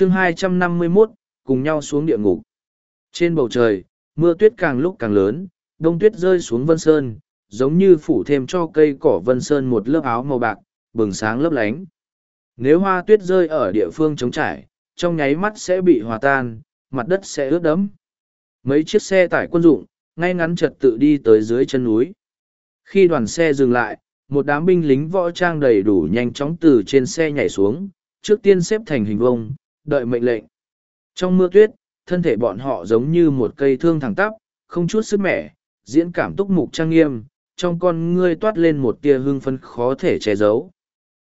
chương 251, cùng nhau xuống địa ngục. Trên bầu trời, mưa tuyết càng lúc càng lớn, đông tuyết rơi xuống vân sơn, giống như phủ thêm cho cây cỏ vân sơn một lớp áo màu bạc, bừng sáng lấp lánh. Nếu hoa tuyết rơi ở địa phương trống trải, trong nháy mắt sẽ bị hòa tan, mặt đất sẽ ướt đẫm. Mấy chiếc xe tải quân dụng, ngay ngắn trật tự đi tới dưới chân núi. Khi đoàn xe dừng lại, một đám binh lính võ trang đầy đủ nhanh chóng từ trên xe nhảy xuống, trước tiên xếp thành hình vông, đợi mệnh lệnh. Trong mưa tuyết, thân thể bọn họ giống như một cây thương thẳng tắp, không chút sức mẻ, diễn cảm túc mục trang nghiêm, trong con ngươi toát lên một tia hưng phấn khó thể che giấu.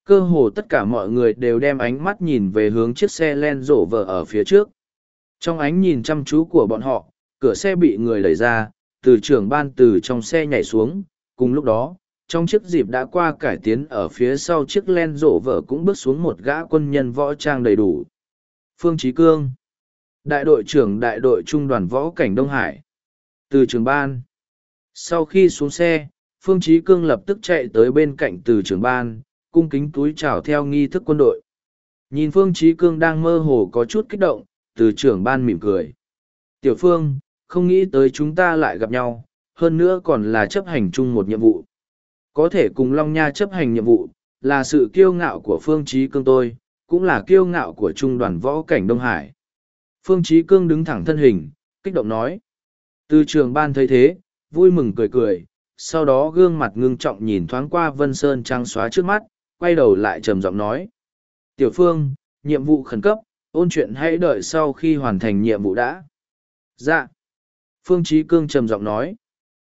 Cơ hồ tất cả mọi người đều đem ánh mắt nhìn về hướng chiếc xe len rổ vờ ở phía trước. Trong ánh nhìn chăm chú của bọn họ, cửa xe bị người đẩy ra, từ trưởng ban từ trong xe nhảy xuống, cùng lúc đó, trong chiếc dịp đã qua cải tiến ở phía sau chiếc len rổ vở cũng bước xuống một gã quân nhân võ trang đầy đủ. Phương Trí Cương Đại đội trưởng đại đội trung đoàn võ cảnh Đông Hải Từ trường ban Sau khi xuống xe, Phương Trí Cương lập tức chạy tới bên cạnh từ trường ban, cung kính túi chào theo nghi thức quân đội. Nhìn Phương Trí Cương đang mơ hồ có chút kích động, từ trưởng ban mỉm cười. Tiểu Phương, không nghĩ tới chúng ta lại gặp nhau, hơn nữa còn là chấp hành chung một nhiệm vụ. Có thể cùng Long Nha chấp hành nhiệm vụ, là sự kiêu ngạo của Phương Trí Cương tôi, cũng là kiêu ngạo của trung đoàn võ cảnh Đông Hải. Phương chí Cương đứng thẳng thân hình, kích động nói. Từ trường ban thấy thế, vui mừng cười cười, sau đó gương mặt ngưng trọng nhìn thoáng qua Vân Sơn trăng xóa trước mắt, quay đầu lại trầm giọng nói. Tiểu Phương, nhiệm vụ khẩn cấp, ôn chuyện hãy đợi sau khi hoàn thành nhiệm vụ đã. Dạ. Phương chí Cương trầm giọng nói.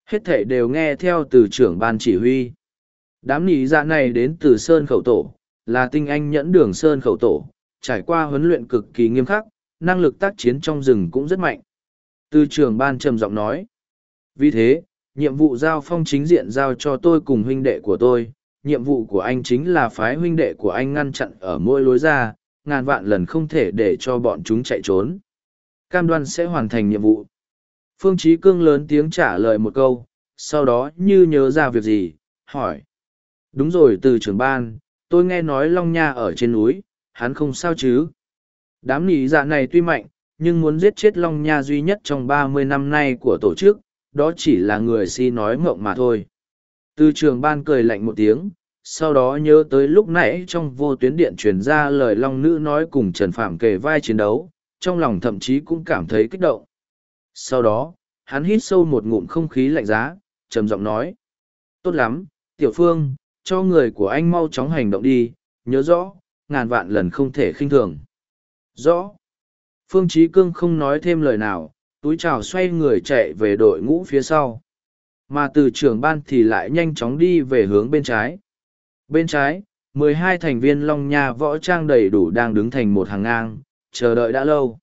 Hết thể đều nghe theo từ trưởng ban chỉ huy. Đám nỉ dạ này đến từ Sơn Khẩu Tổ, là tinh anh nhẫn đường Sơn Khẩu Tổ, trải qua huấn luyện cực kỳ nghiêm khắc, năng lực tác chiến trong rừng cũng rất mạnh. Từ trưởng ban trầm giọng nói. Vì thế, nhiệm vụ giao phong chính diện giao cho tôi cùng huynh đệ của tôi. Nhiệm vụ của anh chính là phái huynh đệ của anh ngăn chặn ở mỗi lối ra, ngàn vạn lần không thể để cho bọn chúng chạy trốn. Cam đoan sẽ hoàn thành nhiệm vụ. Phương Chí Cương lớn tiếng trả lời một câu, sau đó như nhớ ra việc gì, hỏi. Đúng rồi từ trưởng ban, tôi nghe nói Long Nha ở trên núi, hắn không sao chứ. Đám nỉ dạ này tuy mạnh, nhưng muốn giết chết Long Nha duy nhất trong ba mươi năm nay của tổ chức, đó chỉ là người si nói ngộng mà thôi. Từ trường ban cười lạnh một tiếng, sau đó nhớ tới lúc nãy trong vô tuyến điện truyền ra lời Long Nữ nói cùng Trần Phạm kề vai chiến đấu, trong lòng thậm chí cũng cảm thấy kích động. Sau đó, hắn hít sâu một ngụm không khí lạnh giá, trầm giọng nói. Tốt lắm, Tiểu Phương, cho người của anh mau chóng hành động đi, nhớ rõ, ngàn vạn lần không thể khinh thường. Rõ. Phương Chí Cương không nói thêm lời nào, túi chào xoay người chạy về đội ngũ phía sau. Mà từ trưởng ban thì lại nhanh chóng đi về hướng bên trái. Bên trái, mười hai thành viên Long Nha võ trang đầy đủ đang đứng thành một hàng ngang, chờ đợi đã lâu.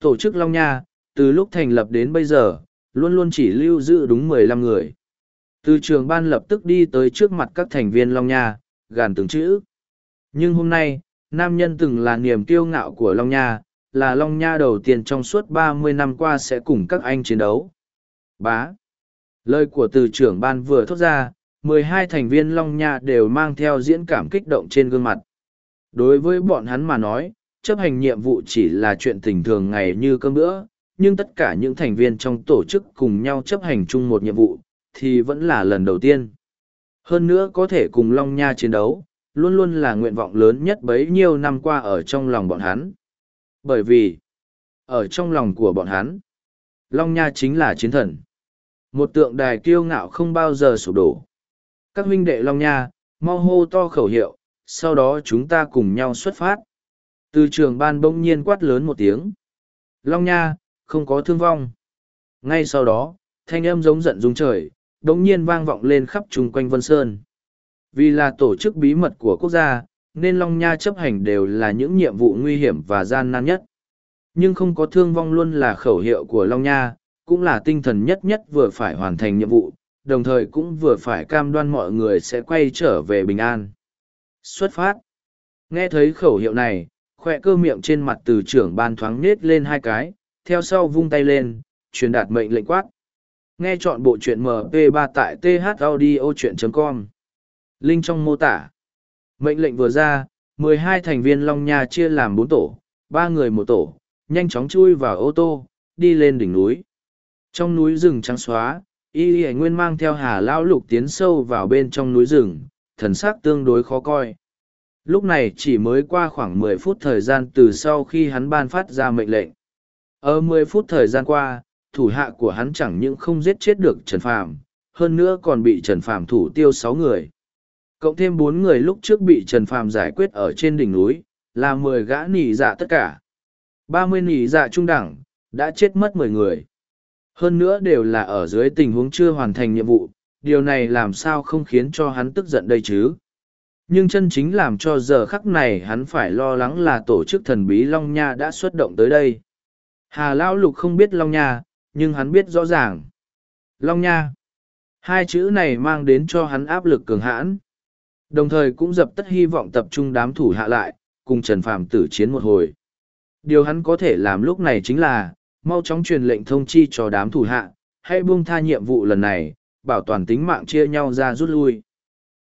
Tổ chức Long Nha, từ lúc thành lập đến bây giờ, luôn luôn chỉ lưu giữ đúng mười lăm người. Từ trường ban lập tức đi tới trước mặt các thành viên Long Nha, gàn từng chữ. Nhưng hôm nay, nam nhân từng là niềm kiêu ngạo của Long Nha, là Long Nha đầu tiên trong suốt ba mươi năm qua sẽ cùng các anh chiến đấu. Bá. Lời của từ trưởng ban vừa thốt ra, mười hai thành viên Long Nha đều mang theo diễn cảm kích động trên gương mặt. Đối với bọn hắn mà nói, chấp hành nhiệm vụ chỉ là chuyện tình thường ngày như cơm bữa, nhưng tất cả những thành viên trong tổ chức cùng nhau chấp hành chung một nhiệm vụ, thì vẫn là lần đầu tiên. Hơn nữa có thể cùng Long Nha chiến đấu, luôn luôn là nguyện vọng lớn nhất bấy nhiêu năm qua ở trong lòng bọn hắn. Bởi vì, ở trong lòng của bọn hắn, Long Nha chính là chiến thần. Một tượng đài kiêu ngạo không bao giờ sụp đổ. Các huynh đệ Long Nha, mau hô to khẩu hiệu, sau đó chúng ta cùng nhau xuất phát. Từ trường ban bỗng nhiên quát lớn một tiếng. Long Nha, không có thương vong. Ngay sau đó, thanh âm giống giận rung trời, đống nhiên vang vọng lên khắp chung quanh Vân Sơn. Vì là tổ chức bí mật của quốc gia, nên Long Nha chấp hành đều là những nhiệm vụ nguy hiểm và gian nan nhất. Nhưng không có thương vong luôn là khẩu hiệu của Long Nha, cũng là tinh thần nhất nhất vừa phải hoàn thành nhiệm vụ, đồng thời cũng vừa phải cam đoan mọi người sẽ quay trở về bình an. Xuất phát. Nghe thấy khẩu hiệu này, khoe cơ miệng trên mặt từ trưởng ban thoáng nết lên hai cái, theo sau vung tay lên, truyền đạt mệnh lệnh quát. Nghe chọn bộ truyện MP3 tại thaudio.com. Linh trong mô tả. Mệnh lệnh vừa ra, 12 thành viên Long Nha chia làm bốn tổ, ba người một tổ, nhanh chóng chui vào ô tô, đi lên đỉnh núi. Trong núi rừng trắng xóa, y y nguyên mang theo hà lão lục tiến sâu vào bên trong núi rừng, thần sắc tương đối khó coi. Lúc này chỉ mới qua khoảng mười phút thời gian từ sau khi hắn ban phát ra mệnh lệnh. Ở mười phút thời gian qua, thủ hạ của hắn chẳng những không giết chết được Trần Phàm, hơn nữa còn bị Trần Phàm thủ tiêu sáu người. Cộng thêm bốn người lúc trước bị Trần Phàm giải quyết ở trên đỉnh núi, là mười gã nỉ dạ tất cả. ba mươi nỉ dạ trung đẳng, đã chết mất mười người. Hơn nữa đều là ở dưới tình huống chưa hoàn thành nhiệm vụ, điều này làm sao không khiến cho hắn tức giận đây chứ. Nhưng chân chính làm cho giờ khắc này hắn phải lo lắng là tổ chức thần bí Long Nha đã xuất động tới đây. Hà Lão Lục không biết Long Nha, nhưng hắn biết rõ ràng. Long Nha. Hai chữ này mang đến cho hắn áp lực cường hãn. Đồng thời cũng dập tất hy vọng tập trung đám thủ hạ lại, cùng Trần Phàm tử chiến một hồi. Điều hắn có thể làm lúc này chính là, mau chóng truyền lệnh thông chi cho đám thủ hạ, hãy buông tha nhiệm vụ lần này, bảo toàn tính mạng chia nhau ra rút lui.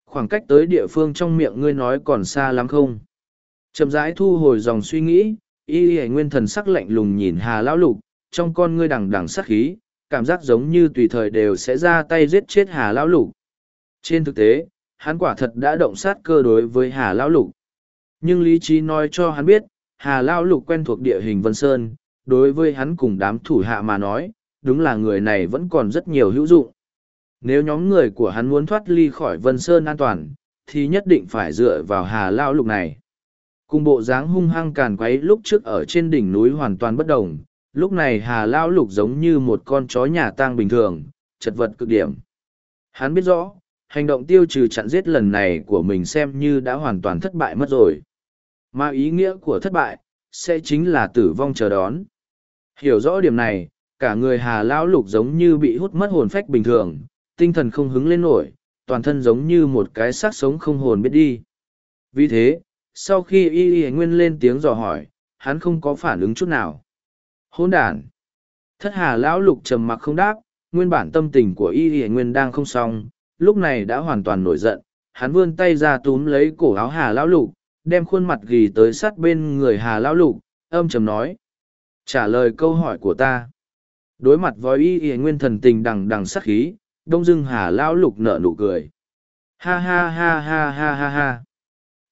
Khoảng cách tới địa phương trong miệng ngươi nói còn xa lắm không? Chậm rãi thu hồi dòng suy nghĩ, y y nguyên thần sắc lạnh lùng nhìn hà lão lục, trong con ngươi đằng đằng sắc khí, cảm giác giống như tùy thời đều sẽ ra tay giết chết hà lão lục. Trên thực tế, hắn quả thật đã động sát cơ đối với hà lão lục. Nhưng lý trí nói cho hắn biết, hà lão lục quen thuộc địa hình Vân Sơn, đối với hắn cùng đám thủ hạ mà nói, đúng là người này vẫn còn rất nhiều hữu dụng. Nếu nhóm người của hắn muốn thoát ly khỏi Vân Sơn an toàn, thì nhất định phải dựa vào hà Lão lục này. Cùng bộ dáng hung hăng càn quấy lúc trước ở trên đỉnh núi hoàn toàn bất đồng, lúc này hà lao lục giống như một con chó nhà tang bình thường, chật vật cực điểm. Hắn biết rõ, hành động tiêu trừ chặn giết lần này của mình xem như đã hoàn toàn thất bại mất rồi. Mà ý nghĩa của thất bại, sẽ chính là tử vong chờ đón. Hiểu rõ điểm này, cả người hà lão lục giống như bị hút mất hồn phách bình thường, tinh thần không hứng lên nổi, toàn thân giống như một cái xác sống không hồn biết đi. Vì thế, sau khi y y nguyên lên tiếng dò hỏi, hắn không có phản ứng chút nào. Hôn đàn! Thất hà lão lục trầm mặc không đáp, nguyên bản tâm tình của y y nguyên đang không xong, lúc này đã hoàn toàn nổi giận, hắn vươn tay ra túm lấy cổ áo hà lão lục, đem khuôn mặt ghi tới sát bên người hà lão lục, âm trầm nói. Trả lời câu hỏi của ta. Đối mặt với y y nguyên thần tình đằng đằng sắc khí, đông dưng hà lão lục nở nụ cười. Ha ha ha ha ha ha ha.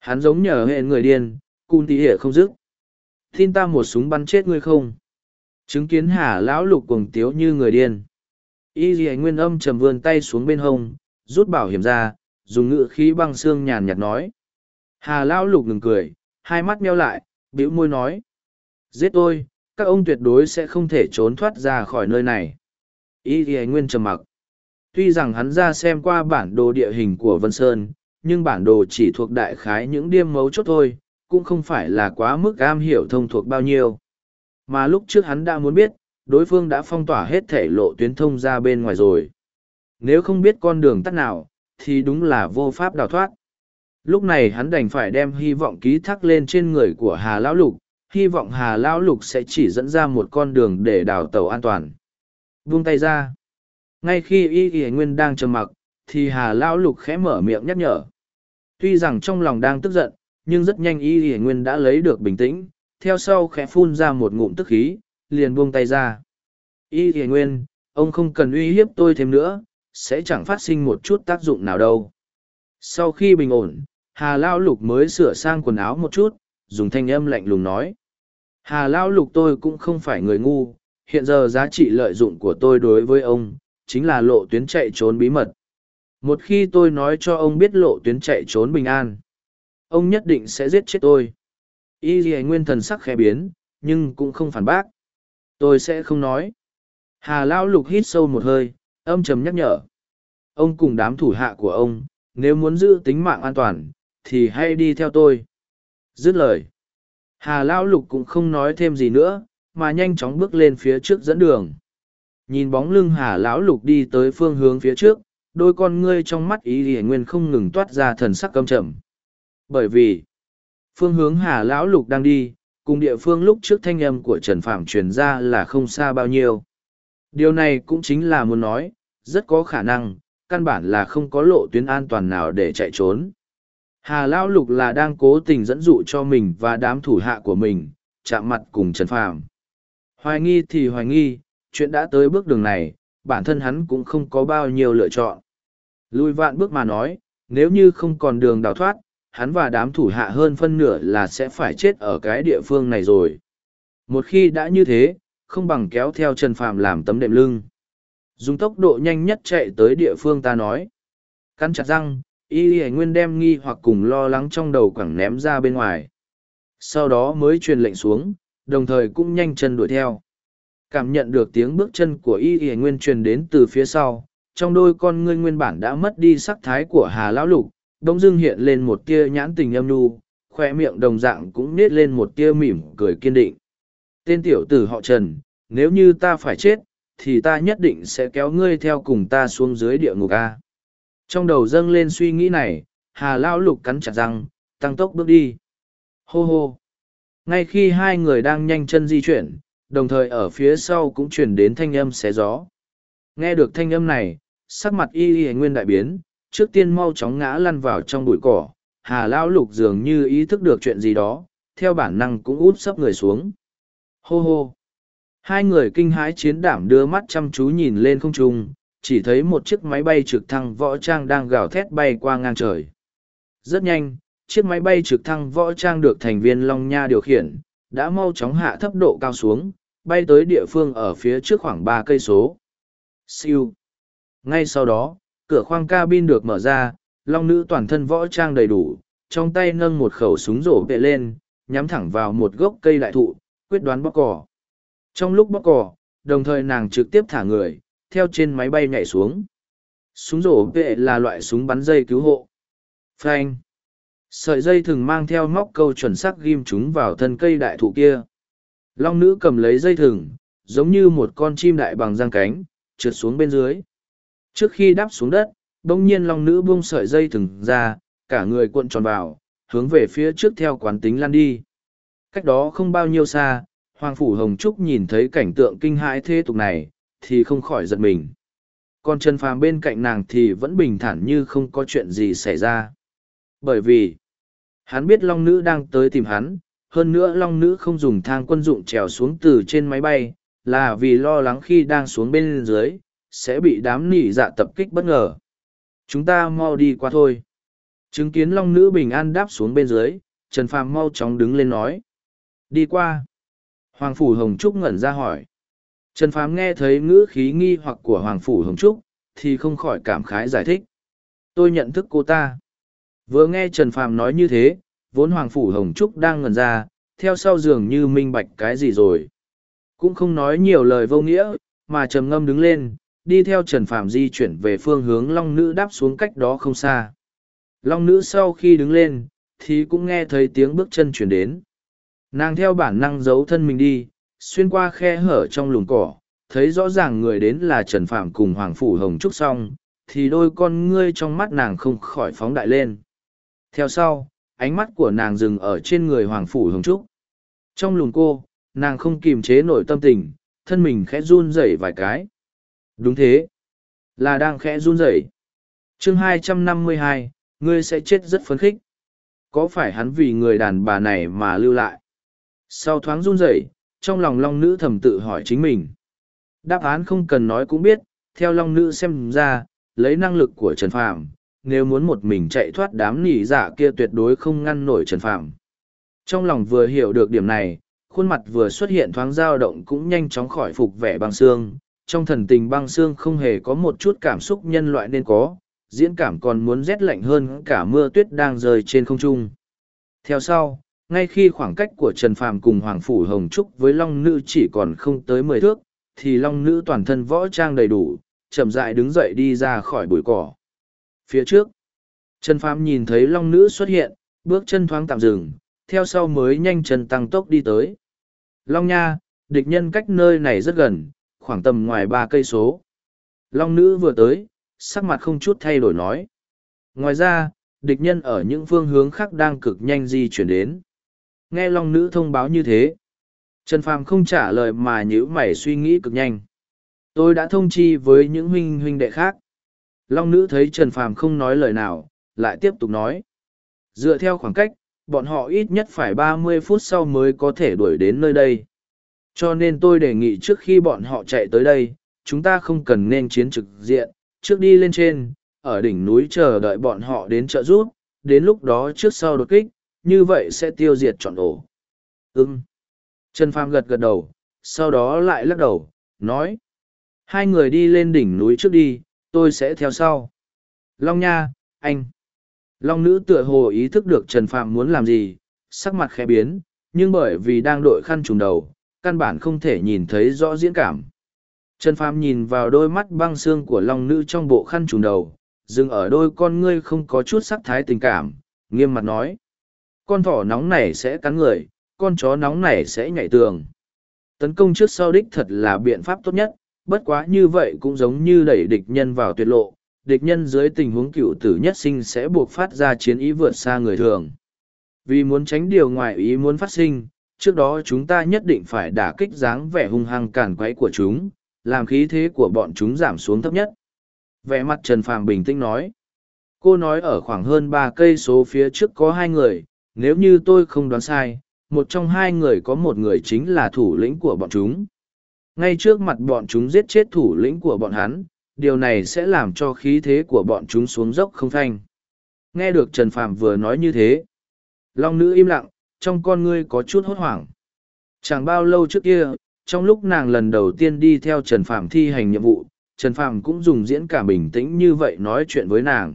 Hắn giống nhờ hệ người điên, cun tỉ hệ không dứt. Tin ta một súng bắn chết ngươi không? Chứng kiến hà lão lục cuồng tiếu như người điên. Y y nguyên âm trầm vươn tay xuống bên hông, rút bảo hiểm ra, dùng ngự khí băng xương nhàn nhạt nói. Hà lão lục ngừng cười, hai mắt meo lại, bĩu môi nói. Giết tôi, các ông tuyệt đối sẽ không thể trốn thoát ra khỏi nơi này. Y thì nguyên trầm mặc. Tuy rằng hắn ra xem qua bản đồ địa hình của Vân Sơn, nhưng bản đồ chỉ thuộc đại khái những điêm mấu chốt thôi, cũng không phải là quá mức am hiểu thông thuộc bao nhiêu. Mà lúc trước hắn đã muốn biết, đối phương đã phong tỏa hết thể lộ tuyến thông ra bên ngoài rồi. Nếu không biết con đường tắt nào, thì đúng là vô pháp đào thoát. Lúc này hắn đành phải đem hy vọng ký thác lên trên người của Hà Lão Lục, hy vọng hà lão lục sẽ chỉ dẫn ra một con đường để đào tàu an toàn vung tay ra ngay khi y y nguyên đang trầm mặc thì hà lão lục khẽ mở miệng nhắc nhở tuy rằng trong lòng đang tức giận nhưng rất nhanh y y nguyên đã lấy được bình tĩnh theo sau khẽ phun ra một ngụm tức khí liền buông tay ra y y nguyên ông không cần uy hiếp tôi thêm nữa sẽ chẳng phát sinh một chút tác dụng nào đâu sau khi bình ổn hà lão lục mới sửa sang quần áo một chút dùng thanh âm lạnh lùng nói Hà Lao Lục tôi cũng không phải người ngu, hiện giờ giá trị lợi dụng của tôi đối với ông, chính là lộ tuyến chạy trốn bí mật. Một khi tôi nói cho ông biết lộ tuyến chạy trốn bình an, ông nhất định sẽ giết chết tôi. Y dì nguyên thần sắc khẽ biến, nhưng cũng không phản bác. Tôi sẽ không nói. Hà Lao Lục hít sâu một hơi, âm trầm nhắc nhở. Ông cùng đám thủ hạ của ông, nếu muốn giữ tính mạng an toàn, thì hãy đi theo tôi. Dứt lời. Hà Lao Lục cũng không nói thêm gì nữa, mà nhanh chóng bước lên phía trước dẫn đường. Nhìn bóng lưng Hà Lão Lục đi tới phương hướng phía trước, đôi con ngươi trong mắt ý thì nguyên không ngừng toát ra thần sắc căm trầm. Bởi vì, phương hướng Hà Lão Lục đang đi, cùng địa phương lúc trước thanh âm của Trần Phạm truyền ra là không xa bao nhiêu. Điều này cũng chính là muốn nói, rất có khả năng, căn bản là không có lộ tuyến an toàn nào để chạy trốn. Hà Lão Lục là đang cố tình dẫn dụ cho mình và đám thủ hạ của mình, chạm mặt cùng Trần Phàm. Hoài nghi thì hoài nghi, chuyện đã tới bước đường này, bản thân hắn cũng không có bao nhiêu lựa chọn. Lùi vạn bước mà nói, nếu như không còn đường đào thoát, hắn và đám thủ hạ hơn phân nửa là sẽ phải chết ở cái địa phương này rồi. Một khi đã như thế, không bằng kéo theo Trần Phàm làm tấm đệm lưng. Dùng tốc độ nhanh nhất chạy tới địa phương ta nói. Cắn chặt răng, y y nguyên đem nghi hoặc cùng lo lắng trong đầu quẳng ném ra bên ngoài. Sau đó mới truyền lệnh xuống, đồng thời cũng nhanh chân đuổi theo. Cảm nhận được tiếng bước chân của y y nguyên truyền đến từ phía sau, trong đôi con ngươi nguyên bản đã mất đi sắc thái của Hà Lão Lục, đông dưng hiện lên một tia nhãn tình âm nhu, khoe miệng đồng dạng cũng nết lên một tia mỉm cười kiên định. Tên tiểu tử họ Trần, nếu như ta phải chết, thì ta nhất định sẽ kéo ngươi theo cùng ta xuống dưới địa ngục A. Trong đầu dâng lên suy nghĩ này, Hà Lão Lục cắn chặt răng, tăng tốc bước đi. Hô hô! Ngay khi hai người đang nhanh chân di chuyển, đồng thời ở phía sau cũng chuyển đến thanh âm xé gió. Nghe được thanh âm này, sắc mặt y y nguyên đại biến, trước tiên mau chóng ngã lăn vào trong bụi cỏ, Hà Lão Lục dường như ý thức được chuyện gì đó, theo bản năng cũng út sấp người xuống. Hô hô! Hai người kinh hãi chiến đảm đưa mắt chăm chú nhìn lên không trung, chỉ thấy một chiếc máy bay trực thăng võ trang đang gào thét bay qua ngang trời. Rất nhanh, chiếc máy bay trực thăng võ trang được thành viên Long Nha điều khiển, đã mau chóng hạ thấp độ cao xuống, bay tới địa phương ở phía trước khoảng ba cây số. Siêu. Ngay sau đó, cửa khoang cabin được mở ra, Long nữ toàn thân võ trang đầy đủ, trong tay nâng một khẩu súng rổ vệ lên, nhắm thẳng vào một gốc cây đại thụ, quyết đoán bóc cỏ. Trong lúc bóc cỏ, đồng thời nàng trực tiếp thả người, theo trên máy bay nhảy xuống. Súng rổ vệ là loại súng bắn dây cứu hộ. Frank. Sợi dây thừng mang theo móc câu chuẩn xác ghim chúng vào thân cây đại thụ kia. Long nữ cầm lấy dây thừng, giống như một con chim đại bằng răng cánh, trượt xuống bên dưới. Trước khi đáp xuống đất, bỗng nhiên long nữ buông sợi dây thừng ra, cả người cuộn tròn vào, hướng về phía trước theo quán tính lan đi. Cách đó không bao nhiêu xa, Hoàng Phủ Hồng Trúc nhìn thấy cảnh tượng kinh hãi thế tục này, thì không khỏi giật mình. Còn Trần Phàm bên cạnh nàng thì vẫn bình thản như không có chuyện gì xảy ra. Bởi vì, hắn biết Long Nữ đang tới tìm hắn, hơn nữa Long Nữ không dùng thang quân dụng trèo xuống từ trên máy bay, là vì lo lắng khi đang xuống bên dưới, sẽ bị đám nỉ dạ tập kích bất ngờ. Chúng ta mau đi qua thôi. Chứng kiến Long Nữ bình an đáp xuống bên dưới, Trần Phàm mau chóng đứng lên nói. Đi qua. Hoàng Phủ Hồng Trúc ngẩn ra hỏi. Trần Phàm nghe thấy ngữ khí nghi hoặc của Hoàng Phủ Hồng Trúc, thì không khỏi cảm khái giải thích. Tôi nhận thức cô ta. Vừa nghe Trần Phàm nói như thế, vốn Hoàng Phủ Hồng Trúc đang ngẩn ra, theo sau dường như minh bạch cái gì rồi. Cũng không nói nhiều lời vô nghĩa, mà trầm ngâm đứng lên, đi theo Trần Phàm di chuyển về phương hướng Long Nữ đáp xuống cách đó không xa. Long Nữ sau khi đứng lên, thì cũng nghe thấy tiếng bước chân chuyển đến. Nàng theo bản năng giấu thân mình đi, xuyên qua khe hở trong lùn cỏ, thấy rõ ràng người đến là Trần Phạm cùng Hoàng Phủ Hồng Trúc xong, thì đôi con ngươi trong mắt nàng không khỏi phóng đại lên. Theo sau, ánh mắt của nàng dừng ở trên người Hoàng Phủ Hồng Trúc. Trong lùn cô, nàng không kiềm chế nổi tâm tình, thân mình khẽ run rẩy vài cái. Đúng thế, là đang khẽ run rẩy. chương 252, ngươi sẽ chết rất phấn khích. Có phải hắn vì người đàn bà này mà lưu lại? Sau thoáng run rẩy, trong lòng long nữ thầm tự hỏi chính mình. Đáp án không cần nói cũng biết, theo long nữ xem ra, lấy năng lực của Trần Phàm, nếu muốn một mình chạy thoát đám nỉ giả kia tuyệt đối không ngăn nổi Trần Phàm. Trong lòng vừa hiểu được điểm này, khuôn mặt vừa xuất hiện thoáng dao động cũng nhanh chóng khỏi phục vẻ băng xương. Trong thần tình băng xương không hề có một chút cảm xúc nhân loại nên có, diễn cảm còn muốn rét lạnh hơn cả mưa tuyết đang rơi trên không trung. Theo sau, ngay khi khoảng cách của Trần Phàm cùng Hoàng Phủ Hồng Trúc với Long Nữ chỉ còn không tới mười thước, thì Long Nữ toàn thân võ trang đầy đủ, chậm rãi đứng dậy đi ra khỏi bụi cỏ. Phía trước, Trần Phàm nhìn thấy Long Nữ xuất hiện, bước chân thoáng tạm dừng, theo sau mới nhanh chân tăng tốc đi tới. Long Nha, địch nhân cách nơi này rất gần, khoảng tầm ngoài ba cây số. Long Nữ vừa tới, sắc mặt không chút thay đổi nói. Ngoài ra, địch nhân ở những phương hướng khác đang cực nhanh di chuyển đến. Nghe Long Nữ thông báo như thế. Trần Phàm không trả lời mà nhữ mày suy nghĩ cực nhanh. Tôi đã thông chi với những huynh huynh đệ khác. Long Nữ thấy Trần Phàm không nói lời nào, lại tiếp tục nói. Dựa theo khoảng cách, bọn họ ít nhất phải ba mươi phút sau mới có thể đuổi đến nơi đây cho nên tôi đề nghị trước khi bọn họ chạy tới đây, chúng ta không cần nên chiến trực diện, trước đi lên trên, ở đỉnh núi chờ đợi bọn họ đến trợ giúp, đến lúc đó trước sau đột kích, như vậy sẽ tiêu diệt trọn ổ. Ưng trần phàm gật gật đầu, sau đó lại lắc đầu, nói, hai người đi lên đỉnh núi trước đi, tôi sẽ theo sau. Long nha, anh. Long nữ tựa hồ ý thức được trần phàm muốn làm gì, sắc mặt khẽ biến, nhưng bởi vì đang đội khăn trùng đầu căn bản không thể nhìn thấy rõ diễn cảm. Trần phàm nhìn vào đôi mắt băng xương của long nữ trong bộ khăn trùm đầu, dừng ở đôi con ngươi không có chút sắc thái tình cảm, nghiêm mặt nói. Con thỏ nóng này sẽ cắn người, con chó nóng này sẽ nhảy tường. Tấn công trước sau đích thật là biện pháp tốt nhất, bất quá như vậy cũng giống như đẩy địch nhân vào tuyệt lộ, địch nhân dưới tình huống cựu tử nhất sinh sẽ buộc phát ra chiến ý vượt xa người thường. Vì muốn tránh điều ngoài ý muốn phát sinh trước đó chúng ta nhất định phải đả kích dáng vẻ hung hăng càn quấy của chúng, làm khí thế của bọn chúng giảm xuống thấp nhất. Vẻ mặt trần phàm bình tĩnh nói. Cô nói ở khoảng hơn ba cây số phía trước có hai người, nếu như tôi không đoán sai, một trong hai người có một người chính là thủ lĩnh của bọn chúng. Ngay trước mặt bọn chúng giết chết thủ lĩnh của bọn hắn, điều này sẽ làm cho khí thế của bọn chúng xuống dốc không thanh nghe được trần phàm vừa nói như thế, long nữ im lặng trong con ngươi có chút hốt hoảng. Chẳng bao lâu trước kia, trong lúc nàng lần đầu tiên đi theo trần phàm thi hành nhiệm vụ, trần phàm cũng dùng diễn cảm bình tĩnh như vậy nói chuyện với nàng.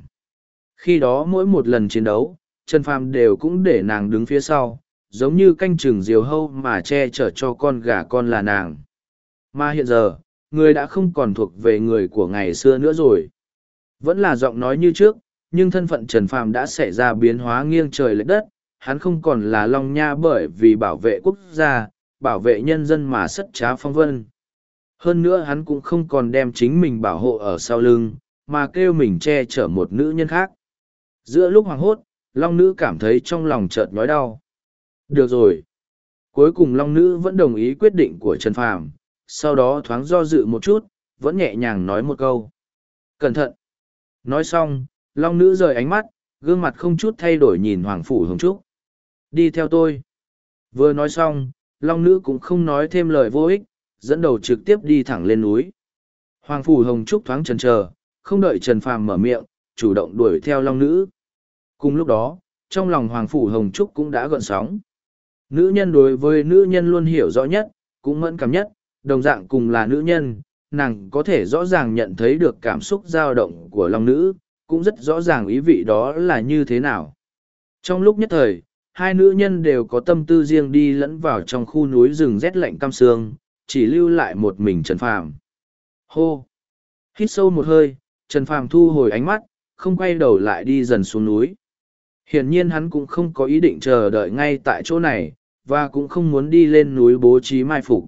Khi đó mỗi một lần chiến đấu, trần phàm đều cũng để nàng đứng phía sau, giống như canh chừng diều hâu mà che chở cho con gà con là nàng. Mà hiện giờ, người đã không còn thuộc về người của ngày xưa nữa rồi. Vẫn là giọng nói như trước, nhưng thân phận trần phàm đã xảy ra biến hóa nghiêng trời lệch đất hắn không còn là long nha bởi vì bảo vệ quốc gia, bảo vệ nhân dân mà sất trá phong vân. Hơn nữa hắn cũng không còn đem chính mình bảo hộ ở sau lưng, mà kêu mình che chở một nữ nhân khác. Giữa lúc hoảng hốt, long nữ cảm thấy trong lòng chợt nói đau. Được rồi. Cuối cùng long nữ vẫn đồng ý quyết định của trần phàm, sau đó thoáng do dự một chút, vẫn nhẹ nhàng nói một câu. Cẩn thận. Nói xong, long nữ rời ánh mắt, gương mặt không chút thay đổi nhìn hoàng phủ hồng trúc đi theo tôi. Vừa nói xong, long nữ cũng không nói thêm lời vô ích, dẫn đầu trực tiếp đi thẳng lên núi. Hoàng phủ hồng trúc thoáng trần chờ, không đợi trần phàm mở miệng, chủ động đuổi theo long nữ. Cùng lúc đó, trong lòng hoàng phủ hồng trúc cũng đã gợn sóng. Nữ nhân đối với nữ nhân luôn hiểu rõ nhất, cũng mẫn cảm nhất, đồng dạng cùng là nữ nhân, nàng có thể rõ ràng nhận thấy được cảm xúc dao động của long nữ, cũng rất rõ ràng ý vị đó là như thế nào. Trong lúc nhất thời hai nữ nhân đều có tâm tư riêng đi lẫn vào trong khu núi rừng rét lạnh cam sương, chỉ lưu lại một mình trần phàm. Hô! Hít sâu một hơi, trần phàm thu hồi ánh mắt, không quay đầu lại đi dần xuống núi. Hiển nhiên hắn cũng không có ý định chờ đợi ngay tại chỗ này, và cũng không muốn đi lên núi bố trí mai phục.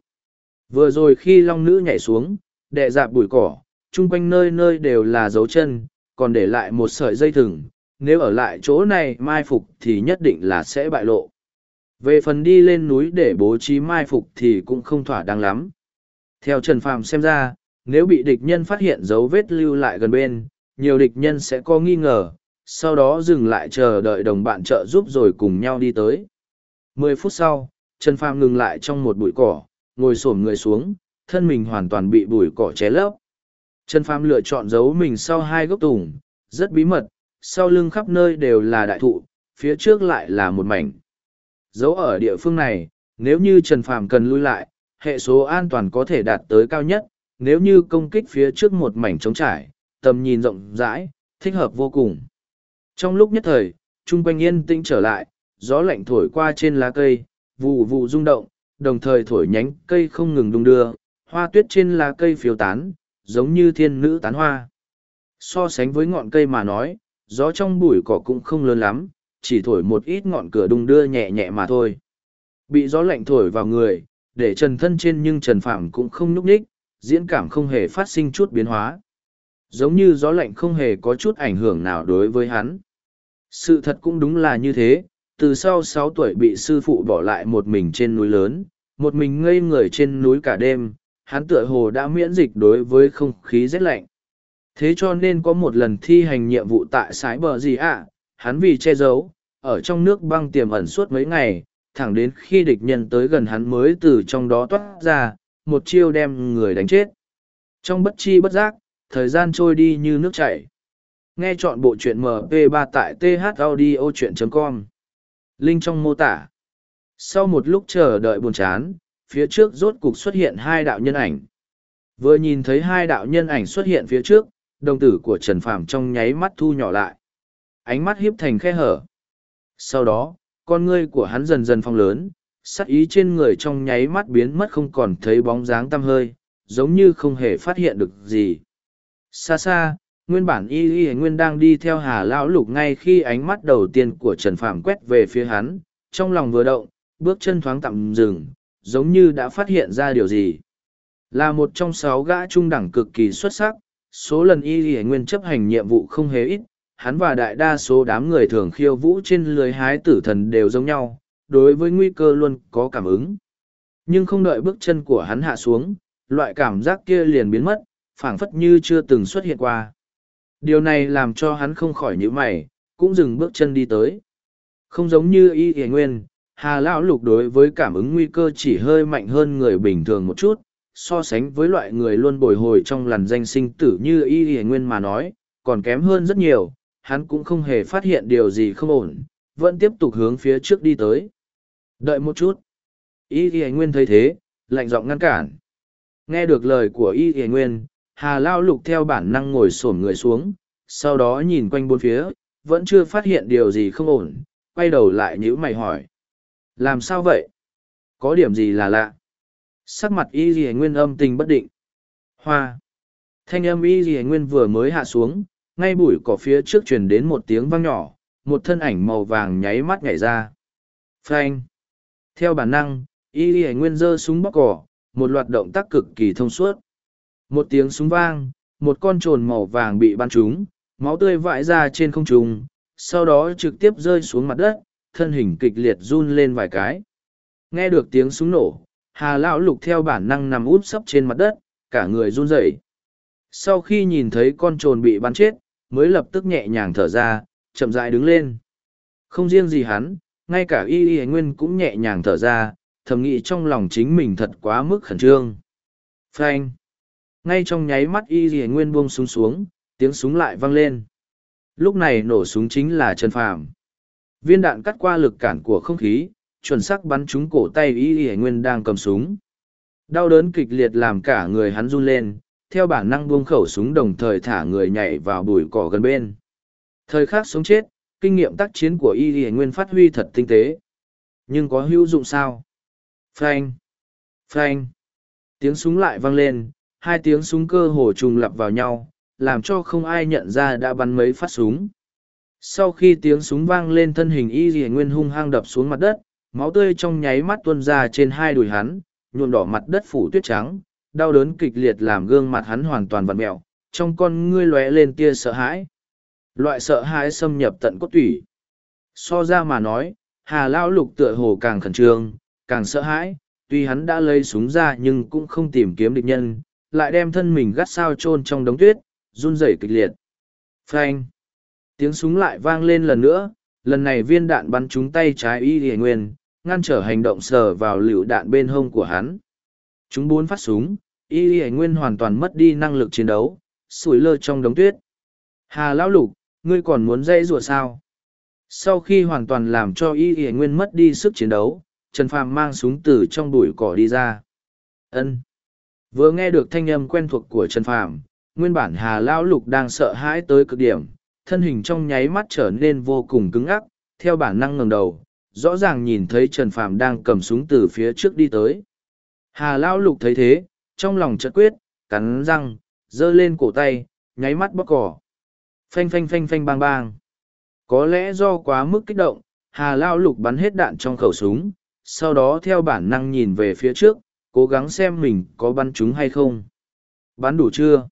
Vừa rồi khi long nữ nhảy xuống đệ dạp bụi cỏ, chung quanh nơi nơi đều là dấu chân, còn để lại một sợi dây thừng nếu ở lại chỗ này mai phục thì nhất định là sẽ bại lộ. Về phần đi lên núi để bố trí mai phục thì cũng không thỏa đáng lắm. Theo trần phàm xem ra, nếu bị địch nhân phát hiện dấu vết lưu lại gần bên, nhiều địch nhân sẽ có nghi ngờ, sau đó dừng lại chờ đợi đồng bạn trợ giúp rồi cùng nhau đi tới. Mười phút sau, trần phàm ngừng lại trong một bụi cỏ, ngồi s người xuống, thân mình hoàn toàn bị bụi cỏ ché lấp. Trần phàm lựa chọn giấu mình sau hai gốc tùng, rất bí mật sau lưng khắp nơi đều là đại thụ, phía trước lại là một mảnh. Giấu ở địa phương này, nếu như trần phàm cần lui lại, hệ số an toàn có thể đạt tới cao nhất, nếu như công kích phía trước một mảnh trống trải, tầm nhìn rộng rãi, thích hợp vô cùng. Trong lúc nhất thời trung quanh yên tĩnh trở lại, gió lạnh thổi qua trên lá cây vụ vụ rung động, đồng thời thổi nhánh cây không ngừng đung đưa, hoa tuyết trên lá cây phiêu tán, giống như thiên nữ tán hoa. So sánh với ngọn cây mà nói gió trong bụi cỏ cũng không lớn lắm chỉ thổi một ít ngọn cửa đung đưa nhẹ nhẹ mà thôi. Bị gió lạnh thổi vào người để trần thân trên nhưng trần phạm cũng không nhúc đích, diễn cảm không hề phát sinh chút biến hóa. Giống như gió lạnh không hề có chút ảnh hưởng nào đối với hắn. Sự thật cũng đúng là như thế từ sau sáu tuổi bị sư phụ bỏ lại một mình trên núi lớn một mình ngây người trên núi cả đêm hắn tựa hồ đã miễn dịch đối với không khí rét lạnh thế cho nên có một lần thi hành nhiệm vụ tại sái bờ gì ạ hắn vì che giấu ở trong nước băng tiềm ẩn suốt mấy ngày, thẳng đến khi địch nhân tới gần hắn mới từ trong đó toát ra, một chiêu đem người đánh chết. Trong bất chi bất giác, thời gian trôi đi như nước chảy. Nghe chọn bộ truyện MP3 tại thaudio.com. Link trong mô tả. Sau một lúc chờ đợi buồn chán, phía trước rốt cục xuất hiện hai đạo nhân ảnh. Vừa nhìn thấy hai đạo nhân ảnh xuất hiện phía trước, đồng tử của Trần Phàm trong nháy mắt thu nhỏ lại. Ánh mắt hiếp thành khe hở. Sau đó, con ngươi của hắn dần dần phong lớn, sắc ý trên người trong nháy mắt biến mất không còn thấy bóng dáng tăm hơi, giống như không hề phát hiện được gì. Xa xa, nguyên bản y y nguyên đang đi theo hà lão lục ngay khi ánh mắt đầu tiên của Trần Phàm quét về phía hắn, trong lòng vừa động, bước chân thoáng tạm dừng, giống như đã phát hiện ra điều gì. Là một trong sáu gã trung đẳng cực kỳ xuất sắc, số lần y y nguyên chấp hành nhiệm vụ không hề ít, hắn và đại đa số đám người thường khiêu vũ trên lưới hái tử thần đều giống nhau, đối với nguy cơ luôn có cảm ứng. Nhưng không đợi bước chân của hắn hạ xuống, loại cảm giác kia liền biến mất, phảng phất như chưa từng xuất hiện qua. Điều này làm cho hắn không khỏi nhíu mày, cũng dừng bước chân đi tới. Không giống như y Y nguyên, Hà Lão Lục đối với cảm ứng nguy cơ chỉ hơi mạnh hơn người bình thường một chút, so sánh với loại người luôn bồi hồi trong làn danh sinh tử như y y nguyên mà nói, còn kém hơn rất nhiều, hắn cũng không hề phát hiện điều gì không ổn, vẫn tiếp tục hướng phía trước đi tới. Đợi một chút. Y y nguyên thấy thế, lạnh giọng ngăn cản. Nghe được lời của y y nguyên, Hà Lao Lục theo bản năng ngồi xổm người xuống, sau đó nhìn quanh bốn phía, vẫn chưa phát hiện điều gì không ổn, quay đầu lại nhữ mày hỏi. Làm sao vậy? Có điểm gì là lạ? Sắc mặt y dì nguyên âm tình bất định. Hoa. Thanh âm y dì nguyên vừa mới hạ xuống, ngay bụi cỏ phía trước truyền đến một tiếng vang nhỏ, một thân ảnh màu vàng nháy mắt nhảy ra. Phanh. Theo bản năng, y dì nguyên giơ súng bóc cỏ, một loạt động tác cực kỳ thông suốt. Một tiếng súng vang, một con trồn màu vàng bị bắn trúng, máu tươi vãi ra trên không trung, sau đó trực tiếp rơi xuống mặt đất, thân hình kịch liệt run lên vài cái. Nghe được tiếng súng nổ, Hà Lão Lục theo bản năng nằm úp sấp trên mặt đất, cả người run rẩy. Sau khi nhìn thấy con trồn bị bắn chết, mới lập tức nhẹ nhàng thở ra, chậm rãi đứng lên. Không riêng gì hắn, ngay cả Y Y Nguyên cũng nhẹ nhàng thở ra, thầm nghĩ trong lòng chính mình thật quá mức khẩn trương. Phanh! ngay trong nháy mắt y Y nguyên buông súng xuống tiếng súng lại vang lên lúc này nổ súng chính là trần phàm viên đạn cắt qua lực cản của không khí chuẩn xác bắn trúng cổ tay y y nguyên đang cầm súng. Đau đớn kịch liệt làm cả người hắn run lên theo bản năng buông khẩu súng đồng thời thả người nhảy vào bụi cỏ gần bên. Thời khắc sống chết kinh nghiệm tác chiến của y y nguyên phát huy thật tinh tế. Nhưng có hữu dụng sao? Phanh! Phanh! Tiếng súng lại vang lên hai tiếng súng cơ hồ trùng lặp vào nhau, làm cho không ai nhận ra đã bắn mấy phát súng. Sau khi tiếng súng vang lên thân hình y dì nguyên hung hăng đập xuống mặt đất, máu tươi trong nháy mắt tuôn ra trên hai đùi hắn, nhuộm đỏ mặt đất phủ tuyết trắng, đau đớn kịch liệt làm gương mặt hắn hoàn toàn vặn mẹo, trong con ngươi lóe lên tia sợ hãi. Loại sợ hãi xâm nhập tận cốt tủy. So ra mà nói, Hà Lão Lục tựa hồ càng khẩn trương, càng sợ hãi, tuy hắn đã lấy súng ra nhưng cũng không tìm kiếm địch nhân, lại đem thân mình gắt sao chôn trong đống tuyết, run rẩy kịch liệt. Phanh! Tiếng súng lại vang lên lần nữa, lần này viên đạn bắn trúng tay trái y hề nguyên, ngăn trở hành động sờ vào lựu đạn bên hông của hắn. Chúng bốn phát súng, y Y nguyên hoàn toàn mất đi năng lực chiến đấu, sủi lơ trong đống tuyết. Hà lão lục, ngươi còn muốn dây rùa sao? Sau khi hoàn toàn làm cho y Y nguyên mất đi sức chiến đấu, Trần Phàm mang súng từ trong bụi cỏ đi ra. Ân. Vừa nghe được thanh âm quen thuộc của Trần Phàm, nguyên bản Hà Lão Lục đang sợ hãi tới cực điểm, thân hình trong nháy mắt trở nên vô cùng cứng ngắc, theo bản năng ngẩng đầu, rõ ràng nhìn thấy Trần Phàm đang cầm súng từ phía trước đi tới. Hà Lão Lục thấy thế, trong lòng chợt quyết, cắn răng, giơ lên cổ tay, nháy mắt bóc cỏ. Phanh phanh phanh phanh bang bang. Có lẽ do quá mức kích động, Hà Lão Lục bắn hết đạn trong khẩu súng, sau đó theo bản năng nhìn về phía trước, cố gắng xem mình có bắn trúng hay không. Bắn đủ chưa?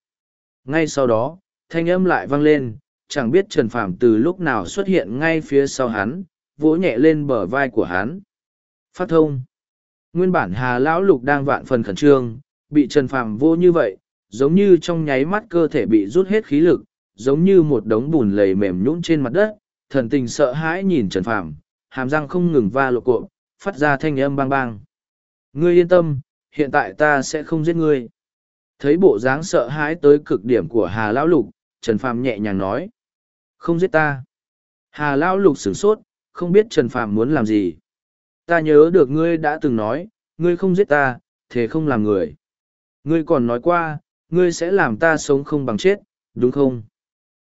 Ngay sau đó, thanh âm lại vang lên, chẳng biết Trần Phạm từ lúc nào xuất hiện ngay phía sau hắn, vỗ nhẹ lên bờ vai của hắn. Phát thông. Nguyên bản Hà Lão Lục đang vạn phần khẩn trương, bị Trần Phạm vô như vậy, giống như trong nháy mắt cơ thể bị rút hết khí lực, giống như một đống bùn lầy mềm nhũn trên mặt đất, thần tình sợ hãi nhìn Trần Phàm, hàm răng không ngừng va lộ cộm, phát ra thanh âm bang bang. Ngươi yên tâm, hiện tại ta sẽ không giết ngươi. Thấy bộ dáng sợ hãi tới cực điểm của Hà Lão Lục, Trần Phàm nhẹ nhàng nói. Không giết ta. Hà Lão Lục sửng sốt, không biết Trần Phàm muốn làm gì. Ta nhớ được ngươi đã từng nói, ngươi không giết ta, thế không làm người. Ngươi còn nói qua, ngươi sẽ làm ta sống không bằng chết, đúng không?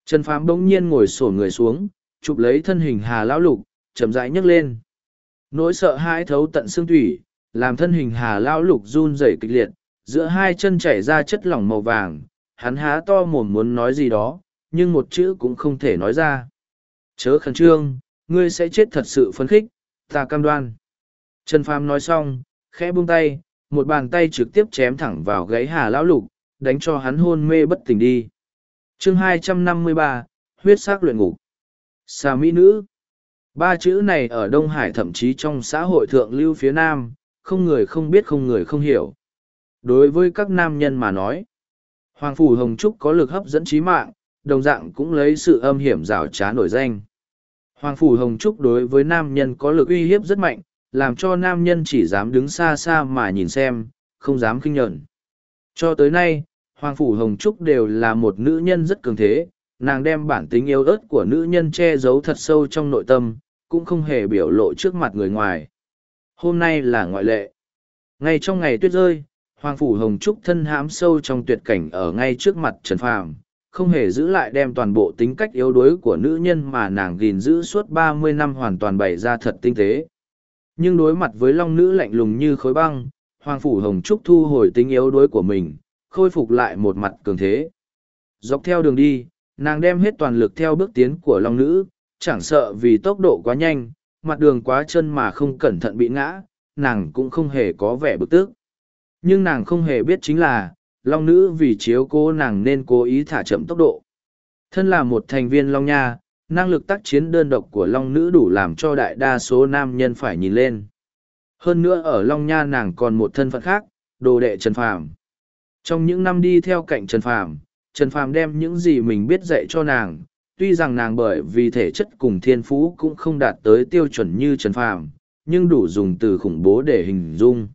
Trần Phàm bỗng nhiên ngồi sổ người xuống, chụp lấy thân hình Hà Lão Lục, chậm rãi nhấc lên. Nỗi sợ hãi thấu tận xương thủy, làm thân hình Hà Lão Lục run rẩy kịch liệt, giữa hai chân chảy ra chất lỏng màu vàng, hắn há to mồm muốn nói gì đó, nhưng một chữ cũng không thể nói ra. Chớ khẩn trương, ngươi sẽ chết thật sự phấn khích, ta cam đoan. Trần Phàm nói xong, khẽ buông tay, một bàn tay trực tiếp chém thẳng vào gáy Hà Lão Lục, đánh cho hắn hôn mê bất tỉnh đi. chương 253, huyết sắc luyện ngục. Xà mỹ nữ. Ba chữ này ở Đông Hải thậm chí trong xã hội thượng lưu phía Nam, không người không biết không người không hiểu. Đối với các nam nhân mà nói, Hoàng Phủ Hồng Trúc có lực hấp dẫn trí mạng, đồng dạng cũng lấy sự âm hiểm rào trá nổi danh. Hoàng Phủ Hồng Trúc đối với nam nhân có lực uy hiếp rất mạnh, làm cho nam nhân chỉ dám đứng xa xa mà nhìn xem, không dám kinh nhận. Cho tới nay, Hoàng Phủ Hồng Trúc đều là một nữ nhân rất cường thế, nàng đem bản tính yêu ớt của nữ nhân che giấu thật sâu trong nội tâm, cũng không hề biểu lộ trước mặt người ngoài. Hôm nay là ngoại lệ. Ngay trong ngày tuyết rơi, Hoàng Phủ Hồng Trúc thân hãm sâu trong tuyệt cảnh ở ngay trước mặt Trần Phàm, không hề giữ lại đem toàn bộ tính cách yếu đuối của nữ nhân mà nàng gìn giữ suốt ba mươi năm hoàn toàn bày ra thật tinh tế. Nhưng đối mặt với long nữ lạnh lùng như khối băng, Hoàng Phủ Hồng Trúc thu hồi tính yếu đuối của mình, khôi phục lại một mặt cường thế. Dọc theo đường đi, nàng đem hết toàn lực theo bước tiến của long nữ, chẳng sợ vì tốc độ quá nhanh, mặt đường quá chân mà không cẩn thận bị ngã, nàng cũng không hề có vẻ bực tức. Nhưng nàng không hề biết chính là, long nữ vì chiếu cố nàng nên cố ý thả chậm tốc độ. Thân là một thành viên long nha, năng lực tác chiến đơn độc của long nữ đủ làm cho đại đa số nam nhân phải nhìn lên. Hơn nữa ở long nha nàng còn một thân phận khác, đồ đệ Trần Phàm. Trong những năm đi theo cạnh Trần Phàm, Trần Phàm đem những gì mình biết dạy cho nàng, tuy rằng nàng bởi vì thể chất cùng thiên phú cũng không đạt tới tiêu chuẩn như Trần Phàm, nhưng đủ dùng từ khủng bố để hình dung.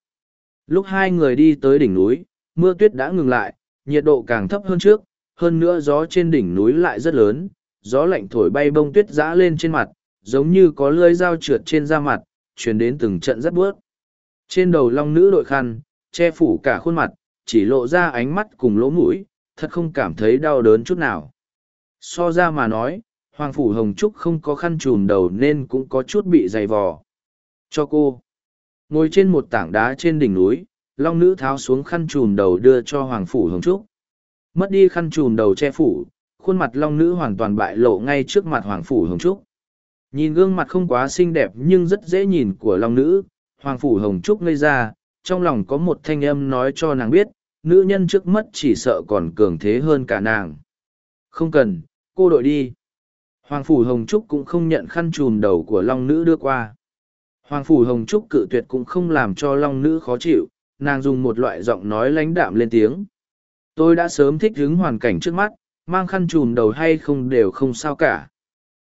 Lúc hai người đi tới đỉnh núi, mưa tuyết đã ngừng lại, nhiệt độ càng thấp hơn trước, hơn nữa gió trên đỉnh núi lại rất lớn, gió lạnh thổi bay bông tuyết giã lên trên mặt, giống như có lưỡi dao trượt trên da mặt, truyền đến từng trận rất bước. Trên đầu long nữ đội khăn, che phủ cả khuôn mặt, chỉ lộ ra ánh mắt cùng lỗ mũi, thật không cảm thấy đau đớn chút nào. So ra mà nói, Hoàng Phủ Hồng Trúc không có khăn trùm đầu nên cũng có chút bị dày vò. Cho cô. Ngồi trên một tảng đá trên đỉnh núi, Long Nữ tháo xuống khăn trùm đầu đưa cho Hoàng Phủ Hồng Trúc. Mất đi khăn trùm đầu che phủ, khuôn mặt Long Nữ hoàn toàn bại lộ ngay trước mặt Hoàng Phủ Hồng Trúc. Nhìn gương mặt không quá xinh đẹp nhưng rất dễ nhìn của Long Nữ, Hoàng Phủ Hồng Trúc ngây ra, trong lòng có một thanh âm nói cho nàng biết, nữ nhân trước mắt chỉ sợ còn cường thế hơn cả nàng. Không cần, cô đội đi. Hoàng Phủ Hồng Trúc cũng không nhận khăn trùm đầu của Long Nữ đưa qua. Hoàng Phủ Hồng Trúc cự tuyệt cũng không làm cho Long Nữ khó chịu, nàng dùng một loại giọng nói lãnh đạm lên tiếng. Tôi đã sớm thích hứng hoàn cảnh trước mắt, mang khăn trùm đầu hay không đều không sao cả.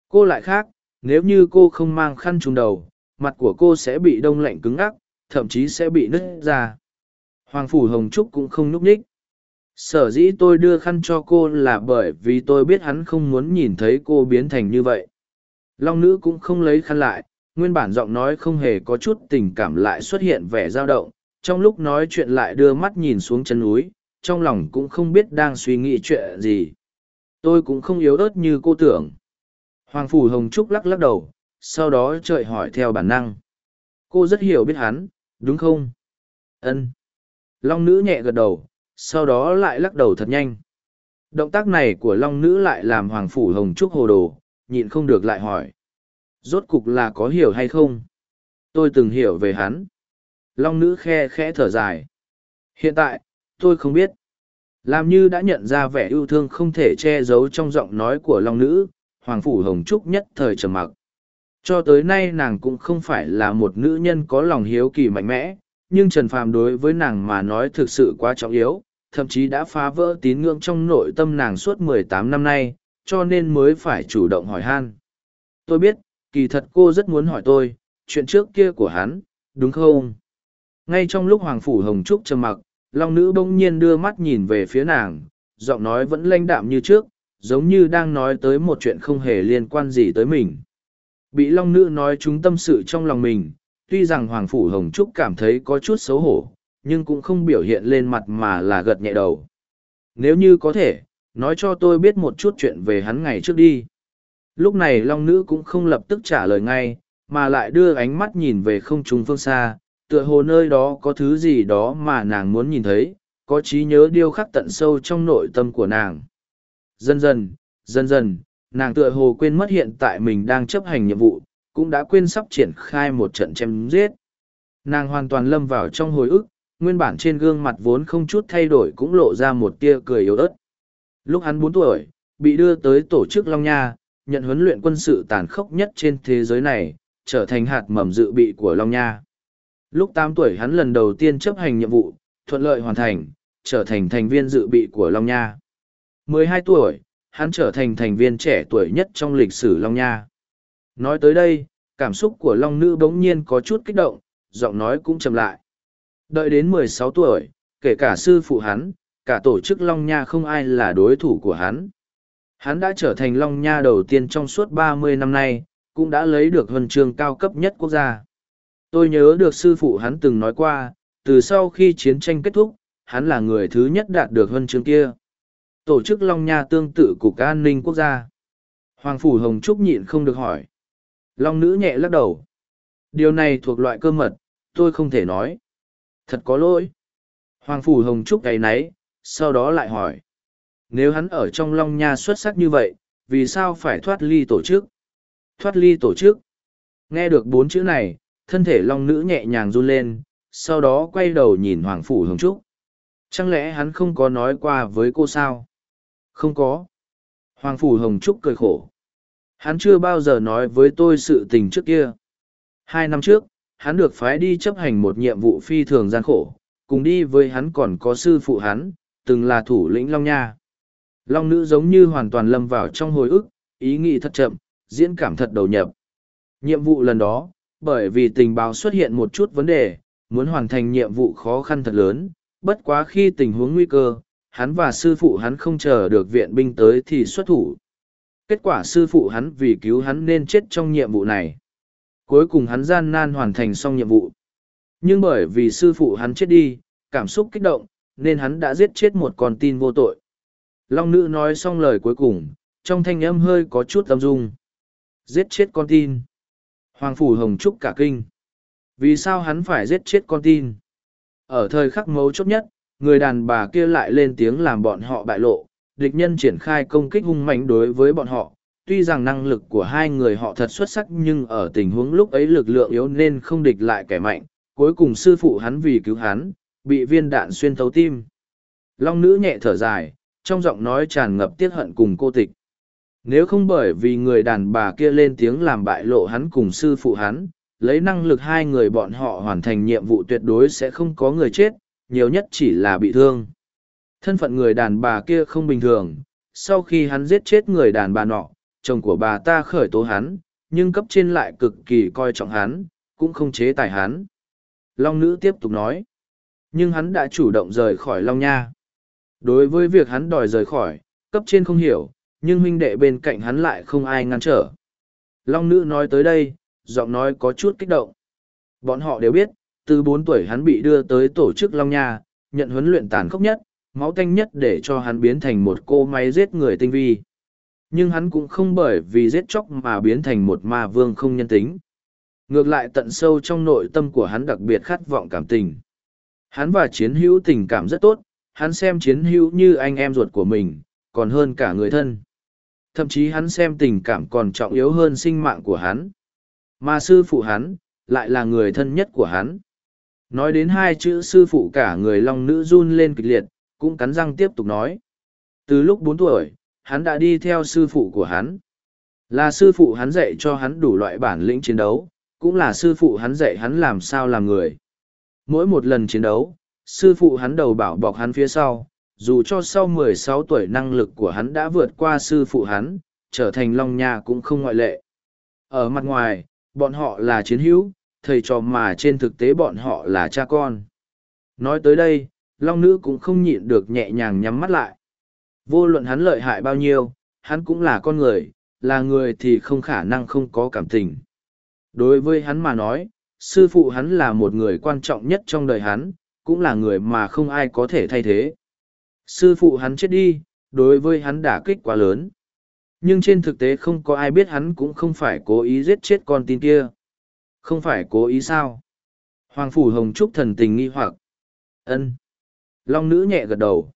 Cô lại khác, nếu như cô không mang khăn trùm đầu, mặt của cô sẽ bị đông lạnh cứng ngắc, thậm chí sẽ bị nứt ra. Hoàng Phủ Hồng Trúc cũng không núp ních. Sở dĩ tôi đưa khăn cho cô là bởi vì tôi biết hắn không muốn nhìn thấy cô biến thành như vậy. Long nữ cũng không lấy khăn lại, nguyên bản giọng nói không hề có chút tình cảm lại xuất hiện vẻ dao động, trong lúc nói chuyện lại đưa mắt nhìn xuống chân núi, trong lòng cũng không biết đang suy nghĩ chuyện gì. Tôi cũng không yếu ớt như cô tưởng. Hoàng Phủ Hồng Trúc lắc lắc đầu, sau đó trời hỏi theo bản năng. Cô rất hiểu biết hắn, đúng không? Ân. Long nữ nhẹ gật đầu, sau đó lại lắc đầu thật nhanh. Động tác này của Long nữ lại làm Hoàng Phủ Hồng Trúc hồ đồ, nhịn không được lại hỏi. Rốt cục là có hiểu hay không? Tôi từng hiểu về hắn. Long nữ khe khẽ thở dài. Hiện tại, tôi không biết. Làm như đã nhận ra vẻ yêu thương không thể che giấu trong giọng nói của Long nữ, Hoàng Phủ Hồng Trúc nhất thời trầm mặc. Cho tới nay nàng cũng không phải là một nữ nhân có lòng hiếu kỳ mạnh mẽ, nhưng Trần Phàm đối với nàng mà nói thực sự quá trọng yếu, thậm chí đã phá vỡ tín ngưỡng trong nội tâm nàng suốt mười tám năm nay, cho nên mới phải chủ động hỏi han. Tôi biết, kỳ thật cô rất muốn hỏi tôi, chuyện trước kia của hắn, đúng không? Ngay trong lúc Hoàng Phủ Hồng Trúc trầm mặc, Long Nữ bỗng nhiên đưa mắt nhìn về phía nàng, giọng nói vẫn lanh đạm như trước, giống như đang nói tới một chuyện không hề liên quan gì tới mình. Bị Long Nữ nói chúng tâm sự trong lòng mình, tuy rằng Hoàng Phủ Hồng Trúc cảm thấy có chút xấu hổ, nhưng cũng không biểu hiện lên mặt mà là gật nhẹ đầu. Nếu như có thể, nói cho tôi biết một chút chuyện về hắn ngày trước đi. Lúc này Long Nữ cũng không lập tức trả lời ngay, mà lại đưa ánh mắt nhìn về không trung phương xa, tựa hồ nơi đó có thứ gì đó mà nàng muốn nhìn thấy, có trí nhớ điêu khắc tận sâu trong nội tâm của nàng. Dần dần, dần dần, nàng tựa hồ quên mất hiện tại mình đang chấp hành nhiệm vụ, cũng đã quên sắp triển khai một trận chém giết. Nàng hoàn toàn lâm vào trong hồi ức, nguyên bản trên gương mặt vốn không chút thay đổi cũng lộ ra một tia cười yếu ớt. Lúc hắn bốn tuổi, bị đưa tới tổ chức Long Nha, nhận huấn luyện quân sự tàn khốc nhất trên thế giới này, trở thành hạt mầm dự bị của Long Nha. Lúc tám tuổi hắn lần đầu tiên chấp hành nhiệm vụ, thuận lợi hoàn thành, trở thành thành viên dự bị của Long Nha. 12 tuổi, hắn trở thành thành viên trẻ tuổi nhất trong lịch sử Long Nha. Nói tới đây, cảm xúc của Long Nữ bỗng nhiên có chút kích động, giọng nói cũng chậm lại. Đợi đến 16 tuổi, kể cả sư phụ hắn, cả tổ chức Long Nha không ai là đối thủ của hắn. Hắn đã trở thành Long Nha đầu tiên trong suốt 30 năm nay, cũng đã lấy được huân chương cao cấp nhất quốc gia. Tôi nhớ được sư phụ hắn từng nói qua, từ sau khi chiến tranh kết thúc, hắn là người thứ nhất đạt được huân chương kia. Tổ chức Long Nha tương tự Cục An ninh Quốc gia. Hoàng Phủ Hồng Trúc nhịn không được hỏi. Long nữ nhẹ lắc đầu. Điều này thuộc loại cơ mật, tôi không thể nói. Thật có lỗi. Hoàng Phủ Hồng Trúc gầy náy, sau đó lại hỏi. Nếu hắn ở trong Long Nha xuất sắc như vậy, vì sao phải thoát ly tổ chức? Thoát ly tổ chức. Nghe được bốn chữ này, thân thể Long Nữ nhẹ nhàng run lên, sau đó quay đầu nhìn Hoàng Phủ Hồng Trúc. Chẳng lẽ hắn không có nói qua với cô sao? Không có. Hoàng Phủ Hồng Trúc cười khổ. Hắn chưa bao giờ nói với tôi sự tình trước kia. Hai năm trước, hắn được phái đi chấp hành một nhiệm vụ phi thường gian khổ, cùng đi với hắn còn có sư phụ hắn, từng là thủ lĩnh Long Nha. Long nữ giống như hoàn toàn lâm vào trong hồi ức, ý nghĩ thật chậm, diễn cảm thật đầu nhập. Nhiệm vụ lần đó, bởi vì tình báo xuất hiện một chút vấn đề, muốn hoàn thành nhiệm vụ khó khăn thật lớn, bất quá khi tình huống nguy cơ, hắn và sư phụ hắn không chờ được viện binh tới thì xuất thủ. Kết quả sư phụ hắn vì cứu hắn nên chết trong nhiệm vụ này. Cuối cùng hắn gian nan hoàn thành xong nhiệm vụ. Nhưng bởi vì sư phụ hắn chết đi, cảm xúc kích động, nên hắn đã giết chết một con tin vô tội. Long nữ nói xong lời cuối cùng, trong thanh âm hơi có chút âm dung. Giết chết con tin. Hoàng Phủ Hồng Trúc cả kinh. Vì sao hắn phải giết chết con tin? Ở thời khắc mấu chốt nhất, người đàn bà kia lại lên tiếng làm bọn họ bại lộ, địch nhân triển khai công kích hung mạnh đối với bọn họ. Tuy rằng năng lực của hai người họ thật xuất sắc nhưng ở tình huống lúc ấy lực lượng yếu nên không địch lại kẻ mạnh, cuối cùng sư phụ hắn vì cứu hắn, bị viên đạn xuyên thấu tim. Long nữ nhẹ thở dài, trong giọng nói tràn ngập tiết hận cùng cô tịch. Nếu không bởi vì người đàn bà kia lên tiếng làm bại lộ hắn cùng sư phụ hắn, lấy năng lực hai người bọn họ hoàn thành nhiệm vụ tuyệt đối sẽ không có người chết, nhiều nhất chỉ là bị thương. Thân phận người đàn bà kia không bình thường, sau khi hắn giết chết người đàn bà nọ, chồng của bà ta khởi tố hắn, nhưng cấp trên lại cực kỳ coi trọng hắn, cũng không chế tài hắn. Long nữ tiếp tục nói, nhưng hắn đã chủ động rời khỏi Long Nha. Đối với việc hắn đòi rời khỏi, cấp trên không hiểu, nhưng huynh đệ bên cạnh hắn lại không ai ngăn trở. Long nữ nói tới đây, giọng nói có chút kích động. Bọn họ đều biết, từ bốn tuổi hắn bị đưa tới tổ chức Long Nha, nhận huấn luyện tàn khốc nhất, máu tanh nhất để cho hắn biến thành một cô máy giết người tinh vi. Nhưng hắn cũng không bởi vì giết chóc mà biến thành một ma vương không nhân tính. Ngược lại tận sâu trong nội tâm của hắn đặc biệt khát vọng cảm tình. Hắn và chiến hữu tình cảm rất tốt, hắn xem chiến hữu như anh em ruột của mình, còn hơn cả người thân. Thậm chí hắn xem tình cảm còn trọng yếu hơn sinh mạng của hắn. Mà sư phụ hắn, lại là người thân nhất của hắn. Nói đến hai chữ sư phụ cả người long nữ run lên kịch liệt, cũng cắn răng tiếp tục nói. Từ lúc bốn tuổi, hắn đã đi theo sư phụ của hắn. Là sư phụ hắn dạy cho hắn đủ loại bản lĩnh chiến đấu, cũng là sư phụ hắn dạy hắn làm sao làm người. Mỗi một lần chiến đấu, sư phụ hắn đầu bảo bọc hắn phía sau, dù cho sau 16 tuổi năng lực của hắn đã vượt qua sư phụ hắn, trở thành Long Nha cũng không ngoại lệ. Ở mặt ngoài, bọn họ là chiến hữu, thầy trò mà trên thực tế bọn họ là cha con. Nói tới đây, Long Nữ cũng không nhịn được nhẹ nhàng nhắm mắt lại. Vô luận hắn lợi hại bao nhiêu, hắn cũng là con người, là người thì không khả năng không có cảm tình. Đối với hắn mà nói, sư phụ hắn là một người quan trọng nhất trong đời hắn, cũng là người mà không ai có thể thay thế. Sư phụ hắn chết đi, đối với hắn đả kích quá lớn. Nhưng trên thực tế không có ai biết hắn cũng không phải cố ý giết chết con tin kia. Không phải cố ý sao? Hoàng Phủ Hồng Trúc thần tình nghi hoặc. ân Long nữ nhẹ gật đầu.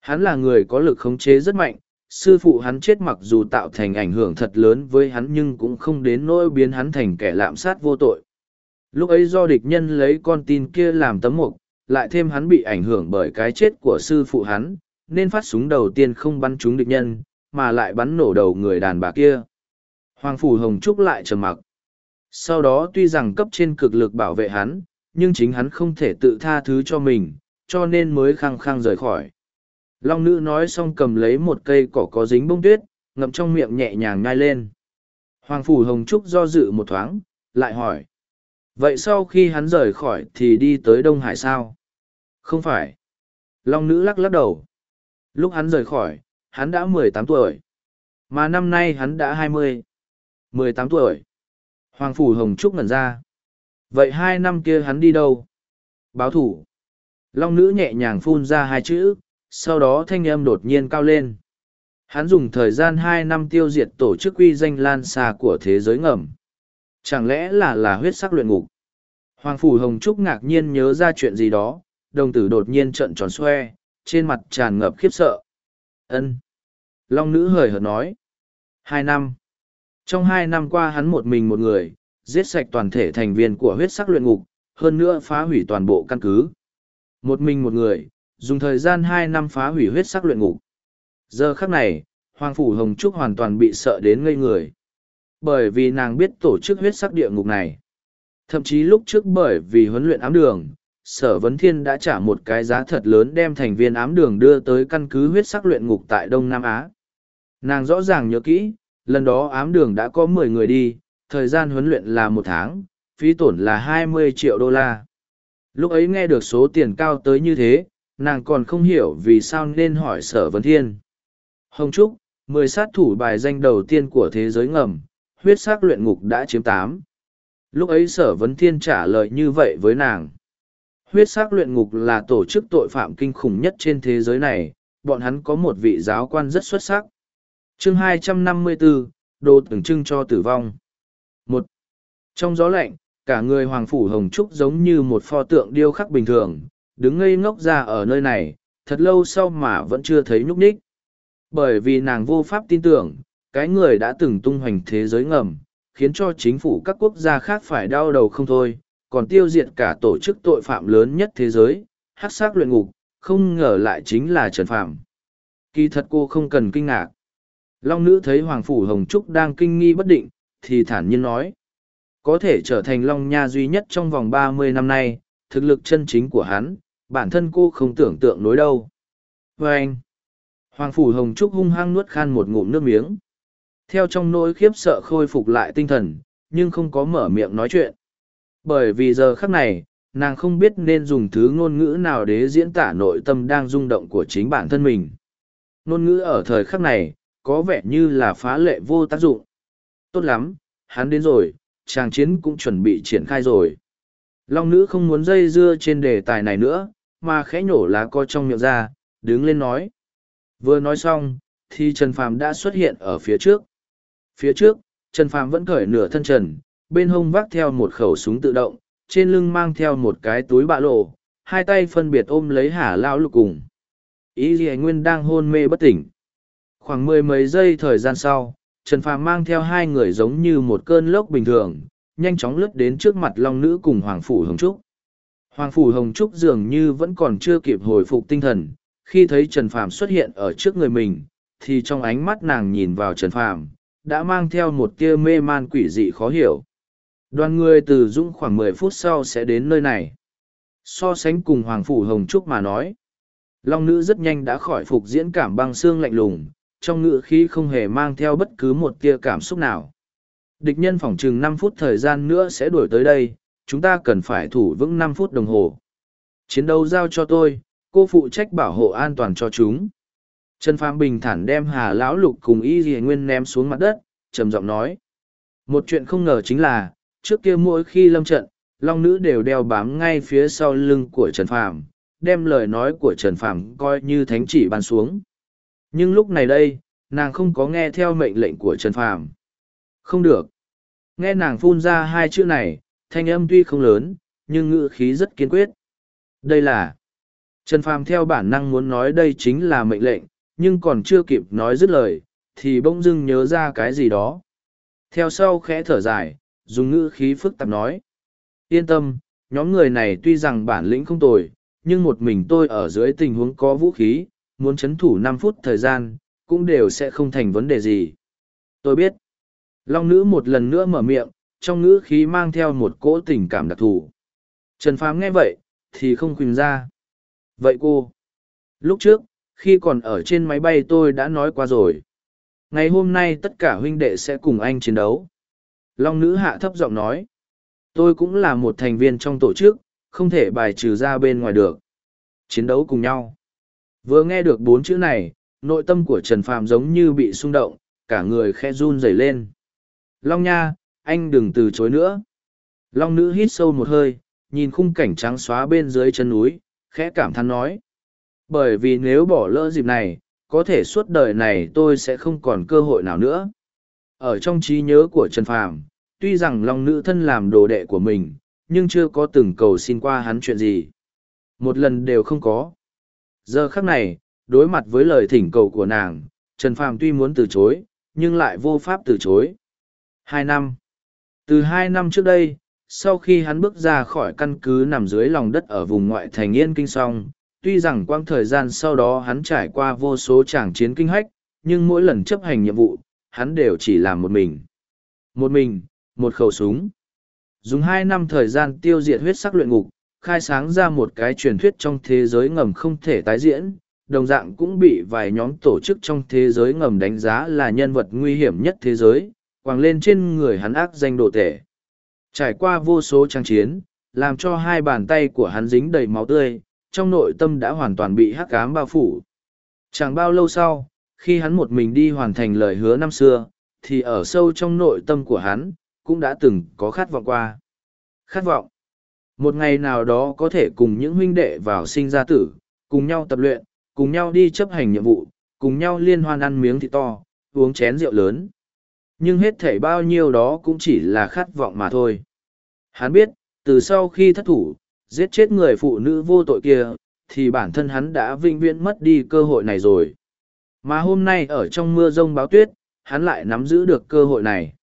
Hắn là người có lực khống chế rất mạnh, sư phụ hắn chết mặc dù tạo thành ảnh hưởng thật lớn với hắn nhưng cũng không đến nỗi biến hắn thành kẻ lạm sát vô tội. Lúc ấy do địch nhân lấy con tin kia làm tấm mục, lại thêm hắn bị ảnh hưởng bởi cái chết của sư phụ hắn, nên phát súng đầu tiên không bắn trúng địch nhân, mà lại bắn nổ đầu người đàn bà kia. Hoàng Phủ Hồng Trúc lại trầm mặc. Sau đó tuy rằng cấp trên cực lực bảo vệ hắn, nhưng chính hắn không thể tự tha thứ cho mình, cho nên mới khăng khăng rời khỏi. Long nữ nói xong cầm lấy một cây cỏ có dính bông tuyết, ngậm trong miệng nhẹ nhàng nhai lên. Hoàng Phủ Hồng Trúc do dự một thoáng, lại hỏi. Vậy sau khi hắn rời khỏi thì đi tới Đông Hải sao? Không phải. Long nữ lắc lắc đầu. Lúc hắn rời khỏi, hắn đã mười tám tuổi. Mà năm nay hắn đã hai mươi. Mười tám tuổi. Hoàng Phủ Hồng Trúc ngẩn ra. Vậy hai năm kia hắn đi đâu? Báo thủ. Long nữ nhẹ nhàng phun ra hai chữ, sau đó thanh âm đột nhiên cao lên. Hắn dùng thời gian hai năm tiêu diệt tổ chức uy danh lan xa của thế giới ngầm. Chẳng lẽ là là huyết sắc luyện ngục? Hoàng Phủ Hồng Trúc ngạc nhiên nhớ ra chuyện gì đó, đồng tử đột nhiên trợn tròn xoe, trên mặt tràn ngập khiếp sợ. ân Long nữ hời hợt nói. Hai năm. Trong hai năm qua hắn một mình một người, giết sạch toàn thể thành viên của huyết sắc luyện ngục, hơn nữa phá hủy toàn bộ căn cứ. Một mình một người, dùng thời gian hai năm phá hủy huyết sắc luyện ngục. Giờ khắc này, Hoàng Phủ Hồng Trúc hoàn toàn bị sợ đến ngây người. Bởi vì nàng biết tổ chức huyết sắc địa ngục này. Thậm chí lúc trước bởi vì huấn luyện ám đường, Sở Vấn Thiên đã trả một cái giá thật lớn đem thành viên ám đường đưa tới căn cứ huyết sắc luyện ngục tại Đông Nam Á. Nàng rõ ràng nhớ kỹ, lần đó ám đường đã có mười người đi, thời gian huấn luyện là một tháng, phí tổn là hai mươi triệu đô la. Lúc ấy nghe được số tiền cao tới như thế, nàng còn không hiểu vì sao nên hỏi sở vấn thiên. Hồng Trúc, mười sát thủ bài danh đầu tiên của thế giới ngầm, huyết sắc luyện ngục đã chiếm tám. Lúc ấy sở vấn thiên trả lời như vậy với nàng. Huyết sắc luyện ngục là tổ chức tội phạm kinh khủng nhất trên thế giới này, bọn hắn có một vị giáo quan rất xuất sắc. chương 254, đồ tưởng trưng cho tử vong. một Trong gió lạnh, cả người Hoàng Phủ Hồng Trúc giống như một pho tượng điêu khắc bình thường, đứng ngây ngốc ra ở nơi này, thật lâu sau mà vẫn chưa thấy nhúc nhích. Bởi vì nàng vô pháp tin tưởng, cái người đã từng tung hoành thế giới ngầm, khiến cho chính phủ các quốc gia khác phải đau đầu không thôi, còn tiêu diệt cả tổ chức tội phạm lớn nhất thế giới, hắc sát luyện ngục, không ngờ lại chính là Trần Phạm. Kỳ thật cô không cần kinh ngạc. Long nữ thấy Hoàng Phủ Hồng Trúc đang kinh nghi bất định, thì thản nhiên nói. Có thể trở thành Long Nha duy nhất trong vòng ba mươi năm nay, thực lực chân chính của hắn, bản thân cô không tưởng tượng nối đâu. Và anh, Hoàng Phủ Hồng Trúc hung hăng nuốt khan một ngụm nước miếng. Theo trong nỗi khiếp sợ khôi phục lại tinh thần, nhưng không có mở miệng nói chuyện. Bởi vì giờ khắc này, nàng không biết nên dùng thứ ngôn ngữ nào để diễn tả nội tâm đang rung động của chính bản thân mình. Ngôn ngữ ở thời khắc này, có vẻ như là phá lệ vô tác dụng. Tốt lắm, hắn đến rồi, tràng chiến cũng chuẩn bị triển khai rồi. Long nữ không muốn dây dưa trên đề tài này nữa, mà khẽ nhổ lá co trong miệng ra, đứng lên nói. Vừa nói xong, thì Trần Phàm đã xuất hiện ở phía trước. Phía trước, Trần Phàm vẫn cởi nửa thân trần, bên hông vác theo một khẩu súng tự động, trên lưng mang theo một cái túi bạ lộ, hai tay phân biệt ôm lấy Hà Lao lục cùng. Ý gì Nguyên đang hôn mê bất tỉnh. Khoảng mười mấy giây thời gian sau, Trần Phàm mang theo hai người giống như một cơn lốc bình thường, nhanh chóng lướt đến trước mặt Long Nữ cùng Hoàng Phủ Hồng Trúc. Hoàng Phủ Hồng Trúc dường như vẫn còn chưa kịp hồi phục tinh thần, khi thấy Trần Phàm xuất hiện ở trước người mình, thì trong ánh mắt nàng nhìn vào Trần Phàm, đã mang theo một tia mê man quỷ dị khó hiểu. Đoàn người từ Dũng khoảng mười phút sau sẽ đến nơi này. So sánh cùng Hoàng Phủ Hồng Trúc mà nói. Long nữ rất nhanh đã khỏi phục diễn cảm băng xương lạnh lùng, trong ngữ khí không hề mang theo bất cứ một tia cảm xúc nào. Địch nhân phỏng chừng năm phút thời gian nữa sẽ đuổi tới đây, chúng ta cần phải thủ vững năm phút đồng hồ. Chiến đấu giao cho tôi, cô phụ trách bảo hộ an toàn cho chúng. Trần Phàm bình thản đem Hà Lão Lục cùng Y Dì Nguyên ném xuống mặt đất, trầm giọng nói. Một chuyện không ngờ chính là, trước kia mỗi khi lâm trận, Long Nữ đều đeo bám ngay phía sau lưng của Trần Phàm, đem lời nói của Trần Phàm coi như thánh chỉ ban xuống. Nhưng lúc này đây, nàng không có nghe theo mệnh lệnh của Trần Phàm. Không được. Nghe nàng phun ra hai chữ này, thanh âm tuy không lớn, nhưng ngữ khí rất kiên quyết. Đây là... Trần Phàm theo bản năng muốn nói đây chính là mệnh lệnh, nhưng còn chưa kịp nói dứt lời, thì bỗng dưng nhớ ra cái gì đó. Theo sau khẽ thở dài, dùng ngữ khí phức tạp nói. Yên tâm, nhóm người này tuy rằng bản lĩnh không tồi, nhưng một mình tôi ở dưới tình huống có vũ khí, muốn chấn thủ năm phút thời gian, cũng đều sẽ không thành vấn đề gì. Tôi biết. Long nữ một lần nữa mở miệng, trong ngữ khí mang theo một cỗ tình cảm đặc thù. Trần Phàm nghe vậy, thì không khuyên ra. Vậy cô, lúc trước, khi còn ở trên máy bay tôi đã nói qua rồi. Ngày hôm nay tất cả huynh đệ sẽ cùng anh chiến đấu. Long nữ hạ thấp giọng nói. Tôi cũng là một thành viên trong tổ chức, không thể bài trừ ra bên ngoài được. Chiến đấu cùng nhau. Vừa nghe được bốn chữ này, nội tâm của Trần Phàm giống như bị xung động, cả người khe run rẩy lên. Long nha, anh đừng từ chối nữa. Long nữ hít sâu một hơi, nhìn khung cảnh trắng xóa bên dưới chân núi, khẽ cảm thán nói. Bởi vì nếu bỏ lỡ dịp này, có thể suốt đời này tôi sẽ không còn cơ hội nào nữa. Ở trong trí nhớ của Trần Phàm, tuy rằng Long nữ thân làm đồ đệ của mình, nhưng chưa có từng cầu xin qua hắn chuyện gì. Một lần đều không có. Giờ khắc này, đối mặt với lời thỉnh cầu của nàng, Trần Phàm tuy muốn từ chối, nhưng lại vô pháp từ chối. Hai năm. Từ hai năm trước đây, sau khi hắn bước ra khỏi căn cứ nằm dưới lòng đất ở vùng ngoại thành Yên Kinh Song, tuy rằng quang thời gian sau đó hắn trải qua vô số tràng chiến kinh hách, nhưng mỗi lần chấp hành nhiệm vụ, hắn đều chỉ làm một mình. Một mình, một khẩu súng. Dùng hai năm thời gian tiêu diệt huyết sắc luyện ngục, khai sáng ra một cái truyền thuyết trong thế giới ngầm không thể tái diễn, đồng dạng cũng bị vài nhóm tổ chức trong thế giới ngầm đánh giá là nhân vật nguy hiểm nhất thế giới, quàng lên trên người hắn ác danh độ tể. Trải qua vô số trang chiến, làm cho hai bàn tay của hắn dính đầy máu tươi, trong nội tâm đã hoàn toàn bị hắc ám bao phủ. Chẳng bao lâu sau, khi hắn một mình đi hoàn thành lời hứa năm xưa, thì ở sâu trong nội tâm của hắn, cũng đã từng có khát vọng qua. Khát vọng. Một ngày nào đó có thể cùng những huynh đệ vào sinh ra tử, cùng nhau tập luyện, cùng nhau đi chấp hành nhiệm vụ, cùng nhau liên hoan ăn miếng thịt to, uống chén rượu lớn. Nhưng hết thể bao nhiêu đó cũng chỉ là khát vọng mà thôi. Hắn biết, từ sau khi thất thủ, giết chết người phụ nữ vô tội kia, thì bản thân hắn đã vinh viễn mất đi cơ hội này rồi. Mà hôm nay ở trong mưa rông báo tuyết, hắn lại nắm giữ được cơ hội này.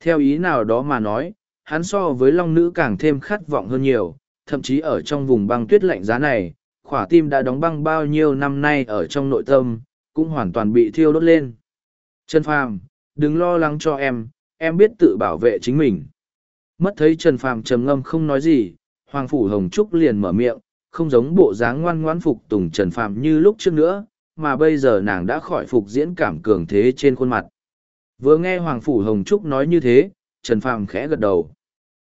Theo ý nào đó mà nói, hắn so với long nữ càng thêm khát vọng hơn nhiều, thậm chí ở trong vùng băng tuyết lạnh giá này, khỏa tim đã đóng băng bao nhiêu năm nay ở trong nội tâm, cũng hoàn toàn bị thiêu đốt lên. Trần Phàm, đừng lo lắng cho em, em biết tự bảo vệ chính mình. Mất thấy Trần Phàm trầm ngâm không nói gì, Hoàng Phủ Hồng Trúc liền mở miệng, không giống bộ dáng ngoan ngoãn phục tùng Trần Phàm như lúc trước nữa, mà bây giờ nàng đã khỏi phục diễn cảm cường thế trên khuôn mặt. Vừa nghe Hoàng Phủ Hồng Trúc nói như thế, Trần Phàm khẽ gật đầu.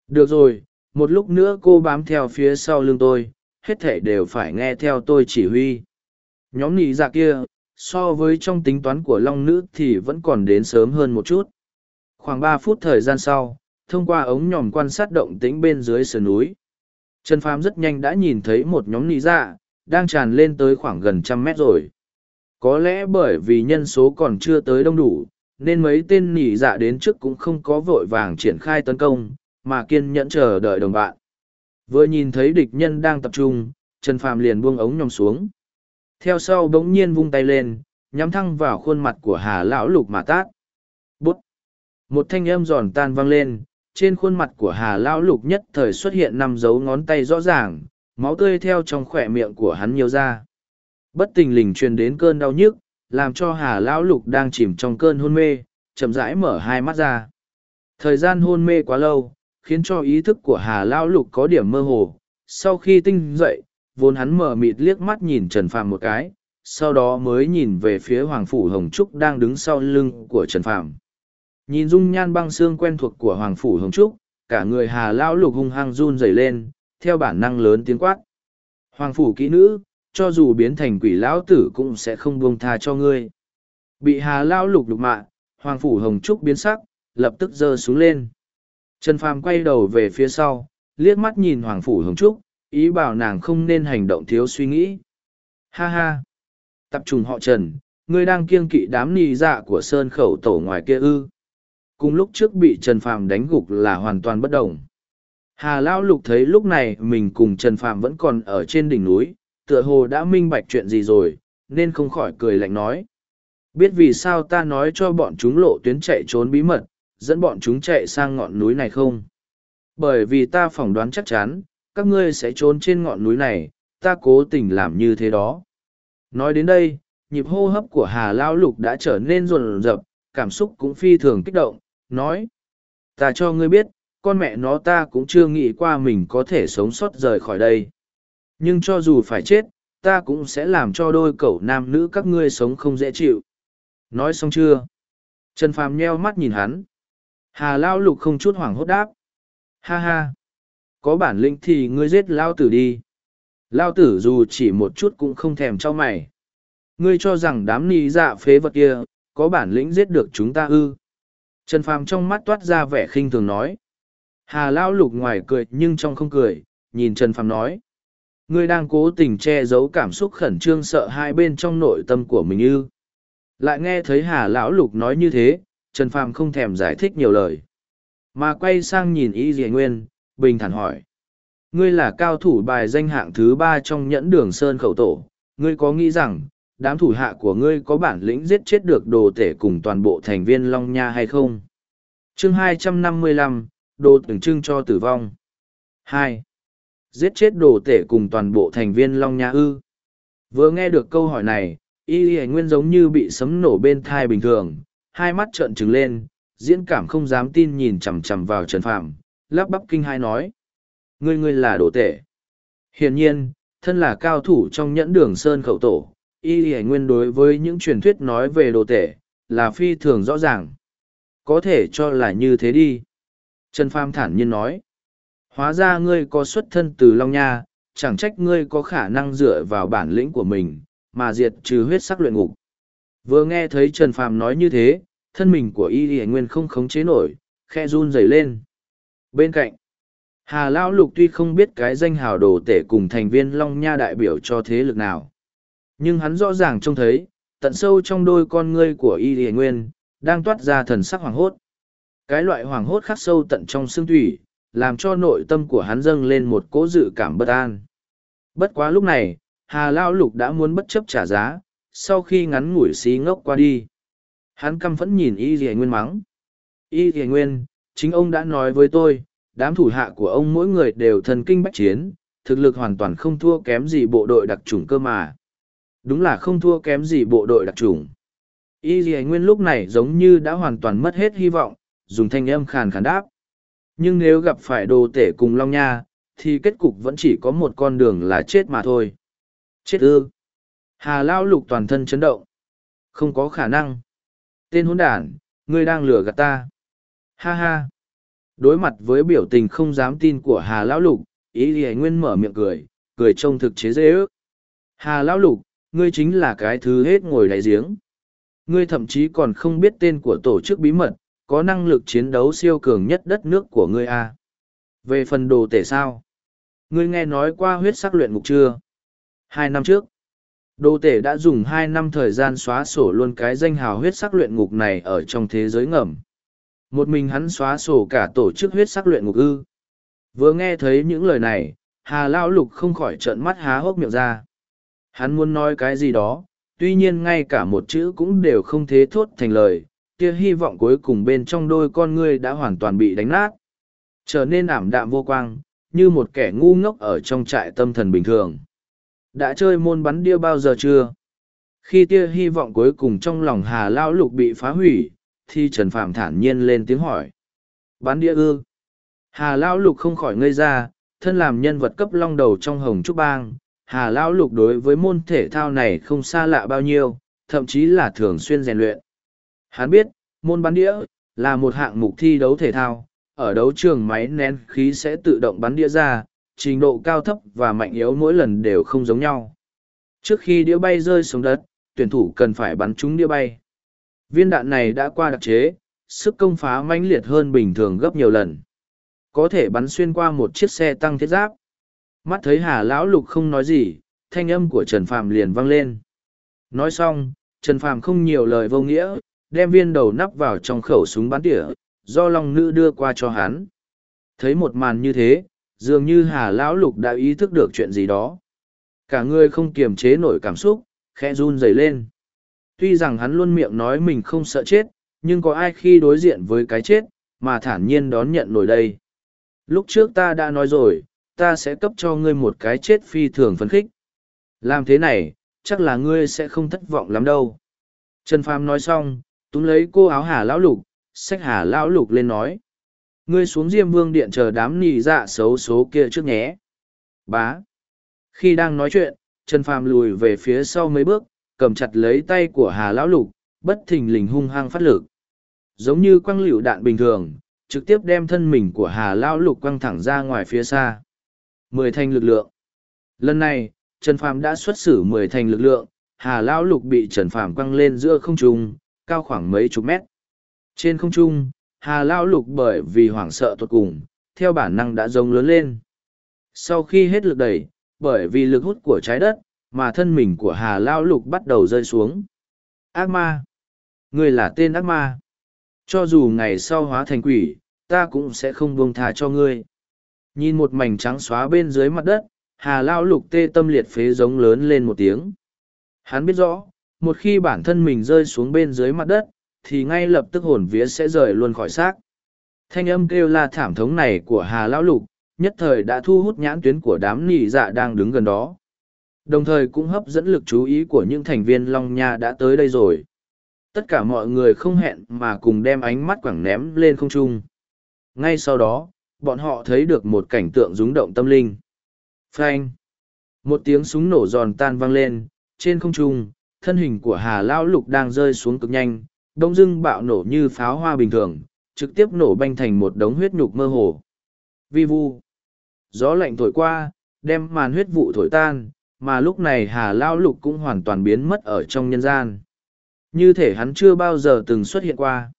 Được rồi, một lúc nữa cô bám theo phía sau lưng tôi, hết thể đều phải nghe theo tôi chỉ huy. Nhóm nị dạ kia, so với trong tính toán của Long Nữ thì vẫn còn đến sớm hơn một chút. Khoảng ba phút thời gian sau, thông qua ống nhòm quan sát động tĩnh bên dưới sườn núi. Trần Phàm rất nhanh đã nhìn thấy một nhóm nị dạ, đang tràn lên tới khoảng gần trăm mét rồi. Có lẽ bởi vì nhân số còn chưa tới đông đủ, nên mấy tên nỉ dạ đến trước cũng không có vội vàng triển khai tấn công, mà kiên nhẫn chờ đợi đồng bạn. Vừa nhìn thấy địch nhân đang tập trung, Trần Phàm liền buông ống nhòm xuống. Theo sau bỗng nhiên vung tay lên, nhắm thăng vào khuôn mặt của Hà lão lục mà tát. Bút! Một thanh âm giòn tan vang lên, trên khuôn mặt của Hà lão lục nhất thời xuất hiện năm dấu ngón tay rõ ràng, máu tươi theo trong khỏe miệng của hắn nhiều ra. Bất tình lình truyền đến cơn đau nhức, làm cho Hà lão lục đang chìm trong cơn hôn mê, chậm rãi mở hai mắt ra. Thời gian hôn mê quá lâu, khiến cho ý thức của Hà lão lục có điểm mơ hồ. Sau khi tinh dậy, vốn hắn mở mịt liếc mắt nhìn Trần Phàm một cái, sau đó mới nhìn về phía Hoàng Phủ Hồng Trúc đang đứng sau lưng của Trần Phàm. Nhìn dung nhan băng xương quen thuộc của Hoàng Phủ Hồng Trúc, cả người Hà Lão Lục hung hăng run rẩy lên, theo bản năng lớn tiếng quát. Hoàng Phủ kỹ nữ, cho dù biến thành quỷ lão tử cũng sẽ không buông tha cho ngươi. Bị Hà Lão Lục lục mạ, Hoàng Phủ Hồng Trúc biến sắc, lập tức giơ xuống lên. Trần Phàm quay đầu về phía sau, liếc mắt nhìn Hoàng Phủ Hồng Trúc, ý bảo nàng không nên hành động thiếu suy nghĩ. Ha ha! Tập trung họ Trần, ngươi đang kiêng kỵ đám nì dạ của sơn khẩu tổ ngoài kia ư. Cùng lúc trước bị Trần Phàm đánh gục là hoàn toàn bất động. Hà Lão Lục thấy lúc này mình cùng Trần Phàm vẫn còn ở trên đỉnh núi, tựa hồ đã minh bạch chuyện gì rồi, nên không khỏi cười lạnh nói. Biết vì sao ta nói cho bọn chúng lộ tuyến chạy trốn bí mật, dẫn bọn chúng chạy sang ngọn núi này không? Bởi vì ta phỏng đoán chắc chắn, các ngươi sẽ trốn trên ngọn núi này, ta cố tình làm như thế đó. Nói đến đây, nhịp hô hấp của Hà Lao Lục đã trở nên rồn rập, cảm xúc cũng phi thường kích động, nói. Ta cho ngươi biết, con mẹ nó ta cũng chưa nghĩ qua mình có thể sống sót rời khỏi đây. Nhưng cho dù phải chết, ta cũng sẽ làm cho đôi cậu nam nữ các ngươi sống không dễ chịu. Nói xong chưa? Trần Phàm nheo mắt nhìn hắn. Hà Lao Lục không chút hoảng hốt đáp. Ha ha! Có bản lĩnh thì ngươi giết Lao Tử đi. Lao Tử dù chỉ một chút cũng không thèm cho mày. Ngươi cho rằng đám ni dạ phế vật kia, có bản lĩnh giết được chúng ta ư. Trần Phàm trong mắt toát ra vẻ khinh thường nói. Hà Lao Lục ngoài cười nhưng trong không cười, nhìn Trần Phàm nói. Ngươi đang cố tình che giấu cảm xúc khẩn trương sợ hai bên trong nội tâm của mình ư. Lại nghe thấy Hà Lão Lục nói như thế, Trần Phàm không thèm giải thích nhiều lời. Mà quay sang nhìn Y Dì Nguyên, bình thản hỏi. Ngươi là cao thủ bài danh hạng thứ ba trong nhẫn đường Sơn Khẩu Tổ. Ngươi có nghĩ rằng, đám thủ hạ của ngươi có bản lĩnh giết chết được đồ tể cùng toàn bộ thành viên Long Nha hay không? chương 255, đồ tưởng trưng cho tử vong. hai Giết chết đồ tể cùng toàn bộ thành viên Long Nha ư. Vừa nghe được câu hỏi này, y y nguyên giống như bị sấm nổ bên thai bình thường, hai mắt trợn trừng lên, diễn cảm không dám tin nhìn chằm chằm vào Trần Phạm, lắp bắp kinh hai nói. Ngươi ngươi là đồ tể. Hiển nhiên, thân là cao thủ trong nhẫn đường Sơn Khẩu Tổ, y y nguyên đối với những truyền thuyết nói về đồ tể, là phi thường rõ ràng. Có thể cho là như thế đi. Trần Pham thản nhiên nói. Hóa ra ngươi có xuất thân từ Long Nha, chẳng trách ngươi có khả năng dựa vào bản lĩnh của mình, mà diệt trừ huyết sắc luyện ngục. Vừa nghe thấy Trần Phàm nói như thế, thân mình của y y nguyên không khống chế nổi, khe run rẩy lên. Bên cạnh, Hà Lão Lục tuy không biết cái danh hào đồ tể cùng thành viên Long Nha đại biểu cho thế lực nào. Nhưng hắn rõ ràng trông thấy, tận sâu trong đôi con ngươi của y y nguyên, đang toát ra thần sắc hoàng hốt. Cái loại hoàng hốt khắc sâu tận trong xương thủy, làm cho nội tâm của hắn dâng lên một cỗ dự cảm bất an. Bất quá lúc này, Hà Lao Lục đã muốn bất chấp trả giá, sau khi ngắn ngủi xí ngốc qua đi. Hắn căm phẫn nhìn Y Dì Nguyên mắng. Y Dì Nguyên, chính ông đã nói với tôi, đám thủ hạ của ông mỗi người đều thần kinh bách chiến, thực lực hoàn toàn không thua kém gì bộ đội đặc trùng cơ mà. Đúng là không thua kém gì bộ đội đặc trùng. Y Dì Nguyên lúc này giống như đã hoàn toàn mất hết hy vọng, dùng thanh âm khàn khàn đáp. Nhưng nếu gặp phải đồ tể cùng Long Nha, thì kết cục vẫn chỉ có một con đường là chết mà thôi. Chết ư. Hà Lão Lục toàn thân chấn động. Không có khả năng. Tên hỗn đản, ngươi đang lừa gạt ta. Ha ha. Đối mặt với biểu tình không dám tin của Hà Lão Lục, ý thì nguyên mở miệng cười, cười trông thực chế dễ ước. Hà Lão Lục, ngươi chính là cái thứ hết ngồi đáy giếng. Ngươi thậm chí còn không biết tên của tổ chức bí mật, có năng lực chiến đấu siêu cường nhất đất nước của ngươi à. Về phần đồ tể sao? Ngươi nghe nói qua huyết sắc luyện ngục chưa? Hai năm trước, Đồ tể đã dùng hai năm thời gian xóa sổ luôn cái danh hào huyết sắc luyện ngục này ở trong thế giới ngầm. Một mình hắn xóa sổ cả tổ chức huyết sắc luyện ngục ư. Vừa nghe thấy những lời này, Hà Lao Lục không khỏi trợn mắt há hốc miệng ra. Hắn muốn nói cái gì đó, tuy nhiên ngay cả một chữ cũng đều không thế thốt thành lời, kia hy vọng cuối cùng bên trong đôi con ngươi đã hoàn toàn bị đánh nát. Trở nên ảm đạm vô quang, như một kẻ ngu ngốc ở trong trại tâm thần bình thường. Đã chơi môn bắn đĩa bao giờ chưa? Khi tia hy vọng cuối cùng trong lòng hà lao lục bị phá hủy thì trần phạm thản nhiên lên tiếng hỏi. Bắn đĩa ư? Hà lao lục không khỏi ngây ra thân làm nhân vật cấp long đầu trong hồng trúc bang hà lao lục đối với môn thể thao này không xa lạ bao nhiêu thậm chí là thường xuyên rèn luyện hắn biết môn bắn đĩa là một hạng mục thi đấu thể thao, ở đấu trường máy nén khí sẽ tự động bắn đĩa ra, trình độ cao thấp và mạnh yếu mỗi lần đều không giống nhau. Trước khi đĩa bay rơi xuống đất, tuyển thủ cần phải bắn trúng đĩa bay. Viên đạn này đã qua đặc chế, sức công phá mãnh liệt hơn bình thường gấp nhiều lần. Có thể bắn xuyên qua một chiếc xe tăng thiết giáp. Mắt thấy Hà Lão Lục không nói gì, thanh âm của Trần Phàm liền vang lên. Nói xong, Trần Phàm không nhiều lời vô nghĩa, đem viên đầu nắp vào trong khẩu súng bắn tỉa, do Long Nữ đưa qua cho hắn. Thấy một màn như thế, dường như Hà Lão Lục đã ý thức được chuyện gì đó. Cả người không kiềm chế nổi cảm xúc, khẽ run rẩy lên. Tuy rằng hắn luôn miệng nói mình không sợ chết, nhưng có ai khi đối diện với cái chết, mà thản nhiên đón nhận nổi đây. Lúc trước ta đã nói rồi, ta sẽ cấp cho ngươi một cái chết phi thường phấn khích. Làm thế này, chắc là ngươi sẽ không thất vọng lắm đâu. Trần Phàm nói xong, túm lấy cô áo hà lão lục, xách hà lão lục lên nói. Ngươi xuống diêm vương điện chờ đám nì dạ xấu số kia trước nhé. Bá. Khi đang nói chuyện, Trần Phàm lùi về phía sau mấy bước, cầm chặt lấy tay của hà lão lục, bất thình lình hung hăng phát lực. Giống như quăng lựu đạn bình thường, trực tiếp đem thân mình của hà lão lục quăng thẳng ra ngoài phía xa. Mười thành lực lượng. Lần này, Trần Phàm đã xuất xử mười thành lực lượng, Hà Lão Lục bị Trần Phàm quăng lên giữa không trung, cao khoảng mấy chục mét. Trên không trung, Hà Lão Lục bởi vì hoảng sợ tuột cùng, theo bản năng đã rống lớn lên. Sau khi hết lực đẩy, bởi vì lực hút của trái đất, mà thân mình của Hà Lão Lục bắt đầu rơi xuống. Ác ma! Người là tên ác ma! Cho dù ngày sau hóa thành quỷ, ta cũng sẽ không buông thà cho ngươi. Nhìn một mảnh trắng xóa bên dưới mặt đất, Hà Lao Lục tê tâm liệt phế giống lớn lên một tiếng. Hắn biết rõ, một khi bản thân mình rơi xuống bên dưới mặt đất, thì ngay lập tức hồn vía sẽ rời luôn khỏi xác. Thanh âm kêu la thảm thống này của Hà Lão Lục, nhất thời đã thu hút nhãn tuyến của đám nỉ dạ đang đứng gần đó. Đồng thời cũng hấp dẫn lực chú ý của những thành viên Long Nha đã tới đây rồi. Tất cả mọi người không hẹn mà cùng đem ánh mắt quẳng ném lên không trung. Ngay sau đó, bọn họ thấy được một cảnh tượng rúng động tâm linh. Phanh! Một tiếng súng nổ giòn tan vang lên, trên không trung, thân hình của Hà Lão Lục đang rơi xuống cực nhanh, đông dưng bạo nổ như pháo hoa bình thường, trực tiếp nổ banh thành một đống huyết nhục mơ hồ. Vi vu! Gió lạnh thổi qua, đem màn huyết vụ thổi tan, mà lúc này Hà Lão Lục cũng hoàn toàn biến mất ở trong nhân gian. Như thể hắn chưa bao giờ từng xuất hiện qua.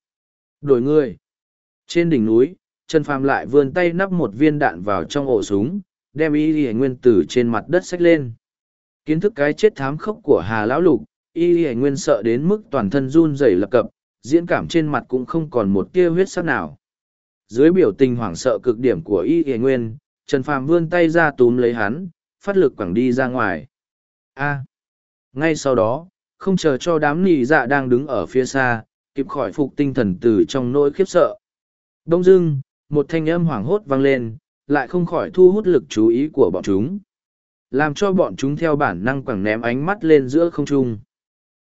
Đổi người! Trên đỉnh núi, Trần Phàm lại vươn tay nắp một viên đạn vào trong ổ súng, đem y y nguyên tử trên mặt đất xách lên. Kiến thức cái chết thám khốc của Hà Lão Lục, y y nguyên sợ đến mức toàn thân run rẩy lập cập, diễn cảm trên mặt cũng không còn một tia huyết sắc nào. Dưới biểu tình hoảng sợ cực điểm của y y nguyên, Trần Phàm vươn tay ra túm lấy hắn, phát lực quẳng đi ra ngoài. A. Ngay sau đó, không chờ cho đám nị dạ đang đứng ở phía xa, kịp khỏi phục tinh thần từ trong nỗi khiếp sợ. Đông dưng, một thanh âm hoảng hốt vang lên, lại không khỏi thu hút lực chú ý của bọn chúng. Làm cho bọn chúng theo bản năng quẳng ném ánh mắt lên giữa không trung.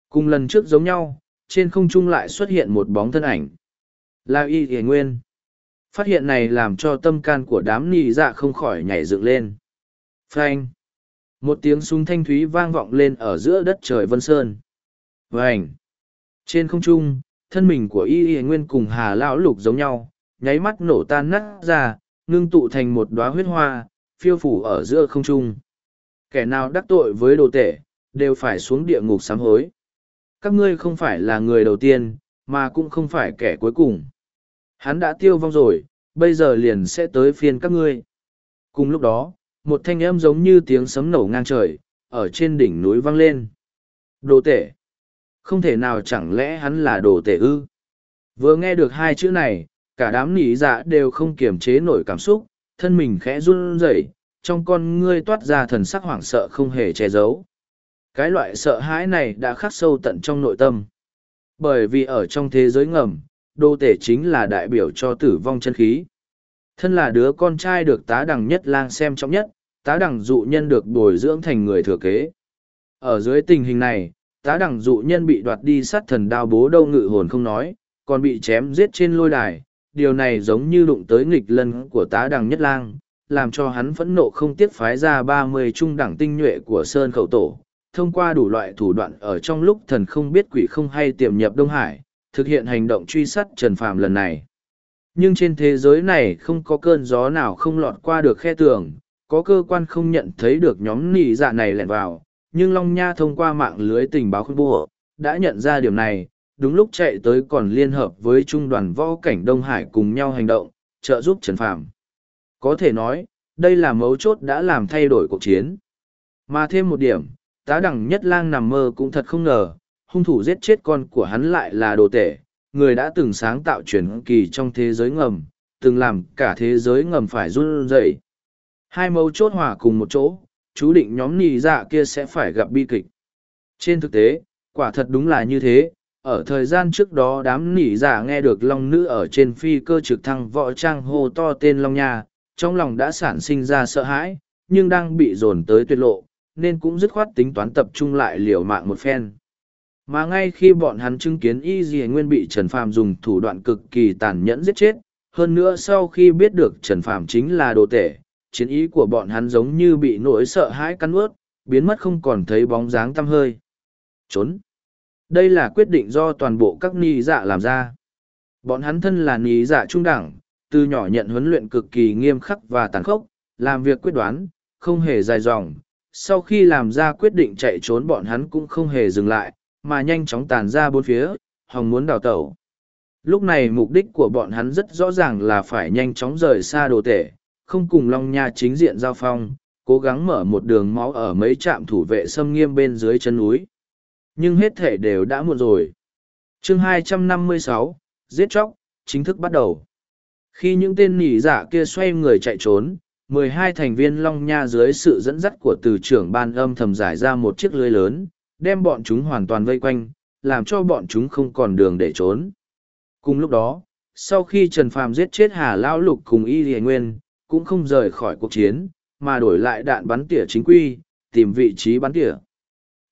Cùng lần trước giống nhau, trên không trung lại xuất hiện một bóng thân ảnh. Là y hề nguyên. Phát hiện này làm cho tâm can của đám nị dạ không khỏi nhảy dựng lên. Phanh. Một tiếng súng thanh thúy vang vọng lên ở giữa đất trời Vân Sơn. Vành. Trên không trung, thân mình của y Y nguyên cùng hà lão lục giống nhau, nháy mắt nổ tan nát ra, ngưng tụ thành một đóa huyết hoa, phiêu phủ ở giữa không trung. Kẻ nào đắc tội với đồ tể, đều phải xuống địa ngục sám hối. Các ngươi không phải là người đầu tiên, mà cũng không phải kẻ cuối cùng. Hắn đã tiêu vong rồi, bây giờ liền sẽ tới phiên các ngươi. Cùng lúc đó, một thanh âm giống như tiếng sấm nổ ngang trời, ở trên đỉnh núi vang lên. Đồ tể. Không thể nào chẳng lẽ hắn là đồ tể ư? Vừa nghe được hai chữ này, cả đám nỉ dạ đều không kiềm chế nổi cảm xúc thân mình khẽ run rẩy trong con ngươi toát ra thần sắc hoảng sợ không hề che giấu. Cái loại sợ hãi này đã khắc sâu tận trong nội tâm. Bởi vì ở trong thế giới ngầm đô tể chính là đại biểu cho tử vong chân khí. Thân là đứa con trai được tá đằng nhất lang xem trọng nhất tá đằng dụ nhân được bồi dưỡng thành người thừa kế. Ở dưới tình hình này tá đằng dụ nhân bị đoạt đi sát thần đao bố đâu ngự hồn không nói còn bị chém giết trên lôi đài điều này giống như đụng tới nghịch lân của tá đằng nhất lang, làm cho hắn phẫn nộ không tiếc phái ra ba mươi trung đẳng tinh nhuệ của Sơn Khẩu Tổ, thông qua đủ loại thủ đoạn ở trong lúc thần không biết quỷ không hay tiềm nhập Đông Hải, thực hiện hành động truy sát Trần Phàm lần này. Nhưng trên thế giới này không có cơn gió nào không lọt qua được khe tường, có cơ quan không nhận thấy được nhóm nỉ dạ này lẻn vào, nhưng Long Nha thông qua mạng lưới tình báo khuyên bùa đã nhận ra điểm này, đúng lúc chạy tới còn liên hợp với trung đoàn võ cảnh Đông Hải cùng nhau hành động, trợ giúp Trần Phàm. Có thể nói, đây là mấu chốt đã làm thay đổi cuộc chiến. Mà thêm một điểm, tá đẳng nhất lang nằm mơ cũng thật không ngờ, hung thủ giết chết con của hắn lại là đồ tể, người đã từng sáng tạo truyền kỳ trong thế giới ngầm, từng làm cả thế giới ngầm phải run rẩy. Hai mấu chốt hòa cùng một chỗ, chú định nhóm nì dạ kia sẽ phải gặp bi kịch. Trên thực tế, quả thật đúng là như thế, ở thời gian trước đó đám nỉ giả dạ nghe được long nữ ở trên phi cơ trực thăng võ trang hô to tên long nha trong lòng đã sản sinh ra sợ hãi, nhưng đang bị dồn tới tuyệt lộ, nên cũng dứt khoát tính toán tập trung lại liều mạng một phen. Mà ngay khi bọn hắn chứng kiến y dì nguyên bị trần phàm dùng thủ đoạn cực kỳ tàn nhẫn giết chết, hơn nữa sau khi biết được trần phàm chính là đồ tể, chiến ý của bọn hắn giống như bị nỗi sợ hãi cắn ướt, biến mất không còn thấy bóng dáng tăm hơi. Trốn. Đây là quyết định do toàn bộ các ni dạ làm ra. Bọn hắn thân là ni dạ trung đẳng từ nhỏ nhận huấn luyện cực kỳ nghiêm khắc và tàn khốc làm việc quyết đoán không hề dài dòng. Sau khi làm ra quyết định chạy trốn bọn hắn cũng không hề dừng lại mà nhanh chóng tàn ra bốn phía hòng muốn đào tẩu. Lúc này mục đích của bọn hắn rất rõ ràng là phải nhanh chóng rời xa đồ tể không cùng long nha chính diện giao phong cố gắng mở một đường máu ở mấy trạm thủ vệ xâm nghiêm bên dưới chân núi. Nhưng hết thể đều đã muộn rồi. Chương 256, giết chóc chính thức bắt đầu khi những tên nỉ dạ kia xoay người chạy trốn mười hai thành viên long nha dưới sự dẫn dắt của từ trưởng ban âm thầm giải ra một chiếc lưới lớn đem bọn chúng hoàn toàn vây quanh làm cho bọn chúng không còn đường để trốn cùng lúc đó sau khi trần phàm giết chết hà lão lục cùng y hiền nguyên cũng không rời khỏi cuộc chiến mà đổi lại đạn bắn tỉa chính quy tìm vị trí bắn tỉa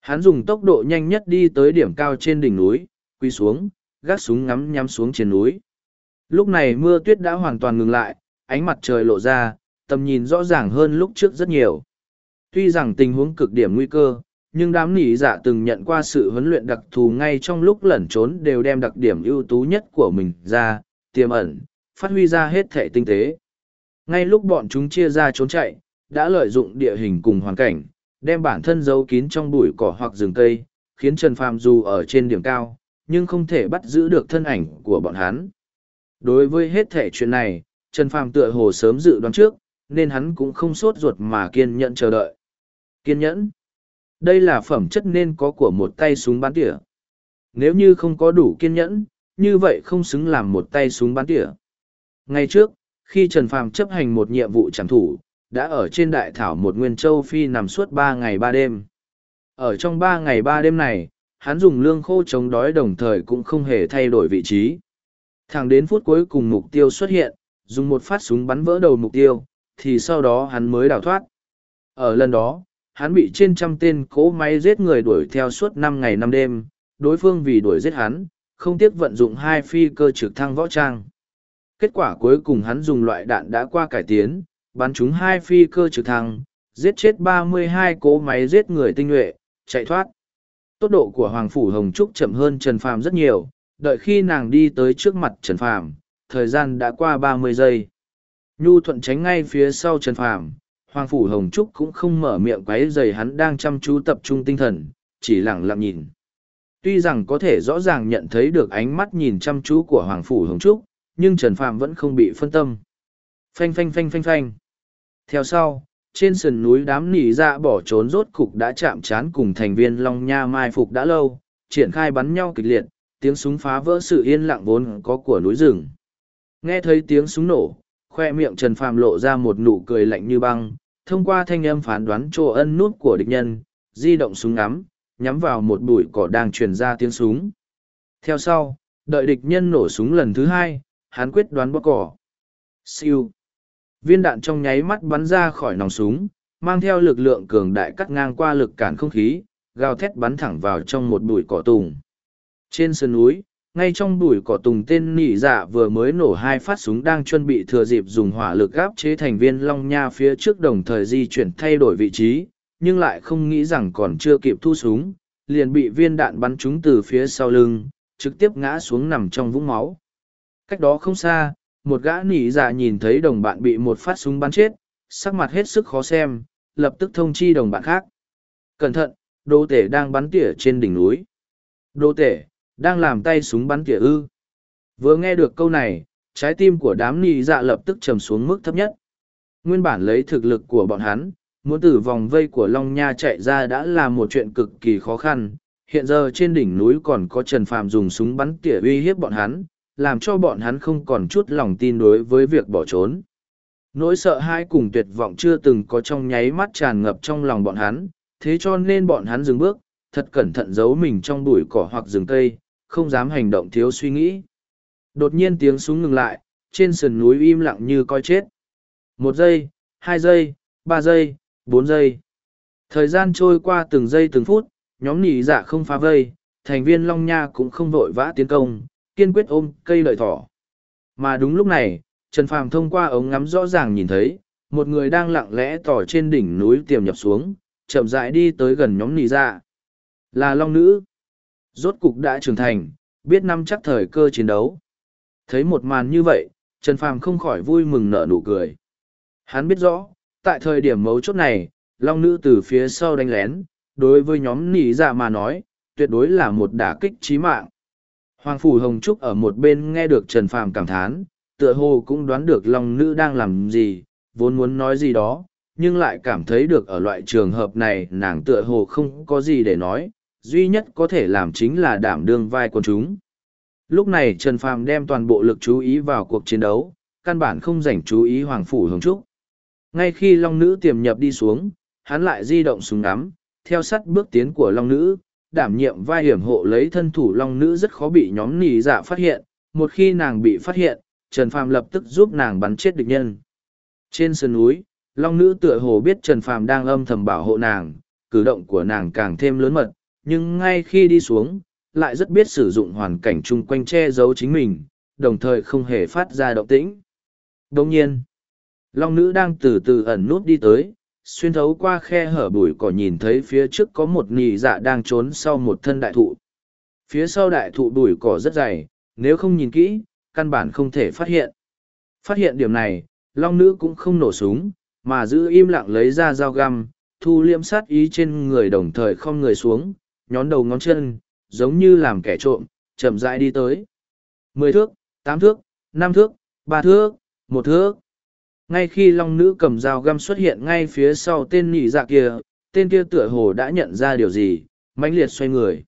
Hắn dùng tốc độ nhanh nhất đi tới điểm cao trên đỉnh núi, quy xuống, gác súng ngắm nhắm xuống trên núi. Lúc này mưa tuyết đã hoàn toàn ngừng lại, ánh mặt trời lộ ra, tầm nhìn rõ ràng hơn lúc trước rất nhiều. Tuy rằng tình huống cực điểm nguy cơ, nhưng đám nỉ giả từng nhận qua sự huấn luyện đặc thù ngay trong lúc lẩn trốn đều đem đặc điểm ưu tú nhất của mình ra, tiềm ẩn, phát huy ra hết thể tinh tế. Ngay lúc bọn chúng chia ra trốn chạy, đã lợi dụng địa hình cùng hoàn cảnh, đem bản thân giấu kín trong bụi cỏ hoặc rừng cây, khiến Trần Phàm dù ở trên điểm cao, nhưng không thể bắt giữ được thân ảnh của bọn hắn. Đối với hết thể chuyện này, Trần Phàm tựa hồ sớm dự đoán trước, nên hắn cũng không sốt ruột mà kiên nhẫn chờ đợi. Kiên nhẫn. Đây là phẩm chất nên có của một tay súng bắn tỉa. Nếu như không có đủ kiên nhẫn, như vậy không xứng làm một tay súng bắn tỉa. Ngay trước, khi Trần Phàm chấp hành một nhiệm vụ trảm thủ, đã ở trên đại thảo một nguyên châu phi nằm suốt ba ngày ba đêm. Ở trong ba ngày ba đêm này, hắn dùng lương khô chống đói đồng thời cũng không hề thay đổi vị trí. Thẳng đến phút cuối cùng mục tiêu xuất hiện, dùng một phát súng bắn vỡ đầu mục tiêu, thì sau đó hắn mới đào thoát. Ở lần đó, hắn bị trên trăm tên cỗ máy giết người đuổi theo suốt năm ngày năm đêm, đối phương vì đuổi giết hắn, không tiếc vận dụng hai phi cơ trực thăng võ trang. Kết quả cuối cùng hắn dùng loại đạn đã qua cải tiến, bắn chúng hai phi cơ trực thăng, giết chết 32 cỗ máy giết người tinh nhuệ, chạy thoát. Tốc độ của Hoàng Phủ Hồng Trúc chậm hơn Trần Phàm rất nhiều, đợi khi nàng đi tới trước mặt Trần Phàm, thời gian đã qua 30 giây. Nhu thuận tránh ngay phía sau Trần Phàm, Hoàng Phủ Hồng Trúc cũng không mở miệng quấy dày hắn đang chăm chú tập trung tinh thần, chỉ lặng lặng nhìn. Tuy rằng có thể rõ ràng nhận thấy được ánh mắt nhìn chăm chú của Hoàng Phủ Hồng Trúc, nhưng Trần Phàm vẫn không bị phân tâm. Phanh phanh phanh phanh phanh. Theo sau, trên sườn núi đám nỉ dạ bỏ trốn rốt cục đã chạm trán cùng thành viên Long Nha mai phục đã lâu, triển khai bắn nhau kịch liệt, tiếng súng phá vỡ sự yên lặng vốn có của núi rừng. Nghe thấy tiếng súng nổ, khoe miệng Trần Phàm lộ ra một nụ cười lạnh như băng, thông qua thanh âm phán đoán chỗ ân nút của địch nhân, di động súng ngắm, nhắm vào một bụi cỏ đang truyền ra tiếng súng. Theo sau, đợi địch nhân nổ súng lần thứ hai, hắn quyết đoán bóc cỏ. Siêu. Viên đạn trong nháy mắt bắn ra khỏi nòng súng, mang theo lực lượng cường đại cắt ngang qua lực cản không khí, gào thét bắn thẳng vào trong một bụi cỏ tùng. Trên sườn núi, ngay trong bụi cỏ tùng tên nỉ dạ vừa mới nổ hai phát súng đang chuẩn bị thừa dịp dùng hỏa lực gáp chế thành viên long nha phía trước đồng thời di chuyển thay đổi vị trí, nhưng lại không nghĩ rằng còn chưa kịp thu súng, liền bị viên đạn bắn trúng từ phía sau lưng, trực tiếp ngã xuống nằm trong vũng máu. Cách đó không xa, một gã nỉ dạ nhìn thấy đồng bạn bị một phát súng bắn chết, sắc mặt hết sức khó xem, lập tức thông chi đồng bạn khác. Cẩn thận, đô tể đang bắn tỉa trên đỉnh núi. Đô tể, đang làm tay súng bắn tỉa ư. Vừa nghe được câu này, trái tim của đám nị dạ lập tức trầm xuống mức thấp nhất. Nguyên bản lấy thực lực của bọn hắn, muốn từ vòng vây của Long Nha chạy ra đã là một chuyện cực kỳ khó khăn. Hiện giờ trên đỉnh núi còn có Trần Phạm dùng súng bắn tỉa uy hiếp bọn hắn, làm cho bọn hắn không còn chút lòng tin đối với việc bỏ trốn. Nỗi sợ hãi cùng tuyệt vọng chưa từng có trong nháy mắt tràn ngập trong lòng bọn hắn, thế cho nên bọn hắn dừng bước, thật cẩn thận giấu mình trong bụi cỏ hoặc rừng cây, không dám hành động thiếu suy nghĩ. Đột nhiên tiếng súng ngừng lại, trên sườn núi im lặng như coi chết. Một giây, hai giây, ba giây, bốn giây. Thời gian trôi qua từng giây từng phút, nhóm nỉ dạ không phá vây, thành viên Long Nha cũng không vội vã tiến công, kiên quyết ôm cây lợi thỏ. Mà đúng lúc này, Trần Phàm thông qua ống ngắm rõ ràng nhìn thấy, một người đang lặng lẽ tỏ trên đỉnh núi tiềm nhập xuống, chậm rãi đi tới gần nhóm nỉ dạ. Là Long Nữ. Rốt cục đã trưởng thành, biết năm chắc thời cơ chiến đấu. Thấy một màn như vậy, Trần Phàm không khỏi vui mừng nở nụ cười. Hắn biết rõ, tại thời điểm mấu chốt này, Long Nữ từ phía sau đánh lén, đối với nhóm nỉ dạ mà nói, tuyệt đối là một đả kích chí mạng. Hoàng Phủ Hồng Trúc ở một bên nghe được Trần Phàm cảm thán, tựa hồ cũng đoán được Long Nữ đang làm gì, vốn muốn nói gì đó, nhưng lại cảm thấy được ở loại trường hợp này nàng tựa hồ không có gì để nói, duy nhất có thể làm chính là đảm đương vai quần chúng. Lúc này Trần Phàm đem toàn bộ lực chú ý vào cuộc chiến đấu, căn bản không dành chú ý Hoàng Phủ Hồng Trúc. Ngay khi Long Nữ tiềm nhập đi xuống, hắn lại di động súng ngắm, theo sát bước tiến của Long Nữ, đảm nhiệm vai hiểm hộ lấy thân thủ Long Nữ rất khó bị nhóm nì dạ phát hiện. Một khi nàng bị phát hiện, Trần Phàm lập tức giúp nàng bắn chết địch nhân. Trên sườn núi, Long Nữ tựa hồ biết Trần Phàm đang âm thầm bảo hộ nàng, cử động của nàng càng thêm lớn mật, nhưng ngay khi đi xuống, lại rất biết sử dụng hoàn cảnh chung quanh che giấu chính mình, đồng thời không hề phát ra động tĩnh. Đồng nhiên, Long nữ đang từ từ ẩn nút đi tới, xuyên thấu qua khe hở bụi cỏ nhìn thấy phía trước có một nì dạ đang trốn sau một thân đại thụ. Phía sau đại thụ bụi cỏ rất dày, nếu không nhìn kỹ, căn bản không thể phát hiện. Phát hiện điểm này, Long nữ cũng không nổ súng, mà giữ im lặng lấy ra dao găm, thu liễm sát ý trên người đồng thời không người xuống, nhón đầu ngón chân, giống như làm kẻ trộm, chậm rãi đi tới. Mười thước, tám thước, năm thước, ba thước, một thước. Ngay khi long nữ cầm dao găm xuất hiện ngay phía sau tên nhị dạ kia tên kia tựa hồ đã nhận ra điều gì mãnh liệt xoay người.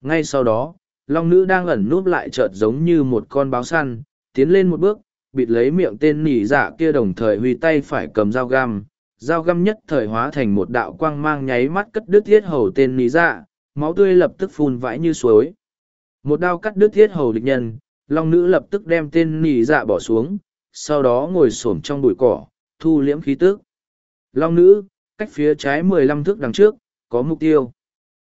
Ngay sau đó long nữ đang ẩn núp lại chợt giống như một con báo săn tiến lên một bước bịt lấy miệng tên nỉ dạ kia đồng thời huy tay phải cầm dao găm. Dao găm nhất thời hóa thành một đạo quang mang nháy mắt cất đứt thiết hầu tên nỉ dạ máu tươi lập tức phun vãi như suối. Một đao cắt đứt thiết hầu địch nhân, long nữ lập tức đem tên nỉ dạ bỏ xuống, sau đó ngồi xổm trong bụi cỏ, thu liễm khí tức. long nữ, cách phía trái mười lăm thước đằng trước, có mục tiêu.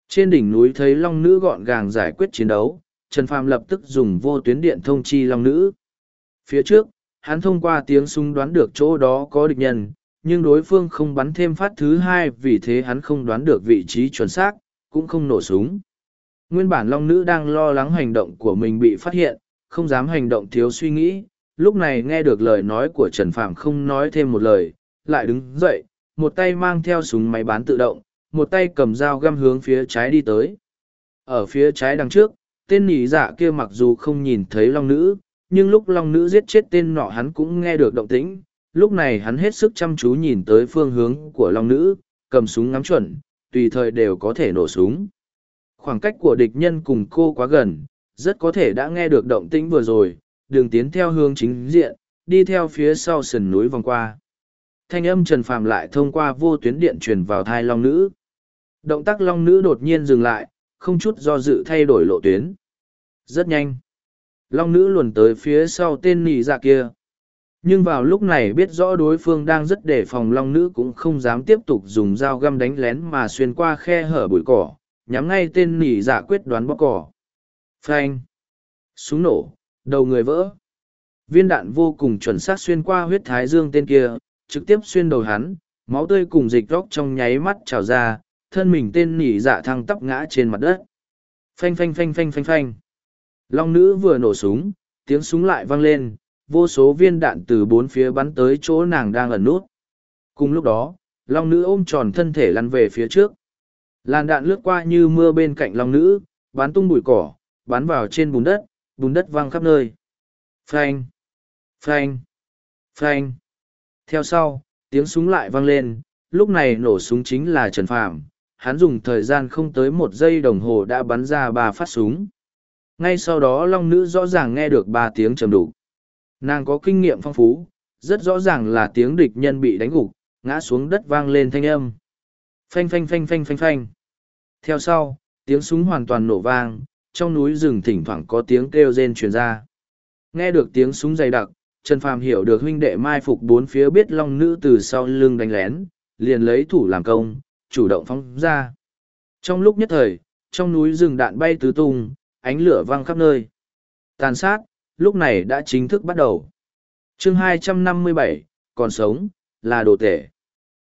Trên đỉnh núi thấy long nữ gọn gàng giải quyết chiến đấu, trần phàm lập tức dùng vô tuyến điện thông chi long nữ. Phía trước, hắn thông qua tiếng súng đoán được chỗ đó có địch nhân, nhưng đối phương không bắn thêm phát thứ hai vì thế hắn không đoán được vị trí chuẩn xác cũng không nổ súng nguyên bản long nữ đang lo lắng hành động của mình bị phát hiện không dám hành động thiếu suy nghĩ lúc này nghe được lời nói của Trần Phạm không nói thêm một lời, lại đứng dậy, một tay mang theo súng máy bán tự động, một tay cầm dao găm hướng phía trái đi tới. Ở phía trái đằng trước, tên nỉ dạ kia mặc dù không nhìn thấy long nữ, nhưng lúc long nữ giết chết tên nọ hắn cũng nghe được động tĩnh. Lúc này hắn hết sức chăm chú nhìn tới phương hướng của long nữ, cầm súng ngắm chuẩn, tùy thời đều có thể nổ súng. Khoảng cách của địch nhân cùng cô quá gần, rất có thể đã nghe được động tĩnh vừa rồi, đường tiến theo hướng chính diện, đi theo phía sau sườn núi vòng qua. Thanh âm Trần Phàm lại thông qua vô tuyến điện truyền vào thai Long Nữ. Động tác Long Nữ đột nhiên dừng lại, không chút do dự thay đổi lộ tuyến. Rất nhanh. Long Nữ luồn tới phía sau tên nì dạ kia. Nhưng vào lúc này biết rõ đối phương đang rất đề phòng Long Nữ cũng không dám tiếp tục dùng dao găm đánh lén mà xuyên qua khe hở bụi cỏ, nhắm ngay tên nỉ dạ quyết đoán bóc cỏ. Phanh. Súng nổ, đầu người vỡ. Viên đạn vô cùng chuẩn xác xuyên qua huyết thái dương tên kia, trực tiếp xuyên đầu hắn, máu tươi cùng dịch róc trong nháy mắt trào ra, thân mình tên nỉ dạ thăng tắp ngã trên mặt đất. Phanh phanh phanh phanh phanh phanh. Long nữ vừa nổ súng, tiếng súng lại vang lên, vô số viên đạn từ bốn phía bắn tới chỗ nàng đang ẩn nút. Cùng lúc đó, long nữ ôm tròn thân thể lăn về phía trước. Làn đạn lướt qua như mưa bên cạnh long nữ, bắn tung bụi cỏ, bắn vào trên bùn đất, bùn đất văng khắp nơi. Phanh! Phanh! Phanh! Theo sau, tiếng súng lại vang lên, lúc này nổ súng chính là Trần Phàm. Hắn dùng thời gian không tới một giây đồng hồ đã bắn ra ba phát súng. Ngay sau đó long nữ rõ ràng nghe được ba tiếng trầm đục. Nàng có kinh nghiệm phong phú, rất rõ ràng là tiếng địch nhân bị đánh gục, ngã xuống đất vang lên thanh âm. Phanh phanh phanh phanh phanh phanh. Theo sau, tiếng súng hoàn toàn nổ vang, trong núi rừng thỉnh thoảng có tiếng kêu rên truyền ra. Nghe được tiếng súng dày đặc, Trần Phàm hiểu được huynh đệ mai phục bốn phía biết long nữ từ sau lưng đánh lén, liền lấy thủ làm công, chủ động phóng ra. Trong lúc nhất thời, trong núi rừng đạn bay tứ tung, ánh lửa vang khắp nơi. Tàn sát, lúc này đã chính thức bắt đầu. chương 257, còn sống, là đồ tể.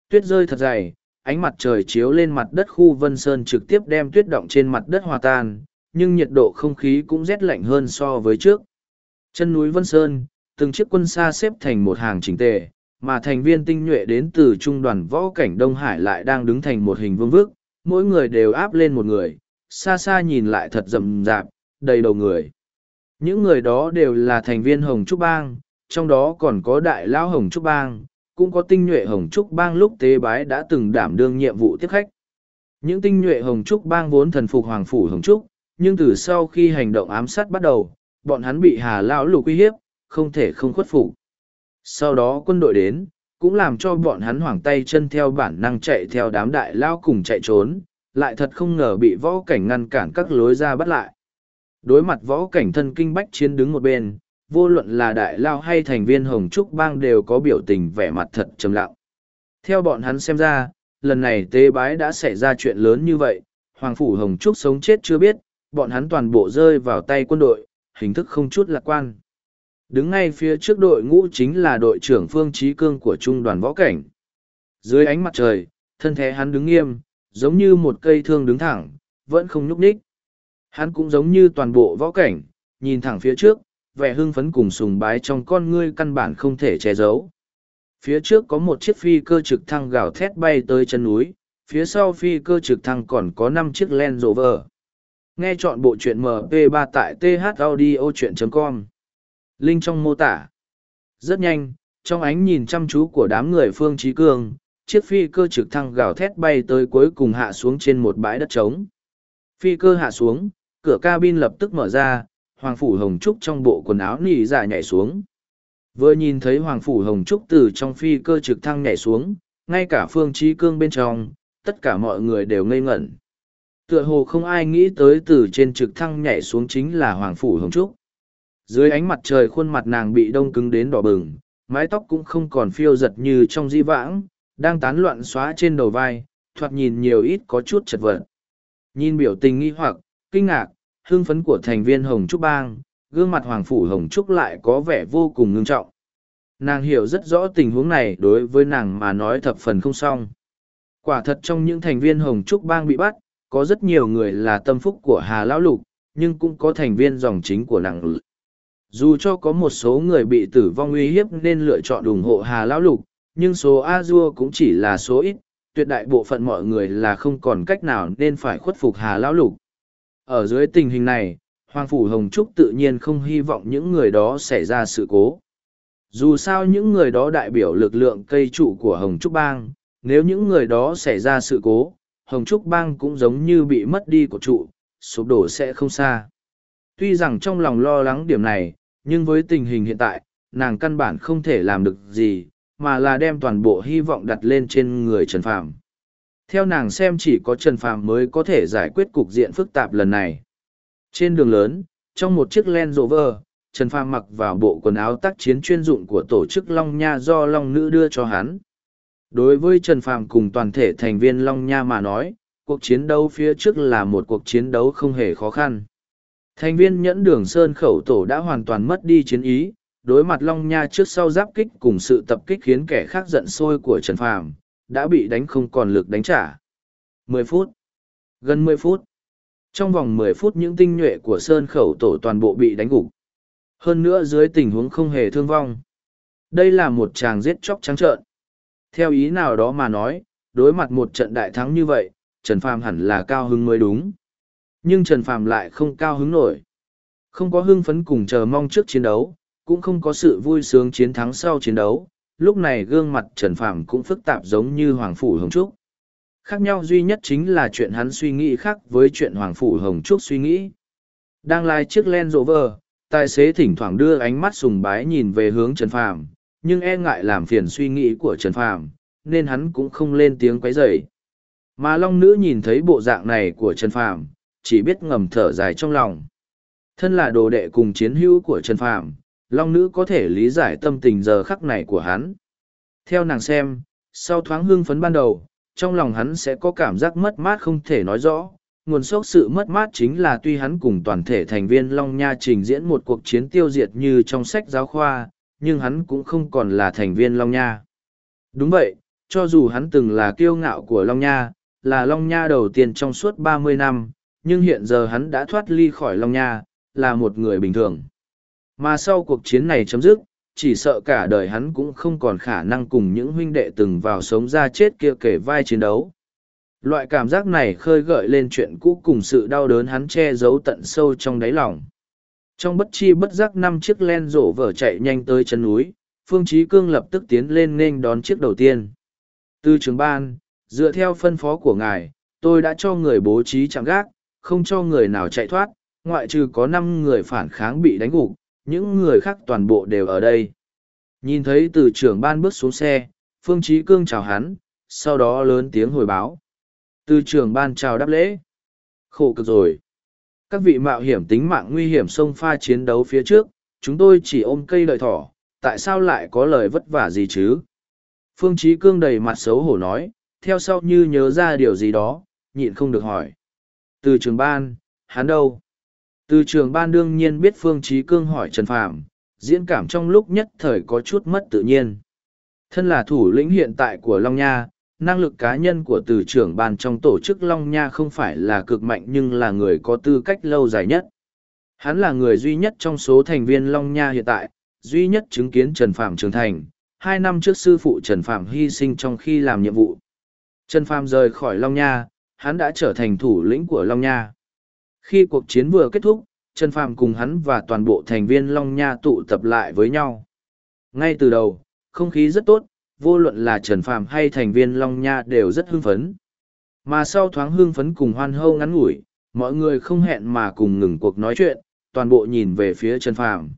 Tuyết rơi thật dày, ánh mặt trời chiếu lên mặt đất khu Vân Sơn trực tiếp đem tuyết động trên mặt đất hòa tan, nhưng nhiệt độ không khí cũng rét lạnh hơn so với trước. Chân núi Vân Sơn, từng chiếc quân xa xếp thành một hàng chỉnh tề, mà thành viên tinh nhuệ đến từ trung đoàn võ cảnh Đông Hải lại đang đứng thành một hình vương vức, mỗi người đều áp lên một người, xa xa nhìn lại thật rậm rạp, đầy đầu người. Những người đó đều là thành viên Hồng Trúc Bang, trong đó còn có đại lão Hồng Trúc Bang, cũng có tinh nhuệ Hồng Trúc Bang lúc tế bái đã từng đảm đương nhiệm vụ tiếp khách. Những tinh nhuệ Hồng Trúc Bang vốn thần phục Hoàng Phủ Hồng Trúc, nhưng từ sau khi hành động ám sát bắt đầu, bọn hắn bị Hà Lão lục uy hiếp, không thể không khuất phục. Sau đó quân đội đến, cũng làm cho bọn hắn hoảng tay chân theo bản năng chạy theo đám đại lao cùng chạy trốn, lại thật không ngờ bị võ cảnh ngăn cản các lối ra bắt lại. Đối mặt võ cảnh thân kinh bách chiến đứng một bên, vô luận là đại lao hay thành viên Hồng Trúc Bang đều có biểu tình vẻ mặt thật trầm lặng. Theo bọn hắn xem ra, lần này tế bái đã xảy ra chuyện lớn như vậy, Hoàng Phủ Hồng Trúc sống chết chưa biết, bọn hắn toàn bộ rơi vào tay quân đội, hình thức không chút lạc quan. Đứng ngay phía trước đội ngũ chính là đội trưởng Phương Trí Cương của Trung đoàn Võ Cảnh. Dưới ánh mặt trời, thân thể hắn đứng nghiêm, giống như một cây thương đứng thẳng, vẫn không nhúc nhích. Hắn cũng giống như toàn bộ võ cảnh, nhìn thẳng phía trước, vẻ hưng phấn cùng sùng bái trong con ngươi căn bản không thể che giấu. Phía trước có một chiếc phi cơ trực thăng gào thét bay tới chân núi, phía sau phi cơ trực thăng còn có năm chiếc Land Rover. Nghe chọn bộ truyện MP3 tại thaudio.com. Link trong mô tả. Rất nhanh, trong ánh nhìn chăm chú của đám người Phương Trí Cương, chiếc phi cơ trực thăng gào thét bay tới cuối cùng hạ xuống trên một bãi đất trống. Phi cơ hạ xuống, cửa cabin lập tức mở ra, Hoàng Phủ Hồng Trúc trong bộ quần áo nỉ dạ nhảy xuống. Vừa nhìn thấy Hoàng Phủ Hồng Trúc từ trong phi cơ trực thăng nhảy xuống, ngay cả Phương Trí Cương bên trong, tất cả mọi người đều ngây ngẩn. Tựa hồ không ai nghĩ tới từ trên trực thăng nhảy xuống chính là Hoàng Phủ Hồng Trúc. Dưới ánh mặt trời khuôn mặt nàng bị đông cứng đến đỏ bừng, mái tóc cũng không còn phiêu giật như trong di vãng, đang tán loạn xóa trên đầu vai, thoạt nhìn nhiều ít có chút chật vật. Nhìn biểu tình nghi hoặc, kinh ngạc, hương phấn của thành viên Hồng Trúc Bang, gương mặt Hoàng Phủ Hồng Trúc lại có vẻ vô cùng ngưng trọng. Nàng hiểu rất rõ tình huống này đối với nàng mà nói thập phần không xong. Quả thật trong những thành viên Hồng Trúc Bang bị bắt, có rất nhiều người là tâm phúc của Hà Lão Lục, nhưng cũng có thành viên dòng chính của nàng. Dù cho có một số người bị tử vong uy hiếp nên lựa chọn ủng hộ Hà Lão Lục, nhưng số a dua cũng chỉ là số ít tuyệt đại bộ phận mọi người là không còn cách nào nên phải khuất phục hà lão lục ở dưới tình hình này, hoàng phủ hồng trúc tự nhiên không hy vọng những người đó xảy ra sự cố dù sao những người đó đại biểu lực lượng cây trụ của hồng trúc bang, nếu những người đó xảy ra sự cố, hồng trúc bang cũng giống như bị mất đi của trụ, sụp đổ sẽ không xa tuy rằng trong lòng lo lắng điểm này, nhưng với tình hình hiện tại, nàng căn bản không thể làm được gì, mà là đem toàn bộ hy vọng đặt lên trên người Trần Phạm. Theo nàng xem chỉ có Trần Phàm mới có thể giải quyết cục diện phức tạp lần này. Trên đường lớn, trong một chiếc Land Rover, Trần Phàm mặc vào bộ quần áo tác chiến chuyên dụng của tổ chức Long Nha do Long Nữ đưa cho hắn. Đối với Trần Phàm cùng toàn thể thành viên Long Nha mà nói, cuộc chiến đấu phía trước là một cuộc chiến đấu không hề khó khăn. Thành viên nhẫn đường Sơn Khẩu Tổ đã hoàn toàn mất đi chiến ý, đối mặt Long Nha trước sau giáp kích cùng sự tập kích khiến kẻ khác giận sôi của Trần Phàm, đã bị đánh không còn lực đánh trả. 10 phút. Gần 10 phút. Trong vòng mười phút những tinh nhuệ của Sơn Khẩu Tổ toàn bộ bị đánh gục. Hơn nữa dưới tình huống không hề thương vong. Đây là một chàng giết chóc trắng trợn. Theo ý nào đó mà nói, đối mặt một trận đại thắng như vậy, Trần Phàm hẳn là cao hứng mới đúng. Nhưng Trần Phàm lại không cao hứng nổi. Không có hưng phấn cùng chờ mong trước chiến đấu, cũng không có sự vui sướng chiến thắng sau chiến đấu. Lúc này gương mặt Trần Phàm cũng phức tạp giống như Hoàng Phủ Hồng Trúc. Khác nhau duy nhất chính là chuyện hắn suy nghĩ khác với chuyện Hoàng Phủ Hồng Trúc suy nghĩ. Đang lai chiếc Land Rover, tài xế thỉnh thoảng đưa ánh mắt sùng bái nhìn về hướng Trần Phàm, nhưng e ngại làm phiền suy nghĩ của Trần Phàm, nên hắn cũng không lên tiếng quấy rầy. Mà Long Nữ nhìn thấy bộ dạng này của Trần Phàm, chỉ biết ngầm thở dài trong lòng. Thân là đồ đệ cùng chiến hữu của Trần Phàm, Long Nữ có thể lý giải tâm tình giờ khắc này của hắn. Theo nàng xem, sau thoáng hương phấn ban đầu, trong lòng hắn sẽ có cảm giác mất mát không thể nói rõ. Nguồn sốc sự mất mát chính là tuy hắn cùng toàn thể thành viên Long Nha trình diễn một cuộc chiến tiêu diệt như trong sách giáo khoa, nhưng hắn cũng không còn là thành viên Long Nha. Đúng vậy, cho dù hắn từng là kiêu ngạo của Long Nha, là Long Nha đầu tiên trong suốt ba mươi năm, nhưng hiện giờ hắn đã thoát ly khỏi Long Nha, là một người bình thường. Mà sau cuộc chiến này chấm dứt, chỉ sợ cả đời hắn cũng không còn khả năng cùng những huynh đệ từng vào sống ra chết kia kể vai chiến đấu. Loại cảm giác này khơi gợi lên chuyện cũ cùng sự đau đớn hắn che giấu tận sâu trong đáy lòng. Trong bất chi bất giác năm chiếc len rổ vở chạy nhanh tới chân núi, Phương Chí Cương lập tức tiến lên nên đón chiếc đầu tiên. tư trường ban, dựa theo phân phó của ngài, tôi đã cho người bố trí chạm gác, không cho người nào chạy thoát, ngoại trừ có năm người phản kháng bị đánh gục, những người khác toàn bộ đều ở đây. Nhìn thấy từ trưởng ban bước xuống xe, Phương Chí Cương chào hắn, sau đó lớn tiếng hồi báo. Từ trưởng ban chào đáp lễ. Khổ cực rồi. Các vị mạo hiểm tính mạng nguy hiểm xông pha chiến đấu phía trước, chúng tôi chỉ ôm cây đợi thỏ, tại sao lại có lời vất vả gì chứ? Phương Chí Cương đầy mặt xấu hổ nói, theo sau như nhớ ra điều gì đó, nhịn không được hỏi. Từ trường ban, hắn đâu? Từ trường ban đương nhiên biết Phương Chí Cương hỏi Trần Phàm, diễn cảm trong lúc nhất thời có chút mất tự nhiên. Thân là thủ lĩnh hiện tại của Long Nha, năng lực cá nhân của từ trưởng ban trong tổ chức Long Nha không phải là cực mạnh nhưng là người có tư cách lâu dài nhất. Hắn là người duy nhất trong số thành viên Long Nha hiện tại, duy nhất chứng kiến Trần Phạm trưởng thành, hai năm trước sư phụ Trần Phạm hy sinh trong khi làm nhiệm vụ. Trần Phạm rời khỏi Long Nha, hắn đã trở thành thủ lĩnh của Long Nha. Khi cuộc chiến vừa kết thúc, Trần Phàm cùng hắn và toàn bộ thành viên Long Nha tụ tập lại với nhau. Ngay từ đầu, không khí rất tốt, vô luận là Trần Phàm hay thành viên Long Nha đều rất hưng phấn. Mà sau thoáng hưng phấn cùng hoan hâu ngắn ngủi, mọi người không hẹn mà cùng ngừng cuộc nói chuyện, toàn bộ nhìn về phía Trần Phàm.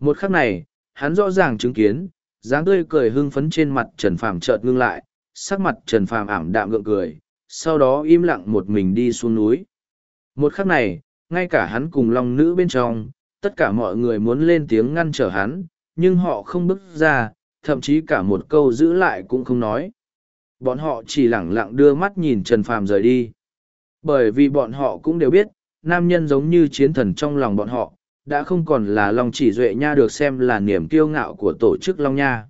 Một khắc này, hắn rõ ràng chứng kiến, dáng tươi cười hưng phấn trên mặt Trần Phàm chợt ngưng lại, sắc mặt Trần Phàm ảm đạm gượng cười, sau đó im lặng một mình đi xuống núi. Một khắc này, ngay cả hắn cùng Long Nữ bên trong, tất cả mọi người muốn lên tiếng ngăn trở hắn, nhưng họ không bước ra, thậm chí cả một câu giữ lại cũng không nói. Bọn họ chỉ lẳng lặng đưa mắt nhìn Trần Phàm rời đi. Bởi vì bọn họ cũng đều biết, nam nhân giống như chiến thần trong lòng bọn họ, đã không còn là Long chỉ duệ nha được xem là niềm kiêu ngạo của tổ chức Long Nha.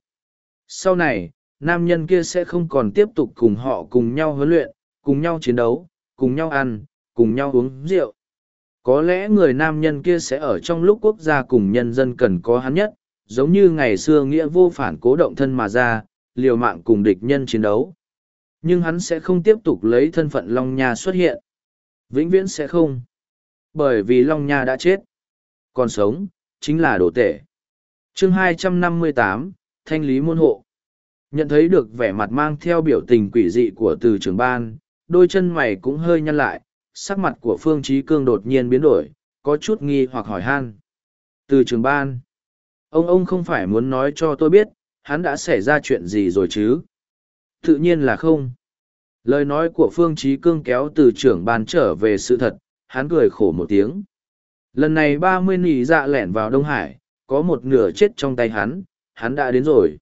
Sau này, nam nhân kia sẽ không còn tiếp tục cùng họ cùng nhau huấn luyện, cùng nhau chiến đấu, cùng nhau ăn, cùng nhau uống rượu. Có lẽ người nam nhân kia sẽ ở trong lúc quốc gia cùng nhân dân cần có hắn nhất, giống như ngày xưa nghĩa vô phản cố động thân mà ra, liều mạng cùng địch nhân chiến đấu. Nhưng hắn sẽ không tiếp tục lấy thân phận Long Nha xuất hiện. Vĩnh viễn sẽ không. Bởi vì Long Nha đã chết. Còn sống, chính là đồ tể. chương 258, Thanh lý môn hộ. Nhận thấy được vẻ mặt mang theo biểu tình quỷ dị của từ trưởng ban, đôi chân mày cũng hơi nhăn lại, sắc mặt của Phương Trí Cương đột nhiên biến đổi, có chút nghi hoặc hỏi han. Từ trường ban, ông ông không phải muốn nói cho tôi biết, hắn đã xảy ra chuyện gì rồi chứ? Tự nhiên là không. Lời nói của Phương Trí Cương kéo từ trưởng ban trở về sự thật, hắn cười khổ một tiếng. Lần này ba mươi nỉ dạ lẻn vào Đông Hải, có một nửa chết trong tay hắn, hắn đã đến rồi.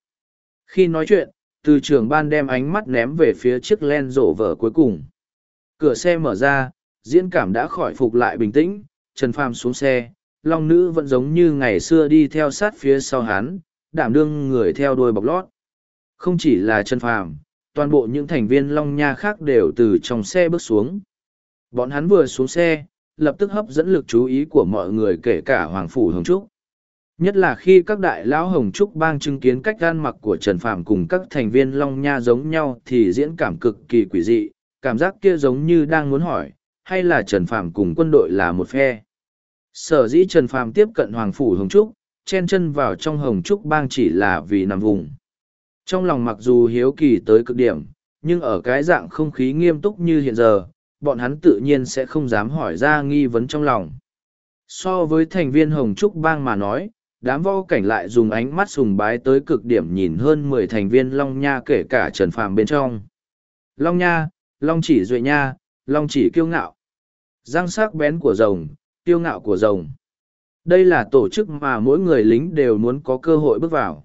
Khi nói chuyện, từ trưởng ban đem ánh mắt ném về phía chiếc len rổ vở cuối cùng. Cửa xe mở ra, diễn cảm đã khỏi phục lại bình tĩnh, Trần Phàm xuống xe, Long Nữ vẫn giống như ngày xưa đi theo sát phía sau hắn, đảm đương người theo đuôi bọc lót. Không chỉ là Trần Phàm, toàn bộ những thành viên Long Nha khác đều từ trong xe bước xuống. Bọn hắn vừa xuống xe, lập tức hấp dẫn lực chú ý của mọi người kể cả Hoàng Phủ Hồng Trúc. Nhất là khi các đại lão Hồng Trúc bang chứng kiến cách gan mặc của Trần Phàm cùng các thành viên Long Nha giống nhau thì diễn cảm cực kỳ quỷ dị, cảm giác kia giống như đang muốn hỏi, hay là Trần Phạm cùng quân đội là một phe. Sở dĩ Trần Phạm tiếp cận Hoàng Phủ Hồng Trúc, chen chân vào trong Hồng Trúc bang chỉ là vì nằm vùng. Trong lòng mặc dù hiếu kỳ tới cực điểm, nhưng ở cái dạng không khí nghiêm túc như hiện giờ, bọn hắn tự nhiên sẽ không dám hỏi ra nghi vấn trong lòng. So với thành viên Hồng Trúc bang mà nói, đám võ cảnh lại dùng ánh mắt sùng bái tới cực điểm nhìn hơn mười thành viên Long Nha kể cả Trần Phàm bên trong. Long Nha, Long chỉ duệ nha, Long chỉ kiêu ngạo. Răng sắc bén của rồng, kiêu ngạo của rồng. Đây là tổ chức mà mỗi người lính đều muốn có cơ hội bước vào.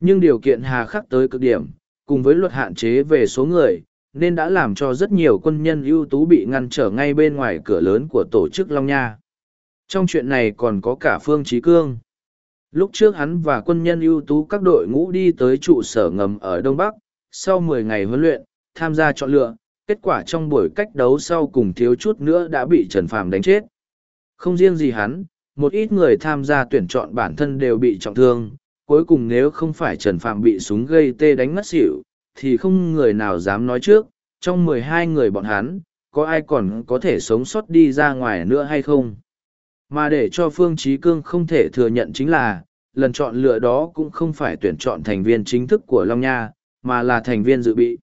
Nhưng điều kiện hà khắc tới cực điểm, cùng với luật hạn chế về số người, nên đã làm cho rất nhiều quân nhân ưu tú bị ngăn trở ngay bên ngoài cửa lớn của tổ chức Long Nha. Trong chuyện này còn có cả Phương Trí Cương. Lúc trước hắn và quân nhân ưu tú các đội ngũ đi tới trụ sở ngầm ở Đông Bắc, sau 10 ngày huấn luyện, tham gia chọn lựa, kết quả trong buổi cách đấu sau cùng thiếu chút nữa đã bị Trần Phàm đánh chết. Không riêng gì hắn, một ít người tham gia tuyển chọn bản thân đều bị trọng thương, cuối cùng nếu không phải Trần Phạm bị súng gây tê đánh ngất xỉu, thì không người nào dám nói trước, trong mười hai người bọn hắn, có ai còn có thể sống sót đi ra ngoài nữa hay không. Mà để cho Phương Trí Cương không thể thừa nhận chính là, lần chọn lựa đó cũng không phải tuyển chọn thành viên chính thức của Long Nha, mà là thành viên dự bị.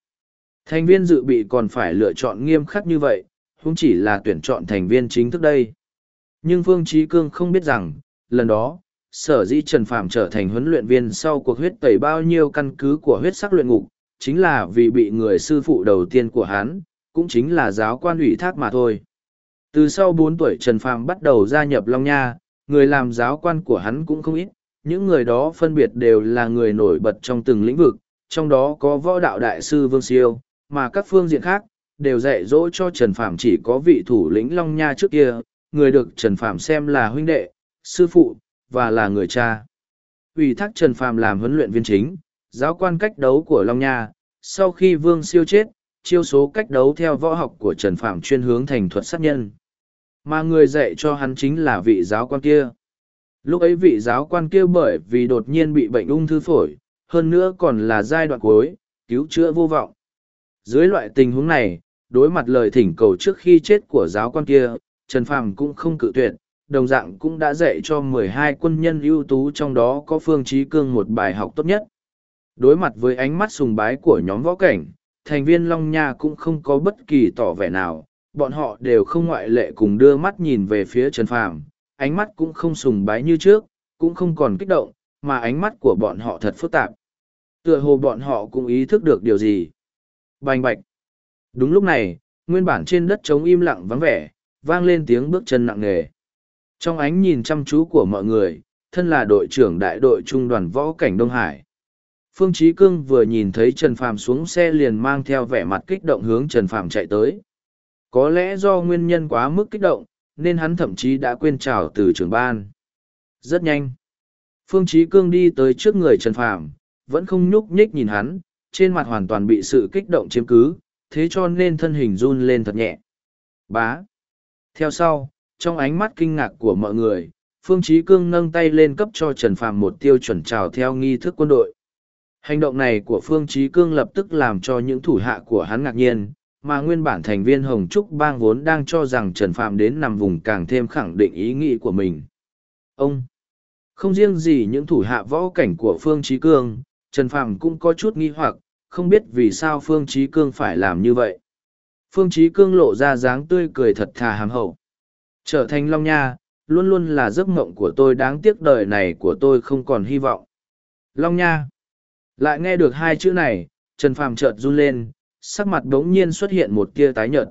Thành viên dự bị còn phải lựa chọn nghiêm khắc như vậy, không chỉ là tuyển chọn thành viên chính thức đây. Nhưng Phương Trí Cương không biết rằng, lần đó, sở dĩ Trần Phạm trở thành huấn luyện viên sau cuộc huyết tẩy bao nhiêu căn cứ của huyết sắc luyện ngục, chính là vì bị người sư phụ đầu tiên của hắn, cũng chính là giáo quan ủy thác mà thôi. Từ sau bốn tuổi Trần Phạm bắt đầu gia nhập Long Nha, người làm giáo quan của hắn cũng không ít, những người đó phân biệt đều là người nổi bật trong từng lĩnh vực, trong đó có võ đạo đại sư Vương Siêu, mà các phương diện khác, đều dạy dỗ cho Trần Phạm chỉ có vị thủ lĩnh Long Nha trước kia, người được Trần Phạm xem là huynh đệ, sư phụ, và là người cha. Ủy thác Trần Phạm làm huấn luyện viên chính, giáo quan cách đấu của Long Nha, sau khi Vương Siêu chết, chiêu số cách đấu theo võ học của Trần Phạm chuyên hướng thành thuật sát nhân. Mà người dạy cho hắn chính là vị giáo quan kia. Lúc ấy vị giáo quan kia bởi vì đột nhiên bị bệnh ung thư phổi, hơn nữa còn là giai đoạn cuối, cứu chữa vô vọng. Dưới loại tình huống này, đối mặt lời thỉnh cầu trước khi chết của giáo quan kia, Trần Phàm cũng không cự tuyệt, đồng dạng cũng đã dạy cho mười hai quân nhân ưu tú trong đó có Phương Trí Cương một bài học tốt nhất. Đối mặt với ánh mắt sùng bái của nhóm võ cảnh, thành viên Long Nha cũng không có bất kỳ tỏ vẻ nào, bọn họ đều không ngoại lệ cùng đưa mắt nhìn về phía Trần Phàm, ánh mắt cũng không sùng bái như trước, cũng không còn kích động, mà ánh mắt của bọn họ thật phức tạp. Tựa hồ bọn họ cũng ý thức được điều gì. Bành bạch. Đúng lúc này, nguyên bản trên đất trống im lặng vắng vẻ, vang lên tiếng bước chân nặng nề. Trong ánh nhìn chăm chú của mọi người, thân là đội trưởng đại đội trung đoàn võ cảnh Đông Hải. Phương Chí Cương vừa nhìn thấy Trần Phàm xuống xe liền mang theo vẻ mặt kích động hướng Trần Phàm chạy tới. Có lẽ do nguyên nhân quá mức kích động, nên hắn thậm chí đã quên chào từ trưởng ban. Rất nhanh. Phương Chí Cương đi tới trước người Trần Phàm, vẫn không nhúc nhích nhìn hắn, trên mặt hoàn toàn bị sự kích động chiếm cứ, thế cho nên thân hình run lên thật nhẹ. Bá. Theo sau, trong ánh mắt kinh ngạc của mọi người, Phương Chí Cương nâng tay lên cấp cho Trần Phàm một tiêu chuẩn chào theo nghi thức quân đội. Hành động này của Phương Chí Cương lập tức làm cho những thủ hạ của hắn ngạc nhiên, mà nguyên bản thành viên Hồng Trúc Bang vốn đang cho rằng Trần Phạm đến nằm vùng càng thêm khẳng định ý nghĩ của mình. Ông, không riêng gì những thủ hạ võ cảnh của Phương Chí Cương, Trần Phạm cũng có chút nghi hoặc, không biết vì sao Phương Chí Cương phải làm như vậy. Phương Chí Cương lộ ra dáng tươi cười thật thà hàm hậu. Trở thành Long Nha, luôn luôn là giấc mộng của tôi đáng tiếc đời này của tôi không còn hy vọng. Long Nha. Lại nghe được hai chữ này, Trần Phàm chợt run lên, sắc mặt đống nhiên xuất hiện một tia tái nhợt.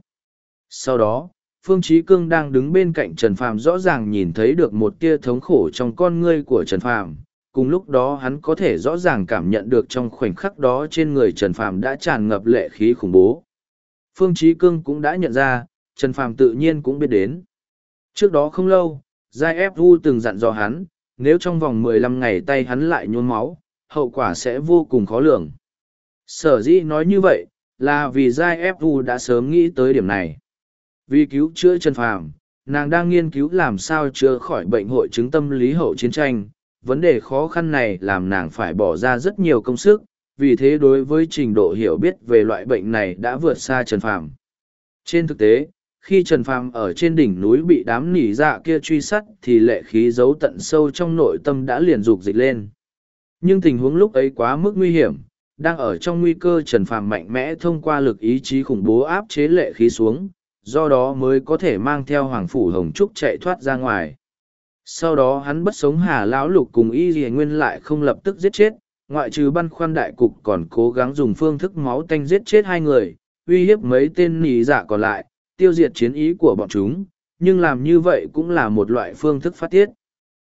Sau đó, Phương Chí Cương đang đứng bên cạnh Trần Phàm rõ ràng nhìn thấy được một tia thống khổ trong con ngươi của Trần Phàm. Cùng lúc đó hắn có thể rõ ràng cảm nhận được trong khoảnh khắc đó trên người Trần Phàm đã tràn ngập lệ khí khủng bố. Phương Chí Cương cũng đã nhận ra, Trần Phàm tự nhiên cũng biết đến. Trước đó không lâu, Giai Ép Vu từng dặn dò hắn, nếu trong vòng mười lăm ngày tay hắn lại nhuôn máu, hậu quả sẽ vô cùng khó lường. Sở dĩ nói như vậy, là vì Giai Ép Vu đã sớm nghĩ tới điểm này. Vì cứu chữa Trần Phàm, nàng đang nghiên cứu làm sao chữa khỏi bệnh hội chứng tâm lý hậu chiến tranh. Vấn đề khó khăn này làm nàng phải bỏ ra rất nhiều công sức, vì thế đối với trình độ hiểu biết về loại bệnh này đã vượt xa Trần Phàm. Trên thực tế, khi Trần Phàm ở trên đỉnh núi bị đám nỉ dạ kia truy sát thì lệ khí giấu tận sâu trong nội tâm đã liền dục dịch lên. Nhưng tình huống lúc ấy quá mức nguy hiểm, đang ở trong nguy cơ Trần Phàm mạnh mẽ thông qua lực ý chí khủng bố áp chế lệ khí xuống, do đó mới có thể mang theo Hoàng Phủ Hồng Trúc chạy thoát ra ngoài. Sau đó hắn bất sống hà lão lục cùng y dì nguyên lại không lập tức giết chết, ngoại trừ băn khoăn đại cục còn cố gắng dùng phương thức máu tanh giết chết hai người, uy hiếp mấy tên nỉ dạ còn lại, tiêu diệt chiến ý của bọn chúng, nhưng làm như vậy cũng là một loại phương thức phát tiết.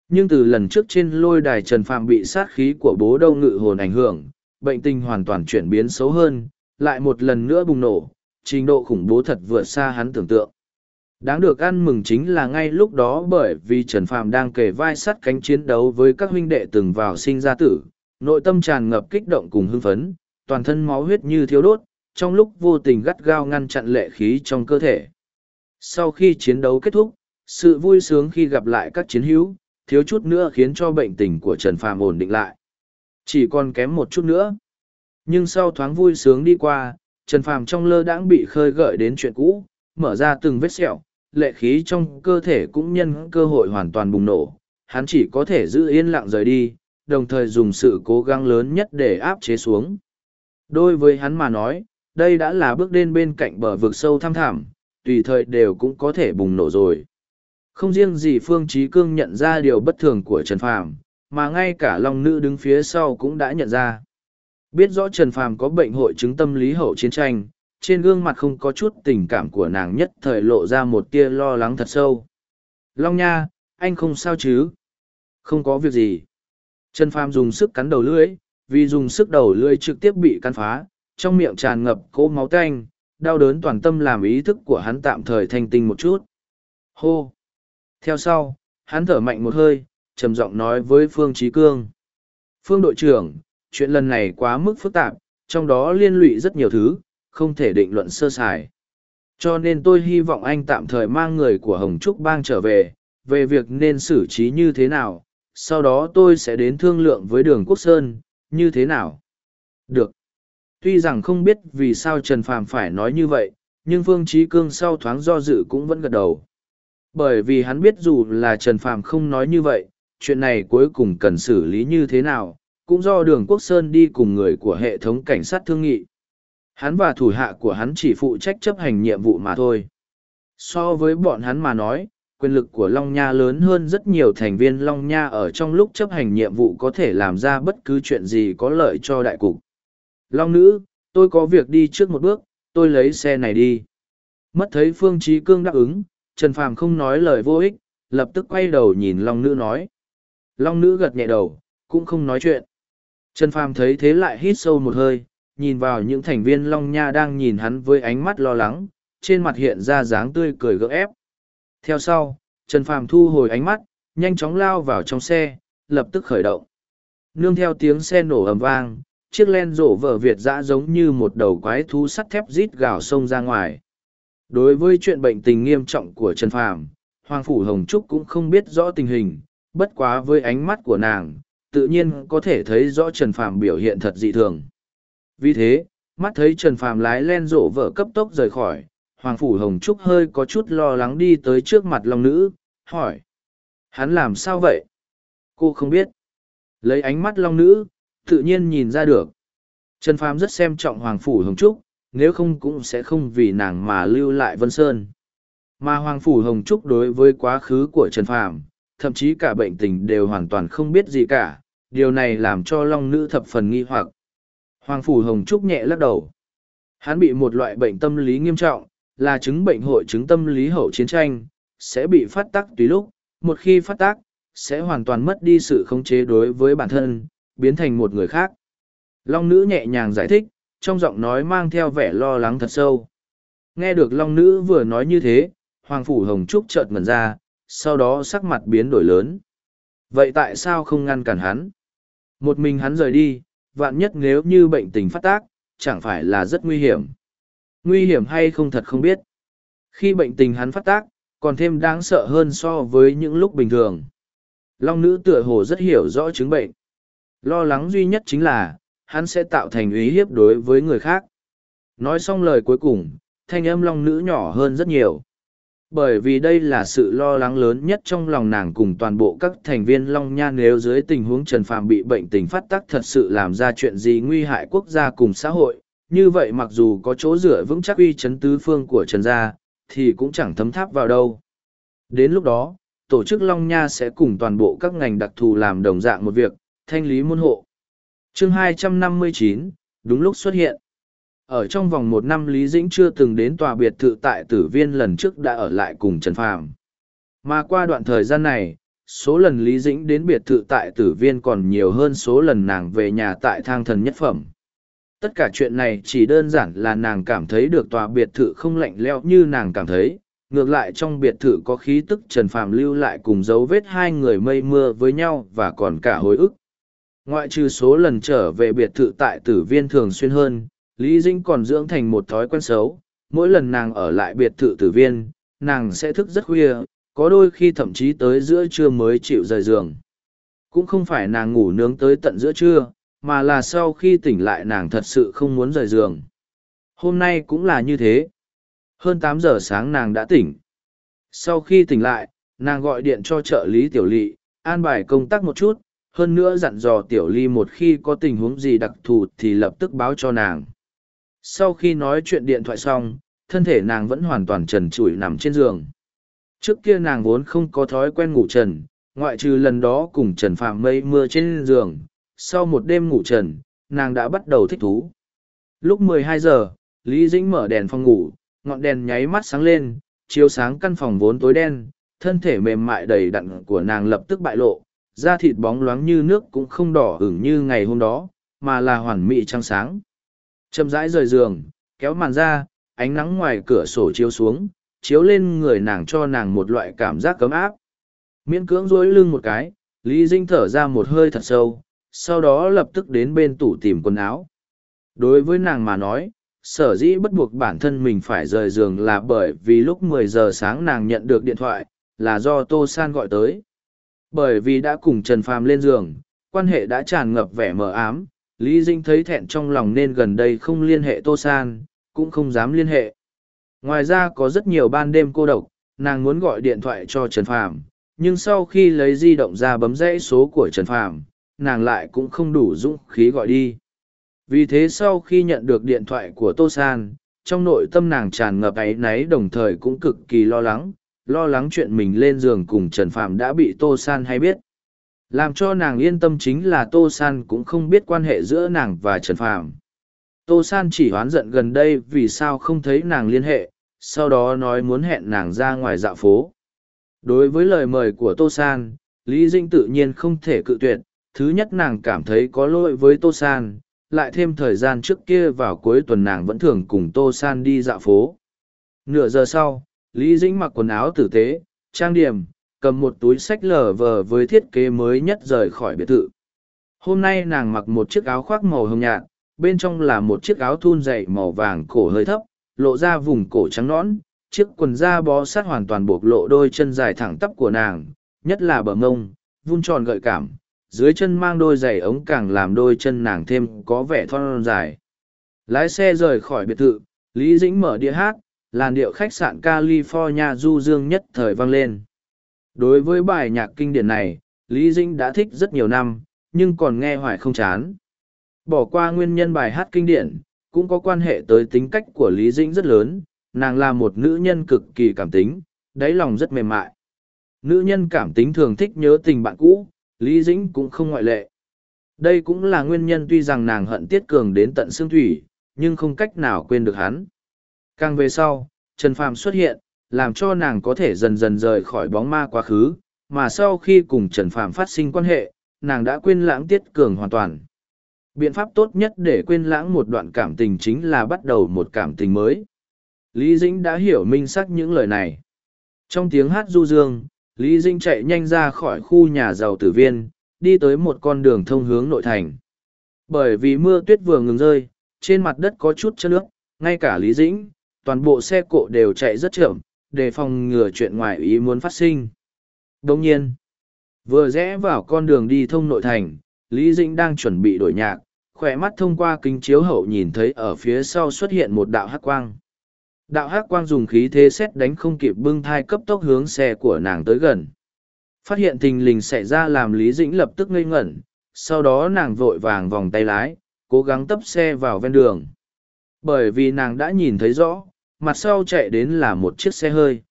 Nhưng từ lần trước trên lôi đài Trần Phạm bị sát khí của bố đâu ngự hồn ảnh hưởng, bệnh tình hoàn toàn chuyển biến xấu hơn, lại một lần nữa bùng nổ, trình độ khủng bố thật vượt xa hắn tưởng tượng. Đáng được ăn mừng chính là ngay lúc đó bởi vì Trần Phạm đang kề vai sắt cánh chiến đấu với các huynh đệ từng vào sinh ra tử, nội tâm tràn ngập kích động cùng hưng phấn, toàn thân máu huyết như thiếu đốt, trong lúc vô tình gắt gao ngăn chặn lệ khí trong cơ thể. Sau khi chiến đấu kết thúc, sự vui sướng khi gặp lại các chiến hữu, thiếu chút nữa khiến cho bệnh tình của Trần Phàm ổn định lại. Chỉ còn kém một chút nữa. Nhưng sau thoáng vui sướng đi qua, Trần Phàm trong lơ đãng bị khơi gợi đến chuyện cũ, mở ra từng vết sẹo, lệ khí trong cơ thể cũng nhân cơ hội hoàn toàn bùng nổ. Hắn chỉ có thể giữ yên lặng rời đi, đồng thời dùng sự cố gắng lớn nhất để áp chế xuống. Đối với hắn mà nói, đây đã là bước đến bên cạnh bờ vực sâu thăm thẳm, tùy thời đều cũng có thể bùng nổ rồi. Không riêng gì Phương Chí Cương nhận ra điều bất thường của Trần Phàm, mà ngay cả Long Nữ đứng phía sau cũng đã nhận ra. Biết rõ Trần Phàm có bệnh hội chứng tâm lý hậu chiến tranh, trên gương mặt không có chút tình cảm của nàng nhất thời lộ ra một tia lo lắng thật sâu. Long Nha, anh không sao chứ? Không có việc gì. Trần Phàm dùng sức cắn đầu lưỡi, vì dùng sức đầu lưỡi trực tiếp bị cắn phá, trong miệng tràn ngập cỗ máu tanh, đau đớn toàn tâm làm ý thức của hắn tạm thời thanh tinh một chút. Hô! Theo sau, hắn thở mạnh một hơi, trầm giọng nói với Phương Trí Cương. Phương đội trưởng, chuyện lần này quá mức phức tạp, trong đó liên lụy rất nhiều thứ, không thể định luận sơ sài. Cho nên tôi hy vọng anh tạm thời mang người của Hồng Trúc Bang trở về, về việc nên xử trí như thế nào, sau đó tôi sẽ đến thương lượng với đường Quốc Sơn, như thế nào. Được tuy rằng không biết vì sao Trần Phàm phải nói như vậy, nhưng Phương Chí Cương sau thoáng do dự cũng vẫn gật đầu. Bởi vì hắn biết dù là Trần Phàm không nói như vậy, chuyện này cuối cùng cần xử lý như thế nào, cũng do đường Quốc Sơn đi cùng người của hệ thống cảnh sát thương nghị. Hắn và thủ hạ của hắn chỉ phụ trách chấp hành nhiệm vụ mà thôi. So với bọn hắn mà nói, quyền lực của Long Nha lớn hơn rất nhiều thành viên Long Nha ở trong lúc chấp hành nhiệm vụ có thể làm ra bất cứ chuyện gì có lợi cho đại cục. Long nữ, tôi có việc đi trước một bước, tôi lấy xe này đi. Mất thấy Phương Trí Cương đáp ứng, Trần Phàm không nói lời vô ích, lập tức quay đầu nhìn Long nữ nói. Long nữ gật nhẹ đầu, cũng không nói chuyện. Trần Phàm thấy thế lại hít sâu một hơi, nhìn vào những thành viên Long Nha đang nhìn hắn với ánh mắt lo lắng, trên mặt hiện ra dáng tươi cười gỡ ép. Theo sau, Trần Phàm thu hồi ánh mắt, nhanh chóng lao vào trong xe, lập tức khởi động. Nương theo tiếng xe nổ ầm vang, chiếc len rổ vở Việt dã giống như một đầu quái thú sắt thép rít gào sông ra ngoài. Đối với chuyện bệnh tình nghiêm trọng của Trần Phàm, Hoàng Phủ Hồng Trúc cũng không biết rõ tình hình, bất quá với ánh mắt của nàng, tự nhiên có thể thấy rõ Trần Phàm biểu hiện thật dị thường. Vì thế, mắt thấy Trần Phàm lái len rộ vợ cấp tốc rời khỏi, Hoàng Phủ Hồng Trúc hơi có chút lo lắng đi tới trước mặt Long Nữ, hỏi. Hắn làm sao vậy? Cô không biết. Lấy ánh mắt Long Nữ, tự nhiên nhìn ra được. Trần Phàm rất xem trọng Hoàng Phủ Hồng Trúc, nếu không cũng sẽ không vì nàng mà lưu lại Vân Sơn. Mà Hoàng Phủ Hồng Trúc đối với quá khứ của Trần Phàm, thậm chí cả bệnh tình đều hoàn toàn không biết gì cả, điều này làm cho Long Nữ thập phần nghi hoặc. Hoàng Phủ Hồng Trúc nhẹ lắc đầu. Hắn bị một loại bệnh tâm lý nghiêm trọng, là chứng bệnh hội chứng tâm lý hậu chiến tranh, sẽ bị phát tác tùy lúc, một khi phát tác, sẽ hoàn toàn mất đi sự khống chế đối với bản thân, biến thành một người khác. Long nữ nhẹ nhàng giải thích, trong giọng nói mang theo vẻ lo lắng thật sâu. Nghe được Long nữ vừa nói như thế, Hoàng Phủ Hồng Trúc chợt ngẩn ra, sau đó sắc mặt biến đổi lớn. Vậy tại sao không ngăn cản hắn? Một mình hắn rời đi, vạn nhất nếu như bệnh tình phát tác, chẳng phải là rất nguy hiểm. Nguy hiểm hay không thật không biết. Khi bệnh tình hắn phát tác, còn thêm đáng sợ hơn so với những lúc bình thường. Long nữ tựa hồ rất hiểu rõ chứng bệnh. Lo lắng duy nhất chính là, hắn sẽ tạo thành ý hiếp đối với người khác. Nói xong lời cuối cùng, thanh âm long nữ nhỏ hơn rất nhiều. Bởi vì đây là sự lo lắng lớn nhất trong lòng nàng cùng toàn bộ các thành viên Long Nha nếu dưới tình huống Trần Phạm bị bệnh tình phát tắc thật sự làm ra chuyện gì nguy hại quốc gia cùng xã hội. Như vậy mặc dù có chỗ dựa vững chắc uy chấn tứ phương của Trần Gia, thì cũng chẳng thấm tháp vào đâu. Đến lúc đó, tổ chức Long Nha sẽ cùng toàn bộ các ngành đặc thù làm đồng dạng một việc, thanh lý môn hộ. chương 259, đúng lúc xuất hiện. Ở trong vòng một năm Lý Dĩnh chưa từng đến tòa biệt thự tại tử viên lần trước đã ở lại cùng Trần Phàm. Mà qua đoạn thời gian này, số lần Lý Dĩnh đến biệt thự tại tử viên còn nhiều hơn số lần nàng về nhà tại thang thần nhất phẩm. Tất cả chuyện này chỉ đơn giản là nàng cảm thấy được tòa biệt thự không lạnh leo như nàng cảm thấy, ngược lại trong biệt thự có khí tức Trần Phàm lưu lại cùng dấu vết hai người mây mưa với nhau và còn cả hồi ức. Ngoại trừ số lần trở về biệt thự tại tử viên thường xuyên hơn, Lý Dĩnh còn dưỡng thành một thói quen xấu, mỗi lần nàng ở lại biệt thự tử viên, nàng sẽ thức rất khuya, có đôi khi thậm chí tới giữa trưa mới chịu rời giường. Cũng không phải nàng ngủ nướng tới tận giữa trưa, mà là sau khi tỉnh lại nàng thật sự không muốn rời giường. Hôm nay cũng là như thế. Hơn tám giờ sáng nàng đã tỉnh. Sau khi tỉnh lại, nàng gọi điện cho trợ lý tiểu lỵ, an bài công tác một chút, hơn nữa dặn dò tiểu ly một khi có tình huống gì đặc thù thì lập tức báo cho nàng. Sau khi nói chuyện điện thoại xong, thân thể nàng vẫn hoàn toàn trần trụi nằm trên giường. Trước kia nàng vốn không có thói quen ngủ trần, ngoại trừ lần đó cùng Trần Phạm mây mưa trên giường. Sau một đêm ngủ trần, nàng đã bắt đầu thích thú. Lúc 12 giờ, Lý Dĩnh mở đèn phòng ngủ, ngọn đèn nháy mắt sáng lên, chiếu sáng căn phòng vốn tối đen, thân thể mềm mại đầy đặn của nàng lập tức bại lộ, da thịt bóng loáng như nước cũng không đỏ ửng như ngày hôm đó, mà là hoàn mỹ trắng sáng. Chậm rãi rời giường, kéo màn ra, ánh nắng ngoài cửa sổ chiếu xuống, chiếu lên người nàng cho nàng một loại cảm giác cấm áp. Miễn cưỡng duỗi lưng một cái, Lý Dinh thở ra một hơi thật sâu, sau đó lập tức đến bên tủ tìm quần áo. Đối với nàng mà nói, sở dĩ bất buộc bản thân mình phải rời giường là bởi vì lúc 10 giờ sáng nàng nhận được điện thoại, là do Tô San gọi tới. Bởi vì đã cùng Trần Phàm lên giường, quan hệ đã tràn ngập vẻ mờ ám, Lý Dinh thấy thẹn trong lòng nên gần đây không liên hệ Tô San, cũng không dám liên hệ. Ngoài ra có rất nhiều ban đêm cô độc, nàng muốn gọi điện thoại cho Trần Phàm, nhưng sau khi lấy di động ra bấm dãy số của Trần Phàm, nàng lại cũng không đủ dũng khí gọi đi. Vì thế sau khi nhận được điện thoại của Tô San, trong nội tâm nàng tràn ngập áy náy đồng thời cũng cực kỳ lo lắng, lo lắng chuyện mình lên giường cùng Trần Phàm đã bị Tô San hay biết. Làm cho nàng yên tâm chính là Tô San cũng không biết quan hệ giữa nàng và Trần Phàm. Tô San chỉ oán giận gần đây vì sao không thấy nàng liên hệ, sau đó nói muốn hẹn nàng ra ngoài dạo phố. Đối với lời mời của Tô San, Lý Dinh tự nhiên không thể cự tuyệt, thứ nhất nàng cảm thấy có lỗi với Tô San, lại thêm thời gian trước kia vào cuối tuần nàng vẫn thường cùng Tô San đi dạo phố. Nửa giờ sau, Lý Dĩnh mặc quần áo tử tế, trang điểm, cầm một túi sách lờ vờ với thiết kế mới nhất rời khỏi biệt thự. Hôm nay nàng mặc một chiếc áo khoác màu hồng nhạt, bên trong là một chiếc áo thun dày màu vàng cổ hơi thấp, lộ ra vùng cổ trắng nõn, chiếc quần da bó sát hoàn toàn bộc lộ đôi chân dài thẳng tắp của nàng, nhất là bờ mông vun tròn gợi cảm, dưới chân mang đôi giày ống càng làm đôi chân nàng thêm có vẻ thon dài. Lái xe rời khỏi biệt thự, Lý Dĩnh mở đĩa hát, làn điệu khách sạn California du dương nhất thời vang lên. Đối với bài nhạc kinh điển này, Lý Dĩnh đã thích rất nhiều năm, nhưng còn nghe hoài không chán. Bỏ qua nguyên nhân bài hát kinh điển, cũng có quan hệ tới tính cách của Lý Dĩnh rất lớn, nàng là một nữ nhân cực kỳ cảm tính, đáy lòng rất mềm mại. Nữ nhân cảm tính thường thích nhớ tình bạn cũ, Lý Dĩnh cũng không ngoại lệ. Đây cũng là nguyên nhân tuy rằng nàng hận Tiết Cường đến tận xương thủy, nhưng không cách nào quên được hắn. Càng về sau, Trần Phàm xuất hiện, làm cho nàng có thể dần dần rời khỏi bóng ma quá khứ, mà sau khi cùng Trần Phàm phát sinh quan hệ, nàng đã quên lãng Tiết Cường hoàn toàn. Biện pháp tốt nhất để quên lãng một đoạn cảm tình chính là bắt đầu một cảm tình mới. Lý Dĩnh đã hiểu minh xác những lời này. Trong tiếng hát du dương, Lý Dĩnh chạy nhanh ra khỏi khu nhà giàu tử viên, đi tới một con đường thông hướng nội thành. Bởi vì mưa tuyết vừa ngừng rơi, trên mặt đất có chút chất nước, ngay cả Lý Dĩnh, toàn bộ xe cộ đều chạy rất chậm, để phòng ngừa chuyện ngoài ý muốn phát sinh. Đồng nhiên, vừa rẽ vào con đường đi thông nội thành, Lý Dĩnh đang chuẩn bị đổi nhạc, khỏe mắt thông qua kính chiếu hậu nhìn thấy ở phía sau xuất hiện một đạo hắc quang. Đạo hắc quang dùng khí thế xét đánh không kịp bưng thai cấp tốc hướng xe của nàng tới gần. Phát hiện tình lình xảy ra làm Lý Dĩnh lập tức ngây ngẩn, sau đó nàng vội vàng vòng tay lái, cố gắng tấp xe vào ven đường. Bởi vì nàng đã nhìn thấy rõ, mặt sau chạy đến là một chiếc xe hơi.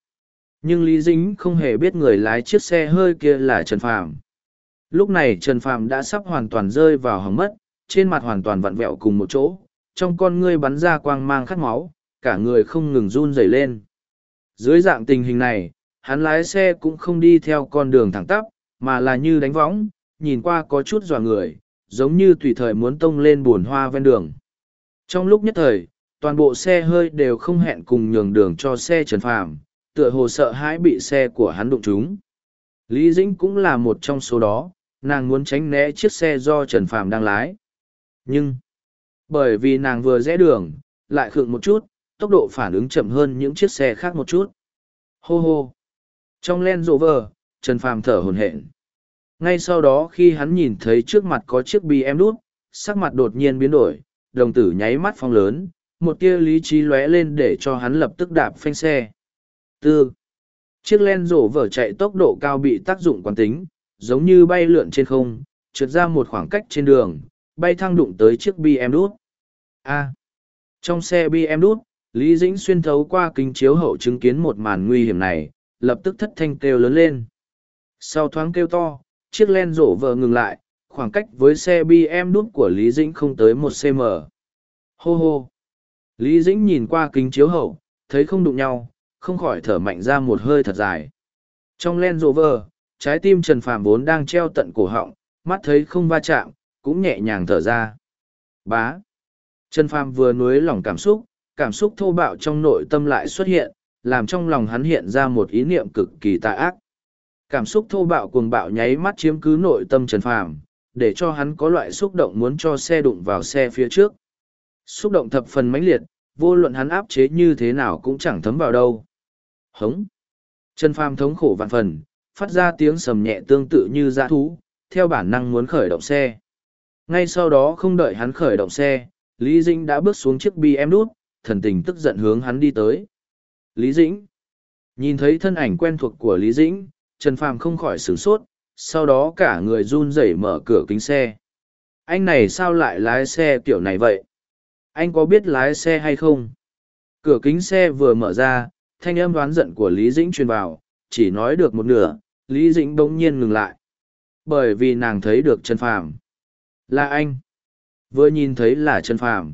Nhưng Lý Dĩnh không hề biết người lái chiếc xe hơi kia là Trần Phàm. Lúc này Trần Phàm đã sắp hoàn toàn rơi vào hầm mất, trên mặt hoàn toàn vặn vẹo cùng một chỗ, trong con ngươi bắn ra quang mang khát máu, cả người không ngừng run rẩy lên. Dưới dạng tình hình này, hắn lái xe cũng không đi theo con đường thẳng tắp, mà là như đánh võng, nhìn qua có chút dọa người, giống như tùy thời muốn tông lên buồn hoa ven đường. Trong lúc nhất thời, toàn bộ xe hơi đều không hẹn cùng nhường đường cho xe Trần Phàm, tựa hồ sợ hãi bị xe của hắn đụng trúng. Lý Dĩnh cũng là một trong số đó, nàng muốn tránh né chiếc xe do Trần Phàm đang lái. Nhưng, bởi vì nàng vừa rẽ đường, lại khựng một chút, tốc độ phản ứng chậm hơn những chiếc xe khác một chút. Hô hô! Trong len rộ vờ, Trần Phàm thở hồn hển. Ngay sau đó khi hắn nhìn thấy trước mặt có chiếc bi em đút, sắc mặt đột nhiên biến đổi, đồng tử nháy mắt phong lớn, một tia lý trí lóe lên để cho hắn lập tức đạp phanh xe. Tư. Chiếc len rổ vở chạy tốc độ cao bị tác dụng quán tính, giống như bay lượn trên không, trượt ra một khoảng cách trên đường, bay thăng đụng tới chiếc BM đút. A. Trong xe BM đút, Lý Dĩnh xuyên thấu qua kính chiếu hậu chứng kiến một màn nguy hiểm này, lập tức thất thanh kêu lớn lên. Sau thoáng kêu to, chiếc len rổ vợ ngừng lại, khoảng cách với xe BM đút của Lý Dĩnh không tới một cm. Hô hô! Lý Dĩnh nhìn qua kính chiếu hậu, thấy không đụng nhau, không khỏi thở mạnh ra một hơi thật dài. Trong len rổ vờ, trái tim Trần Phàm vốn đang treo tận cổ họng, mắt thấy không va chạm, cũng nhẹ nhàng thở ra. Bá! Trần Phàm vừa nuối lòng cảm xúc, cảm xúc thô bạo trong nội tâm lại xuất hiện, làm trong lòng hắn hiện ra một ý niệm cực kỳ tà ác. Cảm xúc thô bạo cuồng bạo nháy mắt chiếm cứ nội tâm Trần Phàm, để cho hắn có loại xúc động muốn cho xe đụng vào xe phía trước. Xúc động thập phần mãnh liệt, vô luận hắn áp chế như thế nào cũng chẳng thấm vào đâu. Hống! Trần Phàm thống khổ vạn phần, phát ra tiếng sầm nhẹ tương tự như dã thú, theo bản năng muốn khởi động xe. Ngay sau đó không đợi hắn khởi động xe, Lý Dĩnh đã bước xuống chiếc bi em đút, thần tình tức giận hướng hắn đi tới. Lý Dĩnh. Nhìn thấy thân ảnh quen thuộc của Lý Dĩnh, Trần Phàm không khỏi sửng sốt, sau đó cả người run rẩy mở cửa kính xe. Anh này sao lại lái xe kiểu này vậy? Anh có biết lái xe hay không? Cửa kính xe vừa mở ra, thanh âm đoán giận của Lý Dĩnh truyền vào, chỉ nói được một nửa, Lý Dĩnh bỗng nhiên ngừng lại. Bởi vì nàng thấy được Trần Phàm. Là anh. Vừa nhìn thấy là Trần Phàm.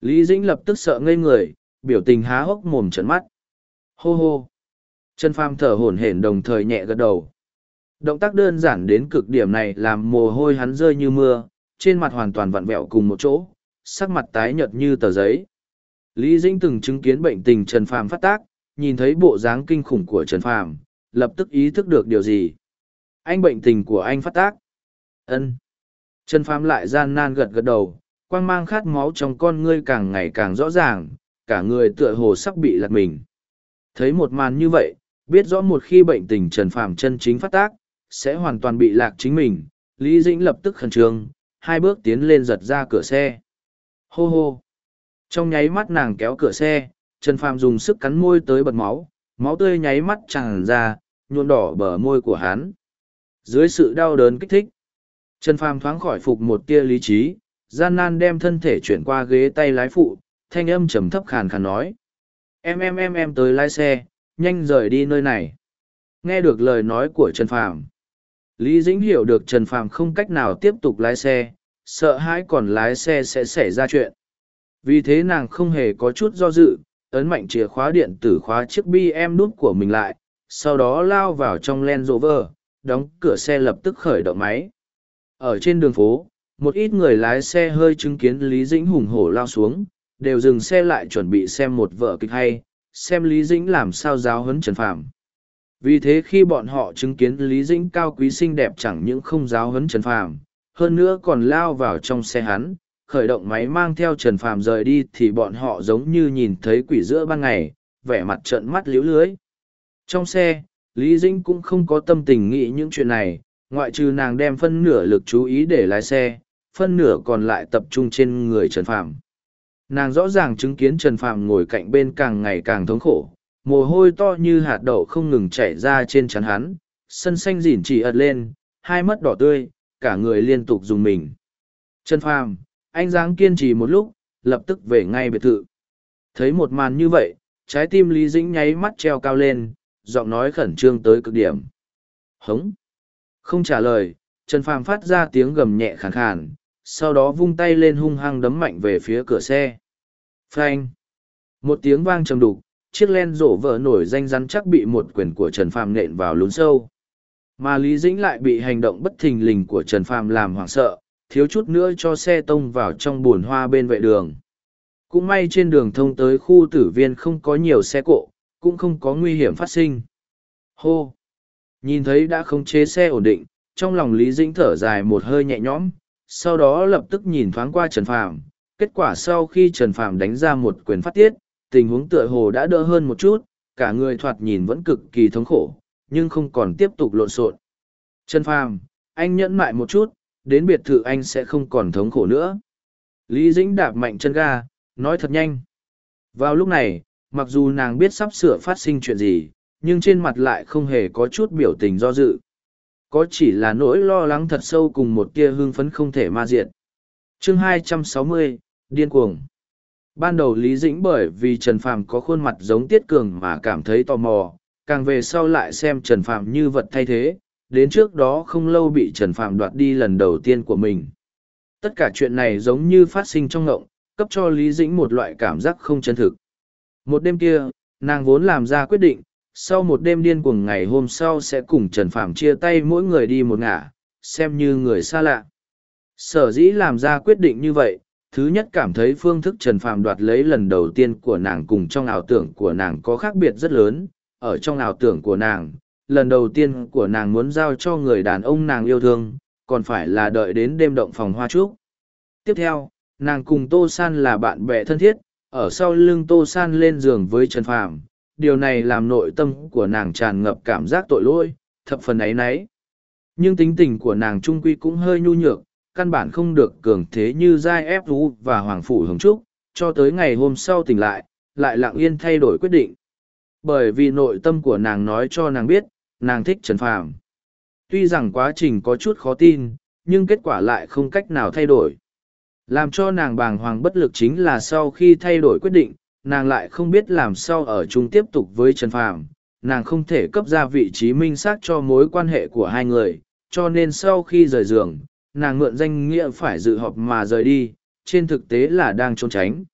Lý Dĩnh lập tức sợ ngây người, biểu tình há hốc mồm trợn mắt. Hô hô. Trần Phàm thở hổn hển đồng thời nhẹ gật đầu. Động tác đơn giản đến cực điểm này làm mồ hôi hắn rơi như mưa, trên mặt hoàn toàn vặn vẹo cùng một chỗ, sắc mặt tái nhợt như tờ giấy. Lý Dĩnh từng chứng kiến bệnh tình Trần Phàm phát tác, nhìn thấy bộ dáng kinh khủng của Trần Phàm, lập tức ý thức được điều gì. Anh bệnh tình của anh phát tác. Ân. Trần Phàm lại gian nan gật gật đầu, quang mang khát máu trong con ngươi càng ngày càng rõ ràng, cả người tựa hồ sắp bị lật mình. Thấy một màn như vậy, biết rõ một khi bệnh tình Trần Phàm chân chính phát tác, sẽ hoàn toàn bị lạc chính mình, Lý Dĩnh lập tức khẩn trương, hai bước tiến lên giật ra cửa xe. Hô hô! Trong nháy mắt nàng kéo cửa xe, Trần Phàm dùng sức cắn môi tới bật máu, máu tươi nháy mắt tràn ra, nhuộm đỏ bờ môi của hắn. Dưới sự đau đớn kích thích, Trần Phàm thoáng khỏi phục một tia lý trí, gian nan đem thân thể chuyển qua ghế tay lái phụ, thanh âm trầm thấp khàn khàn nói. Em em em em tới lái xe, nhanh rời đi nơi này. Nghe được lời nói của Trần Phàm Lý Dĩnh hiểu được Trần Phàm không cách nào tiếp tục lái xe, sợ hãi còn lái xe sẽ xảy ra chuyện. Vì thế nàng không hề có chút do dự, ấn mạnh chìa khóa điện tử khóa chiếc BM nút của mình lại, sau đó lao vào trong Land Rover, đóng cửa xe lập tức khởi động máy. Ở trên đường phố, một ít người lái xe hơi chứng kiến Lý Dĩnh hùng hổ lao xuống, đều dừng xe lại chuẩn bị xem một vở kịch hay, xem Lý Dĩnh làm sao giáo huấn Trần Phàm. Vì thế khi bọn họ chứng kiến Lý Dĩnh cao quý xinh đẹp chẳng những không giáo huấn Trần Phàm, hơn nữa còn lao vào trong xe hắn, khởi động máy mang theo Trần Phàm rời đi thì bọn họ giống như nhìn thấy quỷ giữa ban ngày, vẻ mặt trợn mắt liếu lưới. Trong xe, Lý Dĩnh cũng không có tâm tình nghĩ những chuyện này, ngoại trừ nàng đem phân nửa lực chú ý để lái xe, phân nửa còn lại tập trung trên người Trần Phàm. Nàng rõ ràng chứng kiến Trần Phàm ngồi cạnh bên càng ngày càng thống khổ, mồ hôi to như hạt đậu không ngừng chảy ra trên trán hắn, sân xanh dỉn chỉ ật lên, hai mắt đỏ tươi, cả người liên tục dùng mình. Trần Phàm, anh dáng kiên trì một lúc, lập tức về ngay biệt thự. Thấy một màn như vậy, trái tim Lý Dĩnh nháy mắt treo cao lên, giọng nói khẩn trương tới cực điểm. Hống! Không trả lời, Trần Phàm phát ra tiếng gầm nhẹ khàn khàn, sau đó vung tay lên hung hăng đấm mạnh về phía cửa xe. Phanh! Một tiếng vang trầm đục, chiếc len rổ vỡ nổi danh rắn chắc bị một quyền của Trần Phàm nện vào lún sâu. Mà Lý Dĩnh lại bị hành động bất thình lình của Trần Phàm làm hoảng sợ, thiếu chút nữa cho xe tông vào trong bùn hoa bên vệ đường. Cũng may trên đường thông tới khu tử viên không có nhiều xe cộ, cũng không có nguy hiểm phát sinh. Hô! Nhìn thấy đã không chế xe ổn định, trong lòng Lý Dĩnh thở dài một hơi nhẹ nhõm, sau đó lập tức nhìn thoáng qua Trần Phàm. Kết quả sau khi Trần Phàm đánh ra một quyền phát tiết, tình huống tựa hồ đã đỡ hơn một chút, cả người thoạt nhìn vẫn cực kỳ thống khổ, nhưng không còn tiếp tục lộn xộn. Trần Phàm, anh nhẫn mại một chút, đến biệt thự anh sẽ không còn thống khổ nữa. Lý Dĩnh đạp mạnh chân ga, nói thật nhanh. Vào lúc này, mặc dù nàng biết sắp sửa phát sinh chuyện gì, nhưng trên mặt lại không hề có chút biểu tình do dự. Có chỉ là nỗi lo lắng thật sâu cùng một tia hương phấn không thể ma diệt. chương 260, Điên cuồng. Ban đầu Lý Dĩnh bởi vì Trần Phàm có khuôn mặt giống Tiết Cường mà cảm thấy tò mò, càng về sau lại xem Trần phạm như vật thay thế, đến trước đó không lâu bị Trần phạm đoạt đi lần đầu tiên của mình. Tất cả chuyện này giống như phát sinh trong ngộng, cấp cho Lý Dĩnh một loại cảm giác không chân thực. Một đêm kia, nàng vốn làm ra quyết định, sau một đêm điên cuồng ngày hôm sau sẽ cùng Trần phạm chia tay mỗi người đi một ngả, xem như người xa lạ. Sở dĩ làm ra quyết định như vậy, thứ nhất cảm thấy phương thức Trần phạm đoạt lấy lần đầu tiên của nàng cùng trong ảo tưởng của nàng có khác biệt rất lớn, ở trong ảo tưởng của nàng, lần đầu tiên của nàng muốn giao cho người đàn ông nàng yêu thương, còn phải là đợi đến đêm động phòng hoa trúc. Tiếp theo, nàng cùng Tô San là bạn bè thân thiết, ở sau lưng Tô San lên giường với Trần Phàm, điều này làm nội tâm của nàng tràn ngập cảm giác tội lỗi, thập phần ấy nấy. Nhưng tính tình của nàng trung quy cũng hơi nhu nhược, căn bản không được cường thế như Giai Ép Vũ và Hoàng Phủ Hồng Trúc, cho tới ngày hôm sau tỉnh lại, lại lặng yên thay đổi quyết định. Bởi vì nội tâm của nàng nói cho nàng biết, nàng thích Trần Phàm. Tuy rằng quá trình có chút khó tin, nhưng kết quả lại không cách nào thay đổi. Làm cho nàng bàng hoàng bất lực chính là sau khi thay đổi quyết định, nàng lại không biết làm sao ở chung tiếp tục với Trần Phàm. Nàng không thể cấp ra vị trí minh xác cho mối quan hệ của hai người, cho nên sau khi rời giường, nàng mượn danh nghĩa phải dự họp mà rời đi, trên thực tế là đang trốn tránh.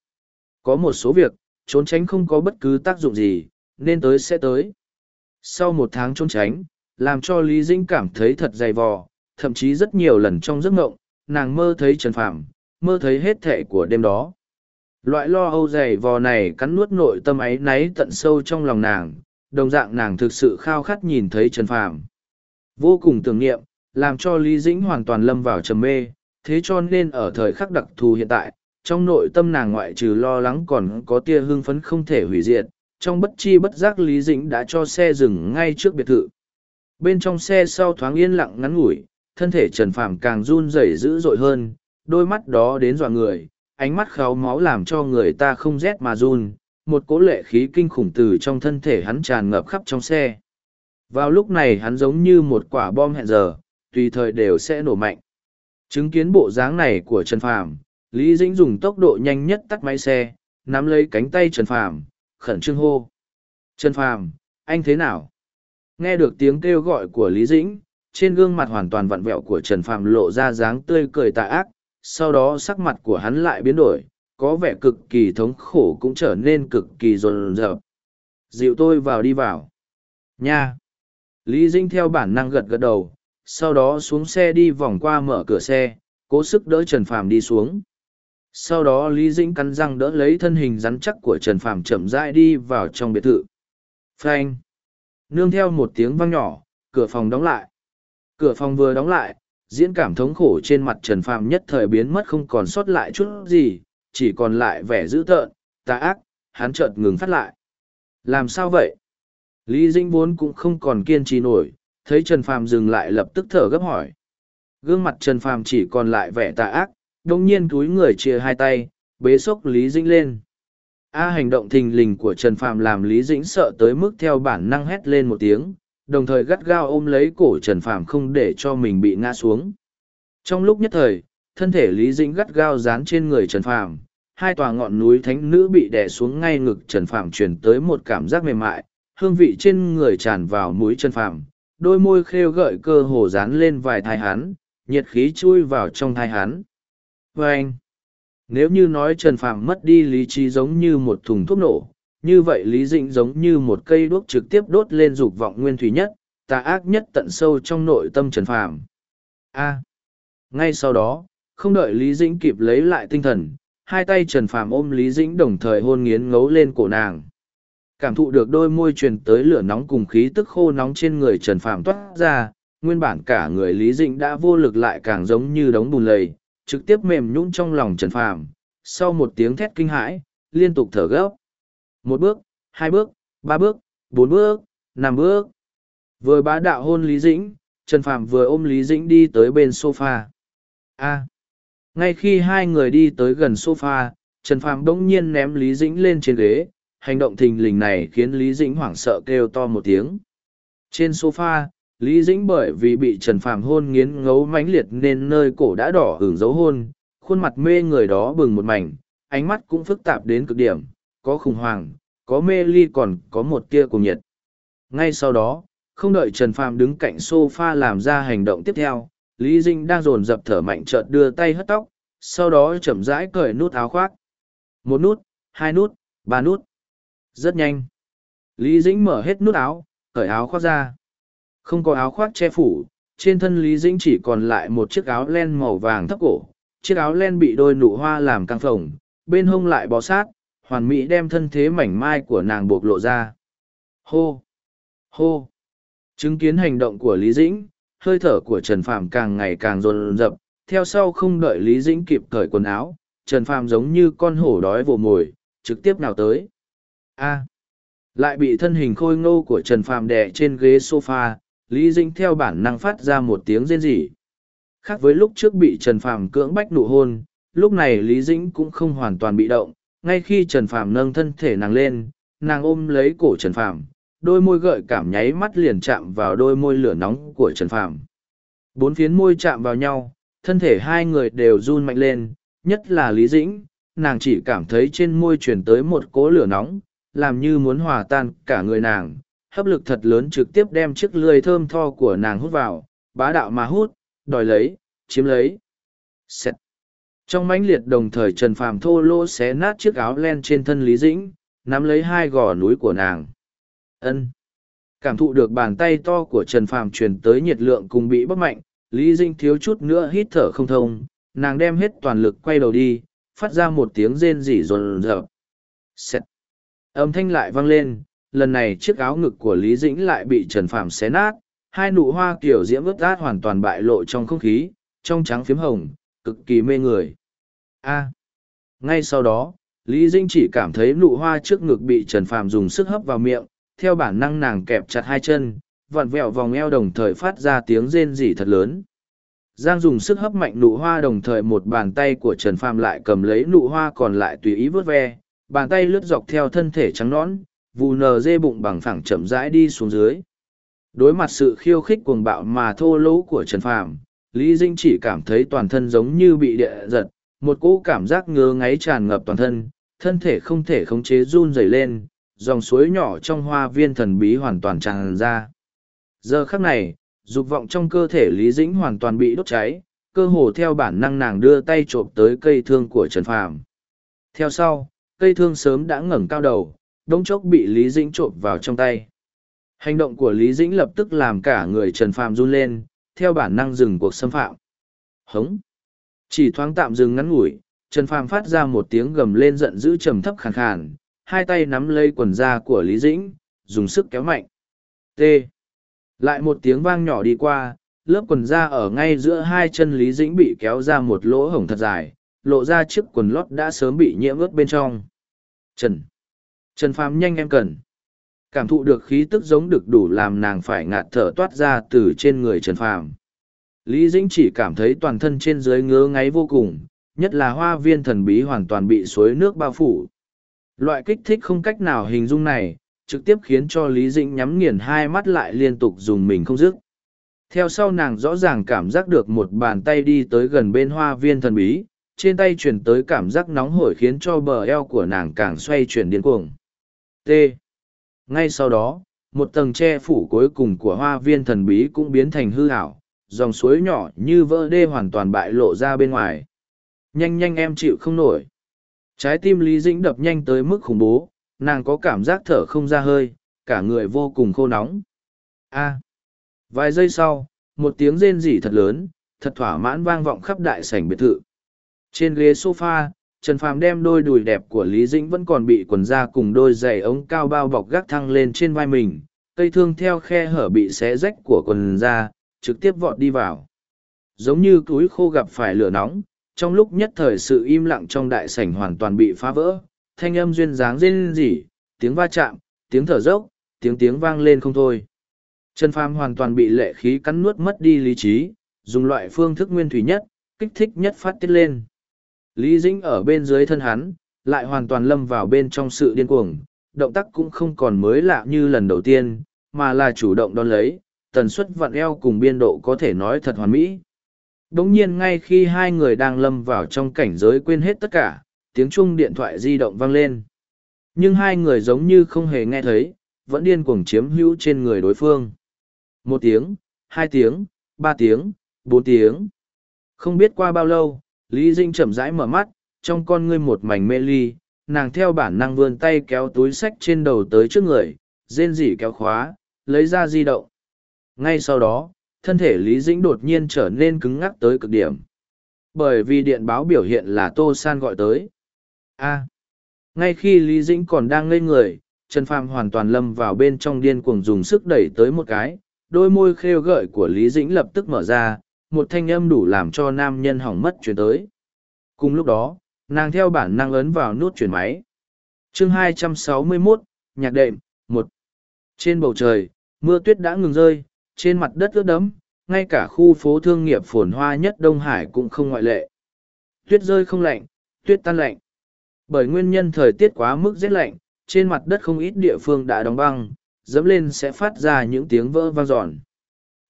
Có một số việc, trốn tránh không có bất cứ tác dụng gì, nên tới sẽ tới. Sau một tháng trốn tránh, làm cho Lý Dĩnh cảm thấy thật dày vò, thậm chí rất nhiều lần trong giấc ngộng, nàng mơ thấy Trần Phạm, mơ thấy hết thệ của đêm đó. Loại lo âu dày vò này cắn nuốt nội tâm ấy náy tận sâu trong lòng nàng, đồng dạng nàng thực sự khao khát nhìn thấy Trần Phạm. Vô cùng tưởng niệm, làm cho Lý Dĩnh hoàn toàn lâm vào trầm mê, thế cho nên ở thời khắc đặc thù hiện tại, trong nội tâm nàng ngoại trừ lo lắng còn có tia hưng phấn không thể hủy diệt, trong bất chi bất giác Lý Dĩnh đã cho xe dừng ngay trước biệt thự. Bên trong xe sau thoáng yên lặng ngắn ngủi, thân thể Trần Phàm càng run rẩy dữ dội hơn, đôi mắt đó đến dọa người, ánh mắt khéo máu làm cho người ta không rét mà run, một cỗ lệ khí kinh khủng từ trong thân thể hắn tràn ngập khắp trong xe. Vào lúc này hắn giống như một quả bom hẹn giờ, tùy thời đều sẽ nổ mạnh. Chứng kiến bộ dáng này của Trần Phàm, Lý Dĩnh dùng tốc độ nhanh nhất tắt máy xe, nắm lấy cánh tay Trần Phàm, khẩn trương hô. Trần Phàm, anh thế nào? Nghe được tiếng kêu gọi của Lý Dĩnh, trên gương mặt hoàn toàn vặn vẹo của Trần Phàm lộ ra dáng tươi cười tà ác, sau đó sắc mặt của hắn lại biến đổi, có vẻ cực kỳ thống khổ cũng trở nên cực kỳ rồn rợp. Dịu tôi vào đi vào. Nha! Lý Dĩnh theo bản năng gật gật đầu, sau đó xuống xe đi vòng qua mở cửa xe, cố sức đỡ Trần Phàm đi xuống. Sau đó Lý Dĩnh cắn răng đỡ lấy thân hình rắn chắc của Trần Phàm chậm rãi đi vào trong biệt thự. Phanh! Nương theo một tiếng vang nhỏ, cửa phòng đóng lại. Cửa phòng vừa đóng lại, diễn cảm thống khổ trên mặt Trần Phàm nhất thời biến mất không còn sót lại chút gì, chỉ còn lại vẻ dữ tợn, tà ác, hắn chợt ngừng phát lại. Làm sao vậy? Lý Dĩnh vốn cũng không còn kiên trì nổi, thấy Trần Phàm dừng lại lập tức thở gấp hỏi. Gương mặt Trần Phàm chỉ còn lại vẻ tà ác, đông nhiên túi người chia hai tay, bế sốc Lý Dĩnh lên. A hành động thình lình của Trần phạm làm Lý Dĩnh sợ tới mức theo bản năng hét lên một tiếng, đồng thời gắt gao ôm lấy cổ Trần phạm không để cho mình bị ngã xuống. Trong lúc nhất thời, thân thể Lý Dĩnh gắt gao dán trên người Trần phạm hai tòa ngọn núi thánh nữ bị đè xuống ngay ngực Trần phạm truyền tới một cảm giác mềm mại, hương vị trên người tràn vào mũi Trần phạm đôi môi khêu gợi cơ hồ dán lên vài thai hắn, nhiệt khí chui vào trong thai hắn vê anh, nếu như nói Trần Phàm mất đi lý trí giống như một thùng thuốc nổ, như vậy Lý Dĩnh giống như một cây đuốc trực tiếp đốt lên dục vọng nguyên thủy nhất, tà ác nhất tận sâu trong nội tâm Trần Phàm. A. ngay sau đó, không đợi Lý Dĩnh kịp lấy lại tinh thần, hai tay Trần Phàm ôm Lý Dĩnh đồng thời hôn nghiến ngấu lên cổ nàng. Cảm thụ được đôi môi truyền tới lửa nóng cùng khí tức khô nóng trên người Trần Phàm toát ra, nguyên bản cả người Lý Dĩnh đã vô lực lại càng giống như đống bùn lầy, trực tiếp mềm nhũn trong lòng Trần Phàm. Sau một tiếng thét kinh hãi, liên tục thở gấp. Một bước, hai bước, ba bước, bốn bước, năm bước. Vừa bá đạo hôn Lý Dĩnh, Trần Phàm vừa ôm Lý Dĩnh đi tới bên sofa. A. ngay khi hai người đi tới gần sofa, Trần Phàm bỗng nhiên ném Lý Dĩnh lên trên ghế, hành động thình lình này khiến Lý Dĩnh hoảng sợ kêu to một tiếng. Trên sofa, Lý Dĩnh bởi vì bị Trần Phàm hôn nghiến ngấu mãnh liệt nên nơi cổ đã đỏ hưởng dấu hôn, khuôn mặt mê người đó bừng một mảnh, ánh mắt cũng phức tạp đến cực điểm, có khủng hoảng, có mê ly còn có một tia cùng nhiệt. Ngay sau đó, không đợi Trần Phàm đứng cạnh sofa làm ra hành động tiếp theo, Lý Dĩnh đang dồn dập thở mạnh chợt đưa tay hất tóc, sau đó chậm rãi cởi nút áo khoác. Một nút, hai nút, ba nút. Rất nhanh. Lý Dĩnh mở hết nút áo, cởi áo khoác ra. Không có áo khoác che phủ, trên thân Lý Dĩnh chỉ còn lại một chiếc áo len màu vàng thấp cổ. Chiếc áo len bị đôi nụ hoa làm căng phồng, bên hông lại bó sát, hoàn mỹ đem thân thế mảnh mai của nàng bộc lộ ra. Hô! Hô! Chứng kiến hành động của Lý Dĩnh, hơi thở của Trần Phạm càng ngày càng dồn dập, theo sau không đợi Lý Dĩnh kịp cởi quần áo, Trần Phạm giống như con hổ đói vồ mồi, trực tiếp nào tới. A! Lại bị thân hình khôi ngô của Trần Phạm đè trên ghế sofa, Lý Dĩnh theo bản năng phát ra một tiếng rên rỉ. Khác với lúc trước bị Trần Phàm cưỡng bách nụ hôn, lúc này Lý Dĩnh cũng không hoàn toàn bị động, ngay khi Trần Phàm nâng thân thể nàng lên, nàng ôm lấy cổ Trần Phàm, đôi môi gợi cảm nháy mắt liền chạm vào đôi môi lửa nóng của Trần Phàm. Bốn phiến môi chạm vào nhau, thân thể hai người đều run mạnh lên, nhất là Lý Dĩnh, nàng chỉ cảm thấy trên môi truyền tới một cỗ lửa nóng, làm như muốn hòa tan cả người nàng, hấp lực thật lớn trực tiếp đem chiếc lưỡi thơm tho của nàng hút vào, bá đạo mà hút, đòi lấy, chiếm lấy. Xẹt. Trong mãnh liệt đồng thời Trần Phàm thô lỗ xé nát chiếc áo len trên thân Lý Dĩnh, nắm lấy hai gò núi của nàng. Ân. Cảm thụ được bàn tay to của Trần Phàm truyền tới nhiệt lượng cùng bị bất mạnh, Lý Dĩnh thiếu chút nữa hít thở không thông, nàng đem hết toàn lực quay đầu đi, phát ra một tiếng rên rỉ rồn rợp. Xẹt. Âm thanh lại vang lên, lần này chiếc áo ngực của Lý Dĩnh lại bị Trần Phàm xé nát, hai nụ hoa kiểu diễm ướt át hoàn toàn bại lộ trong không khí, trong trắng phiếm hồng, cực kỳ mê người. A. Ngay sau đó, Lý Dĩnh chỉ cảm thấy nụ hoa trước ngực bị Trần Phàm dùng sức hấp vào miệng, theo bản năng nàng kẹp chặt hai chân, vặn vẹo vòng eo đồng thời phát ra tiếng rên rỉ thật lớn. Giang dùng sức hấp mạnh nụ hoa đồng thời một bàn tay của Trần Phàm lại cầm lấy nụ hoa còn lại tùy ý vớt ve, bàn tay lướt dọc theo thân thể trắng nõn, vù nờ dê bụng bằng phẳng chậm rãi đi xuống dưới. Đối mặt sự khiêu khích cuồng bạo mà thô lỗ của Trần Phàm, Lý Dĩnh chỉ cảm thấy toàn thân giống như bị địa giật, một cỗ cảm giác ngứa ngáy tràn ngập toàn thân, thân thể không thể khống chế run rẩy lên, dòng suối nhỏ trong hoa viên thần bí hoàn toàn tràn ra. Giờ khắc này, dục vọng trong cơ thể Lý Dĩnh hoàn toàn bị đốt cháy, cơ hồ theo bản năng nàng đưa tay trộm tới cây thương của Trần Phàm. Theo sau, cây thương sớm đã ngẩng cao đầu, đống chốc bị Lý Dĩnh trộm vào trong tay. Hành động của Lý Dĩnh lập tức làm cả người Trần Phàm run lên, theo bản năng dừng cuộc xâm phạm. Hống! Chỉ thoáng tạm dừng ngắn ngủi, Trần Phàm phát ra một tiếng gầm lên giận dữ trầm thấp khàn khàn, hai tay nắm lấy quần da của Lý Dĩnh, dùng sức kéo mạnh. T. Lại một tiếng vang nhỏ đi qua, lớp quần da ở ngay giữa hai chân Lý Dĩnh bị kéo ra một lỗ hổng thật dài, lộ ra chiếc quần lót đã sớm bị nhiễm ướt bên trong. Trần! Trần Phàm nhanh em cần! Cảm thụ được khí tức giống được đủ làm nàng phải ngạt thở toát ra từ trên người Trần Phàm. Lý Dĩnh chỉ cảm thấy toàn thân trên dưới ngứa ngáy vô cùng, nhất là hoa viên thần bí hoàn toàn bị suối nước bao phủ. Loại kích thích không cách nào hình dung này, trực tiếp khiến cho Lý Dĩnh nhắm nghiền hai mắt lại liên tục dùng mình không dứt. Theo sau nàng rõ ràng cảm giác được một bàn tay đi tới gần bên hoa viên thần bí, trên tay chuyển tới cảm giác nóng hổi khiến cho bờ eo của nàng càng xoay chuyển điên cuồng. T. Ngay sau đó, một tầng che phủ cuối cùng của hoa viên thần bí cũng biến thành hư hảo dòng suối nhỏ như vỡ đê hoàn toàn bại lộ ra bên ngoài. Nhanh nhanh em chịu không nổi. Trái tim Lý Dĩnh đập nhanh tới mức khủng bố, nàng có cảm giác thở không ra hơi, cả người vô cùng khô nóng. A. Vài giây sau, một tiếng rên rỉ thật lớn, thật thỏa mãn vang vọng khắp đại sảnh biệt thự. Trên ghế sofa, Trần Phàm đem đôi đùi đẹp của Lý Dĩnh vẫn còn bị quần da cùng đôi giày ống cao bao bọc gác thăng lên trên vai mình, cây thương theo khe hở bị xé rách của quần da, trực tiếp vọt đi vào. Giống như túi khô gặp phải lửa nóng, trong lúc nhất thời sự im lặng trong đại sảnh hoàn toàn bị phá vỡ, thanh âm duyên dáng rên rỉ, tiếng va chạm, tiếng thở dốc, tiếng tiếng vang lên không thôi. Trần Phàm hoàn toàn bị lệ khí cắn nuốt mất đi lý trí, dùng loại phương thức nguyên thủy nhất, kích thích nhất phát tiết lên. Lý Dĩnh ở bên dưới thân hắn, lại hoàn toàn lâm vào bên trong sự điên cuồng, động tác cũng không còn mới lạ như lần đầu tiên, mà là chủ động đón lấy, tần suất vặn eo cùng biên độ có thể nói thật hoàn mỹ. Đống nhiên ngay khi hai người đang lâm vào trong cảnh giới quên hết tất cả, tiếng chuông điện thoại di động vang lên. Nhưng hai người giống như không hề nghe thấy, vẫn điên cuồng chiếm hữu trên người đối phương. Một tiếng, hai tiếng, ba tiếng, bốn tiếng. Không biết qua bao lâu, Lý Dinh chậm rãi mở mắt, trong con ngươi một mảnh mê ly, nàng theo bản năng vươn tay kéo túi sách trên đầu tới trước người, rên rỉ kéo khóa, lấy ra di động. Ngay sau đó, thân thể Lý Dĩnh đột nhiên trở nên cứng ngắc tới cực điểm. Bởi vì điện báo biểu hiện là Tô San gọi tới. A. ngay khi Lý Dĩnh còn đang ngây người, Trần Phàm hoàn toàn lâm vào bên trong điên cuồng dùng sức đẩy tới một cái, đôi môi khêu gợi của Lý Dĩnh lập tức mở ra, một thanh âm đủ làm cho nam nhân hỏng mất chuyển tới. Cùng lúc đó, nàng theo bản năng ấn vào nút chuyển máy. chương 261, nhạc đệm, một Trên bầu trời, mưa tuyết đã ngừng rơi, trên mặt đất ướt đẫm, ngay cả khu phố thương nghiệp phồn hoa nhất Đông Hải cũng không ngoại lệ. Tuyết rơi không lạnh, tuyết tan lạnh. Bởi nguyên nhân thời tiết quá mức rét lạnh, trên mặt đất không ít địa phương đã đóng băng, dẫm lên sẽ phát ra những tiếng vỡ vang giòn.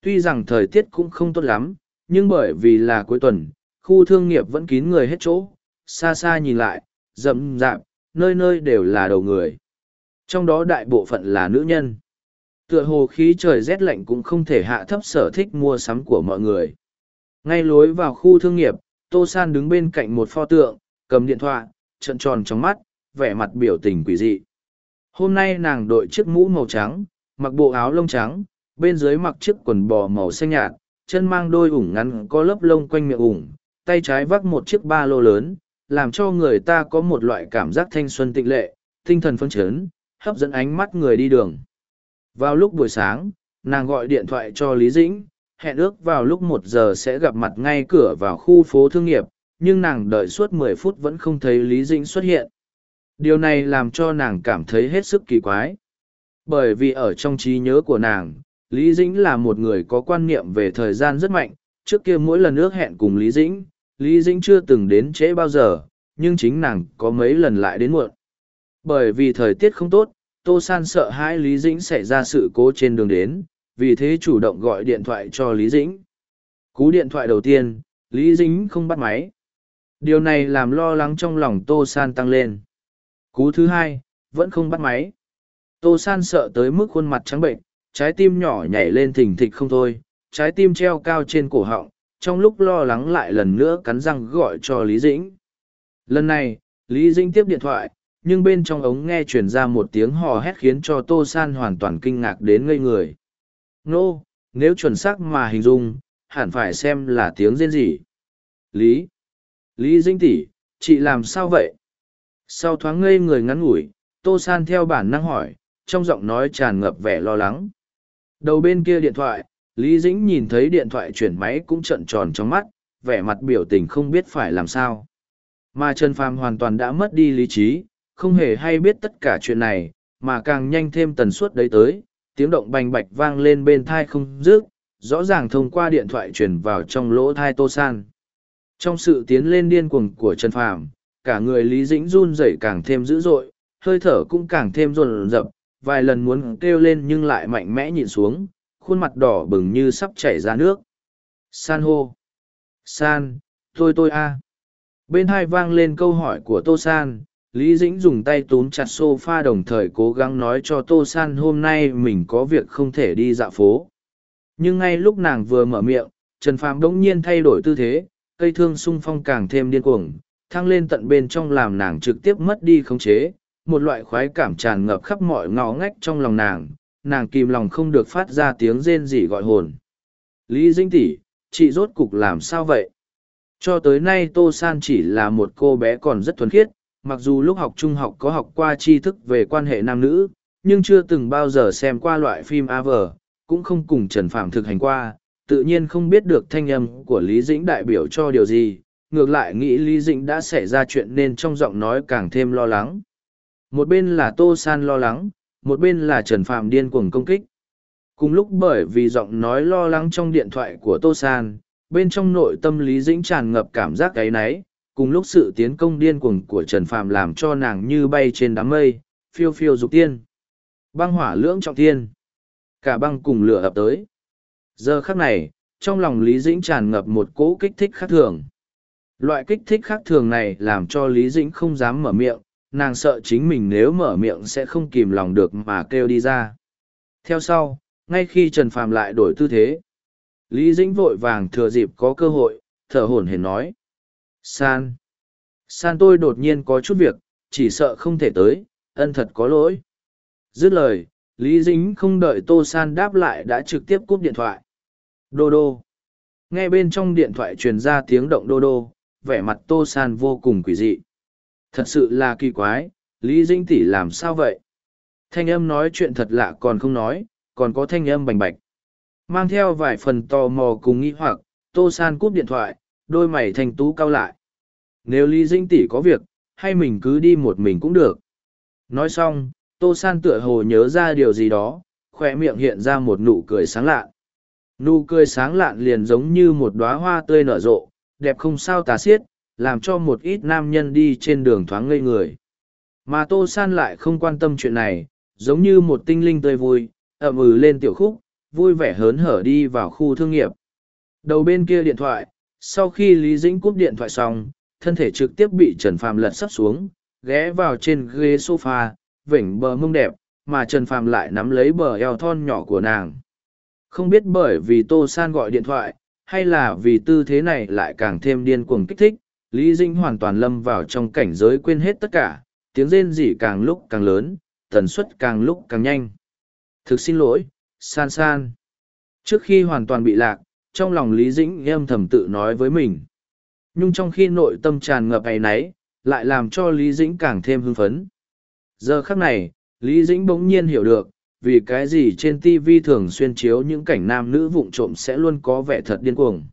Tuy rằng thời tiết cũng không tốt lắm, nhưng bởi vì là cuối tuần, khu thương nghiệp vẫn kín người hết chỗ, xa xa nhìn lại, rậm rạp, nơi nơi đều là đầu người. Trong đó đại bộ phận là nữ nhân. Tựa hồ khí trời rét lạnh cũng không thể hạ thấp sở thích mua sắm của mọi người. Ngay lối vào khu thương nghiệp, Tô San đứng bên cạnh một pho tượng, cầm điện thoại, trận tròn trong mắt, vẻ mặt biểu tình quỷ dị. Hôm nay nàng đội chiếc mũ màu trắng, mặc bộ áo lông trắng, bên dưới mặc chiếc quần bò màu xanh nhạt, chân mang đôi ủng ngắn có lớp lông quanh miệng ủng, tay trái vác một chiếc ba lô lớn, làm cho người ta có một loại cảm giác thanh xuân tịnh lệ, tinh thần phấn chấn, hấp dẫn ánh mắt người đi đường. Vào lúc buổi sáng, nàng gọi điện thoại cho Lý Dĩnh, hẹn ước vào lúc một giờ sẽ gặp mặt ngay cửa vào khu phố thương nghiệp, nhưng nàng đợi suốt mười phút vẫn không thấy Lý Dĩnh xuất hiện. Điều này làm cho nàng cảm thấy hết sức kỳ quái. Bởi vì ở trong trí nhớ của nàng, Lý Dĩnh là một người có quan niệm về thời gian rất mạnh, trước kia mỗi lần ước hẹn cùng Lý Dĩnh, Lý Dĩnh chưa từng đến trễ bao giờ, nhưng chính nàng có mấy lần lại đến muộn. Bởi vì thời tiết không tốt, Tô San sợ hãi Lý Dĩnh xảy ra sự cố trên đường đến, vì thế chủ động gọi điện thoại cho Lý Dĩnh. Cú điện thoại đầu tiên, Lý Dĩnh không bắt máy. Điều này làm lo lắng trong lòng Tô San tăng lên. Cú thứ hai, vẫn không bắt máy. Tô San sợ tới mức khuôn mặt trắng bệnh, trái tim nhỏ nhảy lên thình thịch không thôi, trái tim treo cao trên cổ họng, trong lúc lo lắng lại lần nữa cắn răng gọi cho Lý Dĩnh. Lần này, Lý Dĩnh tiếp điện thoại, nhưng bên trong ống nghe truyền ra một tiếng hò hét khiến cho Tô San hoàn toàn kinh ngạc đến ngây người. Nô, nếu chuẩn xác mà hình dung, hẳn phải xem là tiếng rên gì. Lý. Lý Dĩnh tỷ, chị làm sao vậy? Sau thoáng ngây người ngắn ngủi, Tô San theo bản năng hỏi, trong giọng nói tràn ngập vẻ lo lắng. Đầu bên kia điện thoại, Lý Dĩnh nhìn thấy điện thoại chuyển máy cũng trận tròn trong mắt, vẻ mặt biểu tình không biết phải làm sao. Mà Trần Phàm hoàn toàn đã mất đi lý trí, không hề hay biết tất cả chuyện này, mà càng nhanh thêm tần suất đấy tới, tiếng động bành bạch vang lên bên thai không dứt, rõ ràng thông qua điện thoại truyền vào trong lỗ thai Tô San. Trong sự tiến lên điên cuồng của Trần Phàm, cả người Lý Dĩnh run rẩy càng thêm dữ dội, hơi thở cũng càng thêm rồn rập, vài lần muốn kêu lên nhưng lại mạnh mẽ nhìn xuống, khuôn mặt đỏ bừng như sắp chảy ra nước. San hô! San, tôi tôi a. Bên hai vang lên câu hỏi của Tô San, Lý Dĩnh dùng tay túm chặt sofa đồng thời cố gắng nói cho Tô San hôm nay mình có việc không thể đi dạo phố. Nhưng ngay lúc nàng vừa mở miệng, Trần Phàm đống nhiên thay đổi tư thế, cây thương sung phong càng thêm điên cuồng, thăng lên tận bên trong làm nàng trực tiếp mất đi khống chế, một loại khoái cảm tràn ngập khắp mọi ngõ ngách trong lòng nàng, nàng kìm lòng không được phát ra tiếng rên rỉ gọi hồn. Lý Dĩnh tỷ, chị rốt cục làm sao vậy? Cho tới nay Tô San chỉ là một cô bé còn rất thuần khiết, mặc dù lúc học trung học có học qua tri thức về quan hệ nam nữ, nhưng chưa từng bao giờ xem qua loại phim AV, cũng không cùng Trần Phạm thực hành qua, tự nhiên không biết được thanh âm của Lý Dĩnh đại biểu cho điều gì, ngược lại nghĩ Lý Dĩnh đã xảy ra chuyện nên trong giọng nói càng thêm lo lắng. Một bên là Tô San lo lắng, một bên là Trần Phạm điên cuồng công kích. Cùng lúc bởi vì giọng nói lo lắng trong điện thoại của Tô San, bên trong nội tâm Lý Dĩnh tràn ngập cảm giác cái náy, cùng lúc sự tiến công điên cuồng của Trần Phạm làm cho nàng như bay trên đám mây, phiêu phiêu dục tiên. Băng hỏa lưỡng trọng tiên. Cả băng cùng lửa ập tới. Giờ khắc này, trong lòng Lý Dĩnh tràn ngập một cỗ kích thích khác thường. Loại kích thích khác thường này làm cho Lý Dĩnh không dám mở miệng, nàng sợ chính mình nếu mở miệng sẽ không kìm lòng được mà kêu đi ra. Theo sau, ngay khi Trần Phàm lại đổi tư thế, Lý Dĩnh vội vàng thừa dịp có cơ hội, thở hổn hển nói. San. San tôi đột nhiên có chút việc, chỉ sợ không thể tới, ân thật có lỗi. Dứt lời, Lý Dĩnh không đợi Tô San đáp lại đã trực tiếp cúp điện thoại. Đô đô. Nghe bên trong điện thoại truyền ra tiếng động đô đô, vẻ mặt Tô San vô cùng quỷ dị. Thật sự là kỳ quái, Lý Dĩnh tỷ làm sao vậy? Thanh âm nói chuyện thật lạ còn không nói, còn có thanh âm bành bạch. Mang theo vài phần tò mò cùng nghĩ hoặc, Tô San cúp điện thoại, đôi mày thành tú cao lại. Nếu Lý Dĩnh tỷ có việc, hay mình cứ đi một mình cũng được. Nói xong, Tô San tựa hồ nhớ ra điều gì đó, khoe miệng hiện ra một nụ cười sáng lạ. Nụ cười sáng lạn liền giống như một đóa hoa tươi nở rộ, đẹp không sao tà xiết, làm cho một ít nam nhân đi trên đường thoáng ngây người. Mà Tô San lại không quan tâm chuyện này, giống như một tinh linh tươi vui, ậm ừ lên tiểu khúc, vui vẻ hớn hở đi vào khu thương nghiệp. Đầu bên kia điện thoại, sau khi Lý Dĩnh cúp điện thoại xong, thân thể trực tiếp bị Trần Phàm lật sắp xuống, ghé vào trên ghế sofa, vểnh bờ mông đẹp, mà Trần Phàm lại nắm lấy bờ eo thon nhỏ của nàng. Không biết bởi vì Tô San gọi điện thoại, hay là vì tư thế này lại càng thêm điên cuồng kích thích, Lý Dĩnh hoàn toàn lâm vào trong cảnh giới quên hết tất cả, tiếng rên rỉ càng lúc càng lớn, tần suất càng lúc càng nhanh. Thực xin lỗi, San San. Trước khi hoàn toàn bị lạc, trong lòng Lý Dĩnh em thầm tự nói với mình. Nhưng trong khi nội tâm tràn ngập ấy náy, lại làm cho Lý Dĩnh càng thêm hưng phấn. Giờ khắc này, Lý Dĩnh bỗng nhiên hiểu được, vì cái gì trên TV thường xuyên chiếu những cảnh nam nữ vụng trộm sẽ luôn có vẻ thật điên cuồng.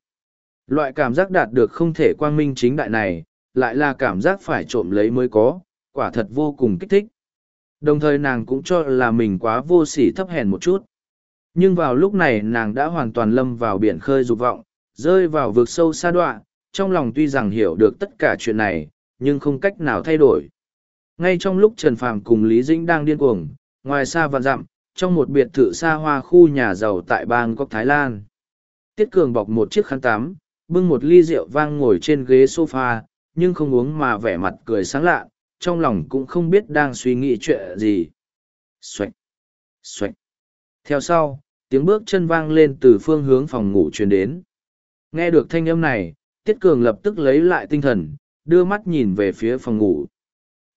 Loại cảm giác đạt được không thể quang minh chính đại này, lại là cảm giác phải trộm lấy mới có, quả thật vô cùng kích thích. Đồng thời nàng cũng cho là mình quá vô sỉ thấp hèn một chút. Nhưng vào lúc này nàng đã hoàn toàn lâm vào biển khơi dục vọng, rơi vào vực sâu xa đoạn, trong lòng tuy rằng hiểu được tất cả chuyện này, nhưng không cách nào thay đổi. Ngay trong lúc Trần Phàm cùng Lý Dĩnh đang điên cuồng, ngoài xa vạn dặm, trong một biệt thự xa hoa khu nhà giàu tại bang Cốc Thái Lan. Tiết Cường bọc một chiếc khăn tắm, bưng một ly rượu vang ngồi trên ghế sofa, nhưng không uống mà vẻ mặt cười sáng lạ, trong lòng cũng không biết đang suy nghĩ chuyện gì. Xoạch! Xoạch! Theo sau, tiếng bước chân vang lên từ phương hướng phòng ngủ truyền đến. Nghe được thanh âm này, Tiết Cường lập tức lấy lại tinh thần, đưa mắt nhìn về phía phòng ngủ.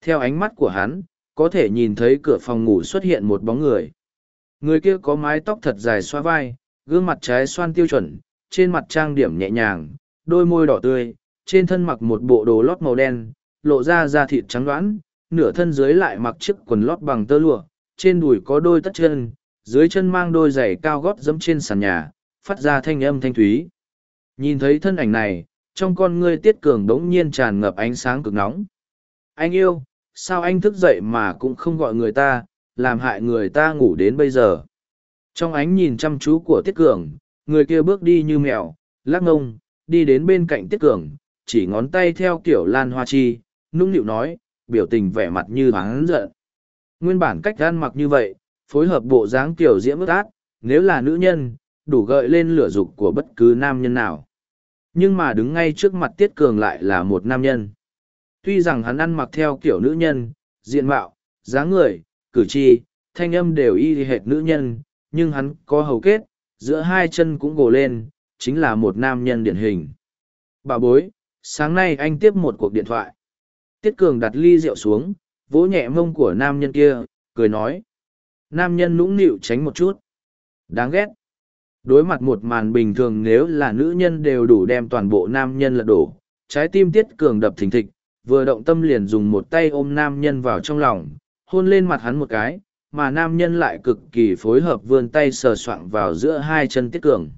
Theo ánh mắt của hắn, có thể nhìn thấy cửa phòng ngủ xuất hiện một bóng người. Người kia có mái tóc thật dài xoa vai, gương mặt trái xoan tiêu chuẩn, trên mặt trang điểm nhẹ nhàng, đôi môi đỏ tươi, trên thân mặc một bộ đồ lót màu đen, lộ ra da thịt trắng đoán, nửa thân dưới lại mặc chiếc quần lót bằng tơ lụa, trên đùi có đôi tất chân, dưới chân mang đôi giày cao gót dẫm trên sàn nhà, phát ra thanh âm thanh thúy. Nhìn thấy thân ảnh này, trong con ngươi tiết cường đống nhiên tràn ngập ánh sáng cực nóng. Anh yêu, sao anh thức dậy mà cũng không gọi người ta, làm hại người ta ngủ đến bây giờ. Trong ánh nhìn chăm chú của tiết cường, người kia bước đi như mèo, lắc ngông, đi đến bên cạnh tiết cường, chỉ ngón tay theo kiểu lan hoa chi, nũng nịu nói, biểu tình vẻ mặt như hắn giận. Nguyên bản cách ăn mặc như vậy, phối hợp bộ dáng kiểu diễm ước át, nếu là nữ nhân, đủ gợi lên lửa dục của bất cứ nam nhân nào. Nhưng mà đứng ngay trước mặt Tiết Cường lại là một nam nhân. Tuy rằng hắn ăn mặc theo kiểu nữ nhân, diện mạo, dáng người, cử chỉ, thanh âm đều y hệt nữ nhân, nhưng hắn có hầu kết, giữa hai chân cũng gồ lên, chính là một nam nhân điển hình. Bà bối, sáng nay anh tiếp một cuộc điện thoại. Tiết Cường đặt ly rượu xuống, vỗ nhẹ mông của nam nhân kia, cười nói. Nam nhân nũng nịu tránh một chút. Đáng ghét. Đối mặt một màn bình thường nếu là nữ nhân đều đủ đem toàn bộ nam nhân lật đổ, trái tim Tiết Cường đập thình thịch, vừa động tâm liền dùng một tay ôm nam nhân vào trong lòng, hôn lên mặt hắn một cái, mà nam nhân lại cực kỳ phối hợp vươn tay sờ soạng vào giữa hai chân Tiết Cường.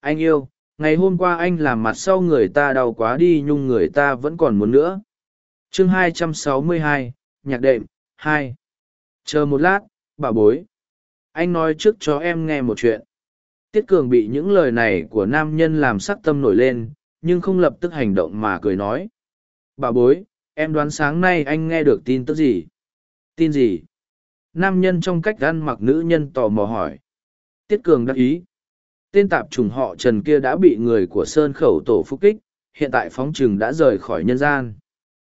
Anh yêu, ngày hôm qua anh làm mặt sau người ta đau quá đi nhung người ta vẫn còn muốn nữa. chương 262, Nhạc đệm, hai Chờ một lát, bà bối. Anh nói trước cho em nghe một chuyện. Tiết Cường bị những lời này của nam nhân làm sắc tâm nổi lên, nhưng không lập tức hành động mà cười nói. Bà bối, em đoán sáng nay anh nghe được tin tức gì? Tin gì? Nam nhân trong cách ăn mặc nữ nhân tò mò hỏi. Tiết Cường đắc ý. Tên tạp trùng họ Trần kia đã bị người của Sơn Khẩu Tổ Phúc Kích, hiện tại phóng trừng đã rời khỏi nhân gian.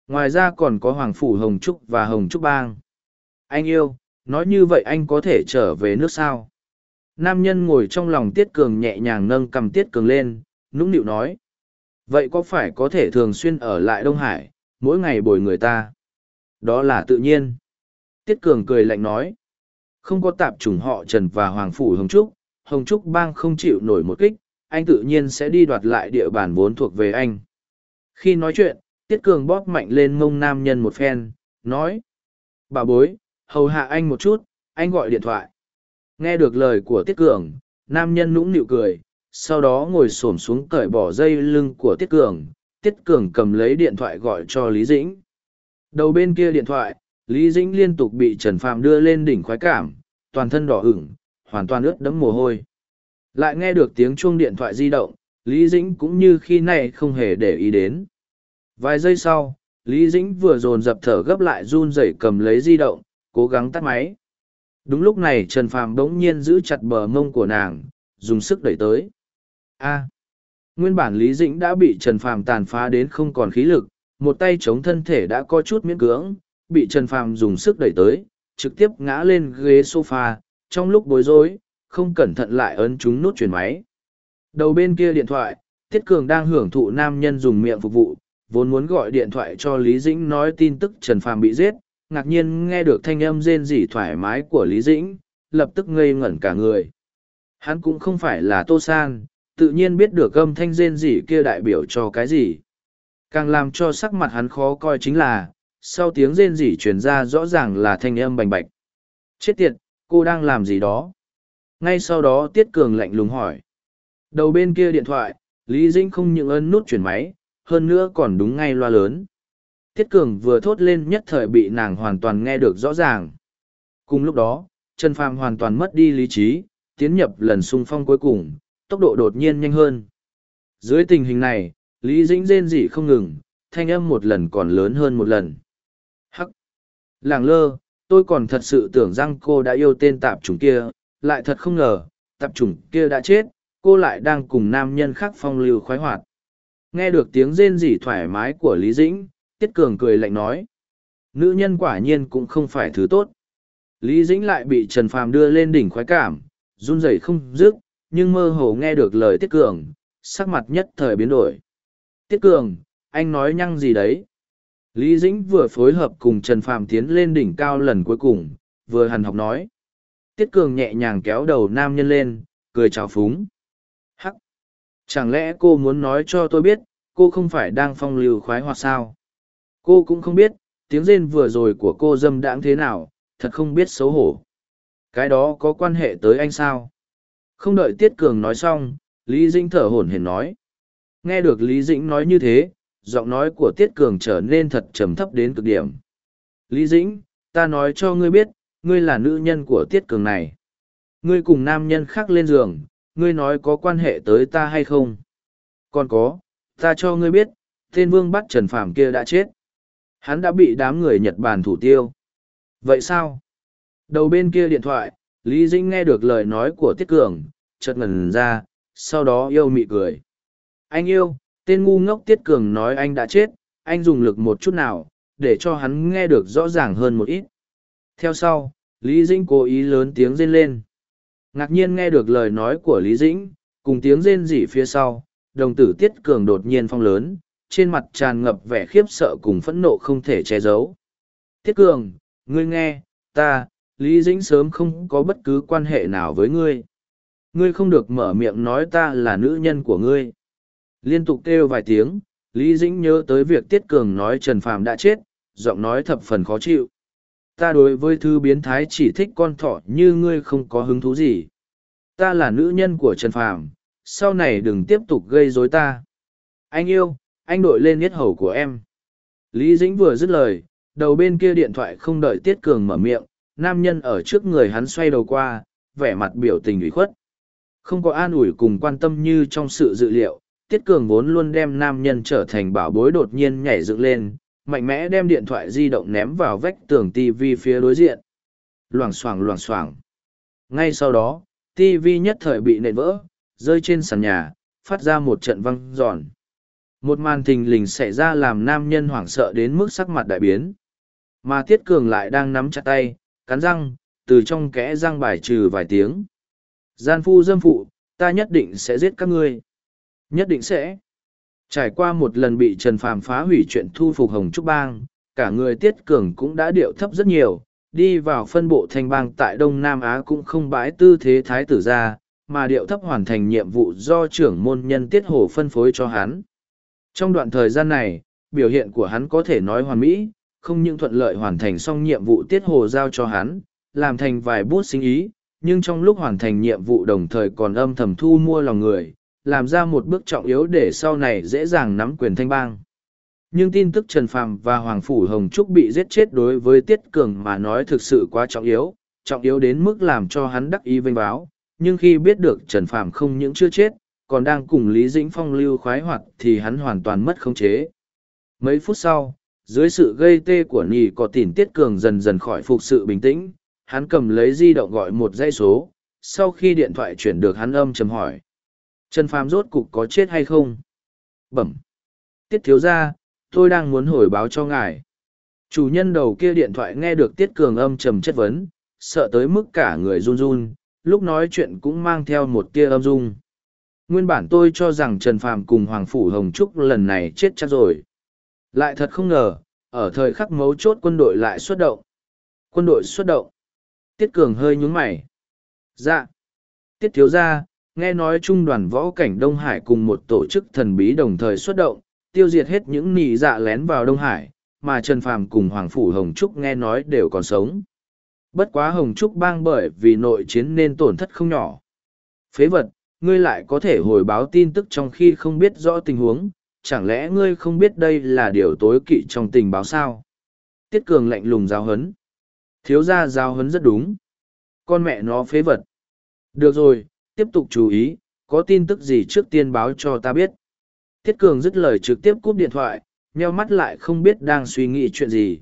Ngoài ra còn có Hoàng Phủ Hồng Trúc và Hồng Trúc Bang. Anh yêu, nói như vậy anh có thể trở về nước sao? Nam nhân ngồi trong lòng Tiết Cường nhẹ nhàng nâng cầm Tiết Cường lên, nũng nịu nói. Vậy có phải có thể thường xuyên ở lại Đông Hải, mỗi ngày bồi người ta? Đó là tự nhiên. Tiết Cường cười lạnh nói. Không có tạp chủng họ Trần và Hoàng Phủ Hồng Trúc, Hồng Trúc bang không chịu nổi một kích, anh tự nhiên sẽ đi đoạt lại địa bàn vốn thuộc về anh. Khi nói chuyện, Tiết Cường bóp mạnh lên mông nam nhân một phen, nói. Bà bối, hầu hạ anh một chút, anh gọi điện thoại. Nghe được lời của Tiết Cường, nam nhân nũng nịu cười, sau đó ngồi xổm xuống cởi bỏ dây lưng của Tiết Cường. Tiết Cường cầm lấy điện thoại gọi cho Lý Dĩnh. Đầu bên kia điện thoại, Lý Dĩnh liên tục bị Trần Phạm đưa lên đỉnh khoái cảm, toàn thân đỏ ửng, hoàn toàn ướt đẫm mồ hôi. Lại nghe được tiếng chuông điện thoại di động, Lý Dĩnh cũng như khi này không hề để ý đến. Vài giây sau, Lý Dĩnh vừa dồn dập thở gấp lại run rẩy cầm lấy di động, cố gắng tắt máy. Đúng lúc này Trần Phàm bỗng nhiên giữ chặt bờ mông của nàng, dùng sức đẩy tới. A. nguyên bản Lý Dĩnh đã bị Trần Phàm tàn phá đến không còn khí lực, một tay chống thân thể đã có chút miễn cưỡng, bị Trần Phàm dùng sức đẩy tới, trực tiếp ngã lên ghế sofa, trong lúc bối rối, không cẩn thận lại ấn trúng nút chuyển máy. Đầu bên kia điện thoại, Tiết Cường đang hưởng thụ nam nhân dùng miệng phục vụ, vốn muốn gọi điện thoại cho Lý Dĩnh nói tin tức Trần Phàm bị giết, ngạc nhiên nghe được thanh âm rên rỉ thoải mái của Lý Dĩnh, lập tức ngây ngẩn cả người. Hắn cũng không phải là Tô San, tự nhiên biết được âm thanh rên rỉ kia đại biểu cho cái gì. Càng làm cho sắc mặt hắn khó coi chính là, sau tiếng rên rỉ truyền ra rõ ràng là thanh âm bành bạch. Chết tiệt, cô đang làm gì đó? Ngay sau đó Tiết Cường lạnh lùng hỏi. Đầu bên kia điện thoại, Lý Dĩnh không những ấn nút chuyển máy, hơn nữa còn đúng ngay loa lớn. Tiết Cường vừa thốt lên nhất thời bị nàng hoàn toàn nghe được rõ ràng. Cùng lúc đó, Trần Phàm hoàn toàn mất đi lý trí, tiến nhập lần xung phong cuối cùng, tốc độ đột nhiên nhanh hơn. Dưới tình hình này, Lý Dĩnh rên rỉ không ngừng, thanh âm một lần còn lớn hơn một lần. Làng lơ, tôi còn thật sự tưởng rằng cô đã yêu tên tạp chủng kia, lại thật không ngờ, tạp chủng kia đã chết, cô lại đang cùng nam nhân khác phong lưu khoái hoạt. Nghe được tiếng rên rỉ thoải mái của Lý Dĩnh, Tiết Cường cười lạnh nói. Nữ nhân quả nhiên cũng không phải thứ tốt. Lý Dĩnh lại bị Trần Phàm đưa lên đỉnh khoái cảm, run rẩy không dứt, nhưng mơ hồ nghe được lời Tiết Cường, sắc mặt nhất thời biến đổi. Tiết Cường, anh nói nhăng gì đấy? Lý Dĩnh vừa phối hợp cùng Trần Phàm tiến lên đỉnh cao lần cuối cùng, vừa hằn học nói. Tiết Cường nhẹ nhàng kéo đầu nam nhân lên, cười chào phúng. Hắc! Chẳng lẽ cô muốn nói cho tôi biết, cô không phải đang phong lưu khoái hoặc sao? Cô cũng không biết, tiếng rên vừa rồi của cô dâm đãng thế nào, thật không biết xấu hổ. Cái đó có quan hệ tới anh sao? Không đợi Tiết Cường nói xong, Lý Dĩnh thở hổn hển nói. Nghe được Lý Dĩnh nói như thế, giọng nói của Tiết Cường trở nên thật trầm thấp đến cực điểm. Lý Dĩnh, ta nói cho ngươi biết, ngươi là nữ nhân của Tiết Cường này. Ngươi cùng nam nhân khác lên giường, ngươi nói có quan hệ tới ta hay không? Còn có, ta cho ngươi biết, tên vương bắt Trần Phàm kia đã chết. Hắn đã bị đám người Nhật Bản thủ tiêu. Vậy sao? Đầu bên kia điện thoại, Lý Dĩnh nghe được lời nói của Tiết Cường, chợt ngần ra, sau đó yêu mị cười. Anh yêu, tên ngu ngốc Tiết Cường nói anh đã chết, anh dùng lực một chút nào, để cho hắn nghe được rõ ràng hơn một ít. Theo sau, Lý Dĩnh cố ý lớn tiếng rên lên. Ngạc nhiên nghe được lời nói của Lý Dĩnh, cùng tiếng rên rỉ phía sau, đồng tử Tiết Cường đột nhiên phong lớn, trên mặt tràn ngập vẻ khiếp sợ cùng phẫn nộ không thể che giấu. Tiết Cường, ngươi nghe, ta, Lý Dĩnh sớm không có bất cứ quan hệ nào với ngươi. Ngươi không được mở miệng nói ta là nữ nhân của ngươi. Liên tục kêu vài tiếng, Lý Dĩnh nhớ tới việc Tiết Cường nói Trần Phàm đã chết, giọng nói thập phần khó chịu. Ta đối với thư biến thái chỉ thích con thỏ như ngươi không có hứng thú gì. Ta là nữ nhân của Trần Phàm, sau này đừng tiếp tục gây rối ta. Anh yêu, anh đội lên yết hầu của em. Lý Dĩnh vừa dứt lời, đầu bên kia điện thoại không đợi Tiết Cường mở miệng, nam nhân ở trước người hắn xoay đầu qua, vẻ mặt biểu tình ủy khuất. Không có an ủi cùng quan tâm như trong sự dự liệu, Tiết Cường vốn luôn đem nam nhân trở thành bảo bối đột nhiên nhảy dựng lên, mạnh mẽ đem điện thoại di động ném vào vách tường TV phía đối diện. Loảng xoảng loảng xoảng. Ngay sau đó, TV nhất thời bị nện vỡ, rơi trên sàn nhà, phát ra một trận văng giòn. Một màn thình lình xảy ra làm nam nhân hoảng sợ đến mức sắc mặt đại biến. Mà Tiết Cường lại đang nắm chặt tay, cắn răng, từ trong kẽ răng bài trừ vài tiếng. Gian phu dâm phụ, ta nhất định sẽ giết các ngươi. Nhất định sẽ. Trải qua một lần bị Trần Phàm phá hủy chuyện thu phục Hồng Trúc Bang, cả người Tiết Cường cũng đã điệu thấp rất nhiều, đi vào phân bộ thanh bang tại Đông Nam Á cũng không bãi tư thế thái tử ra, mà điệu thấp hoàn thành nhiệm vụ do trưởng môn nhân Tiết Hồ phân phối cho hắn. Trong đoạn thời gian này, biểu hiện của hắn có thể nói hoàn mỹ, không những thuận lợi hoàn thành xong nhiệm vụ Tiết Hồ giao cho hắn, làm thành vài bút sinh ý, nhưng trong lúc hoàn thành nhiệm vụ đồng thời còn âm thầm thu mua lòng người, làm ra một bước trọng yếu để sau này dễ dàng nắm quyền thanh bang. Nhưng tin tức Trần Phàm và Hoàng Phủ Hồng Trúc bị giết chết đối với Tiết Cường mà nói thực sự quá trọng yếu, trọng yếu đến mức làm cho hắn đắc ý vinh báo. Nhưng khi biết được Trần Phàm không những chưa chết, còn đang cùng Lý Dĩnh Phong lưu khoái hoạt thì hắn hoàn toàn mất khống chế. Mấy phút sau, dưới sự gây tê của Nì có tỉn Tiết Cường dần dần khỏi phục sự bình tĩnh, hắn cầm lấy di động gọi một dây số, sau khi điện thoại chuyển được hắn âm trầm hỏi. Trần Phàm rốt cục có chết hay không? Bẩm. Tiết thiếu gia, tôi đang muốn hồi báo cho ngài. Chủ nhân đầu kia điện thoại nghe được Tiết Cường âm trầm chất vấn, sợ tới mức cả người run run, lúc nói chuyện cũng mang theo một tia âm dung. Nguyên bản tôi cho rằng Trần Phàm cùng Hoàng Phủ Hồng Trúc lần này chết chắc rồi. Lại thật không ngờ, ở thời khắc mấu chốt quân đội lại xuất động. Quân đội xuất động. Tiết Cường hơi nhúng mày. Dạ. Tiết thiếu gia nghe nói trung đoàn võ cảnh Đông Hải cùng một tổ chức thần bí đồng thời xuất động, tiêu diệt hết những nị dạ lén vào Đông Hải, mà Trần Phàm cùng Hoàng Phủ Hồng Trúc nghe nói đều còn sống. Bất quá Hồng Trúc bang bởi vì nội chiến nên tổn thất không nhỏ. Phế vật, ngươi lại có thể hồi báo tin tức trong khi không biết rõ tình huống, chẳng lẽ ngươi không biết đây là điều tối kỵ trong tình báo sao? Tiết Cường lạnh lùng giáo hấn. Thiếu gia giáo hấn rất đúng. Con mẹ nó phế vật. Được rồi, tiếp tục chú ý, có tin tức gì trước tiên báo cho ta biết. Tiết Cường dứt lời trực tiếp cúp điện thoại, nheo mắt lại không biết đang suy nghĩ chuyện gì.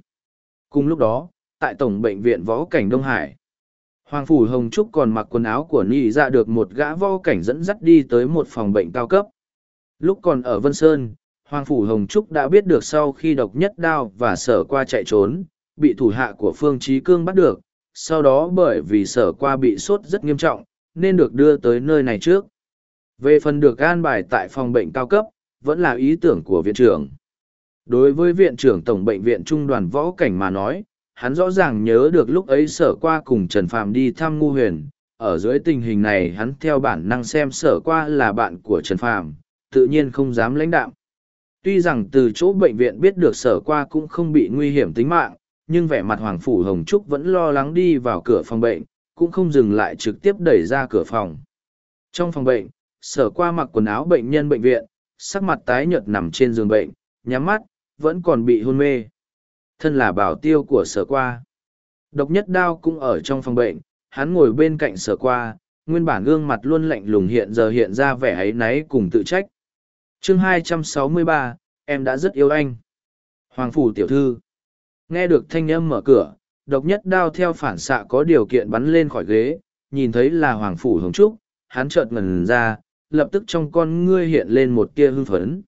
Cùng lúc đó, tại Tổng Bệnh viện Võ Cảnh Đông Hải, Hoàng Phủ Hồng Trúc còn mặc quần áo của Nhi ra được một gã võ cảnh dẫn dắt đi tới một phòng bệnh cao cấp. Lúc còn ở Vân Sơn, Hoàng Phủ Hồng Trúc đã biết được sau khi độc nhất đao và sở qua chạy trốn, bị thủ hạ của Phương Trí Cương bắt được, sau đó bởi vì sở qua bị sốt rất nghiêm trọng, nên được đưa tới nơi này trước. Về phần được an bài tại phòng bệnh cao cấp, vẫn là ý tưởng của viện trưởng. Đối với viện trưởng Tổng bệnh viện Trung đoàn Võ Cảnh mà nói, hắn rõ ràng nhớ được lúc ấy sở qua cùng Trần Phạm đi thăm Ngu Huyền. Ở dưới tình hình này hắn theo bản năng xem sở qua là bạn của Trần Phạm, tự nhiên không dám lãnh đạm. Tuy rằng từ chỗ bệnh viện biết được sở qua cũng không bị nguy hiểm tính mạng, nhưng vẻ mặt Hoàng Phủ Hồng Trúc vẫn lo lắng đi vào cửa phòng bệnh, cũng không dừng lại trực tiếp đẩy ra cửa phòng. Trong phòng bệnh, sở qua mặc quần áo bệnh nhân bệnh viện, sắc mặt tái nhợt nằm trên giường bệnh, nhắm mắt, vẫn còn bị hôn mê. Thân là bảo tiêu của sở qua. Độc nhất đao cũng ở trong phòng bệnh, hắn ngồi bên cạnh sở qua, nguyên bản gương mặt luôn lạnh lùng hiện giờ hiện ra vẻ ấy náy cùng tự trách. chương 263, em đã rất yêu anh. Hoàng phủ tiểu thư. Nghe được thanh âm mở cửa, độc nhất đao theo phản xạ có điều kiện bắn lên khỏi ghế, nhìn thấy là Hoàng phủ hồng trúc, hắn chợt ngần ra, lập tức trong con ngươi hiện lên một tia hưng phấn.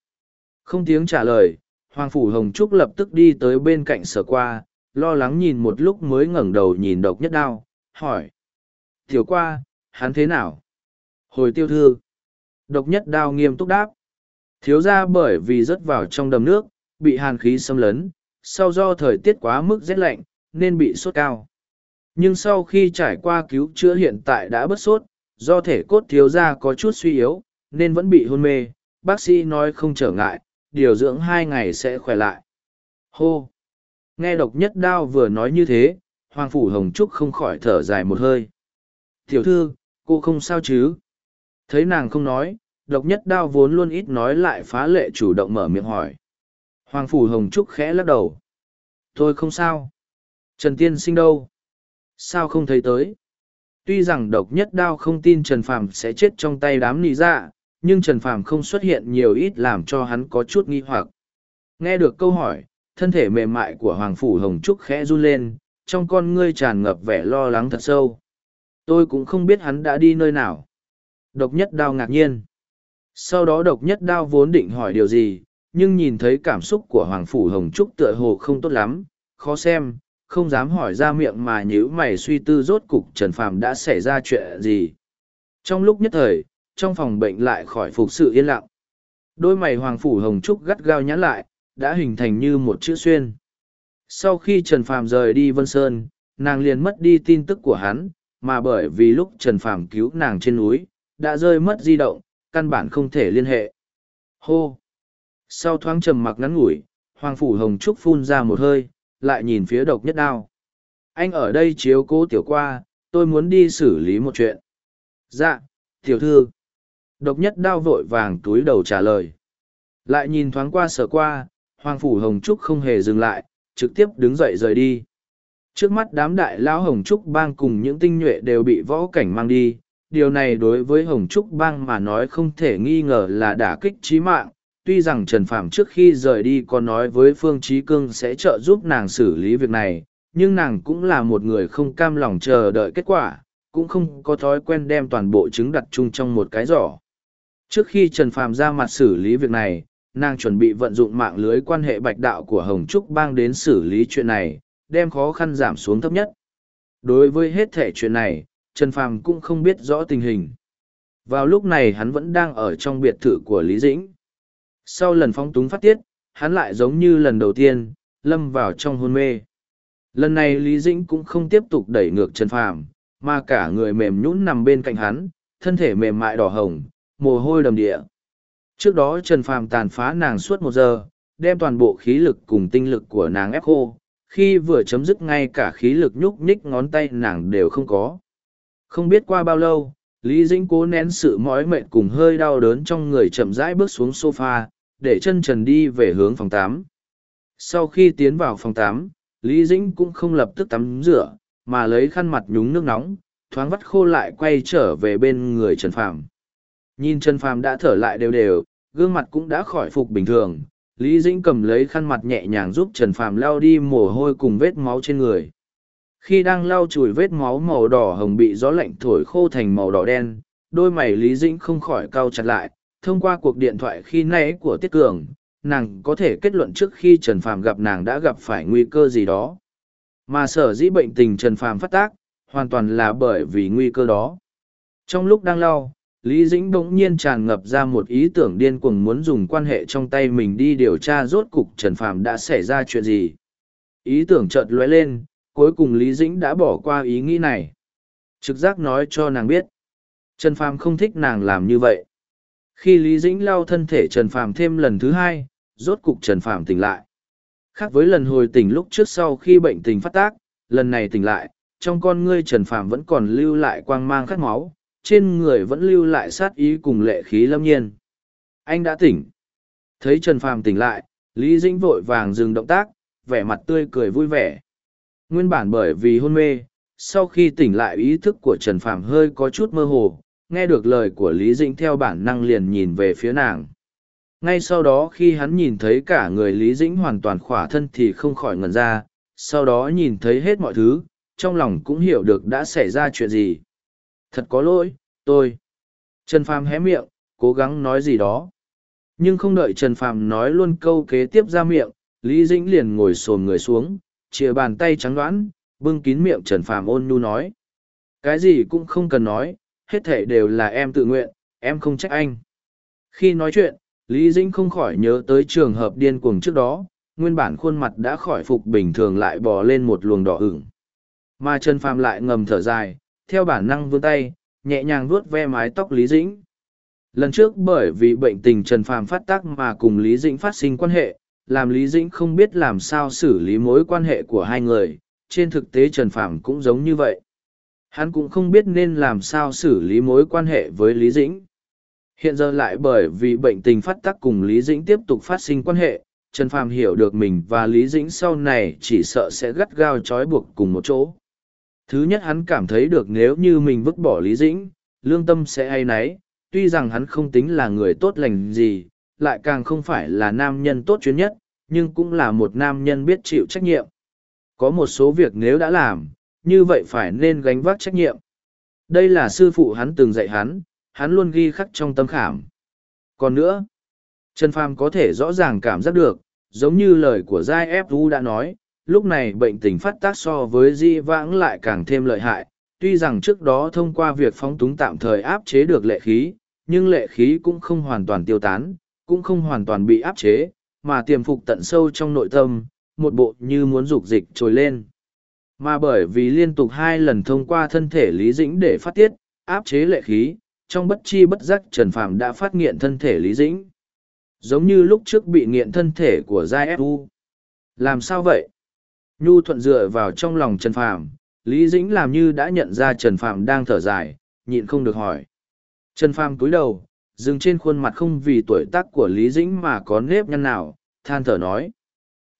Không tiếng trả lời, Hoàng phủ hồng trúc lập tức đi tới bên cạnh sở qua, lo lắng nhìn một lúc mới ngẩng đầu nhìn độc nhất đao, hỏi. Tiểu qua, hắn thế nào? Hồi tiêu thư. Độc nhất đao nghiêm túc đáp. Thiếu ra bởi vì rớt vào trong đầm nước, bị hàn khí xâm lấn, sau do thời tiết quá mức rét lạnh, nên bị sốt cao. Nhưng sau khi trải qua cứu chữa hiện tại đã bớt sốt, do thể cốt thiếu da có chút suy yếu, nên vẫn bị hôn mê, bác sĩ nói không trở ngại, điều dưỡng hai ngày sẽ khỏe lại. Hô! Nghe độc nhất đao vừa nói như thế, Hoàng Phủ Hồng Trúc không khỏi thở dài một hơi. Tiểu thư, cô không sao chứ? Thấy nàng không nói, độc nhất đao vốn luôn ít nói lại phá lệ chủ động mở miệng hỏi. Hoàng Phủ Hồng Trúc khẽ lắc đầu. Tôi không sao. Trần Tiên sinh đâu? Sao không thấy tới? Tuy rằng độc nhất đao không tin Trần Phàm sẽ chết trong tay đám nì dạ, nhưng Trần Phàm không xuất hiện nhiều ít làm cho hắn có chút nghi hoặc. Nghe được câu hỏi, thân thể mềm mại của Hoàng Phủ Hồng Trúc khẽ run lên, trong con ngươi tràn ngập vẻ lo lắng thật sâu. Tôi cũng không biết hắn đã đi nơi nào. Độc nhất đao ngạc nhiên. Sau đó độc nhất đao vốn định hỏi điều gì, nhưng nhìn thấy cảm xúc của Hoàng Phủ Hồng Trúc tựa hồ không tốt lắm, khó xem, không dám hỏi ra miệng mà nhữ mày suy tư rốt cục Trần Phàm đã xảy ra chuyện gì. Trong lúc nhất thời, trong phòng bệnh lại khỏi phục sự yên lặng. Đôi mày Hoàng Phủ Hồng Trúc gắt gao nhãn lại, đã hình thành như một chữ xuyên. Sau khi Trần Phàm rời đi Vân Sơn, nàng liền mất đi tin tức của hắn, mà bởi vì lúc Trần Phàm cứu nàng trên núi, đã rơi mất di động, căn bản không thể liên hệ. Hô! Sau thoáng trầm mặc ngắn ngủi, Hoàng Phủ Hồng Trúc phun ra một hơi, lại nhìn phía độc nhất đao. Anh ở đây chiếu cố tiểu qua, tôi muốn đi xử lý một chuyện. Dạ, tiểu thư. Độc nhất đao vội vàng túi đầu trả lời. Lại nhìn thoáng qua sở qua, Hoàng Phủ Hồng Trúc không hề dừng lại, trực tiếp đứng dậy rời đi. Trước mắt đám đại lão Hồng Trúc bang cùng những tinh nhuệ đều bị võ cảnh mang đi. Điều này đối với Hồng Trúc bang mà nói không thể nghi ngờ là đả kích trí mạng, tuy rằng Trần Phạm trước khi rời đi có nói với Phương Trí Cương sẽ trợ giúp nàng xử lý việc này, nhưng nàng cũng là một người không cam lòng chờ đợi kết quả, cũng không có thói quen đem toàn bộ trứng đặt chung trong một cái giỏ. Trước khi Trần Phạm ra mặt xử lý việc này, nàng chuẩn bị vận dụng mạng lưới quan hệ bạch đạo của Hồng Trúc Bang đến xử lý chuyện này, đem khó khăn giảm xuống thấp nhất. Đối với hết thể chuyện này, Trần Phàm cũng không biết rõ tình hình. Vào lúc này hắn vẫn đang ở trong biệt thự của Lý Dĩnh sau lần phóng túng phát tiết, hắn lại giống như lần đầu tiên, lâm vào trong hôn mê. Lần này lý dĩnh cũng không tiếp tục đẩy ngược trần phàm, mà cả người mềm nhũn nằm bên cạnh hắn, thân thể mềm mại đỏ hồng, mồ hôi đầm địa. Trước đó trần phàm tàn phá nàng suốt một giờ, đem toàn bộ khí lực cùng tinh lực của nàng ép khô, khi vừa chấm dứt ngay cả khí lực nhúc nhích ngón tay nàng đều không có. Không biết qua bao lâu, lý dĩnh cố nén sự mỏi mệt cùng hơi đau đớn trong người chậm rãi bước xuống s o f a để chân trần đi về hướng phòng tám. Sau khi tiến vào phòng tám, lý dĩnh cũng không lập tức tắm rửa, mà lấy khăn mặt nhúng nước nóng, thoáng vắt khô lại quay trở về bên người trần phàm. Nhìn trần phàm đã thở lại đều đều, gương mặt cũng đã khỏi phục bình thường, lý dĩnh cầm lấy khăn mặt nhẹ nhàng giúp trần phàm lao đi mồ hôi cùng vết máu trên người. Khi đang lau chùi vết máu màu đỏ hồng bị gió lạnh thổi khô thành màu đỏ đen, đôi mày lý dĩnh không khỏi cau chặt lại thông qua cuộc điện thoại khi nãy của Tiết Cường, nàng có thể kết luận trước khi Trần Phàm gặp nàng đã gặp phải nguy cơ gì đó. Mà sở dĩ bệnh tình Trần Phàm phát tác, hoàn toàn là bởi vì nguy cơ đó. Trong lúc đang lau, Lý Dĩnh bỗng nhiên tràn ngập ra một ý tưởng điên cuồng muốn dùng quan hệ trong tay mình đi điều tra rốt cục Trần Phàm đã xảy ra chuyện gì. Ý tưởng chợt lóe lên, cuối cùng Lý Dĩnh đã bỏ qua ý nghĩ này. Trực giác nói cho nàng biết. Trần Phàm không thích nàng làm như vậy. Khi Lý Dĩnh lao thân thể Trần Phàm thêm lần thứ hai, rốt cục Trần Phàm tỉnh lại. Khác với lần hồi tỉnh lúc trước sau khi bệnh tình phát tác, lần này tỉnh lại, trong con ngươi Trần Phàm vẫn còn lưu lại quang mang khát máu, trên người vẫn lưu lại sát ý cùng lệ khí lâm nhiên. Anh đã tỉnh. Thấy Trần Phàm tỉnh lại, Lý Dĩnh vội vàng dừng động tác, vẻ mặt tươi cười vui vẻ. Nguyên bản bởi vì hôn mê, sau khi tỉnh lại ý thức của Trần Phàm hơi có chút mơ hồ, nghe được lời của Lý Dĩnh theo bản năng liền nhìn về phía nàng. Ngay sau đó khi hắn nhìn thấy cả người Lý Dĩnh hoàn toàn khỏa thân thì không khỏi ngẩn ra, sau đó nhìn thấy hết mọi thứ, trong lòng cũng hiểu được đã xảy ra chuyện gì. Thật có lỗi, tôi. Trần Phàm hé miệng, cố gắng nói gì đó. Nhưng không đợi Trần Phàm nói luôn câu kế tiếp ra miệng, Lý Dĩnh liền ngồi xồm người xuống, chìa bàn tay trắng đoán, bưng kín miệng Trần Phàm ôn nhu nói. Cái gì cũng không cần nói, hết thể đều là em tự nguyện, em không trách anh. Khi nói chuyện, Lý Dĩnh không khỏi nhớ tới trường hợp điên cuồng trước đó, nguyên bản khuôn mặt đã khỏi phục bình thường lại bò lên một luồng đỏ ửng. Mà Trần Phàm lại ngầm thở dài, theo bản năng vươn tay, nhẹ nhàng vuốt ve mái tóc Lý Dĩnh. Lần trước bởi vì bệnh tình Trần Phàm phát tác mà cùng Lý Dĩnh phát sinh quan hệ, làm Lý Dĩnh không biết làm sao xử lý mối quan hệ của hai người, trên thực tế Trần Phàm cũng giống như vậy. Hắn cũng không biết nên làm sao xử lý mối quan hệ với Lý Dĩnh. Hiện giờ lại bởi vì bệnh tình phát tác cùng Lý Dĩnh tiếp tục phát sinh quan hệ, Trần Phàm hiểu được mình và Lý Dĩnh sau này chỉ sợ sẽ gắt gao trói buộc cùng một chỗ. Thứ nhất hắn cảm thấy được nếu như mình vứt bỏ Lý Dĩnh, lương tâm sẽ hay náy, tuy rằng hắn không tính là người tốt lành gì, lại càng không phải là nam nhân tốt chuyến nhất, nhưng cũng là một nam nhân biết chịu trách nhiệm. Có một số việc nếu đã làm, như vậy phải nên gánh vác trách nhiệm. Đây là sư phụ hắn từng dạy hắn, hắn luôn ghi khắc trong tâm khảm. Còn nữa, Trần Phàm có thể rõ ràng cảm giác được, giống như lời của Giai F. Vũ đã nói, lúc này bệnh tình phát tác so với di vãng lại càng thêm lợi hại. Tuy rằng trước đó thông qua việc phóng túng tạm thời áp chế được lệ khí, nhưng lệ khí cũng không hoàn toàn tiêu tán, cũng không hoàn toàn bị áp chế, mà tiềm phục tận sâu trong nội tâm, một bộ như muốn dục dịch trồi lên. Mà bởi vì liên tục hai lần thông qua thân thể Lý Dĩnh để phát tiết, áp chế lệ khí, trong bất chi bất giác Trần Phàm đã phát nghiện thân thể Lý Dĩnh. Giống như lúc trước bị nghiện thân thể của Giai F.U. Làm sao vậy? Nhu thuận dựa vào trong lòng Trần Phàm, Lý Dĩnh làm như đã nhận ra Trần Phàm đang thở dài, nhịn không được hỏi. Trần Phàm cúi đầu, dừng trên khuôn mặt không vì tuổi tác của Lý Dĩnh mà có nếp nhăn nào, than thở nói.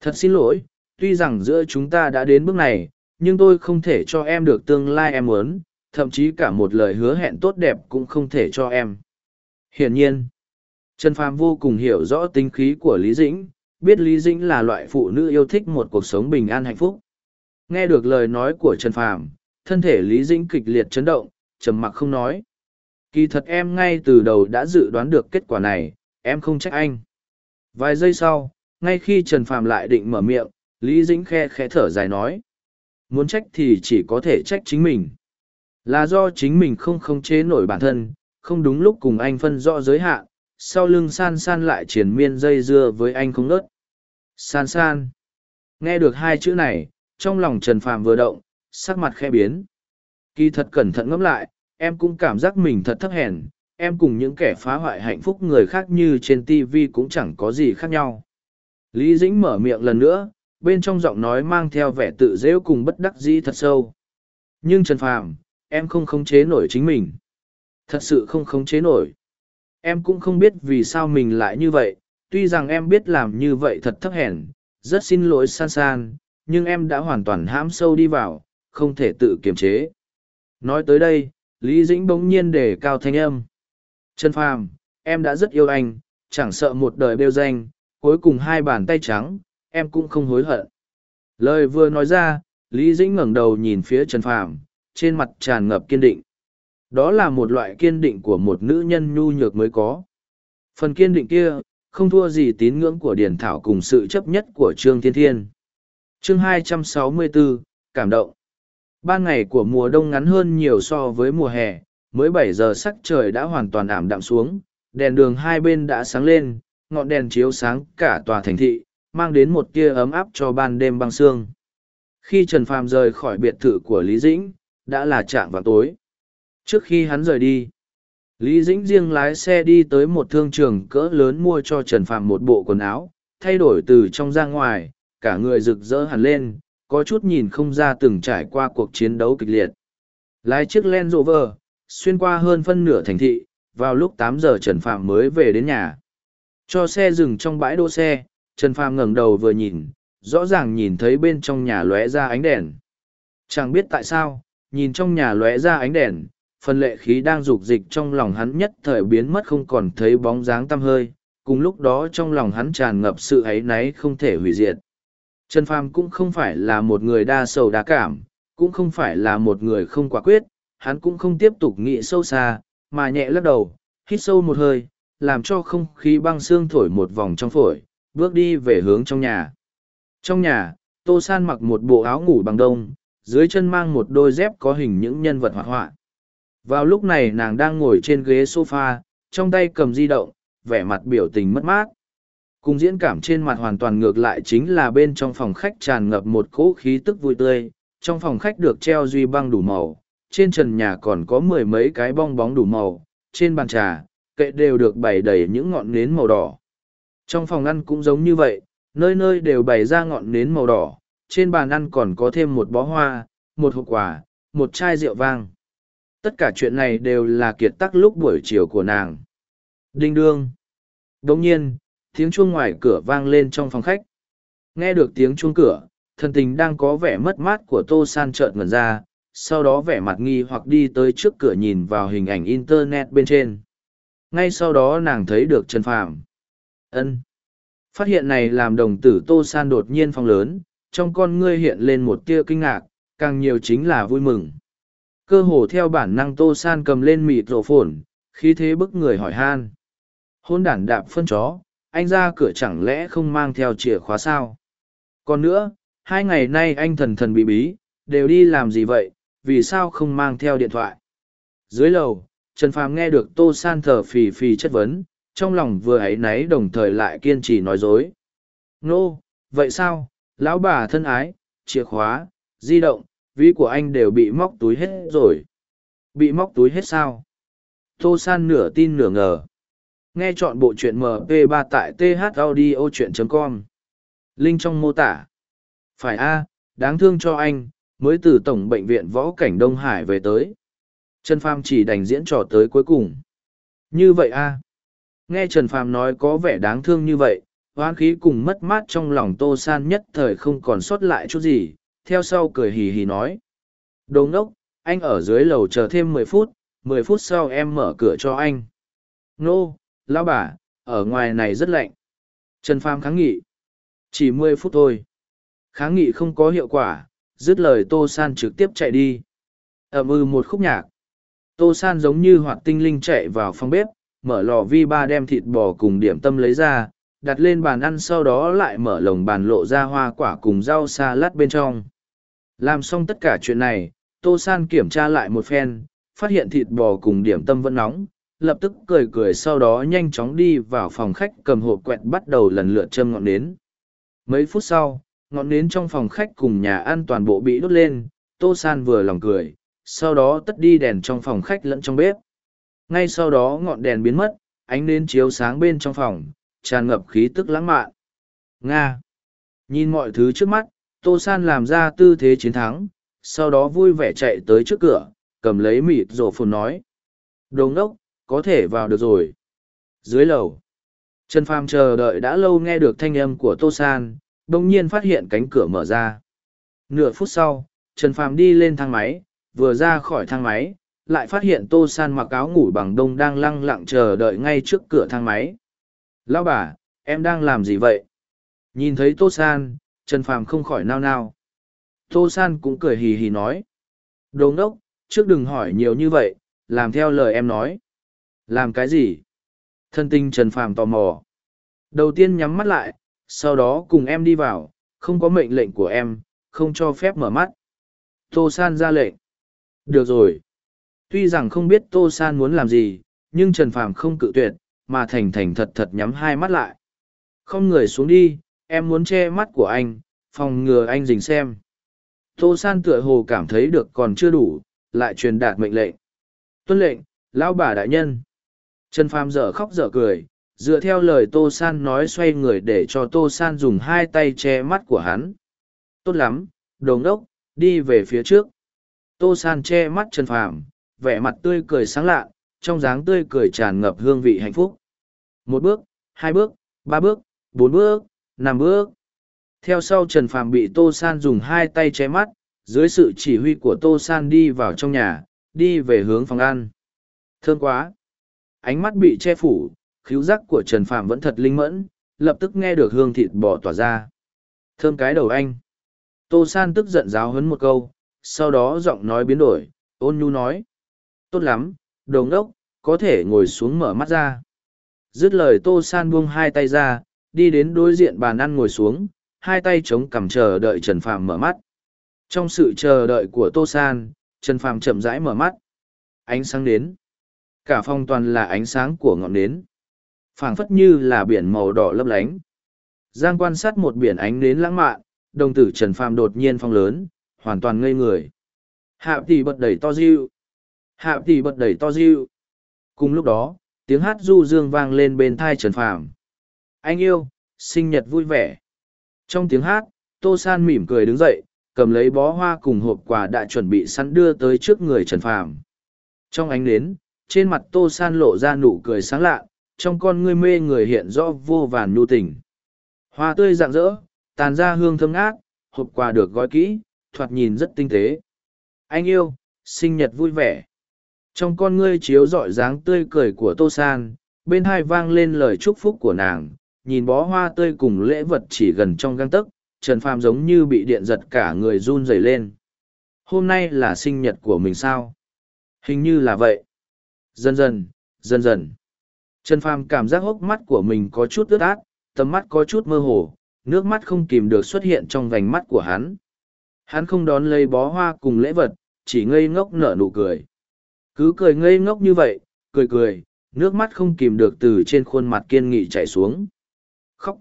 Thật xin lỗi, tuy rằng giữa chúng ta đã đến bước này, nhưng tôi không thể cho em được tương lai em muốn, thậm chí cả một lời hứa hẹn tốt đẹp cũng không thể cho em. Hiển nhiên, Trần Phàm vô cùng hiểu rõ tính khí của Lý Dĩnh, biết Lý Dĩnh là loại phụ nữ yêu thích một cuộc sống bình an hạnh phúc. Nghe được lời nói của Trần Phàm, thân thể Lý Dĩnh kịch liệt chấn động, trầm mặc không nói. Kỳ thật em ngay từ đầu đã dự đoán được kết quả này, em không trách anh. Vài giây sau, ngay khi Trần Phàm lại định mở miệng, Lý Dĩnh khe khẽ thở dài nói. Muốn trách thì chỉ có thể trách chính mình. Là do chính mình không khống chế nổi bản thân, không đúng lúc cùng anh phân rõ giới hạn, sau lưng san san lại triển miên dây dưa với anh không nớt. San san. Nghe được hai chữ này, trong lòng Trần Phàm vừa động, sắc mặt khe biến. Kỳ thật cẩn thận ngẫm lại, em cũng cảm giác mình thật thấp hèn, em cùng những kẻ phá hoại hạnh phúc người khác như trên TV cũng chẳng có gì khác nhau. Lý Dĩnh mở miệng lần nữa, bên trong giọng nói mang theo vẻ tự dễu cùng bất đắc dĩ thật sâu. Nhưng Trần Phàm, em không khống chế nổi chính mình. Thật sự không khống chế nổi. Em cũng không biết vì sao mình lại như vậy, tuy rằng em biết làm như vậy thật thấp hèn, rất xin lỗi san san, nhưng em đã hoàn toàn hãm sâu đi vào, không thể tự kiềm chế. Nói tới đây, Lý Dĩnh bỗng nhiên đề cao thanh âm. Trần Phàm, em đã rất yêu anh, chẳng sợ một đời bêu danh, cuối cùng hai bàn tay trắng, em cũng không hối hận. Lời vừa nói ra, Lý Dĩnh ngẩng đầu nhìn phía Trần Phàm, trên mặt tràn ngập kiên định. Đó là một loại kiên định của một nữ nhân nhu nhược mới có. Phần kiên định kia, không thua gì tín ngưỡng của Điển Thảo cùng sự chấp nhất của Trương Thiên Thiên. Chương 264, Cảm động. Ban ngày của mùa đông ngắn hơn nhiều so với mùa hè, mới bảy giờ sắc trời đã hoàn toàn ảm đạm xuống, đèn đường hai bên đã sáng lên, ngọn đèn chiếu sáng cả tòa thành thị, mang đến một tia ấm áp cho ban đêm băng sương. Khi Trần Phàm rời khỏi biệt thự của Lý Dĩnh, đã là trạng vào tối. Trước khi hắn rời đi, Lý Dĩnh riêng lái xe đi tới một thương trường cỡ lớn mua cho Trần Phàm một bộ quần áo, thay đổi từ trong ra ngoài, cả người rực rỡ hẳn lên, có chút nhìn không ra từng trải qua cuộc chiến đấu kịch liệt. Lái chiếc Land Rover, xuyên qua hơn phân nửa thành thị, vào lúc tám giờ Trần Phàm mới về đến nhà. Cho xe dừng trong bãi đỗ xe, Trần Phàm ngẩng đầu vừa nhìn, rõ ràng nhìn thấy bên trong nhà lóe ra ánh đèn. Chẳng biết tại sao, nhìn trong nhà lóe ra ánh đèn, phần lệ khí đang rục dịch trong lòng hắn nhất thời biến mất không còn thấy bóng dáng tăm hơi, cùng lúc đó trong lòng hắn tràn ngập sự ấy náy không thể hủy diệt. Trần Phàm cũng không phải là một người đa sầu đa cảm, cũng không phải là một người không quả quyết, hắn cũng không tiếp tục nghĩ sâu xa, mà nhẹ lắc đầu, hít sâu một hơi, làm cho không khí băng xương thổi một vòng trong phổi, bước đi về hướng trong nhà. Trong nhà, Tô San mặc một bộ áo ngủ bằng đông, dưới chân mang một đôi dép có hình những nhân vật hoạt họa. Vào lúc này nàng đang ngồi trên ghế sofa, trong tay cầm di động, vẻ mặt biểu tình mất mát. Cùng diễn cảm trên mặt hoàn toàn ngược lại chính là bên trong phòng khách tràn ngập một cỗ khí tức vui tươi, trong phòng khách được treo duy băng đủ màu, trên trần nhà còn có mười mấy cái bong bóng đủ màu, trên bàn trà, kệ đều được bày đầy những ngọn nến màu đỏ. Trong phòng ăn cũng giống như vậy, nơi nơi đều bày ra ngọn nến màu đỏ, trên bàn ăn còn có thêm một bó hoa, một hộp quà, một chai rượu vang. Tất cả chuyện này đều là kiệt tắc lúc buổi chiều của nàng. Đinh đương. Đồng nhiên, tiếng chuông ngoài cửa vang lên trong phòng khách. Nghe được tiếng chuông cửa, thần tình đang có vẻ mất mát của Tô San trợn ngần ra, sau đó vẻ mặt nghi hoặc đi tới trước cửa nhìn vào hình ảnh Internet bên trên. Ngay sau đó nàng thấy được Trần Phàm ân Phát hiện này làm đồng tử Tô San đột nhiên phong lớn, trong con ngươi hiện lên một tia kinh ngạc, càng nhiều chính là vui mừng. Cơ hồ theo bản năng Tô San cầm lên mịt rổ phồn, khí thế bức người hỏi han. Hôn đản đạp phân chó, anh ra cửa chẳng lẽ không mang theo chìa khóa sao? Còn nữa, hai ngày nay anh thần thần bị bí, đều đi làm gì vậy, vì sao không mang theo điện thoại? Dưới lầu, Trần Phàm nghe được Tô San thở phì phì chất vấn, trong lòng vừa ấy náy đồng thời lại kiên trì nói dối. Nô, vậy sao, lão bà thân ái, chìa khóa, di động, ví của anh đều bị móc túi hết rồi. Bị móc túi hết sao? Tô San nửa tin nửa ngờ. Nghe chọn bộ truyện MP3 tại thaudio.com. Link trong mô tả. Phải a, đáng thương cho anh, mới từ Tổng Bệnh viện Võ Cảnh Đông Hải về tới. Trần Pham chỉ đành diễn trò tới cuối cùng. Như vậy a. Nghe Trần Phàm nói có vẻ đáng thương như vậy, hoán khí cùng mất mát trong lòng Tô San nhất thời không còn sót lại chút gì, theo sau cười hì hì nói. Đồ ngốc, anh ở dưới lầu chờ thêm mười phút, mười phút sau em mở cửa cho anh. Nô, lão bà, ở ngoài này rất lạnh. Trần Phàm kháng nghị. Chỉ mười phút thôi. Kháng nghị không có hiệu quả, dứt lời Tô San trực tiếp chạy đi. ầm ư ừ một khúc nhạc. Tô San giống như hoạt tinh linh chạy vào phòng bếp, mở lò vi ba đem thịt bò cùng điểm tâm lấy ra, đặt lên bàn ăn sau đó lại mở lồng bàn lộ ra hoa quả cùng rau xa lát bên trong. Làm xong tất cả chuyện này, Tô San kiểm tra lại một phen, phát hiện thịt bò cùng điểm tâm vẫn nóng, lập tức cười cười sau đó nhanh chóng đi vào phòng khách cầm hộp quẹt bắt đầu lần lượt châm ngọn nến. Mấy phút sau, ngọn nến trong phòng khách cùng nhà ăn toàn bộ bị đốt lên, Tô San vừa lòng cười, sau đó tất đi đèn trong phòng khách lẫn trong bếp. Ngay sau đó ngọn đèn biến mất, ánh nến chiếu sáng bên trong phòng, tràn ngập khí tức lãng mạn. Nga! Nhìn mọi thứ trước mắt, Tô San làm ra tư thế chiến thắng, sau đó vui vẻ chạy tới trước cửa, cầm lấy mịt rổ phồn nói. Đồ ngốc, có thể vào được rồi. Dưới lầu, Trần Phàm chờ đợi đã lâu nghe được thanh âm của Tô San, đồng nhiên phát hiện cánh cửa mở ra. Nửa phút sau, Trần Phàm đi lên thang máy, vừa ra khỏi thang máy, lại phát hiện Tô San mặc áo ngủ bằng đông đang lăng lặng chờ đợi ngay trước cửa thang máy. Lão bà, em đang làm gì vậy? Nhìn thấy Tô San, Trần Phàm không khỏi nao nao. Tô San cũng cười hì hì nói. Đồ đốc trước đừng hỏi nhiều như vậy, làm theo lời em nói. Làm cái gì? Thân tinh Trần Phàm tò mò. Đầu tiên nhắm mắt lại, sau đó cùng em đi vào, không có mệnh lệnh của em, không cho phép mở mắt. Tô San ra lệnh. Được rồi. Tuy rằng không biết Tô San muốn làm gì, nhưng Trần Phàm không cự tuyệt, mà thành thành thật thật nhắm hai mắt lại. Không người xuống đi, em muốn che mắt của anh, phòng ngừa anh dình xem. Tô San tựa hồ cảm thấy được còn chưa đủ, lại truyền đạt mệnh lệnh. Tuân lệnh, lão bà đại nhân. Trần Phàm dở khóc dở cười, dựa theo lời Tô San nói xoay người để cho Tô San dùng hai tay che mắt của hắn. Tốt lắm, đồ đốc, đi về phía trước. Tô San che mắt Trần Phàm, vẻ mặt tươi cười sáng lạ, trong dáng tươi cười tràn ngập hương vị hạnh phúc. Một bước, hai bước, ba bước, bốn bước, năm bước. Theo sau Trần Phàm bị Tô San dùng hai tay che mắt, dưới sự chỉ huy của Tô San đi vào trong nhà, đi về hướng phòng ăn. Thơm quá! Ánh mắt bị che phủ, khíu giác của Trần Phàm vẫn thật linh mẫn, lập tức nghe được hương thịt bò tỏa ra. Thơm cái đầu anh! Tô San tức giận giáo hấn một câu, sau đó giọng nói biến đổi, ôn nhu nói. Tốt lắm, đồ ngốc, có thể ngồi xuống mở mắt ra. Dứt lời Tô San buông hai tay ra, đi đến đối diện bàn ăn ngồi xuống, hai tay chống cằm chờ đợi Trần Phàm mở mắt. Trong sự chờ đợi của Tô San, Trần Phàm chậm rãi mở mắt. Ánh sáng đến. Cả phòng toàn là ánh sáng của ngọn nến. phảng phất như là biển màu đỏ lấp lánh. Giang quan sát một biển ánh nến lãng mạn, đồng tử Trần Phàm đột nhiên phong lớn, hoàn toàn ngây người. Hạ tỷ bật đẩy to diêu. Hạ tỷ bật đẩy to dịu. Cùng lúc đó, tiếng hát du dương vang lên bên thai Trần Phàm. Anh yêu, sinh nhật vui vẻ. Trong tiếng hát, Tô San mỉm cười đứng dậy, cầm lấy bó hoa cùng hộp quà đã chuẩn bị sẵn đưa tới trước người Trần Phàm. Trong ánh nến, trên mặt Tô San lộ ra nụ cười sáng lạ, trong con ngươi mê người hiện rõ vô vàn nhu tình. Hoa tươi rạng rỡ, tàn ra hương thơm ngát, hộp quà được gói kỹ, thoạt nhìn rất tinh tế. Anh yêu, sinh nhật vui vẻ. Trong con ngươi chiếu rọi dáng tươi cười của Tô San, bên hai vang lên lời chúc phúc của nàng, nhìn bó hoa tươi cùng lễ vật chỉ gần trong găng tấc, Trần Phàm giống như bị điện giật cả người run rẩy lên. Hôm nay là sinh nhật của mình sao? Hình như là vậy. Dần dần, dần dần. Trần Phàm cảm giác hốc mắt của mình có chút ướt át, tầm mắt có chút mơ hồ, nước mắt không kìm được xuất hiện trong vành mắt của hắn. Hắn không đón lấy bó hoa cùng lễ vật, chỉ ngây ngốc nở nụ cười. Cứ cười ngây ngốc như vậy, cười cười, nước mắt không kìm được từ trên khuôn mặt kiên nghị chảy xuống. Khóc.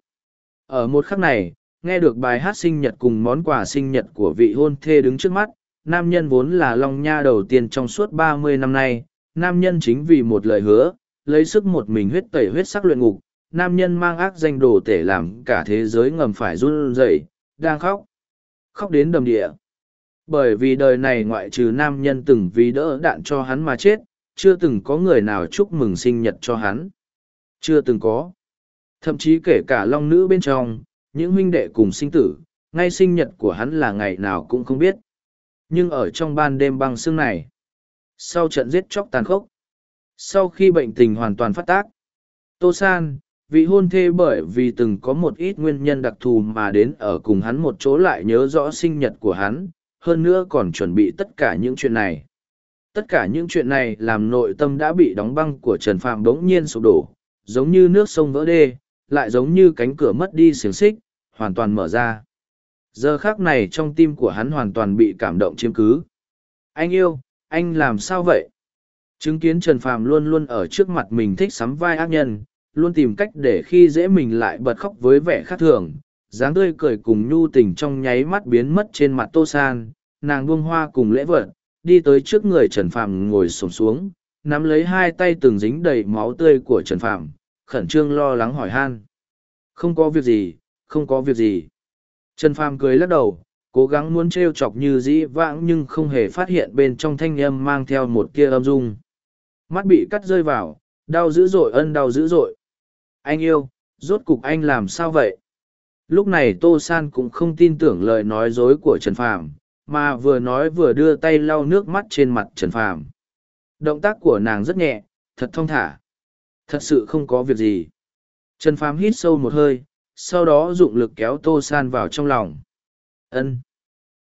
Ở một khắc này, nghe được bài hát sinh nhật cùng món quà sinh nhật của vị hôn thê đứng trước mắt, nam nhân vốn là long nha đầu tiên trong suốt ba mươi năm nay, nam nhân chính vì một lời hứa, lấy sức một mình huyết tẩy huyết sắc luyện ngục, nam nhân mang ác danh đồ tể làm cả thế giới ngầm phải run rẩy, đang khóc. Khóc đến đầm địa. Bởi vì đời này ngoại trừ nam nhân từng vì đỡ đạn cho hắn mà chết, chưa từng có người nào chúc mừng sinh nhật cho hắn. Chưa từng có. Thậm chí kể cả long nữ bên trong, những huynh đệ cùng sinh tử, ngay sinh nhật của hắn là ngày nào cũng không biết. Nhưng ở trong ban đêm băng sương này, sau trận giết chóc tàn khốc, sau khi bệnh tình hoàn toàn phát tác, Tô San, vị hôn thê bởi vì từng có một ít nguyên nhân đặc thù mà đến ở cùng hắn một chỗ lại nhớ rõ sinh nhật của hắn, hơn nữa còn chuẩn bị tất cả những chuyện này. Tất cả những chuyện này làm nội tâm đã bị đóng băng của Trần Phạm đống nhiên sụp đổ, giống như nước sông vỡ đê, lại giống như cánh cửa mất đi xiềng xích, hoàn toàn mở ra. Giờ khác này trong tim của hắn hoàn toàn bị cảm động chiếm cứ. Anh yêu, anh làm sao vậy? Chứng kiến Trần Phàm luôn luôn ở trước mặt mình thích sắm vai ác nhân, luôn tìm cách để khi dễ mình lại bật khóc với vẻ khác thường. dáng tươi cười cùng nhu tình trong nháy mắt biến mất trên mặt Tô San, nàng buông hoa cùng lễ vật, đi tới trước người Trần Phàm ngồi xổm xuống, nắm lấy hai tay từng dính đầy máu tươi của Trần Phàm, khẩn trương lo lắng hỏi han. Không có việc gì, không có việc gì. Trần Phàm cười lắc đầu, cố gắng muốn trêu chọc như dĩ vãng nhưng không hề phát hiện bên trong thanh âm mang theo một kia âm dung. Mắt bị cắt rơi vào, đau dữ dội ân đau dữ dội. Anh yêu, rốt cục anh làm sao vậy? Lúc này Tô San cũng không tin tưởng lời nói dối của Trần Phàm, mà vừa nói vừa đưa tay lau nước mắt trên mặt Trần Phàm. Động tác của nàng rất nhẹ, thật thong thả. Thật sự không có việc gì. Trần Phàm hít sâu một hơi, sau đó dụng lực kéo Tô San vào trong lòng. Ân.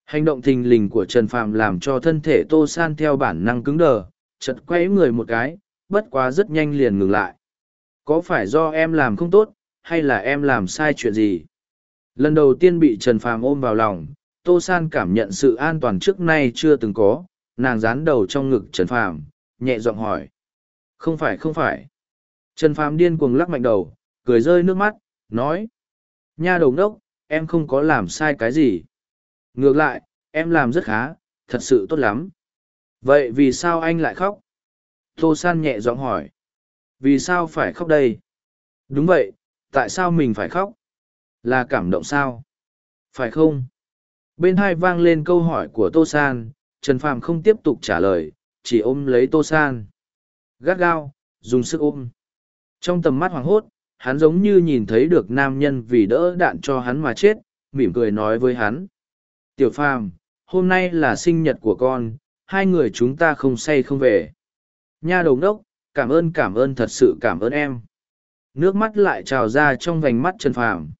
Hành động thình lình của Trần Phàm làm cho thân thể Tô San theo bản năng cứng đờ, chật quay người một cái, bất quá rất nhanh liền ngừng lại. Có phải do em làm không tốt, hay là em làm sai chuyện gì? Lần đầu tiên bị Trần Phàm ôm vào lòng, Tô San cảm nhận sự an toàn trước nay chưa từng có, nàng dán đầu trong ngực Trần Phàm, nhẹ giọng hỏi. Không phải không phải. Trần Phàm điên cuồng lắc mạnh đầu, cười rơi nước mắt, nói. Nha đầu đốc, em không có làm sai cái gì. Ngược lại, em làm rất khá, thật sự tốt lắm. Vậy vì sao anh lại khóc? Tô San nhẹ giọng hỏi. Vì sao phải khóc đây? Đúng vậy, tại sao mình phải khóc? Là cảm động sao? Phải không? Bên hai vang lên câu hỏi của Tô San, Trần Phàm không tiếp tục trả lời, chỉ ôm lấy tô san. Gắt gao dùng sức ôm. Trong tầm mắt hoảng hốt hắn giống như nhìn thấy được nam nhân vì đỡ đạn cho hắn mà chết mỉm cười nói với hắn. Tiểu phàm hôm nay là sinh nhật của con hai người chúng ta không say không về. Nha đầu đốc cảm ơn cảm ơn thật sự cảm ơn em. Nước mắt lại trào ra trong vành mắt trần phàm.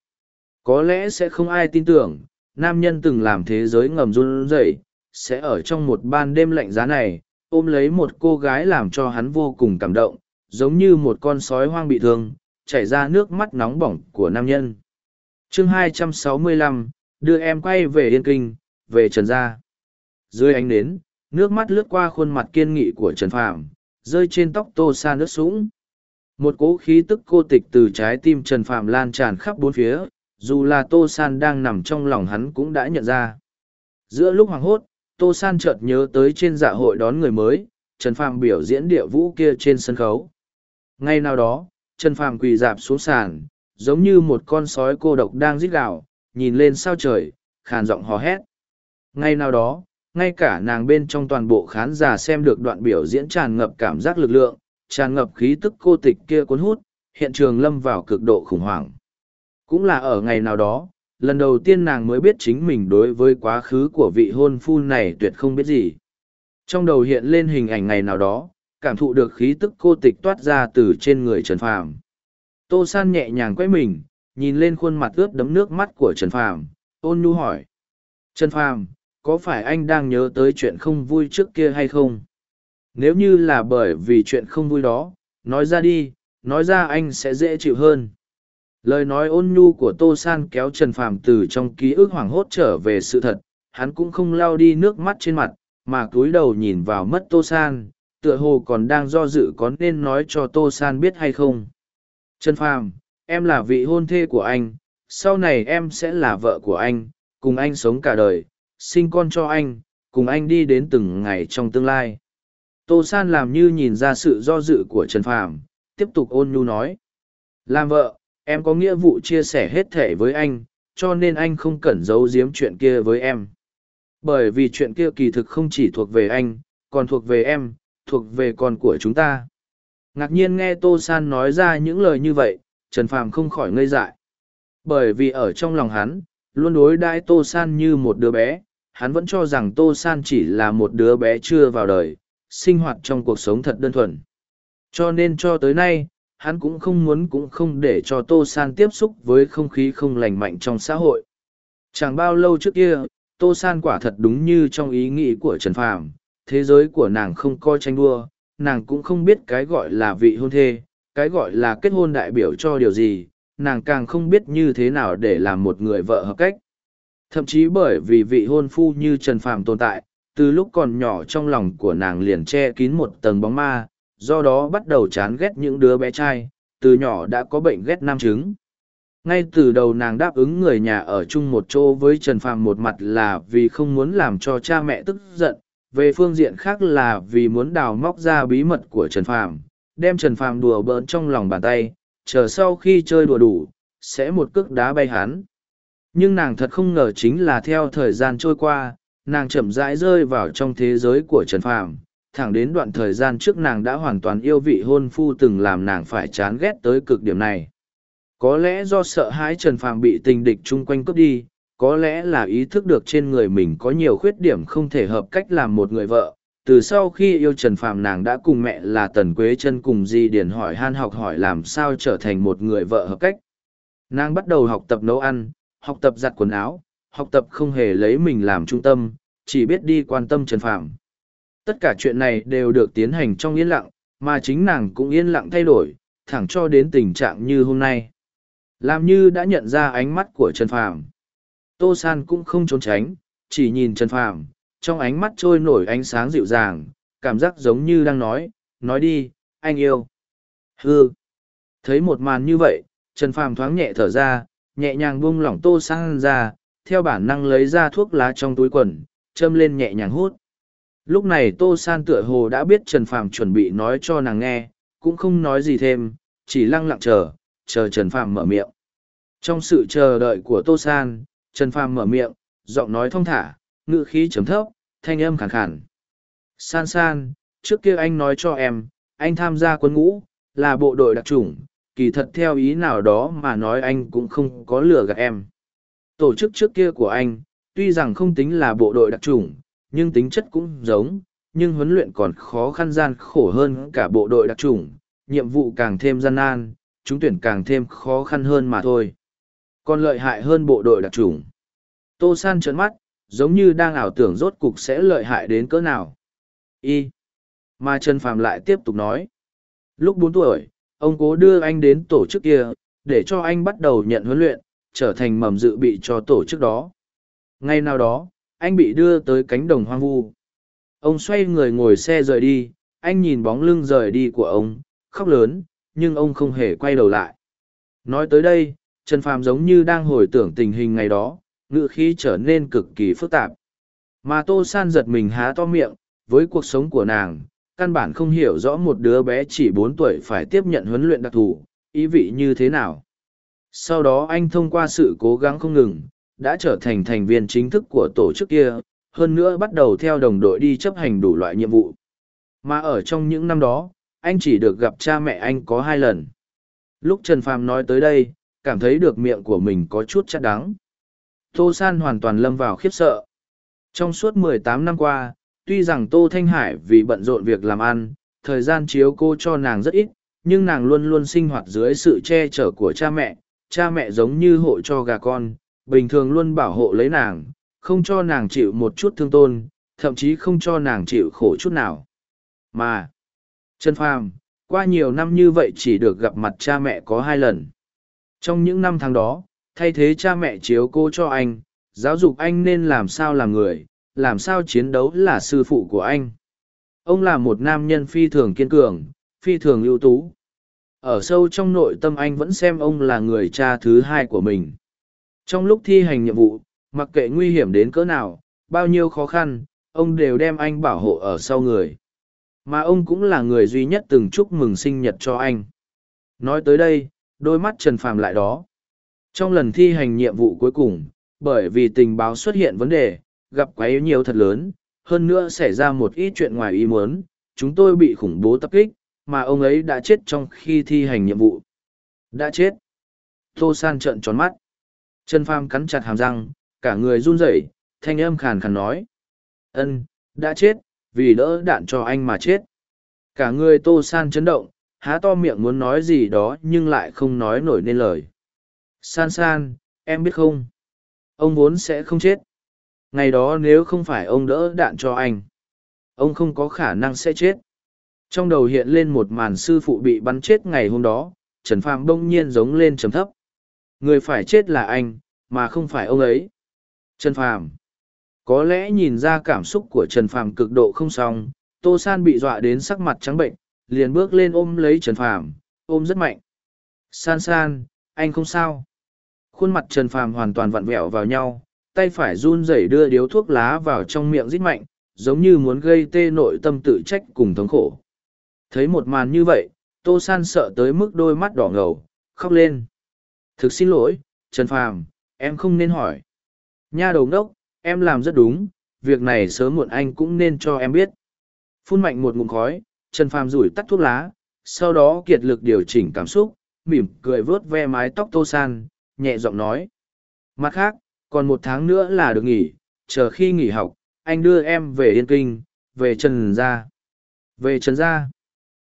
Có lẽ sẽ không ai tin tưởng nam nhân từng làm thế giới ngầm run rẩy sẽ ở trong một ban đêm lạnh giá này ôm lấy một cô gái làm cho hắn vô cùng cảm động giống như một con sói hoang bị thương chảy ra nước mắt nóng bỏng của nam nhân. Chương 265, đưa em quay về yên kinh về trần gia. Dưới ánh nến nước mắt lướt qua khuôn mặt kiên nghị của trần phạm rơi trên tóc tô sa nước sũng. Một cỗ khí tức cô tịch từ trái tim trần phạm lan tràn khắp bốn phía dù là tô san đang nằm trong lòng hắn cũng đã nhận ra. Giữa lúc hoảng hốt, tô san chợt nhớ tới trên dạ hội đón người mới, trần phàm biểu diễn địa vũ kia trên sân khấu. Ngay nào đó, trần phàm quỳ dạp xuống sàn, giống như một con sói cô độc đang rít gạo nhìn lên sao trời, khàn giọng hò hét. Ngay nào đó, ngay cả nàng bên trong toàn bộ khán giả xem được đoạn biểu diễn tràn ngập cảm giác lực lượng, tràn ngập khí tức cô tịch kia cuốn hút, hiện trường lâm vào cực độ khủng hoảng cũng là ở ngày nào đó, lần đầu tiên nàng mới biết chính mình đối với quá khứ của vị hôn phu này tuyệt không biết gì. Trong đầu hiện lên hình ảnh ngày nào đó, cảm thụ được khí tức cô tịch toát ra từ trên người trần phàm. Tô san nhẹ nhàng quay mình, nhìn lên khuôn mặt ướt đấm nước mắt của trần phàm, ôn nhu hỏi. Trần phàm, có phải anh đang nhớ tới chuyện không vui trước kia hay không? Nếu như là bởi vì chuyện không vui đó, nói ra đi, nói ra anh sẽ dễ chịu hơn lời nói ôn nhu của tô san kéo trần phàm từ trong ký ức hoảng hốt trở về sự thật, hắn cũng không lao đi nước mắt trên mặt, mà cúi đầu nhìn vào mất tô san, tựa hồ còn đang do dự có nên nói cho tô san biết hay không. Trần phàm, em là vị hôn thê của anh, sau này em sẽ là vợ của anh, cùng anh sống cả đời, sinh con cho anh, cùng anh đi đến từng ngày trong tương lai. Tô san làm như nhìn ra sự do dự của trần phàm, tiếp tục ôn nhu nói. Làm vợ em có nghĩa vụ chia sẻ hết thể với anh, cho nên anh không cần giấu giếm chuyện kia với em. Bởi vì chuyện kia kỳ thực không chỉ thuộc về anh, còn thuộc về em, thuộc về con của chúng ta. Ngạc nhiên nghe tô san nói ra những lời như vậy, trần phàm không khỏi ngây dại. Bởi vì ở trong lòng hắn, luôn đối đãi tô san như một đứa bé, hắn vẫn cho rằng tô san chỉ là một đứa bé chưa vào đời, sinh hoạt trong cuộc sống thật đơn thuần. Cho nên cho tới nay hắn cũng không muốn cũng không để cho tô san tiếp xúc với không khí không lành mạnh trong xã hội. Chẳng bao lâu trước kia, tô san quả thật đúng như trong ý nghĩ của trần phàm, thế giới của nàng không coi tranh đua, nàng cũng không biết cái gọi là vị hôn thê, cái gọi là kết hôn đại biểu cho điều gì, nàng càng không biết như thế nào để làm một người vợ hợp cách. Thậm chí bởi vì vị hôn phu như trần phàm tồn tại, từ lúc còn nhỏ trong lòng của nàng liền che kín một tầng bóng ma do đó bắt đầu chán ghét những đứa bé trai, từ nhỏ đã có bệnh ghét nam chứng. ngay từ đầu nàng đáp ứng người nhà ở chung một chỗ với trần phàm một mặt là vì không muốn làm cho cha mẹ tức giận, về phương diện khác là vì muốn đào móc ra bí mật của trần phàm, đem trần phàm đùa bỡn trong lòng bàn tay, chờ sau khi chơi đùa đủ, sẽ một cước đá bay hắn nhưng nàng thật không ngờ chính là theo thời gian trôi qua, nàng chậm rãi rơi vào trong thế giới của trần phàm thẳng đến đoạn thời gian trước nàng đã hoàn toàn yêu vị hôn phu từng làm nàng phải chán ghét tới cực điểm này. Có lẽ do sợ hãi trần phàm bị tình địch chung quanh cướp đi, có lẽ là ý thức được trên người mình có nhiều khuyết điểm không thể hợp cách làm một người vợ. Từ sau khi yêu trần phàm nàng đã cùng mẹ là tần quế chân cùng di điển hỏi han học hỏi làm sao trở thành một người vợ hợp cách. Nàng bắt đầu học tập nấu ăn, học tập giặt quần áo, học tập không hề lấy mình làm trung tâm, chỉ biết đi quan tâm trần phàm tất cả chuyện này đều được tiến hành trong yên lặng, mà chính nàng cũng yên lặng thay đổi, thẳng cho đến tình trạng như hôm nay. Làm như đã nhận ra ánh mắt của trần phàm. Tô san cũng không trốn tránh, chỉ nhìn trần phàm, trong ánh mắt trôi nổi ánh sáng dịu dàng, cảm giác giống như đang nói nói đi, anh yêu. Hư thấy một màn như vậy, trần phàm thoáng nhẹ thở ra, nhẹ nhàng buông lỏng tô san ra, theo bản năng lấy ra thuốc lá trong túi quần, châm lên nhẹ nhàng hút lúc này tô san tựa hồ đã biết trần phàm chuẩn bị nói cho nàng nghe cũng không nói gì thêm chỉ lăng lặng chờ chờ trần phàm mở miệng trong sự chờ đợi của tô san trần phàm mở miệng giọng nói thong thả ngự khí chấm thấp thanh âm khàn khàn san san trước kia anh nói cho em, anh tham gia quân ngũ, là bộ đội đặc chủng, kỳ thật theo ý nào đó mà nói anh cũng không có lừa gạt em. Tổ chức trước kia của anh, tuy rằng không tính là bộ đội đặc chủng, nhưng tính chất cũng giống, nhưng huấn luyện còn khó khăn gian khổ hơn cả bộ đội đặc chủng, nhiệm vụ càng thêm gian nan, chúng tuyển càng thêm khó khăn hơn mà thôi. Còn lợi hại hơn bộ đội đặc chủng. Tô San trợn mắt, giống như đang ảo tưởng rốt cục sẽ lợi hại đến cỡ nào. Y. Mà Trần Phạm lại tiếp tục nói. Lúc bốn tuổi, ông cố đưa anh đến tổ chức kia, để cho anh bắt đầu nhận huấn luyện, trở thành mầm dự bị cho tổ chức đó. Ngay nào đó, anh bị đưa tới cánh đồng hoang vu. Ông xoay người ngồi xe rời đi, anh nhìn bóng lưng rời đi của ông, khóc lớn, nhưng ông không hề quay đầu lại. Nói tới đây, Trần Phàm giống như đang hồi tưởng tình hình ngày đó, ngựa khí trở nên cực kỳ phức tạp. Mà Tô San giật mình há to miệng, với cuộc sống của nàng, căn bản không hiểu rõ một đứa bé chỉ bốn tuổi phải tiếp nhận huấn luyện đặc thù, ý vị như thế nào. Sau đó anh thông qua sự cố gắng không ngừng, đã trở thành thành viên chính thức của tổ chức kia, hơn nữa bắt đầu theo đồng đội đi chấp hành đủ loại nhiệm vụ. Mà ở trong những năm đó, anh chỉ được gặp cha mẹ anh có hai lần. Lúc Trần Phàm nói tới đây, cảm thấy được miệng của mình có chút chát đắng. Tô San hoàn toàn lâm vào khiếp sợ. Trong suốt 18 năm qua, tuy rằng Tô Thanh Hải vì bận rộn việc làm ăn, thời gian chiếu cô cho nàng rất ít, nhưng nàng luôn luôn sinh hoạt dưới sự che chở của cha mẹ. Cha mẹ giống như hộ cho gà con, bình thường luôn bảo hộ lấy nàng, không cho nàng chịu một chút thương tôn, thậm chí không cho nàng chịu khổ chút nào. Mà, Trần Phàm, qua nhiều năm như vậy chỉ được gặp mặt cha mẹ có hai lần. Trong những năm tháng đó, thay thế cha mẹ chiếu cô cho anh, giáo dục anh nên làm sao làm người, làm sao chiến đấu là sư phụ của anh. Ông là một nam nhân phi thường kiên cường, phi thường ưu tú. Ở sâu trong nội tâm anh vẫn xem ông là người cha thứ hai của mình. Trong lúc thi hành nhiệm vụ, mặc kệ nguy hiểm đến cỡ nào, bao nhiêu khó khăn, ông đều đem anh bảo hộ ở sau người. Mà ông cũng là người duy nhất từng chúc mừng sinh nhật cho anh. Nói tới đây, đôi mắt Trần Phàm lại đó. Trong lần thi hành nhiệm vụ cuối cùng, bởi vì tình báo xuất hiện vấn đề, gặp quá nhiều thật lớn, hơn nữa xảy ra một ít chuyện ngoài ý muốn, chúng tôi bị khủng bố tập kích, mà ông ấy đã chết trong khi thi hành nhiệm vụ. Đã chết. Tô San trợn tròn mắt. Trần Phàm cắn chặt hàm răng, cả người run rẩy, thanh âm khàn khàn nói. ân đã chết, vì đỡ đạn cho anh mà chết. Cả người Tô San chấn động, há to miệng muốn nói gì đó nhưng lại không nói nổi nên lời. San San, em biết không? Ông vốn sẽ không chết. Ngày đó nếu không phải ông đỡ đạn cho anh, ông không có khả năng sẽ chết. Trong đầu hiện lên một màn sư phụ bị bắn chết ngày hôm đó, Trần Phàm đông nhiên giống lên trầm thấp. Người phải chết là anh, mà không phải ông ấy. Trần Phàm Có lẽ nhìn ra cảm xúc của Trần Phàm cực độ không xong, Tô San bị dọa đến sắc mặt trắng bệnh, liền bước lên ôm lấy Trần Phàm, ôm rất mạnh. San San, anh không sao. Khuôn mặt Trần Phàm hoàn toàn vặn vẹo vào nhau, tay phải run rẩy đưa điếu thuốc lá vào trong miệng rít mạnh, giống như muốn gây tê nội tâm tự trách cùng thống khổ. Thấy một màn như vậy, Tô San sợ tới mức đôi mắt đỏ ngầu, khóc lên. Thực xin lỗi, Trần Phàm, em không nên hỏi. Nha đầu ngốc, em làm rất đúng, việc này sớm muộn anh cũng nên cho em biết. Phun mạnh một ngụm khói, Trần Phàm rủi tắt thuốc lá, sau đó kiệt lực điều chỉnh cảm xúc, mỉm cười vớt ve mái tóc Tô San, nhẹ giọng nói. Mặt khác, còn một tháng nữa là được nghỉ, chờ khi nghỉ học, anh đưa em về Yên Kinh, về Trần Gia. Về Trần Gia.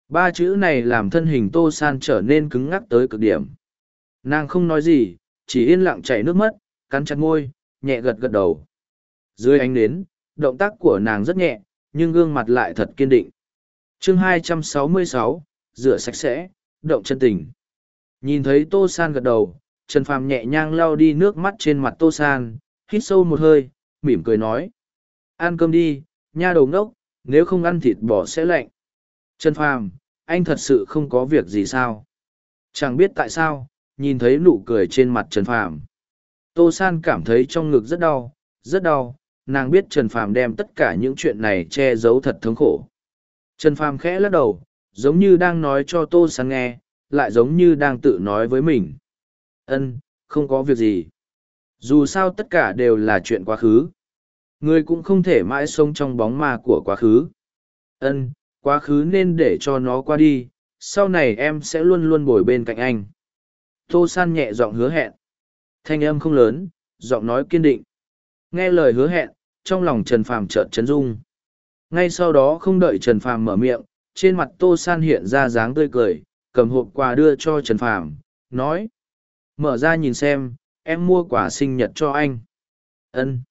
Ba chữ này làm thân hình Tô San trở nên cứng ngắc tới cực điểm. Nàng không nói gì, chỉ yên lặng chảy nước mắt, cắn chặt môi, nhẹ gật gật đầu. Dưới ánh nến, động tác của nàng rất nhẹ, nhưng gương mặt lại thật kiên định. chương 266, rửa sạch sẽ, động chân tình. Nhìn thấy Tô San gật đầu, Trần Phàm nhẹ nhàng lau đi nước mắt trên mặt Tô San, hít sâu một hơi, mỉm cười nói. Ăn cơm đi, nha đầu ngốc, nếu không ăn thịt bò sẽ lạnh. Trần Phàm, anh thật sự không có việc gì sao? Chẳng biết tại sao, nhìn thấy nụ cười trên mặt Trần Phàm. Tô San cảm thấy trong ngực rất đau, rất đau, nàng biết Trần Phàm đem tất cả những chuyện này che giấu thật thống khổ. Trần Phàm khẽ lắc đầu, giống như đang nói cho Tô San nghe, lại giống như đang tự nói với mình. Ân, không có việc gì. Dù sao tất cả đều là chuyện quá khứ. Người cũng không thể mãi sống trong bóng ma của quá khứ. Ân, quá khứ nên để cho nó qua đi sau này em sẽ luôn luôn bồi bên cạnh anh tô san nhẹ giọng hứa hẹn. Thanh âm không lớn, giọng nói kiên định. Nghe lời hứa hẹn, trong lòng trần phàm chợt chấn dung ngay sau đó không đợi trần phàm mở miệng, trên mặt tô san hiện ra dáng tươi cười, cầm hộp quà đưa cho trần phàm, nói, mở ra nhìn xem, em mua quà sinh nhật cho anh. Ân.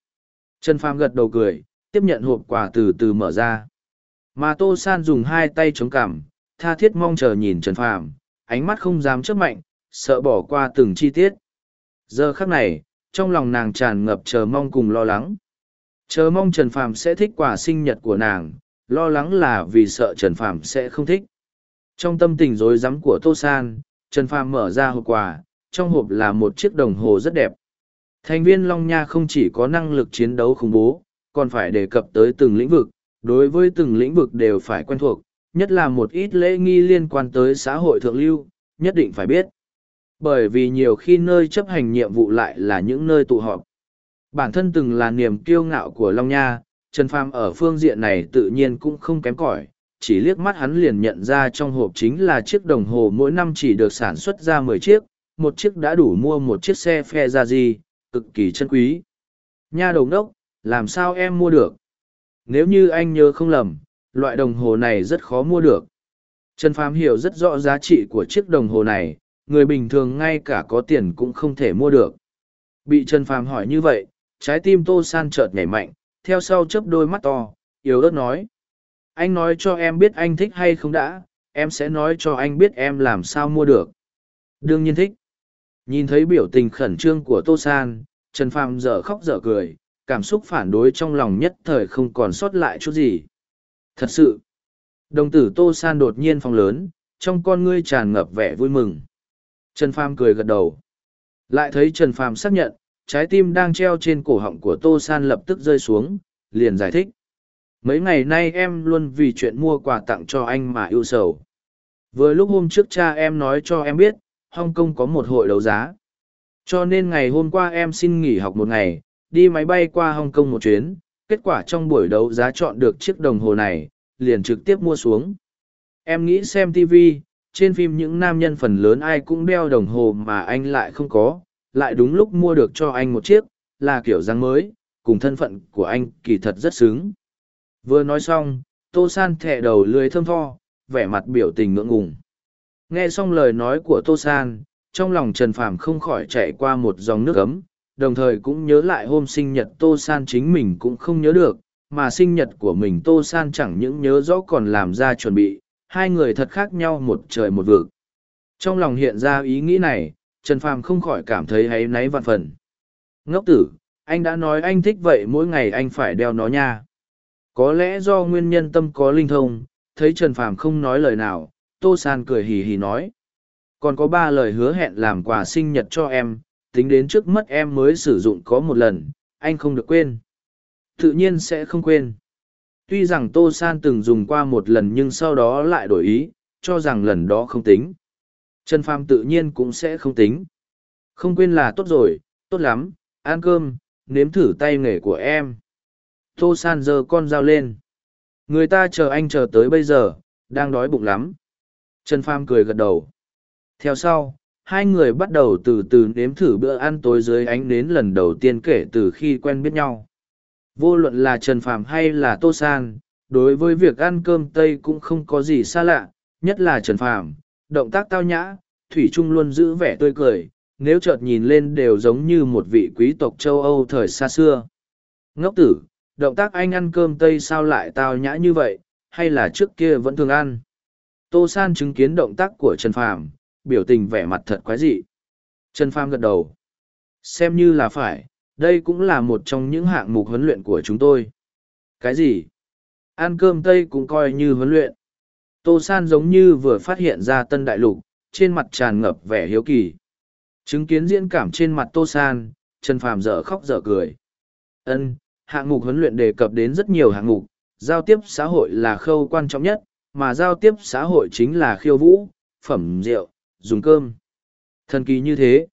Trần phàm gật đầu cười, tiếp nhận hộp quà từ từ mở ra. Mà tô san dùng hai tay chống cằm, tha thiết mong chờ nhìn trần phàm, ánh mắt không dám chớp mạnh sợ bỏ qua từng chi tiết. Giờ khắc này, trong lòng nàng tràn ngập chờ mong cùng lo lắng. Chờ mong trần phàm sẽ thích quà sinh nhật của nàng, lo lắng là vì sợ trần phàm sẽ không thích. Trong tâm tình rối rắm của tô san, trần phàm mở ra hộp quà, trong hộp là một chiếc đồng hồ rất đẹp. Thành viên long nha không chỉ có năng lực chiến đấu khủng bố, còn phải đề cập tới từng lĩnh vực, đối với từng lĩnh vực đều phải quen thuộc, nhất là một ít lễ nghi liên quan tới xã hội thượng lưu, nhất định phải biết bởi vì nhiều khi nơi chấp hành nhiệm vụ lại là những nơi tụ họp. Bản thân từng là niềm kiêu ngạo của long nha, trần phàm ở phương diện này tự nhiên cũng không kém cỏi, chỉ liếc mắt hắn liền nhận ra trong hộp chính là chiếc đồng hồ mỗi năm chỉ được sản xuất ra mười chiếc, một chiếc đã đủ mua một chiếc xe phe ra gì cực kỳ chân quý. Nha đầu ngốc, làm sao em mua được? Nếu như anh nhớ không lầm, loại đồng hồ này rất khó mua được. Trần phàm hiểu rất rõ giá trị của chiếc đồng hồ này người bình thường ngay cả có tiền cũng không thể mua được. Bị trần phàm hỏi như vậy, trái tim tô san chợt nhảy mạnh, theo sau chớp đôi mắt to, yếu ớt nói. Anh nói cho em biết anh thích hay không đã, em sẽ nói cho anh biết em làm sao mua được. Đương nhiên thích. Nhìn thấy biểu tình khẩn trương của tô san, trần phàm dở khóc dở cười, cảm xúc phản đối trong lòng nhất thời không còn sót lại chút gì. Thật sự, đồng tử tô san đột nhiên phong lớn, trong con ngươi tràn ngập vẻ vui mừng trần phàm cười gật đầu. Lại thấy trần phàm xác nhận, trái tim đang treo trên cổ họng của tô san lập tức rơi xuống, liền giải thích. Mấy ngày nay em luôn vì chuyện mua quà tặng cho anh mà ưu sầu. Vừa lúc hôm trước cha em nói cho em biết, hong kong có một hội đấu giá. Cho nên ngày hôm qua em xin nghỉ học một ngày, đi máy bay qua hong kong một chuyến, kết quả trong buổi đấu giá chọn được chiếc đồng hồ này, liền trực tiếp mua xuống. Em nghĩ xem tv trên phim những nam nhân phần lớn ai cũng đeo đồng hồ mà anh lại không có, lại đúng lúc mua được cho anh một chiếc, là kiểu dáng mới, cùng thân phận của anh kỳ thật rất xứng. Vừa nói xong, tô san thẹ đầu lưới thơm tho, vẻ mặt biểu tình ngượng ngùng. Nghe xong lời nói của tô san, trong lòng trần phàm không khỏi chạy qua một dòng nước ấm, đồng thời cũng nhớ lại hôm sinh nhật tô san chính mình cũng không nhớ được, mà sinh nhật của mình tô san chẳng những nhớ rõ còn làm ra chuẩn bị hai người thật khác nhau một trời một vực. Trong lòng hiện ra ý nghĩ này, trần phàm không khỏi cảm thấy háy náy vạn phần. Ngốc tử, anh đã nói anh thích vậy mỗi ngày anh phải đeo nó nha. Có lẽ do nguyên nhân tâm có linh thông, thấy trần phàm không nói lời nào, tô san cười hì hì nói. Còn có ba lời hứa hẹn làm quà sinh nhật cho em, tính đến trước mất em mới sử dụng có một lần, anh không được quên. Tự nhiên sẽ không quên tuy rằng tô san từng dùng qua một lần nhưng sau đó lại đổi ý, cho rằng lần đó không tính. Trần phàm tự nhiên cũng sẽ không tính. Không quên là tốt rồi, tốt lắm, ăn cơm, nếm thử tay nghề của em. Tô san giơ con dao lên. Người ta chờ anh chờ tới bây giờ, đang đói bụng lắm. Trần phàm cười gật đầu. Theo sau, hai người bắt đầu từ từ nếm thử bữa ăn tối dưới ánh nến lần đầu tiên kể từ khi quen biết nhau vô luận là trần phàm hay là tô san, đối với việc ăn cơm tây cũng không có gì xa lạ, nhất là trần phàm, động tác tao nhã, thủy trung luôn giữ vẻ tươi cười, nếu chợt nhìn lên đều giống như một vị quý tộc châu âu thời xa xưa. Ngốc tử, động tác anh ăn cơm tây sao lại tao nhã như vậy, hay là trước kia vẫn thường ăn? Tô san chứng kiến động tác của trần phàm, biểu tình vẻ mặt thật quái dị. Trần phàm gật đầu. Xem như là phải đây cũng là một trong những hạng mục huấn luyện của chúng tôi. Cái gì? Ăn cơm tây cũng coi như huấn luyện. Tô san giống như vừa phát hiện ra tân đại lục, trên mặt tràn ngập vẻ hiếu kỳ. Chứng kiến diễn cảm trên mặt tô san, trần phàm dở khóc dở cười. Ân, hạng mục huấn luyện đề cập đến rất nhiều hạng mục. Giao tiếp xã hội là khâu quan trọng nhất, mà giao tiếp xã hội chính là khiêu vũ, phẩm rượu, dùng cơm. Thần kỳ như thế.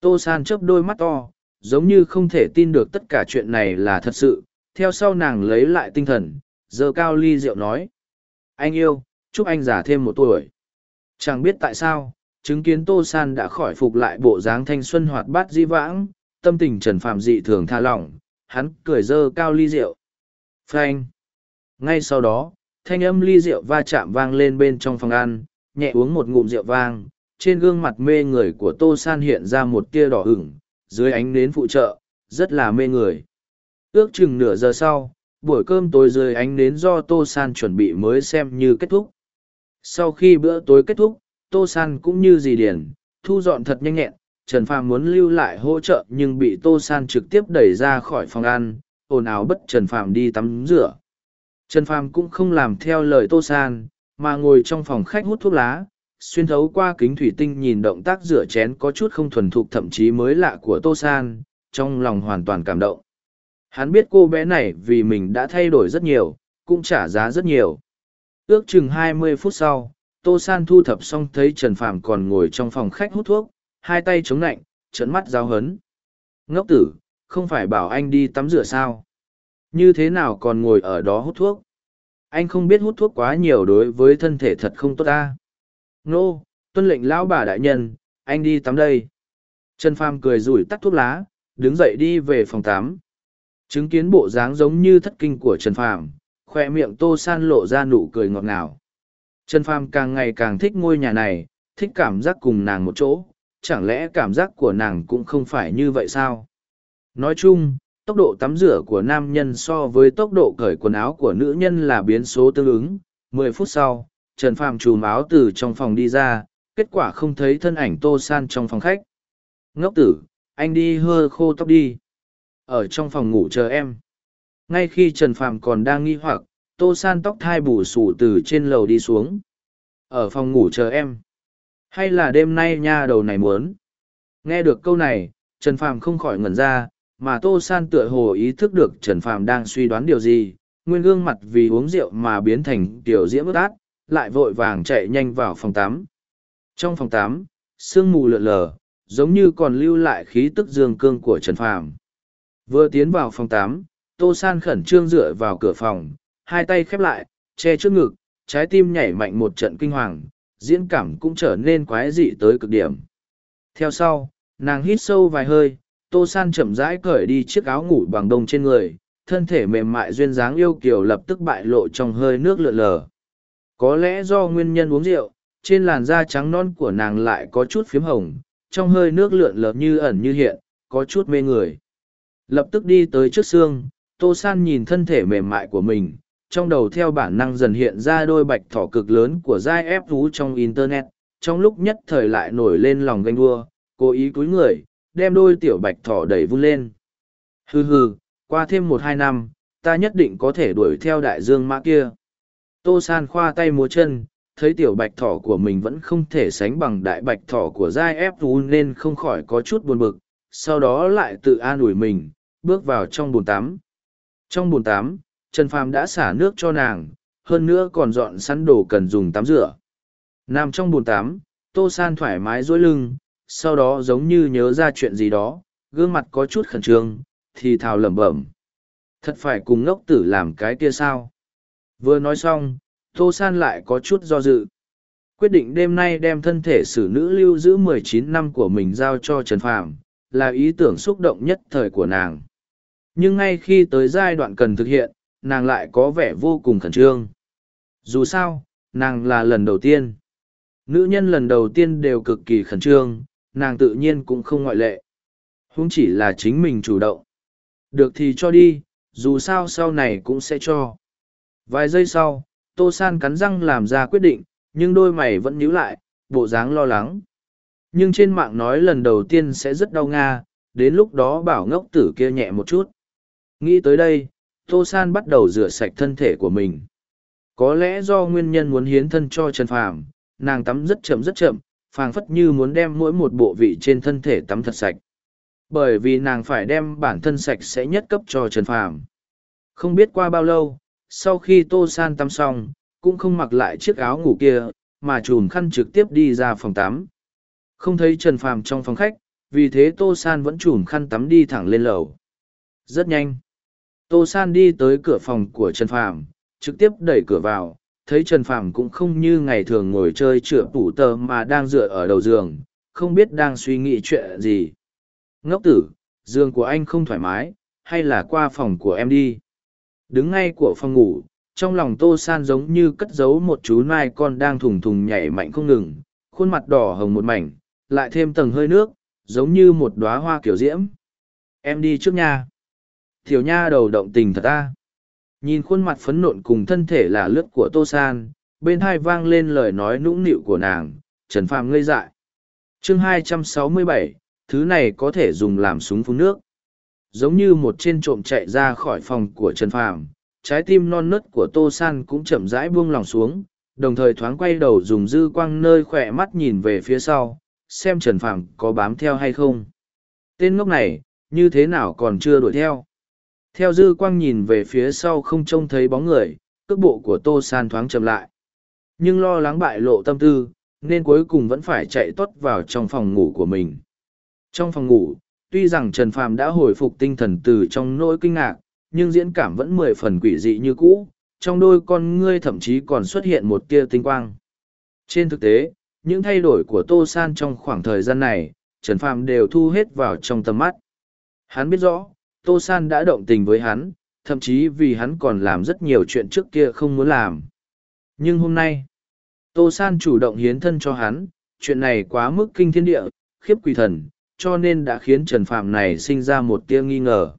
Tô san chớp đôi mắt to giống như không thể tin được tất cả chuyện này là thật sự theo sau nàng lấy lại tinh thần giờ cao ly rượu nói Anh yêu, chúc anh già thêm một tuổi. Chẳng biết tại sao, chứng kiến Tô San đã khỏi phục lại bộ dáng thanh xuân hoạt bát di vãng, tâm tình Trần Phạm dị thường tha lỏng, hắn cười dơ cao ly rượu. Phanh. Ngay sau đó, thanh âm ly rượu va chạm vang lên bên trong phòng ăn, nhẹ uống một ngụm rượu vang, trên gương mặt mê người của Tô San hiện ra một tia đỏ ửng, dưới ánh nến phụ trợ, rất là mê người. Ước chừng nửa giờ sau, buổi cơm tối dưới ánh nến do Tô San chuẩn bị mới xem như kết thúc. Sau khi bữa tối kết thúc, Tô San cũng như dì điển, thu dọn thật nhanh nhẹn, Trần Phàm muốn lưu lại hỗ trợ nhưng bị Tô San trực tiếp đẩy ra khỏi phòng ăn, ồn ào bất Trần Phàm đi tắm rửa. Trần Phàm cũng không làm theo lời Tô San, mà ngồi trong phòng khách hút thuốc lá, xuyên thấu qua kính thủy tinh nhìn động tác rửa chén có chút không thuần thục thậm chí mới lạ của Tô San, trong lòng hoàn toàn cảm động. Hắn biết cô bé này vì mình đã thay đổi rất nhiều, cũng trả giá rất nhiều. Ước chừng hai mươi phút sau, Tô San thu thập xong thấy Trần Phàm còn ngồi trong phòng khách hút thuốc, hai tay chống lạnh, trận mắt giáo hấn. Ngốc tử, không phải bảo anh đi tắm rửa sao? Như thế nào còn ngồi ở đó hút thuốc? Anh không biết hút thuốc quá nhiều đối với thân thể thật không tốt ta. Nô, tuân lệnh lão bà đại nhân, anh đi tắm đây. Trần Phàm cười rủi tắt thuốc lá, đứng dậy đi về phòng tắm. Chứng kiến bộ dáng giống như thất kinh của Trần Phàm, khoe miệng Tô San lộ ra nụ cười ngọt ngào. Trần Phàm càng ngày càng thích ngôi nhà này, thích cảm giác cùng nàng một chỗ, chẳng lẽ cảm giác của nàng cũng không phải như vậy sao? Nói chung, tốc độ tắm rửa của nam nhân so với tốc độ cởi quần áo của nữ nhân là biến số tương ứng. Mười phút sau, Trần Phàm chùm áo từ trong phòng đi ra, kết quả không thấy thân ảnh Tô San trong phòng khách. Ngốc tử, anh đi hơ khô tóc đi. Ở trong phòng ngủ chờ em. Ngay khi Trần Phàm còn đang nghi hoặc, Tô San tóc thai bù xù từ trên lầu đi xuống. Ở phòng ngủ chờ em. Hay là đêm nay nha đầu này muốn? Nghe được câu này, Trần Phàm không khỏi ngẩn ra, mà Tô San tựa hồ ý thức được Trần Phàm đang suy đoán điều gì, nguyên gương mặt vì uống rượu mà biến thành tiểu diễm ướt át, lại vội vàng chạy nhanh vào phòng tắm. Trong phòng tắm, sương mù lượn lờ, giống như còn lưu lại khí tức dương cương của Trần Phàm. Vừa tiến vào phòng tắm, Tô San khẩn trương dựa vào cửa phòng, hai tay khép lại, che trước ngực, trái tim nhảy mạnh một trận kinh hoàng, diễn cảm cũng trở nên quái dị tới cực điểm. Theo sau, nàng hít sâu vài hơi, Tô San chậm rãi cởi đi chiếc áo ngủ bằng đông trên người, thân thể mềm mại duyên dáng yêu kiều lập tức bại lộ trong hơi nước lượn lờ. Có lẽ do nguyên nhân uống rượu, trên làn da trắng non của nàng lại có chút phiếm hồng, trong hơi nước lượn lờ như ẩn như hiện, có chút mê người. Lập tức đi tới trước xương, Tô San nhìn thân thể mềm mại của mình, trong đầu theo bản năng dần hiện ra đôi bạch thỏ cực lớn của giai ép thú trong Internet, trong lúc nhất thời lại nổi lên lòng ganh đua, cố ý cúi người, đem đôi tiểu bạch thỏ đẩy vun lên. Hừ hừ, qua thêm một hai năm, ta nhất định có thể đuổi theo đại dương mã kia. Tô San khoa tay múa chân, thấy tiểu bạch thỏ của mình vẫn không thể sánh bằng đại bạch thỏ của giai ép vú nên không khỏi có chút buồn bực, sau đó lại tự an ủi mình, bước vào trong bồn tắm. Trong bồn tắm, Trần Phàm đã xả nước cho nàng, hơn nữa còn dọn sẵn đồ cần dùng tắm rửa. Nằm trong bồn tắm, Tô San thoải mái duỗi lưng, sau đó giống như nhớ ra chuyện gì đó, gương mặt có chút khẩn trương, thì thào lẩm bẩm. Thật phải cùng ngốc tử làm cái kia sao? Vừa nói xong, Tô San lại có chút do dự. Quyết định đêm nay đem thân thể xử nữ lưu giữ 19 năm của mình giao cho Trần Phàm là ý tưởng xúc động nhất thời của nàng. Nhưng ngay khi tới giai đoạn cần thực hiện, nàng lại có vẻ vô cùng khẩn trương. Dù sao, nàng là lần đầu tiên. Nữ nhân lần đầu tiên đều cực kỳ khẩn trương, nàng tự nhiên cũng không ngoại lệ. Không chỉ là chính mình chủ động. Được thì cho đi, dù sao sau này cũng sẽ cho. Vài giây sau, Tô San cắn răng làm ra quyết định, nhưng đôi mày vẫn nhíu lại, bộ dáng lo lắng. Nhưng trên mạng nói lần đầu tiên sẽ rất đau nga, đến lúc đó bảo ngốc tử kia nhẹ một chút. Nghĩ tới đây, Tô San bắt đầu rửa sạch thân thể của mình. Có lẽ do nguyên nhân muốn hiến thân cho Trần Phàm, nàng tắm rất chậm rất chậm, phảng phất như muốn đem mỗi một bộ vị trên thân thể tắm thật sạch. Bởi vì nàng phải đem bản thân sạch sẽ nhất cấp cho Trần Phàm. Không biết qua bao lâu, sau khi Tô San tắm xong, cũng không mặc lại chiếc áo ngủ kia, mà chùm khăn trực tiếp đi ra phòng tắm. Không thấy Trần Phàm trong phòng khách, vì thế Tô San vẫn chùm khăn tắm đi thẳng lên lầu. Rất nhanh. Tô San đi tới cửa phòng của Trần Phàm, trực tiếp đẩy cửa vào, thấy Trần Phàm cũng không như ngày thường ngồi chơi chửa tủ tờ mà đang dựa ở đầu giường, không biết đang suy nghĩ chuyện gì. Ngốc tử, giường của anh không thoải mái, hay là qua phòng của em đi. Đứng ngay của phòng ngủ, trong lòng Tô San giống như cất giấu một chú nai con đang thùng thùng nhảy mạnh không ngừng, khuôn mặt đỏ hồng một mảnh, lại thêm tầng hơi nước, giống như một đóa hoa kiểu diễm. Em đi trước nha. Tiểu nha đầu động tình thật ta. Nhìn khuôn mặt phấn nộn cùng thân thể là lướt của Tô San, bên hai vang lên lời nói nũng nịu của nàng, Trần Phàm ngây dại. chương 267, thứ này có thể dùng làm súng phun nước. Giống như một trên trộm chạy ra khỏi phòng của Trần Phàm, trái tim non nớt của Tô San cũng chậm rãi buông lòng xuống, đồng thời thoáng quay đầu dùng dư quang nơi khỏe mắt nhìn về phía sau, xem Trần Phàm có bám theo hay không. Tên ngốc này, như thế nào còn chưa đuổi theo. Theo dư quang nhìn về phía sau không trông thấy bóng người, cước bộ của Tô San thoáng chậm lại. Nhưng lo lắng bại lộ tâm tư, nên cuối cùng vẫn phải chạy tuất vào trong phòng ngủ của mình. Trong phòng ngủ, tuy rằng Trần Phàm đã hồi phục tinh thần từ trong nỗi kinh ngạc, nhưng diễn cảm vẫn mười phần quỷ dị như cũ, trong đôi con ngươi thậm chí còn xuất hiện một tia tinh quang. Trên thực tế, những thay đổi của Tô San trong khoảng thời gian này, Trần Phàm đều thu hết vào trong tầm mắt. Hắn biết rõ, Tô San đã động tình với hắn, thậm chí vì hắn còn làm rất nhiều chuyện trước kia không muốn làm. Nhưng hôm nay, Tô San chủ động hiến thân cho hắn, chuyện này quá mức kinh thiên địa, khiếp quỷ thần, cho nên đã khiến Trần Phạm này sinh ra một tia nghi ngờ.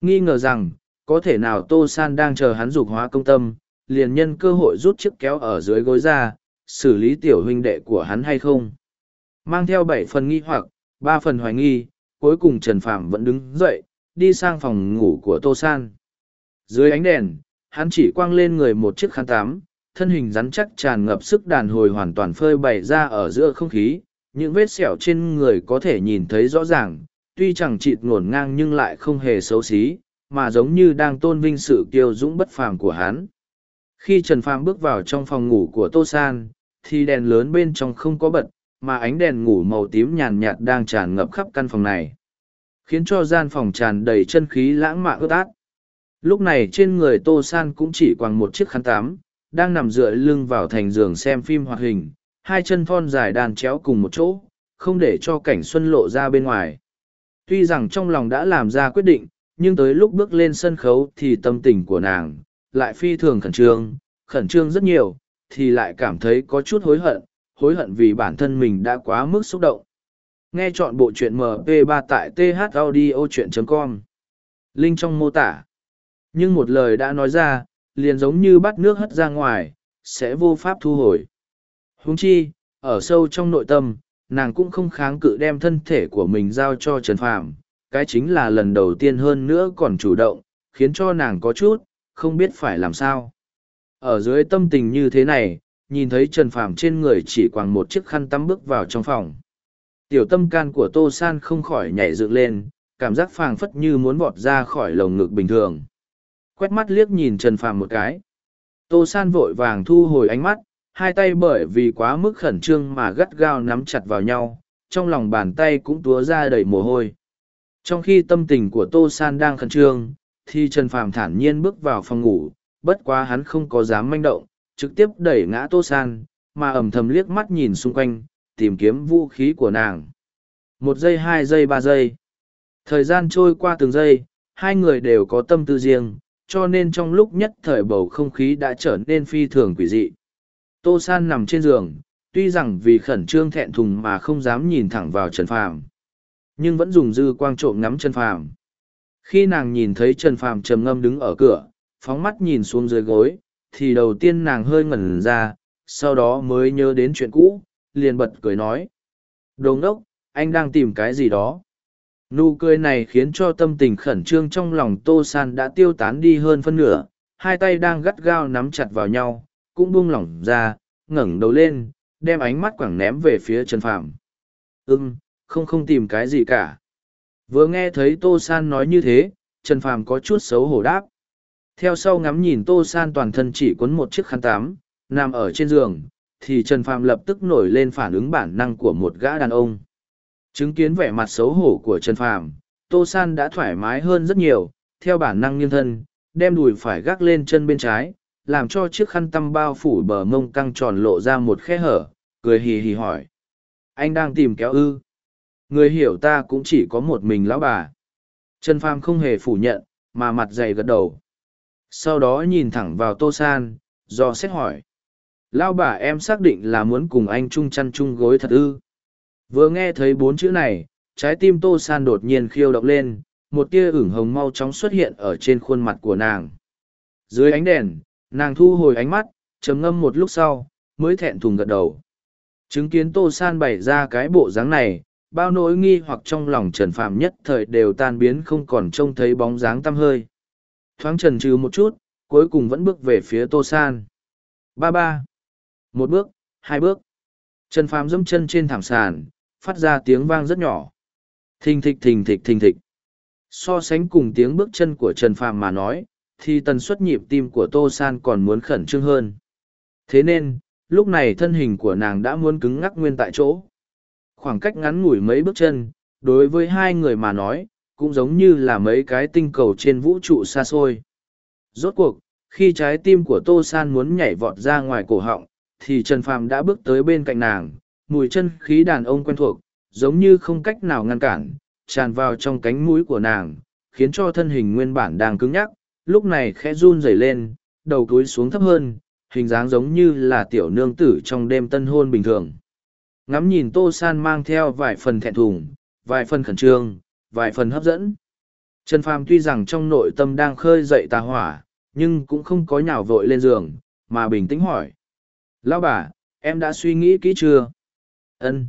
Nghi ngờ rằng, có thể nào Tô San đang chờ hắn dục hóa công tâm, liền nhân cơ hội rút chiếc kéo ở dưới gối ra, xử lý tiểu huynh đệ của hắn hay không. Mang theo bảy phần nghi hoặc, ba phần hoài nghi, cuối cùng Trần Phạm vẫn đứng dậy, đi sang phòng ngủ của Tô San. Dưới ánh đèn, hắn chỉ quang lên người một chiếc khăn tắm, thân hình rắn chắc tràn ngập sức đàn hồi hoàn toàn phơi bày ra ở giữa không khí, những vết sẹo trên người có thể nhìn thấy rõ ràng, tuy chẳng chịt ngổn ngang nhưng lại không hề xấu xí, mà giống như đang tôn vinh sự kiêu dũng bất phàm của hắn. Khi Trần Phàm bước vào trong phòng ngủ của Tô San, thì đèn lớn bên trong không có bật, mà ánh đèn ngủ màu tím nhàn nhạt đang tràn ngập khắp căn phòng này khiến cho gian phòng tràn đầy chân khí lãng mạn ướt át lúc này trên người tô san cũng chỉ quàng một chiếc khăn tắm, đang nằm dựa lưng vào thành giường xem phim hoạt hình hai chân thon dài đàn chéo cùng một chỗ không để cho cảnh xuân lộ ra bên ngoài tuy rằng trong lòng đã làm ra quyết định nhưng tới lúc bước lên sân khấu thì tâm tình của nàng lại phi thường khẩn trương khẩn trương rất nhiều thì lại cảm thấy có chút hối hận hối hận vì bản thân mình đã quá mức xúc động Nghe chọn bộ truyện MP3 tại thaudio.com. Link trong mô tả. Nhưng một lời đã nói ra, liền giống như bắt nước hất ra ngoài, sẽ vô pháp thu hồi. Huống chi, ở sâu trong nội tâm, nàng cũng không kháng cự đem thân thể của mình giao cho Trần Phàm, cái chính là lần đầu tiên hơn nữa còn chủ động, khiến cho nàng có chút, không biết phải làm sao. Ở dưới tâm tình như thế này, nhìn thấy Trần Phàm trên người chỉ quàng một chiếc khăn tắm bước vào trong phòng. Tiểu tâm can của Tô San không khỏi nhảy dựng lên, cảm giác phàng phất như muốn vọt ra khỏi lồng ngực bình thường. Quét mắt liếc nhìn Trần Phàm một cái. Tô San vội vàng thu hồi ánh mắt, hai tay bởi vì quá mức khẩn trương mà gắt gao nắm chặt vào nhau, trong lòng bàn tay cũng túa ra đầy mồ hôi. Trong khi tâm tình của Tô San đang khẩn trương, thì Trần Phàm thản nhiên bước vào phòng ngủ, bất quá hắn không có dám manh động, trực tiếp đẩy ngã Tô San, mà ẩm thầm liếc mắt nhìn xung quanh, tìm kiếm vũ khí của nàng. Một giây hai giây ba giây. Thời gian trôi qua từng giây, hai người đều có tâm tư riêng, cho nên trong lúc nhất thời bầu không khí đã trở nên phi thường quỷ dị. Tô San nằm trên giường, tuy rằng vì khẩn trương thẹn thùng mà không dám nhìn thẳng vào Trần Phàm, nhưng vẫn dùng dư quang trộm ngắm Trần Phàm. Khi nàng nhìn thấy Trần Phàm trầm ngâm đứng ở cửa, phóng mắt nhìn xuống dưới gối, thì đầu tiên nàng hơi ngẩn ra, sau đó mới nhớ đến chuyện cũ, liền bật cười nói. Đồ ngốc, anh đang tìm cái gì đó. Nụ cười này khiến cho tâm tình khẩn trương trong lòng Tô San đã tiêu tán đi hơn phân nửa, hai tay đang gắt gao nắm chặt vào nhau, cũng buông lỏng ra, ngẩng đầu lên, đem ánh mắt quẳng ném về phía Trần Phạm. Ừm, không không tìm cái gì cả. Vừa nghe thấy Tô San nói như thế, Trần Phàm có chút xấu hổ đáp. Theo sau ngắm nhìn Tô San toàn thân chỉ cuốn một chiếc khăn tắm, nằm ở trên giường, thì Trần Phàm lập tức nổi lên phản ứng bản năng của một gã đàn ông. Chứng kiến vẻ mặt xấu hổ của Trần Phàm, Tô San đã thoải mái hơn rất nhiều, theo bản năng nghiêng thân, đem đùi phải gác lên chân bên trái, làm cho chiếc khăn tăm bao phủ bờ mông căng tròn lộ ra một khe hở, cười hì hì hỏi. Anh đang tìm kéo ư. Người hiểu ta cũng chỉ có một mình lão bà. Trần Phàm không hề phủ nhận, mà mặt dày gật đầu. Sau đó nhìn thẳng vào Tô San, do xét hỏi. Lão bà em xác định là muốn cùng anh chung chăn chung gối thật ư. Vừa nghe thấy bốn chữ này, trái tim Tô San đột nhiên khiêu động lên, một tia ửng hồng mau chóng xuất hiện ở trên khuôn mặt của nàng. Dưới ánh đèn, nàng thu hồi ánh mắt, trầm ngâm một lúc sau, mới thẹn thùng gật đầu. Chứng kiến Tô San bày ra cái bộ dáng này, bao nỗi nghi hoặc trong lòng Trần Phạm nhất thời đều tan biến không còn trông thấy bóng dáng tăm hơi. Thoáng trần trừ một chút, cuối cùng vẫn bước về phía Tô San. Ba ba. Một bước, hai bước. Trần Phạm dẫm chân trên thảm sàn, phát ra tiếng vang rất nhỏ. Thình thịch thình thịch thình thịch. So sánh cùng tiếng bước chân của Trần Phạm mà nói, thì tần suất nhịp tim của Tô San còn muốn khẩn trương hơn. Thế nên, lúc này thân hình của nàng đã muốn cứng ngắc nguyên tại chỗ. Khoảng cách ngắn ngủi mấy bước chân, đối với hai người mà nói, cũng giống như là mấy cái tinh cầu trên vũ trụ xa xôi. Rốt cuộc, khi trái tim của Tô San muốn nhảy vọt ra ngoài cổ họng, thì Trần Phàm đã bước tới bên cạnh nàng, mùi chân khí đàn ông quen thuộc, giống như không cách nào ngăn cản, tràn vào trong cánh mũi của nàng, khiến cho thân hình nguyên bản đang cứng nhắc, lúc này khẽ run rẩy lên, đầu túi xuống thấp hơn, hình dáng giống như là tiểu nương tử trong đêm tân hôn bình thường. Ngắm nhìn Tô San mang theo vài phần thẹn thùng, vài phần khẩn trương, vài phần hấp dẫn. Trần Phàm tuy rằng trong nội tâm đang khơi dậy tà hỏa, nhưng cũng không có nhào vội lên giường, mà bình tĩnh hỏi. Lão bà, em đã suy nghĩ kỹ chưa? Ân.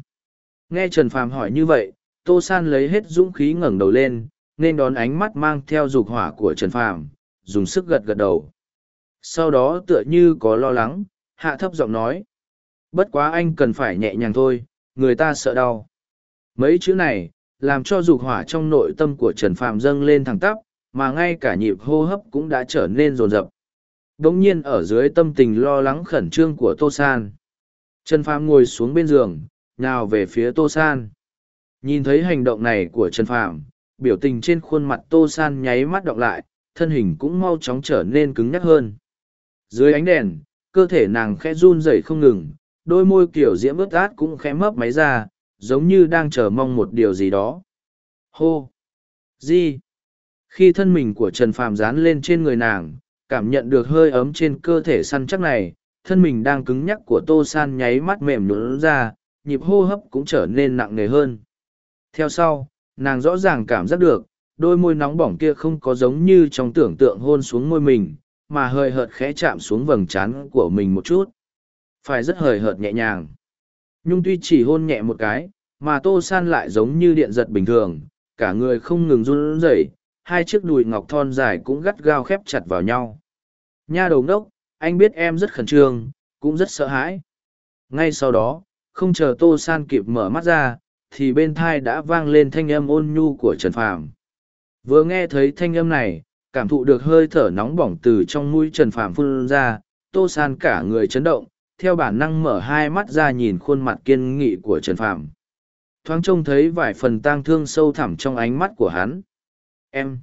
Nghe Trần Phàm hỏi như vậy, Tô San lấy hết dũng khí ngẩng đầu lên, nên đón ánh mắt mang theo dục hỏa của Trần Phàm, dùng sức gật gật đầu. Sau đó tựa như có lo lắng, hạ thấp giọng nói. Bất quá anh cần phải nhẹ nhàng thôi, người ta sợ đau. Mấy chữ này, làm cho dục hỏa trong nội tâm của Trần Phạm dâng lên thẳng tắp, mà ngay cả nhịp hô hấp cũng đã trở nên rồn rập. Đống nhiên ở dưới tâm tình lo lắng khẩn trương của Tô San. Trần Phạm ngồi xuống bên giường, nào về phía Tô San. Nhìn thấy hành động này của Trần Phạm, biểu tình trên khuôn mặt Tô San nháy mắt đọc lại, thân hình cũng mau chóng trở nên cứng nhắc hơn. Dưới ánh đèn, cơ thể nàng khẽ run rẩy không ngừng, đôi môi kiểu diễm ướt át cũng khẽ mấp máy ra, giống như đang chờ mong một điều gì đó. Hô! Di. Khi thân mình của Trần Phàm dán lên trên người nàng, cảm nhận được hơi ấm trên cơ thể săn chắc này, thân mình đang cứng nhắc của Tô San nháy mắt mềm nhũn ra, nhịp hô hấp cũng trở nên nặng nề hơn. Theo sau, nàng rõ ràng cảm giác được, đôi môi nóng bỏng kia không có giống như trong tưởng tượng hôn xuống môi mình, mà hơi hợt khẽ chạm xuống vầng trán của mình một chút. Phải rất hời hợt nhẹ nhàng. Nhung tuy chỉ hôn nhẹ một cái, mà Tô San lại giống như điện giật bình thường, cả người không ngừng run rẩy, hai chiếc đùi ngọc thon dài cũng gắt gao khép chặt vào nhau. Nha đầu ngốc anh biết em rất khẩn trương, cũng rất sợ hãi. Ngay sau đó, không chờ Tô San kịp mở mắt ra, thì bên thai đã vang lên thanh âm ôn nhu của Trần Phàm. Vừa nghe thấy thanh âm này, cảm thụ được hơi thở nóng bỏng từ trong mũi Trần Phàm phun ra, Tô San cả người chấn động, theo bản năng mở hai mắt ra nhìn khuôn mặt kiên nghị của Trần Phàm. Thoáng trông thấy vài phần tang thương sâu thẳm trong ánh mắt của hắn. Em!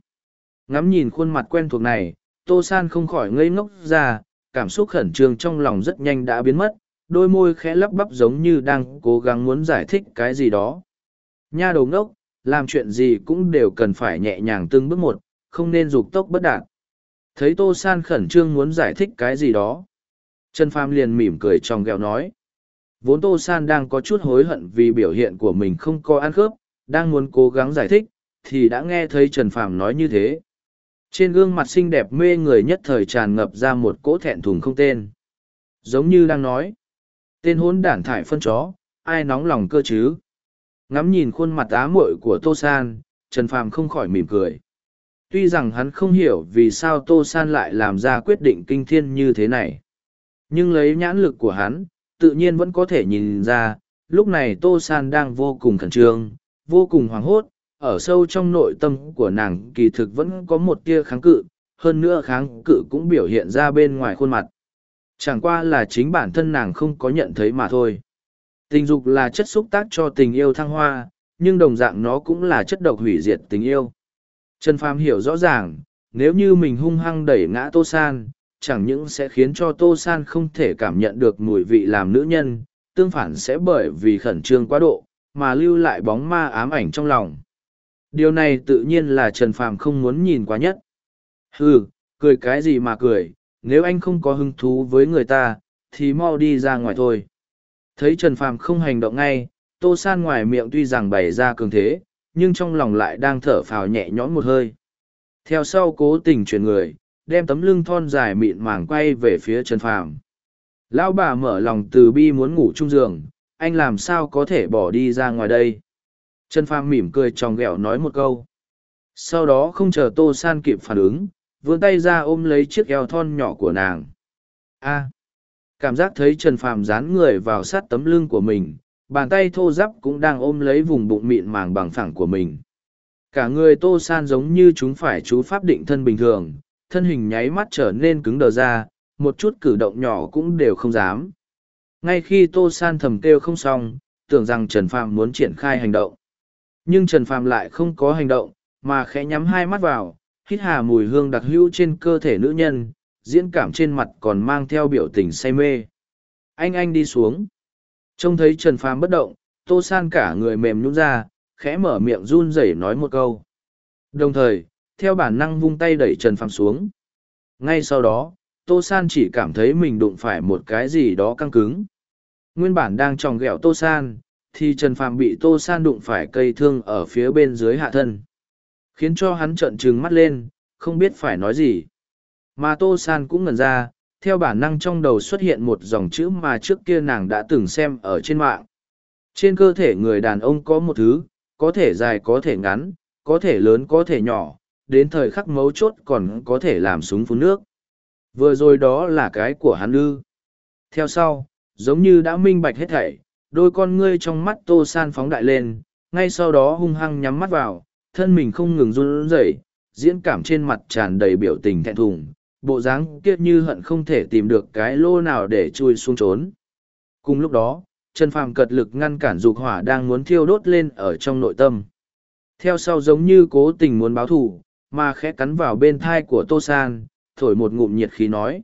Ngắm nhìn khuôn mặt quen thuộc này, Tô San không khỏi ngây ngốc ra, cảm xúc khẩn trương trong lòng rất nhanh đã biến mất, đôi môi khẽ lắp bắp giống như đang cố gắng muốn giải thích cái gì đó. Nha đầu ngốc, làm chuyện gì cũng đều cần phải nhẹ nhàng từng bước một, không nên dục tốc bất đạt. Thấy Tô San khẩn trương muốn giải thích cái gì đó. Trần Phàm liền mỉm cười trong ghẹo nói. Vốn Tô San đang có chút hối hận vì biểu hiện của mình không có ăn khớp, đang muốn cố gắng giải thích, thì đã nghe thấy Trần Phàm nói như thế. Trên gương mặt xinh đẹp mê người nhất thời tràn ngập ra một cỗ thẹn thùng không tên. Giống như đang nói. Tên hốn đản thải phân chó, ai nóng lòng cơ chứ? Ngắm nhìn khuôn mặt á muội của Tô San, Trần Phàm không khỏi mỉm cười. Tuy rằng hắn không hiểu vì sao Tô San lại làm ra quyết định kinh thiên như thế này. Nhưng lấy nhãn lực của hắn, tự nhiên vẫn có thể nhìn ra, lúc này Tô San đang vô cùng khẩn trương, vô cùng hoảng hốt, ở sâu trong nội tâm của nàng kỳ thực vẫn có một tia kháng cự, hơn nữa kháng cự cũng biểu hiện ra bên ngoài khuôn mặt. Chẳng qua là chính bản thân nàng không có nhận thấy mà thôi. Tình dục là chất xúc tác cho tình yêu thăng hoa, nhưng đồng dạng nó cũng là chất độc hủy diệt tình yêu. Trần Phàm hiểu rõ ràng, nếu như mình hung hăng đẩy ngã Tô San, chẳng những sẽ khiến cho tô san không thể cảm nhận được mùi vị làm nữ nhân tương phản sẽ bởi vì khẩn trương quá độ mà lưu lại bóng ma ám ảnh trong lòng. Điều này tự nhiên là trần phàm không muốn nhìn quá nhất. Hừ, cười cái gì mà cười nếu anh không có hứng thú với người ta thì mau đi ra ngoài thôi thấy trần phàm không hành động ngay, tô san ngoài miệng tuy rằng bày ra cường thế, nhưng trong lòng lại đang thở phào nhẹ nhõm một hơi. Theo sau cố tình chuyển người, đem tấm lưng thon dài mịn màng quay về phía trần phàm. Lão bà mở lòng từ bi muốn ngủ chung giường, anh làm sao có thể bỏ đi ra ngoài đây? Trần phàm mỉm cười tròn ghẹo nói một câu. Sau đó không chờ tô san kịp phản ứng, vươn tay ra ôm lấy chiếc eo thon nhỏ của nàng. A! Cảm giác thấy trần phàm dán người vào sát tấm lưng của mình, bàn tay thô giáp cũng đang ôm lấy vùng bụng mịn màng bằng phẳng của mình. Cả người tô san giống như chúng phải chú pháp định thân bình thường, thân hình nháy mắt trở nên cứng đờ ra, một chút cử động nhỏ cũng đều không dám. Ngay khi tô san thầm kêu không xong, tưởng rằng trần phàm muốn triển khai hành động. Nhưng trần phàm lại không có hành động, mà khẽ nhắm hai mắt vào, hít hà mùi hương đặc hữu trên cơ thể nữ nhân diễn cảm trên mặt còn mang theo biểu tình say mê. Anh anh đi xuống. Trông thấy trần phàm bất động, tô san cả người mềm nhũn ra, khẽ mở miệng run rẩy nói một câu. Đồng thời, theo bản năng vung tay đẩy trần phàm xuống. Ngay sau đó, tô san chỉ cảm thấy mình đụng phải một cái gì đó căng cứng. Nguyên bản đang tròng ghẹo tô san, thì trần phàm bị tô san đụng phải cây thương ở phía bên dưới hạ thân. Khiến cho hắn trợn trừng mắt lên, không biết phải nói gì mà tô san cũng ngần ra, theo bản năng trong đầu xuất hiện một dòng chữ mà trước kia nàng đã từng xem ở trên mạng. Trên cơ thể người đàn ông có một thứ, có thể dài có thể ngắn, có thể lớn có thể nhỏ, đến thời khắc mấu chốt còn có thể làm súng phun nước. Vừa rồi đó là cái của hắn ư. Theo sau, giống như đã minh bạch hết thảy, đôi con ngươi trong mắt tô san phóng đại lên, ngay sau đó hung hăng nhắm mắt vào, thân mình không ngừng run rẩy, diễn cảm trên mặt tràn đầy biểu tình thẹn thùng bộ dáng kia như hận không thể tìm được cái lô nào để chui xuống trốn. Cùng lúc đó, trần phàm cật lực ngăn cản dục hỏa đang muốn thiêu đốt lên ở trong nội tâm. Theo sau giống như cố tình muốn báo thù, mà khẽ cắn vào bên thai của tô san, thổi một ngụm nhiệt khí nói.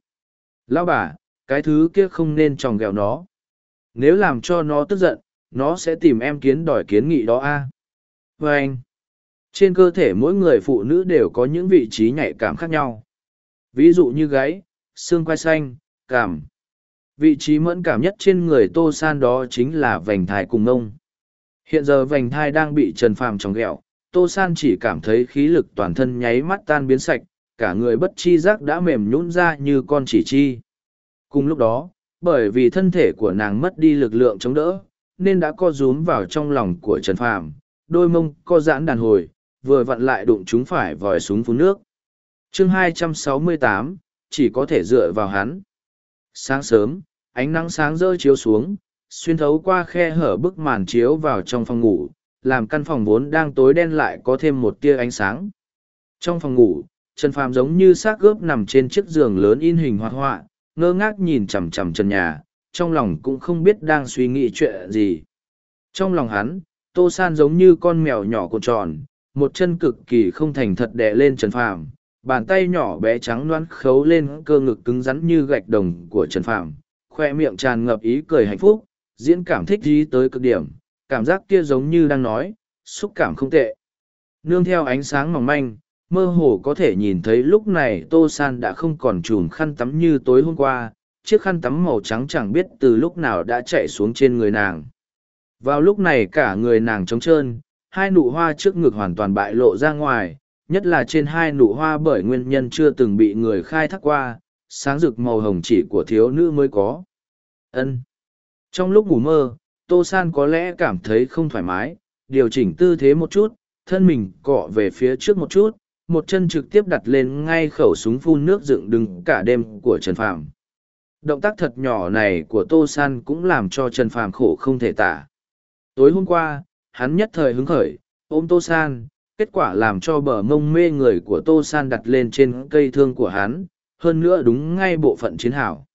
Lão bà, cái thứ kia không nên tròng ghẹo nó. Nếu làm cho nó tức giận, nó sẽ tìm em kiến đòi kiến nghị đó a. À? anh trên cơ thể mỗi người phụ nữ đều có những vị trí nhạy cảm khác nhau ví dụ như gáy, xương quai xanh, cảm. Vị trí mẫn cảm nhất trên người tô san đó chính là vành thai cùng ngông hiện giờ vành thai đang bị trần phàm tròng ghẹo, tô san chỉ cảm thấy khí lực toàn thân nháy mắt tan biến sạch, cả người bất chi giác đã mềm nhũn ra như con chỉ chi. Cùng lúc đó, bởi vì thân thể của nàng mất đi lực lượng chống đỡ, nên đã co rúm vào trong lòng của trần phàm, đôi mông co giãn đàn hồi, vừa vặn lại đụng chúng phải vòi súng phun nước chương 268, chỉ có thể dựa vào hắn. Sáng sớm ánh nắng sáng rơi chiếu xuống xuyên thấu qua khe hở bức màn chiếu vào trong phòng ngủ làm căn phòng vốn đang tối đen lại có thêm một tia ánh sáng. Trong phòng ngủ trần phàm giống như xác gớp nằm trên chiếc giường lớn in hình hoạt họa ngơ ngác nhìn chằm chằm trần nhà trong lòng cũng không biết đang suy nghĩ chuyện gì. Trong lòng hắn tô san giống như con mèo nhỏ cột tròn một chân cực kỳ không thành thật đè lên trần phàm bàn tay nhỏ bé trắng loãng khấu lên cơ ngực cứng rắn như gạch đồng của trần phàm, khoe miệng tràn ngập ý cười hạnh phúc, diễn cảm thích gì tới cực điểm, cảm giác kia giống như đang nói, xúc cảm không tệ. Nương theo ánh sáng mỏng manh, mơ hồ có thể nhìn thấy lúc này tô san đã không còn chùm khăn tắm như tối hôm qua, chiếc khăn tắm màu trắng chẳng biết từ lúc nào đã chạy xuống trên người nàng. Vào lúc này cả người nàng trống trơn, hai nụ hoa trước ngực hoàn toàn bại lộ ra ngoài nhất là trên hai nụ hoa bởi nguyên nhân chưa từng bị người khai thác qua, sáng rực màu hồng chỉ của thiếu nữ mới có. Ân. Trong lúc ngủ mơ, tô san có lẽ cảm thấy không thoải mái, điều chỉnh tư thế một chút, thân mình cọ về phía trước một chút, một chân trực tiếp đặt lên ngay khẩu súng phun nước dựng đứng cả đêm của trần phàm. Động tác thật nhỏ này của tô san cũng làm cho trần phàm khổ không thể tả. Tối hôm qua, hắn nhất thời hứng khởi, ôm tô san kết quả làm cho bờ mông mê người của tô san đặt lên trên cây thương của hắn hơn nữa đúng ngay bộ phận chiến hảo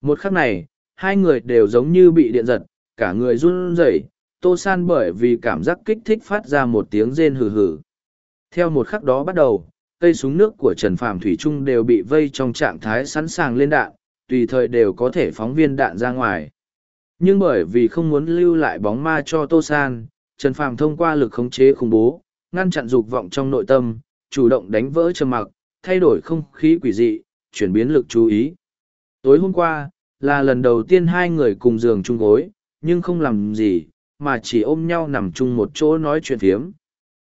một khắc này hai người đều giống như bị điện giật cả người run rẩy tô san bởi vì cảm giác kích thích phát ra một tiếng rên hừ hừ theo một khắc đó bắt đầu cây súng nước của Trần Phạm Thủy Trung đều bị vây trong trạng thái sẵn sàng lên đạn, tùy thời đều có thể phóng viên đạn ra ngoài. Nhưng bởi vì không muốn lưu lại bóng ma cho Tô San, Trần Phạm thông qua lực khống chế khủng bố, ngăn chặn dục vọng trong nội tâm, chủ động đánh vỡ trầm mặc, thay đổi không khí quỷ dị, chuyển biến lực chú ý. Tối hôm qua, là lần đầu tiên hai người cùng giường chung gối, nhưng không làm gì, mà chỉ ôm nhau nằm chung một chỗ nói chuyện phiếm.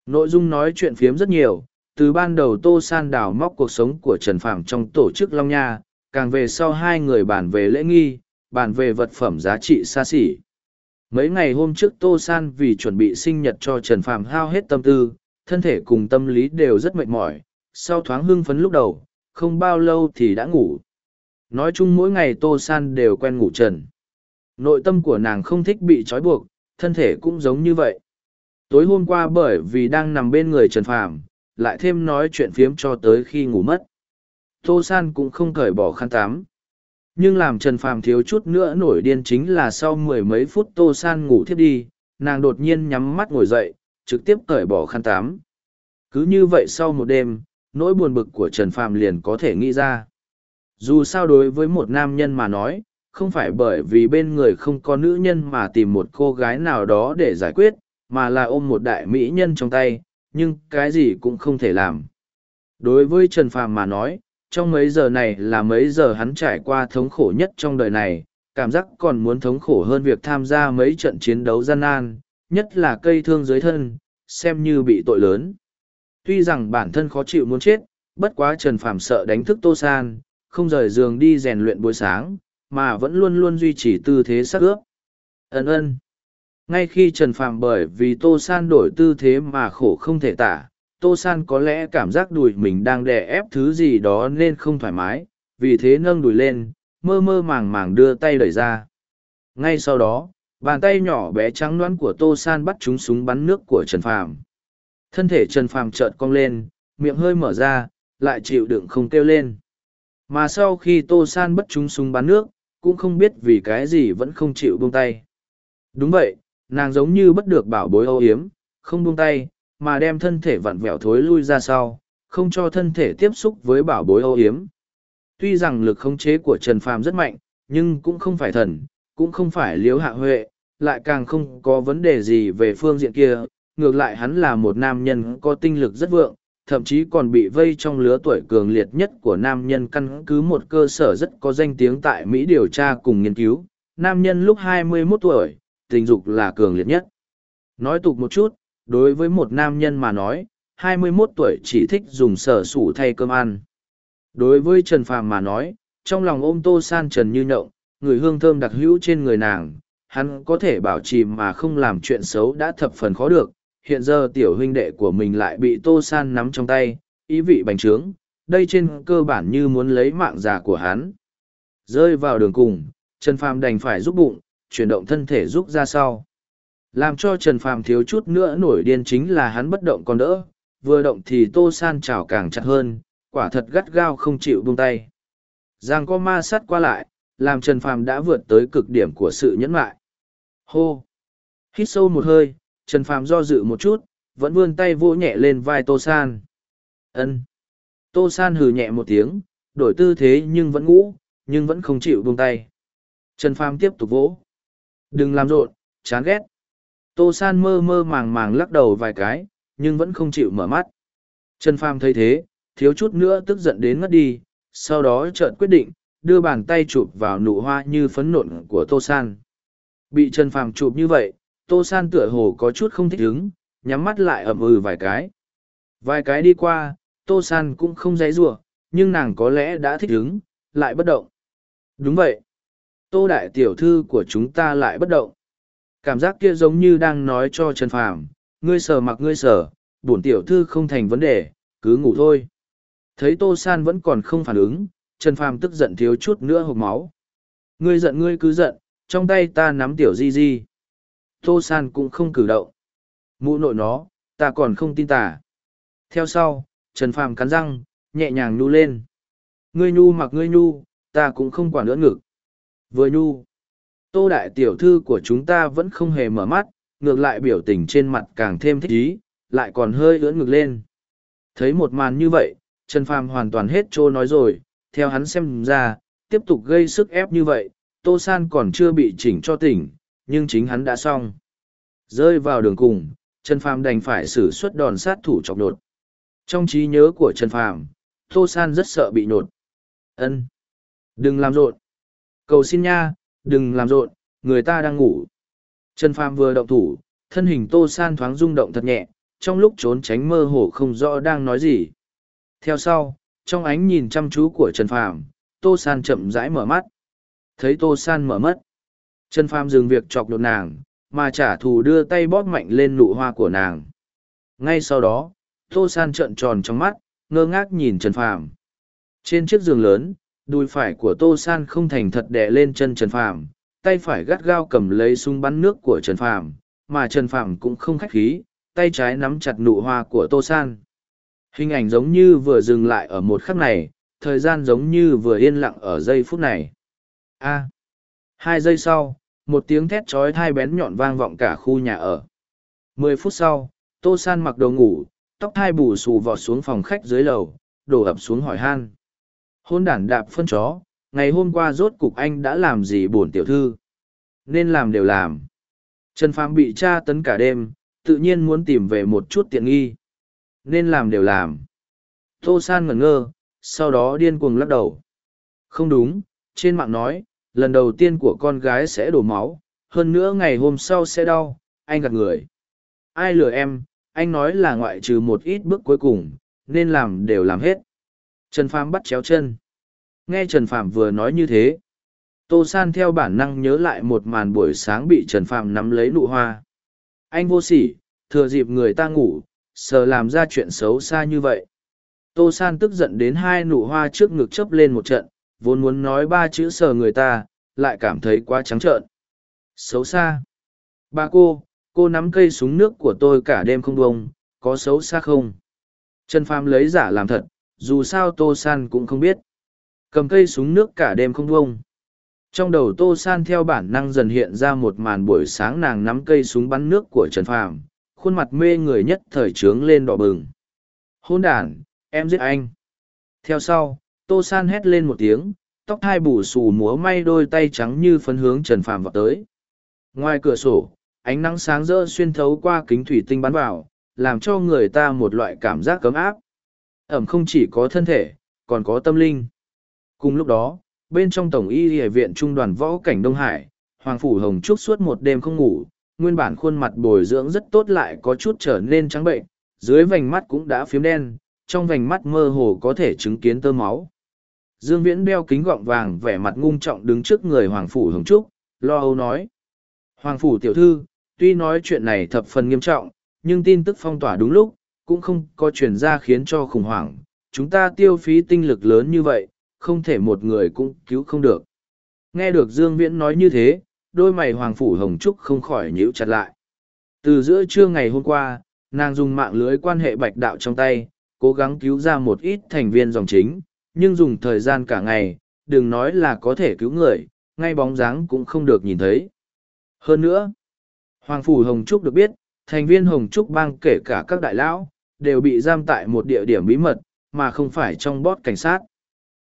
Nội dung nói chuyện phiếm rất nhiều, từ ban đầu Tô San đào móc cuộc sống của Trần Phạm trong tổ chức Long Nha, càng về sau hai người bàn về lễ nghi, bàn về vật phẩm giá trị xa xỉ. Mấy ngày hôm trước Tô San vì chuẩn bị sinh nhật cho Trần Phạm hao hết tâm tư, thân thể cùng tâm lý đều rất mệt mỏi, sau thoáng hưng phấn lúc đầu, không bao lâu thì đã ngủ. Nói chung mỗi ngày Tô San đều quen ngủ trần. Nội tâm của nàng không thích bị trói buộc, thân thể cũng giống như vậy. Tối hôm qua bởi vì đang nằm bên người Trần Phàm, lại thêm nói chuyện phiếm cho tới khi ngủ mất. Tô San cũng không cởi bỏ khăn tắm. Nhưng làm Trần Phàm thiếu chút nữa nổi điên chính là sau mười mấy phút Tô San ngủ thiếp đi, nàng đột nhiên nhắm mắt ngồi dậy, trực tiếp cởi bỏ khăn tắm. Cứ như vậy sau một đêm, nỗi buồn bực của Trần Phàm liền có thể nghĩ ra. Dù sao đối với một nam nhân mà nói, không phải bởi vì bên người không có nữ nhân mà tìm một cô gái nào đó để giải quyết, mà là ôm một đại mỹ nhân trong tay, nhưng cái gì cũng không thể làm. Đối với Trần Phàm mà nói, trong mấy giờ này là mấy giờ hắn trải qua thống khổ nhất trong đời này, cảm giác còn muốn thống khổ hơn việc tham gia mấy trận chiến đấu gian nan, nhất là cây thương dưới thân, xem như bị tội lớn. Tuy rằng bản thân khó chịu muốn chết, bất quá Trần Phàm sợ đánh thức Tô San, không rời giường đi rèn luyện buổi sáng, mà vẫn luôn luôn duy trì tư thế sắc ướp. Ấn ơn. Ngay khi Trần Phàm bởi vì Tô San đổi tư thế mà khổ không thể tả, Tô San có lẽ cảm giác đùi mình đang đè ép thứ gì đó nên không thoải mái, vì thế nâng đùi lên, mơ mơ màng màng đưa tay đẩy ra. Ngay sau đó, bàn tay nhỏ bé trắng loãng của Tô San bắt chúng súng bắn nước của Trần Phàm. Thân thể Trần Phàm chợt cong lên, miệng hơi mở ra, lại chịu đựng không kêu lên. Mà sau khi Tô San bắt chúng súng bắn nước, cũng không biết vì cái gì vẫn không chịu buông tay. Đúng vậy, nàng giống như bất được bảo bối âu yếm, không buông tay, mà đem thân thể vặn vẹo thối lui ra sau, không cho thân thể tiếp xúc với bảo bối ô hiếm. Tuy rằng lực khống chế của Trần Phàm rất mạnh, nhưng cũng không phải thần, cũng không phải liếu hạ huệ, lại càng không có vấn đề gì về phương diện kia. Ngược lại hắn là một nam nhân có tinh lực rất vượng, thậm chí còn bị vây trong lứa tuổi cường liệt nhất của nam nhân căn cứ một cơ sở rất có danh tiếng tại Mỹ điều tra cùng nghiên cứu. Nam nhân lúc 21 tuổi, tình dục là cường liệt nhất. Nói tục một chút, đối với một nam nhân mà nói, 21 tuổi chỉ thích dùng sở sủ thay cơm ăn. Đối với Trần Phàm mà nói, trong lòng ôm tô san trần như nhộng, người hương thơm đặc hữu trên người nàng, hắn có thể bảo trì mà không làm chuyện xấu đã thập phần khó được, hiện giờ tiểu huynh đệ của mình lại bị tô san nắm trong tay ý vị bành trướng đây trên cơ bản như muốn lấy mạng già của hắn. Rơi vào đường cùng trần phàm đành phải giúp bụng chuyển động thân thể giúp ra sau làm cho trần phàm thiếu chút nữa nổi điên chính là hắn bất động còn đỡ vừa động thì tô san chảo càng chặt hơn quả thật gắt gao không chịu buông tay giang có ma sắt qua lại làm trần phàm đã vượt tới cực điểm của sự nhẫn lại hô hít sâu một hơi Trần Phàm do dự một chút, vẫn vươn tay vỗ nhẹ lên vai Tô San. Ân. Tô San hừ nhẹ một tiếng, đổi tư thế nhưng vẫn ngủ, nhưng vẫn không chịu buông tay. Trần Phàm tiếp tục vỗ. Đừng làm rộn, chán ghét. Tô San mơ mơ màng màng lắc đầu vài cái, nhưng vẫn không chịu mở mắt. Trần Phàm thấy thế, thiếu chút nữa tức giận đến ngất đi, sau đó chợt quyết định, đưa bàn tay chụp vào nụ hoa như phấn nộn của Tô San. Bị Trần Phàm chụp như vậy, tô san tựa hồ có chút không thích ứng nhắm mắt lại ậm ừ vài cái vài cái đi qua tô san cũng không dãy giụa nhưng nàng có lẽ đã thích ứng lại bất động đúng vậy tô đại tiểu thư của chúng ta lại bất động cảm giác kia giống như đang nói cho trần phàm, ngươi sờ mặc ngươi sờ, bổn tiểu thư không thành vấn đề, cứ ngủ thôi. Thấy tô san vẫn còn không phản ứng, trần phàm tức giận thiếu chút nữa hộp máu. Ngươi giận ngươi cứ giận, trong tay ta nắm tiểu di di. Tô san cũng không cử động. Mụ nội nó, ta còn không tin tả theo sau, trần phàm cắn răng, nhẹ nhàng nhu lên. Ngươi nhu mặc ngươi nhu, ta cũng không quản lưỡng ngực. Vừa nhu tô đại tiểu thư của chúng ta vẫn không hề mở mắt ngược lại biểu tình trên mặt càng thêm thích ý lại còn hơi ưỡn ngực lên Thấy một màn như vậy, Trần Phàm hoàn toàn hết trô nói rồi, theo hắn xem ra, tiếp tục gây sức ép như vậy, Tô San còn chưa bị chỉnh cho tỉnh, nhưng chính hắn đã xong. Rơi vào đường cùng, Trần Phàm đành phải xử xuất đòn sát thủ chọc nột. Trong trí nhớ của Trần Phàm, Tô San rất sợ bị nột. Ân, Đừng làm rộn. Cầu xin nha, đừng làm rộn, người ta đang ngủ. Trần Phàm vừa động thủ, thân hình Tô San thoáng rung động thật nhẹ, trong lúc trốn tránh mơ hồ không rõ đang nói gì. Theo sau, trong ánh nhìn chăm chú của Trần Phàm, Tô San chậm rãi mở mắt. Thấy Tô San mở mắt, Trần Phàm dừng việc chọc đột nàng, mà trả thù đưa tay bóp mạnh lên nụ hoa của nàng. Ngay sau đó, Tô San trợn tròn trong mắt, ngơ ngác nhìn Trần Phàm. Trên chiếc giường lớn, đùi phải của Tô San không thành thật đè lên chân Trần Phàm, tay phải gắt gao cầm lấy súng bắn nước của Trần Phàm, mà Trần Phàm cũng không khách khí, tay trái nắm chặt nụ hoa của Tô San. Hình ảnh giống như vừa dừng lại ở một khắc này, thời gian giống như vừa yên lặng ở giây phút này. A. Hai giây sau, một tiếng thét trói thai bén nhọn vang vọng cả khu nhà ở. Mười phút sau, Tô San mặc đồ ngủ, tóc thai bù xù vọt xuống phòng khách dưới lầu, đổ ập xuống hỏi han. Hôn đản đạp phân chó, ngày hôm qua rốt cục anh đã làm gì bổn tiểu thư? Nên làm đều làm. Trần Phàm bị tra tấn cả đêm, tự nhiên muốn tìm về một chút tiện nghi. Nên làm đều làm. Tô San ngẩn ngơ, sau đó điên cuồng lắc đầu. Không đúng, trên mạng nói, lần đầu tiên của con gái sẽ đổ máu, hơn nữa ngày hôm sau sẽ đau, anh gạt người. Ai lừa em, anh nói là ngoại trừ một ít bước cuối cùng, nên làm đều làm hết. Trần Phàm bắt chéo chân. Nghe Trần Phàm vừa nói như thế. Tô San theo bản năng nhớ lại một màn buổi sáng bị Trần Phàm nắm lấy nụ hoa. Anh vô sỉ, thừa dịp người ta ngủ, sờ làm ra chuyện xấu xa như vậy. Tô San tức giận đến hai nụ hoa trước ngực chớp lên một trận, vốn muốn nói ba chữ sờ người ta, lại cảm thấy quá trắng trợn. Xấu xa. Bà cô, cô nắm cây súng nước của tôi cả đêm không bông, có xấu xa không? Trần Phàm lấy giả làm thật, dù sao Tô San cũng không biết. Cầm cây súng nước cả đêm không vông Trong đầu Tô San theo bản năng dần hiện ra một màn buổi sáng nàng nắm cây súng bắn nước của Trần Phàm, khuôn mặt mê người nhất thời trướng lên đỏ bừng. Hôn đàn, em giết anh. Theo sau, Tô San hét lên một tiếng, tóc hai bù xù múa may đôi tay trắng như phấn hướng Trần Phàm vào tới. Ngoài cửa sổ, ánh nắng sáng rỡ xuyên thấu qua kính thủy tinh bắn vào, làm cho người ta một loại cảm giác cấm áp. Ẩm không chỉ có thân thể, còn có tâm linh. Cùng lúc đó, bên trong Tổng y hệ viện Trung đoàn Võ Cảnh Đông Hải, Hoàng Phủ Hồng Trúc suốt một đêm không ngủ, nguyên bản khuôn mặt bồi dưỡng rất tốt lại có chút trở nên trắng bệnh, dưới vành mắt cũng đã phiếm đen, trong vành mắt mơ hồ có thể chứng kiến tơ máu. Dương Viễn đeo kính gọng vàng vẻ mặt ngung trọng đứng trước người Hoàng Phủ Hồng Trúc, lo âu nói. Hoàng Phủ tiểu thư, tuy nói chuyện này thập phần nghiêm trọng, nhưng tin tức phong tỏa đúng lúc, cũng không có chuyển ra khiến cho khủng hoảng. Chúng ta tiêu phí tinh lực lớn như vậy, không thể một người cũng cứu không được. Nghe được Dương Viễn nói như thế, đôi mày Hoàng Phủ Hồng Trúc không khỏi nhíu chặt lại. Từ giữa trưa ngày hôm qua, nàng dùng mạng lưới quan hệ bạch đạo trong tay, cố gắng cứu ra một ít thành viên dòng chính, nhưng dùng thời gian cả ngày, đừng nói là có thể cứu người, ngay bóng dáng cũng không được nhìn thấy. Hơn nữa, Hoàng Phủ Hồng Trúc được biết, thành viên Hồng Trúc bang kể cả các đại lão, đều bị giam tại một địa điểm bí mật, mà không phải trong bót cảnh sát.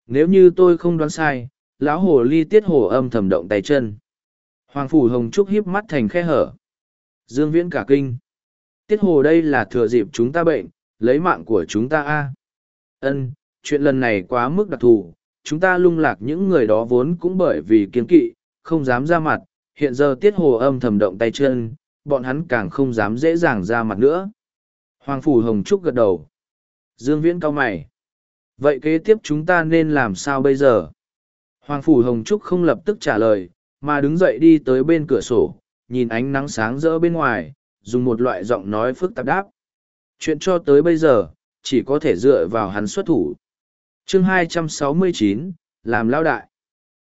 Nếu như tôi không đoán sai, lão hồ ly tiết hồ âm thầm động tay chân. Hoàng Phủ Hồng Trúc hiếp mắt thành khe hở. Dương Viễn cả kinh. Tiết hồ đây là thừa dịp chúng ta bệnh, lấy mạng của chúng ta a. Ân, chuyện lần này quá mức đặc thù, chúng ta lung lạc những người đó vốn cũng bởi vì kiên kỵ, không dám ra mặt, hiện giờ tiết hồ âm thầm động tay chân, bọn hắn càng không dám dễ dàng ra mặt nữa. Hoàng Phủ Hồng Trúc gật đầu. Dương Viễn cao mày. Vậy kế tiếp chúng ta nên làm sao bây giờ? Hoàng Phủ Hồng Trúc không lập tức trả lời, mà đứng dậy đi tới bên cửa sổ, nhìn ánh nắng sáng rỡ bên ngoài, dùng một loại giọng nói phức tạp đáp. Chuyện cho tới bây giờ, chỉ có thể dựa vào hắn xuất thủ. chương 269, làm lao đại.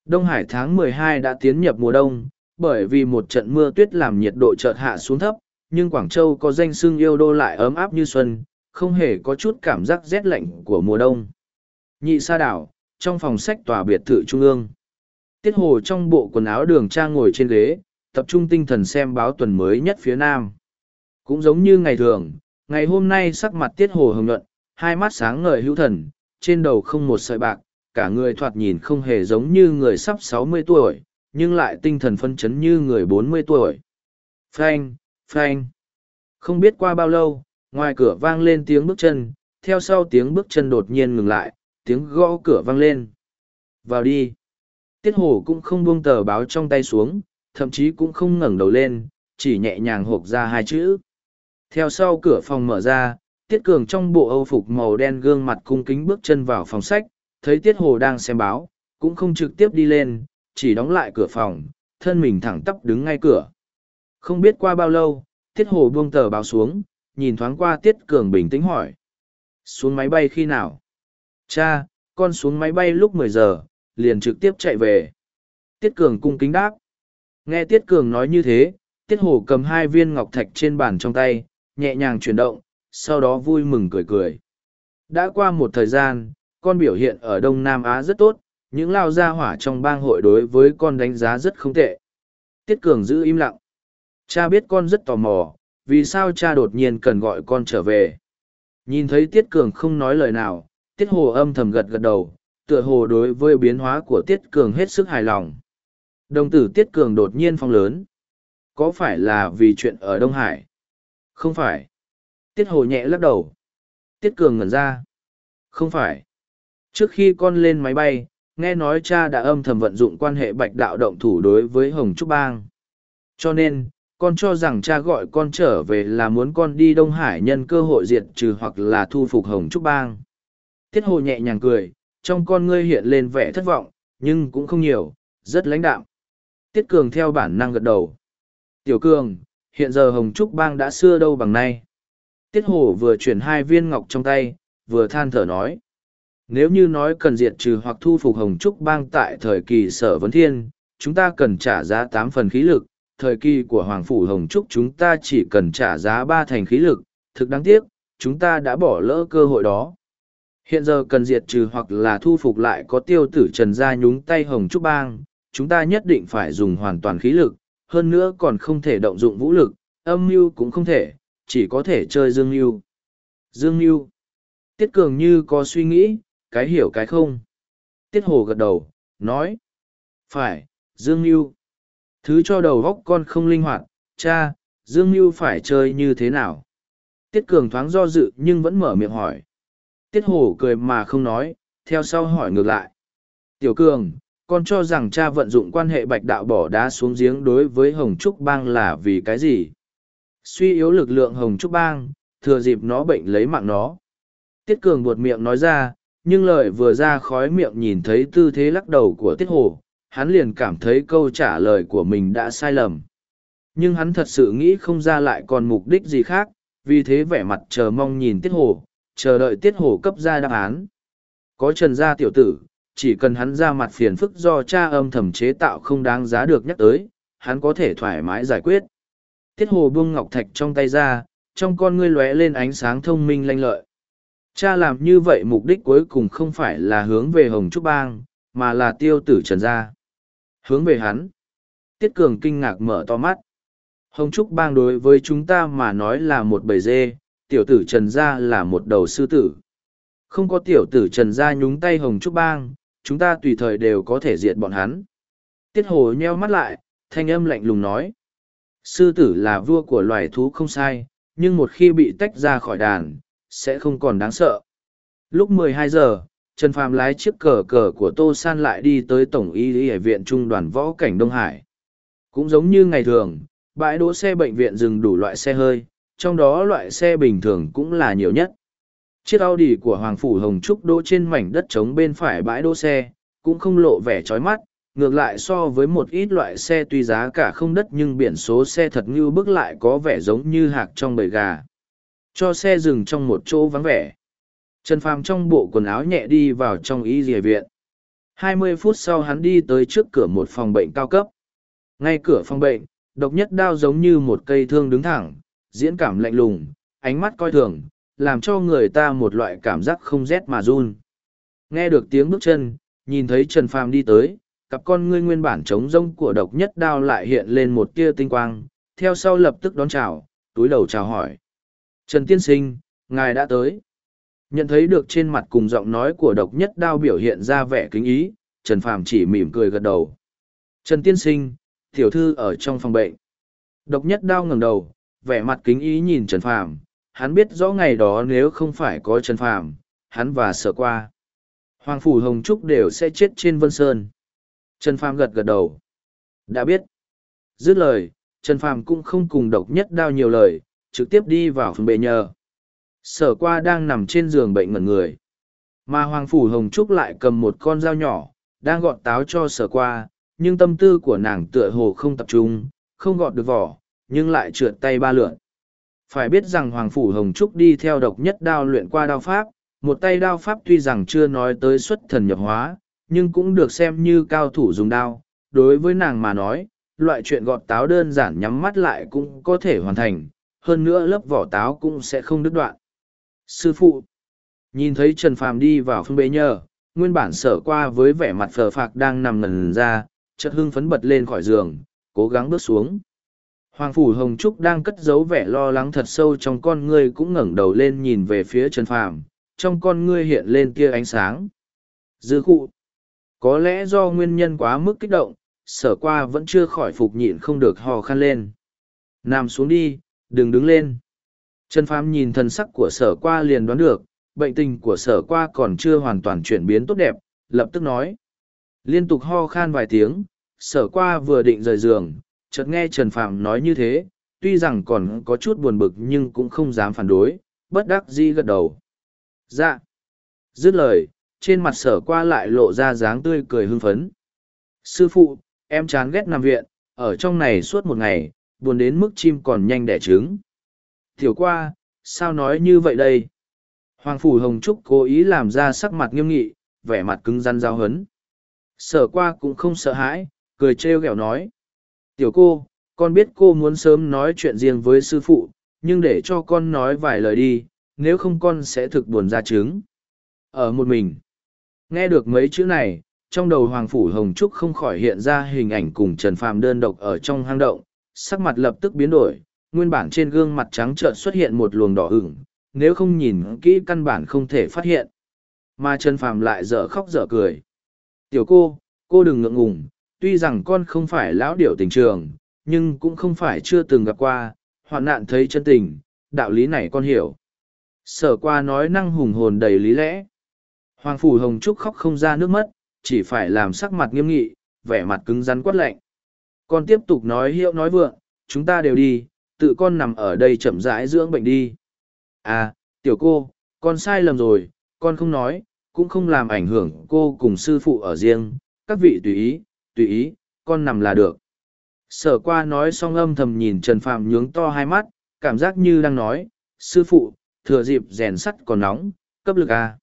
Đông Hải tháng 12 đã tiến nhập mùa đông, bởi vì một trận mưa tuyết làm nhiệt độ chợt hạ xuống thấp, nhưng Quảng Châu có danh xương yêu đô lại ấm áp như xuân, không hề có chút cảm giác rét lạnh của mùa đông. Nhị sa đảo, trong phòng sách tòa biệt thự trung ương. Tiết hồ trong bộ quần áo đường trang ngồi trên ghế, tập trung tinh thần xem báo tuần mới nhất phía nam. Cũng giống như ngày thường, ngày hôm nay sắc mặt tiết hồ hồng nhuận, hai mắt sáng ngời hữu thần, trên đầu không một sợi bạc, cả người thoạt nhìn không hề giống như người sắp sáu mươi tuổi, nhưng lại tinh thần phân chấn như người bốn mươi tuổi. Phanh, phanh. Không biết qua bao lâu, ngoài cửa vang lên tiếng bước chân, theo sau tiếng bước chân đột nhiên ngừng lại, tiếng gõ cửa vang lên. Vào đi. Tiết hổ cũng không buông tờ báo trong tay xuống, thậm chí cũng không ngẩng đầu lên, chỉ nhẹ nhàng hộp ra hai chữ. Theo sau cửa phòng mở ra, Tiết Cường trong bộ âu phục màu đen gương mặt cung kính bước chân vào phòng sách, thấy Tiết Hồ đang xem báo, cũng không trực tiếp đi lên, chỉ đóng lại cửa phòng, thân mình thẳng tắp đứng ngay cửa. Không biết qua bao lâu, Tiết Hồ buông tờ báo xuống, nhìn thoáng qua Tiết Cường bình tĩnh hỏi. Xuống máy bay khi nào? Cha, con xuống máy bay lúc mười giờ, liền trực tiếp chạy về. Tiết Cường cung kính đáp. Nghe Tiết Cường nói như thế, Tiết Hồ cầm hai viên ngọc thạch trên bàn trong tay, nhẹ nhàng chuyển động, sau đó vui mừng cười cười. Đã qua một thời gian, con biểu hiện ở Đông Nam Á rất tốt, những lao gia hỏa trong bang hội đối với con đánh giá rất không tệ. Tiết Cường giữ im lặng. Cha biết con rất tò mò, vì sao cha đột nhiên cần gọi con trở về. Nhìn thấy Tiết Cường không nói lời nào, Tiết Hồ âm thầm gật gật đầu, tựa hồ đối với biến hóa của Tiết Cường hết sức hài lòng. Đồng tử Tiết Cường đột nhiên phong lớn. Có phải là vì chuyện ở Đông Hải? Không phải. Tiết Hồ nhẹ lắc đầu. Tiết Cường ngẩn ra. Không phải. Trước khi con lên máy bay, nghe nói cha đã âm thầm vận dụng quan hệ bạch đạo động thủ đối với Hồng Trúc Bang. Cho nên, con cho rằng cha gọi con trở về là muốn con đi Đông Hải nhân cơ hội diệt trừ hoặc là thu phục Hồng Trúc Bang. Tiết Hồ nhẹ nhàng cười, trong con ngươi hiện lên vẻ thất vọng, nhưng cũng không nhiều, rất lãnh đạm. Tiết Cường theo bản năng gật đầu. Tiểu Cường, hiện giờ Hồng Trúc Bang đã xưa đâu bằng nay. Tiết Hồ vừa chuyển hai viên ngọc trong tay, vừa than thở nói. Nếu như nói cần diệt trừ hoặc thu phục Hồng Trúc Bang tại thời kỳ sở vấn thiên, chúng ta cần trả giá tám phần khí lực, thời kỳ của Hoàng Phủ Hồng Trúc chúng ta chỉ cần trả giá ba thành khí lực, thực đáng tiếc, chúng ta đã bỏ lỡ cơ hội đó. Hiện giờ cần diệt trừ hoặc là thu phục lại có tiêu tử trần gia nhúng tay Hồng Trúc Bang, chúng ta nhất định phải dùng hoàn toàn khí lực, hơn nữa còn không thể động dụng vũ lực, âm mưu cũng không thể, chỉ có thể chơi dương mưu. Dương mưu. Tiết Cường như có suy nghĩ, cái hiểu cái không. Tiết Hồ gật đầu, nói. Phải, Dương mưu. Thứ cho đầu góc con không linh hoạt, cha, Dương mưu phải chơi như thế nào? Tiết Cường thoáng do dự nhưng vẫn mở miệng hỏi. Tiết Hổ cười mà không nói, theo sau hỏi ngược lại. Tiểu Cường, con cho rằng cha vận dụng quan hệ bạch đạo bỏ đá xuống giếng đối với Hồng Trúc Bang là vì cái gì? Suy yếu lực lượng Hồng Trúc Bang, thừa dịp nó bệnh lấy mạng nó. Tiết Cường buột miệng nói ra, nhưng lời vừa ra khói miệng nhìn thấy tư thế lắc đầu của Tiết Hổ hắn liền cảm thấy câu trả lời của mình đã sai lầm. Nhưng hắn thật sự nghĩ không ra lại còn mục đích gì khác, vì thế vẻ mặt chờ mong nhìn Tiết Hồ, chờ đợi Tiết Hồ cấp ra đáp án. Có trần gia tiểu tử, chỉ cần hắn ra mặt phiền phức do cha âm thầm chế tạo không đáng giá được nhắc tới, hắn có thể thoải mái giải quyết. Tiết hồ buông ngọc thạch trong tay ra, trong con ngươi lóe lên ánh sáng thông minh lanh lợi. Cha làm như vậy mục đích cuối cùng không phải là hướng về Hồng Trúc Bang, mà là tiêu tử trần gia. Hướng về hắn. Tiết Cường kinh ngạc mở to mắt. Hồng Trúc Bang đối với chúng ta mà nói là một bầy dê, tiểu tử trần gia là một đầu sư tử. Không có tiểu tử trần gia nhúng tay Hồng Trúc Bang, chúng ta tùy thời đều có thể diệt bọn hắn. Tiết hồ nheo mắt lại, thanh âm lạnh lùng nói. Sư tử là vua của loài thú không sai, nhưng một khi bị tách ra khỏi đàn, sẽ không còn đáng sợ. Lúc 12 giờ, Trần Phàm lái chiếc cờ cờ của Tô San lại đi tới Tổng y lý viện Trung đoàn Võ Cảnh Đông Hải. Cũng giống như ngày thường, bãi đỗ xe bệnh viện dừng đủ loại xe hơi, trong đó loại xe bình thường cũng là nhiều nhất. Chiếc Audi của Hoàng Phủ Hồng Trúc đỗ trên mảnh đất trống bên phải bãi đỗ xe, cũng không lộ vẻ chói mắt, ngược lại so với một ít loại xe tuy giá cả không đất nhưng biển số xe thật như bước lại có vẻ giống như hạc trong bầy gà. Cho xe dừng trong một chỗ vắng vẻ. Trần Phàm trong bộ quần áo nhẹ đi vào trong y dìa viện. 20 phút sau hắn đi tới trước cửa một phòng bệnh cao cấp. Ngay cửa phòng bệnh, độc nhất đao giống như một cây thương đứng thẳng, diễn cảm lạnh lùng, ánh mắt coi thường, làm cho người ta một loại cảm giác không rét mà run. Nghe được tiếng bước chân, nhìn thấy Trần Phàm đi tới, cặp con ngươi nguyên bản trống rông của độc nhất đao lại hiện lên một tia tinh quang, theo sau lập tức đón chào, túi đầu chào hỏi. Trần Tiên Sinh, ngài đã tới. Nhận thấy được trên mặt cùng giọng nói của độc nhất đao biểu hiện ra vẻ kính ý, Trần Phàm chỉ mỉm cười gật đầu. Trần Tiên Sinh, tiểu thư ở trong phòng bệnh. Độc nhất đao ngẩng đầu, vẻ mặt kính ý nhìn Trần Phàm, hắn biết rõ ngày đó nếu không phải có Trần Phàm, hắn và sợ qua. Hoàng Phủ Hồng Trúc đều sẽ chết trên Vân Sơn. Trần Phàm gật gật đầu. Đã biết. Dứt lời, Trần Phàm cũng không cùng độc nhất đao nhiều lời, trực tiếp đi vào phòng bệ nhờ. Sở qua đang nằm trên giường bệnh ngẩn người. Mà Hoàng Phủ Hồng Trúc lại cầm một con dao nhỏ, đang gọt táo cho sở qua, nhưng tâm tư của nàng tựa hồ không tập trung, không gọt được vỏ, nhưng lại trượt tay ba lượn. Phải biết rằng Hoàng Phủ Hồng Trúc đi theo độc nhất đao luyện qua đao pháp, một tay đao pháp tuy rằng chưa nói tới xuất thần nhập hóa, nhưng cũng được xem như cao thủ dùng đao. Đối với nàng mà nói, loại chuyện gọt táo đơn giản nhắm mắt lại cũng có thể hoàn thành, hơn nữa lớp vỏ táo cũng sẽ không đứt đoạn. Sư phụ, nhìn thấy Trần Phàm đi vào phương bế nhờ, nguyên bản sở qua với vẻ mặt phờ phạc đang nằm ngần ra, chợt hưng phấn bật lên khỏi giường, cố gắng bước xuống. Hoàng Phủ Hồng Trúc đang cất giấu vẻ lo lắng thật sâu trong con ngươi cũng ngẩng đầu lên nhìn về phía Trần Phàm, trong con ngươi hiện lên tia ánh sáng. Dư cụ. Có lẽ do nguyên nhân quá mức kích động, sở qua vẫn chưa khỏi phục nhịn không được hò khăn lên. Nằm xuống đi, đừng đứng lên. Trần Phàm nhìn thần sắc của sở qua liền đoán được, bệnh tình của sở qua còn chưa hoàn toàn chuyển biến tốt đẹp, lập tức nói. Liên tục ho khan vài tiếng, sở qua vừa định rời giường, chợt nghe Trần Phàm nói như thế, tuy rằng còn có chút buồn bực nhưng cũng không dám phản đối, bất đắc dĩ gật đầu. Dạ. Dứt lời, trên mặt sở qua lại lộ ra dáng tươi cười hưng phấn. Sư phụ, em chán ghét nằm viện, ở trong này suốt một ngày, buồn đến mức chim còn nhanh đẻ trứng. Tiểu qua, sao nói như vậy đây? Hoàng Phủ Hồng Trúc cố ý làm ra sắc mặt nghiêm nghị, vẻ mặt cứng rắn giao hấn. Sở qua cũng không sợ hãi, cười trêu ghẹo nói. Tiểu cô, con biết cô muốn sớm nói chuyện riêng với sư phụ, nhưng để cho con nói vài lời đi, nếu không con sẽ thực buồn ra trứng. Ở một mình, nghe được mấy chữ này, trong đầu Hoàng Phủ Hồng Trúc không khỏi hiện ra hình ảnh cùng Trần Phàm đơn độc ở trong hang động, sắc mặt lập tức biến đổi, nguyên bản trên gương mặt trắng trợn xuất hiện một luồng đỏ ửng, nếu không nhìn kỹ căn bản không thể phát hiện. Mà Trần Phàm lại dở khóc dở cười. Tiểu cô, cô đừng ngượng ngùng, tuy rằng con không phải lão điểu tình trường, nhưng cũng không phải chưa từng gặp qua, hoạn nạn thấy chân tình, đạo lý này con hiểu. Sở qua nói năng hùng hồn đầy lý lẽ. Hoàng Phủ Hồng Trúc khóc không ra nước mắt, chỉ phải làm sắc mặt nghiêm nghị, vẻ mặt cứng rắn quát lạnh. Con tiếp tục nói hiệu nói vượng, chúng ta đều đi, tự con nằm ở đây chậm rãi dưỡng bệnh đi. À, tiểu cô, con sai lầm rồi, con không nói, cũng không làm ảnh hưởng cô cùng sư phụ ở riêng, các vị tùy ý, tùy ý, con nằm là được. Sở qua nói xong âm thầm nhìn Trần Phạm nhướng to hai mắt, cảm giác như đang nói, sư phụ, thừa dịp rèn sắt còn nóng, cấp lực à.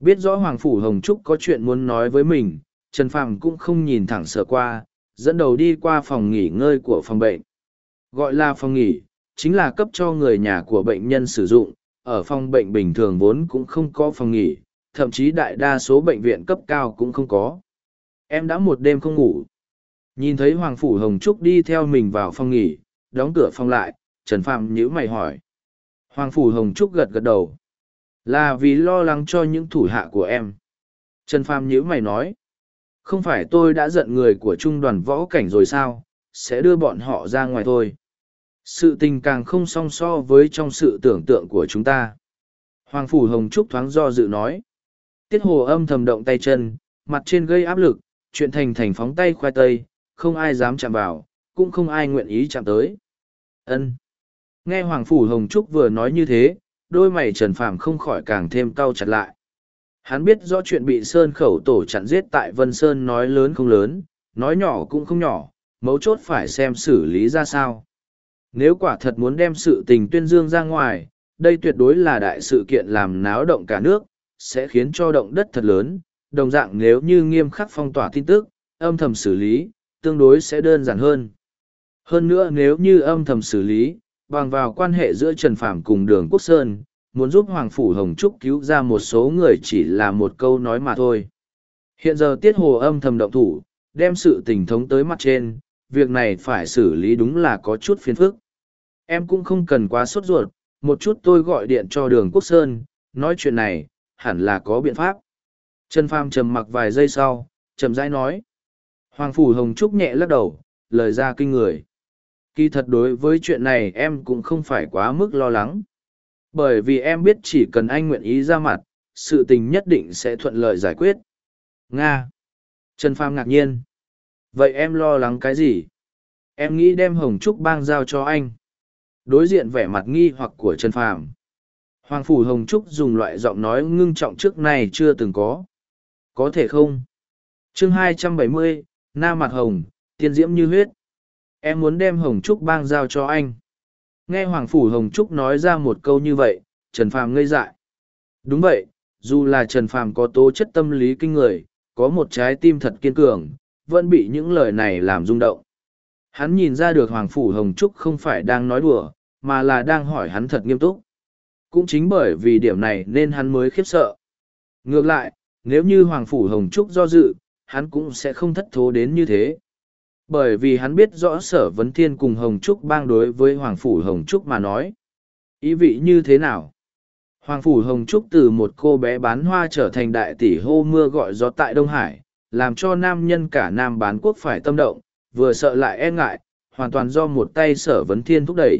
Biết rõ Hoàng Phủ Hồng Trúc có chuyện muốn nói với mình, Trần Phạm cũng không nhìn thẳng sở qua, dẫn đầu đi qua phòng nghỉ ngơi của phòng bệnh. Gọi là phòng nghỉ, chính là cấp cho người nhà của bệnh nhân sử dụng, ở phòng bệnh bình thường vốn cũng không có phòng nghỉ, thậm chí đại đa số bệnh viện cấp cao cũng không có. Em đã một đêm không ngủ. Nhìn thấy Hoàng Phủ Hồng Trúc đi theo mình vào phòng nghỉ, đóng cửa phòng lại, Trần Phạm nhữ mày hỏi. Hoàng Phủ Hồng Trúc gật gật đầu. Là vì lo lắng cho những thủ hạ của em. Trần Phạm nhữ mày nói. Không phải tôi đã giận người của trung đoàn võ cảnh rồi sao, sẽ đưa bọn họ ra ngoài thôi. Sự tình càng không song so với trong sự tưởng tượng của chúng ta. Hoàng Phủ Hồng Trúc thoáng do dự nói. Tiết hồ âm thầm động tay chân, mặt trên gây áp lực, chuyện thành thành phóng tay khoai tây, không ai dám chạm vào, cũng không ai nguyện ý chạm tới. Ân. Nghe Hoàng Phủ Hồng Trúc vừa nói như thế, đôi mày Trần Phàm không khỏi càng thêm cau chặt lại. Hắn biết rõ chuyện bị Sơn khẩu tổ chặn giết tại Vân Sơn nói lớn không lớn, nói nhỏ cũng không nhỏ, mấu chốt phải xem xử lý ra sao. Nếu quả thật muốn đem sự tình tuyên dương ra ngoài, đây tuyệt đối là đại sự kiện làm náo động cả nước, sẽ khiến cho động đất thật lớn, đồng dạng nếu như nghiêm khắc phong tỏa tin tức, âm thầm xử lý, tương đối sẽ đơn giản hơn. Hơn nữa nếu như âm thầm xử lý, bằng vào quan hệ giữa Trần Phạm cùng đường Quốc Sơn, muốn giúp Hoàng Phủ Hồng Trúc cứu ra một số người chỉ là một câu nói mà thôi. Hiện giờ Tiết Hồ âm thầm động thủ, đem sự tình thống tới mặt trên, việc này phải xử lý đúng là có chút phiền phức. Em cũng không cần quá sốt ruột, một chút tôi gọi điện cho đường Quốc Sơn, nói chuyện này, hẳn là có biện pháp. Trần Pham trầm mặc vài giây sau, chậm rãi nói. Hoàng Phủ Hồng Trúc nhẹ lắc đầu, lời ra kinh người. Kỳ thật đối với chuyện này em cũng không phải quá mức lo lắng. Bởi vì em biết chỉ cần anh nguyện ý ra mặt, sự tình nhất định sẽ thuận lợi giải quyết. Nga. Trần Pham ngạc nhiên. Vậy em lo lắng cái gì? Em nghĩ đem Hồng Trúc bang giao cho anh. Đối diện vẻ mặt nghi hoặc của Trần Phàm. Hoàng Phủ Hồng Trúc dùng loại giọng nói ngưng trọng trước này chưa từng có. Có thể không? chương 270, Na Mặt Hồng, tiên diễm như huyết. Em muốn đem Hồng Trúc bang giao cho anh. Nghe Hoàng Phủ Hồng Trúc nói ra một câu như vậy, Trần Phàm ngây dại. Đúng vậy, dù là Trần Phàm có tố chất tâm lý kinh người, có một trái tim thật kiên cường, vẫn bị những lời này làm rung động. Hắn nhìn ra được Hoàng Phủ Hồng Trúc không phải đang nói đùa, mà là đang hỏi hắn thật nghiêm túc. Cũng chính bởi vì điểm này nên hắn mới khiếp sợ. Ngược lại, nếu như Hoàng Phủ Hồng Trúc do dự, hắn cũng sẽ không thất thố đến như thế. Bởi vì hắn biết rõ sở vấn thiên cùng Hồng Trúc bang đối với Hoàng Phủ Hồng Trúc mà nói. Ý vị như thế nào? Hoàng Phủ Hồng Trúc từ một cô bé bán hoa trở thành đại tỷ hô mưa gọi gió tại Đông Hải, làm cho nam nhân cả nam bán quốc phải tâm động, vừa sợ lại e ngại, hoàn toàn do một tay sở vấn thiên thúc đẩy.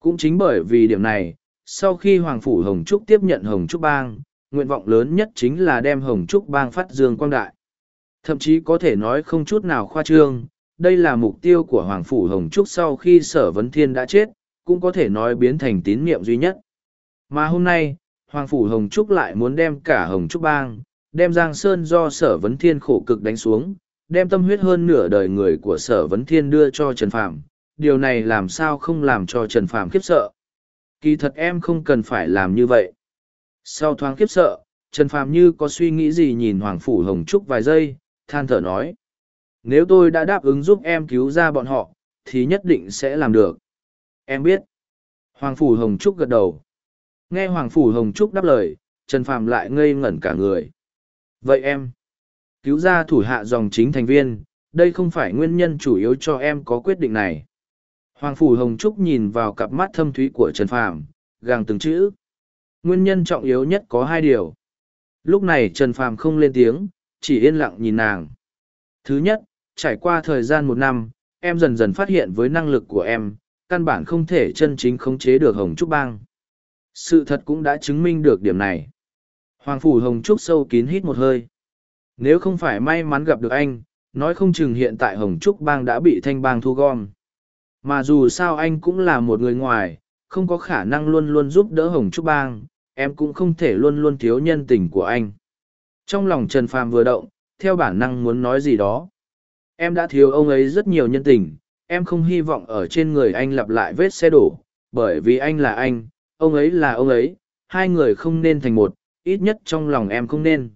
Cũng chính bởi vì điểm này, sau khi Hoàng Phủ Hồng Trúc tiếp nhận Hồng Trúc Bang, nguyện vọng lớn nhất chính là đem Hồng Trúc Bang phát dương quang đại. Thậm chí có thể nói không chút nào khoa trương, đây là mục tiêu của Hoàng Phủ Hồng Trúc sau khi sở vấn thiên đã chết, cũng có thể nói biến thành tín niệm duy nhất. Mà hôm nay, Hoàng Phủ Hồng Trúc lại muốn đem cả Hồng Trúc Bang, đem Giang Sơn do sở vấn thiên khổ cực đánh xuống, đem tâm huyết hơn nửa đời người của sở vấn thiên đưa cho Trần Phạm. Điều này làm sao không làm cho Trần Phạm khiếp sợ. Kỳ thật em không cần phải làm như vậy. Sau thoáng khiếp sợ, Trần Phạm như có suy nghĩ gì nhìn Hoàng Phủ Hồng Trúc vài giây, than thở nói. Nếu tôi đã đáp ứng giúp em cứu ra bọn họ, thì nhất định sẽ làm được. Em biết. Hoàng Phủ Hồng Trúc gật đầu. Nghe Hoàng Phủ Hồng Trúc đáp lời, Trần Phạm lại ngây ngẩn cả người. Vậy em, cứu ra thủ hạ dòng chính thành viên, đây không phải nguyên nhân chủ yếu cho em có quyết định này. Hoàng Phủ Hồng Trúc nhìn vào cặp mắt thâm thúy của Trần Phàm, gàng từng chữ. Nguyên nhân trọng yếu nhất có hai điều. Lúc này Trần Phàm không lên tiếng, chỉ yên lặng nhìn nàng. Thứ nhất, trải qua thời gian một năm, em dần dần phát hiện với năng lực của em, căn bản không thể chân chính khống chế được Hồng Trúc Bang. Sự thật cũng đã chứng minh được điểm này. Hoàng Phủ Hồng Trúc sâu kín hít một hơi. Nếu không phải may mắn gặp được anh, nói không chừng hiện tại Hồng Trúc Bang đã bị thanh bang thu gom. Mà dù sao anh cũng là một người ngoài, không có khả năng luôn luôn giúp đỡ Hồng Trúc Bang, em cũng không thể luôn luôn thiếu nhân tình của anh. Trong lòng Trần Phàm vừa động, theo bản năng muốn nói gì đó. Em đã thiếu ông ấy rất nhiều nhân tình, em không hy vọng ở trên người anh lặp lại vết xe đổ, bởi vì anh là anh, ông ấy là ông ấy, hai người không nên thành một, ít nhất trong lòng em không nên.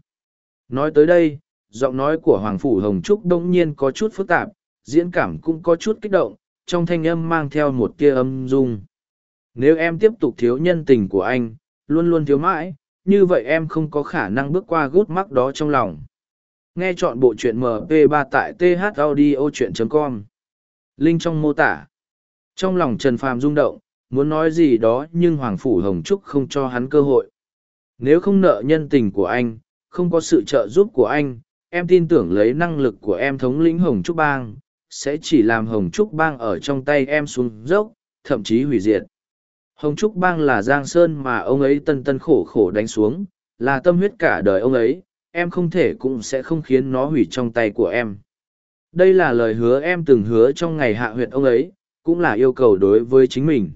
Nói tới đây, giọng nói của Hoàng Phủ Hồng Trúc đông nhiên có chút phức tạp, diễn cảm cũng có chút kích động, trong thanh âm mang theo một tia âm dung. Nếu em tiếp tục thiếu nhân tình của anh, luôn luôn thiếu mãi, như vậy em không có khả năng bước qua gút mắc đó trong lòng. Nghe chọn bộ truyện MP3 tại thaudio.com. Linh trong mô tả. Trong lòng Trần Phàm rung động, muốn nói gì đó nhưng Hoàng Phủ Hồng Trúc không cho hắn cơ hội. Nếu không nợ nhân tình của anh, không có sự trợ giúp của anh, em tin tưởng lấy năng lực của em thống lĩnh Hồng Trúc Bang, sẽ chỉ làm Hồng Trúc Bang ở trong tay em xuống dốc, thậm chí hủy diệt. Hồng Trúc Bang là Giang Sơn mà ông ấy tân tân khổ khổ đánh xuống, là tâm huyết cả đời ông ấy, em không thể cũng sẽ không khiến nó hủy trong tay của em. Đây là lời hứa em từng hứa trong ngày hạ huyệt ông ấy, cũng là yêu cầu đối với chính mình.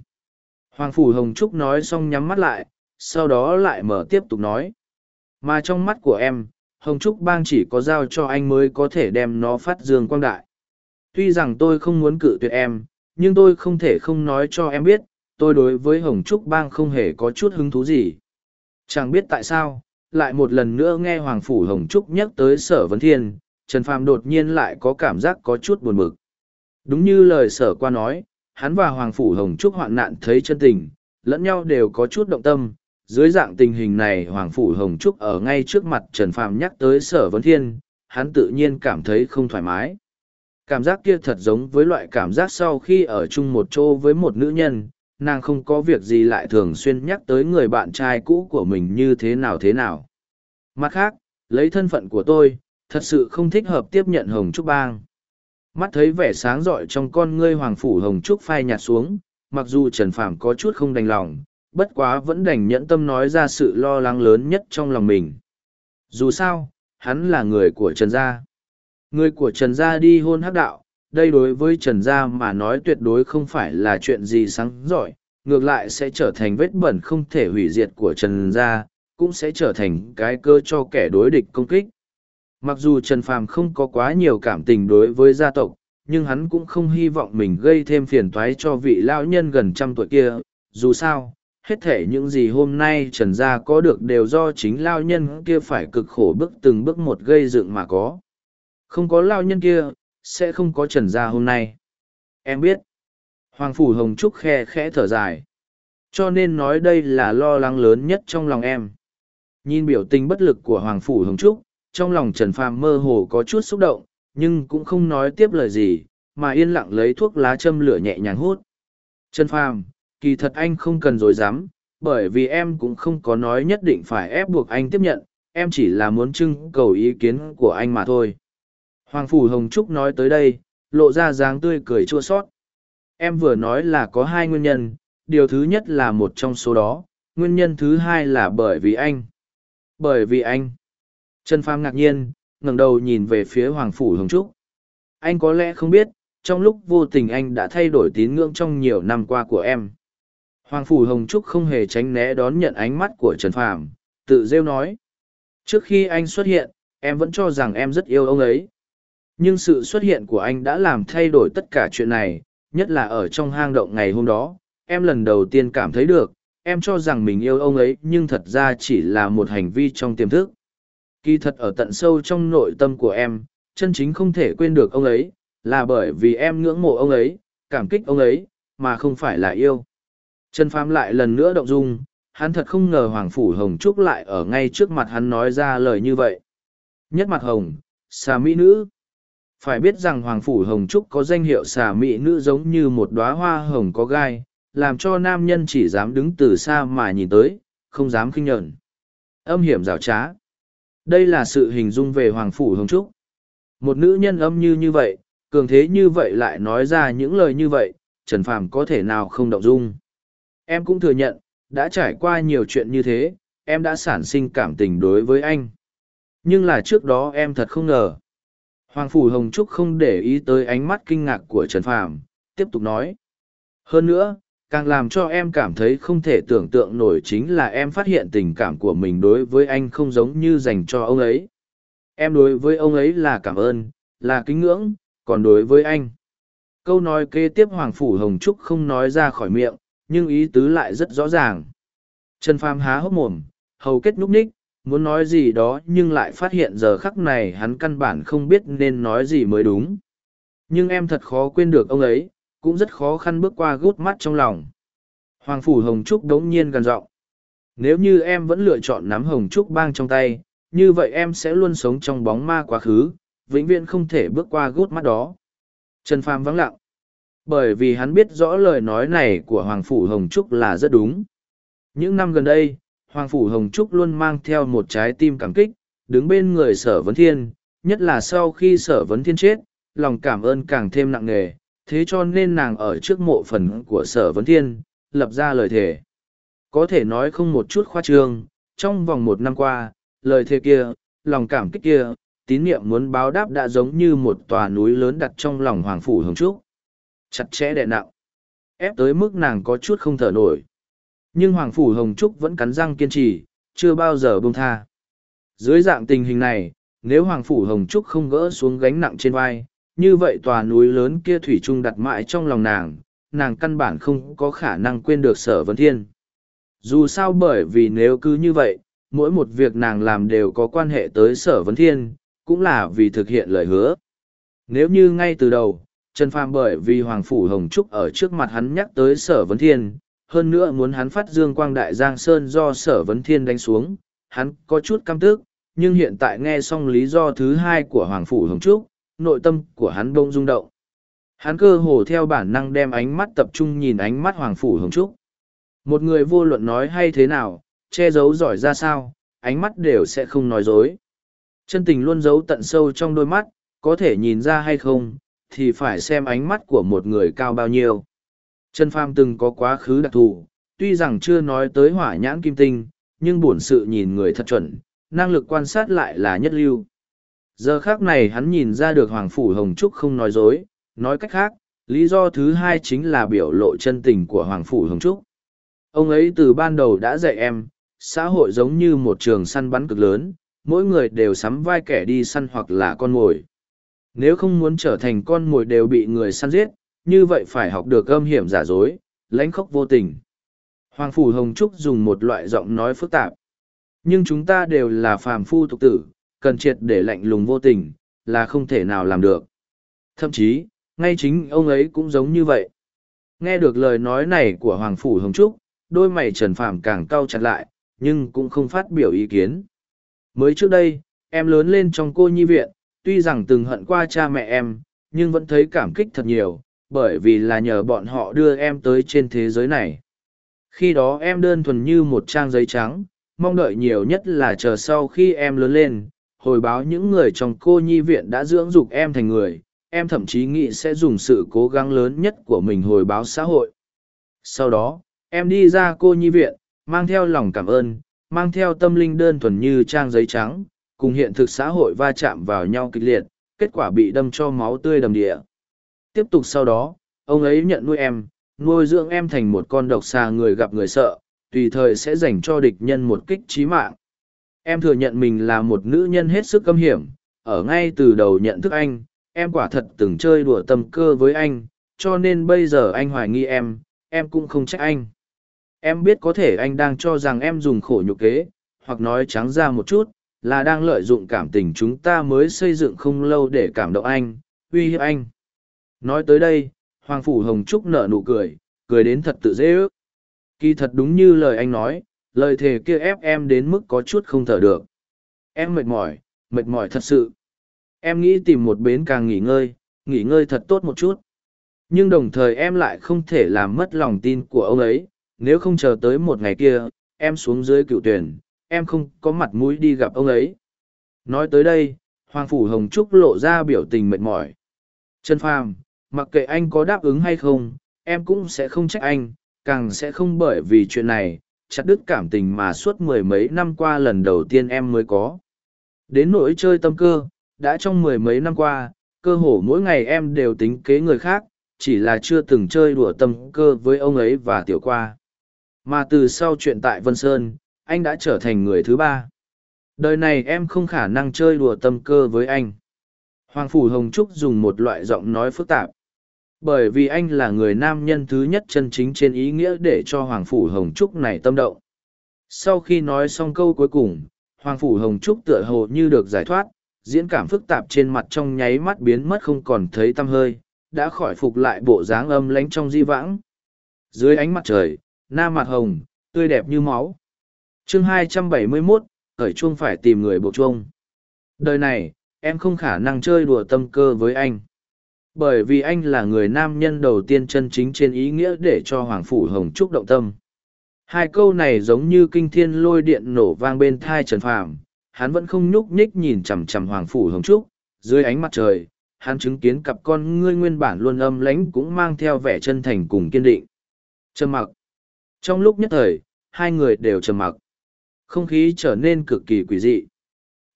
Hoàng Phủ Hồng Trúc nói xong nhắm mắt lại, sau đó lại mở tiếp tục nói. Mà trong mắt của em, Hồng Trúc Bang chỉ có giao cho anh mới có thể đem nó phát dương quang đại. Tuy rằng tôi không muốn cự tuyệt em, nhưng tôi không thể không nói cho em biết, tôi đối với Hồng Trúc Bang không hề có chút hứng thú gì. Chẳng biết tại sao, lại một lần nữa nghe Hoàng Phủ Hồng Trúc nhắc tới Sở Vấn Thiên, Trần Phàm đột nhiên lại có cảm giác có chút buồn bực. Đúng như lời sở qua nói, hắn và Hoàng Phủ Hồng Trúc hoạn nạn thấy chân tình, lẫn nhau đều có chút động tâm. Dưới dạng tình hình này Hoàng Phủ Hồng Trúc ở ngay trước mặt Trần Phàm nhắc tới sở vấn thiên, hắn tự nhiên cảm thấy không thoải mái. Cảm giác kia thật giống với loại cảm giác sau khi ở chung một chỗ với một nữ nhân, nàng không có việc gì lại thường xuyên nhắc tới người bạn trai cũ của mình như thế nào thế nào. Mặt khác, lấy thân phận của tôi, thật sự không thích hợp tiếp nhận Hồng Trúc Bang. Mắt thấy vẻ sáng rọi trong con ngươi Hoàng Phủ Hồng Trúc phai nhạt xuống, mặc dù Trần Phàm có chút không đành lòng, bất quá vẫn đành nhẫn tâm nói ra sự lo lắng lớn nhất trong lòng mình. Dù sao, hắn là người của Trần Gia. Người của Trần Gia đi hôn hắc đạo, đây đối với Trần Gia mà nói tuyệt đối không phải là chuyện gì sáng giỏi, ngược lại sẽ trở thành vết bẩn không thể hủy diệt của Trần Gia, cũng sẽ trở thành cái cơ cho kẻ đối địch công kích. Mặc dù Trần Phàm không có quá nhiều cảm tình đối với gia tộc, nhưng hắn cũng không hy vọng mình gây thêm phiền toái cho vị lão nhân gần trăm tuổi kia. Dù sao, hết thể những gì hôm nay Trần Gia có được đều do chính lao nhân kia phải cực khổ bước từng bước một gây dựng mà có. Không có lao nhân kia, sẽ không có Trần Gia hôm nay. Em biết. Hoàng Phủ Hồng Trúc khe khẽ thở dài. Cho nên nói đây là lo lắng lớn nhất trong lòng em. Nhìn biểu tình bất lực của Hoàng Phủ Hồng Trúc, trong lòng Trần Phàm mơ hồ có chút xúc động, nhưng cũng không nói tiếp lời gì, mà yên lặng lấy thuốc lá châm lửa nhẹ nhàng hút. Trần Phàm, kỳ thật anh không cần dối dám, bởi vì em cũng không có nói nhất định phải ép buộc anh tiếp nhận, em chỉ là muốn trưng cầu ý kiến của anh mà thôi. Hoàng Phủ Hồng Trúc nói tới đây, lộ ra dáng tươi cười chua sót. Em vừa nói là có hai nguyên nhân, điều thứ nhất là một trong số đó, nguyên nhân thứ hai là bởi vì anh. Bởi vì anh. Trần Phàm ngạc nhiên, ngẩng đầu nhìn về phía Hoàng Phủ Hồng Trúc. Anh có lẽ không biết, trong lúc vô tình anh đã thay đổi tín ngưỡng trong nhiều năm qua của em. Hoàng Phủ Hồng Trúc không hề tránh né đón nhận ánh mắt của Trần Phàm, tự rêu nói. Trước khi anh xuất hiện, em vẫn cho rằng em rất yêu ông ấy. Nhưng sự xuất hiện của anh đã làm thay đổi tất cả chuyện này, nhất là ở trong hang động ngày hôm đó, em lần đầu tiên cảm thấy được, em cho rằng mình yêu ông ấy nhưng thật ra chỉ là một hành vi trong tiềm thức. Kỳ thật ở tận sâu trong nội tâm của em, chân chính không thể quên được ông ấy, là bởi vì em ngưỡng mộ ông ấy, cảm kích ông ấy, mà không phải là yêu. Trần Phàm lại lần nữa động dung, hắn thật không ngờ Hoàng Phủ Hồng Trúc lại ở ngay trước mặt hắn nói ra lời như vậy. Nhất mặt hồng, xà mỹ nữ. Phải biết rằng Hoàng Phủ Hồng Trúc có danh hiệu xà mỹ nữ giống như một đóa hoa hồng có gai, làm cho nam nhân chỉ dám đứng từ xa mà nhìn tới, không dám khinh nhẫn. Âm hiểm rào trá. Đây là sự hình dung về Hoàng Phủ Hồng Trúc. Một nữ nhân âm như như vậy, cường thế như vậy lại nói ra những lời như vậy, Trần Phàm có thể nào không động dung. Em cũng thừa nhận, đã trải qua nhiều chuyện như thế, em đã sản sinh cảm tình đối với anh. Nhưng là trước đó em thật không ngờ. Hoàng Phủ Hồng Trúc không để ý tới ánh mắt kinh ngạc của Trần Phàm, tiếp tục nói. Hơn nữa, càng làm cho em cảm thấy không thể tưởng tượng nổi chính là em phát hiện tình cảm của mình đối với anh không giống như dành cho ông ấy em đối với ông ấy là cảm ơn là kính ngưỡng còn đối với anh câu nói kế tiếp hoàng phủ hồng trúc không nói ra khỏi miệng nhưng ý tứ lại rất rõ ràng trần Phàm há hốc mồm hầu kết núp ních muốn nói gì đó nhưng lại phát hiện giờ khắc này hắn căn bản không biết nên nói gì mới đúng nhưng em thật khó quên được ông ấy cũng rất khó khăn bước qua gút mắt trong lòng. Hoàng Phủ Hồng Trúc đống nhiên gần giọng Nếu như em vẫn lựa chọn nắm Hồng Trúc bang trong tay, như vậy em sẽ luôn sống trong bóng ma quá khứ, vĩnh viễn không thể bước qua gút mắt đó. Trần Phàm vắng lặng. Bởi vì hắn biết rõ lời nói này của Hoàng Phủ Hồng Trúc là rất đúng. Những năm gần đây, Hoàng Phủ Hồng Trúc luôn mang theo một trái tim cảm kích, đứng bên người sở vấn thiên, nhất là sau khi sở vấn thiên chết, lòng cảm ơn càng thêm nặng nề, thế cho nên nàng ở trước mộ phần của sở vấn thiên lập ra lời thề có thể nói không một chút khoa trương trong vòng một năm qua lời thề kia lòng cảm kích kia tín niệm muốn báo đáp đã giống như một tòa núi lớn đặt trong lòng hoàng phủ hồng trúc chặt chẽ đè nặng, ép tới mức nàng có chút không thở nổi. Nhưng hoàng phủ hồng trúc vẫn cắn răng kiên trì, chưa bao giờ bông tha. Dưới dạng tình hình này, nếu hoàng phủ hồng trúc không gỡ xuống gánh nặng trên vai, như vậy tòa núi lớn kia thủy chung đặt mãi trong lòng nàng nàng căn bản không có khả năng quên được sở vấn thiên. Dù sao bởi vì nếu cứ như vậy, mỗi một việc nàng làm đều có quan hệ tới sở vấn thiên, cũng là vì thực hiện lời hứa. Nếu như ngay từ đầu trần phàm bởi vì hoàng phủ hồng trúc ở trước mặt hắn nhắc tới sở vấn thiên hơn nữa muốn hắn phát dương quang đại giang sơn do sở vấn thiên đánh xuống hắn có chút căm tức nhưng hiện tại nghe xong lý do thứ hai của hoàng phủ hồng trúc nội tâm của hắn bông rung động. Hắn cơ hồ theo bản năng đem ánh mắt tập trung nhìn ánh mắt Hoàng Phủ Hồng Trúc. Một người vô luận nói hay thế nào, che giấu giỏi ra sao, ánh mắt đều sẽ không nói dối. Chân tình luôn giấu tận sâu trong đôi mắt, có thể nhìn ra hay không, thì phải xem ánh mắt của một người cao bao nhiêu. Trần Phàm từng có quá khứ đặc thù, tuy rằng chưa nói tới hỏa nhãn kim tinh, nhưng bổn sự nhìn người thật chuẩn, năng lực quan sát lại là nhất lưu. Giờ khác này hắn nhìn ra được Hoàng Phủ Hồng Trúc không nói dối, nói cách khác, lý do thứ hai chính là biểu lộ chân tình của Hoàng Phủ Hồng Trúc. Ông ấy từ ban đầu đã dạy em, xã hội giống như một trường săn bắn cực lớn, mỗi người đều sắm vai kẻ đi săn hoặc là con mồi. Nếu không muốn trở thành con mồi đều bị người săn giết, như vậy phải học được âm hiểm giả dối, lãnh khốc vô tình. Hoàng Phủ Hồng Trúc dùng một loại giọng nói phức tạp. Nhưng chúng ta đều là phàm phu tục tử, cần triệt để lạnh lùng vô tình, là không thể nào làm được. Thậm chí, ngay chính ông ấy cũng giống như vậy. Nghe được lời nói này của Hoàng Phủ Hồng Trúc, đôi mày Trần Phàm càng cau chặt lại, nhưng cũng không phát biểu ý kiến. Mới trước đây, em lớn lên trong cô nhi viện, tuy rằng từng hận qua cha mẹ em, nhưng vẫn thấy cảm kích thật nhiều, bởi vì là nhờ bọn họ đưa em tới trên thế giới này. Khi đó em đơn thuần như một trang giấy trắng, mong đợi nhiều nhất là chờ sau khi em lớn lên, hồi báo những người trong cô nhi viện đã dưỡng dục em thành người, em thậm chí nghĩ sẽ dùng sự cố gắng lớn nhất của mình hồi báo xã hội. Sau đó, em đi ra cô nhi viện, mang theo lòng cảm ơn, mang theo tâm linh đơn thuần như trang giấy trắng, cùng hiện thực xã hội va chạm vào nhau kịch liệt, kết quả bị đâm cho máu tươi đầm địa. Tiếp tục sau đó, ông ấy nhận nuôi em, nuôi dưỡng em thành một con độc xà người gặp người sợ, tùy thời sẽ dành cho địch nhân một kích trí mạng. Em thừa nhận mình là một nữ nhân hết sức câm hiểm, ở ngay từ đầu nhận thức anh, em quả thật từng chơi đùa tâm cơ với anh, cho nên bây giờ anh hoài nghi em, em cũng không trách anh. Em biết có thể anh đang cho rằng em dùng khổ nhục kế, hoặc nói trắng ra một chút, là đang lợi dụng cảm tình chúng ta mới xây dựng không lâu để cảm động anh, uy hiếp anh. Nói tới đây, Hoàng Phủ Hồng Trúc nở nụ cười, cười đến thật tự dễ ước. Kỳ thật đúng như lời anh nói, lời thề kia ép em đến mức có chút không thở được. Em mệt mỏi, mệt mỏi thật sự. Em nghĩ tìm một bến càng nghỉ ngơi, nghỉ ngơi thật tốt một chút. Nhưng đồng thời em lại không thể làm mất lòng tin của ông ấy, nếu không chờ tới một ngày kia, em xuống dưới cựu tuyển, em không có mặt mũi đi gặp ông ấy. Nói tới đây, Hoàng Phủ Hồng Trúc lộ ra biểu tình mệt mỏi. Trần Phàm, mặc kệ anh có đáp ứng hay không, em cũng sẽ không trách anh, càng sẽ không bởi vì chuyện này, chặt đứt cảm tình mà suốt mười mấy năm qua lần đầu tiên em mới có. Đến nỗi chơi tâm cơ, đã trong mười mấy năm qua, cơ hồ mỗi ngày em đều tính kế người khác, chỉ là chưa từng chơi đùa tâm cơ với ông ấy và tiểu qua. Mà từ sau chuyện tại Vân Sơn, anh đã trở thành người thứ ba. Đời này em không khả năng chơi đùa tâm cơ với anh. Hoàng Phủ Hồng Trúc dùng một loại giọng nói phức tạp. Bởi vì anh là người nam nhân thứ nhất chân chính trên ý nghĩa để cho Hoàng Phủ Hồng Trúc này tâm động. Sau khi nói xong câu cuối cùng, Hoàng Phủ Hồng Trúc tựa hồ như được giải thoát, diễn cảm phức tạp trên mặt trong nháy mắt biến mất không còn thấy tăm hơi, đã khỏi phục lại bộ dáng âm lánh trong di vãng. Dưới ánh mặt trời, na mặt hồng, tươi đẹp như máu chương 271, khởi chuông phải tìm người buộc chuông. Đời này, em không khả năng chơi đùa tâm cơ với anh. Bởi vì anh là người nam nhân đầu tiên chân chính trên ý nghĩa để cho Hoàng Phủ Hồng Trúc động tâm. Hai câu này giống như kinh thiên lôi điện nổ vang bên thai Trần Phàm, hắn vẫn không nhúc nhích nhìn chằm chằm Hoàng Phủ Hồng Trúc, dưới ánh mặt trời, hắn chứng kiến cặp con ngươi nguyên bản luôn âm lãnh cũng mang theo vẻ chân thành cùng kiên định. Trầm mặc. Trong lúc nhất thời, hai người đều trầm mặc. Không khí trở nên cực kỳ quỷ dị.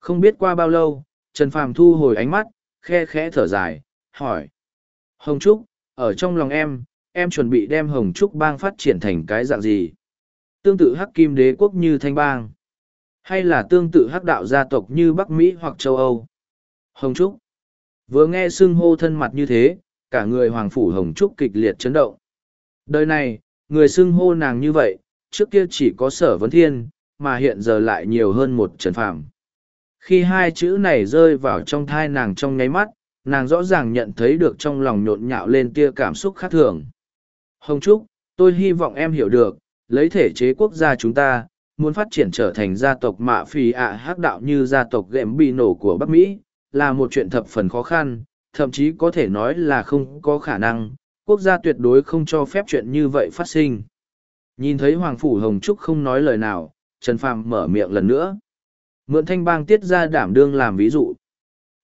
Không biết qua bao lâu, Trần Phàm thu hồi ánh mắt, khe khẽ thở dài, hỏi. Hồng Trúc, ở trong lòng em, em chuẩn bị đem Hồng Trúc bang phát triển thành cái dạng gì? Tương tự hắc kim đế quốc như thanh bang? Hay là tương tự hắc đạo gia tộc như Bắc Mỹ hoặc châu Âu? Hồng Trúc. Vừa nghe xưng hô thân mặt như thế, cả người Hoàng Phủ Hồng Trúc kịch liệt chấn động. Đời này, người xưng hô nàng như vậy, trước kia chỉ có sở vấn thiên, mà hiện giờ lại nhiều hơn một trần phàm. Khi hai chữ này rơi vào trong thai nàng trong nháy mắt, nàng rõ ràng nhận thấy được trong lòng nhộn nhạo lên tia cảm xúc khác thường. Hồng Trúc, tôi hy vọng em hiểu được, lấy thể chế quốc gia chúng ta, muốn phát triển trở thành gia tộc mạ phì ạ hắc đạo như gia tộc ghệm bị nổ của Bắc Mỹ, là một chuyện thập phần khó khăn, thậm chí có thể nói là không có khả năng, quốc gia tuyệt đối không cho phép chuyện như vậy phát sinh. Nhìn thấy Hoàng Phủ Hồng Trúc không nói lời nào, Trần Phàm mở miệng lần nữa. Mượn thanh bang tiết ra đảm đương làm ví dụ.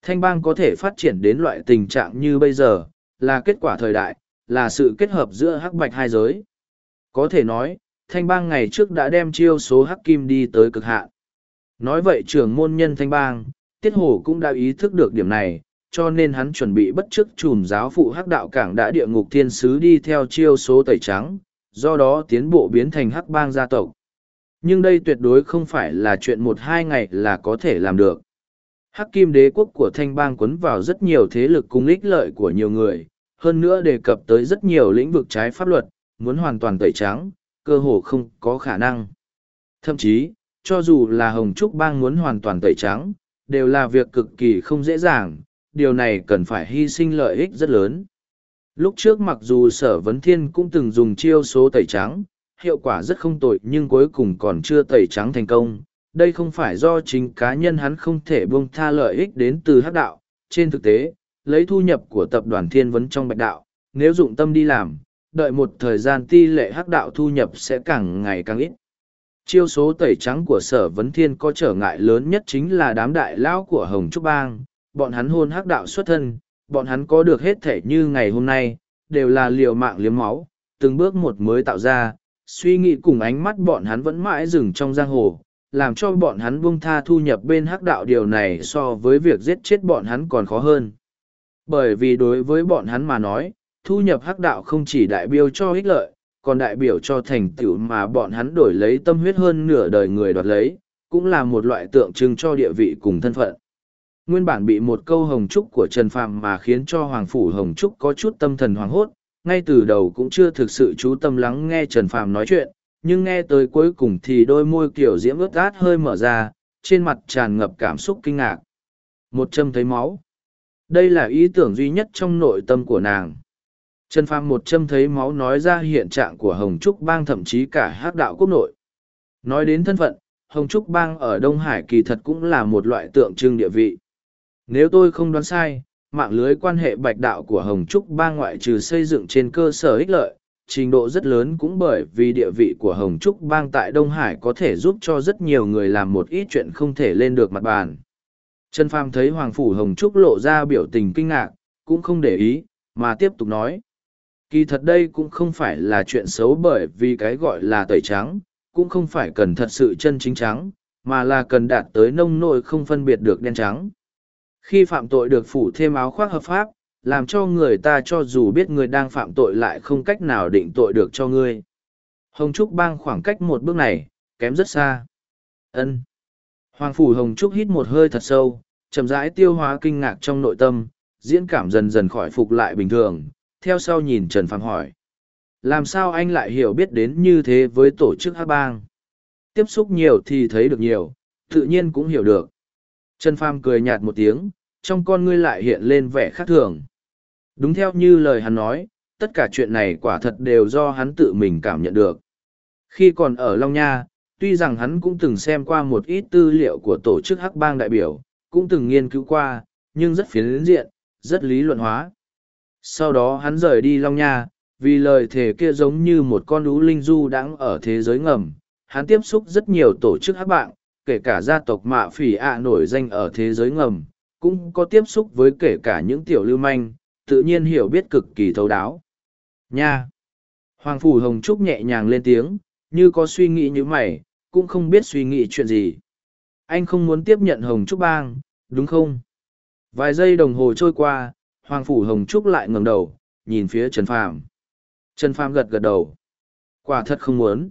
Thanh bang có thể phát triển đến loại tình trạng như bây giờ, là kết quả thời đại, là sự kết hợp giữa hắc bạch hai giới. Có thể nói, thanh bang ngày trước đã đem chiêu số hắc kim đi tới cực hạn. Nói vậy trưởng môn nhân thanh bang, tiết hồ cũng đã ý thức được điểm này, cho nên hắn chuẩn bị bất chức chùm giáo phụ hắc đạo cảng đã địa ngục thiên sứ đi theo chiêu số tẩy trắng, do đó tiến bộ biến thành hắc bang gia tộc. Nhưng đây tuyệt đối không phải là chuyện một hai ngày là có thể làm được. Hắc kim đế quốc của thanh bang quấn vào rất nhiều thế lực cùng ích lợi của nhiều người, hơn nữa đề cập tới rất nhiều lĩnh vực trái pháp luật, muốn hoàn toàn tẩy trắng, cơ hồ không có khả năng. Thậm chí, cho dù là Hồng Trúc bang muốn hoàn toàn tẩy trắng, đều là việc cực kỳ không dễ dàng, điều này cần phải hy sinh lợi ích rất lớn. Lúc trước mặc dù sở vấn thiên cũng từng dùng chiêu số tẩy trắng, hiệu quả rất không tồi nhưng cuối cùng còn chưa tẩy trắng thành công. Đây không phải do chính cá nhân hắn không thể buông tha lợi ích đến từ hắc đạo. Trên thực tế, lấy thu nhập của tập đoàn thiên vấn trong bạch đạo, nếu dụng tâm đi làm, đợi một thời gian ti lệ hắc đạo thu nhập sẽ càng ngày càng ít. Chiêu số tẩy trắng của sở vấn thiên có trở ngại lớn nhất chính là đám đại lão của Hồng Trúc Bang, bọn hắn hôn hắc đạo xuất thân, bọn hắn có được hết thể như ngày hôm nay, đều là liều mạng liếm máu, từng bước một mới tạo ra, suy nghĩ cùng ánh mắt bọn hắn vẫn mãi dừng trong giang hồ, làm cho bọn hắn buông tha thu nhập bên hắc đạo điều này so với việc giết chết bọn hắn còn khó hơn. Bởi vì đối với bọn hắn mà nói, thu nhập hắc đạo không chỉ đại biểu cho ích lợi, còn đại biểu cho thành tựu mà bọn hắn đổi lấy tâm huyết hơn nửa đời người đoạt lấy, cũng là một loại tượng trưng cho địa vị cùng thân phận. Nguyên bản bị một câu hồng trúc của Trần Phàm mà khiến cho Hoàng Phủ Hồng Trúc có chút tâm thần hoàng hốt, ngay từ đầu cũng chưa thực sự chú tâm lắng nghe Trần Phàm nói chuyện, nhưng nghe tới cuối cùng thì đôi môi kiểu diễm ướt át hơi mở ra, trên mặt tràn ngập cảm xúc kinh ngạc. Một châm thấy máu. Đây là ý tưởng duy nhất trong nội tâm của nàng. Trần Phàm một châm thấy máu nói ra hiện trạng của Hồng Trúc Bang thậm chí cả hát đạo quốc nội. Nói đến thân phận, Hồng Trúc Bang ở Đông Hải kỳ thật cũng là một loại tượng trưng địa vị. Nếu tôi không đoán sai, mạng lưới quan hệ bạch đạo của Hồng Trúc Bang ngoại trừ xây dựng trên cơ sở ích lợi, trình độ rất lớn cũng bởi vì địa vị của Hồng Trúc Bang tại Đông Hải có thể giúp cho rất nhiều người làm một ít chuyện không thể lên được mặt bàn. Trần Phàm thấy Hoàng Phủ Hồng Trúc lộ ra biểu tình kinh ngạc, cũng không để ý, mà tiếp tục nói. Kỳ thật đây cũng không phải là chuyện xấu bởi vì cái gọi là tẩy trắng, cũng không phải cần thật sự chân chính trắng, mà là cần đạt tới nông nội không phân biệt được đen trắng. Khi phạm tội được phủ thêm áo khoác hợp pháp, làm cho người ta cho dù biết người đang phạm tội lại không cách nào định tội được cho ngươi. Hồng Trúc bang khoảng cách một bước này, kém rất xa. ân Hoàng Phủ Hồng Trúc hít một hơi thật sâu, chậm rãi tiêu hóa kinh ngạc trong nội tâm, diễn cảm dần dần khỏi phục lại bình thường, theo sau nhìn Trần Phàm hỏi. Làm sao anh lại hiểu biết đến như thế với tổ chức hát bang? Tiếp xúc nhiều thì thấy được nhiều, tự nhiên cũng hiểu được. Trần Phàm cười nhạt một tiếng, trong con ngươi lại hiện lên vẻ khác thường. Đúng theo như lời hắn nói, tất cả chuyện này quả thật đều do hắn tự mình cảm nhận được. Khi còn ở Long Nha, tuy rằng hắn cũng từng xem qua một ít tư liệu của tổ chức hắc bang đại biểu, cũng từng nghiên cứu qua, nhưng rất phiến diện, rất lý luận hóa. Sau đó hắn rời đi Long Nha, vì lời thề kia giống như một con lũ linh du đang ở thế giới ngầm, hắn tiếp xúc rất nhiều tổ chức hắc bạn, kể cả gia tộc mạ phỉ ạ nổi danh ở thế giới ngầm, cũng có tiếp xúc với kể cả những tiểu lưu manh, tự nhiên hiểu biết cực kỳ thấu đáo. Nha! Hoàng Phủ Hồng Trúc nhẹ nhàng lên tiếng, như có suy nghĩ như mày, cũng không biết suy nghĩ chuyện gì. Anh không muốn tiếp nhận Hồng Trúc bang, đúng không? Vài giây đồng hồ trôi qua, Hoàng Phủ Hồng Trúc lại ngẩng đầu, nhìn phía Trần Phàm. Trần Phàm gật gật đầu. Quả thật không muốn.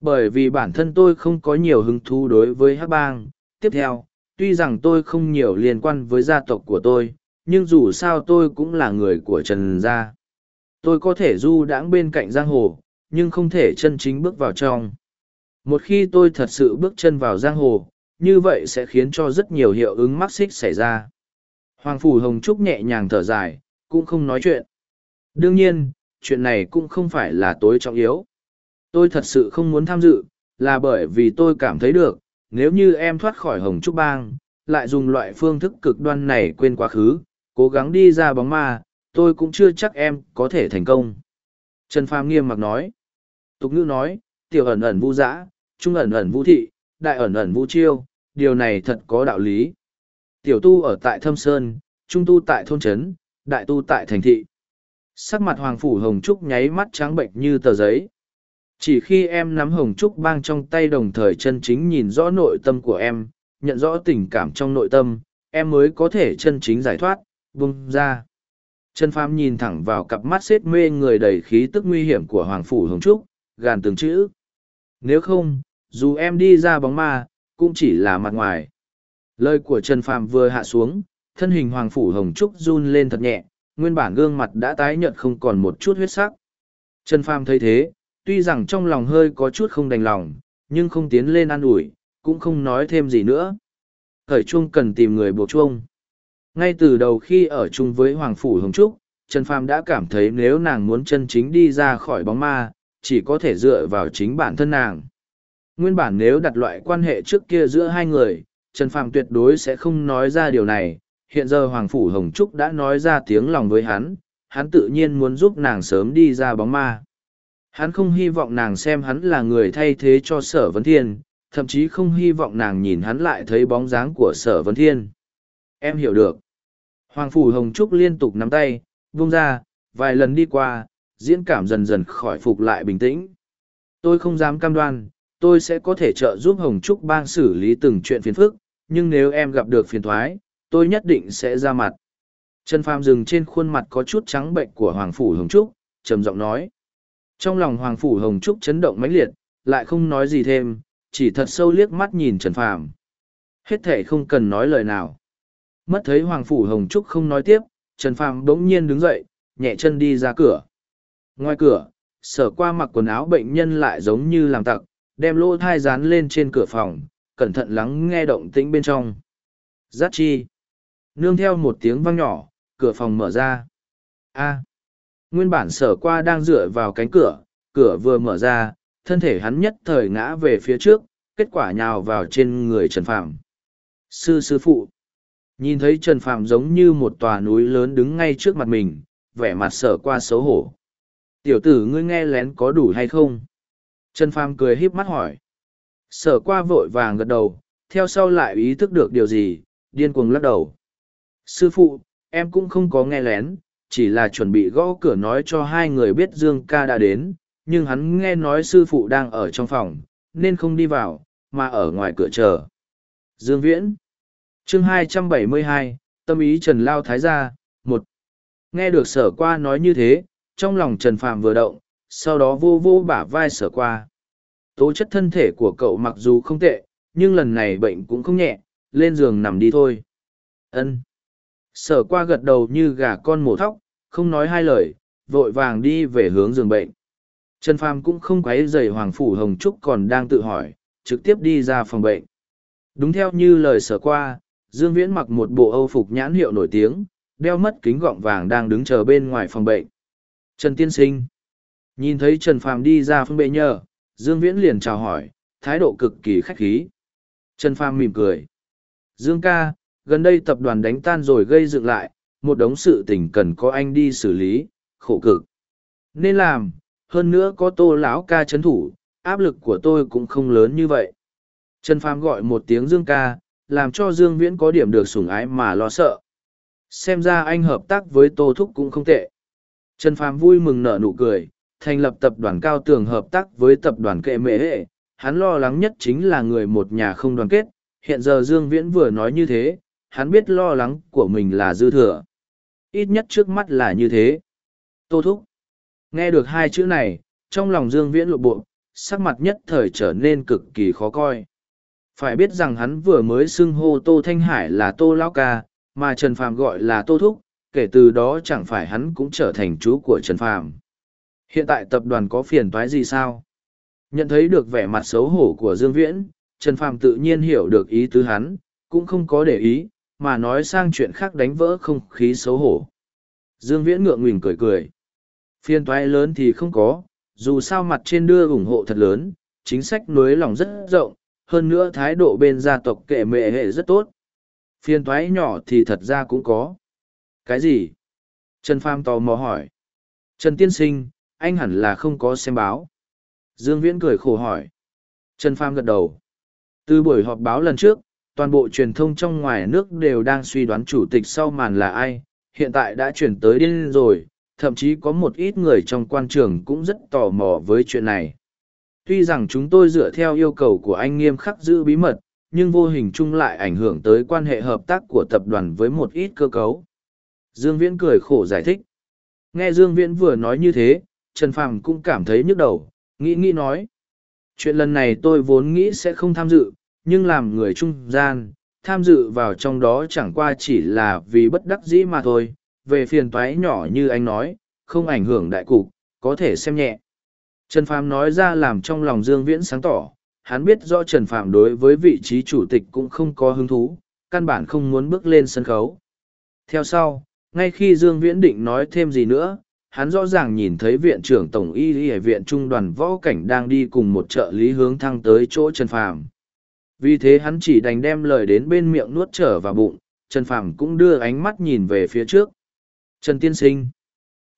Bởi vì bản thân tôi không có nhiều hứng thú đối với Hắc Bang. Tiếp theo, tuy rằng tôi không nhiều liên quan với gia tộc của tôi, nhưng dù sao tôi cũng là người của Trần Gia. Tôi có thể du đãng bên cạnh giang hồ, nhưng không thể chân chính bước vào trong. Một khi tôi thật sự bước chân vào giang hồ, như vậy sẽ khiến cho rất nhiều hiệu ứng mắc xích xảy ra. Hoàng Phủ Hồng Trúc nhẹ nhàng thở dài, cũng không nói chuyện. Đương nhiên, chuyện này cũng không phải là tối trọng yếu. Tôi thật sự không muốn tham dự, là bởi vì tôi cảm thấy được, nếu như em thoát khỏi Hồng Trúc Bang, lại dùng loại phương thức cực đoan này quên quá khứ, cố gắng đi ra bóng ma, tôi cũng chưa chắc em có thể thành công. Trần Phàm nghiêm mặc nói. Tục ngữ nói, tiểu ẩn ẩn vũ dã, trung ẩn ẩn vũ thị, đại ẩn ẩn vũ chiêu, điều này thật có đạo lý. Tiểu tu ở tại Thâm Sơn, trung tu tại thôn trấn, đại tu tại thành thị. Sắc mặt Hoàng Phủ Hồng Trúc nháy mắt trắng bệnh như tờ giấy. Chỉ khi em nắm Hồng Trúc bang trong tay đồng thời chân chính nhìn rõ nội tâm của em, nhận rõ tình cảm trong nội tâm, em mới có thể chân chính giải thoát, bung ra. Trần Phàm nhìn thẳng vào cặp mắt xếp mê người đầy khí tức nguy hiểm của Hoàng Phủ Hồng Trúc, gàn từng chữ. Nếu không, dù em đi ra bóng ma, cũng chỉ là mặt ngoài. Lời của Trần Phàm vừa hạ xuống, thân hình Hoàng Phủ Hồng Trúc run lên thật nhẹ, nguyên bản gương mặt đã tái nhợt không còn một chút huyết sắc. Trần Phàm thấy thế, tuy rằng trong lòng hơi có chút không đành lòng, nhưng không tiến lên an ủi, cũng không nói thêm gì nữa. Khởi chuông cần tìm người buộc chuông. Ngay từ đầu khi ở chung với Hoàng Phủ Hồng Trúc, Trần Phàm đã cảm thấy nếu nàng muốn chân chính đi ra khỏi bóng ma, chỉ có thể dựa vào chính bản thân nàng. Nguyên bản nếu đặt loại quan hệ trước kia giữa hai người, Trần Phàm tuyệt đối sẽ không nói ra điều này. Hiện giờ Hoàng Phủ Hồng Trúc đã nói ra tiếng lòng với hắn, hắn tự nhiên muốn giúp nàng sớm đi ra bóng ma. Hắn không hy vọng nàng xem hắn là người thay thế cho sở vấn thiên, thậm chí không hy vọng nàng nhìn hắn lại thấy bóng dáng của sở vấn thiên. Em hiểu được. Hoàng Phủ Hồng Trúc liên tục nắm tay, vung ra, vài lần đi qua, diễn cảm dần dần khỏi phục lại bình tĩnh. Tôi không dám cam đoan, tôi sẽ có thể trợ giúp Hồng Trúc bang xử lý từng chuyện phiền phức, nhưng nếu em gặp được phiền thoái, tôi nhất định sẽ ra mặt. Trần Phàm dừng trên khuôn mặt có chút trắng bệnh của Hoàng Phủ Hồng Trúc, trầm giọng nói. Trong lòng Hoàng Phủ Hồng Trúc chấn động mãnh liệt, lại không nói gì thêm, chỉ thật sâu liếc mắt nhìn Trần Phàm. Hết thể không cần nói lời nào. Mất thấy Hoàng Phủ Hồng Trúc không nói tiếp, Trần Phàm bỗng nhiên đứng dậy, nhẹ chân đi ra cửa. Ngoài cửa, sở qua mặc quần áo bệnh nhân lại giống như làm tặc, đem lỗ thai dán lên trên cửa phòng, cẩn thận lắng nghe động tĩnh bên trong. Giác chi. Nương theo một tiếng vang nhỏ, cửa phòng mở ra. A. Nguyên bản sở qua đang dựa vào cánh cửa, cửa vừa mở ra, thân thể hắn nhất thời ngã về phía trước, kết quả nhào vào trên người Trần Phạm. Sư sư phụ. Nhìn thấy Trần Phạm giống như một tòa núi lớn đứng ngay trước mặt mình, vẻ mặt sở qua xấu hổ. Tiểu tử ngươi nghe lén có đủ hay không? Trần Phàm cười híp mắt hỏi. Sở qua vội vàng gật đầu, theo sau lại ý thức được điều gì, điên cuồng lắc đầu. Sư phụ, em cũng không có nghe lén, chỉ là chuẩn bị gõ cửa nói cho hai người biết Dương ca đã đến, nhưng hắn nghe nói sư phụ đang ở trong phòng, nên không đi vào, mà ở ngoài cửa chờ. Dương Viễn chương 272, tâm ý Trần Lao Thái Gia, một Nghe được sở qua nói như thế, trong lòng Trần Phạm vừa động, sau đó vô vô bả vai sở qua. Tố chất thân thể của cậu mặc dù không tệ, nhưng lần này bệnh cũng không nhẹ, lên giường nằm đi thôi. Ân. Sở qua gật đầu như gà con mổ thóc, không nói hai lời, vội vàng đi về hướng giường bệnh. Trần Phàm cũng không quấy rầy Hoàng Phủ Hồng Trúc còn đang tự hỏi, trực tiếp đi ra phòng bệnh. Đúng theo như lời sở qua, Dương Viễn mặc một bộ âu phục nhãn hiệu nổi tiếng, đeo mất kính gọng vàng đang đứng chờ bên ngoài phòng bệnh. Trần Tiên Sinh Nhìn thấy Trần Phàm đi ra phòng bệnh nhờ, Dương Viễn liền chào hỏi, thái độ cực kỳ khách khí. Trần Phàm mỉm cười. Dương ca, gần đây tập đoàn đánh tan rồi gây dựng lại, một đống sự tình cần có anh đi xử lý, khổ cực. Nên làm, hơn nữa có tô lão ca chấn thủ, áp lực của tôi cũng không lớn như vậy. Trần Phàm gọi một tiếng Dương ca, làm cho Dương Viễn có điểm được sủng ái mà lo sợ. Xem ra anh hợp tác với Tô Thúc cũng không tệ. Trần Phàm vui mừng nở nụ cười, thành lập tập đoàn cao tường hợp tác với tập đoàn kệ mệ hệ. Hắn lo lắng nhất chính là người một nhà không đoàn kết. Hiện giờ Dương Viễn vừa nói như thế, hắn biết lo lắng của mình là dư thừa. Ít nhất trước mắt là như thế. Tô Thúc. Nghe được hai chữ này, trong lòng Dương Viễn lộ bộ, sắc mặt nhất thời trở nên cực kỳ khó coi. Phải biết rằng hắn vừa mới xưng hô Tô Thanh Hải là Tô Lão Ca, mà Trần Phàm gọi là Tô Thúc, kể từ đó chẳng phải hắn cũng trở thành chú của Trần Phàm. Hiện tại tập đoàn có phiền toái gì sao? Nhận thấy được vẻ mặt xấu hổ của Dương Viễn, Trần Phàm tự nhiên hiểu được ý tứ hắn, cũng không có để ý, mà nói sang chuyện khác đánh vỡ không khí xấu hổ. Dương Viễn ngượng ngùng cười cười. Phiên toái lớn thì không có, dù sao mặt trên đưa ủng hộ thật lớn, chính sách nối lòng rất rộng, hơn nữa thái độ bên gia tộc kệ mệ hệ rất tốt. Phiên toái nhỏ thì thật ra cũng có Cái gì? Trần Pham tò mò hỏi. Trần Tiên Sinh, anh hẳn là không có xem báo. Dương Viễn cười khổ hỏi. Trần Pham gật đầu. Từ buổi họp báo lần trước, toàn bộ truyền thông trong ngoài nước đều đang suy đoán chủ tịch sau màn là ai, hiện tại đã chuyển tới điên rồi, thậm chí có một ít người trong quan trường cũng rất tò mò với chuyện này. Tuy rằng chúng tôi dựa theo yêu cầu của anh nghiêm khắc giữ bí mật, nhưng vô hình chung lại ảnh hưởng tới quan hệ hợp tác của tập đoàn với một ít cơ cấu. Dương Viễn cười khổ giải thích. Nghe Dương Viễn vừa nói như thế, Trần Phàm cũng cảm thấy nhức đầu, nghĩ nghĩ nói. Chuyện lần này tôi vốn nghĩ sẽ không tham dự, nhưng làm người trung gian, tham dự vào trong đó chẳng qua chỉ là vì bất đắc dĩ mà thôi, về phiền toái nhỏ như anh nói, không ảnh hưởng đại cục, có thể xem nhẹ. Trần Phàm nói ra làm trong lòng Dương Viễn sáng tỏ, hắn biết rõ Trần Phàm đối với vị trí chủ tịch cũng không có hứng thú, căn bản không muốn bước lên sân khấu. Theo sau, ngay khi Dương Viễn định nói thêm gì nữa, hắn rõ ràng nhìn thấy viện trưởng Tổng y y viện trung đoàn võ cảnh đang đi cùng một trợ lý hướng thăng tới chỗ Trần Phàm. Vì thế hắn chỉ đành đem lời đến bên miệng nuốt trở vào bụng, Trần Phàm cũng đưa ánh mắt nhìn về phía trước. Trần Tiên Sinh.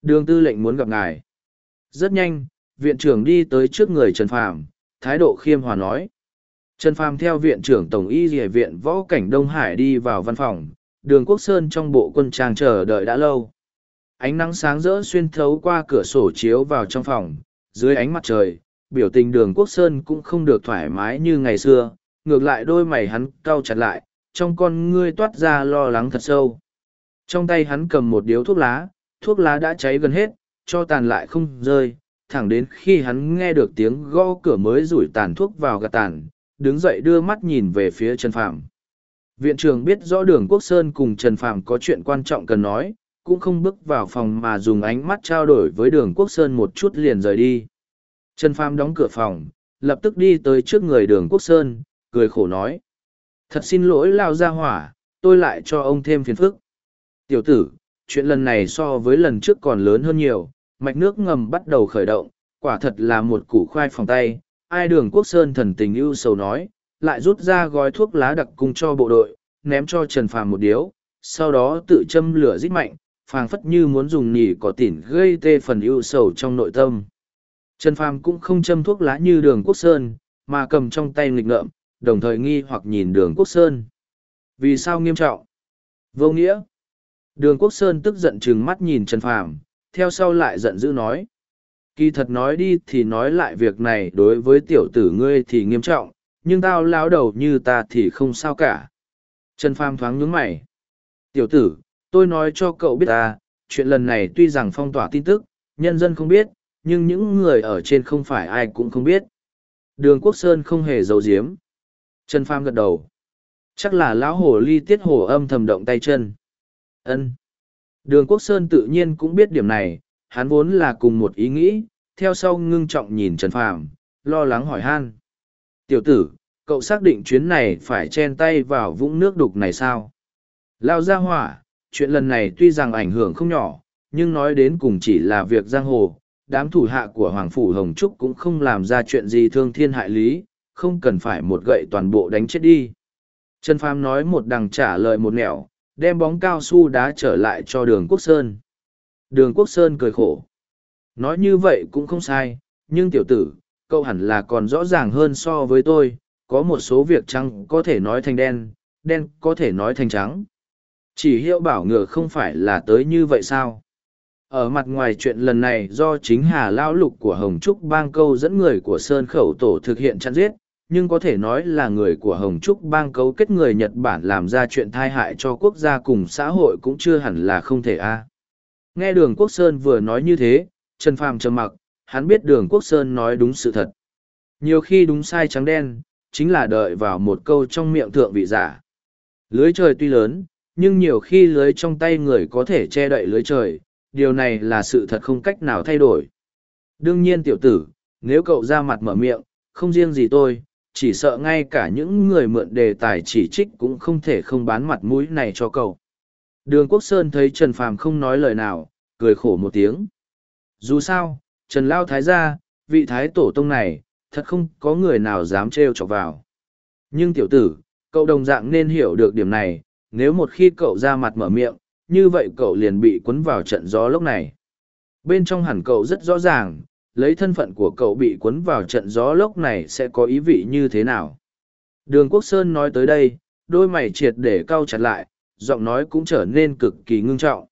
Đường tư lệnh muốn gặp ngài. Rất nhanh, viện trưởng đi tới trước người Trần Phàm, thái độ khiêm hòa nói. Trần Phàm theo viện trưởng Tổng y dì viện võ cảnh Đông Hải đi vào văn phòng, đường Quốc Sơn trong bộ quân trang chờ đợi đã lâu. Ánh nắng sáng rỡ xuyên thấu qua cửa sổ chiếu vào trong phòng, dưới ánh mặt trời, biểu tình đường Quốc Sơn cũng không được thoải mái như ngày xưa, ngược lại đôi mày hắn cau chặt lại, trong con ngươi toát ra lo lắng thật sâu. Trong tay hắn cầm một điếu thuốc lá, thuốc lá đã cháy gần hết, cho tàn lại không rơi, thẳng đến khi hắn nghe được tiếng gõ cửa mới rủi tàn thuốc vào gạt tàn, đứng dậy đưa mắt nhìn về phía Trần Phạm. Viện trưởng biết rõ đường Quốc Sơn cùng Trần Phạm có chuyện quan trọng cần nói, cũng không bước vào phòng mà dùng ánh mắt trao đổi với đường Quốc Sơn một chút liền rời đi. Trần Phạm đóng cửa phòng, lập tức đi tới trước người đường Quốc Sơn, cười khổ nói. Thật xin lỗi lao ra hỏa, tôi lại cho ông thêm phiền phức. Tiểu tử, chuyện lần này so với lần trước còn lớn hơn nhiều, mạch nước ngầm bắt đầu khởi động, quả thật là một củ khoai phòng tay. Ai đường quốc sơn thần tình ưu sầu nói, lại rút ra gói thuốc lá đặc cung cho bộ đội, ném cho Trần Phàm một điếu, sau đó tự châm lửa rít mạnh, phàng phất như muốn dùng nhỉ có tỉn gây tê phần ưu sầu trong nội tâm. Trần Phàm cũng không châm thuốc lá như đường quốc sơn, mà cầm trong tay nghịch ngợm, đồng thời nghi hoặc nhìn đường quốc sơn. Vì sao nghiêm trọng? Vô nghĩa. Đường quốc sơn tức giận trừng mắt nhìn Trần Phàm, theo sau lại giận dữ nói. Kỳ thật nói đi thì nói lại việc này đối với tiểu tử ngươi thì nghiêm trọng, nhưng tao lão đầu như ta thì không sao cả. Trần Phàm thoáng nhướng mày. Tiểu tử, tôi nói cho cậu biết ta, chuyện lần này tuy rằng phong tỏa tin tức, nhân dân không biết, nhưng những người ở trên không phải ai cũng không biết. Đường Quốc Sơn không hề giấu giếm. Trần Phàm gật đầu. Chắc là lão hồ ly tiết hồ âm thầm động tay chân. Ân. Đường Quốc Sơn tự nhiên cũng biết điểm này, hắn vốn là cùng một ý nghĩ, theo sau ngưng trọng nhìn Trần Phàm, lo lắng hỏi han. Tiểu tử, cậu xác định chuyến này phải chen tay vào vũng nước đục này sao? Lao ra hỏa, chuyện lần này tuy rằng ảnh hưởng không nhỏ, nhưng nói đến cùng chỉ là việc giang hồ, đám thủ hạ của Hoàng Phủ Hồng Trúc cũng không làm ra chuyện gì thương thiên hại lý, không cần phải một gậy toàn bộ đánh chết đi. Trần Phàm nói một đằng trả lời một nẻo, đem bóng cao su đá trở lại cho đường Quốc Sơn. Đường Quốc Sơn cười khổ. Nói như vậy cũng không sai, nhưng tiểu tử, cậu hẳn là còn rõ ràng hơn so với tôi, có một số việc trắng có thể nói thành đen, đen có thể nói thành trắng. Chỉ hiệu bảo ngựa không phải là tới như vậy sao? Ở mặt ngoài chuyện lần này do chính Hà Lao Lục của Hồng Trúc bang câu dẫn người của Sơn Khẩu Tổ thực hiện chặn giết, nhưng có thể nói là người của Hồng Trúc bang cấu kết người Nhật Bản làm ra chuyện thai hại cho quốc gia cùng xã hội cũng chưa hẳn là không thể a. Nghe đường Quốc Sơn vừa nói như thế, Trần Phàm trầm mặc, hắn biết đường Quốc Sơn nói đúng sự thật. Nhiều khi đúng sai trắng đen, chính là đợi vào một câu trong miệng thượng vị giả. Lưới trời tuy lớn, nhưng nhiều khi lưới trong tay người có thể che đậy lưới trời, điều này là sự thật không cách nào thay đổi. Đương nhiên tiểu tử, nếu cậu ra mặt mở miệng, không riêng gì tôi, chỉ sợ ngay cả những người mượn đề tài chỉ trích cũng không thể không bán mặt mũi này cho cậu. Đường Quốc Sơn thấy Trần Phàm không nói lời nào, cười khổ một tiếng. Dù sao, Trần Lao Thái gia, vị Thái Tổ Tông này, thật không có người nào dám trêu chọc vào. Nhưng tiểu tử, cậu đồng dạng nên hiểu được điểm này, nếu một khi cậu ra mặt mở miệng, như vậy cậu liền bị cuốn vào trận gió lốc này. Bên trong hẳn cậu rất rõ ràng, lấy thân phận của cậu bị cuốn vào trận gió lốc này sẽ có ý vị như thế nào. Đường Quốc Sơn nói tới đây, đôi mày triệt để cau chặt lại, giọng nói cũng trở nên cực kỳ ngưng trọng.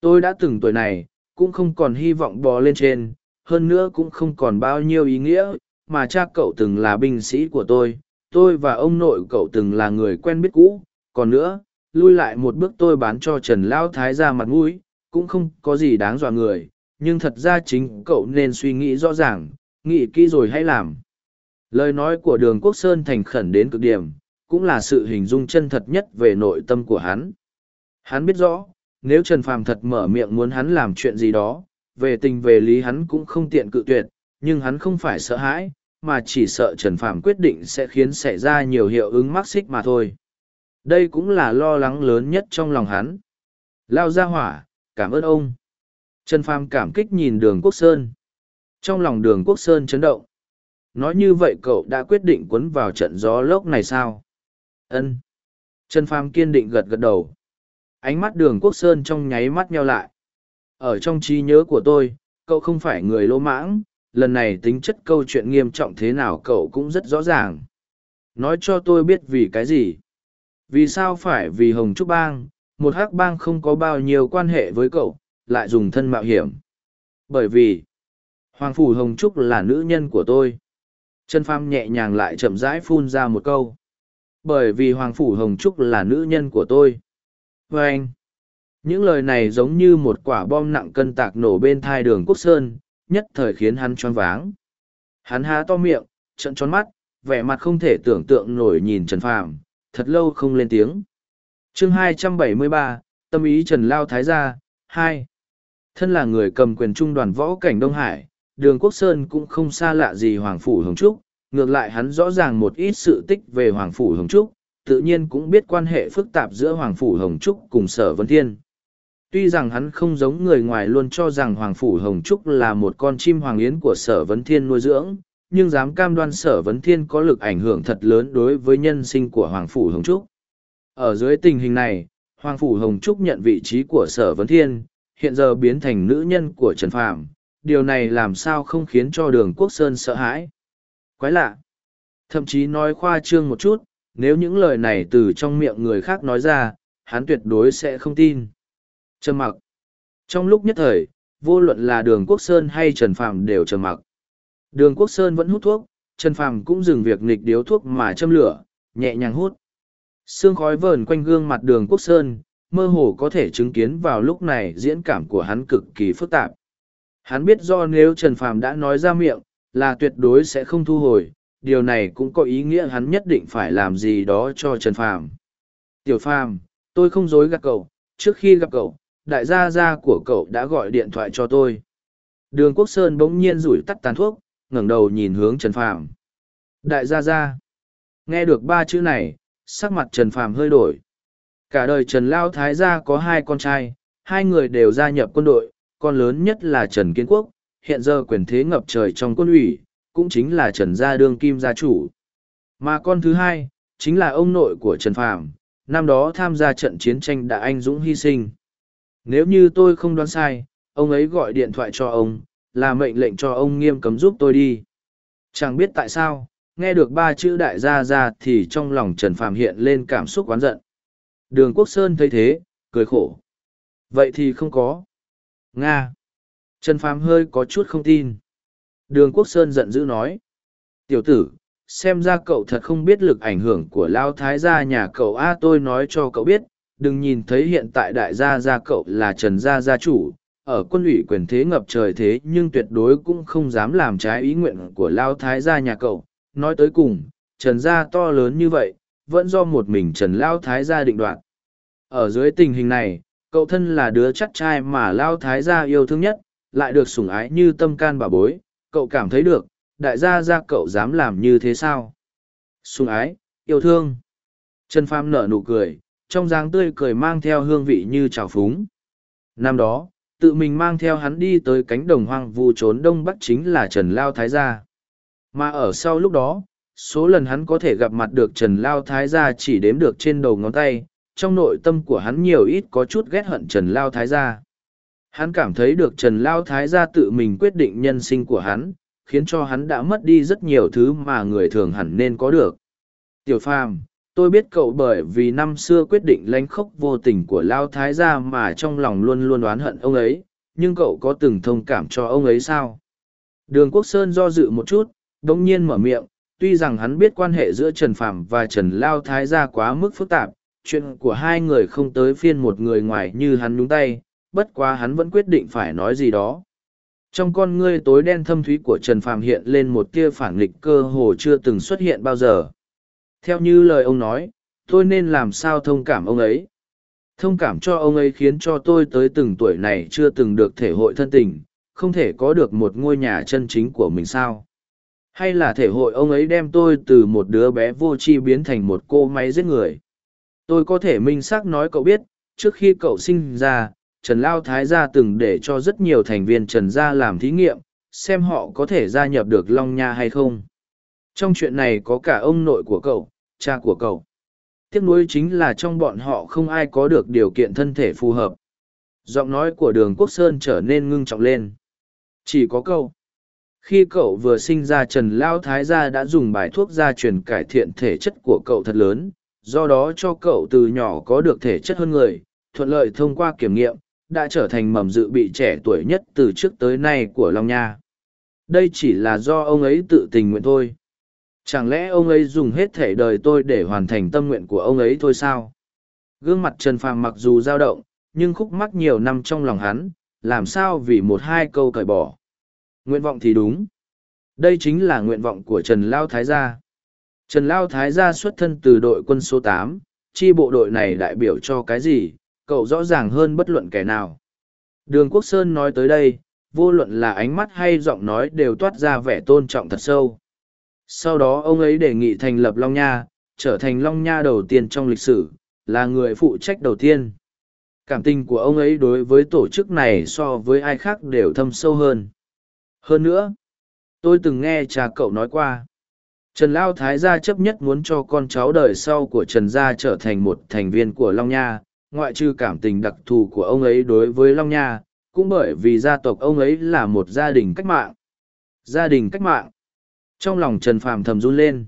Tôi đã từng tuổi này, cũng không còn hy vọng bò lên trên, hơn nữa cũng không còn bao nhiêu ý nghĩa, mà cha cậu từng là binh sĩ của tôi, tôi và ông nội cậu từng là người quen biết cũ, còn nữa, lui lại một bước tôi bán cho Trần Lão Thái ra mặt mũi, cũng không có gì đáng dọa người, nhưng thật ra chính cậu nên suy nghĩ rõ ràng, nghĩ kỹ rồi hãy làm. Lời nói của đường Quốc Sơn thành khẩn đến cực điểm, cũng là sự hình dung chân thật nhất về nội tâm của hắn. Hắn biết rõ, nếu Trần Phàm thật mở miệng muốn hắn làm chuyện gì đó, về tình về lý hắn cũng không tiện cự tuyệt, nhưng hắn không phải sợ hãi, mà chỉ sợ Trần Phàm quyết định sẽ khiến xảy ra nhiều hiệu ứng mắc xích mà thôi. Đây cũng là lo lắng lớn nhất trong lòng hắn. Lao ra hỏa, cảm ơn ông. Trần Phàm cảm kích nhìn đường Quốc Sơn. Trong lòng đường Quốc Sơn chấn động. Nói như vậy cậu đã quyết định cuốn vào trận gió lốc này sao? Ân. Trần Phàm kiên định gật gật đầu. Ánh mắt đường Quốc Sơn trong nháy mắt nheo lại. Ở trong trí nhớ của tôi, cậu không phải người lỗ mãng, lần này tính chất câu chuyện nghiêm trọng thế nào cậu cũng rất rõ ràng. Nói cho tôi biết vì cái gì. Vì sao phải vì Hồng Trúc Bang, một hắc bang không có bao nhiêu quan hệ với cậu, lại dùng thân mạo hiểm. Bởi vì, Hoàng Phủ Hồng Trúc là nữ nhân của tôi. Trần Pham nhẹ nhàng lại chậm rãi phun ra một câu. Bởi vì Hoàng Phủ Hồng Trúc là nữ nhân của tôi. Và anh, những lời này giống như một quả bom nặng cân tạc nổ bên thai đường Quốc Sơn, nhất thời khiến hắn choáng váng. Hắn há to miệng, trận tròn mắt, vẻ mặt không thể tưởng tượng nổi nhìn Trần Phàm, thật lâu không lên tiếng. Chương 273, Tâm ý Trần Lao Thái gia, 2. Thân là người cầm quyền trung đoàn võ cảnh Đông Hải, Đường Quốc Sơn cũng không xa lạ gì Hoàng Phủ Hồng Trúc, ngược lại hắn rõ ràng một ít sự tích về Hoàng Phủ Hồng Trúc, tự nhiên cũng biết quan hệ phức tạp giữa Hoàng Phủ Hồng Trúc cùng Sở Vân Thiên. Tuy rằng hắn không giống người ngoài luôn cho rằng Hoàng Phủ Hồng Trúc là một con chim hoàng yến của Sở Vấn Thiên nuôi dưỡng, nhưng dám cam đoan Sở Vấn Thiên có lực ảnh hưởng thật lớn đối với nhân sinh của Hoàng Phủ Hồng Trúc. Ở dưới tình hình này, Hoàng Phủ Hồng Trúc nhận vị trí của Sở Vấn Thiên, hiện giờ biến thành nữ nhân của Trần Phàm, Điều này làm sao không khiến cho đường Quốc Sơn sợ hãi. Quái lạ. Thậm chí nói khoa trương một chút, nếu những lời này từ trong miệng người khác nói ra, hắn tuyệt đối sẽ không tin. Trầm mặc. Trong lúc nhất thời, vô luận là đường Quốc Sơn hay Trần Phàm đều trầm mặc. Đường Quốc Sơn vẫn hút thuốc, Trần Phàm cũng dừng việc nghịch điếu thuốc mà châm lửa, nhẹ nhàng hút. Sương khói vờn quanh gương mặt đường Quốc Sơn, mơ hồ có thể chứng kiến vào lúc này diễn cảm của hắn cực kỳ phức tạp. Hắn biết do nếu Trần Phạm đã nói ra miệng, là tuyệt đối sẽ không thu hồi, điều này cũng có ý nghĩa hắn nhất định phải làm gì đó cho Trần Phạm. Tiểu Phạm, tôi không dối gạt cậu, trước khi gặp cậu, đại gia gia của cậu đã gọi điện thoại cho tôi. Đường Quốc Sơn bỗng nhiên rủi tắt tàn thuốc, ngẩng đầu nhìn hướng Trần Phạm. Đại gia gia. Nghe được ba chữ này, sắc mặt Trần Phạm hơi đổi. Cả đời Trần Lao Thái gia có hai con trai, hai người đều gia nhập quân đội, con lớn nhất là Trần Kiến Quốc, hiện giờ quyền thế ngập trời trong quân ủy, cũng chính là Trần Gia Đương Kim gia chủ. Mà con thứ hai, chính là ông nội của Trần Phạm, năm đó tham gia trận chiến tranh đã anh dũng hy sinh. Nếu như tôi không đoán sai, ông ấy gọi điện thoại cho ông, là mệnh lệnh cho ông nghiêm cấm giúp tôi đi. Chẳng biết tại sao, nghe được ba chữ đại gia ra thì trong lòng Trần Phạm hiện lên cảm xúc oán giận. Đường Quốc Sơn thấy thế, cười khổ. Vậy thì không có. Nga. Trần Phàm hơi có chút không tin. Đường Quốc Sơn giận dữ nói. Tiểu tử, xem ra cậu thật không biết lực ảnh hưởng của Lao Thái gia nhà cậu A tôi nói cho cậu biết, đừng nhìn thấy hiện tại đại gia gia cậu là Trần Gia gia chủ, ở quân ủy quyền thế ngập trời thế nhưng tuyệt đối cũng không dám làm trái ý nguyện của Lao Thái gia nhà cậu. Nói tới cùng, Trần Gia to lớn như vậy, vẫn do một mình Trần Lao Thái gia định đoạt. Ở dưới tình hình này, cậu thân là đứa chắc trai mà Lao Thái gia yêu thương nhất, lại được sủng ái như tâm can bà bối, cậu cảm thấy được, đại gia gia cậu dám làm như thế sao? Sủng ái, yêu thương. Trần Pham nở nụ cười, trong dáng tươi cười mang theo hương vị như trào phúng. Năm đó, tự mình mang theo hắn đi tới cánh đồng hoang vu trốn đông bắc chính là Trần Lao Thái Gia. Mà ở sau lúc đó, số lần hắn có thể gặp mặt được Trần Lao Thái Gia chỉ đếm được trên đầu ngón tay, trong nội tâm của hắn nhiều ít có chút ghét hận Trần Lao Thái gia. Hắn cảm thấy được Trần Lao Thái gia tự mình quyết định nhân sinh của hắn, khiến cho hắn đã mất đi rất nhiều thứ mà người thường hẳn nên có được. Tiểu Phàm, tôi biết cậu bởi vì năm xưa quyết định lánh khóc vô tình của Lao Thái gia mà trong lòng luôn luôn oán hận ông ấy, nhưng cậu có từng thông cảm cho ông ấy sao? Đường Quốc Sơn do dự một chút, đồng nhiên mở miệng, tuy rằng hắn biết quan hệ giữa Trần Phàm và Trần Lao Thái gia quá mức phức tạp, chuyện của hai người không tới phiên một người ngoài như hắn nhúng tay, bất quá hắn vẫn quyết định phải nói gì đó. Trong con ngươi tối đen thâm thúy của Trần Phàm hiện lên một tia phản nghịch cơ hồ chưa từng xuất hiện bao giờ. Theo như lời ông nói, tôi nên làm sao thông cảm ông ấy. Thông cảm cho ông ấy khiến cho tôi tới từng tuổi này chưa từng được thể hội thân tình, không thể có được một ngôi nhà chân chính của mình sao. Hay là thể hội ông ấy đem tôi từ một đứa bé vô tri biến thành một cô máy giết người. Tôi có thể minh xác nói cậu biết, trước khi cậu sinh ra, Trần Lao Thái gia từng để cho rất nhiều thành viên Trần gia làm thí nghiệm, xem họ có thể gia nhập được Long Nha hay không. Trong chuyện này có cả ông nội của cậu, cha của cậu. Tiếc nuối chính là trong bọn họ không ai có được điều kiện thân thể phù hợp. Giọng nói của đường Quốc Sơn trở nên ngưng trọng lên. Chỉ có cậu. Khi cậu vừa sinh ra Trần Lao Thái gia đã dùng bài thuốc gia truyền cải thiện thể chất của cậu thật lớn, do đó cho cậu từ nhỏ có được thể chất hơn người, thuận lợi thông qua kiểm nghiệm, đã trở thành mầm dự bị trẻ tuổi nhất từ trước tới nay của Long Nha. Đây chỉ là do ông ấy tự tình nguyện thôi. Chẳng lẽ ông ấy dùng hết thể đời tôi để hoàn thành tâm nguyện của ông ấy thôi sao? Gương mặt Trần Phàm mặc dù dao động, nhưng khúc mắc nhiều năm trong lòng hắn, làm sao vì một hai câu cởi bỏ. Nguyện vọng thì đúng. Đây chính là nguyện vọng của Trần Lao Thái Gia. Trần Lao Thái Gia xuất thân từ đội quân số tám, chi bộ đội này đại biểu cho cái gì, cậu rõ ràng hơn bất luận kẻ nào. Đường Quốc Sơn nói tới đây, vô luận là ánh mắt hay giọng nói đều toát ra vẻ tôn trọng thật sâu. Sau đó ông ấy đề nghị thành lập Long Nha, trở thành Long Nha đầu tiên trong lịch sử, là người phụ trách đầu tiên. Cảm tình của ông ấy đối với tổ chức này so với ai khác đều thâm sâu hơn. Hơn nữa, tôi từng nghe cha cậu nói qua. Trần Lao Thái gia chấp nhất muốn cho con cháu đời sau của Trần gia trở thành một thành viên của Long Nha, ngoại trừ cảm tình đặc thù của ông ấy đối với Long Nha, cũng bởi vì gia tộc ông ấy là một gia đình cách mạng. Gia đình cách mạng. Trong lòng Trần Phàm thầm run lên.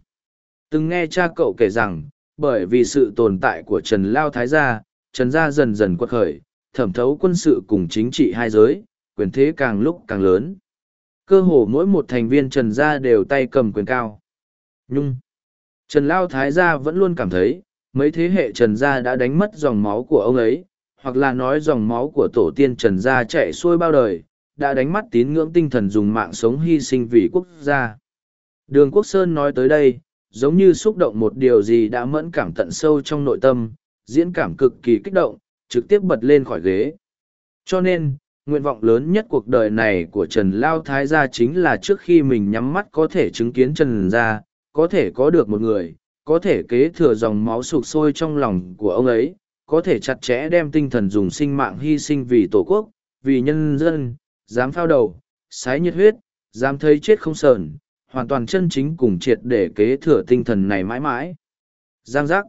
Từng nghe cha cậu kể rằng, bởi vì sự tồn tại của Trần Lao Thái gia, Trần gia dần dần quật khởi, thẩm thấu quân sự cùng chính trị hai giới, quyền thế càng lúc càng lớn. Cơ hồ mỗi một thành viên Trần gia đều tay cầm quyền cao. Nhung. Trần Lao Thái gia vẫn luôn cảm thấy, mấy thế hệ Trần gia đã đánh mất dòng máu của ông ấy, hoặc là nói dòng máu của tổ tiên Trần gia chạy xuôi bao đời, đã đánh mất tín ngưỡng tinh thần dùng mạng sống hy sinh vì quốc gia. Đường Quốc Sơn nói tới đây, giống như xúc động một điều gì đã mẫn cảm tận sâu trong nội tâm, diễn cảm cực kỳ kích động, trực tiếp bật lên khỏi ghế. Cho nên, nguyện vọng lớn nhất cuộc đời này của Trần Lao Thái gia chính là trước khi mình nhắm mắt có thể chứng kiến Trần gia, có thể có được một người, có thể kế thừa dòng máu sụp sôi trong lòng của ông ấy, có thể chặt chẽ đem tinh thần dùng sinh mạng hy sinh vì tổ quốc, vì nhân dân, dám phao đầu, sái nhiệt huyết, dám thấy chết không sờn, hoàn toàn chân chính cùng triệt để kế thừa tinh thần này mãi mãi. Giang giác.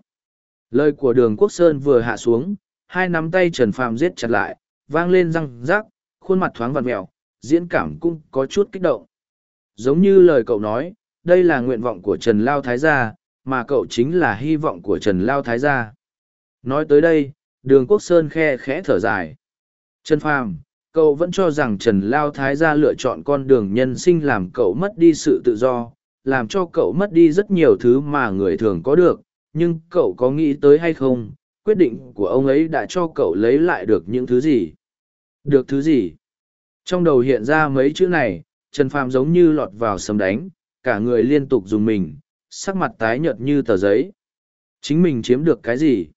Lời của đường Quốc Sơn vừa hạ xuống, hai nắm tay Trần Phàm giết chặt lại, vang lên răng rác, khuôn mặt thoáng vặn mẹo, diễn cảm cũng có chút kích động. Giống như lời cậu nói, đây là nguyện vọng của Trần Lao Thái Gia, mà cậu chính là hy vọng của Trần Lao Thái Gia. Nói tới đây, đường Quốc Sơn khe khẽ thở dài. Trần Phàm, cậu vẫn cho rằng Trần Lao Thái Gia lựa chọn con đường nhân sinh làm cậu mất đi sự tự do, làm cho cậu mất đi rất nhiều thứ mà người thường có được, nhưng cậu có nghĩ tới hay không, quyết định của ông ấy đã cho cậu lấy lại được những thứ gì? Được thứ gì? Trong đầu hiện ra mấy chữ này, Trần Phàm giống như lọt vào sấm đánh, cả người liên tục dùng mình, sắc mặt tái nhợt như tờ giấy. Chính mình chiếm được cái gì?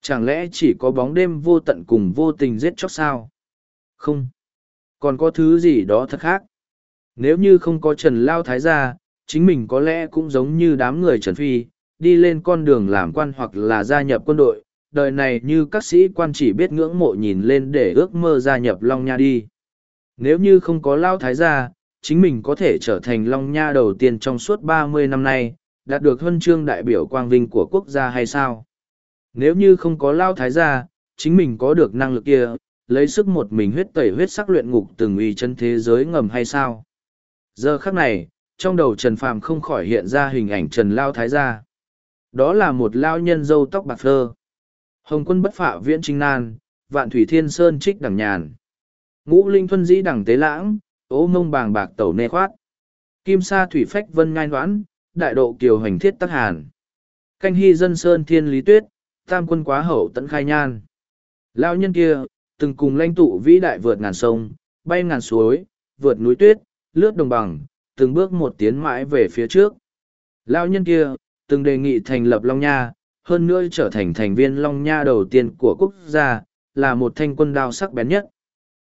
Chẳng lẽ chỉ có bóng đêm vô tận cùng vô tình giết chóc sao? Không. Còn có thứ gì đó thật khác. Nếu như không có Trần Lao Thái gia, chính mình có lẽ cũng giống như đám người Trần Phi, đi lên con đường làm quan hoặc là gia nhập quân đội. Đời này như các sĩ quan chỉ biết ngưỡng mộ nhìn lên để ước mơ gia nhập Long Nha đi. Nếu như không có Lao Thái gia, chính mình có thể trở thành Long Nha đầu tiên trong suốt ba mươi năm nay, đạt được huân chương đại biểu quang vinh của quốc gia hay sao? Nếu như không có lao thái gia, chính mình có được năng lực kia, lấy sức một mình huyết tẩy huyết sắc luyện ngục từng uy chân thế giới ngầm hay sao? Giờ khắc này, trong đầu Trần Phàm không khỏi hiện ra hình ảnh Trần Lao Thái gia. Đó là một lao nhân râu tóc bạc phơ. Hồng quân bất phạ viễn trinh nan, vạn thủy thiên sơn trích đẳng nhàn. Ngũ linh thuân dĩ đẳng tế lãng, ố mông bàng bạc tẩu nê khoát. Kim sa thủy phách vân ngai đoán, đại độ kiều hành thiết tắc hàn. Canh hy dân sơn thiên lý tuyết, tam quân quá hậu tận khai nhan. Lao nhân kia, từng cùng lãnh tụ vĩ đại vượt ngàn sông, bay ngàn suối, vượt núi tuyết, lướt đồng bằng, từng bước một tiến mãi về phía trước. Lao nhân kia, từng đề nghị thành lập Long Nha, hơn nữa trở thành thành viên Long Nha đầu tiên của quốc gia, là một thanh quân đao sắc bén nhất.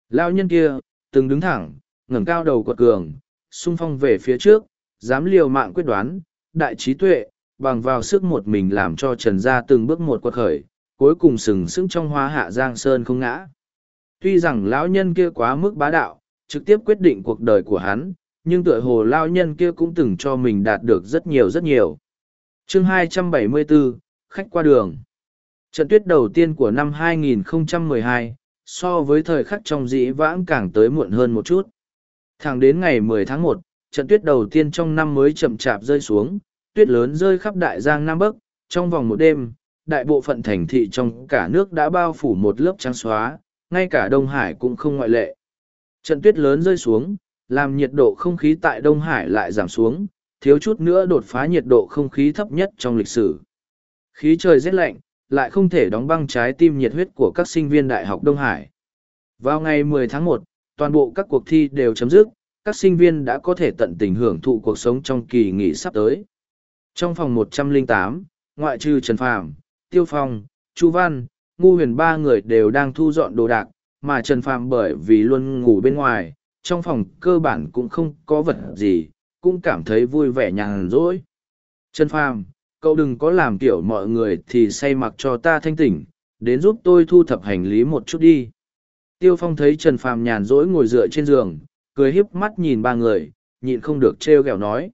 Lao nhân kia, từng đứng thẳng, ngẩng cao đầu quật cường, xung phong về phía trước, dám liều mạng quyết đoán, đại trí tuệ, bằng vào sức một mình làm cho Trần Gia từng bước một quật khởi, cuối cùng sừng sững trong hoa hạ Giang Sơn không ngã. Tuy rằng lão nhân kia quá mức bá đạo, trực tiếp quyết định cuộc đời của hắn, nhưng tựa hồ lão nhân kia cũng từng cho mình đạt được rất nhiều rất nhiều. chương 274, Khách qua đường Trận tuyết đầu tiên của năm 2012, so với thời khắc trong dĩ vãng càng tới muộn hơn một chút. Thẳng đến ngày 10 tháng 1, trận tuyết đầu tiên trong năm mới chậm chạp rơi xuống, tuyết lớn rơi khắp đại giang Nam Bắc, trong vòng một đêm, đại bộ phận thành thị trong cả nước đã bao phủ một lớp trắng xóa, ngay cả Đông Hải cũng không ngoại lệ. Trận tuyết lớn rơi xuống, làm nhiệt độ không khí tại Đông Hải lại giảm xuống, thiếu chút nữa đột phá nhiệt độ không khí thấp nhất trong lịch sử. Khí trời rét lạnh, lại không thể đóng băng trái tim nhiệt huyết của các sinh viên Đại học Đông Hải. Vào ngày 10 tháng 1, toàn bộ các cuộc thi đều chấm dứt, các sinh viên đã có thể tận tình hưởng thụ cuộc sống trong kỳ nghỉ sắp tới. Trong phòng 108, ngoại trừ Trần Phàm, Tiêu Phong, Chu Văn, Ngu Huyền ba người đều đang thu dọn đồ đạc, mà Trần Phàm bởi vì luôn ngủ bên ngoài, trong phòng cơ bản cũng không có vật gì, cũng cảm thấy vui vẻ nhàn rỗi. Trần Phàm, cậu đừng có làm kiểu mọi người thì say mặc cho ta thanh tỉnh, đến giúp tôi thu thập hành lý một chút đi. Tiêu Phong thấy Trần Phàm nhàn rỗi ngồi dựa trên giường, cười híp mắt nhìn ba người, nhịn không được trêu ghẹo nói.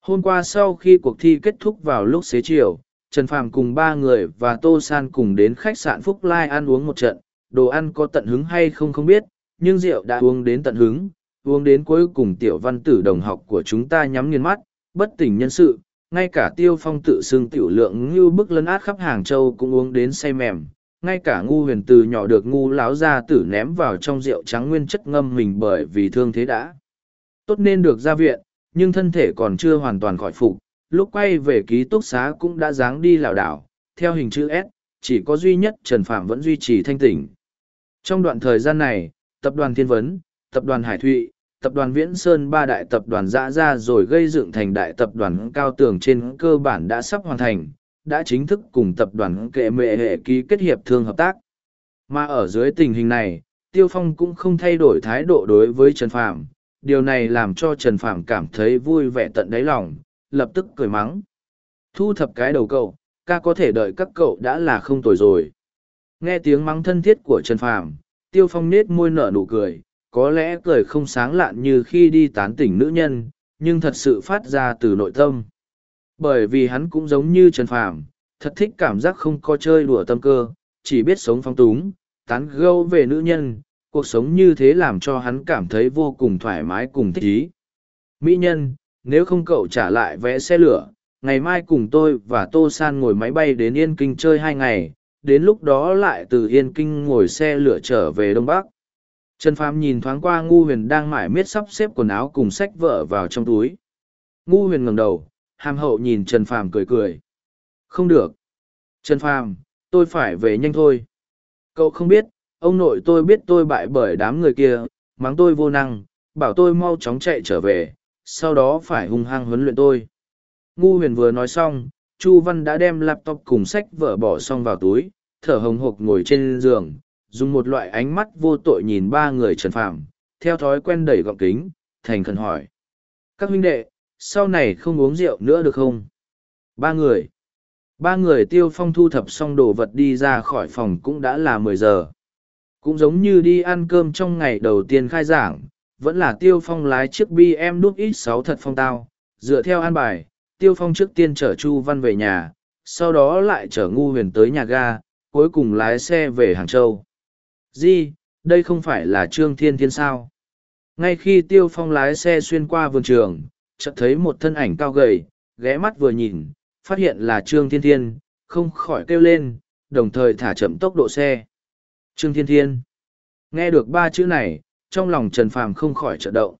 Hôm qua sau khi cuộc thi kết thúc vào lúc xế chiều, Trần Phàm cùng ba người và Tô San cùng đến khách sạn Phúc Lai ăn uống một trận, đồ ăn có tận hứng hay không không biết, nhưng rượu đã uống đến tận hứng, uống đến cuối cùng tiểu văn tử đồng học của chúng ta nhắm nghiền mắt, bất tỉnh nhân sự, ngay cả tiêu phong tự xưng tiểu lượng như bức lấn át khắp Hàng Châu cũng uống đến say mềm, ngay cả ngu huyền từ nhỏ được ngu láo ra tử ném vào trong rượu trắng nguyên chất ngâm mình bởi vì thương thế đã. Tốt nên được ra viện, nhưng thân thể còn chưa hoàn toàn khỏi phục, lúc quay về ký túc xá cũng đã dáng đi lảo đảo, theo hình chữ S, chỉ có duy nhất Trần Phạm vẫn duy trì thanh tỉnh. Trong đoạn thời gian này, tập đoàn Thiên Vấn, tập đoàn Hải Thụy, tập đoàn Viễn Sơn ba đại tập đoàn dã ra rồi gây dựng thành đại tập đoàn cao tường trên cơ bản đã sắp hoàn thành, đã chính thức cùng tập đoàn kệ mệ hệ ký kết hiệp thương hợp tác. Mà ở dưới tình hình này, Tiêu Phong cũng không thay đổi thái độ đối với Trần Phạm, điều này làm cho Trần Phạm cảm thấy vui vẻ tận đáy lòng, lập tức cười mắng. Thu thập cái đầu cậu, ca có thể đợi các cậu đã là không tồi rồi. Nghe tiếng mắng thân thiết của Trần Phạm, Tiêu Phong nết môi nở nụ cười, có lẽ cười không sáng lạn như khi đi tán tỉnh nữ nhân, nhưng thật sự phát ra từ nội tâm. Bởi vì hắn cũng giống như Trần Phàm, thật thích cảm giác không có chơi đùa tâm cơ, chỉ biết sống phong túng, tán gẫu về nữ nhân, cuộc sống như thế làm cho hắn cảm thấy vô cùng thoải mái cùng thích ý. Mỹ nhân, nếu không cậu trả lại vé xe lửa, ngày mai cùng tôi và Tô San ngồi máy bay đến Yên Kinh chơi hai ngày, đến lúc đó lại từ Yên Kinh ngồi xe lửa trở về Đông Bắc. Trần Phàm nhìn thoáng qua Ngu Huyền đang mải miết sắp xếp quần áo cùng sách vở vào trong túi. Ngu Huyền ngẩng đầu, hàm hậu nhìn Trần Phàm cười cười. Không được. Trần Phàm, tôi phải về nhanh thôi. Cậu không biết, ông nội tôi biết tôi bại bởi đám người kia, mắng tôi vô năng, bảo tôi mau chóng chạy trở về, sau đó phải hung hăng huấn luyện tôi. Ngu huyền vừa nói xong, Chu Văn đã đem laptop cùng sách vở bỏ xong vào túi, thở hồng hộc ngồi trên giường, dùng một loại ánh mắt vô tội nhìn ba người trần phạm, theo thói quen đẩy gọng kính, thành khẩn hỏi. Các huynh đệ, sau này không uống rượu nữa được không? Ba người. Ba người tiêu phong thu thập xong đồ vật đi ra khỏi phòng cũng đã là mười giờ. Cũng giống như đi ăn cơm trong ngày đầu tiên khai giảng, vẫn là tiêu phong lái chiếc bm đúc ít sáu thật phong tao dựa theo an bài tiêu phong trước tiên chở chu văn về nhà sau đó lại chở ngu huyền tới nhà ga, cuối cùng lái xe về Hàng Châu. Di, đây không phải là Trương Thiên Thiên sao? Ngay khi Tiêu Phong lái xe xuyên qua vườn trường, chợt thấy một thân ảnh cao gầy, ghé mắt vừa nhìn, phát hiện là Trương Thiên Thiên, không khỏi kêu lên, đồng thời thả chậm tốc độ xe. Trương Thiên Thiên. Nghe được ba chữ này, trong lòng Trần Phàm không khỏi trợ động.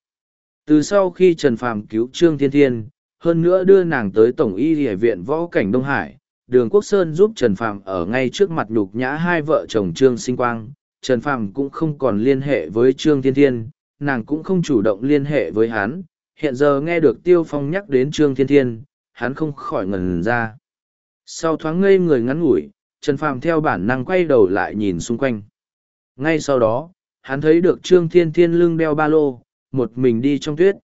Từ sau khi Trần Phàm cứu Trương Thiên Thiên, hơn nữa đưa nàng tới Tổng y Địa viện Võ Cảnh Đông Hải, Đường Quốc Sơn giúp Trần Phàm ở ngay trước mặt nhục nhã hai vợ chồng Trương Sinh Quang, Trần Phàm cũng không còn liên hệ với Trương Thiên Thiên, nàng cũng không chủ động liên hệ với hắn. Hiện giờ nghe được Tiêu Phong nhắc đến Trương Thiên Thiên, hắn không khỏi ngẩn ra. Sau thoáng ngây người ngắn ngủi, Trần Phàm theo bản năng quay đầu lại nhìn xung quanh. Ngay sau đó, hắn thấy được Trương Thiên Thiên lưng đeo ba lô, một mình đi trong tuyết.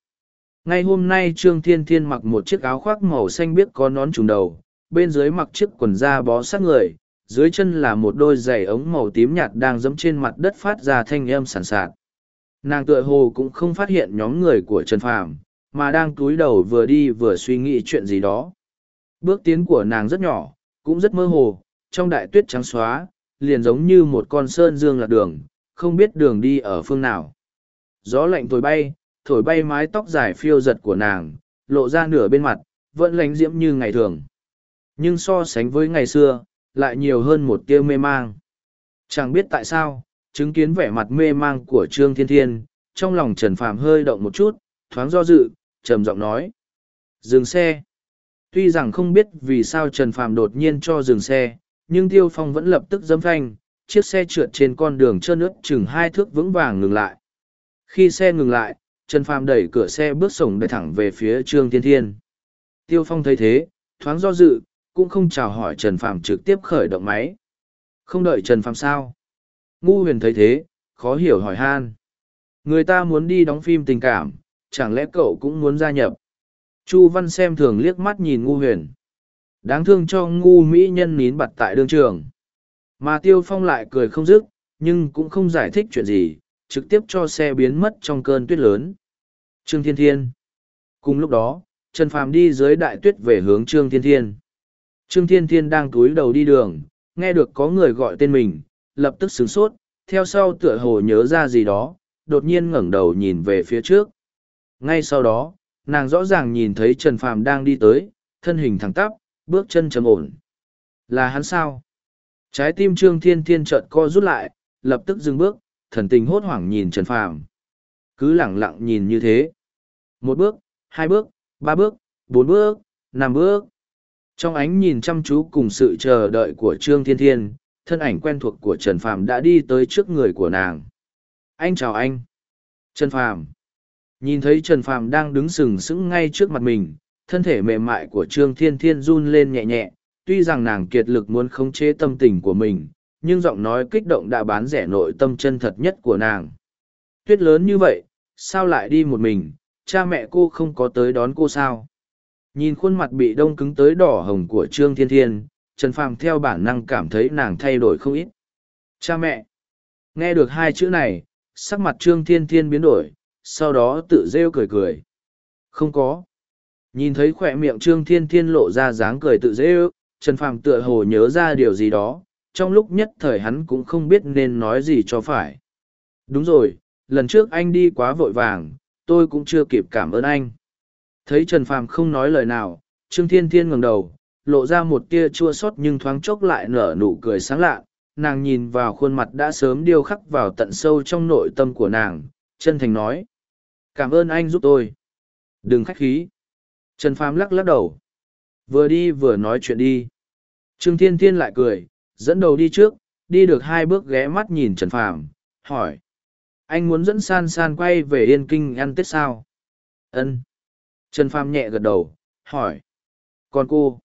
Ngay hôm nay Trương Thiên Thiên mặc một chiếc áo khoác màu xanh biếc có nón trùng đầu, bên dưới mặc chiếc quần da bó sát người, dưới chân là một đôi giày ống màu tím nhạt đang dẫm trên mặt đất phát ra thanh âm sàn sạt. Nàng tựa hồ cũng không phát hiện nhóm người của Trần Phàm, mà đang túi đầu vừa đi vừa suy nghĩ chuyện gì đó. Bước tiến của nàng rất nhỏ, cũng rất mơ hồ, trong đại tuyết trắng xóa, liền giống như một con sơn dương lạc đường, không biết đường đi ở phương nào. Gió lạnh thổi bay, thổi bay mái tóc dài phiêu giật của nàng, lộ ra nửa bên mặt, vẫn lánh diễm như ngày thường. Nhưng so sánh với ngày xưa, lại nhiều hơn một tia mê mang. Chẳng biết tại sao, chứng kiến vẻ mặt mê mang của Trương Thiên Thiên, trong lòng Trần Phàm hơi động một chút, thoáng do dự, trầm giọng nói. Dừng xe. Tuy rằng không biết vì sao Trần Phàm đột nhiên cho dừng xe, nhưng Tiêu Phong vẫn lập tức dấm phanh, chiếc xe trượt trên con đường trơn ướt chừng hai thước vững vàng ngừng lại. Khi xe ngừng lại, Trần Phàm đẩy cửa xe bước sổng đẩy thẳng về phía Trương Thiên Thiên. Tiêu Phong thấy thế, thoáng do dự, cũng không chào hỏi Trần Phàm trực tiếp khởi động máy. Không đợi Trần Phàm sao? Ngu huyền thấy thế, khó hiểu hỏi han. Người ta muốn đi đóng phim tình cảm, chẳng lẽ cậu cũng muốn gia nhập? Chu Văn xem thường liếc mắt nhìn ngu huyền. Đáng thương cho ngu mỹ nhân nín bặt tại đương trường. Mà Tiêu Phong lại cười không dứt, nhưng cũng không giải thích chuyện gì, trực tiếp cho xe biến mất trong cơn tuyết lớn. Trương Thiên Thiên. Cùng lúc đó, Trần Phàm đi dưới đại tuyết về hướng Trương Thiên Thiên. Trương Thiên Thiên đang túi đầu đi đường, nghe được có người gọi tên mình, lập tức sửng sốt, theo sau tựa hồ nhớ ra gì đó, đột nhiên ngẩng đầu nhìn về phía trước. Ngay sau đó, nàng rõ ràng nhìn thấy Trần Phàm đang đi tới, thân hình thẳng tắp, bước chân trầm ổn. Là hắn sao? Trái tim Trương Thiên Thiên chợt co rút lại, lập tức dừng bước, thần tình hốt hoảng nhìn Trần Phàm. Cứ lẳng lặng nhìn như thế. Một bước, hai bước, ba bước, bốn bước, năm bước. Trong ánh nhìn chăm chú cùng sự chờ đợi của Trương Thiên Thiên, thân ảnh quen thuộc của Trần Phàm đã đi tới trước người của nàng. Anh chào anh. Trần Phàm. Nhìn thấy Trần Phàm đang đứng sừng sững ngay trước mặt mình, thân thể mềm mại của Trương Thiên Thiên run lên nhẹ nhẹ, tuy rằng nàng kiệt lực muốn khống chế tâm tình của mình, nhưng giọng nói kích động đã bán rẻ nội tâm chân thật nhất của nàng. Tuyết lớn như vậy, sao lại đi một mình, cha mẹ cô không có tới đón cô sao? Nhìn khuôn mặt bị đông cứng tới đỏ hồng của Trương Thiên Thiên, Trần Phàm theo bản năng cảm thấy nàng thay đổi không ít. Cha mẹ! Nghe được hai chữ này, sắc mặt Trương Thiên Thiên biến đổi, sau đó tự rêu cười cười. Không có. Nhìn thấy khỏe miệng Trương Thiên Thiên lộ ra dáng cười tự rêu, Trần Phàm tựa hồ nhớ ra điều gì đó, trong lúc nhất thời hắn cũng không biết nên nói gì cho phải. Đúng rồi, lần trước anh đi quá vội vàng, tôi cũng chưa kịp cảm ơn anh. Thấy Trần Phàm không nói lời nào, Trương Thiên Thiên ngẩng đầu, lộ ra một tia chua xót nhưng thoáng chốc lại nở nụ cười sáng lạ. Nàng nhìn vào khuôn mặt đã sớm điêu khắc vào tận sâu trong nội tâm của nàng, chân thành nói. Cảm ơn anh giúp tôi. Đừng khách khí. Trần Phàm lắc lắc đầu. Vừa đi vừa nói chuyện đi. Trương Thiên Thiên lại cười, dẫn đầu đi trước, đi được hai bước ghé mắt nhìn Trần Phàm, hỏi. Anh muốn dẫn san san quay về Yên Kinh ăn Tết sao? Ân. Trần Phàm nhẹ gật đầu, hỏi. Còn cô?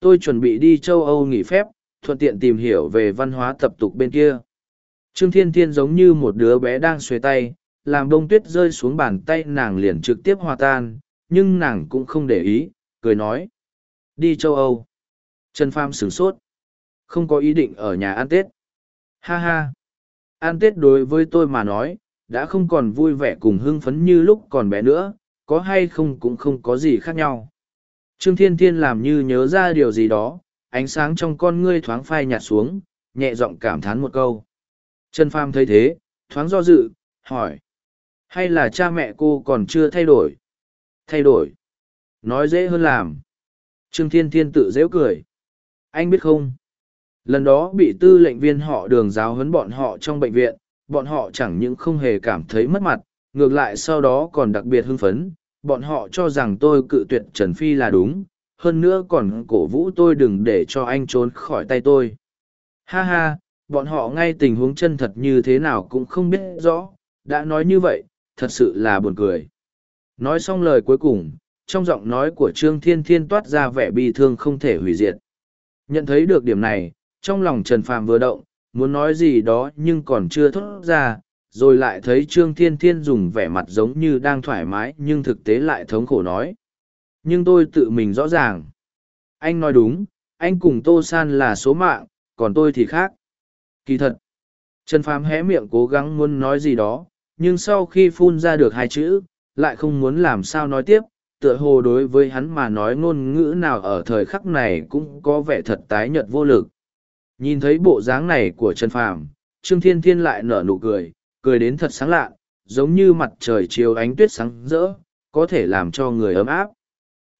Tôi chuẩn bị đi châu Âu nghỉ phép, thuận tiện tìm hiểu về văn hóa tập tục bên kia. Trương Thiên Thiên giống như một đứa bé đang xuề tay, làm bông tuyết rơi xuống bàn tay nàng liền trực tiếp hòa tan, nhưng nàng cũng không để ý, cười nói. Đi châu Âu. Trần Pham sửng sốt. Không có ý định ở nhà ăn Tết. Ha ha. Ăn Tết đối với tôi mà nói, đã không còn vui vẻ cùng hưng phấn như lúc còn bé nữa, có hay không cũng không có gì khác nhau. Trương Thiên Thiên làm như nhớ ra điều gì đó, ánh sáng trong con ngươi thoáng phai nhạt xuống, nhẹ giọng cảm thán một câu. Trần Pham thấy thế, thoáng do dự, hỏi. Hay là cha mẹ cô còn chưa thay đổi? Thay đổi. Nói dễ hơn làm. Trương Thiên Thiên tự dễ cười. Anh biết không? Lần đó bị tư lệnh viên họ đường giáo huấn bọn họ trong bệnh viện, bọn họ chẳng những không hề cảm thấy mất mặt, ngược lại sau đó còn đặc biệt hưng phấn, bọn họ cho rằng tôi cự tuyệt Trần Phi là đúng, hơn nữa còn cổ vũ tôi đừng để cho anh trốn khỏi tay tôi. Ha ha, bọn họ ngay tình huống chân thật như thế nào cũng không biết rõ, đã nói như vậy, thật sự là buồn cười. Nói xong lời cuối cùng, trong giọng nói của Trương Thiên Thiên toát ra vẻ bi thương không thể hủy diệt. Nhận thấy được điểm này, trong lòng Trần Phàm vừa động, muốn nói gì đó nhưng còn chưa thốt ra, rồi lại thấy Trương Thiên Thiên dùng vẻ mặt giống như đang thoải mái nhưng thực tế lại thống khổ nói. Nhưng tôi tự mình rõ ràng. Anh nói đúng, anh cùng Tô San là số mạng, còn tôi thì khác. Kỳ thật, Trần Phàm hé miệng cố gắng muốn nói gì đó, nhưng sau khi phun ra được hai chữ, lại không muốn làm sao nói tiếp, tựa hồ đối với hắn mà nói ngôn ngữ nào ở thời khắc này cũng có vẻ thật tái nhợt vô lực. Nhìn thấy bộ dáng này của Trần Phàm, Trương Thiên Thiên lại nở nụ cười, cười đến thật sáng lạ, giống như mặt trời chiều ánh tuyết sáng rỡ, có thể làm cho người ấm áp.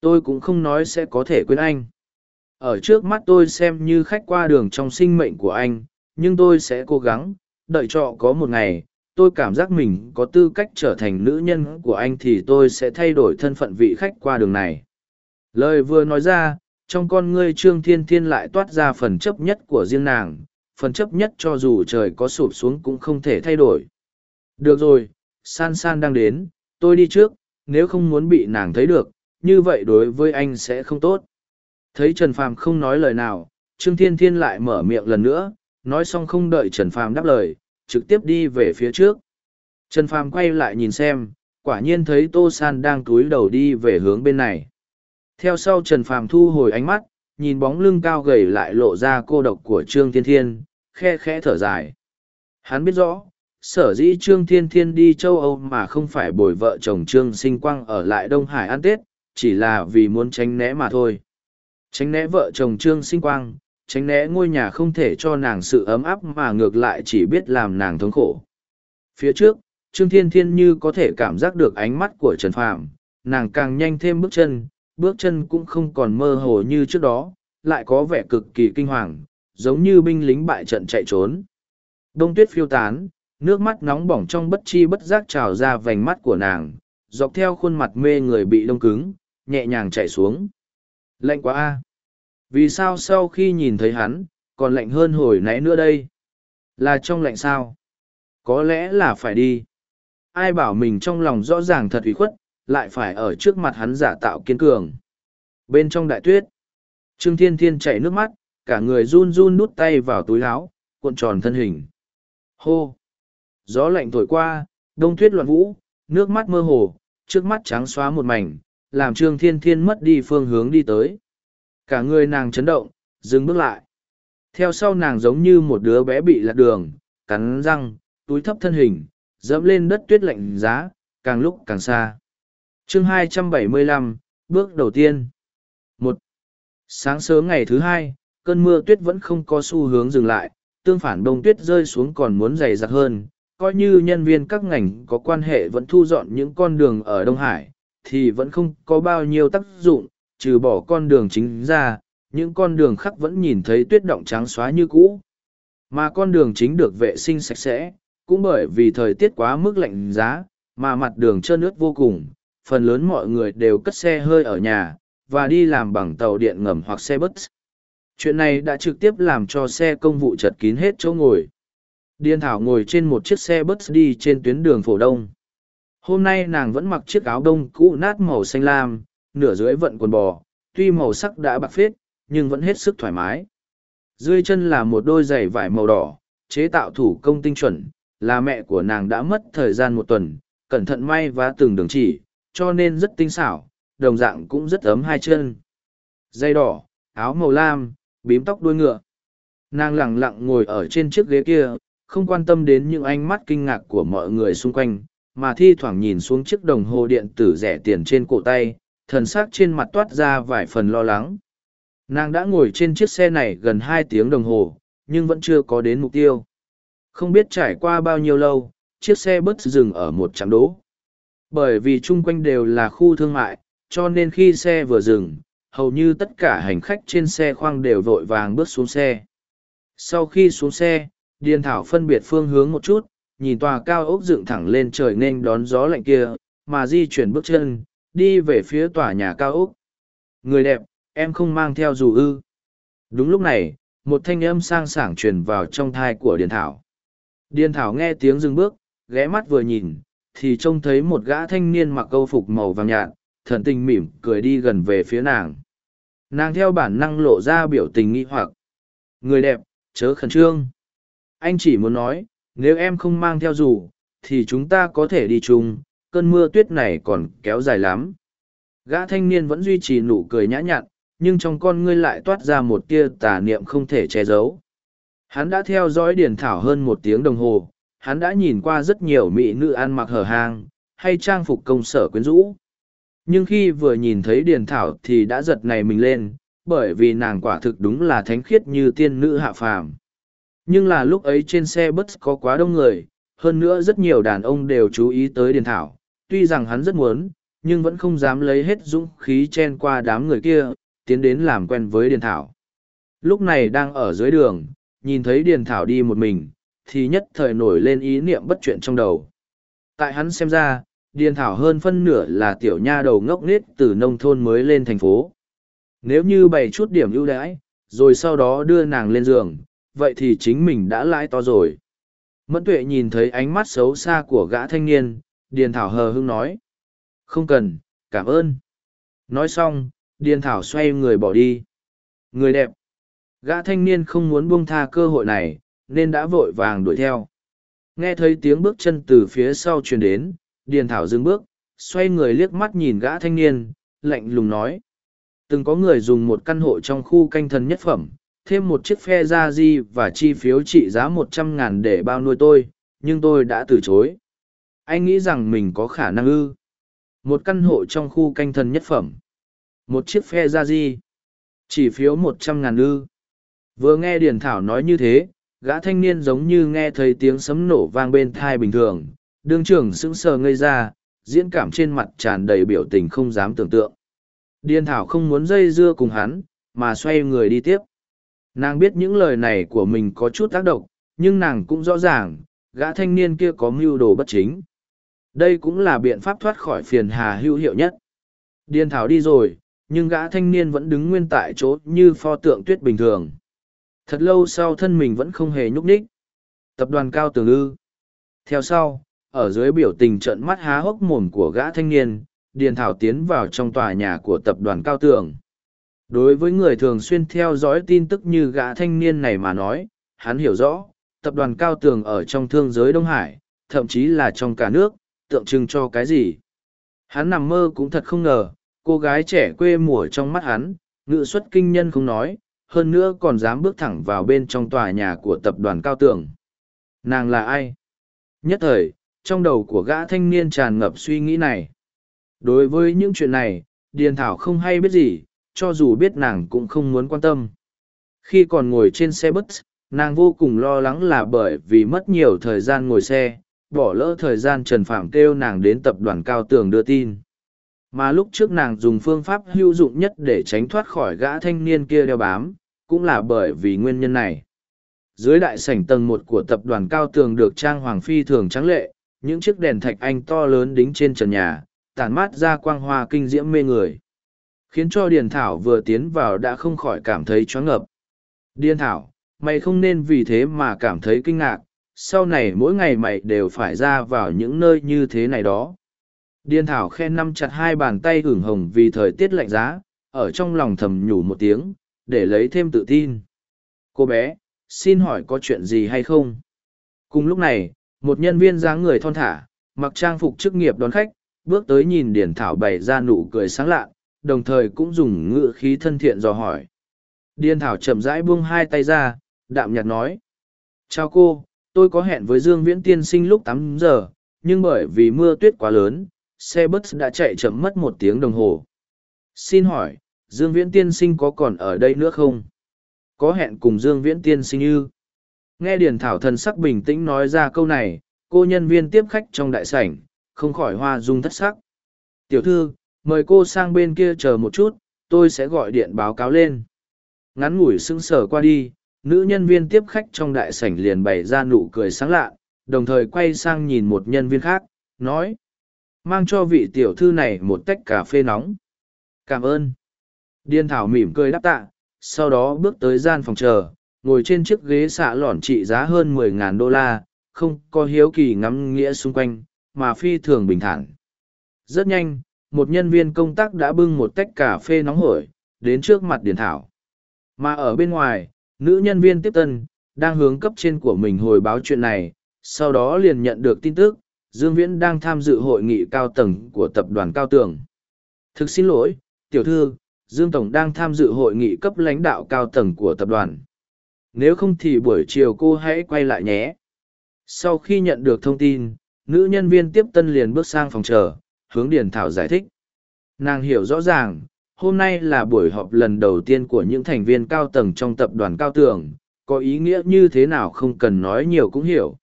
Tôi cũng không nói sẽ có thể quên anh. Ở trước mắt tôi xem như khách qua đường trong sinh mệnh của anh, nhưng tôi sẽ cố gắng, đợi cho có một ngày, tôi cảm giác mình có tư cách trở thành nữ nhân của anh thì tôi sẽ thay đổi thân phận vị khách qua đường này. Lời vừa nói ra, trong con ngươi Trương Thiên Thiên lại toát ra phần chấp nhất của riêng nàng, phần chấp nhất cho dù trời có sụp xuống cũng không thể thay đổi. Được rồi, San San đang đến, tôi đi trước, nếu không muốn bị nàng thấy được, như vậy đối với anh sẽ không tốt. Thấy Trần Phàm không nói lời nào, Trương Thiên Thiên lại mở miệng lần nữa, nói xong không đợi Trần Phàm đáp lời, trực tiếp đi về phía trước. Trần Phàm quay lại nhìn xem, quả nhiên thấy Tô San đang cúi đầu đi về hướng bên này. Theo sau Trần Phàm thu hồi ánh mắt, nhìn bóng lưng cao gầy lại lộ ra cô độc của Trương Thiên Thiên, khe khẽ thở dài. Hắn biết rõ, sở dĩ Trương Thiên Thiên đi châu Âu mà không phải bồi vợ chồng Trương Sinh Quang ở lại Đông Hải ăn Tết, chỉ là vì muốn tránh né mà thôi. Tránh né vợ chồng Trương Sinh Quang, tránh né ngôi nhà không thể cho nàng sự ấm áp mà ngược lại chỉ biết làm nàng thống khổ. Phía trước, Trương Thiên Thiên như có thể cảm giác được ánh mắt của Trần phạm nàng càng nhanh thêm bước chân, bước chân cũng không còn mơ hồ như trước đó, lại có vẻ cực kỳ kinh hoàng, giống như binh lính bại trận chạy trốn. Đông tuyết phiêu tán, nước mắt nóng bỏng trong bất chi bất giác trào ra vành mắt của nàng, dọc theo khuôn mặt mê người bị đông cứng, nhẹ nhàng chạy xuống. Lạnh quá a Vì sao sau khi nhìn thấy hắn, còn lạnh hơn hồi nãy nữa đây? Là trong lạnh sao? Có lẽ là phải đi. Ai bảo mình trong lòng rõ ràng thật ủy khuất, lại phải ở trước mặt hắn giả tạo kiên cường. Bên trong đại tuyết, Trương Thiên Thiên chảy nước mắt, cả người run run nút tay vào túi áo, cuộn tròn thân hình. Hô! Gió lạnh thổi qua, đông tuyết loạn vũ, nước mắt mơ hồ, trước mắt trắng xóa một mảnh, làm Trương Thiên Thiên mất đi phương hướng đi tới. Cả người nàng chấn động, dừng bước lại. Theo sau nàng giống như một đứa bé bị lạc đường, cắn răng, túi thấp thân hình, dẫm lên đất tuyết lạnh giá, càng lúc càng xa. chương 275, bước đầu tiên. một Sáng sớm ngày thứ hai, cơn mưa tuyết vẫn không có xu hướng dừng lại, tương phản đông tuyết rơi xuống còn muốn dày dặt hơn. Coi như nhân viên các ngành có quan hệ vẫn thu dọn những con đường ở Đông Hải, thì vẫn không có bao nhiêu tác dụng, trừ bỏ con đường chính ra, những con đường khác vẫn nhìn thấy tuyết động trắng xóa như cũ. Mà con đường chính được vệ sinh sạch sẽ, cũng bởi vì thời tiết quá mức lạnh giá, mà mặt đường trơn ướt vô cùng, phần lớn mọi người đều cất xe hơi ở nhà, và đi làm bằng tàu điện ngầm hoặc xe bus. Chuyện này đã trực tiếp làm cho xe công vụ chật kín hết chỗ ngồi. Điên Thảo ngồi trên một chiếc xe bus đi trên tuyến đường phổ đông. Hôm nay nàng vẫn mặc chiếc áo đông cũ nát màu xanh lam, nửa dưới vận quần bò, tuy màu sắc đã bạc phết, nhưng vẫn hết sức thoải mái. Dưới chân là một đôi giày vải màu đỏ, chế tạo thủ công tinh chuẩn, là mẹ của nàng đã mất thời gian một tuần, cẩn thận may và từng đường chỉ, cho nên rất tinh xảo, đồng dạng cũng rất ấm hai chân. Dây đỏ, áo màu lam, bím tóc đuôi ngựa. Nàng lặng lặng ngồi ở trên chiếc ghế kia, không quan tâm đến những ánh mắt kinh ngạc của mọi người xung quanh, mà thi thoảng nhìn xuống chiếc đồng hồ điện tử rẻ tiền trên cổ tay, thần sắc trên mặt toát ra vài phần lo lắng. nàng đã ngồi trên chiếc xe này gần hai tiếng đồng hồ nhưng vẫn chưa có đến mục tiêu. Không biết trải qua bao nhiêu lâu chiếc xe bớt dừng ở một trạm đỗ. Bởi vì chung quanh đều là khu thương mại cho nên khi xe vừa dừng hầu như tất cả hành khách trên xe khoang đều vội vàng bước xuống xe. Sau khi xuống xe điền thảo phân biệt phương hướng một chút, nhìn tòa cao ốc dựng thẳng lên trời nên đón gió lạnh kia, mà di chuyển bước chân, đi về phía tòa nhà cao ốc. Người đẹp, em không mang theo dù ư. Đúng lúc này, một thanh âm sang sảng truyền vào trong thai của điền thảo. Điền thảo nghe tiếng dừng bước, ghé mắt vừa nhìn, thì trông thấy một gã thanh niên mặc câu phục màu vàng nhạt, thần tình mỉm cười đi gần về phía nàng. Nàng theo bản năng lộ ra biểu tình nghi hoặc. Người đẹp, chớ khẩn trương anh chỉ muốn nói, nếu em không mang theo dù, thì chúng ta có thể đi chung, cơn mưa tuyết này còn kéo dài lắm. Gã thanh niên vẫn duy trì nụ cười nhã nhặn, nhưng trong con ngươi lại toát ra một tia tà niệm không thể che giấu. Hắn đã theo dõi điền thảo hơn một tiếng đồng hồ, hắn đã nhìn qua rất nhiều mỹ nữ ăn mặc hở hang, hay trang phục công sở quyến rũ. Nhưng khi vừa nhìn thấy điền thảo thì đã giật này mình lên, bởi vì nàng quả thực đúng là thánh khiết như tiên nữ hạ phàm nhưng là lúc ấy trên xe bus có quá đông người, hơn nữa rất nhiều đàn ông đều chú ý tới điền thảo. Tuy rằng hắn rất muốn, nhưng vẫn không dám lấy hết dũng khí chen qua đám người kia, tiến đến làm quen với điền thảo. Lúc này đang ở dưới đường, nhìn thấy điền thảo đi một mình, thì nhất thời nổi lên ý niệm bất chuyện trong đầu. Tại hắn xem ra, điền thảo hơn phân nửa là tiểu nha đầu ngốc nghếch từ nông thôn mới lên thành phố. Nếu như bày chút điểm ưu đãi, rồi sau đó đưa nàng lên giường vậy thì chính mình đã lãi to rồi. Mẫn tuệ nhìn thấy ánh mắt xấu xa của gã thanh niên, điền thảo hờ hưng nói. Không cần, cảm ơn. Nói xong, điền thảo xoay người bỏ đi. Người đẹp. Gã thanh niên không muốn buông tha cơ hội này, nên đã vội vàng đuổi theo. Nghe thấy tiếng bước chân từ phía sau truyền đến, điền thảo dừng bước, xoay người liếc mắt nhìn gã thanh niên, lạnh lùng nói. Từng có người dùng một căn hộ trong khu canh thần nhất phẩm thêm một chiếc phe ra di và chi phiếu trị giá một trăm ngàn để bao nuôi tôi, nhưng tôi đã từ chối. Anh nghĩ rằng mình có khả năng ư? Một căn hộ trong khu canh thần nhất phẩm. Một chiếc phe ra di. Chỉ phiếu một trăm ngàn ư? Vừa nghe điền thảo nói như thế, gã thanh niên giống như nghe thấy tiếng sấm nổ vang bên thai bình thường. Đương trưởng sững sờ ngây ra, diễn cảm trên mặt tràn đầy biểu tình không dám tưởng tượng. Điền thảo không muốn dây dưa cùng hắn, mà xoay người đi tiếp nàng biết những lời này của mình có chút tác động, nhưng nàng cũng rõ ràng, gã thanh niên kia có mưu đồ bất chính. Đây cũng là biện pháp thoát khỏi phiền hà hữu hiệu nhất. Điền thảo đi rồi, nhưng gã thanh niên vẫn đứng nguyên tại chỗ như pho tượng tuyết bình thường. Thật lâu sau thân mình vẫn không hề nhúc nhích. Tập đoàn cao tường ư. Theo sau, ở dưới biểu tình trận mắt há hốc mồm của gã thanh niên, điền thảo tiến vào trong tòa nhà của tập đoàn cao tường đối với người thường xuyên theo dõi tin tức như gã thanh niên này mà nói, hắn hiểu rõ, tập đoàn cao tường ở trong thương giới đông hải, thậm chí là trong cả nước, tượng trưng cho cái gì? Hắn nằm mơ cũng thật không ngờ, cô gái trẻ quê mùa trong mắt hắn, ngự xuất kinh nhân không nói, hơn nữa còn dám bước thẳng vào bên trong tòa nhà của tập đoàn cao tường. Nàng là ai? Nhất thời, trong đầu của gã thanh niên tràn ngập suy nghĩ này. Đối với những chuyện này, điền thảo không hay biết gì cho dù biết nàng cũng không muốn quan tâm. Khi còn ngồi trên xe bus, nàng vô cùng lo lắng là bởi vì mất nhiều thời gian ngồi xe, bỏ lỡ thời gian trần phạm kêu nàng đến tập đoàn cao tường đưa tin. Mà lúc trước nàng dùng phương pháp hữu dụng nhất để tránh thoát khỏi gã thanh niên kia đeo bám, cũng là bởi vì nguyên nhân này. Dưới đại sảnh tầng một của tập đoàn cao tường được trang hoàng phi thường trắng lệ, những chiếc đèn thạch anh to lớn đính trên trần nhà, tản mát ra quang hoa kinh diễm mê người khiến cho điền thảo vừa tiến vào đã không khỏi cảm thấy choáng ngợp. Điền thảo, mày không nên vì thế mà cảm thấy kinh ngạc, sau này mỗi ngày mày đều phải ra vào những nơi như thế này đó. Điền thảo khen nắm chặt hai bàn tay hửng hồng vì thời tiết lạnh giá, ở trong lòng thầm nhủ một tiếng, để lấy thêm tự tin. Cô bé, xin hỏi có chuyện gì hay không? Cùng lúc này, một nhân viên dáng người thon thả, mặc trang phục chức nghiệp đón khách, bước tới nhìn điển thảo bày ra nụ cười sáng lạ đồng thời cũng dùng ngữ khí thân thiện dò hỏi điền thảo chậm rãi buông hai tay ra đạm nhạt nói chào cô tôi có hẹn với dương viễn tiên sinh lúc tám giờ nhưng bởi vì mưa tuyết quá lớn xe bus đã chạy chậm mất một tiếng đồng hồ xin hỏi Dương Viễn tiên sinh có còn ở đây nữa không? Có hẹn cùng Dương Viễn tiên sinh ư? Nghe Điền Thảo thần sắc bình tĩnh nói ra câu này, cô nhân viên tiếp khách trong đại sảnh, không khỏi hoa dung thất sắc. Tiểu thư, mời cô sang bên kia chờ một chút, tôi sẽ gọi điện báo cáo lên. Ngắn ngủi sững sờ qua đi, nữ nhân viên tiếp khách trong đại sảnh liền bày ra nụ cười sáng lạ, đồng thời quay sang nhìn một nhân viên khác, nói. Mang cho vị tiểu thư này một tách cà phê nóng. Cảm ơn. Điên thảo mỉm cười đáp tạ, sau đó bước tới gian phòng chờ, ngồi trên chiếc ghế xạ lỏn trị giá hơn mười ngàn đô la, không có hiếu kỳ ngắm nghĩa xung quanh, mà phi thường bình thản. Rất nhanh, một nhân viên công tác đã bưng một tách cà phê nóng hổi, đến trước mặt Điền Thảo. Mà ở bên ngoài, nữ nhân viên tiếp tân, đang hướng cấp trên của mình hồi báo chuyện này, sau đó liền nhận được tin tức, Dương Viễn đang tham dự hội nghị cao tầng của tập đoàn Cao Tường. Thực xin lỗi, tiểu thư, Dương Tổng đang tham dự hội nghị cấp lãnh đạo cao tầng của tập đoàn. Nếu không thì buổi chiều cô hãy quay lại nhé. Sau khi nhận được thông tin, nữ nhân viên tiếp tân liền bước sang phòng chờ, hướng Điền Thảo giải thích. Nàng hiểu rõ ràng, hôm nay là buổi họp lần đầu tiên của những thành viên cao tầng trong tập đoàn Cao Tường, có ý nghĩa như thế nào không cần nói nhiều cũng hiểu.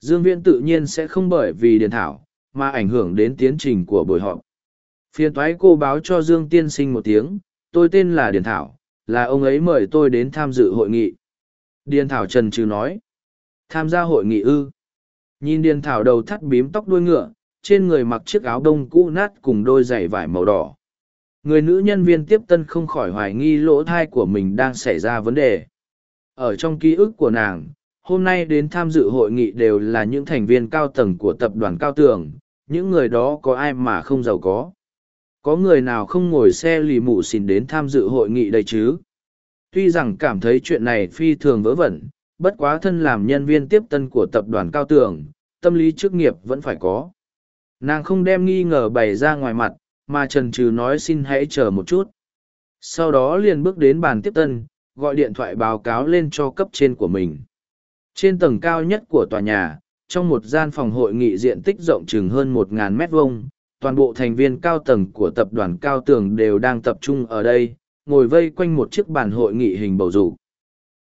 Dương Viễn tự nhiên sẽ không bởi vì Điền Thảo, mà ảnh hưởng đến tiến trình của buổi họp. Phiên toái cô báo cho Dương Tiên Sinh một tiếng, tôi tên là Điền Thảo, là ông ấy mời tôi đến tham dự hội nghị. Điền Thảo trần trừ nói. Tham gia hội nghị ư. Nhìn Điền Thảo đầu thắt bím tóc đuôi ngựa, trên người mặc chiếc áo đông cũ nát cùng đôi giày vải màu đỏ. Người nữ nhân viên tiếp tân không khỏi hoài nghi lỗ thai của mình đang xảy ra vấn đề. Ở trong ký ức của nàng, hôm nay đến tham dự hội nghị đều là những thành viên cao tầng của tập đoàn Cao Tường, những người đó có ai mà không giàu có. Có người nào không ngồi xe lì mụ xìn đến tham dự hội nghị đây chứ? Tuy rằng cảm thấy chuyện này phi thường vớ vẩn, bất quá thân làm nhân viên tiếp tân của tập đoàn Cao Tường, tâm lý chức nghiệp vẫn phải có. Nàng không đem nghi ngờ bày ra ngoài mặt, mà trần trừ nói xin hãy chờ một chút. Sau đó liền bước đến bàn tiếp tân, gọi điện thoại báo cáo lên cho cấp trên của mình. Trên tầng cao nhất của tòa nhà, trong một gian phòng hội nghị diện tích rộng chừng hơn 1.000 mét vuông, toàn bộ thành viên cao tầng của tập đoàn Cao Tường đều đang tập trung ở đây, ngồi vây quanh một chiếc bàn hội nghị hình bầu dục.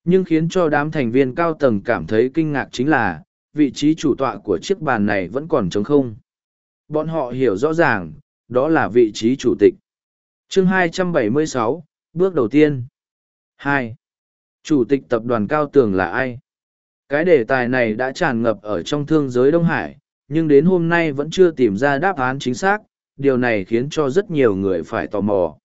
Nhưng khiến cho đám thành viên cao tầng cảm thấy kinh ngạc chính là, vị trí chủ tọa của chiếc bàn này vẫn còn trống không. Bọn họ hiểu rõ ràng, đó là vị trí chủ tịch. Chương 276, bước đầu tiên. 2. Chủ tịch tập đoàn Cao Tường là ai? Cái đề tài này đã tràn ngập ở trong thương giới Đông Hải, nhưng đến hôm nay vẫn chưa tìm ra đáp án chính xác, điều này khiến cho rất nhiều người phải tò mò.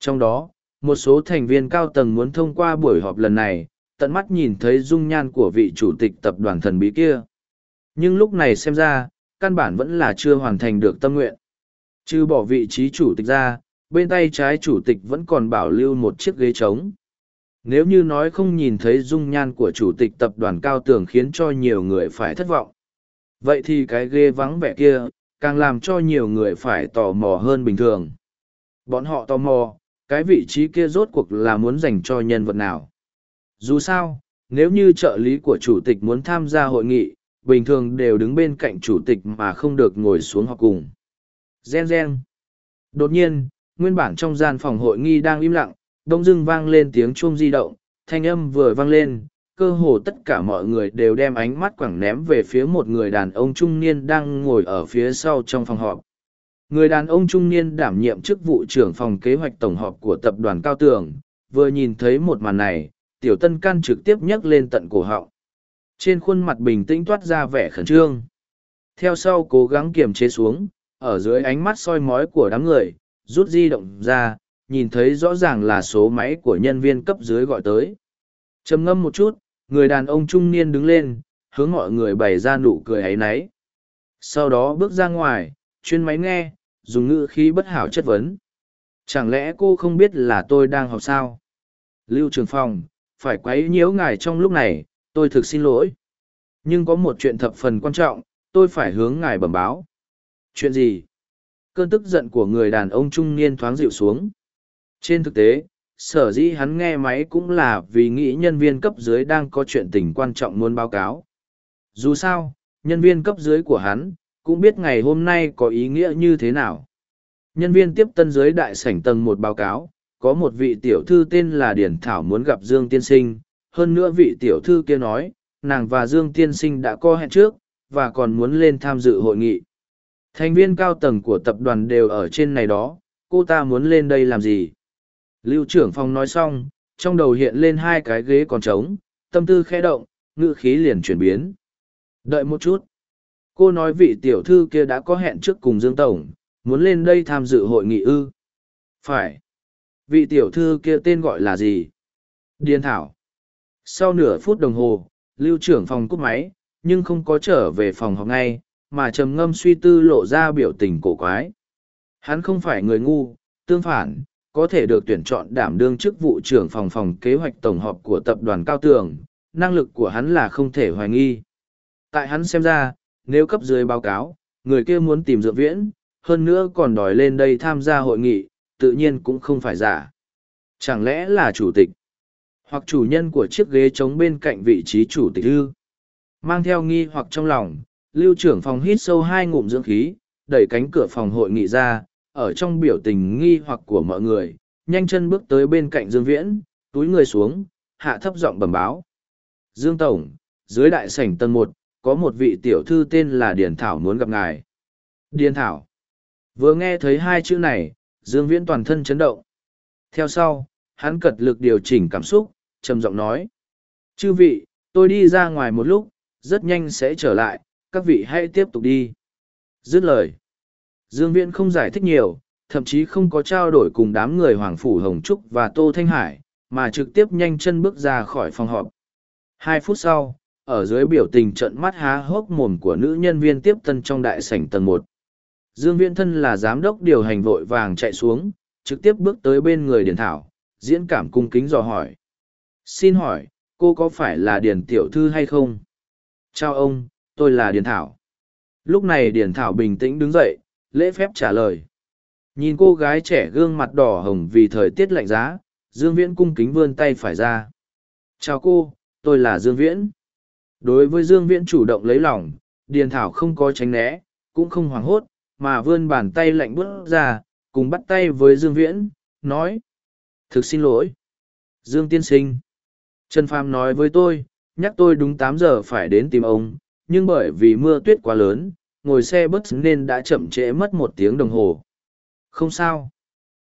Trong đó, một số thành viên cao tầng muốn thông qua buổi họp lần này, tận mắt nhìn thấy dung nhan của vị chủ tịch tập đoàn thần bí kia. Nhưng lúc này xem ra, căn bản vẫn là chưa hoàn thành được tâm nguyện. Chứ bỏ vị trí chủ tịch ra, bên tay trái chủ tịch vẫn còn bảo lưu một chiếc ghế trống. Nếu như nói không nhìn thấy dung nhan của chủ tịch tập đoàn cao tường khiến cho nhiều người phải thất vọng. Vậy thì cái ghế vắng vẻ kia, càng làm cho nhiều người phải tò mò hơn bình thường. Bọn họ tò mò, cái vị trí kia rốt cuộc là muốn dành cho nhân vật nào. Dù sao, nếu như trợ lý của chủ tịch muốn tham gia hội nghị, bình thường đều đứng bên cạnh chủ tịch mà không được ngồi xuống họp cùng. Gen gen. Đột nhiên, nguyên bản trong gian phòng hội nghi đang im lặng, đông dưng vang lên tiếng chuông di động, thanh âm vừa vang lên, cơ hồ tất cả mọi người đều đem ánh mắt quẳng ném về phía một người đàn ông trung niên đang ngồi ở phía sau trong phòng họp. Người đàn ông trung niên đảm nhiệm chức vụ trưởng phòng kế hoạch tổng họp của tập đoàn Cao Tường, vừa nhìn thấy một màn này, tiểu tân can trực tiếp nhấc lên tận cổ họng. Trên khuôn mặt bình tĩnh toát ra vẻ khẩn trương. Theo sau cố gắng kiềm chế xuống, ở dưới ánh mắt soi mói của đám người, rút di động ra, nhìn thấy rõ ràng là số máy của nhân viên cấp dưới gọi tới. trầm ngâm một chút, người đàn ông trung niên đứng lên, hướng mọi người bày ra nụ cười ấy náy. Sau đó bước ra ngoài, chuyên máy nghe, dùng ngữ khí bất hảo chất vấn. Chẳng lẽ cô không biết là tôi đang học sao? Lưu Trường phòng, phải quấy nhiễu ngài trong lúc này, tôi thực xin lỗi. Nhưng có một chuyện thập phần quan trọng, tôi phải hướng ngài bẩm báo. Chuyện gì? Cơn tức giận của người đàn ông trung niên thoáng dịu xuống. Trên thực tế, sở dĩ hắn nghe máy cũng là vì nghĩ nhân viên cấp dưới đang có chuyện tình quan trọng muốn báo cáo. Dù sao, nhân viên cấp dưới của hắn, cũng biết ngày hôm nay có ý nghĩa như thế nào. Nhân viên tiếp tân dưới đại sảnh tầng một báo cáo, có một vị tiểu thư tên là Điển Thảo muốn gặp Dương Tiên Sinh, hơn nữa vị tiểu thư kia nói, nàng và Dương Tiên Sinh đã có hẹn trước, và còn muốn lên tham dự hội nghị. Thành viên cao tầng của tập đoàn đều ở trên này đó, cô ta muốn lên đây làm gì? Lưu trưởng phòng nói xong, trong đầu hiện lên hai cái ghế còn trống, tâm tư khẽ động, ngữ khí liền chuyển biến. Đợi một chút. Cô nói vị tiểu thư kia đã có hẹn trước cùng Dương Tổng, muốn lên đây tham dự hội nghị ư. Phải. Vị tiểu thư kia tên gọi là gì? Điền Thảo. Sau nửa phút đồng hồ, lưu trưởng phòng cúp máy, nhưng không có trở về phòng họp ngay, mà trầm ngâm suy tư lộ ra biểu tình cổ quái. Hắn không phải người ngu, tương phản, có thể được tuyển chọn đảm đương chức vụ trưởng phòng phòng kế hoạch tổng hợp của tập đoàn Cao Tường, năng lực của hắn là không thể hoài nghi. Tại hắn xem ra, nếu cấp dưới báo cáo, người kia muốn tìm dựa viễn, hơn nữa còn đòi lên đây tham gia hội nghị, tự nhiên cũng không phải giả. Chẳng lẽ là chủ tịch, hoặc chủ nhân của chiếc ghế trống bên cạnh vị trí chủ tịch ư? Mang theo nghi hoặc trong lòng, lưu trưởng phòng hít sâu hai ngụm dưỡng khí, đẩy cánh cửa phòng hội nghị ra, ở trong biểu tình nghi hoặc của mọi người, nhanh chân bước tới bên cạnh Dương Viễn, túi người xuống, hạ thấp giọng bẩm báo. Dương Tổng, dưới đại sảnh tầng một, có một vị tiểu thư tên là Điền Thảo muốn gặp ngài. Điền Thảo. Vừa nghe thấy hai chữ này, Dương Viễn toàn thân chấn động. Theo sau, hắn cật lực điều chỉnh cảm xúc, trầm giọng nói. Chư vị, tôi đi ra ngoài một lúc, rất nhanh sẽ trở lại, các vị hãy tiếp tục đi. Dứt lời. Dương Viễn không giải thích nhiều, thậm chí không có trao đổi cùng đám người Hoàng Phủ Hồng Trúc và Tô Thanh Hải, mà trực tiếp nhanh chân bước ra khỏi phòng họp. Hai phút sau, ở dưới biểu tình trận mắt há hốc mồm của nữ nhân viên tiếp tân trong đại sảnh tầng một dương viễn thân là giám đốc điều hành vội vàng chạy xuống trực tiếp bước tới bên người điền thảo diễn cảm cung kính dò hỏi xin hỏi cô có phải là điền tiểu thư hay không chào ông tôi là điền thảo lúc này điền thảo bình tĩnh đứng dậy lễ phép trả lời nhìn cô gái trẻ gương mặt đỏ hồng vì thời tiết lạnh giá dương viễn cung kính vươn tay phải ra chào cô tôi là dương viễn Đối với Dương Viễn chủ động lấy lòng, Điền Thảo không có tránh né, cũng không hoảng hốt, mà vươn bàn tay lạnh bước ra, cùng bắt tay với Dương Viễn, nói. Thực xin lỗi. Dương Tiên Sinh. Trần Phàm nói với tôi, nhắc tôi đúng tám giờ phải đến tìm ông, nhưng bởi vì mưa tuyết quá lớn, ngồi xe bus nên đã chậm trễ mất một tiếng đồng hồ. Không sao.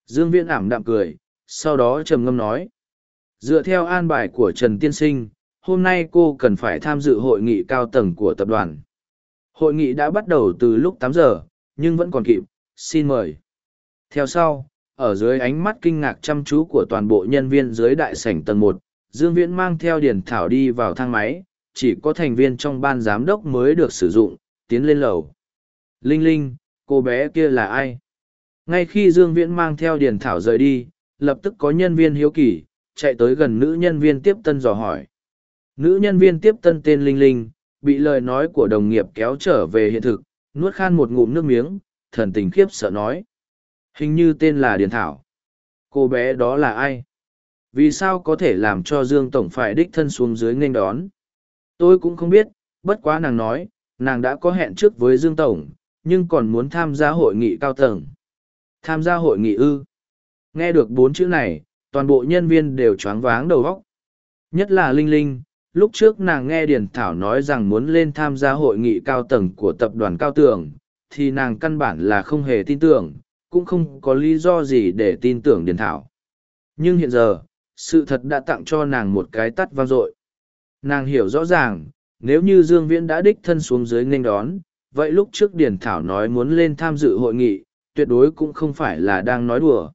Dương Viễn ảm đạm cười, sau đó trầm ngâm nói. Dựa theo an bài của Trần Tiên Sinh, hôm nay cô cần phải tham dự hội nghị cao tầng của tập đoàn. Hội nghị đã bắt đầu từ lúc tám giờ, nhưng vẫn còn kịp, xin mời. Theo sau, ở dưới ánh mắt kinh ngạc chăm chú của toàn bộ nhân viên dưới đại sảnh tầng một, Dương Viễn mang theo Điền Thảo đi vào thang máy, chỉ có thành viên trong ban giám đốc mới được sử dụng, tiến lên lầu. Linh Linh, cô bé kia là ai? Ngay khi Dương Viễn mang theo Điền Thảo rời đi, lập tức có nhân viên hiếu kỳ, chạy tới gần nữ nhân viên tiếp tân dò hỏi. Nữ nhân viên tiếp tân tên Linh Linh, bị lời nói của đồng nghiệp kéo trở về hiện thực, nuốt khan một ngụm nước miếng, thần tình khiếp sợ nói. Hình như tên là Điền Thảo. Cô bé đó là ai? Vì sao có thể làm cho Dương Tổng phải đích thân xuống dưới nghênh đón? Tôi cũng không biết, bất quá nàng nói, nàng đã có hẹn trước với Dương Tổng, nhưng còn muốn tham gia hội nghị cao tầng. Tham gia hội nghị ư? Nghe được bốn chữ này, toàn bộ nhân viên đều choáng váng đầu óc. Nhất là Linh Linh, lúc trước nàng nghe Điền Thảo nói rằng muốn lên tham gia hội nghị cao tầng của tập đoàn Cao Tường, thì nàng căn bản là không hề tin tưởng, cũng không có lý do gì để tin tưởng Điền Thảo. Nhưng hiện giờ, sự thật đã tặng cho nàng một cái tắt vang dội. Nàng hiểu rõ ràng, nếu như Dương Viễn đã đích thân xuống dưới nghênh đón, vậy lúc trước Điền Thảo nói muốn lên tham dự hội nghị, tuyệt đối cũng không phải là đang nói đùa.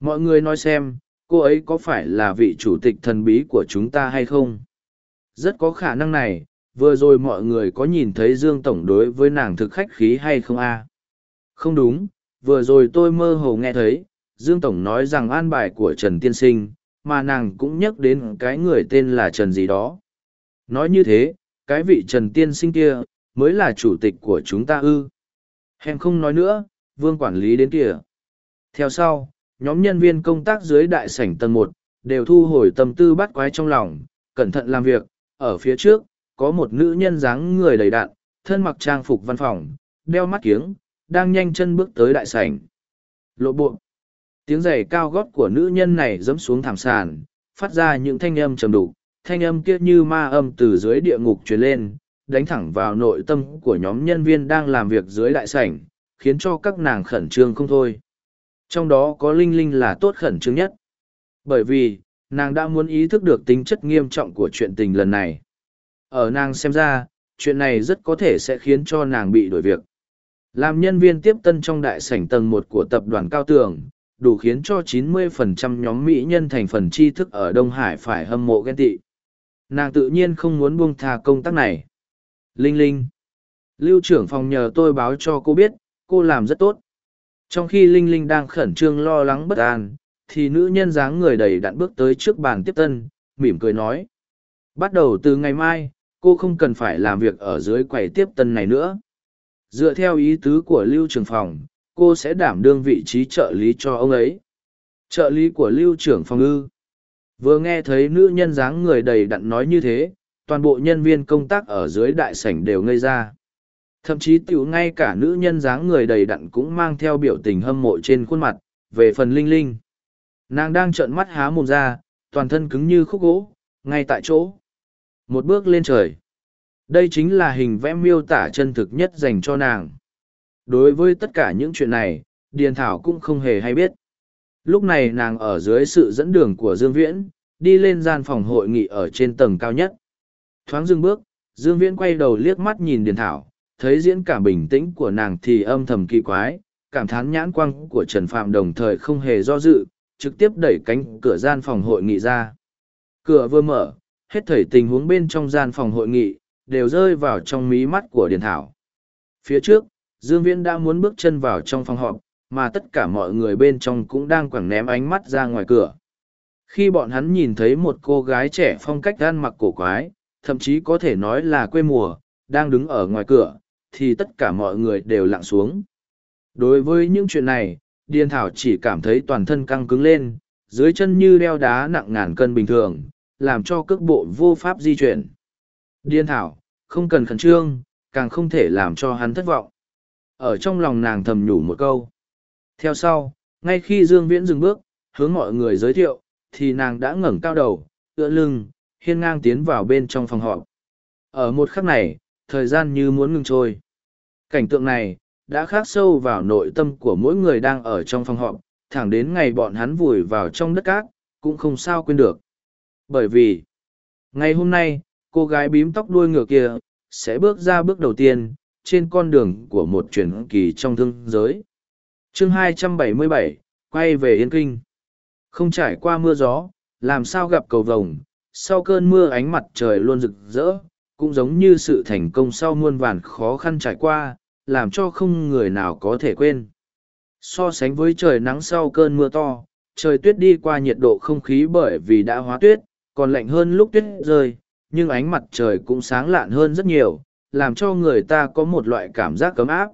Mọi người nói xem, cô ấy có phải là vị chủ tịch thần bí của chúng ta hay không? Rất có khả năng này, vừa rồi mọi người có nhìn thấy Dương Tổng đối với nàng thực khách khí hay không a? Không đúng, vừa rồi tôi mơ hồ nghe thấy, Dương Tổng nói rằng an bài của Trần Tiên Sinh, mà nàng cũng nhắc đến cái người tên là Trần gì đó. Nói như thế, cái vị Trần Tiên Sinh kia, mới là chủ tịch của chúng ta ư. Hèm không nói nữa, vương quản lý đến kìa. Theo sau, nhóm nhân viên công tác dưới đại sảnh tầng một đều thu hồi tâm tư bắt quái trong lòng, cẩn thận làm việc, ở phía trước, có một nữ nhân dáng người đầy đạn, thân mặc trang phục văn phòng, đeo mắt kiếng, đang nhanh chân bước tới đại sảnh. Lộ bộ tiếng giày cao gót của nữ nhân này dẫm xuống thảm sàn, phát ra những thanh âm trầm đục, thanh âm kia như ma âm từ dưới địa ngục truyền lên, đánh thẳng vào nội tâm của nhóm nhân viên đang làm việc dưới đại sảnh, khiến cho các nàng khẩn trương không thôi. Trong đó có linh linh là tốt khẩn trương nhất. Bởi vì, nàng đã muốn ý thức được tính chất nghiêm trọng của chuyện tình lần này. Ở nàng xem ra, chuyện này rất có thể sẽ khiến cho nàng bị đổi việc. Làm nhân viên tiếp tân trong đại sảnh tầng một của tập đoàn cao tường đủ khiến cho 90% nhóm mỹ nhân thành phần tri thức ở đông hải phải hâm mộ ghen tị. Nàng tự nhiên không muốn buông thà công tác này. Linh linh, lưu trưởng phòng nhờ tôi báo cho cô biết, cô làm rất tốt. Trong khi linh linh đang khẩn trương lo lắng bất an, thì nữ nhân dáng người đầy đặn bước tới trước bàn tiếp tân, mỉm cười nói. Bắt đầu từ ngày mai, cô không cần phải làm việc ở dưới quầy tiếp tân này nữa. Dựa theo ý tứ của lưu trưởng phòng cô sẽ đảm đương vị trí trợ lý cho ông ấy. Trợ lý của lưu trưởng phòng ư. Vừa nghe thấy nữ nhân dáng người đầy đặn nói như thế, toàn bộ nhân viên công tác ở dưới đại sảnh đều ngây ra. Thậm chí t i ể u ngay cả nữ nhân dáng người đầy đặn cũng mang theo biểu tình hâm mộ trên khuôn mặt, về phần linh linh. Nàng đang trợn mắt há mồm ra, toàn thân cứng như khúc gỗ, ngay tại chỗ. Một bước lên trời. Đây chính là hình vẽ miêu tả chân thực nhất dành cho nàng đối với tất cả những chuyện này, điền thảo cũng không hề hay biết. Lúc này nàng ở dưới sự dẫn đường của dương viễn, đi lên gian phòng hội nghị ở trên tầng cao nhất. Thoáng dưng bước, dương viễn quay đầu liếc mắt nhìn điền thảo, thấy diễn cảm bình tĩnh của nàng thì âm thầm kỳ quái, cảm thán nhãn quang của trần phạm đồng thời không hề do dự, trực tiếp đẩy cánh cửa gian phòng hội nghị ra. Cửa vừa mở, hết thảy tình huống bên trong gian phòng hội nghị đều rơi vào trong mí mắt của điền thảo. Phía trước Dương Viễn đã muốn bước chân vào trong phòng họp, mà tất cả mọi người bên trong cũng đang quẳng ném ánh mắt ra ngoài cửa. Khi bọn hắn nhìn thấy một cô gái trẻ phong cách gan mặc cổ quái, thậm chí có thể nói là quê mùa, đang đứng ở ngoài cửa, thì tất cả mọi người đều lặng xuống. Đối với những chuyện này, Điền Thảo chỉ cảm thấy toàn thân căng cứng lên, dưới chân như đeo đá nặng ngàn cân bình thường, làm cho cước bộ vô pháp di chuyển. Điền Thảo, không cần khẩn trương, càng không thể làm cho hắn thất vọng ở trong lòng nàng thầm nhủ một câu. Theo sau, ngay khi dương viễn dừng bước, hướng mọi người giới thiệu, thì nàng đã ngẩng cao đầu, tựa lưng, hiên ngang tiến vào bên trong phòng họp. Ở một khắc này, thời gian như muốn ngừng trôi. Cảnh tượng này đã khắc sâu vào nội tâm của mỗi người đang ở trong phòng họp, thẳng đến ngày bọn hắn vùi vào trong đất cát, cũng không sao quên được. Bởi vì, ngày hôm nay, cô gái bím tóc đuôi ngựa kia sẽ bước ra bước đầu tiên trên con đường của một truyền kỳ trong thương giới. chương 277, quay về Yên Kinh. Không trải qua mưa gió, làm sao gặp cầu vồng, sau cơn mưa ánh mặt trời luôn rực rỡ, cũng giống như sự thành công sau muôn vàn khó khăn trải qua, làm cho không người nào có thể quên. So sánh với trời nắng sau cơn mưa to, trời tuyết đi qua nhiệt độ không khí bởi vì đã hóa tuyết, còn lạnh hơn lúc tuyết rơi, nhưng ánh mặt trời cũng sáng lạn hơn rất nhiều, làm cho người ta có một loại cảm giác cấm áp.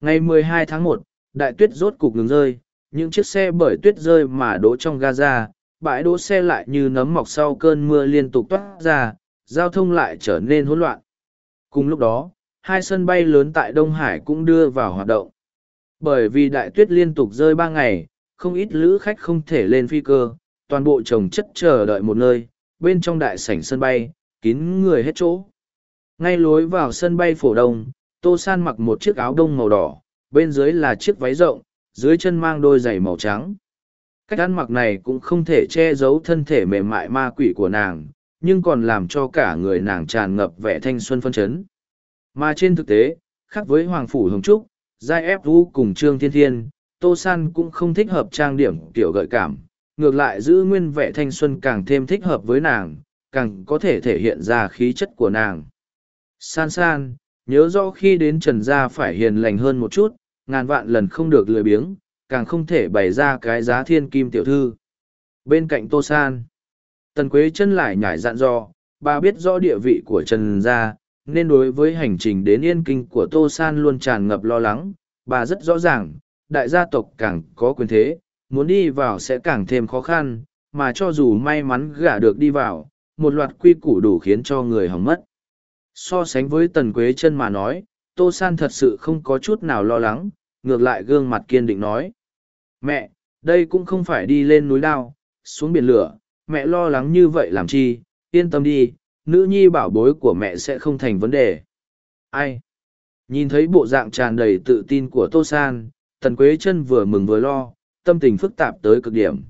Ngày 12 tháng 1, đại tuyết rốt cục ngừng rơi, những chiếc xe bởi tuyết rơi mà đỗ trong Gaza, bãi đỗ xe lại như nấm mọc sau cơn mưa liên tục toát ra, giao thông lại trở nên hỗn loạn. Cùng lúc đó, hai sân bay lớn tại Đông Hải cũng đưa vào hoạt động. Bởi vì đại tuyết liên tục rơi ba ngày, không ít lữ khách không thể lên phi cơ, toàn bộ chồng chất chờ đợi một nơi, bên trong đại sảnh sân bay, kín người hết chỗ. Ngay lối vào sân bay phổ đông, Tô San mặc một chiếc áo đông màu đỏ, bên dưới là chiếc váy rộng, dưới chân mang đôi giày màu trắng. Cách ăn mặc này cũng không thể che giấu thân thể mềm mại ma quỷ của nàng, nhưng còn làm cho cả người nàng tràn ngập vẻ thanh xuân phân chấn. Mà trên thực tế, khác với Hoàng Phủ Hồng Trúc, Giai Ép Vũ cùng Trương Thiên Thiên, Tô San cũng không thích hợp trang điểm kiểu gợi cảm, ngược lại giữ nguyên vẻ thanh xuân càng thêm thích hợp với nàng, càng có thể thể hiện ra khí chất của nàng. San san, nhớ rõ khi đến trần gia phải hiền lành hơn một chút, ngàn vạn lần không được lười biếng, càng không thể bày ra cái giá thiên kim tiểu thư. Bên cạnh Tô San, Tần Quế chân lại nhảy dặn dò, bà biết rõ địa vị của Trần Gia, nên đối với hành trình đến Yên Kinh của Tô San luôn tràn ngập lo lắng, bà rất rõ ràng, đại gia tộc càng có quyền thế, muốn đi vào sẽ càng thêm khó khăn, mà cho dù may mắn gả được đi vào, một loạt quy củ đủ khiến cho người hỏng mất. So sánh với Tần Quế chân mà nói, Tô San thật sự không có chút nào lo lắng, ngược lại gương mặt kiên định nói. Mẹ, đây cũng không phải đi lên núi đao, xuống biển lửa, mẹ lo lắng như vậy làm chi, yên tâm đi, nữ nhi bảo bối của mẹ sẽ không thành vấn đề. Ai? Nhìn thấy bộ dạng tràn đầy tự tin của Tô San, Tần Quế chân vừa mừng vừa lo, tâm tình phức tạp tới cực điểm.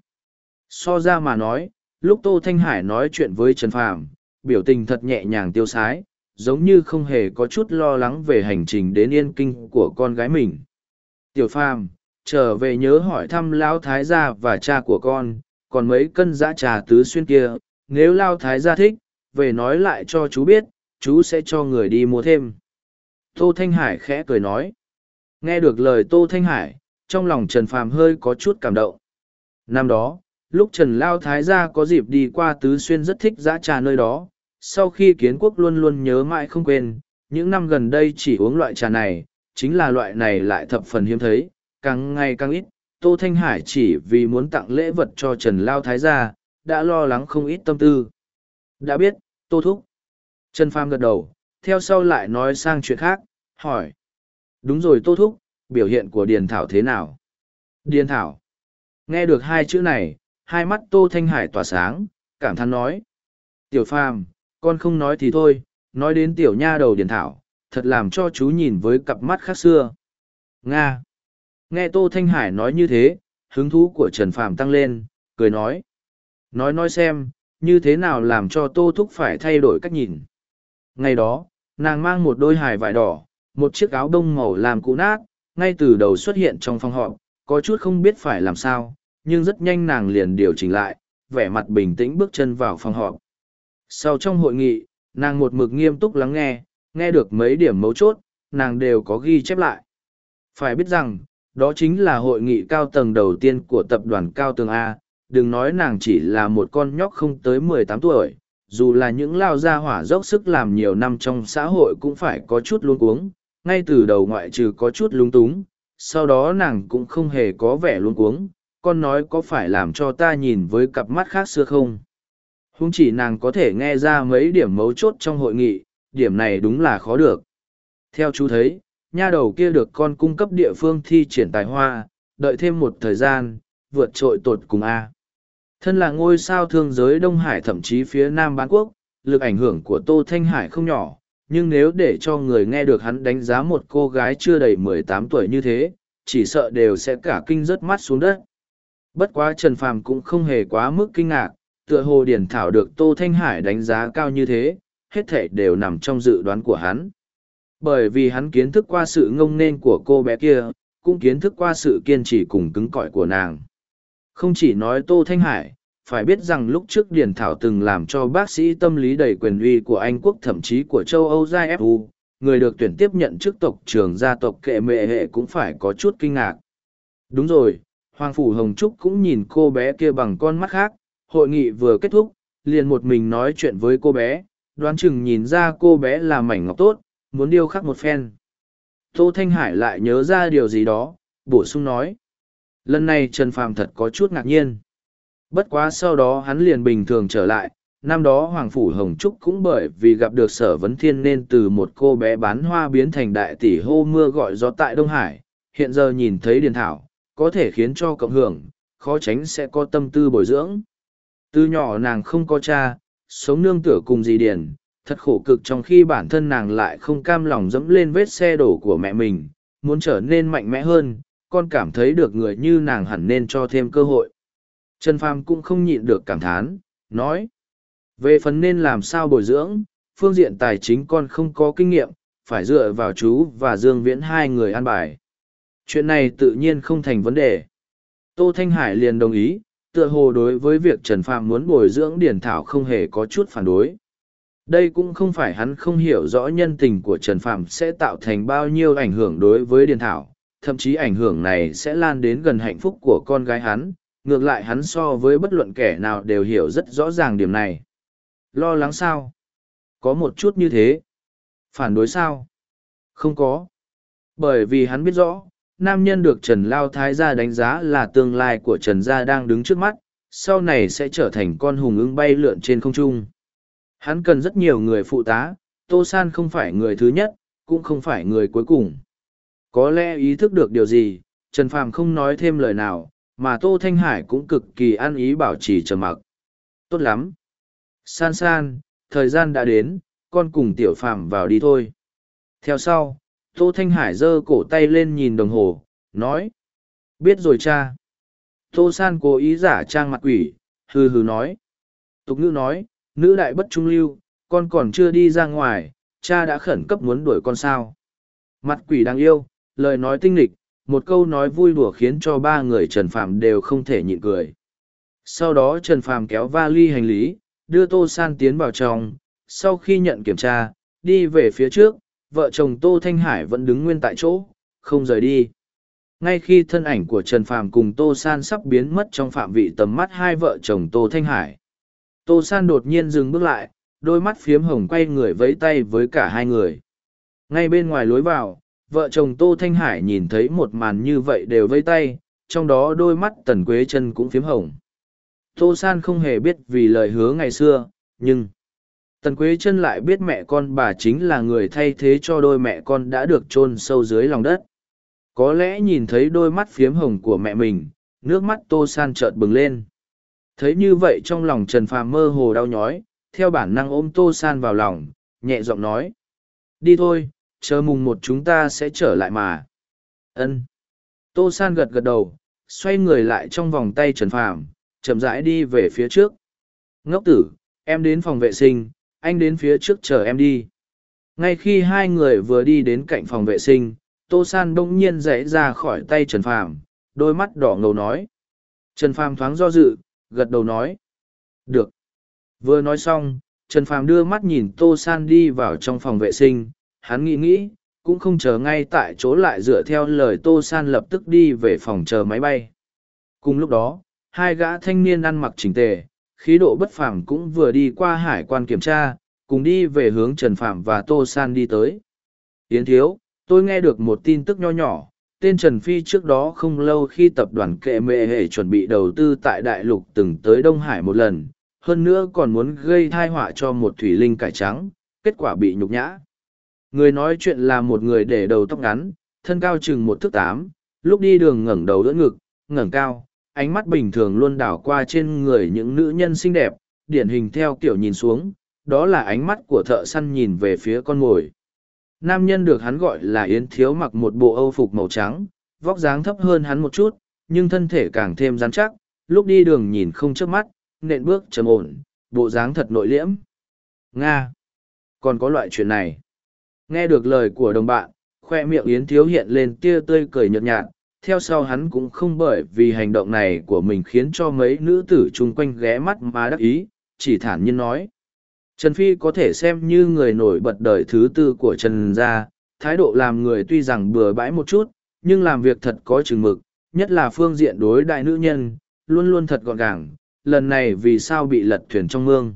So ra mà nói, lúc Tô Thanh Hải nói chuyện với Trần Phàm, biểu tình thật nhẹ nhàng tiêu sái, giống như không hề có chút lo lắng về hành trình đến yên kinh của con gái mình. Tiểu Phàm, trở về nhớ hỏi thăm Lão Thái gia và cha của con, còn mấy cân dã trà tứ xuyên kia, nếu Lao Thái gia thích, về nói lại cho chú biết, chú sẽ cho người đi mua thêm. Tô Thanh Hải khẽ cười nói. Nghe được lời Tô Thanh Hải, trong lòng Trần Phàm hơi có chút cảm động. Năm đó, lúc Trần Lao Thái gia có dịp đi qua Tứ Xuyên rất thích dã trà nơi đó, sau khi kiến quốc luôn luôn nhớ mãi không quên, những năm gần đây chỉ uống loại trà này, chính là loại này lại thập phần hiếm thấy, càng ngày càng ít. Tô Thanh Hải chỉ vì muốn tặng lễ vật cho Trần Lao Thái gia, đã lo lắng không ít tâm tư. Đã biết, Tô Thúc. Trần Phàm gật đầu, theo sau lại nói sang chuyện khác, hỏi. Đúng rồi Tô Thúc, biểu hiện của Điền Thảo thế nào? Điền Thảo. Nghe được hai chữ này, hai mắt Tô Thanh Hải tỏa sáng, cảm thán nói. Tiểu Phàm, con không nói thì thôi, nói đến tiểu nha đầu Điền Thảo, thật làm cho chú nhìn với cặp mắt khác xưa. Nga. Nghe Tô Thanh Hải nói như thế, hứng thú của Trần Phàm tăng lên, cười nói. Nói nói xem, như thế nào làm cho Tô Thúc phải thay đổi cách nhìn. Ngày đó, nàng mang một đôi hài vải đỏ, một chiếc áo đông màu làm cũ nát, ngay từ đầu xuất hiện trong phòng họp, có chút không biết phải làm sao, nhưng rất nhanh nàng liền điều chỉnh lại, vẻ mặt bình tĩnh bước chân vào phòng họp. Sau trong hội nghị, nàng một mực nghiêm túc lắng nghe, nghe được mấy điểm mấu chốt, nàng đều có ghi chép lại. Phải biết rằng, đó chính là hội nghị cao tầng đầu tiên của tập đoàn Cao Tường A, đừng nói nàng chỉ là một con nhóc không tới mười tám tuổi, dù là những lao gia hỏa dốc sức làm nhiều năm trong xã hội cũng phải có chút luống cuống, ngay từ đầu ngoại trừ có chút lúng túng, sau đó nàng cũng không hề có vẻ luống cuống, con nói có phải làm cho ta nhìn với cặp mắt khác xưa không? Hùng chỉ nàng có thể nghe ra mấy điểm mấu chốt trong hội nghị, điểm này đúng là khó được. Theo chú thấy, nha đầu kia được con cung cấp địa phương thi triển tài hoa, đợi thêm một thời gian, vượt trội tột cùng A. Thân là ngôi sao thương giới Đông Hải thậm chí phía Nam Bán Quốc, lực ảnh hưởng của Tô Thanh Hải không nhỏ, nhưng nếu để cho người nghe được hắn đánh giá một cô gái chưa đầy mười tám tuổi như thế, chỉ sợ đều sẽ cả kinh rớt mắt xuống đất. Bất quá Trần Phàm cũng không hề quá mức kinh ngạc, tựa hồ Điển Thảo được Tô Thanh Hải đánh giá cao như thế, hết thể đều nằm trong dự đoán của hắn. Bởi vì hắn kiến thức qua sự ngông nên của cô bé kia, cũng kiến thức qua sự kiên trì cùng cứng cỏi của nàng. Không chỉ nói Tô Thanh Hải, phải biết rằng lúc trước Điền Thảo từng làm cho bác sĩ tâm lý đầy quyền uy của Anh quốc thậm chí của châu Âu giai FU, người được tuyển tiếp nhận chức tộc trường gia tộc kệ mệ hệ cũng phải có chút kinh ngạc. Đúng rồi, Hoàng Phủ Hồng Trúc cũng nhìn cô bé kia bằng con mắt khác, hội nghị vừa kết thúc, liền một mình nói chuyện với cô bé, đoán chừng nhìn ra cô bé là mảnh ngọc tốt, muốn điêu khắc một phen. Tô Thanh Hải lại nhớ ra điều gì đó, bổ sung nói. Lần này Trần Phàm thật có chút ngạc nhiên. Bất quá sau đó hắn liền bình thường trở lại, năm đó Hoàng Phủ Hồng Trúc cũng bởi vì gặp được sở vấn thiên nên từ một cô bé bán hoa biến thành đại tỷ hô mưa gọi gió tại Đông Hải, hiện giờ nhìn thấy Điền Thảo, có thể khiến cho cộng hưởng, khó tránh sẽ có tâm tư bồi dưỡng. Từ nhỏ nàng không có cha, sống nương tựa cùng dì Điền, thật khổ cực trong khi bản thân nàng lại không cam lòng dẫm lên vết xe đổ của mẹ mình, muốn trở nên mạnh mẽ hơn, con cảm thấy được người như nàng hẳn nên cho thêm cơ hội. Trần Phàm cũng không nhịn được cảm thán, nói. Về phần nên làm sao bồi dưỡng, phương diện tài chính con không có kinh nghiệm, phải dựa vào chú và Dương Viễn hai người an bài. Chuyện này tự nhiên không thành vấn đề. Tô Thanh Hải liền đồng ý, tựa hồ đối với việc Trần Phàm muốn bồi dưỡng Điền Thảo không hề có chút phản đối. Đây cũng không phải hắn không hiểu rõ nhân tình của Trần Phàm sẽ tạo thành bao nhiêu ảnh hưởng đối với Điền Thảo, thậm chí ảnh hưởng này sẽ lan đến gần hạnh phúc của con gái hắn, ngược lại hắn so với bất luận kẻ nào đều hiểu rất rõ ràng điểm này. Lo lắng sao? Có một chút như thế. Phản đối sao? Không có. Bởi vì hắn biết rõ, nam nhân được Trần Lao Thái gia đánh giá là tương lai của Trần Gia đang đứng trước mắt, sau này sẽ trở thành con hùng ưng bay lượn trên không trung. Hắn cần rất nhiều người phụ tá, Tô San không phải người thứ nhất, cũng không phải người cuối cùng. Có lẽ ý thức được điều gì, Trần Phàm không nói thêm lời nào, mà Tô Thanh Hải cũng cực kỳ an ý bảo trì trầm mặc. Tốt lắm. San san, thời gian đã đến, con cùng tiểu phàm vào đi thôi. Theo sau, Tô Thanh Hải giơ cổ tay lên nhìn đồng hồ, nói. Biết rồi cha. Tô San cố ý giả trang mặt quỷ, hừ hừ nói. Tục ngữ nói, nữ đại bất trung lưu, con còn chưa đi ra ngoài, cha đã khẩn cấp muốn đuổi con sao. Mặt quỷ đáng yêu, lời nói tinh lịch, một câu nói vui đùa khiến cho ba người Trần Phạm đều không thể nhịn cười. Sau đó Trần Phạm kéo vali hành lý, đưa Tô San tiến vào trong, sau khi nhận kiểm tra, đi về phía trước, vợ chồng Tô Thanh Hải vẫn đứng nguyên tại chỗ, không rời đi. Ngay khi thân ảnh của Trần Phàm cùng Tô San sắp biến mất trong phạm vị tầm mắt hai vợ chồng Tô Thanh Hải. Tô San đột nhiên dừng bước lại, đôi mắt phiếm hồng quay người vẫy tay với cả hai người. Ngay bên ngoài lối vào, vợ chồng Tô Thanh Hải nhìn thấy một màn như vậy đều vẫy tay, trong đó đôi mắt Tần Quế chân cũng phiếm hồng. Tô San không hề biết vì lời hứa ngày xưa, nhưng Tần Quế chân lại biết mẹ con bà chính là người thay thế cho đôi mẹ con đã được chôn sâu dưới lòng đất. Có lẽ nhìn thấy đôi mắt phiếm hồng của mẹ mình, nước mắt Tô San chợt bừng lên. Thấy như vậy trong lòng Trần Phàm mơ hồ đau nhói, theo bản năng ôm Tô San vào lòng, nhẹ giọng nói. Đi thôi, chờ mùng một chúng ta sẽ trở lại mà. Ân. Tô San gật gật đầu, xoay người lại trong vòng tay Trần Phàm, chậm rãi đi về phía trước. Ngốc tử, em đến phòng vệ sinh, anh đến phía trước chờ em đi. Ngay khi hai người vừa đi đến cạnh phòng vệ sinh, Tô San bỗng nhiên dãy ra khỏi tay Trần Phàm, đôi mắt đỏ ngầu nói. Trần Phàm thoáng do dự, gật đầu nói. Được. Vừa nói xong, Trần Phàm đưa mắt nhìn Tô San đi vào trong phòng vệ sinh, hắn nghĩ nghĩ, cũng không chờ ngay tại chỗ lại dựa theo lời Tô San lập tức đi về phòng chờ máy bay. Cùng lúc đó, hai gã thanh niên ăn mặc chỉnh tề, khí độ bất phàm cũng vừa đi qua hải quan kiểm tra, cùng đi về hướng Trần Phạm và Tô San đi tới. Yến Thiếu, tôi nghe được một tin tức nho nhỏ, tên Trần Phi trước đó không lâu khi tập đoàn kệ mệ hệ chuẩn bị đầu tư tại Đại Lục từng tới Đông Hải một lần, hơn nữa còn muốn gây thai họa cho một thủy linh cải trắng, kết quả bị nhục nhã. Người nói chuyện là một người để đầu tóc ngắn, thân cao chừng một thước tám, lúc đi đường ngẩng đầu đỡ ngực, ngẩng cao, ánh mắt bình thường luôn đảo qua trên người những nữ nhân xinh đẹp, điển hình theo kiểu nhìn xuống, đó là ánh mắt của thợ săn nhìn về phía con mồi. Nam nhân được hắn gọi là Yến Thiếu mặc một bộ âu phục màu trắng, vóc dáng thấp hơn hắn một chút, nhưng thân thể càng thêm rắn chắc, lúc đi đường nhìn không chớp mắt, nện bước trầm ổn, bộ dáng thật nội liễm. Nga! Còn có loại chuyện này. Nghe được lời của đồng bạn, khoe miệng Yến Thiếu hiện lên tia tươi cười nhợt nhạt, theo sau hắn cũng không bởi vì hành động này của mình khiến cho mấy nữ tử chung quanh ghé mắt mà đắc ý, chỉ thản nhiên nói. Trần Phi có thể xem như người nổi bật đời thứ tư của Trần Gia, thái độ làm người tuy rằng bừa bãi một chút, nhưng làm việc thật có chừng mực, nhất là phương diện đối đại nữ nhân, luôn luôn thật gọn gàng, lần này vì sao bị lật thuyền trong mương.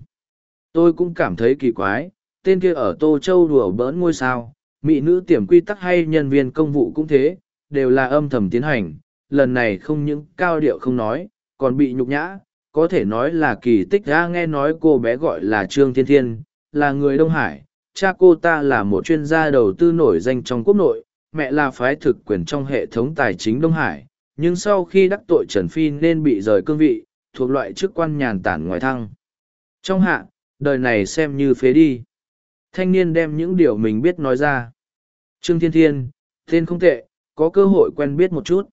Tôi cũng cảm thấy kỳ quái, tên kia ở Tô Châu đùa bỡn ngôi sao, mỹ nữ tiềm quy tắc hay nhân viên công vụ cũng thế, đều là âm thầm tiến hành, lần này không những cao điệu không nói, còn bị nhục nhã, có thể nói là kỳ tích ra nghe nói cô bé gọi là Trương Thiên Thiên, là người Đông Hải, cha cô ta là một chuyên gia đầu tư nổi danh trong quốc nội, mẹ là phái thực quyền trong hệ thống tài chính Đông Hải, nhưng sau khi đắc tội Trần Phi nên bị rời cương vị, thuộc loại chức quan nhàn tản ngoài thăng. Trong hạ, đời này xem như phế đi. Thanh niên đem những điều mình biết nói ra. Trương Thiên Thiên, tên không tệ, có cơ hội quen biết một chút.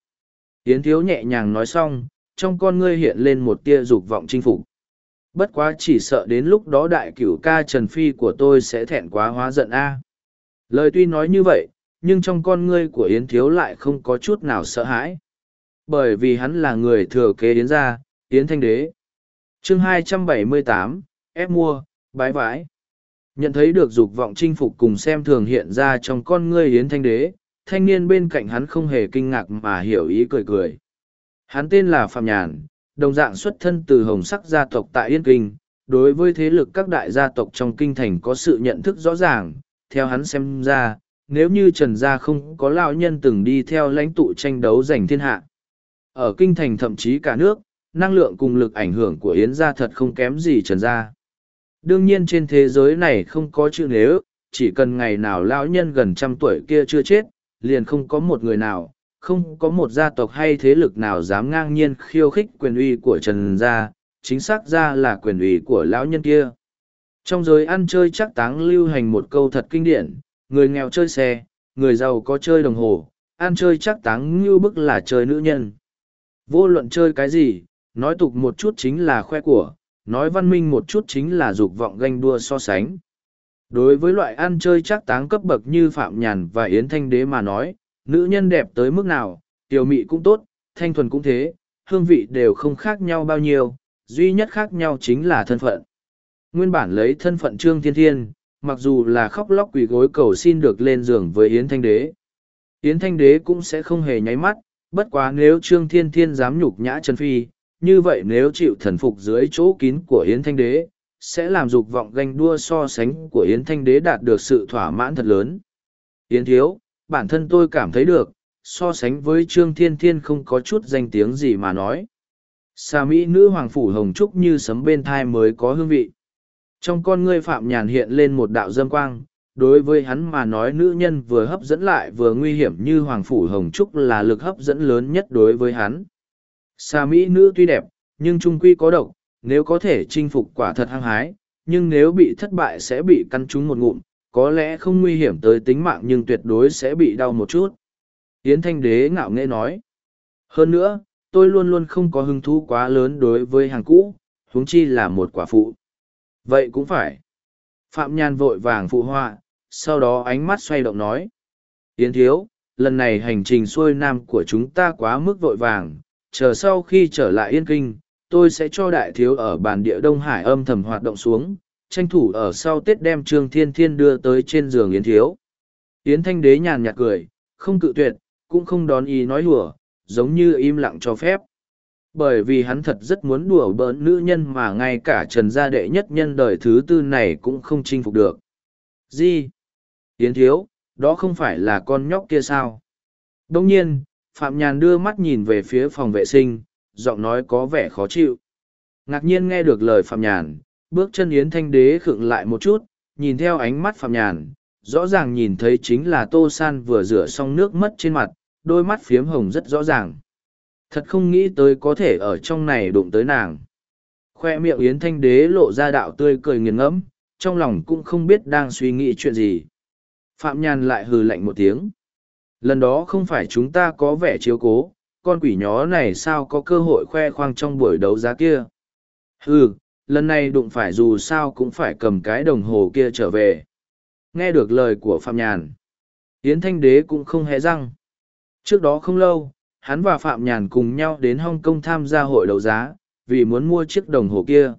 Yến Thiếu nhẹ nhàng nói xong, trong con ngươi hiện lên một tia dục vọng chinh phục. Bất quá chỉ sợ đến lúc đó đại cửu ca Trần Phi của tôi sẽ thẹn quá hóa giận a. Lời tuy nói như vậy, nhưng trong con ngươi của Yến Thiếu lại không có chút nào sợ hãi. Bởi vì hắn là người thừa kế Yến gia, Yến Thanh Đế. chương 278, ép mua, bái vãi. Nhận thấy được dục vọng chinh phục cùng xem thường hiện ra trong con ngươi Yến Thanh Đế, thanh niên bên cạnh hắn không hề kinh ngạc mà hiểu ý cười cười. Hắn tên là Phạm Nhàn, đồng dạng xuất thân từ hồng sắc gia tộc tại Yên Kinh, đối với thế lực các đại gia tộc trong kinh thành có sự nhận thức rõ ràng, theo hắn xem ra, nếu như Trần Gia không có lão nhân từng đi theo lãnh tụ tranh đấu giành thiên hạ. Ở kinh thành thậm chí cả nước, năng lượng cùng lực ảnh hưởng của Yến gia thật không kém gì Trần Gia. Đương nhiên trên thế giới này không có chữ nếu, chỉ cần ngày nào lão nhân gần trăm tuổi kia chưa chết, liền không có một người nào, không có một gia tộc hay thế lực nào dám ngang nhiên khiêu khích quyền uy của Trần Gia, chính xác ra là quyền uy của lão nhân kia. Trong giới ăn chơi chắc táng lưu hành một câu thật kinh điển, người nghèo chơi xe, người giàu có chơi đồng hồ, ăn chơi chắc táng như bức là chơi nữ nhân. Vô luận chơi cái gì, nói tục một chút chính là khoe của, nói văn minh một chút chính là dục vọng ganh đua so sánh. Đối với loại ăn chơi chắc táng cấp bậc như Phạm Nhàn và Yến Thanh Đế mà nói, nữ nhân đẹp tới mức nào, tiểu mị cũng tốt, thanh thuần cũng thế, hương vị đều không khác nhau bao nhiêu, duy nhất khác nhau chính là thân phận. Nguyên bản lấy thân phận Trương Thiên Thiên, mặc dù là khóc lóc quỳ gối cầu xin được lên giường với Yến Thanh Đế. Yến Thanh Đế cũng sẽ không hề nháy mắt, bất quá nếu Trương Thiên Thiên dám nhục nhã Trần Phi, như vậy nếu chịu thần phục dưới chỗ kín của Yến Thanh Đế, sẽ làm dục vọng ganh đua so sánh của Yến Thanh Đế đạt được sự thỏa mãn thật lớn. Yến Thiếu, bản thân tôi cảm thấy được, so sánh với Trương Thiên Thiên không có chút danh tiếng gì mà nói. Sa Mỹ nữ hoàng phủ hồng trúc như sấm bên thai mới có hương vị. Trong con ngươi Phạm Nhàn hiện lên một đạo dâm quang, đối với hắn mà nói nữ nhân vừa hấp dẫn lại vừa nguy hiểm như hoàng phủ hồng trúc là lực hấp dẫn lớn nhất đối với hắn. Sa Mỹ nữ tuy đẹp, nhưng trung quy có độc, nếu có thể chinh phục quả thật hăng hái, nhưng nếu bị thất bại sẽ bị căn trúng một ngụm, có lẽ không nguy hiểm tới tính mạng nhưng tuyệt đối sẽ bị đau một chút. Yến Thanh Đế ngạo nghễ nói. Hơn nữa, tôi luôn luôn không có hứng thú quá lớn đối với hàng cũ, huống chi là một quả phụ. Vậy cũng phải. Phạm Nhan vội vàng phụ họa, sau đó ánh mắt xoay động nói. Yến Thiếu, lần này hành trình xuôi nam của chúng ta quá mức vội vàng, chờ sau khi trở lại Yên Kinh, tôi sẽ cho đại thiếu ở bản địa Đông Hải âm thầm hoạt động xuống, tranh thủ ở sau Tết đem Trương Thiên Thiên đưa tới trên giường Yến Thiếu. Yến Thanh Đế nhàn nhạt cười, không cự tuyệt, cũng không đón ý nói đùa, giống như im lặng cho phép. Bởi vì hắn thật rất muốn đùa bỡn nữ nhân mà ngay cả trần gia đệ nhất nhân đời thứ tư này cũng không chinh phục được. Gì? Yến Thiếu, đó không phải là con nhóc kia sao? Đông nhiên, Phạm Nhàn đưa mắt nhìn về phía phòng vệ sinh, giọng nói có vẻ khó chịu. Ngạc nhiên nghe được lời Phạm Nhàn, bước chân Yến Thanh Đế khựng lại một chút, nhìn theo ánh mắt Phạm Nhàn, rõ ràng nhìn thấy chính là Tô San vừa rửa xong nước mất trên mặt, đôi mắt phiếm hồng rất rõ ràng. Thật không nghĩ tới có thể ở trong này đụng tới nàng. Khoe miệng Yến Thanh Đế lộ ra đạo tươi cười nghiền ngẫm, trong lòng cũng không biết đang suy nghĩ chuyện gì. Phạm Nhàn lại hừ lạnh một tiếng. Lần đó không phải chúng ta có vẻ chiếu cố, con quỷ nhó này sao có cơ hội khoe khoang trong buổi đấu giá kia. Hừ, lần này đụng phải dù sao cũng phải cầm cái đồng hồ kia trở về. Nghe được lời của Phạm Nhàn. Yến Thanh Đế cũng không hé răng. Trước đó không lâu, hắn và Phạm Nhàn cùng nhau đến Hong Kong tham gia hội đấu giá, vì muốn mua chiếc đồng hồ kia.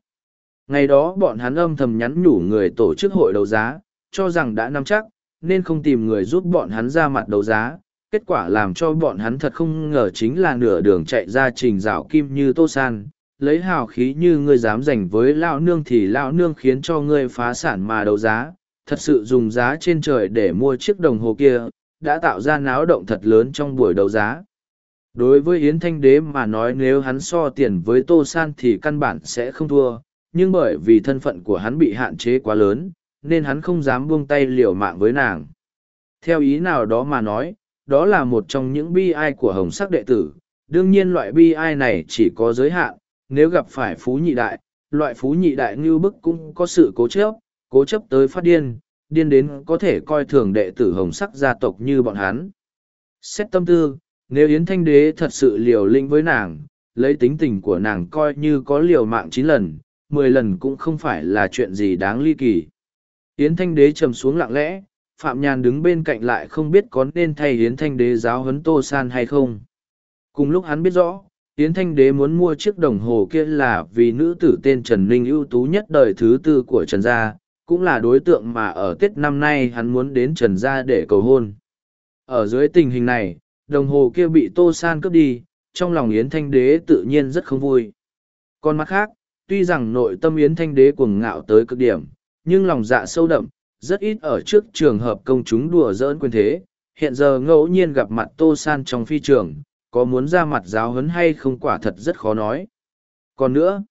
Ngày đó bọn hắn âm thầm nhắn nhủ người tổ chức hội đấu giá, cho rằng đã nắm chắc, nên không tìm người giúp bọn hắn ra mặt đấu giá. Kết quả làm cho bọn hắn thật không ngờ chính là nửa đường chạy ra trình rảo kim như tô san, lấy hào khí như ngươi dám giành với lão nương thì lão nương khiến cho ngươi phá sản mà đấu giá, thật sự dùng giá trên trời để mua chiếc đồng hồ kia, đã tạo ra náo động thật lớn trong buổi đấu giá. Đối với Yến Thanh Đế mà nói nếu hắn so tiền với Tô San thì căn bản sẽ không thua, nhưng bởi vì thân phận của hắn bị hạn chế quá lớn, nên hắn không dám buông tay liều mạng với nàng. Theo ý nào đó mà nói, đó là một trong những bi ai của hồng sắc đệ tử, đương nhiên loại bi ai này chỉ có giới hạn, nếu gặp phải phú nhị đại, loại phú nhị đại như bức cũng có sự cố chấp, cố chấp tới phát điên, điên đến có thể coi thường đệ tử hồng sắc gia tộc như bọn hắn. Xét tâm tư, nếu Yến Thanh Đế thật sự liều lĩnh với nàng, lấy tính tình của nàng coi như có liều mạng chín lần, mười lần cũng không phải là chuyện gì đáng ly kỳ. Yến Thanh Đế trầm xuống lặng lẽ, Phạm Nhàn đứng bên cạnh lại không biết có nên thay Yến Thanh Đế giáo huấn Tô San hay không. Cùng lúc hắn biết rõ, Yến Thanh Đế muốn mua chiếc đồng hồ kia là vì nữ tử tên Trần Ninh ưu tú nhất đời thứ tư của Trần Gia, cũng là đối tượng mà ở Tết năm nay hắn muốn đến Trần Gia để cầu hôn. Ở dưới tình hình này, đồng hồ kia bị Tô San cướp đi, trong lòng Yến Thanh Đế tự nhiên rất không vui. Còn mặt khác, tuy rằng nội tâm Yến Thanh Đế cuồng ngạo tới cực điểm, nhưng lòng dạ sâu đậm, rất ít ở trước trường hợp công chúng đùa giỡn quyền thế. Hiện giờ ngẫu nhiên gặp mặt Tô San trong phi trường, có muốn ra mặt giáo huấn hay không quả thật rất khó nói. Còn nữa,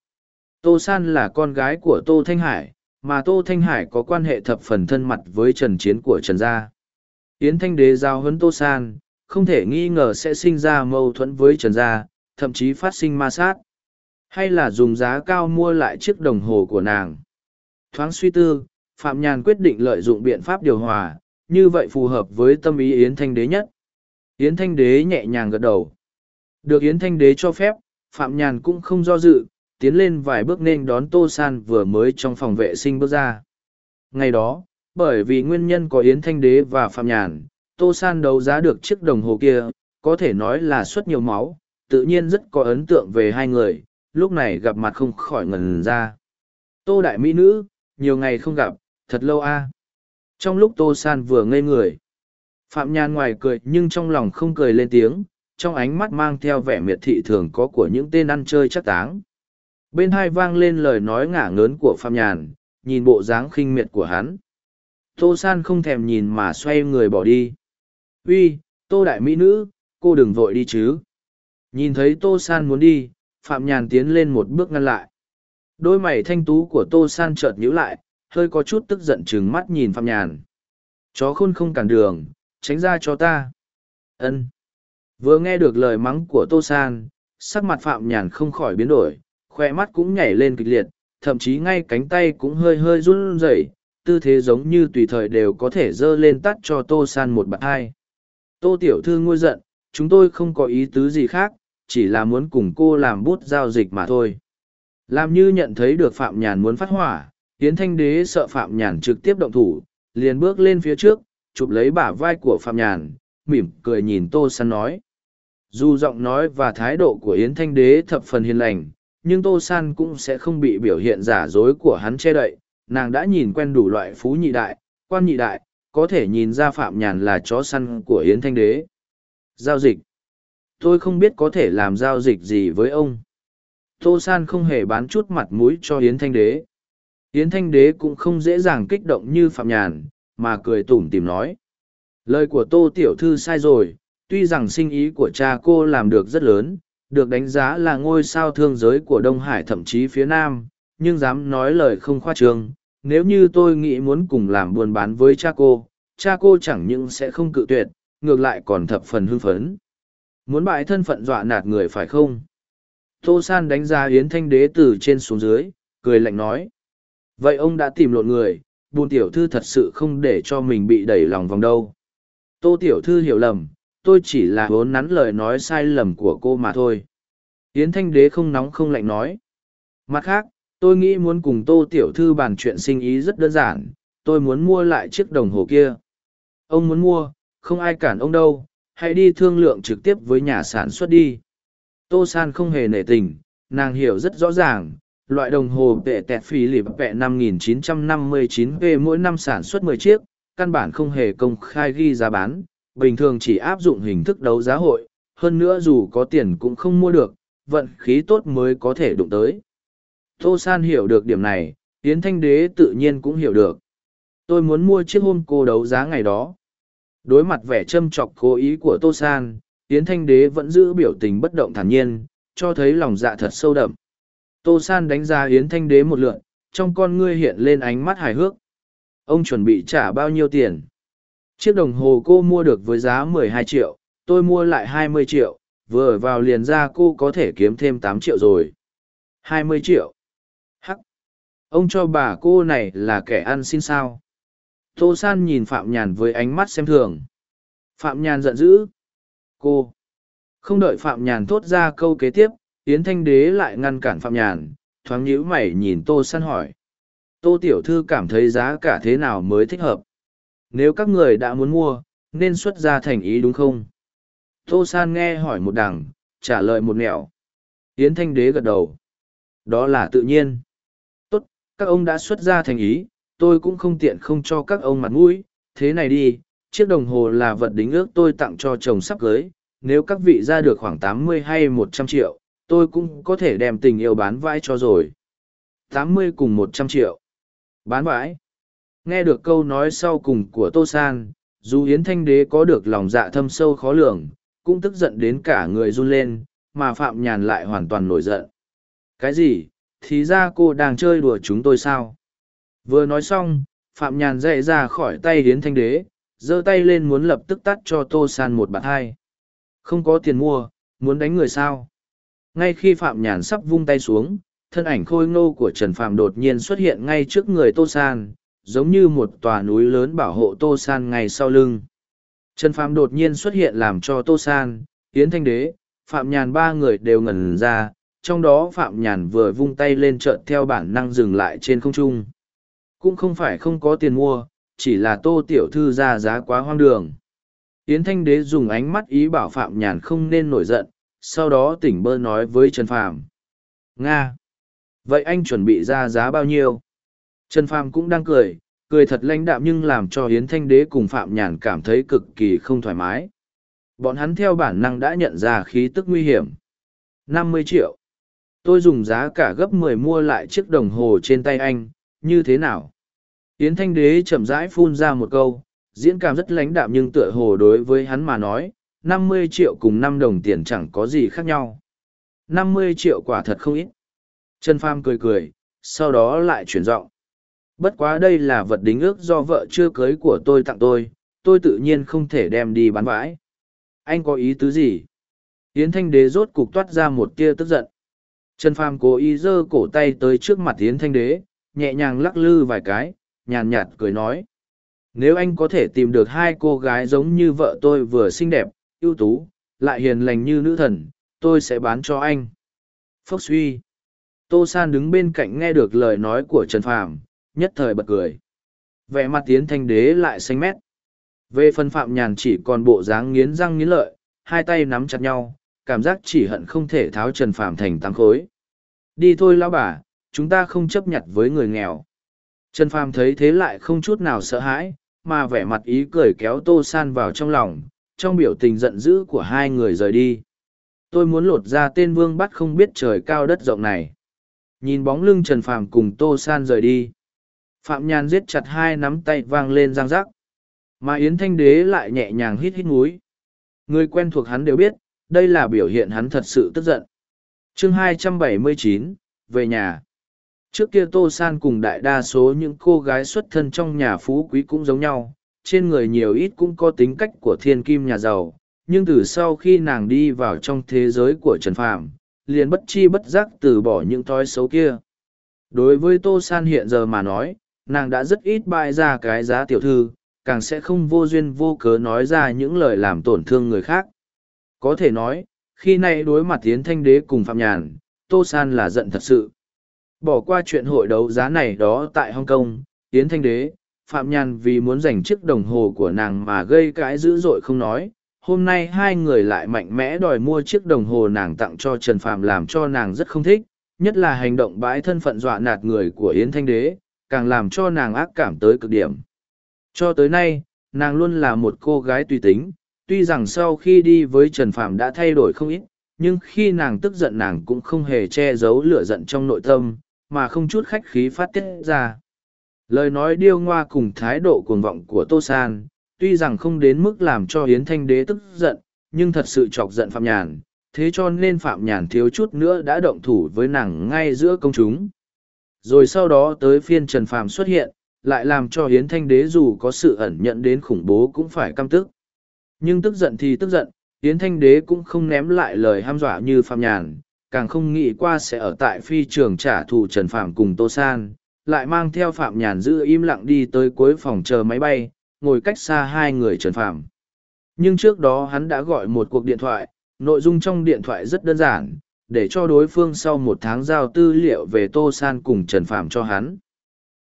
Tô San là con gái của Tô Thanh Hải, mà Tô Thanh Hải có quan hệ thập phần thân mật với Trần Chiến của Trần Gia. Yến Thanh Đế giao huấn Tô San, không thể nghi ngờ sẽ sinh ra mâu thuẫn với Trần Gia, thậm chí phát sinh ma sát. Hay là dùng giá cao mua lại chiếc đồng hồ của nàng. Thoáng suy tư, Phạm Nhàn quyết định lợi dụng biện pháp điều hòa, như vậy phù hợp với tâm ý Yến Thanh Đế nhất. Yến Thanh Đế nhẹ nhàng gật đầu. Được Yến Thanh Đế cho phép, Phạm Nhàn cũng không do dự, tiến lên vài bước nên đón Tô San vừa mới trong phòng vệ sinh bước ra. Ngày đó, bởi vì nguyên nhân có Yến Thanh Đế và Phạm Nhàn, Tô San đấu giá được chiếc đồng hồ kia, có thể nói là xuất nhiều máu, tự nhiên rất có ấn tượng về hai người, lúc này gặp mặt không khỏi ngần ra. Tô Đại Mỹ Nữ, nhiều ngày không gặp, thật lâu a Trong lúc Tô San vừa ngây người, Phạm Nhàn ngoài cười nhưng trong lòng không cười lên tiếng, trong ánh mắt mang theo vẻ miệt thị thường có của những tên ăn chơi chắc táng. Bên hai vang lên lời nói ngả ngớn của Phạm Nhàn, nhìn bộ dáng khinh miệt của hắn. Tô San không thèm nhìn mà xoay người bỏ đi. Uy, Tô Đại Mỹ Nữ, cô đừng vội đi chứ. Nhìn thấy Tô San muốn đi, Phạm Nhàn tiến lên một bước ngăn lại. Đôi mày thanh tú của Tô San chợt nhíu lại, hơi có chút tức giận chừng mắt nhìn Phạm Nhàn. Chó khôn không cản đường, tránh ra cho ta. Ân. Vừa nghe được lời mắng của Tô San, sắc mặt Phạm Nhàn không khỏi biến đổi, khoe mắt cũng nhảy lên kịch liệt, thậm chí ngay cánh tay cũng hơi hơi run rẩy, tư thế giống như tùy thời đều có thể dơ lên tắt cho Tô San một bạn hai. Tô Tiểu Thư ngôi giận, chúng tôi không có ý tứ gì khác, chỉ là muốn cùng cô làm bút giao dịch mà thôi. Làm như nhận thấy được Phạm Nhàn muốn phát hỏa, Yến Thanh Đế sợ Phạm Nhàn trực tiếp động thủ, liền bước lên phía trước, chụp lấy bả vai của Phạm Nhàn, mỉm cười nhìn Tô San nói. Dù giọng nói và thái độ của Yến Thanh Đế thập phần hiền lành, nhưng Tô San cũng sẽ không bị biểu hiện giả dối của hắn che đậy. Nàng đã nhìn quen đủ loại phú nhị đại, quan nhị đại, có thể nhìn ra Phạm Nhàn là chó săn của Yến Thanh Đế. Giao dịch. Tôi không biết có thể làm giao dịch gì với ông. Tô San không hề bán chút mặt mũi cho Yến Thanh Đế. Yến Thanh Đế cũng không dễ dàng kích động như Phạm Nhàn, mà cười tủm tìm nói. Lời của Tô Tiểu Thư sai rồi, tuy rằng sinh ý của cha cô làm được rất lớn, được đánh giá là ngôi sao thương giới của Đông Hải thậm chí phía Nam, nhưng dám nói lời không khoa trương. Nếu như tôi nghĩ muốn cùng làm buôn bán với cha cô, cha cô chẳng những sẽ không cự tuyệt, ngược lại còn thập phần hưng phấn. Muốn bại thân phận dọa nạt người phải không? Tô San đánh giá Yến Thanh Đế từ trên xuống dưới, cười lạnh nói. Vậy ông đã tìm lộn người, buồn tiểu thư thật sự không để cho mình bị đẩy lòng vòng đâu. Tô tiểu thư hiểu lầm, tôi chỉ là vốn nắn lời nói sai lầm của cô mà thôi. Yến Thanh Đế không nóng không lạnh nói. Mặt khác, tôi nghĩ muốn cùng Tô tiểu thư bàn chuyện sinh ý rất đơn giản, tôi muốn mua lại chiếc đồng hồ kia. Ông muốn mua, không ai cản ông đâu, hãy đi thương lượng trực tiếp với nhà sản xuất đi. Tô San không hề nể tình, nàng hiểu rất rõ ràng, loại đồng hồ tệ tẹt phí lịp vẹ 5959p mỗi năm sản xuất 10 chiếc, căn bản không hề công khai ghi giá bán, bình thường chỉ áp dụng hình thức đấu giá hội, hơn nữa dù có tiền cũng không mua được, vận khí tốt mới có thể đụng tới. Tô San hiểu được điểm này, Yến Thanh Đế tự nhiên cũng hiểu được. Tôi muốn mua chiếc hôm cô đấu giá ngày đó. Đối mặt vẻ châm chọc cố ý của Tô San, Yến Thanh Đế vẫn giữ biểu tình bất động thản nhiên, cho thấy lòng dạ thật sâu đậm. Tô San đánh giá Yến Thanh Đế một lượn, trong con ngươi hiện lên ánh mắt hài hước. Ông chuẩn bị trả bao nhiêu tiền? Chiếc đồng hồ cô mua được với giá 12 triệu, tôi mua lại 20 triệu, vừa vào liền ra cô có thể kiếm thêm tám triệu rồi. 20 triệu. Hắc. Ông cho bà cô này là kẻ ăn xin sao. Tô San nhìn Phạm Nhàn với ánh mắt xem thường. Phạm Nhàn giận dữ. Cô. Không đợi Phạm Nhàn thốt ra câu kế tiếp, Yến Thanh Đế lại ngăn cản Phạm Nhàn, thoáng nhíu mày nhìn Tô San hỏi. Tô Tiểu Thư cảm thấy giá cả thế nào mới thích hợp? Nếu các người đã muốn mua, nên xuất ra thành ý đúng không? Tô San nghe hỏi một đằng, trả lời một nẻo. Yến Thanh Đế gật đầu. Đó là tự nhiên. Tốt, các ông đã xuất ra thành ý, tôi cũng không tiện không cho các ông mặt mũi. Thế này đi, chiếc đồng hồ là vật đính ước tôi tặng cho chồng sắp cưới. Nếu các vị ra được khoảng tám mươi hay một trăm triệu, tôi cũng có thể đem tình yêu bán vãi cho rồi. tám mươi cùng một trăm triệu. Bán vãi. Nghe được câu nói sau cùng của Tô San, dù Yến Thanh Đế có được lòng dạ thâm sâu khó lường, cũng tức giận đến cả người run lên, mà Phạm Nhàn lại hoàn toàn nổi giận. Cái gì? Thì ra cô đang chơi đùa chúng tôi sao? Vừa nói xong, Phạm Nhàn dậy ra khỏi tay Yến Thanh Đế, giơ tay lên muốn lập tức tắt cho Tô San một bạn hai. Không có tiền mua, muốn đánh người sao? Ngay khi Phạm Nhàn sắp vung tay xuống, thân ảnh khôi ngô của Trần Phạm đột nhiên xuất hiện ngay trước người Tô San, giống như một tòa núi lớn bảo hộ Tô San ngay sau lưng. Trần Phạm đột nhiên xuất hiện làm cho Tô San, Yến Thanh Đế, Phạm Nhàn ba người đều ngẩn ra, trong đó Phạm Nhàn vừa vung tay lên trợn theo bản năng dừng lại trên không trung. Cũng không phải không có tiền mua, chỉ là Tô Tiểu Thư ra giá quá hoang đường. Yến Thanh Đế dùng ánh mắt ý bảo Phạm Nhàn không nên nổi giận, sau đó tỉnh bơ nói với Trần Phàm. Nga! Vậy anh chuẩn bị ra giá bao nhiêu? Trần Phàm cũng đang cười, cười thật lãnh đạm nhưng làm cho Yến Thanh Đế cùng Phạm Nhàn cảm thấy cực kỳ không thoải mái. Bọn hắn theo bản năng đã nhận ra khí tức nguy hiểm. năm mươi triệu. Tôi dùng giá cả gấp mười mua lại chiếc đồng hồ trên tay anh, như thế nào? Yến Thanh Đế chậm rãi phun ra một câu, diễn cảm rất lãnh đạm nhưng tựa hồ đối với hắn mà nói, năm mươi triệu cùng năm đồng tiền chẳng có gì khác nhau. năm mươi triệu quả thật không ít. Trần Pham cười cười, sau đó lại chuyển giọng. Bất quá đây là vật đính ước do vợ chưa cưới của tôi tặng tôi, tôi tự nhiên không thể đem đi bán vãi. Anh có ý tứ gì? Yến Thanh Đế rốt cục toát ra một tia tức giận. Trần pham cố ý giơ cổ tay tới trước mặt Yến Thanh Đế, nhẹ nhàng lắc lư vài cái, nhàn nhạt cười nói. Nếu anh có thể tìm được hai cô gái giống như vợ tôi vừa xinh đẹp, ưu tú, lại hiền lành như nữ thần, tôi sẽ bán cho anh. Phốc suy. Tô San đứng bên cạnh nghe được lời nói của Trần Phàm, nhất thời bật cười. Vẻ mặt tiến thanh đế lại xanh mét. Về phần phạm nhàn chỉ còn bộ dáng nghiến răng nghiến lợi, hai tay nắm chặt nhau, cảm giác chỉ hận không thể tháo Trần Phàm thành tám khối. Đi thôi lão bà, chúng ta không chấp nhận với người nghèo. Trần Phàm thấy thế lại không chút nào sợ hãi, mà vẻ mặt ý cười kéo Tô San vào trong lòng, trong biểu tình giận dữ của hai người rời đi. Tôi muốn lột ra tên vương bắt không biết trời cao đất rộng này. Nhìn bóng lưng Trần Phàm cùng Tô San rời đi. Phạm Nhàn giết chặt hai nắm tay vang lên răng rắc. Mà Yến Thanh Đế lại nhẹ nhàng hít hít mũi. Người quen thuộc hắn đều biết, đây là biểu hiện hắn thật sự tức giận. chương 279, về nhà. Trước kia Tô San cùng đại đa số những cô gái xuất thân trong nhà phú quý cũng giống nhau, trên người nhiều ít cũng có tính cách của thiên kim nhà giàu, nhưng từ sau khi nàng đi vào trong thế giới của Trần Phàm, liền bất chi bất giác từ bỏ những thói xấu kia. Đối với Tô San hiện giờ mà nói, nàng đã rất ít bại ra cái giá tiểu thư, càng sẽ không vô duyên vô cớ nói ra những lời làm tổn thương người khác. Có thể nói, khi nay đối mặt Yến Thanh Đế cùng Phạm Nhàn, Tô San là giận thật sự. Bỏ qua chuyện hội đấu giá này đó tại Hong Kong, Yến Thanh Đế, Phạm Nhàn vì muốn giành chiếc đồng hồ của nàng mà gây cãi dữ dội không nói. Hôm nay hai người lại mạnh mẽ đòi mua chiếc đồng hồ nàng tặng cho Trần Phạm làm cho nàng rất không thích, nhất là hành động bãi thân phận dọa nạt người của Yến Thanh Đế, càng làm cho nàng ác cảm tới cực điểm. Cho tới nay, nàng luôn là một cô gái tùy tính, tuy rằng sau khi đi với Trần Phạm đã thay đổi không ít, nhưng khi nàng tức giận nàng cũng không hề che giấu lửa giận trong nội tâm, mà không chút khách khí phát tiết ra. Lời nói điêu ngoa cùng thái độ cuồng vọng của Tô San, tuy rằng không đến mức làm cho Hiến Thanh Đế tức giận, nhưng thật sự chọc giận Phạm Nhàn, thế cho nên Phạm Nhàn thiếu chút nữa đã động thủ với nàng ngay giữa công chúng. Rồi sau đó tới phiên Trần Phàm xuất hiện, lại làm cho Hiến Thanh Đế dù có sự ẩn nhận đến khủng bố cũng phải căm tức. Nhưng tức giận thì tức giận, Hiến Thanh Đế cũng không ném lại lời ham dọa như Phạm Nhàn, càng không nghĩ qua sẽ ở tại phi trường trả thù Trần Phàm cùng Tô San, lại mang theo Phạm Nhàn giữ im lặng đi tới cuối phòng chờ máy bay, ngồi cách xa hai người Trần phạm Nhưng trước đó hắn đã gọi một cuộc điện thoại, nội dung trong điện thoại rất đơn giản, để cho đối phương sau một tháng giao tư liệu về Tô San cùng Trần Phạm cho hắn.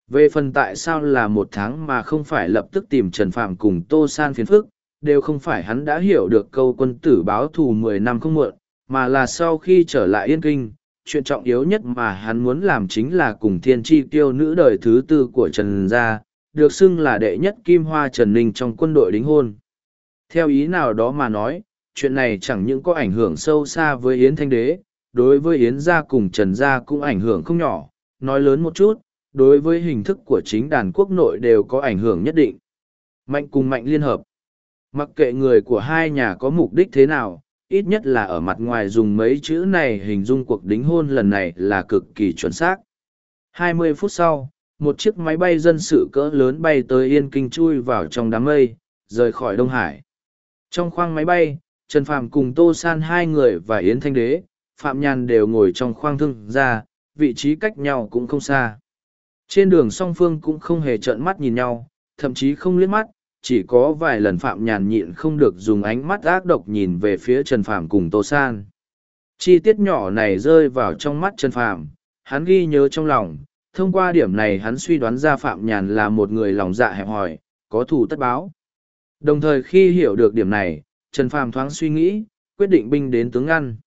Về phần tại sao là một tháng mà không phải lập tức tìm Trần Phạm cùng Tô San phiền phức, đều không phải hắn đã hiểu được câu quân tử báo thù mười năm không muộn, mà là sau khi trở lại Yên Kinh, chuyện trọng yếu nhất mà hắn muốn làm chính là cùng thiên tri tiêu nữ đời thứ tư của Trần Gia, được xưng là đệ nhất kim hoa Trần Ninh trong quân đội đính hôn. Theo ý nào đó mà nói, chuyện này chẳng những có ảnh hưởng sâu xa với Yến Thanh Đế, đối với Yến gia cùng Trần gia cũng ảnh hưởng không nhỏ, nói lớn một chút, đối với hình thức của chính đàn quốc nội đều có ảnh hưởng nhất định. Mạnh cùng mạnh liên hợp. Mặc kệ người của hai nhà có mục đích thế nào, ít nhất là ở mặt ngoài dùng mấy chữ này hình dung cuộc đính hôn lần này là cực kỳ chuẩn xác. 20 phút sau, một chiếc máy bay dân sự cỡ lớn bay tới Yên Kinh chui vào trong đám mây, rời khỏi Đông Hải. Trong khoang máy bay, Trần Phạm cùng Tô San hai người và Yến Thanh Đế, Phạm Nhàn đều ngồi trong khoang thương ra, vị trí cách nhau cũng không xa. Trên đường song phương cũng không hề trợn mắt nhìn nhau, thậm chí không liếc mắt, chỉ có vài lần Phạm Nhàn nhịn không được dùng ánh mắt ác độc nhìn về phía Trần Phàm cùng Tô San. Chi tiết nhỏ này rơi vào trong mắt Trần Phàm, hắn ghi nhớ trong lòng, thông qua điểm này hắn suy đoán ra Phạm Nhàn là một người lòng dạ hẹp hòi, có thủ tất báo. Đồng thời khi hiểu được điểm này, Trần Phàm thoáng suy nghĩ, quyết định binh đến tướng ngăn.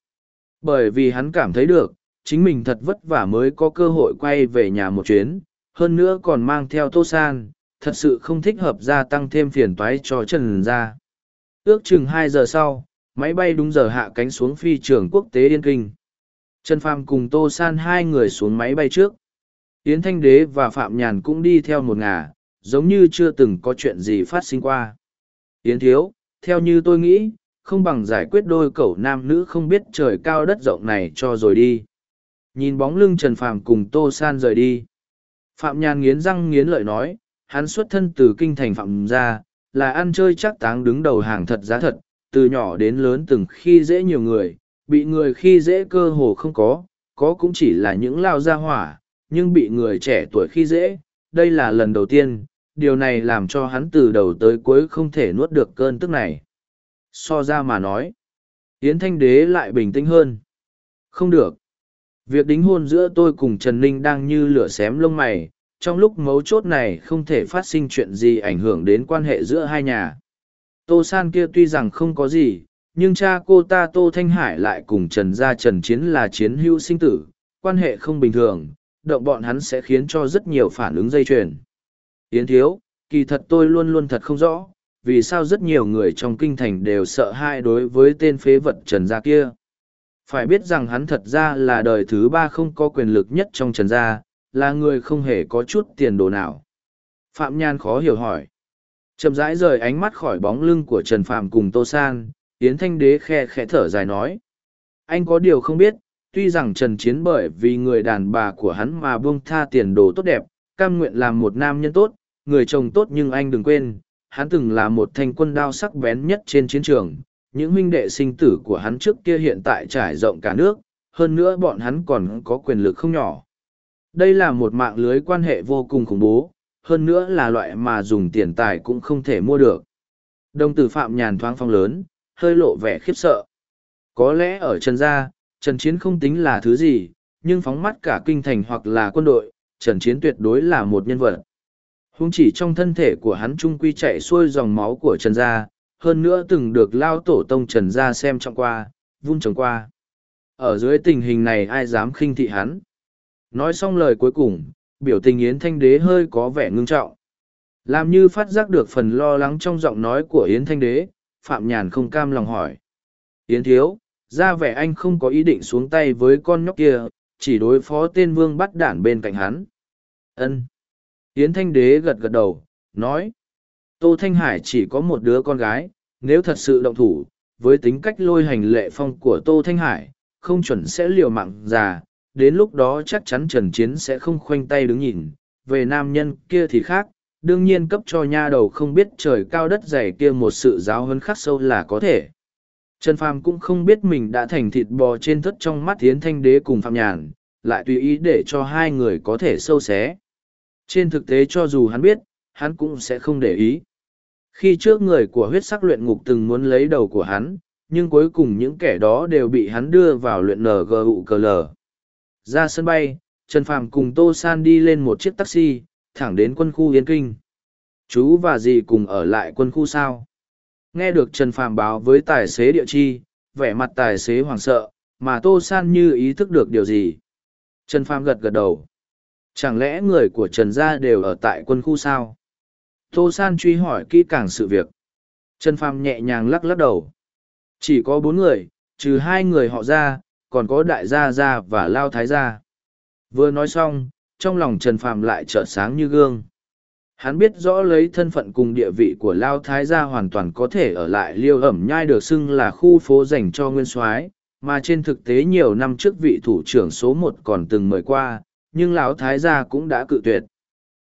Bởi vì hắn cảm thấy được, chính mình thật vất vả mới có cơ hội quay về nhà một chuyến, hơn nữa còn mang theo Tô San, thật sự không thích hợp gia tăng thêm phiền toái cho Trần gia. Ước chừng hai giờ sau, máy bay đúng giờ hạ cánh xuống phi trường quốc tế Yên Kinh. Trần Phàm cùng Tô San hai người xuống máy bay trước. Yến Thanh Đế và Phạm Nhàn cũng đi theo một ngả, giống như chưa từng có chuyện gì phát sinh qua. Yến Thiếu, theo như tôi nghĩ, không bằng giải quyết đôi cậu nam nữ không biết trời cao đất rộng này cho rồi đi. Nhìn bóng lưng Trần Phàm cùng Tô San rời đi. Phạm Nhàn nghiến răng nghiến lợi nói, hắn xuất thân từ kinh thành Phạm gia, là ăn chơi chắc táng đứng đầu hàng thật giá thật, từ nhỏ đến lớn từng khi dễ nhiều người, bị người khi dễ cơ hồ không có, có cũng chỉ là những lao gia hỏa, nhưng bị người trẻ tuổi khi dễ, đây là lần đầu tiên, điều này làm cho hắn từ đầu tới cuối không thể nuốt được cơn tức này. So ra mà nói, Yến Thanh Đế lại bình tĩnh hơn. Không được. Việc đính hôn giữa tôi cùng Trần Ninh đang như lửa xém lông mày, trong lúc mấu chốt này không thể phát sinh chuyện gì ảnh hưởng đến quan hệ giữa hai nhà. Tô San kia tuy rằng không có gì, nhưng cha cô ta Tô Thanh Hải lại cùng Trần Gia Trần Chiến là chiến hữu sinh tử, quan hệ không bình thường, động bọn hắn sẽ khiến cho rất nhiều phản ứng dây chuyền. Yến Thiếu, kỳ thật tôi luôn luôn thật không rõ, vì sao rất nhiều người trong kinh thành đều sợ hãi đối với tên phế vật Trần Gia kia. Phải biết rằng hắn thật ra là đời thứ ba không có quyền lực nhất trong Trần Gia, là người không hề có chút tiền đồ nào. Phạm Nhan khó hiểu hỏi. Chậm rãi rời ánh mắt khỏi bóng lưng của Trần Phạm cùng Tô San, Yến Thanh Đế khe khẽ thở dài nói. Anh có điều không biết, tuy rằng Trần Chiến bởi vì người đàn bà của hắn mà buông tha tiền đồ tốt đẹp, cam nguyện làm một nam nhân tốt, người chồng tốt nhưng anh đừng quên, hắn từng là một thanh quân đao sắc bén nhất trên chiến trường. Những huynh đệ sinh tử của hắn trước kia hiện tại trải rộng cả nước, hơn nữa bọn hắn còn có quyền lực không nhỏ. Đây là một mạng lưới quan hệ vô cùng khủng bố, hơn nữa là loại mà dùng tiền tài cũng không thể mua được. Đồng tử Phạm Nhàn thoáng phong lớn, hơi lộ vẻ khiếp sợ. Có lẽ ở Trần Gia, Trần Chiến không tính là thứ gì, nhưng phóng mắt cả kinh thành hoặc là quân đội, Trần Chiến tuyệt đối là một nhân vật. Húng chỉ trong thân thể của hắn trung quy chạy xuôi dòng máu của Trần Gia, hơn nữa từng được lao tổ tông Trần Gia xem trọng qua, vun trồng qua. Ở dưới tình hình này ai dám khinh thị hắn. Nói xong lời cuối cùng, biểu tình Yến Thanh Đế hơi có vẻ ngưng trọng. Làm như phát giác được phần lo lắng trong giọng nói của Yến Thanh Đế, Phạm Nhàn không cam lòng hỏi. Yến Thiếu, ra vẻ anh không có ý định xuống tay với con nhóc kia, chỉ đối phó tên vương bắt đản bên cạnh hắn. Ân. Yến Thanh Đế gật gật đầu, nói. Tô Thanh Hải chỉ có một đứa con gái, nếu thật sự động thủ, với tính cách lôi hành lệ phong của Tô Thanh Hải, không chuẩn sẽ liều mạng già, đến lúc đó chắc chắn Trần Chiến sẽ không khoanh tay đứng nhìn. Về nam nhân kia thì khác, đương nhiên cấp cho nha đầu không biết trời cao đất dày kia một sự giáo hơn khắc sâu là có thể. Trần Phàm cũng không biết mình đã thành thịt bò trên thất trong mắt Thiến Thanh Đế cùng Phạm Nhàn, lại tùy ý để cho hai người có thể sâu xé. Trên thực tế cho dù hắn biết, hắn cũng sẽ không để ý. Khi trước người của huyết sắc luyện ngục từng muốn lấy đầu của hắn, nhưng cuối cùng những kẻ đó đều bị hắn đưa vào luyện NGUCL. Ra sân bay, Trần Phàm cùng Tô San đi lên một chiếc taxi, thẳng đến quân khu Yên Kinh. Chú và dì cùng ở lại quân khu sao? Nghe được Trần Phàm báo với tài xế địa chi, vẻ mặt tài xế hoảng sợ, mà Tô San như ý thức được điều gì. Trần Phàm gật gật đầu. Chẳng lẽ người của Trần Gia đều ở tại quân khu sao? Tô San truy hỏi kỹ càng sự việc. Trần Phàm nhẹ nhàng lắc lắc đầu. Chỉ có bốn người, trừ hai người họ ra, còn có đại gia gia và lao thái gia. Vừa nói xong, trong lòng Trần Phàm lại trở sáng như gương. Hắn biết rõ lấy thân phận cùng địa vị của Lao Thái gia hoàn toàn có thể ở lại liêu ẩm nhai được xưng là khu phố dành cho nguyên soái mà trên thực tế nhiều năm trước vị thủ trưởng số một còn từng mời qua, nhưng Lão Thái gia cũng đã cự tuyệt.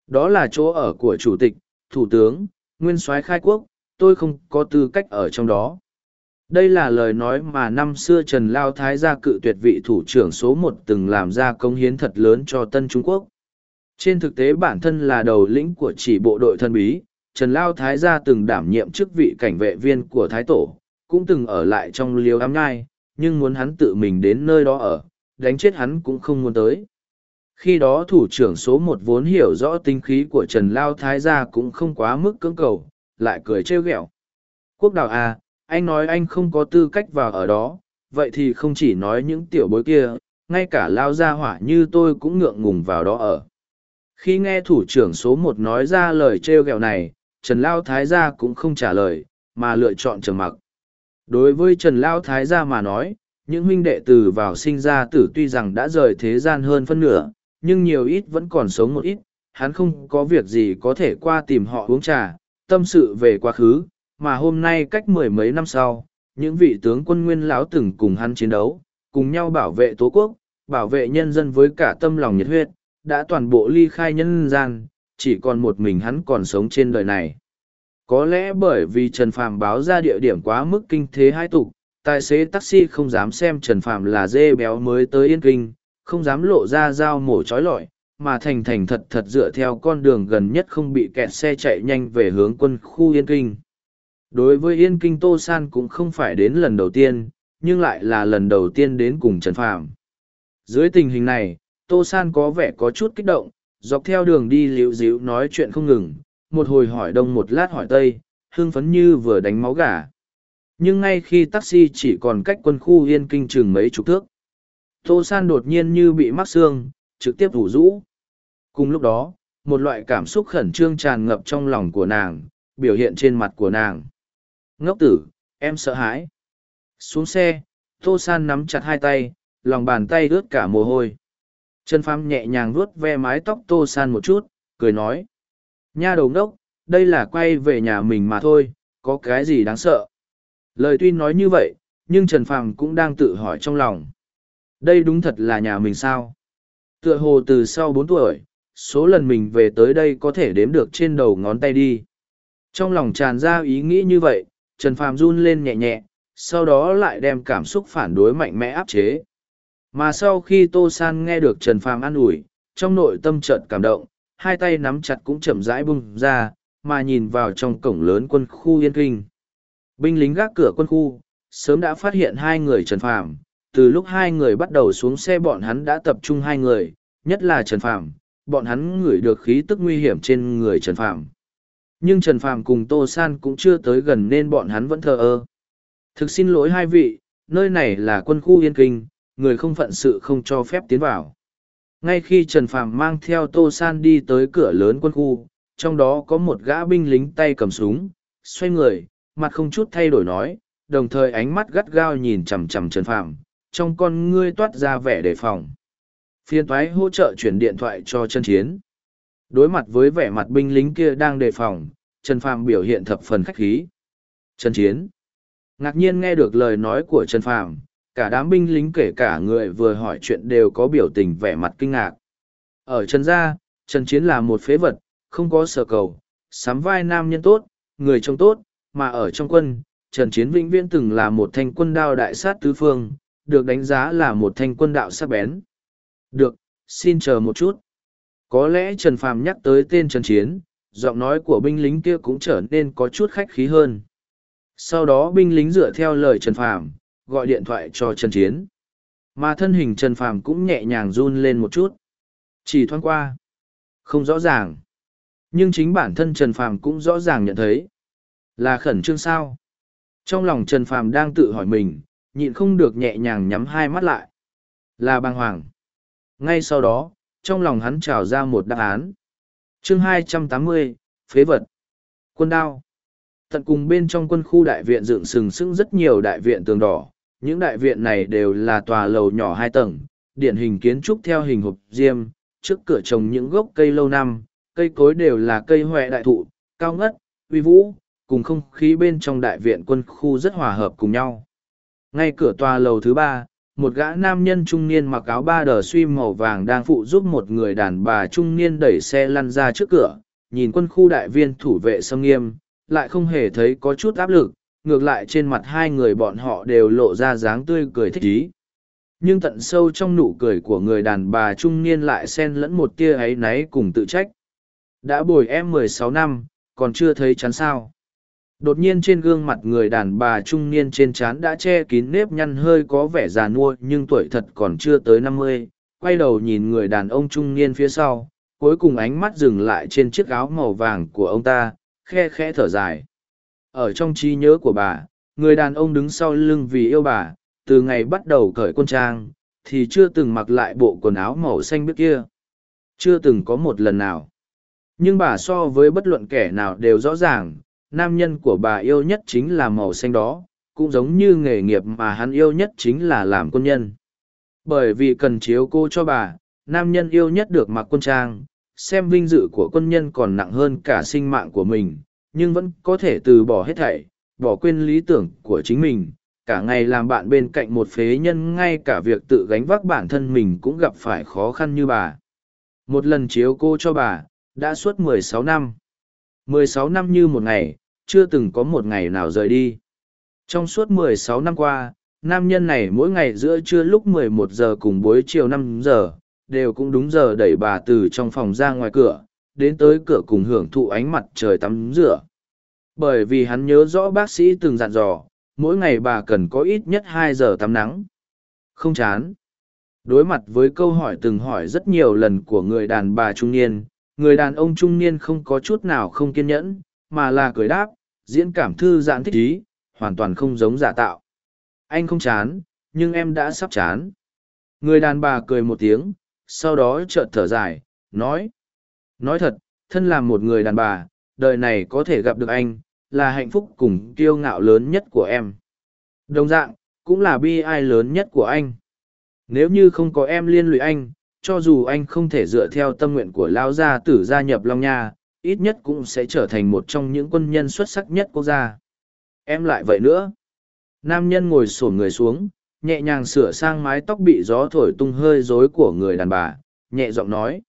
Đó là chỗ ở của Chủ tịch, Thủ tướng, Nguyên soái khai quốc, tôi không có tư cách ở trong đó đây là lời nói mà năm xưa trần lao thái gia cự tuyệt vị thủ trưởng số một từng làm ra công hiến thật lớn cho tân trung quốc. Trên thực tế bản thân là đầu lĩnh của chỉ bộ đội thân bí, trần lao thái gia từng đảm nhiệm chức vị cảnh vệ viên của thái tổ, cũng từng ở lại trong liều ám nhai nhưng muốn hắn tự mình đến nơi đó ở, đánh chết hắn cũng không muốn tới. Khi đó thủ trưởng số một vốn hiểu rõ tinh khí của trần lao thái gia cũng không quá mức cưỡng cầu, lại cười trêu ghẹo. Quốc đào à anh nói anh không có tư cách vào ở đó, vậy thì không chỉ nói những tiểu bối kia, ngay cả lao gia hỏa như tôi cũng ngượng ngùng vào đó ở. Khi nghe thủ trưởng số một nói ra lời trêu ghẹo này, trần lao thái gia cũng không trả lời, mà lựa chọn trầm mặc. Đối với trần lao thái gia mà nói, những huynh đệ từ vào sinh ra tử tuy rằng đã rời thế gian hơn phân nửa, nhưng nhiều ít vẫn còn sống một ít, hắn không có việc gì có thể qua tìm họ uống trà, tâm sự về quá khứ mà hôm nay cách mười mấy năm sau, những vị tướng quân nguyên lão từng cùng hắn chiến đấu, cùng nhau bảo vệ tố quốc, bảo vệ nhân dân với cả tâm lòng nhiệt huyết, đã toàn bộ ly khai nhân gian, chỉ còn một mình hắn còn sống trên đời này. Có lẽ bởi vì trần phàm báo ra địa điểm quá mức kinh thế hai tục, tài xế taxi không dám xem trần phàm là dê béo mới tới yên kinh, không dám lộ ra dao mổ trói lọi, mà thành thành thật thật dựa theo con đường gần nhất không bị kẹt xe chạy nhanh về hướng quân khu yên kinh đối với yên kinh tô san cũng không phải đến lần đầu tiên, nhưng lại là lần đầu tiên đến cùng trần phàm. Dưới tình hình này, tô san có vẻ có chút kích động, dọc theo đường đi liễu dĩu nói chuyện không ngừng, một hồi hỏi đông một lát hỏi tây, hưng phấn như vừa đánh máu gà. Nhưng ngay khi taxi chỉ còn cách quân khu yên kinh chừng mấy chục thước, tô san đột nhiên như bị mắc xương, trực tiếp thủ rũ. Cùng lúc đó, một loại cảm xúc khẩn trương tràn ngập trong lòng của nàng, biểu hiện trên mặt của nàng ngốc tử, em sợ hãi. Xuống xe, tô san nắm chặt hai tay, lòng bàn tay ướt cả mồ hôi. Trần pham nhẹ nhàng vuốt ve mái tóc tô san một chút, cười nói, nha đầu ngốc, đây là quay về nhà mình mà thôi, có cái gì đáng sợ? Lời tuy nói như vậy, nhưng trần phàm cũng đang tự hỏi trong lòng. Đây đúng thật là nhà mình sao? Tựa hồ từ sau bốn tuổi, số lần mình về tới đây có thể đếm được trên đầu ngón tay đi. Trong lòng tràn ra ý nghĩ như vậy trần phàm run lên nhẹ nhẹ, sau đó lại đem cảm xúc phản đối mạnh mẽ áp chế. Mà sau khi tô san nghe được trần phàm an ủi, trong nội tâm chợt cảm động, hai tay nắm chặt cũng chậm rãi bung ra, mà nhìn vào trong cổng lớn quân khu yên kinh. Binh lính gác cửa quân khu, sớm đã phát hiện hai người trần phàm. Từ lúc hai người bắt đầu xuống xe bọn hắn đã tập trung hai người, nhất là trần phàm. Bọn hắn ngửi được khí tức nguy hiểm trên người trần phàm nhưng trần phàm cùng tô san cũng chưa tới gần nên bọn hắn vẫn thờ ơ. Thực xin lỗi hai vị, nơi này là quân khu yên kinh, người không phận sự không cho phép tiến vào. Ngay khi trần phàm mang theo tô san đi tới cửa lớn quân khu, trong đó có một gã binh lính tay cầm súng, xoay người, mặt không chút thay đổi nói, đồng thời ánh mắt gắt gao nhìn chằm chằm trần phàm, trong con ngươi toát ra vẻ đề phòng. Phiên thoái hỗ trợ chuyển điện thoại cho chân chiến đối mặt với vẻ mặt binh lính kia đang đề phòng, trần phàm biểu hiện thập phần khách khí. Trần chiến. Ngạc nhiên nghe được lời nói của trần phàm, cả đám binh lính kể cả người vừa hỏi chuyện đều có biểu tình vẻ mặt kinh ngạc. Ở trần gia, trần chiến là một phế vật, không có sở cầu, sắm vai nam nhân tốt, người trông tốt, mà ở trong quân, trần chiến vĩnh viễn từng là một thanh quân đao đại sát tứ phương, được đánh giá là một thanh quân đạo sắc bén. Được, xin chờ một chút có lẽ trần phàm nhắc tới tên trần chiến, giọng nói của binh lính kia cũng trở nên có chút khách khí hơn. Sau đó binh lính dựa theo lời trần phàm, gọi điện thoại cho trần chiến. Mà thân hình trần phàm cũng nhẹ nhàng run lên một chút. Chỉ thoáng qua, không rõ ràng. Nhưng chính bản thân trần phàm cũng rõ ràng nhận thấy. Là khẩn trương sao? Trong lòng trần phàm đang tự hỏi mình, nhịn không được nhẹ nhàng nhắm hai mắt lại. Là bàng hoàng. Ngay sau đó trong lòng hắn trào ra một đáp án. Chương 280, phế vật. Quân đao. Tận cùng bên trong quân khu đại viện dựng sừng sững rất nhiều đại viện tường đỏ. Những đại viện này đều là tòa lầu nhỏ hai tầng điển hình kiến trúc theo hình hộp diêm trước cửa trồng những gốc cây lâu năm cây cối đều là cây huệ đại thụ cao ngất uy vũ cùng không khí bên trong đại viện quân khu rất hòa hợp cùng nhau. Ngay cửa tòa lầu thứ ba một gã nam nhân trung niên mặc áo ba đờ suy màu vàng đang phụ giúp một người đàn bà trung niên đẩy xe lăn ra trước cửa, nhìn quân khu đại viên thủ vệ sâm nghiêm, lại không hề thấy có chút áp lực, ngược lại trên mặt hai người bọn họ đều lộ ra dáng tươi cười thích ý. Nhưng tận sâu trong nụ cười của người đàn bà trung niên lại xen lẫn một tia áy náy cùng tự trách. Đã bồi em mười sáu năm, còn chưa thấy chán sao đột nhiên trên gương mặt người đàn bà trung niên trên trán đã che kín nếp nhăn hơi có vẻ già nua nhưng tuổi thật còn chưa tới năm mươi, quay đầu nhìn người đàn ông trung niên phía sau, cuối cùng ánh mắt dừng lại trên chiếc áo màu vàng của ông ta, khe khẽ thở dài. Ở trong trí nhớ của bà, người đàn ông đứng sau lưng vì yêu bà, từ ngày bắt đầu cởi quân trang, thì chưa từng mặc lại bộ quần áo màu xanh biết kia. Chưa từng có một lần nào. Nhưng bà so với bất luận kẻ nào đều rõ ràng nam nhân của bà yêu nhất chính là màu xanh đó, cũng giống như nghề nghiệp mà hắn yêu nhất chính là làm quân nhân. Bởi vì cần chiếu cô cho bà, nam nhân yêu nhất được mặc quân trang, xem vinh dự của quân nhân còn nặng hơn cả sinh mạng của mình, nhưng vẫn có thể từ bỏ hết thảy, bỏ quên lý tưởng của chính mình. Cả ngày làm bạn bên cạnh một phế nhân ngay cả việc tự gánh vác bản thân mình cũng gặp phải khó khăn như bà. Một lần chiếu cô cho bà, đã suốt mười sáu năm. Mười sáu năm như một ngày chưa từng có một ngày nào rời đi. Trong suốt mười sáu năm qua, nam nhân này mỗi ngày giữa trưa lúc mười một giờ cùng buổi chiều 5 giờ, đều cũng đúng giờ đẩy bà từ trong phòng ra ngoài cửa, đến tới cửa cùng hưởng thụ ánh mặt trời tắm rửa. Bởi vì hắn nhớ rõ bác sĩ từng dặn dò, mỗi ngày bà cần có ít nhất hai giờ tắm nắng. Không chán. Đối mặt với câu hỏi từng hỏi rất nhiều lần của người đàn bà trung niên, người đàn ông trung niên không có chút nào không kiên nhẫn mà là cười đáp, diễn cảm thư giãn thích ý, hoàn toàn không giống giả tạo. Anh không chán, nhưng em đã sắp chán. Người đàn bà cười một tiếng, sau đó chợt thở dài, nói nói thật, thân là một người đàn bà, đời này có thể gặp được anh, là hạnh phúc cùng kiêu ngạo lớn nhất của em. Đồng dạng, cũng là bi ai lớn nhất của anh. Nếu như không có em liên lụy anh, cho dù anh không thể dựa theo tâm nguyện của lão gia tử gia nhập long nha ít nhất cũng sẽ trở thành một trong những quân nhân xuất sắc nhất quốc gia. Em lại vậy nữa. Nam nhân ngồi sổn người xuống, nhẹ nhàng sửa sang mái tóc bị gió thổi tung hơi rối của người đàn bà, nhẹ giọng nói.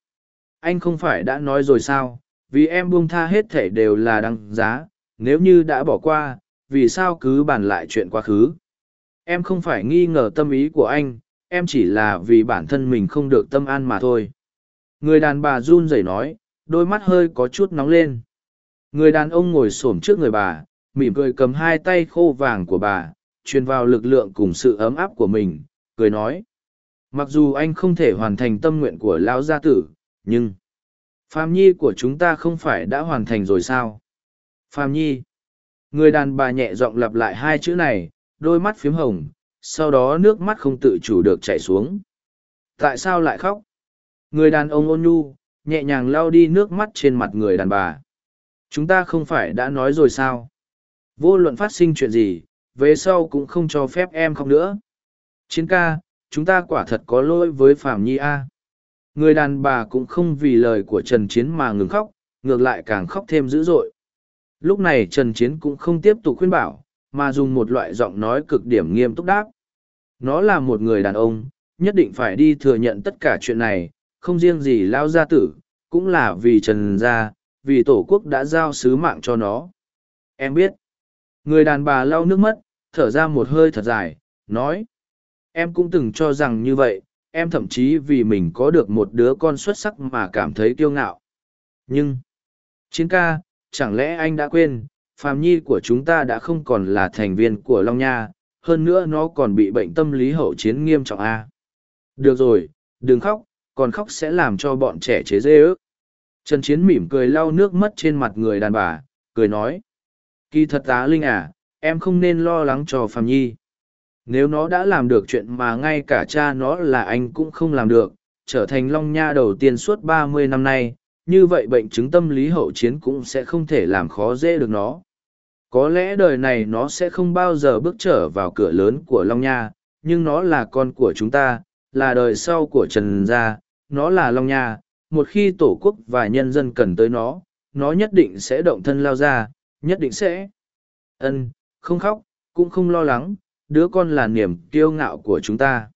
Anh không phải đã nói rồi sao? Vì em buông tha hết thể đều là đăng giá. Nếu như đã bỏ qua, vì sao cứ bàn lại chuyện quá khứ? Em không phải nghi ngờ tâm ý của anh, em chỉ là vì bản thân mình không được tâm an mà thôi. Người đàn bà run rẩy nói đôi mắt hơi có chút nóng lên. Người đàn ông ngồi s ổ m trước người bà, mỉm cười cầm hai tay khô vàng của bà, truyền vào lực lượng cùng sự ấm áp của mình, cười nói. Mặc dù anh không thể hoàn thành tâm nguyện của lão gia tử, nhưng phàm nhi của chúng ta không phải đã hoàn thành rồi sao? Phàm nhi, người đàn bà nhẹ giọng lặp lại hai chữ này, đôi mắt phiếm hồng, sau đó nước mắt không tự chủ được chảy xuống. Tại sao lại khóc? Người đàn ông ôn nhu nhẹ nhàng lau đi nước mắt trên mặt người đàn bà. Chúng ta không phải đã nói rồi sao? Vô luận phát sinh chuyện gì, về sau cũng không cho phép em khóc nữa. Chiến ca, chúng ta quả thật có lỗi với phạm nhi a. Người đàn bà cũng không vì lời của trần chiến mà ngừng khóc, ngược lại càng khóc thêm dữ dội. Lúc này trần chiến cũng không tiếp tục khuyên bảo, mà dùng một loại giọng nói cực điểm nghiêm túc đáp. Nó là một người đàn ông, nhất định phải đi thừa nhận tất cả chuyện này không riêng gì lao gia tử, cũng là vì trần gia, vì tổ quốc đã giao sứ mạng cho nó. Em biết. Người đàn bà lau nước mắt, thở ra một hơi thật dài, nói, em cũng từng cho rằng như vậy, em thậm chí vì mình có được một đứa con xuất sắc mà cảm thấy kiêu ngạo. Nhưng, chiến ca, chẳng lẽ anh đã quên phàm nhi của chúng ta đã không còn là thành viên của long nha, hơn nữa nó còn bị bệnh tâm lý hậu chiến nghiêm trọng a? Được rồi, đừng khóc còn khóc sẽ làm cho bọn trẻ chế dê ước trần chiến mỉm cười lau nước mắt trên mặt người đàn bà, cười nói, kỳ thật tá linh à em không nên lo lắng cho phạm nhi. Nếu nó đã làm được chuyện mà ngay cả cha nó là anh cũng không làm được, trở thành long nha đầu tiên suốt ba mươi năm nay, như vậy bệnh chứng tâm lý hậu chiến cũng sẽ không thể làm khó dễ được nó. Có lẽ đời này nó sẽ không bao giờ bước trở vào cửa lớn của long nha, nhưng nó là con của chúng ta, là đời sau của trần gia nó là long nha một khi tổ quốc và nhân dân cần tới nó nó nhất định sẽ động thân lao ra nhất định sẽ. Ân không khóc cũng không lo lắng đứa con là niềm kiêu ngạo của chúng ta.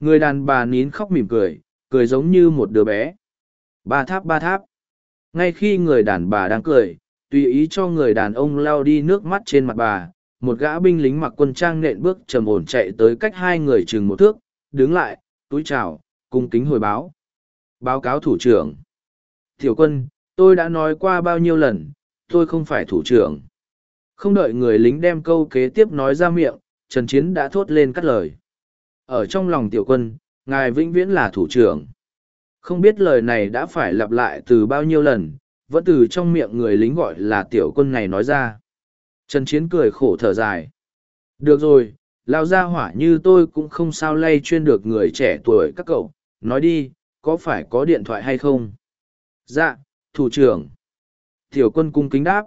Người đàn bà nín khóc mỉm cười cười giống như một đứa bé. Ba tháp ba tháp. Ngay khi người đàn bà đang cười tùy ý cho người đàn ông lao đi nước mắt trên mặt bà một gã binh lính mặc quân trang nện bước trầm ổn chạy tới cách hai người chừng một thước, đứng lại, túi chào, cung kính hồi báo. Báo cáo thủ trưởng. Tiểu quân, tôi đã nói qua bao nhiêu lần, tôi không phải thủ trưởng. Không đợi người lính đem câu kế tiếp nói ra miệng, Trần Chiến đã thốt lên cắt lời. Ở trong lòng tiểu quân, ngài vĩnh viễn là thủ trưởng. Không biết lời này đã phải lặp lại từ bao nhiêu lần, vẫn từ trong miệng người lính gọi là tiểu quân này nói ra. Trần Chiến cười khổ thở dài. Được rồi, lao ra hỏa như tôi cũng không sao lay chuyên được người trẻ tuổi các cậu. Nói đi, có phải có điện thoại hay không? Dạ, thủ trưởng. Tiểu quân cung kính đáp.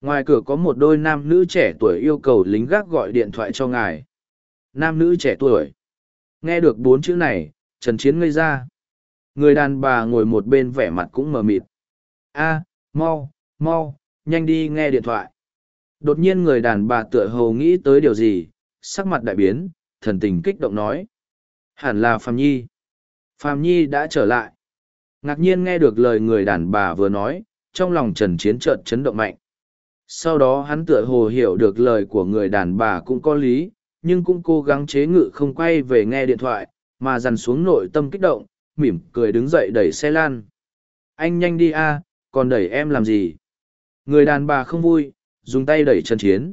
Ngoài cửa có một đôi nam nữ trẻ tuổi yêu cầu lính gác gọi điện thoại cho ngài. Nam nữ trẻ tuổi. Nghe được bốn chữ này, Trần Chiến ngây ra. Người đàn bà ngồi một bên vẻ mặt cũng mờ mịt. A, mau, mau, nhanh đi nghe điện thoại. Đột nhiên người đàn bà tựa hồ nghĩ tới điều gì, sắc mặt đại biến, thần tình kích động nói. Hẳn là Phạm Nhi. Phàm Nhi đã trở lại. Ngạc nhiên nghe được lời người đàn bà vừa nói, trong lòng Trần Chiến chợt chấn động mạnh. Sau đó hắn tựa hồ hiểu được lời của người đàn bà cũng có lý, nhưng cũng cố gắng chế ngự không quay về nghe điện thoại, mà dằn xuống nội tâm kích động, mỉm cười đứng dậy đẩy xe lan. Anh nhanh đi a, còn đẩy em làm gì? Người đàn bà không vui, dùng tay đẩy Trần Chiến.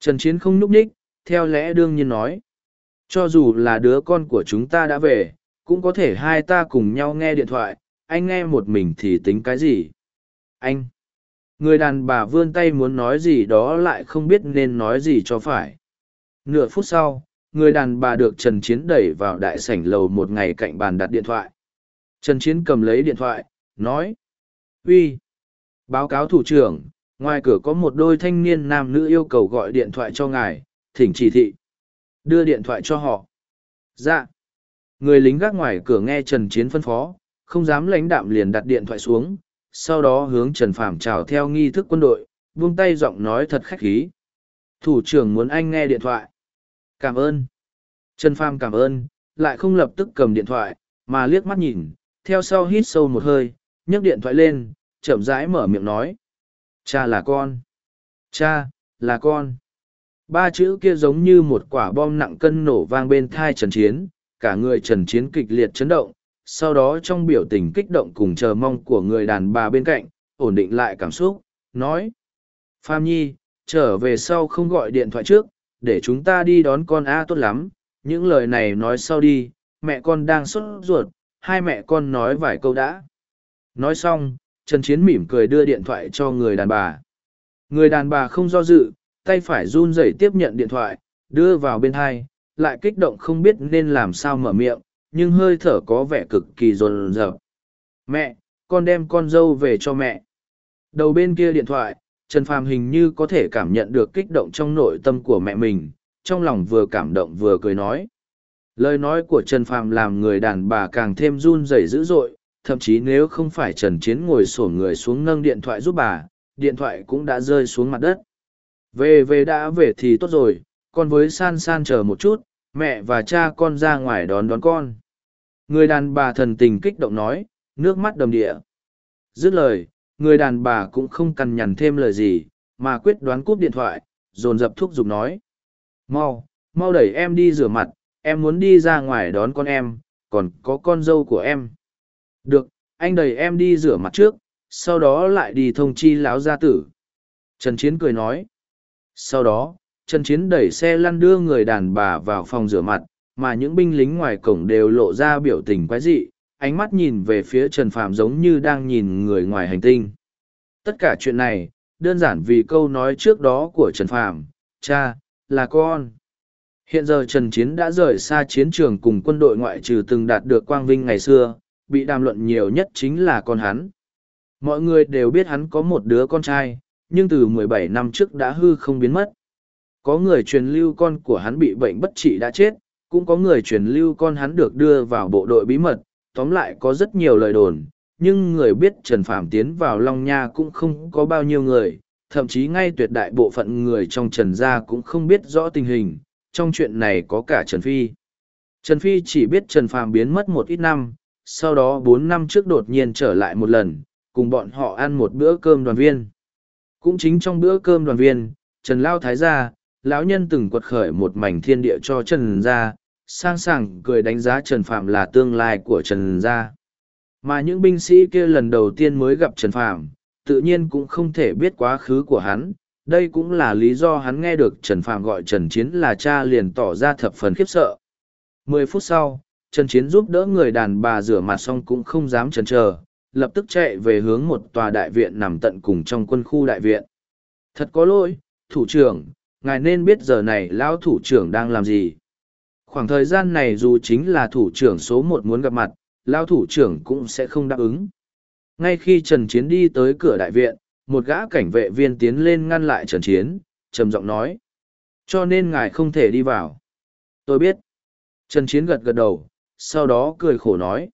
Trần Chiến không nhúc nhích, theo lẽ đương nhiên nói. Cho dù là đứa con của chúng ta đã về, cũng có thể hai ta cùng nhau nghe điện thoại, anh nghe một mình thì tính cái gì? Anh! Người đàn bà vươn tay muốn nói gì đó lại không biết nên nói gì cho phải. Nửa phút sau, người đàn bà được Trần Chiến đẩy vào đại sảnh lầu một ngày cạnh bàn đặt điện thoại. Trần Chiến cầm lấy điện thoại, nói. uy, Báo cáo thủ trưởng, ngoài cửa có một đôi thanh niên nam nữ yêu cầu gọi điện thoại cho ngài, thỉnh chỉ thị. Đưa điện thoại cho họ. Dạ. Người lính gác ngoài cửa nghe Trần Chiến phân phó, không dám lãnh đạm liền đặt điện thoại xuống, sau đó hướng Trần Phàm chào theo nghi thức quân đội, buông tay giọng nói thật khách khí. Thủ trưởng muốn anh nghe điện thoại. Cảm ơn. Trần Phàm cảm ơn, lại không lập tức cầm điện thoại, mà liếc mắt nhìn, theo sau hít sâu một hơi, nhấc điện thoại lên, chậm rãi mở miệng nói. Cha là con. Cha, là con. Ba chữ kia giống như một quả bom nặng cân nổ vang bên thai Trần Chiến, cả người Trần Chiến kịch liệt chấn động, sau đó trong biểu tình kích động cùng chờ mong của người đàn bà bên cạnh, ổn định lại cảm xúc, nói. Pham Nhi, trở về sau không gọi điện thoại trước, để chúng ta đi đón con A tốt lắm, những lời này nói sau đi, mẹ con đang sốt ruột, hai mẹ con nói vài câu đã. Nói xong, Trần Chiến mỉm cười đưa điện thoại cho người đàn bà. Người đàn bà không do dự, tay phải run rẩy tiếp nhận điện thoại, đưa vào bên hai, lại kích động không biết nên làm sao mở miệng, nhưng hơi thở có vẻ cực kỳ rồn rợp. Mẹ, con đem con dâu về cho mẹ. Đầu bên kia điện thoại, Trần Phàm hình như có thể cảm nhận được kích động trong nội tâm của mẹ mình, trong lòng vừa cảm động vừa cười nói. Lời nói của Trần Phàm làm người đàn bà càng thêm run rẩy dữ dội, thậm chí nếu không phải Trần Chiến ngồi sổ người xuống nâng điện thoại giúp bà, điện thoại cũng đã rơi xuống mặt đất. Về về đã về thì tốt rồi, con với san san chờ một chút, mẹ và cha con ra ngoài đón đón con. Người đàn bà thần tình kích động nói, nước mắt đầm địa. Dứt lời, người đàn bà cũng không cằn nhằn thêm lời gì, mà quyết đoán cúp điện thoại, dồn dập thúc giục nói. Mau, mau đẩy em đi rửa mặt, em muốn đi ra ngoài đón con em, còn có con dâu của em. Được, anh đẩy em đi rửa mặt trước, sau đó lại đi thông chi lão gia tử. Trần Chiến cười nói. Sau đó, Trần Chiến đẩy xe lăn đưa người đàn bà vào phòng rửa mặt, mà những binh lính ngoài cổng đều lộ ra biểu tình quái dị, ánh mắt nhìn về phía Trần Phàm giống như đang nhìn người ngoài hành tinh. Tất cả chuyện này, đơn giản vì câu nói trước đó của Trần Phàm, cha, là con. Hiện giờ Trần Chiến đã rời xa chiến trường cùng quân đội ngoại trừ từng đạt được quang vinh ngày xưa, bị đàm luận nhiều nhất chính là con hắn. Mọi người đều biết hắn có một đứa con trai, nhưng từ 17 năm trước đã hư không biến mất. Có người truyền lưu con của hắn bị bệnh bất trị đã chết, cũng có người truyền lưu con hắn được đưa vào bộ đội bí mật, tóm lại có rất nhiều lời đồn, nhưng người biết Trần Phạm tiến vào Long Nha cũng không có bao nhiêu người, thậm chí ngay tuyệt đại bộ phận người trong Trần Gia cũng không biết rõ tình hình, trong chuyện này có cả Trần Phi. Trần Phi chỉ biết Trần Phạm biến mất một ít năm, sau đó bốn năm trước đột nhiên trở lại một lần, cùng bọn họ ăn một bữa cơm đoàn viên. Cũng chính trong bữa cơm đoàn viên, Trần Lao Thái gia, lão nhân từng quật khởi một mảnh thiên địa cho trần gia, sang sảng cười đánh giá trần phạm là tương lai của trần gia. Mà những binh sĩ kia lần đầu tiên mới gặp trần phạm, tự nhiên cũng không thể biết quá khứ của hắn. Đây cũng là lý do hắn nghe được trần phạm gọi trần chiến là cha liền tỏ ra thập phần khiếp sợ. Mười phút sau, trần chiến giúp đỡ người đàn bà rửa mặt xong cũng không dám chần chờ, lập tức chạy về hướng một tòa đại viện nằm tận cùng trong quân khu đại viện. Thật có lỗi, thủ trưởng ngài nên biết giờ này lão thủ trưởng đang làm gì. Khoảng thời gian này dù chính là thủ trưởng số một muốn gặp mặt, lão thủ trưởng cũng sẽ không đáp ứng. Ngay khi trần chiến đi tới cửa đại viện, một gã cảnh vệ viên tiến lên ngăn lại trần chiến, trầm giọng nói, cho nên ngài không thể đi vào. Tôi biết. Trần chiến gật gật đầu, sau đó cười khổ nói,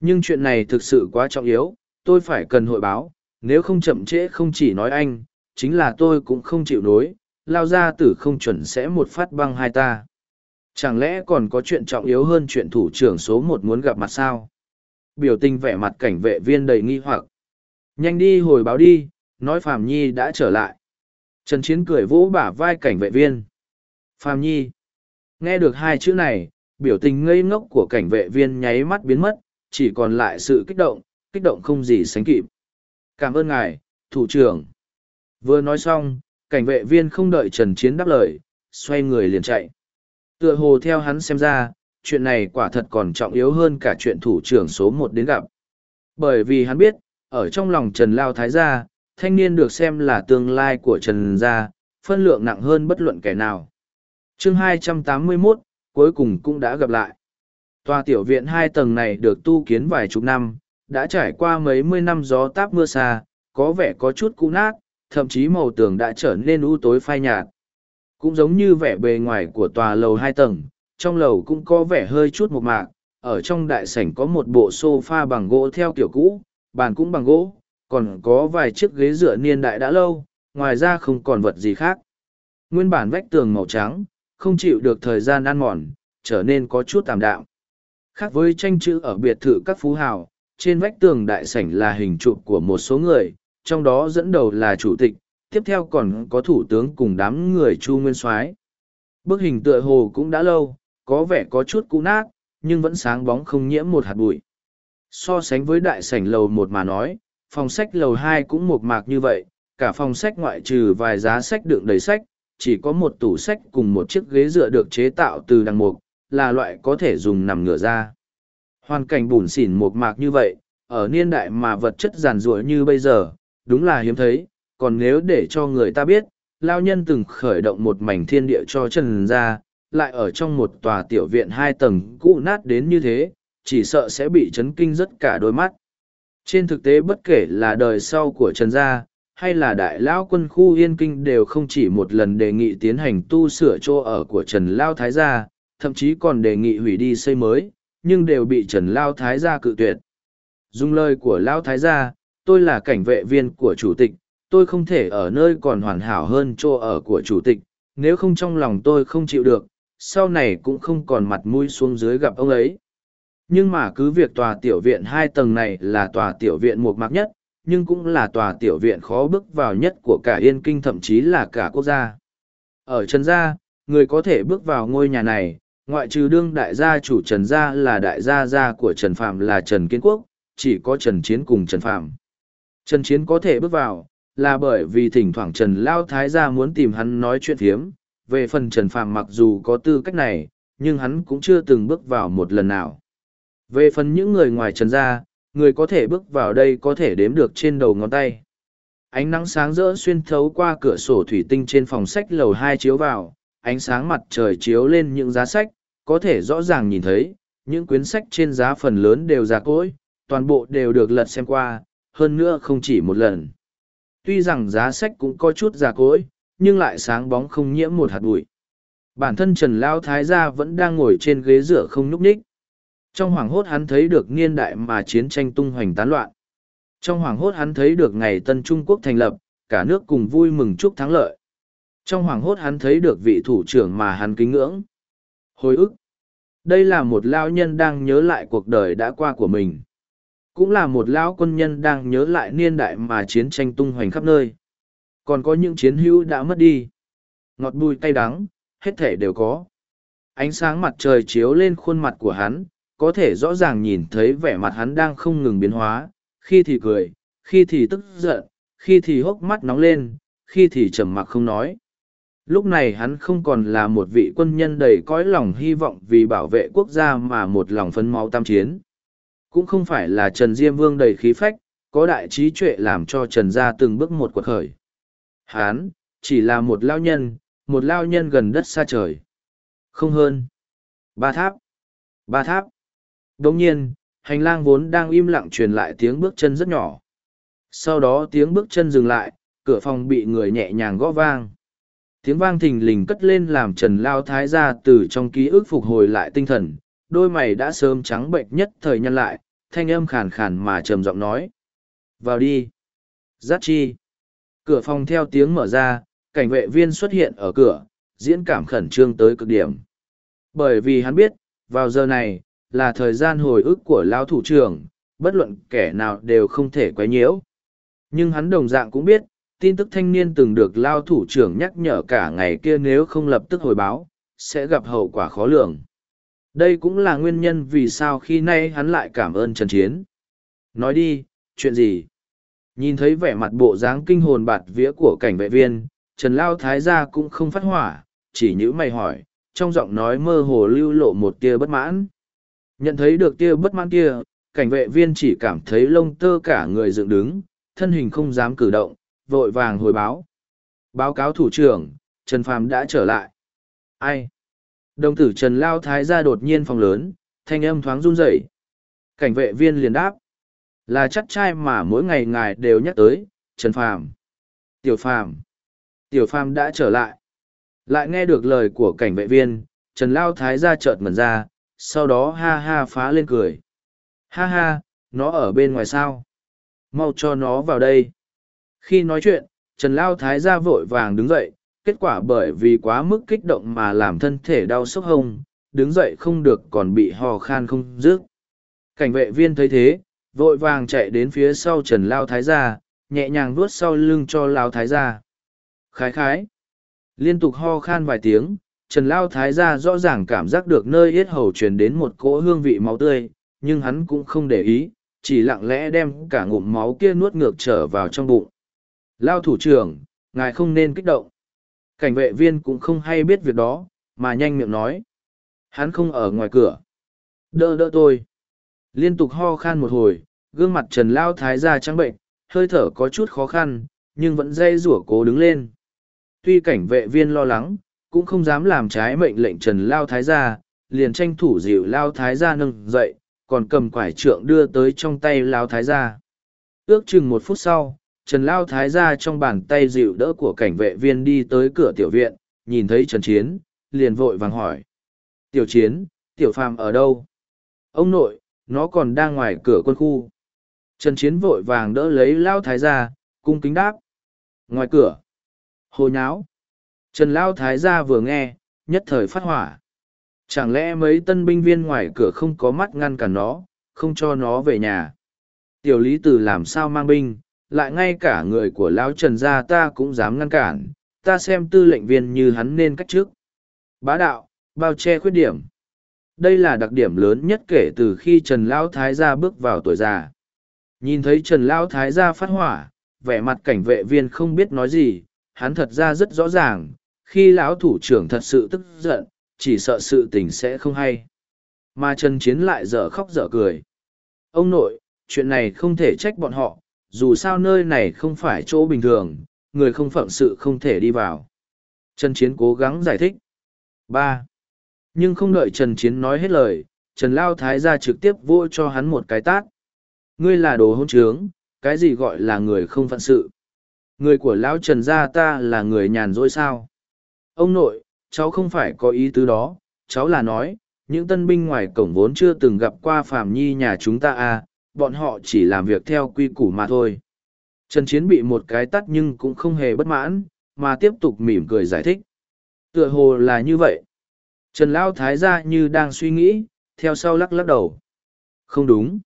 nhưng chuyện này thực sự quá trọng yếu, tôi phải cần hội báo, nếu không chậm trễ không chỉ nói anh, chính là tôi cũng không chịu nối lao ra tử không chuẩn sẽ một phát băng hai ta. Chẳng lẽ còn có chuyện trọng yếu hơn chuyện thủ trưởng số một muốn gặp mặt sao? Biểu tình vẻ mặt cảnh vệ viên đầy nghi hoặc. Nhanh đi hồi báo đi, nói phàm nhi đã trở lại. Trần chiến cười vỗ bả vai cảnh vệ viên. Phàm nhi, nghe được hai chữ này, biểu tình ngây ngốc của cảnh vệ viên nháy mắt biến mất, chỉ còn lại sự kích động kích động không gì sánh kịp. Cảm ơn ngài, thủ trưởng. Vừa nói xong cảnh vệ viên không đợi trần chiến đáp lời xoay người liền chạy. Tựa hồ theo hắn xem ra chuyện này quả thật còn trọng yếu hơn cả chuyện thủ trưởng số một đến gặp. Bởi vì hắn biết ở trong lòng trần lao thái gia thanh niên được xem là tương lai của trần gia phân lượng nặng hơn bất luận kẻ nào. Chương 281, cuối cùng cũng đã gặp lại. Tòa tiểu viện hai tầng này được tu kiến vài chục năm đã trải qua mấy mươi năm gió táp mưa xa có vẻ có chút cũ nát thậm chí màu tường đã trở nên u tối phai nhạt. Cũng giống như vẻ bề ngoài của tòa lầu hai tầng, trong lầu cũng có vẻ hơi chút một mạc, ở trong đại sảnh có một bộ sofa bằng gỗ theo kiểu cũ, bàn cũng bằng gỗ, còn có vài chiếc ghế dựa niên đại đã lâu, ngoài ra không còn vật gì khác. Nguyên bản vách tường màu trắng, không chịu được thời gian ăn mòn, trở nên có chút tạm đạm. Khác với tranh chữ ở biệt thự các phú hào, trên vách tường đại sảnh là hình chụp của một số người, trong đó dẫn đầu là chủ tịch, tiếp theo còn có thủ tướng cùng đám người Chu Nguyên Soái. Bức hình tựa hồ cũng đã lâu, có vẻ có chút cũ nát, nhưng vẫn sáng bóng không nhiễm một hạt bụi. So sánh với đại sảnh lầu một mà nói, phòng sách lầu hai cũng một mạc như vậy, cả phòng sách ngoại trừ vài giá sách đựng đầy sách, chỉ có một tủ sách cùng một chiếc ghế dựa được chế tạo từ đằng mục, là loại có thể dùng nằm ngửa ra. Hoàn cảnh bùn xỉn một mạc như vậy, ở niên đại mà vật chất giàn rủa như bây giờ, đúng là hiếm thấy, còn nếu để cho người ta biết, lao nhân từng khởi động một mảnh thiên địa cho trần ra, lại ở trong một tòa tiểu viện hai tầng cũ nát đến như thế, chỉ sợ sẽ bị chấn kinh rất cả đôi mắt. Trên thực tế bất kể là đời sau của Trần Gia, hay là đại lão quân khu Yên Kinh đều không chỉ một lần đề nghị tiến hành tu sửa chỗ ở của Trần Lao Thái Gia, thậm chí còn đề nghị hủy đi xây mới, nhưng đều bị Trần Lao Thái Gia cự tuyệt. Dùng lời của Lao Thái Gia, tôi là cảnh vệ viên của chủ tịch, tôi không thể ở nơi còn hoàn hảo hơn chỗ ở của chủ tịch, nếu không trong lòng tôi không chịu được, sau này cũng không còn mặt mũi xuống dưới gặp ông ấy. Nhưng mà cứ việc tòa tiểu viện hai tầng này là tòa tiểu viện một mạc nhất, nhưng cũng là tòa tiểu viện khó bước vào nhất của cả yên kinh thậm chí là cả quốc gia. Ở trần gia, người có thể bước vào ngôi nhà này, ngoại trừ đương đại gia chủ trần gia là đại gia gia của trần phạm là trần kiến quốc, chỉ có trần chiến cùng trần phạm Trần Chiến có thể bước vào, là bởi vì thỉnh thoảng Trần Lao Thái gia muốn tìm hắn nói chuyện thiếm. Về phần Trần Phàm mặc dù có tư cách này, nhưng hắn cũng chưa từng bước vào một lần nào. Về phần những người ngoài Trần gia, người có thể bước vào đây có thể đếm được trên đầu ngón tay. Ánh nắng sáng rỡ xuyên thấu qua cửa sổ thủy tinh trên phòng sách lầu hai chiếu vào, ánh sáng mặt trời chiếu lên những giá sách, có thể rõ ràng nhìn thấy, những quyển sách trên giá phần lớn đều già cỗi, toàn bộ đều được lật xem qua, hơn nữa không chỉ một lần. Tuy rằng giá sách cũng có chút già cỗi, nhưng lại sáng bóng không nhiễm một hạt bụi. Bản thân Trần Lao Thái gia vẫn đang ngồi trên ghế rửa không nhúc nhích. Trong hoàng hốt hắn thấy được niên đại mà chiến tranh tung hoành tán loạn. Trong hoàng hốt hắn thấy được ngày Tân Trung Quốc thành lập, cả nước cùng vui mừng chúc thắng lợi. Trong hoàng hốt hắn thấy được vị thủ trưởng mà hắn kính ngưỡng. Hồi ức. Đây là một lao nhân đang nhớ lại cuộc đời đã qua của mình cũng là một lão quân nhân đang nhớ lại niên đại mà chiến tranh tung hoành khắp nơi. Còn có những chiến hữu đã mất đi. ngọt bùi cay đắng, hết thể đều có. Ánh sáng mặt trời chiếu lên khuôn mặt của hắn, có thể rõ ràng nhìn thấy vẻ mặt hắn đang không ngừng biến hóa, khi thì cười, khi thì tức giận, khi thì hốc mắt nóng lên, khi thì trầm mặc không nói. Lúc này hắn không còn là một vị quân nhân đầy cõi lòng hy vọng vì bảo vệ quốc gia mà một lòng phấn máu tam chiến. Cũng không phải là Trần Diêm Vương đầy khí phách, có đại trí tuệ làm cho Trần gia từng bước một quật khởi. Hán, chỉ là một lao nhân, một lao nhân gần đất xa trời. Không hơn. Ba tháp. Ba tháp. Đồng nhiên, hành lang vốn đang im lặng truyền lại tiếng bước chân rất nhỏ. Sau đó tiếng bước chân dừng lại, cửa phòng bị người nhẹ nhàng gõ vang. Tiếng vang thình lình cất lên làm Trần Lao Thái ra từ trong ký ức phục hồi lại tinh thần, đôi mày đã sớm trắng bệnh nhất thời nhân lại, thanh âm khàn khàn mà trầm giọng nói. Vào đi. Giác chi. Cửa phòng theo tiếng mở ra, cảnh vệ viên xuất hiện ở cửa, diễn cảm khẩn trương tới cực điểm. Bởi vì hắn biết, vào giờ này, là thời gian hồi ức của lao thủ trưởng, bất luận kẻ nào đều không thể quấy nhiễu. Nhưng hắn đồng dạng cũng biết, tin tức thanh niên từng được lao thủ trưởng nhắc nhở cả ngày kia nếu không lập tức hồi báo, sẽ gặp hậu quả khó lường. Đây cũng là nguyên nhân vì sao khi nay hắn lại cảm ơn Trần Chiến. Nói đi, chuyện gì? Nhìn thấy vẻ mặt bộ dáng kinh hồn bạt vía của cảnh vệ viên, Trần Lao Thái gia cũng không phát hỏa, chỉ như mày hỏi, trong giọng nói mơ hồ lưu lộ một tia bất mãn. Nhận thấy được tia bất mãn kia, cảnh vệ viên chỉ cảm thấy lông tơ cả người dựng đứng, thân hình không dám cử động, vội vàng hồi báo. Báo cáo thủ trưởng, Trần Phàm đã trở lại. Ai? Đồng tử Trần Lao Thái ra đột nhiên phòng lớn, thanh âm thoáng run rẩy. Cảnh vệ viên liền đáp. Là chắc trai mà mỗi ngày ngài đều nhắc tới, Trần Phàm. Tiểu Phàm. Tiểu Phàm đã trở lại. Lại nghe được lời của cảnh vệ viên, Trần Lao Thái ra chợt mẩn ra, sau đó ha ha phá lên cười. Ha ha, nó ở bên ngoài sao? Mau cho nó vào đây. Khi nói chuyện, Trần Lao Thái ra vội vàng đứng dậy, kết quả bởi vì quá mức kích động mà làm thân thể đau sốc hông, đứng dậy không được còn bị hò khan không dứt. Cảnh vệ viên thấy thế, vội vàng chạy đến phía sau Trần Lao Thái gia, nhẹ nhàng vuốt sau lưng cho Lao Thái gia. Khái khái. Liên tục ho khan vài tiếng, Trần Lao Thái gia rõ ràng cảm giác được nơi yết hầu truyền đến một cỗ hương vị máu tươi, nhưng hắn cũng không để ý, chỉ lặng lẽ đem cả ngụm máu kia nuốt ngược trở vào trong bụng. Lao thủ trưởng, ngài không nên kích động. Cảnh vệ viên cũng không hay biết việc đó, mà nhanh miệng nói. Hắn không ở ngoài cửa. Đỡ đỡ tôi. Liên tục ho khan một hồi, gương mặt Trần Lao Thái ra trắng bệnh, hơi thở có chút khó khăn, nhưng vẫn dây rủa cố đứng lên. Tuy cảnh vệ viên lo lắng, cũng không dám làm trái mệnh lệnh Trần Lao Thái ra, liền tranh thủ dịu Lao Thái ra nâng dậy, còn cầm quải trượng đưa tới trong tay Lao Thái ra. Ước chừng một phút sau, Trần Lao Thái ra trong bàn tay dịu đỡ của cảnh vệ viên đi tới cửa tiểu viện, nhìn thấy Trần Chiến, liền vội vàng hỏi. Tiểu Chiến, Tiểu Phàm ở đâu? Ông nội, nó còn đang ngoài cửa quân khu. Trần Chiến vội vàng đỡ lấy Lao Thái ra, cung kính đáp. Ngoài cửa. Hồ nháo. Trần Lao Thái gia vừa nghe, nhất thời phát hỏa. Chẳng lẽ mấy tân binh viên ngoài cửa không có mắt ngăn cản nó, không cho nó về nhà. Tiểu lý tử làm sao mang binh, lại ngay cả người của lão trần gia ta cũng dám ngăn cản, ta xem tư lệnh viên như hắn nên cách trước. Bá đạo, bao che khuyết điểm. Đây là đặc điểm lớn nhất kể từ khi trần lão thái gia bước vào tuổi già. Nhìn thấy trần lão thái gia phát hỏa, vẻ mặt cảnh vệ viên không biết nói gì, hắn thật ra rất rõ ràng, khi lão thủ trưởng thật sự tức giận, chỉ sợ sự tình sẽ không hay. Mà trần chiến lại dở khóc dở cười. Ông nội, chuyện này không thể trách bọn họ dù sao nơi này không phải chỗ bình thường, người không phận sự không thể đi vào. Trần Chiến cố gắng giải thích. ba Nhưng không đợi Trần Chiến nói hết lời, Trần Lao Thái ra trực tiếp vô cho hắn một cái tát. Ngươi là đồ hôn trướng, cái gì gọi là người không phận sự. Người của Lão Trần gia ta là người nhàn rỗi sao. Ông nội, cháu không phải có ý tứ đó, cháu là nói, những tân binh ngoài cổng vốn chưa từng gặp qua Phạm Nhi nhà chúng ta à, bọn họ chỉ làm việc theo quy củ mà thôi. Trần Chiến bị một cái tắt nhưng cũng không hề bất mãn, mà tiếp tục mỉm cười giải thích. Tựa hồ là như vậy. Trần Lão Thái ra như đang suy nghĩ, theo sau lắc lắc đầu. Không đúng.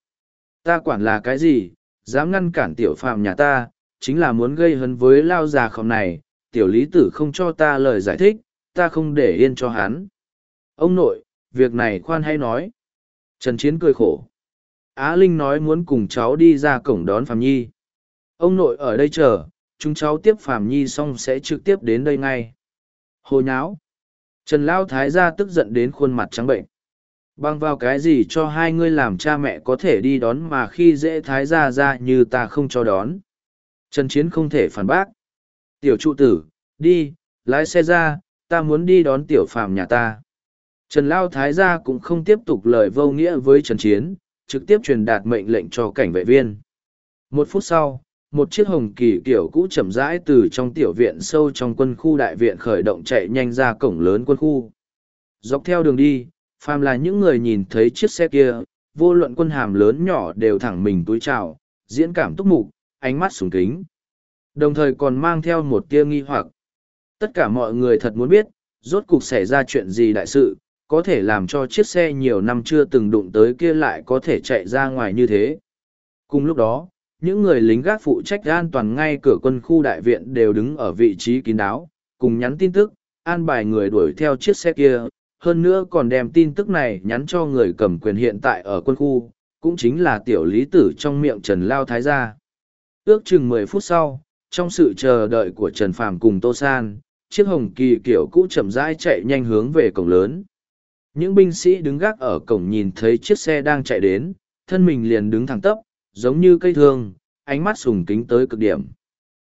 Ta quản là cái gì, dám ngăn cản tiểu phạm nhà ta, chính là muốn gây hấn với Lao già khổng này, tiểu lý tử không cho ta lời giải thích, ta không để yên cho hắn. Ông nội, việc này khoan hay nói. Trần Chiến cười khổ. Á Linh nói muốn cùng cháu đi ra cổng đón Phạm Nhi. Ông nội ở đây chờ, chúng cháu tiếp Phạm Nhi xong sẽ trực tiếp đến đây ngay. Hồ nháo. Trần Lao Thái gia tức giận đến khuôn mặt trắng bệnh. Bằng vào cái gì cho hai ngươi làm cha mẹ có thể đi đón mà khi dễ Thái gia ra như ta không cho đón. Trần Chiến không thể phản bác. Tiểu trụ tử, đi, lái xe ra, ta muốn đi đón tiểu phàm nhà ta. Trần Lao Thái gia cũng không tiếp tục lời vô nghĩa với Trần Chiến, trực tiếp truyền đạt mệnh lệnh cho cảnh vệ viên. Một phút sau, một chiếc hồng kỳ kiểu cũ chậm rãi từ trong tiểu viện sâu trong quân khu đại viện khởi động chạy nhanh ra cổng lớn quân khu. Dọc theo đường đi, phàm là những người nhìn thấy chiếc xe kia, vô luận quân hàm lớn nhỏ đều thẳng mình túi trào, diễn cảm túc mục, ánh mắt sùng kính. Đồng thời còn mang theo một tia nghi hoặc. Tất cả mọi người thật muốn biết, rốt cuộc xảy ra chuyện gì đại sự, có thể làm cho chiếc xe nhiều năm chưa từng đụng tới kia lại có thể chạy ra ngoài như thế. Cùng lúc đó, những người lính gác phụ trách an toàn ngay cửa quân khu đại viện đều đứng ở vị trí kín đáo, cùng nhắn tin tức, an bài người đuổi theo chiếc xe kia, hơn nữa còn đem tin tức này nhắn cho người cầm quyền hiện tại ở quân khu, cũng chính là tiểu lý tử trong miệng Trần Lao Thái gia. Ước chừng mười phút sau, trong sự chờ đợi của Trần Phàm cùng Tô San, chiếc hồng kỳ kiểu cũ chậm rãi chạy nhanh hướng về cổng lớn. Những binh sĩ đứng gác ở cổng nhìn thấy chiếc xe đang chạy đến, thân mình liền đứng thẳng tắp, giống như cây thương, ánh mắt sùng kính tới cực điểm.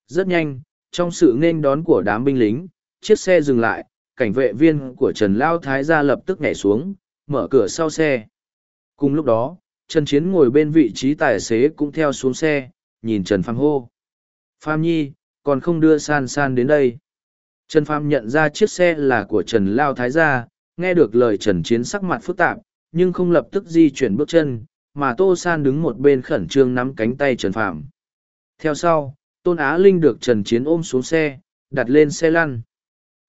Rất nhanh, trong sự nên đón của đám binh lính, chiếc xe dừng lại, cảnh vệ viên của Trần Lao Thái gia lập tức nhảy xuống, mở cửa sau xe. Cùng lúc đó, Trần Chiến ngồi bên vị trí tài xế cũng theo xuống xe, nhìn Trần Phàm hô. Phàm Nhi, còn không đưa san san đến đây. Trần Phàm nhận ra chiếc xe là của Trần Lao Thái gia, nghe được lời Trần Chiến sắc mặt phức tạp, nhưng không lập tức di chuyển bước chân, mà Tô San đứng một bên khẩn trương nắm cánh tay Trần Phạm. Theo sau, Tôn Á Linh được Trần Chiến ôm xuống xe, đặt lên xe lăn.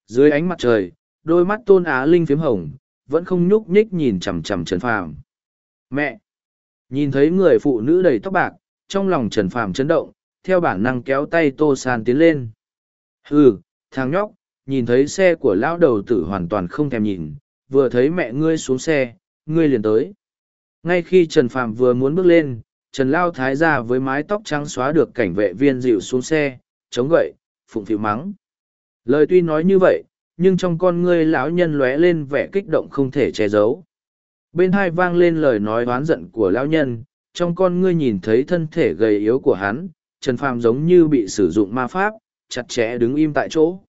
Dưới ánh mặt trời, đôi mắt Tôn Á Linh phiếm hồng, vẫn không nhúc nhích nhìn chằm chằm Trần Phạm. Mẹ! Nhìn thấy người phụ nữ đầy tóc bạc, trong lòng Trần Phạm chấn động, theo bản năng kéo tay Tô San tiến lên. Hừ, thằng nhóc, nhìn thấy xe của lão đầu tử hoàn toàn không thèm nhìn, vừa thấy mẹ ngươi xuống xe, ngươi liền tới. Ngay khi Trần Phạm vừa muốn bước lên, Trần Lao Thái ra với mái tóc trắng xóa được cảnh vệ viên dịu xuống xe, chống gậy, phụng phịu mắng. Lời tuy nói như vậy, nhưng trong con ngươi lão nhân lóe lên vẻ kích động không thể che giấu. Bên hai vang lên lời nói oán giận của lão nhân, trong con ngươi nhìn thấy thân thể gầy yếu của hắn, Trần Phàm giống như bị sử dụng ma pháp, chặt chẽ đứng im tại chỗ.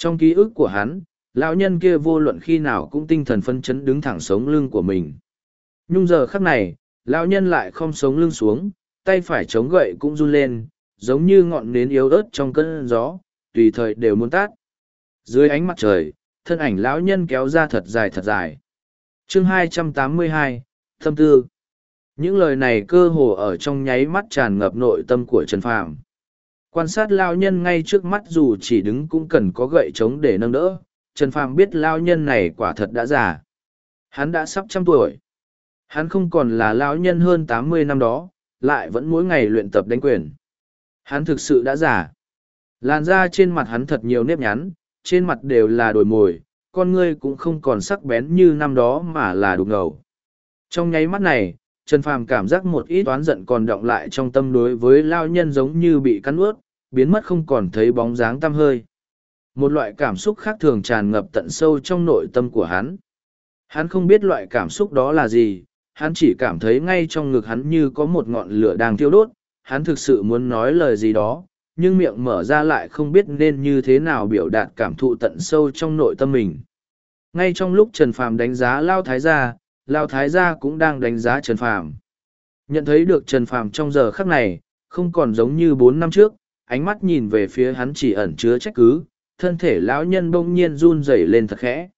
Trong ký ức của hắn, lão nhân kia vô luận khi nào cũng tinh thần phân chấn đứng thẳng sống lưng của mình. Nhung giờ khắc này, lão nhân lại không sống lưng xuống, tay phải chống gậy cũng run lên, giống như ngọn nến yếu ớt trong cơn gió, tùy thời đều muốn tát. Dưới ánh mặt trời, thân ảnh lão nhân kéo ra thật dài thật dài. chương 282, Thâm Tư Những lời này cơ hồ ở trong nháy mắt tràn ngập nội tâm của Trần Phàm Quan sát lao nhân ngay trước mắt dù chỉ đứng cũng cần có gậy chống để nâng đỡ, Trần Phàm biết lao nhân này quả thật đã già. Hắn đã sắp trăm tuổi. Hắn không còn là lão nhân hơn tám mươi năm đó, lại vẫn mỗi ngày luyện tập đánh quyền. Hắn thực sự đã già. Làn da trên mặt hắn thật nhiều nếp nhắn, trên mặt đều là đồi mồi, con ngươi cũng không còn sắc bén như năm đó mà là đục ngầu. Trong nháy mắt này, Trần Phàm cảm giác một ít oán giận còn động lại trong tâm đối với lao nhân giống như bị cắn ướt, biến mất không còn thấy bóng dáng tăm hơi. Một loại cảm xúc khác thường tràn ngập tận sâu trong nội tâm của hắn. Hắn không biết loại cảm xúc đó là gì, hắn chỉ cảm thấy ngay trong ngực hắn như có một ngọn lửa đang thiêu đốt, hắn thực sự muốn nói lời gì đó, nhưng miệng mở ra lại không biết nên như thế nào biểu đạt cảm thụ tận sâu trong nội tâm mình. Ngay trong lúc Trần Phàm đánh giá Lao Thái gia, Lao Thái gia cũng đang đánh giá Trần Phàm. Nhận thấy được Trần Phàm trong giờ khắc này, không còn giống như bốn năm trước, ánh mắt nhìn về phía hắn chỉ ẩn chứa trách cứ, thân thể lão nhân bỗng nhiên run rẩy lên thật khẽ.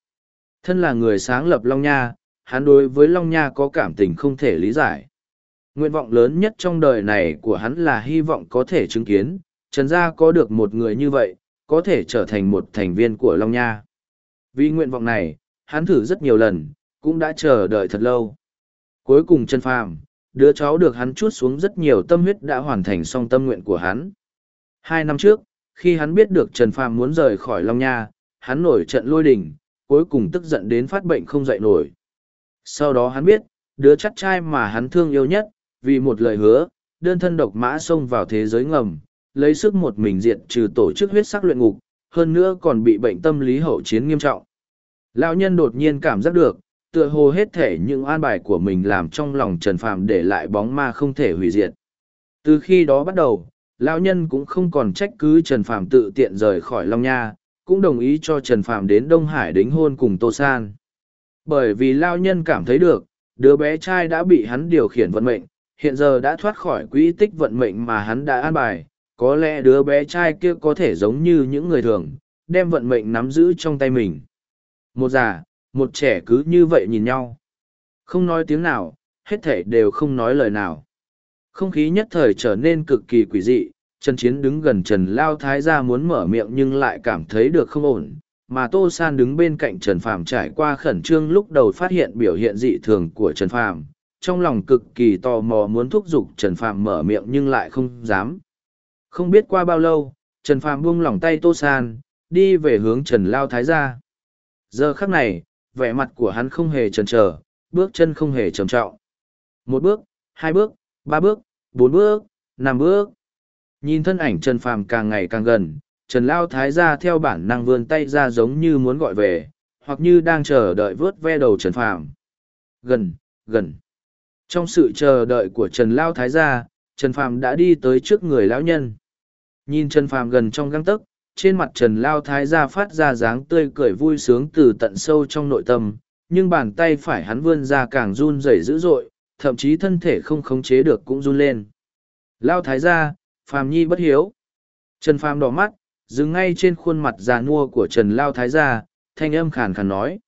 Thân là người sáng lập Long Nha, hắn đối với Long Nha có cảm tình không thể lý giải. Nguyện vọng lớn nhất trong đời này của hắn là hy vọng có thể chứng kiến, Trần Gia có được một người như vậy, có thể trở thành một thành viên của Long Nha. Vì nguyện vọng này, hắn thử rất nhiều lần, cũng đã chờ đợi thật lâu. Cuối cùng Trần Phàm, đứa cháu được hắn chút xuống rất nhiều tâm huyết đã hoàn thành xong tâm nguyện của hắn. Hai năm trước, khi hắn biết được Trần Phàm muốn rời khỏi Long Nha, hắn nổi trận lôi đình, cuối cùng tức giận đến phát bệnh không dậy nổi. Sau đó hắn biết, đứa chắc trai mà hắn thương yêu nhất, vì một lời hứa, đơn thân độc mã xông vào thế giới ngầm, lấy sức một mình diệt trừ tổ chức huyết sắc luyện ngục, hơn nữa còn bị bệnh tâm lý hậu chiến nghiêm trọng. Lão nhân đột nhiên cảm giác được, tựa hồ hết thể những an bài của mình làm trong lòng Trần Phàm để lại bóng ma không thể hủy diệt. Từ khi đó bắt đầu, lão nhân cũng không còn trách cứ Trần Phàm tự tiện rời khỏi Long Nha, cũng đồng ý cho Trần Phàm đến Đông Hải đính hôn cùng Tô San. Bởi vì lão nhân cảm thấy được, đứa bé trai đã bị hắn điều khiển vận mệnh, hiện giờ đã thoát khỏi quỹ tích vận mệnh mà hắn đã an bài, có lẽ đứa bé trai kia có thể giống như những người thường, đem vận mệnh nắm giữ trong tay mình. Một già, một trẻ cứ như vậy nhìn nhau. Không nói tiếng nào, hết thể đều không nói lời nào. Không khí nhất thời trở nên cực kỳ quỷ dị, Trần Chiến đứng gần Trần Lao Thái gia muốn mở miệng nhưng lại cảm thấy được không ổn, mà Tô San đứng bên cạnh Trần Phàm trải qua khẩn trương lúc đầu phát hiện biểu hiện dị thường của Trần Phàm, trong lòng cực kỳ tò mò muốn thúc giục Trần Phàm mở miệng nhưng lại không dám. Không biết qua bao lâu, Trần Phàm buông lỏng tay Tô San, đi về hướng Trần Lao Thái gia. Giờ khắc này, vẻ mặt của hắn không hề chần chờ, bước chân không hề trầm trọng. Một bước, hai bước, ba bước, bốn bước, năm bước. Nhìn thân ảnh Trần Phàm càng ngày càng gần, Trần Lao Thái ra theo bản năng vươn tay ra giống như muốn gọi về, hoặc như đang chờ đợi vớt ve đầu Trần Phàm. Gần, gần. Trong sự chờ đợi của Trần Lao Thái gia, Trần Phàm đã đi tới trước người lão nhân. Nhìn Trần Phàm gần trong găng tấc, trên mặt Trần Lao Thái gia phát ra dáng tươi cười vui sướng từ tận sâu trong nội tâm, nhưng bàn tay phải hắn vươn ra càng run rẩy dữ dội, thậm chí thân thể không khống chế được cũng run lên. Lao Thái gia, Phàm Nhi bất hiếu. Trần Phàm đỏ mắt, dừng ngay trên khuôn mặt già nua của Trần Lao Thái gia, thanh âm khàn khàn nói.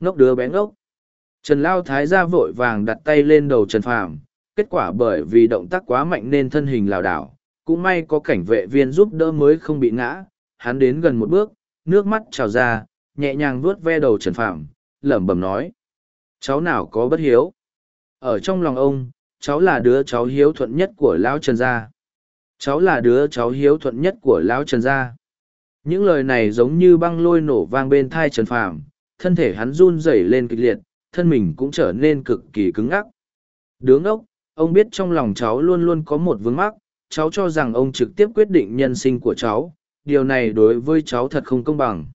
Ngốc đứa bé ngốc. Trần Lao Thái gia vội vàng đặt tay lên đầu Trần Phàm, kết quả bởi vì động tác quá mạnh nên thân hình lảo đảo, cũng may có cảnh vệ viên giúp đỡ mới không bị ngã, hắn đến gần một bước, nước mắt trào ra, nhẹ nhàng vuốt ve đầu Trần Phạm, lẩm bẩm nói. Cháu nào có bất hiếu? Ở trong lòng ông, cháu là đứa cháu hiếu thuận nhất của Lão Trần Gia. Cháu là đứa cháu hiếu thuận nhất của Lão Trần Gia. Những lời này giống như băng lôi nổ vang bên thai Trần Phạm, thân thể hắn run rẩy lên kịch liệt, thân mình cũng trở nên cực kỳ cứng ngắc. Đứng ốc, ông biết trong lòng cháu luôn luôn có một vướng mắc, cháu cho rằng ông trực tiếp quyết định nhân sinh của cháu, điều này đối với cháu thật không công bằng.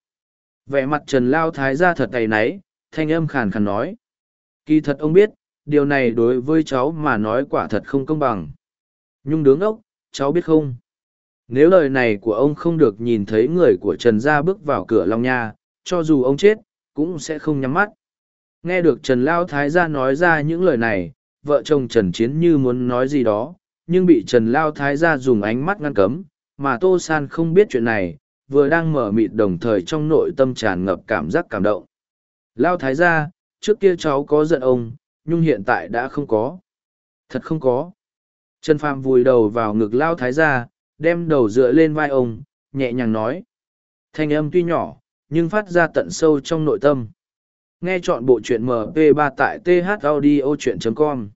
Vẻ mặt Trần Lao Thái ra thật tay náy, thanh âm khàn khàn nói. Kỳ thật ông biết, điều này đối với cháu mà nói quả thật không công bằng. Nhung đứng ốc, cháu biết không? Nếu lời này của ông không được nhìn thấy người của Trần gia bước vào cửa Long Nha, cho dù ông chết, cũng sẽ không nhắm mắt. Nghe được Trần Lao Thái gia nói ra những lời này, vợ chồng Trần Chiến như muốn nói gì đó, nhưng bị Trần Lao Thái gia dùng ánh mắt ngăn cấm, mà Tô San không biết chuyện này, vừa đang mở mịt đồng thời trong nội tâm tràn ngập cảm giác cảm động. Lao Thái gia, trước kia cháu có giận ông, nhưng hiện tại đã không có. Thật không có. Trần Phàm vùi đầu vào ngực Lao Thái gia, đem đầu dựa lên vai ông, nhẹ nhàng nói. Thanh âm tuy nhỏ, nhưng phát ra tận sâu trong nội tâm. Nghe chọn bộ truyện MP3 tại thaudio.com.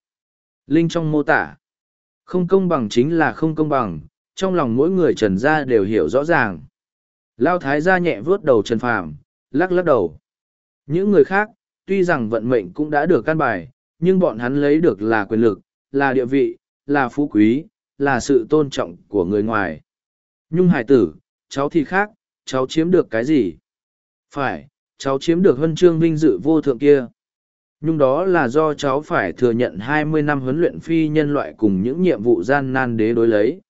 Linh trong mô tả. Không công bằng chính là không công bằng, trong lòng mỗi người trần gia đều hiểu rõ ràng. Lao thái gia nhẹ vướt đầu trần phàm, lắc lắc đầu. Những người khác, tuy rằng vận mệnh cũng đã được căn bài, nhưng bọn hắn lấy được là quyền lực, là địa vị, là phú quý, là sự tôn trọng của người ngoài. Nhung hải tử, cháu thì khác, cháu chiếm được cái gì? Phải, cháu chiếm được huân chương vinh dự vô thượng kia nhưng đó là do cháu phải thừa nhận 20 năm huấn luyện phi nhân loại cùng những nhiệm vụ gian nan đế đối lấy.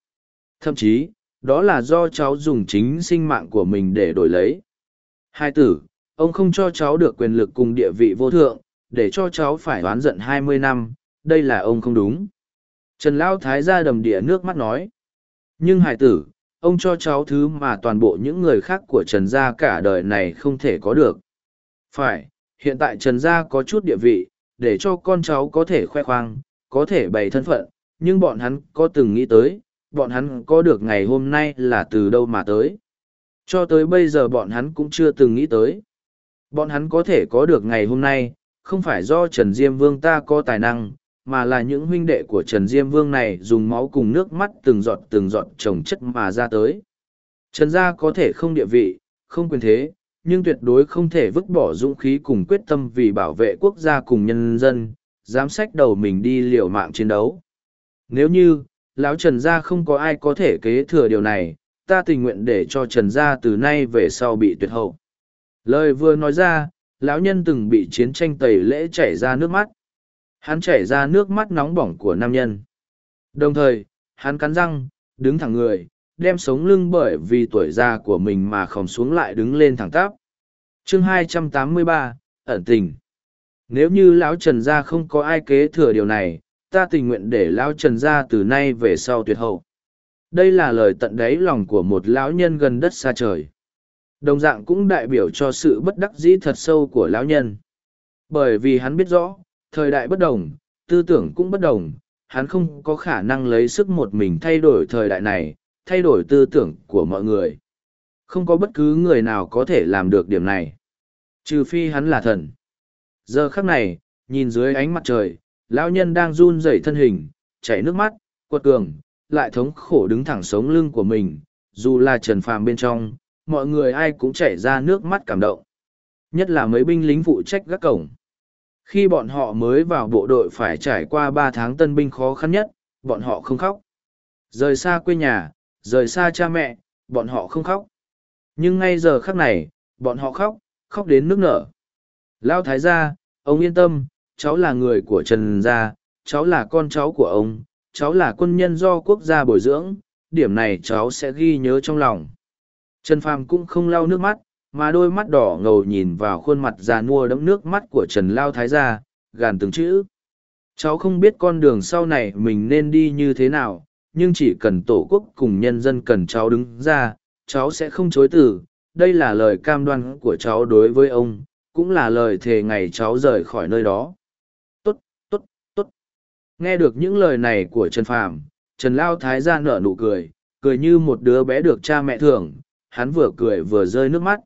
Thậm chí, đó là do cháu dùng chính sinh mạng của mình để đổi lấy. Hai tử, ông không cho cháu được quyền lực cùng địa vị vô thượng, để cho cháu phải oán giận 20 năm, đây là ông không đúng. Trần Lão Thái ra đầm địa nước mắt nói. Nhưng hải tử, ông cho cháu thứ mà toàn bộ những người khác của Trần gia cả đời này không thể có được. Phải, hiện tại Trần gia có chút địa vị, để cho con cháu có thể khoe khoang, có thể bày thân phận, nhưng bọn hắn có từng nghĩ tới, bọn hắn có được ngày hôm nay là từ đâu mà tới. Cho tới bây giờ bọn hắn cũng chưa từng nghĩ tới. Bọn hắn có thể có được ngày hôm nay, không phải do Trần Diêm Vương ta có tài năng, mà là những huynh đệ của Trần Diêm Vương này dùng máu cùng nước mắt từng giọt từng giọt trồng chất mà ra tới. Trần gia có thể không địa vị, không quyền thế, nhưng tuyệt đối không thể vứt bỏ dũng khí cùng quyết tâm vì bảo vệ quốc gia cùng nhân dân, dám sách đầu mình đi liều mạng chiến đấu. Nếu như, lão Trần gia không có ai có thể kế thừa điều này, ta tình nguyện để cho Trần gia từ nay về sau bị tuyệt hậu. Lời vừa nói ra, lão nhân từng bị chiến tranh tẩy lễ chảy ra nước mắt. Hắn chảy ra nước mắt nóng bỏng của nam nhân. Đồng thời, hắn cắn răng, đứng thẳng người, đem sống lưng bởi vì tuổi già của mình mà khổng xuống lại đứng lên thẳng tắp. chương 283, ẩn tình. Nếu như lão Trần gia không có ai kế thừa điều này, ta tình nguyện để lão Trần gia từ nay về sau tuyệt hậu. Đây là lời tận đáy lòng của một lão nhân gần đất xa trời. Đồng dạng cũng đại biểu cho sự bất đắc dĩ thật sâu của lão nhân. Bởi vì hắn biết rõ, thời đại bất đồng, tư tưởng cũng bất đồng, hắn không có khả năng lấy sức một mình thay đổi thời đại này, thay đổi tư tưởng của mọi người. Không có bất cứ người nào có thể làm được điểm này. Trừ phi hắn là thần. Giờ khắc này, nhìn dưới ánh mặt trời, lão nhân đang run rẩy thân hình, chảy nước mắt, quật cường, lại thống khổ đứng thẳng sống lưng của mình, dù là trần phàm bên trong, mọi người ai cũng chảy ra nước mắt cảm động. Nhất là mấy binh lính phụ trách gác cổng. Khi bọn họ mới vào bộ đội phải trải qua ba tháng tân binh khó khăn nhất, bọn họ không khóc. Rời xa quê nhà, rời xa cha mẹ, bọn họ không khóc. Nhưng ngay giờ khắc này, bọn họ khóc, khóc đến nước nở. Lao Thái gia, ông yên tâm, cháu là người của Trần gia, cháu là con cháu của ông, cháu là quân nhân do quốc gia bồi dưỡng, điểm này cháu sẽ ghi nhớ trong lòng. Trần Phàm cũng không lau nước mắt, mà đôi mắt đỏ ngầu nhìn vào khuôn mặt già nua đẫm nước mắt của Trần Lao Thái gia, gàn từng chữ. Cháu không biết con đường sau này mình nên đi như thế nào, nhưng chỉ cần tổ quốc cùng nhân dân cần cháu đứng ra, cháu sẽ không chối từ. Đây là lời cam đoan của cháu đối với ông, cũng là lời thề ngày cháu rời khỏi nơi đó. Nghe được những lời này của Trần Phàm, Trần Lao Thái gia nở nụ cười, cười như một đứa bé được cha mẹ thưởng, hắn vừa cười vừa rơi nước mắt.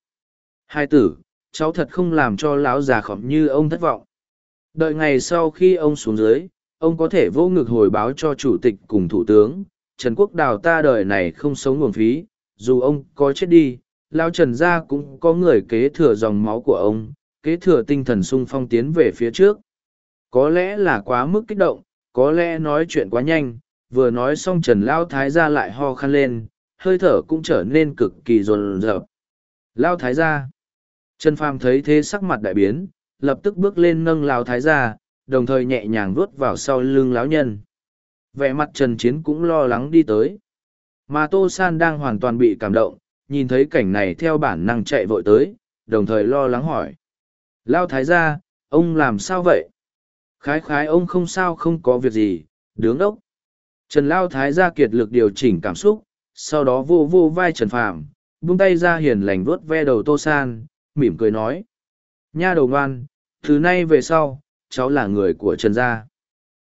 Hai tử, cháu thật không làm cho lão già khỏm như ông thất vọng. Đợi ngày sau khi ông xuống dưới, ông có thể vô ngực hồi báo cho chủ tịch cùng thủ tướng, Trần Quốc Đào ta đời này không sống nguồn phí, dù ông có chết đi, Lao Trần gia cũng có người kế thừa dòng máu của ông, kế thừa tinh thần sung phong tiến về phía trước. Có lẽ là quá mức kích động, có lẽ nói chuyện quá nhanh, vừa nói xong Trần Lao Thái gia lại ho khăn lên, hơi thở cũng trở nên cực kỳ rồn rợp. Lao Thái gia. Trần Phàm thấy thế sắc mặt đại biến, lập tức bước lên nâng Lao Thái gia, đồng thời nhẹ nhàng vuốt vào sau lưng lão nhân. Vẻ mặt Trần Chiến cũng lo lắng đi tới. Mà Tô San đang hoàn toàn bị cảm động, nhìn thấy cảnh này theo bản năng chạy vội tới, đồng thời lo lắng hỏi. Lao Thái gia, ông làm sao vậy? Khái khái ông không sao không có việc gì, đứng ốc. Trần Lao Thái gia kiệt lực điều chỉnh cảm xúc, sau đó vô vô vai Trần Phàm, buông tay ra hiền lành vuốt ve đầu Tô San, mỉm cười nói. Nha đầu ngoan, từ nay về sau, cháu là người của Trần gia.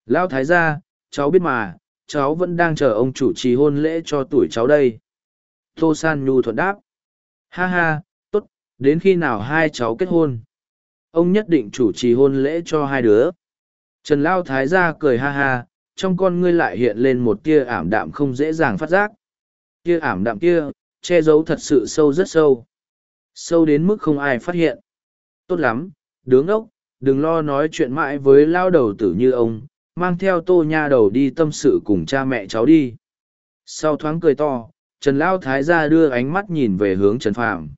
Lão Thái gia, cháu biết mà, cháu vẫn đang chờ ông chủ trì hôn lễ cho tuổi cháu đây. Tô San Nhu thuận đáp. Ha ha, tốt, đến khi nào hai cháu kết hôn? Ông nhất định chủ trì hôn lễ cho hai đứa. Trần Lao Thái gia cười ha ha, trong con ngươi lại hiện lên một tia ảm đạm không dễ dàng phát giác. Tia ảm đạm kia, che giấu thật sự sâu rất sâu. Sâu đến mức không ai phát hiện. Tốt lắm, đứng ốc, đừng lo nói chuyện mãi với lao đầu tử như ông, mang theo tô nha đầu đi tâm sự cùng cha mẹ cháu đi. Sau thoáng cười to, Trần Lao Thái ra đưa ánh mắt nhìn về hướng Trần Phàm.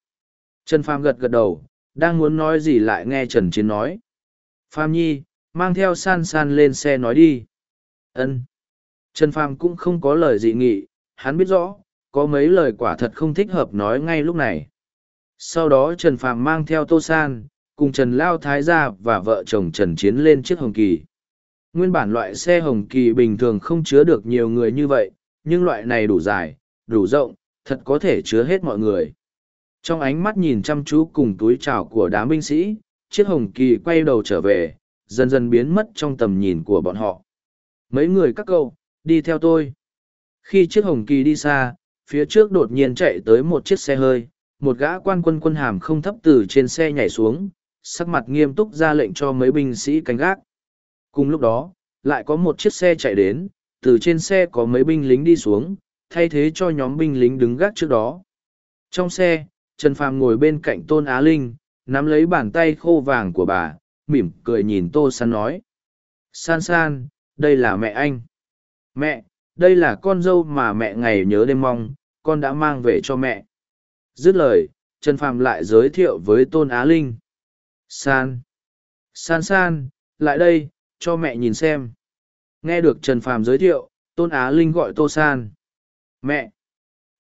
Trần Phàm gật gật đầu, đang muốn nói gì lại nghe Trần Chiến nói. Phàm nhi, mang theo san san lên xe nói đi. Ân. Trần Phàm cũng không có lời dị nghị, hắn biết rõ, có mấy lời quả thật không thích hợp nói ngay lúc này. Sau đó Trần Phàm mang theo Tô San, cùng Trần Lao Thái gia và vợ chồng Trần Chiến lên chiếc Hồng Kỳ. Nguyên bản loại xe Hồng Kỳ bình thường không chứa được nhiều người như vậy, nhưng loại này đủ dài, đủ rộng, thật có thể chứa hết mọi người. Trong ánh mắt nhìn chăm chú cùng túi trào của đám binh sĩ, chiếc Hồng Kỳ quay đầu trở về, dần dần biến mất trong tầm nhìn của bọn họ. Mấy người các cậu, đi theo tôi. Khi chiếc Hồng Kỳ đi xa, phía trước đột nhiên chạy tới một chiếc xe hơi, một gã quan quân quân hàm không thấp từ trên xe nhảy xuống, sắc mặt nghiêm túc ra lệnh cho mấy binh sĩ canh gác. Cùng lúc đó, lại có một chiếc xe chạy đến, từ trên xe có mấy binh lính đi xuống, thay thế cho nhóm binh lính đứng gác trước đó. Trong xe, Trần Phàm ngồi bên cạnh Tôn Á Linh, nắm lấy bàn tay khô vàng của bà, mỉm cười nhìn Tô San nói. San San, đây là mẹ anh. Mẹ, đây là con dâu mà mẹ ngày nhớ đêm mong, con đã mang về cho mẹ. Dứt lời, Trần Phàm lại giới thiệu với Tôn Á Linh. San. San San, lại đây, cho mẹ nhìn xem. Nghe được Trần Phàm giới thiệu, Tôn Á Linh gọi Tô San. Mẹ.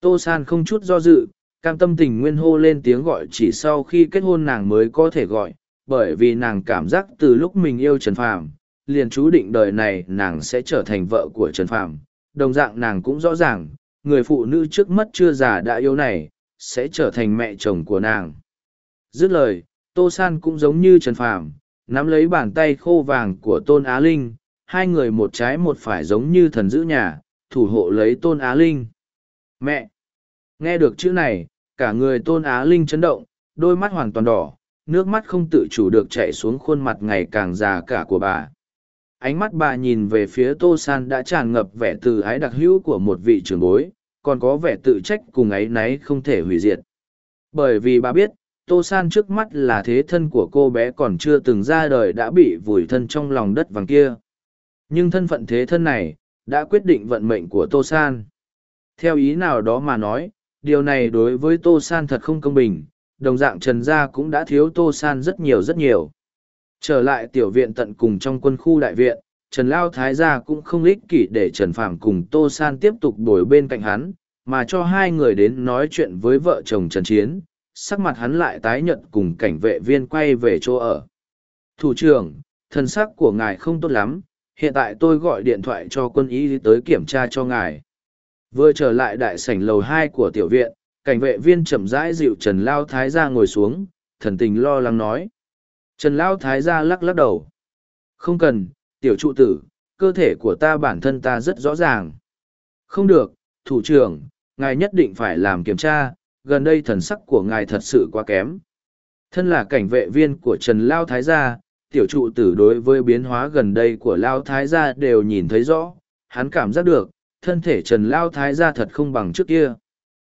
Tô San không chút do dự, cam tâm tình nguyên hô lên tiếng gọi chỉ sau khi kết hôn nàng mới có thể gọi, bởi vì nàng cảm giác từ lúc mình yêu Trần Phàm, liền chú định đời này nàng sẽ trở thành vợ của Trần Phàm. Đồng dạng nàng cũng rõ ràng, người phụ nữ trước mắt chưa già đã yêu này, sẽ trở thành mẹ chồng của nàng. Dứt lời, Tô San cũng giống như Trần Phàm, nắm lấy bàn tay khô vàng của Tôn Á Linh, hai người một trái một phải giống như thần giữ nhà, thủ hộ lấy Tôn Á Linh. Mẹ! Nghe được chữ này, cả người Tôn Á Linh chấn động, đôi mắt hoàn toàn đỏ, nước mắt không tự chủ được chạy xuống khuôn mặt ngày càng già cả của bà. Ánh mắt bà nhìn về phía Tô San đã tràn ngập vẻ từ ái đặc hữu của một vị trưởng bối, còn có vẻ tự trách cùng ấy náy không thể hủy diệt. Bởi vì bà biết, Tô San trước mắt là thế thân của cô bé còn chưa từng ra đời đã bị vùi thân trong lòng đất vàng kia. Nhưng thân phận thế thân này, đã quyết định vận mệnh của Tô San. Theo ý nào đó mà nói, điều này đối với Tô San thật không công bình, đồng dạng Trần Gia cũng đã thiếu Tô San rất nhiều rất nhiều. Trở lại tiểu viện tận cùng trong quân khu đại viện, Trần Lao Thái Gia cũng không ích kỷ để Trần phàm cùng Tô San tiếp tục đổi bên cạnh hắn, mà cho hai người đến nói chuyện với vợ chồng Trần Chiến, sắc mặt hắn lại tái nhận cùng cảnh vệ viên quay về chỗ ở. Thủ trưởng, thân sắc của ngài không tốt lắm, hiện tại tôi gọi điện thoại cho quân y tới kiểm tra cho ngài. Vừa trở lại đại sảnh lầu hai của tiểu viện, cảnh vệ viên chậm rãi dịu Trần Lao Thái gia ngồi xuống, thần tình lo lắng nói. Trần Lao Thái gia lắc lắc đầu. Không cần, tiểu trụ tử, cơ thể của ta bản thân ta rất rõ ràng. Không được, thủ trưởng, ngài nhất định phải làm kiểm tra, gần đây thần sắc của ngài thật sự quá kém. Thân là cảnh vệ viên của Trần Lao Thái gia, tiểu trụ tử đối với biến hóa gần đây của Lao Thái gia đều nhìn thấy rõ, hắn cảm giác được, thân thể Trần Lao Thái gia thật không bằng trước kia.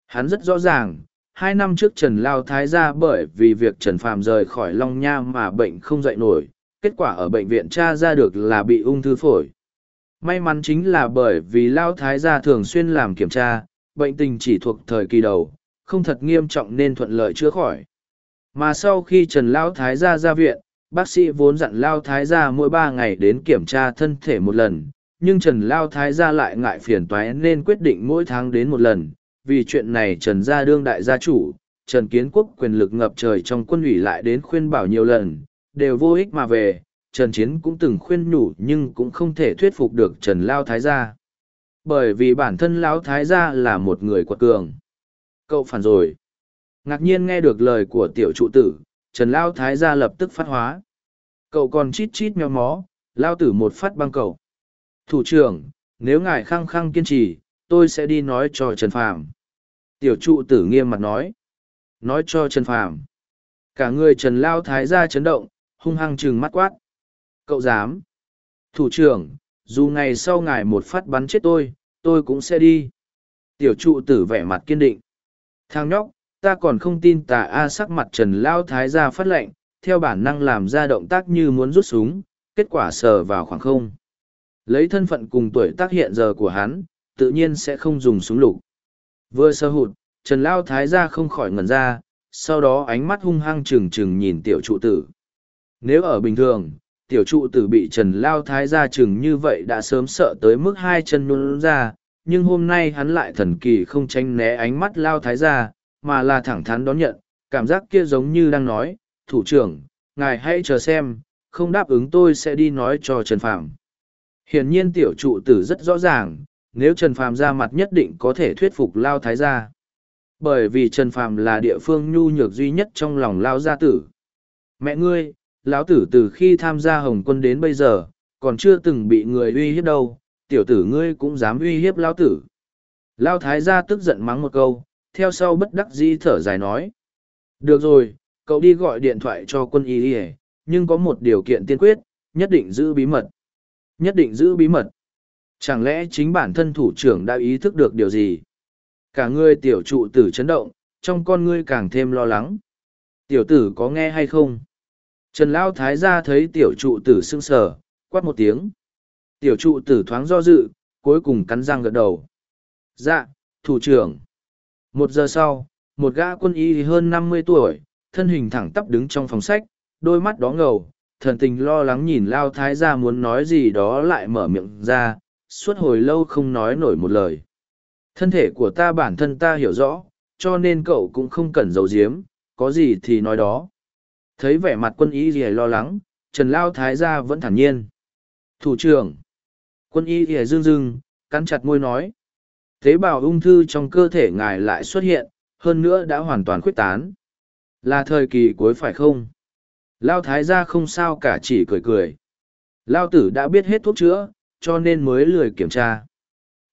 Hắn rất rõ ràng, hai năm trước Trần Lao Thái gia bởi vì việc Trần Phàm rời khỏi Long Nha mà bệnh không dậy nổi, kết quả ở bệnh viện tra ra được là bị ung thư phổi. May mắn chính là bởi vì Lao Thái gia thường xuyên làm kiểm tra, bệnh tình chỉ thuộc thời kỳ đầu, không thật nghiêm trọng nên thuận lợi chữa khỏi. Mà sau khi Trần Lao Thái gia ra viện, bác sĩ vốn dặn Lao Thái gia mỗi ba ngày đến kiểm tra thân thể một lần, nhưng Trần Lao Thái gia lại ngại phiền toái nên quyết định mỗi tháng đến một lần. Vì chuyện này Trần gia đương đại gia chủ, Trần Kiến Quốc quyền lực ngập trời trong quân ủy lại đến khuyên bảo nhiều lần, đều vô ích mà về. Trần Chiến cũng từng khuyên nhủ nhưng cũng không thể thuyết phục được Trần Lao Thái gia. Bởi vì bản thân Lão Thái gia là một người quật cường. Cậu phản rồi. Ngạc nhiên nghe được lời của tiểu trụ tử, Trần Lao Thái gia lập tức phát hóa. Cậu còn chít chít mèo mó, Lao tử một phát băng cậu thủ trưởng nếu ngài khăng khăng kiên trì tôi sẽ đi nói cho trần phàm. Tiểu trụ tử nghiêm mặt nói. Nói cho trần phàm. Cả người trần lao thái ra chấn động hung hăng chừng mắt quát. Cậu dám. Thủ trưởng dù ngày sau ngài một phát bắn chết tôi tôi cũng sẽ đi. Tiểu trụ tử vẻ mặt kiên định. Thang nhóc ta còn không tin tà a sắc mặt trần lao thái ra phát lệnh theo bản năng làm ra động tác như muốn rút súng kết quả sờ vào khoảng không. Lấy thân phận cùng tuổi tác hiện giờ của hắn, tự nhiên sẽ không dùng súng lục. Vừa sơ hụt, Trần Lao Thái ra không khỏi ngẩn ra, sau đó ánh mắt hung hăng trừng trừng nhìn tiểu trụ tử. Nếu ở bình thường, tiểu trụ tử bị Trần Lao Thái ra trừng như vậy đã sớm sợ tới mức hai chân nhún ra, nhưng hôm nay hắn lại thần kỳ không tránh né ánh mắt Lao Thái ra, mà là thẳng thắn đón nhận, cảm giác kia giống như đang nói, thủ trưởng, ngài hãy chờ xem, không đáp ứng tôi sẽ đi nói cho Trần Phạm. Hiển nhiên tiểu trụ tử rất rõ ràng, nếu Trần Phàm ra mặt nhất định có thể thuyết phục Lao Thái gia. Bởi vì Trần Phàm là địa phương nhu nhược duy nhất trong lòng Lao gia tử. Mẹ ngươi, lão tử từ khi tham gia Hồng quân đến bây giờ, còn chưa từng bị người uy hiếp đâu, tiểu tử ngươi cũng dám uy hiếp Lao tử. Lao Thái gia tức giận mắng một câu, theo sau bất đắc dĩ thở dài nói. Được rồi, cậu đi gọi điện thoại cho quân y nhưng có một điều kiện tiên quyết, nhất định giữ bí mật. Nhất định giữ bí mật. Chẳng lẽ chính bản thân thủ trưởng đã ý thức được điều gì? Cả người tiểu trụ tử chấn động, trong con ngươi càng thêm lo lắng. Tiểu tử có nghe hay không? Trần Lao Thái gia thấy tiểu trụ tử sưng sờ, quát một tiếng. Tiểu trụ tử thoáng do dự, cuối cùng cắn răng gật đầu. Dạ, thủ trưởng. Một giờ sau, một gã quân y hơn năm mươi tuổi, thân hình thẳng tắp đứng trong phòng sách, đôi mắt đó ngầu, thần tình lo lắng nhìn Lao Thái gia muốn nói gì đó lại mở miệng ra, suốt hồi lâu không nói nổi một lời. Thân thể của ta bản thân ta hiểu rõ, cho nên cậu cũng không cần giấu giếm, có gì thì nói đó. Thấy vẻ mặt quân y gì lo lắng, Trần Lao Thái gia vẫn thản nhiên. Thủ trưởng. Quân y gì dương dương, cắn chặt môi nói. Tế bào ung thư trong cơ thể ngài lại xuất hiện, hơn nữa đã hoàn toàn khuyết tán. Là thời kỳ cuối phải không? Lao Thái gia không sao cả chỉ cười cười. Lao tử đã biết hết thuốc chữa, cho nên mới lười kiểm tra.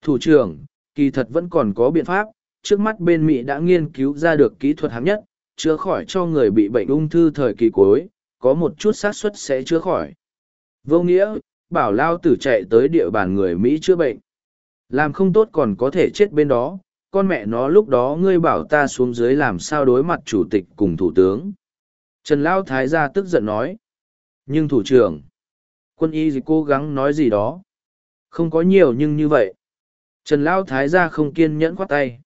Thủ trưởng, kỳ thật vẫn còn có biện pháp, trước mắt bên Mỹ đã nghiên cứu ra được kỹ thuật hạng nhất, chữa khỏi cho người bị bệnh ung thư thời kỳ cuối, có một chút xác suất sẽ chữa khỏi. Vô nghĩa, bảo lao tử chạy tới địa bàn người Mỹ chữa bệnh. Làm không tốt còn có thể chết bên đó, con mẹ nó lúc đó ngươi bảo ta xuống dưới làm sao đối mặt chủ tịch cùng thủ tướng. Trần Lao Thái gia tức giận nói. Nhưng thủ trưởng, quân y gì cố gắng nói gì đó. Không có nhiều nhưng như vậy. Trần Lao Thái gia không kiên nhẫn khoát tay.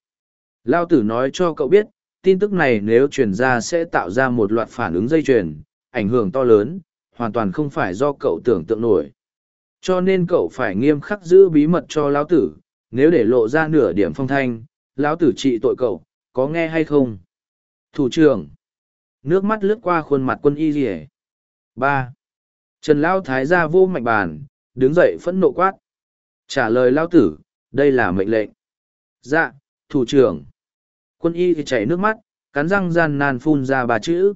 Lao tử nói cho cậu biết, tin tức này nếu truyền ra sẽ tạo ra một loạt phản ứng dây chuyền, ảnh hưởng to lớn, hoàn toàn không phải do cậu tưởng tượng nổi. Cho nên cậu phải nghiêm khắc giữ bí mật cho Lão tử, nếu để lộ ra nửa điểm phong thanh, Lão tử trị tội cậu, có nghe hay không? Thủ trưởng. Nước mắt lướt qua khuôn mặt quân y rỉ. ba Trần Lão Thái gia vô mạnh bàn, đứng dậy phẫn nộ quát. Trả lời Lao tử, đây là mệnh lệnh. Dạ, thủ trưởng. Quân y thì chảy nước mắt, cắn răng gian nan phun ra ba chữ.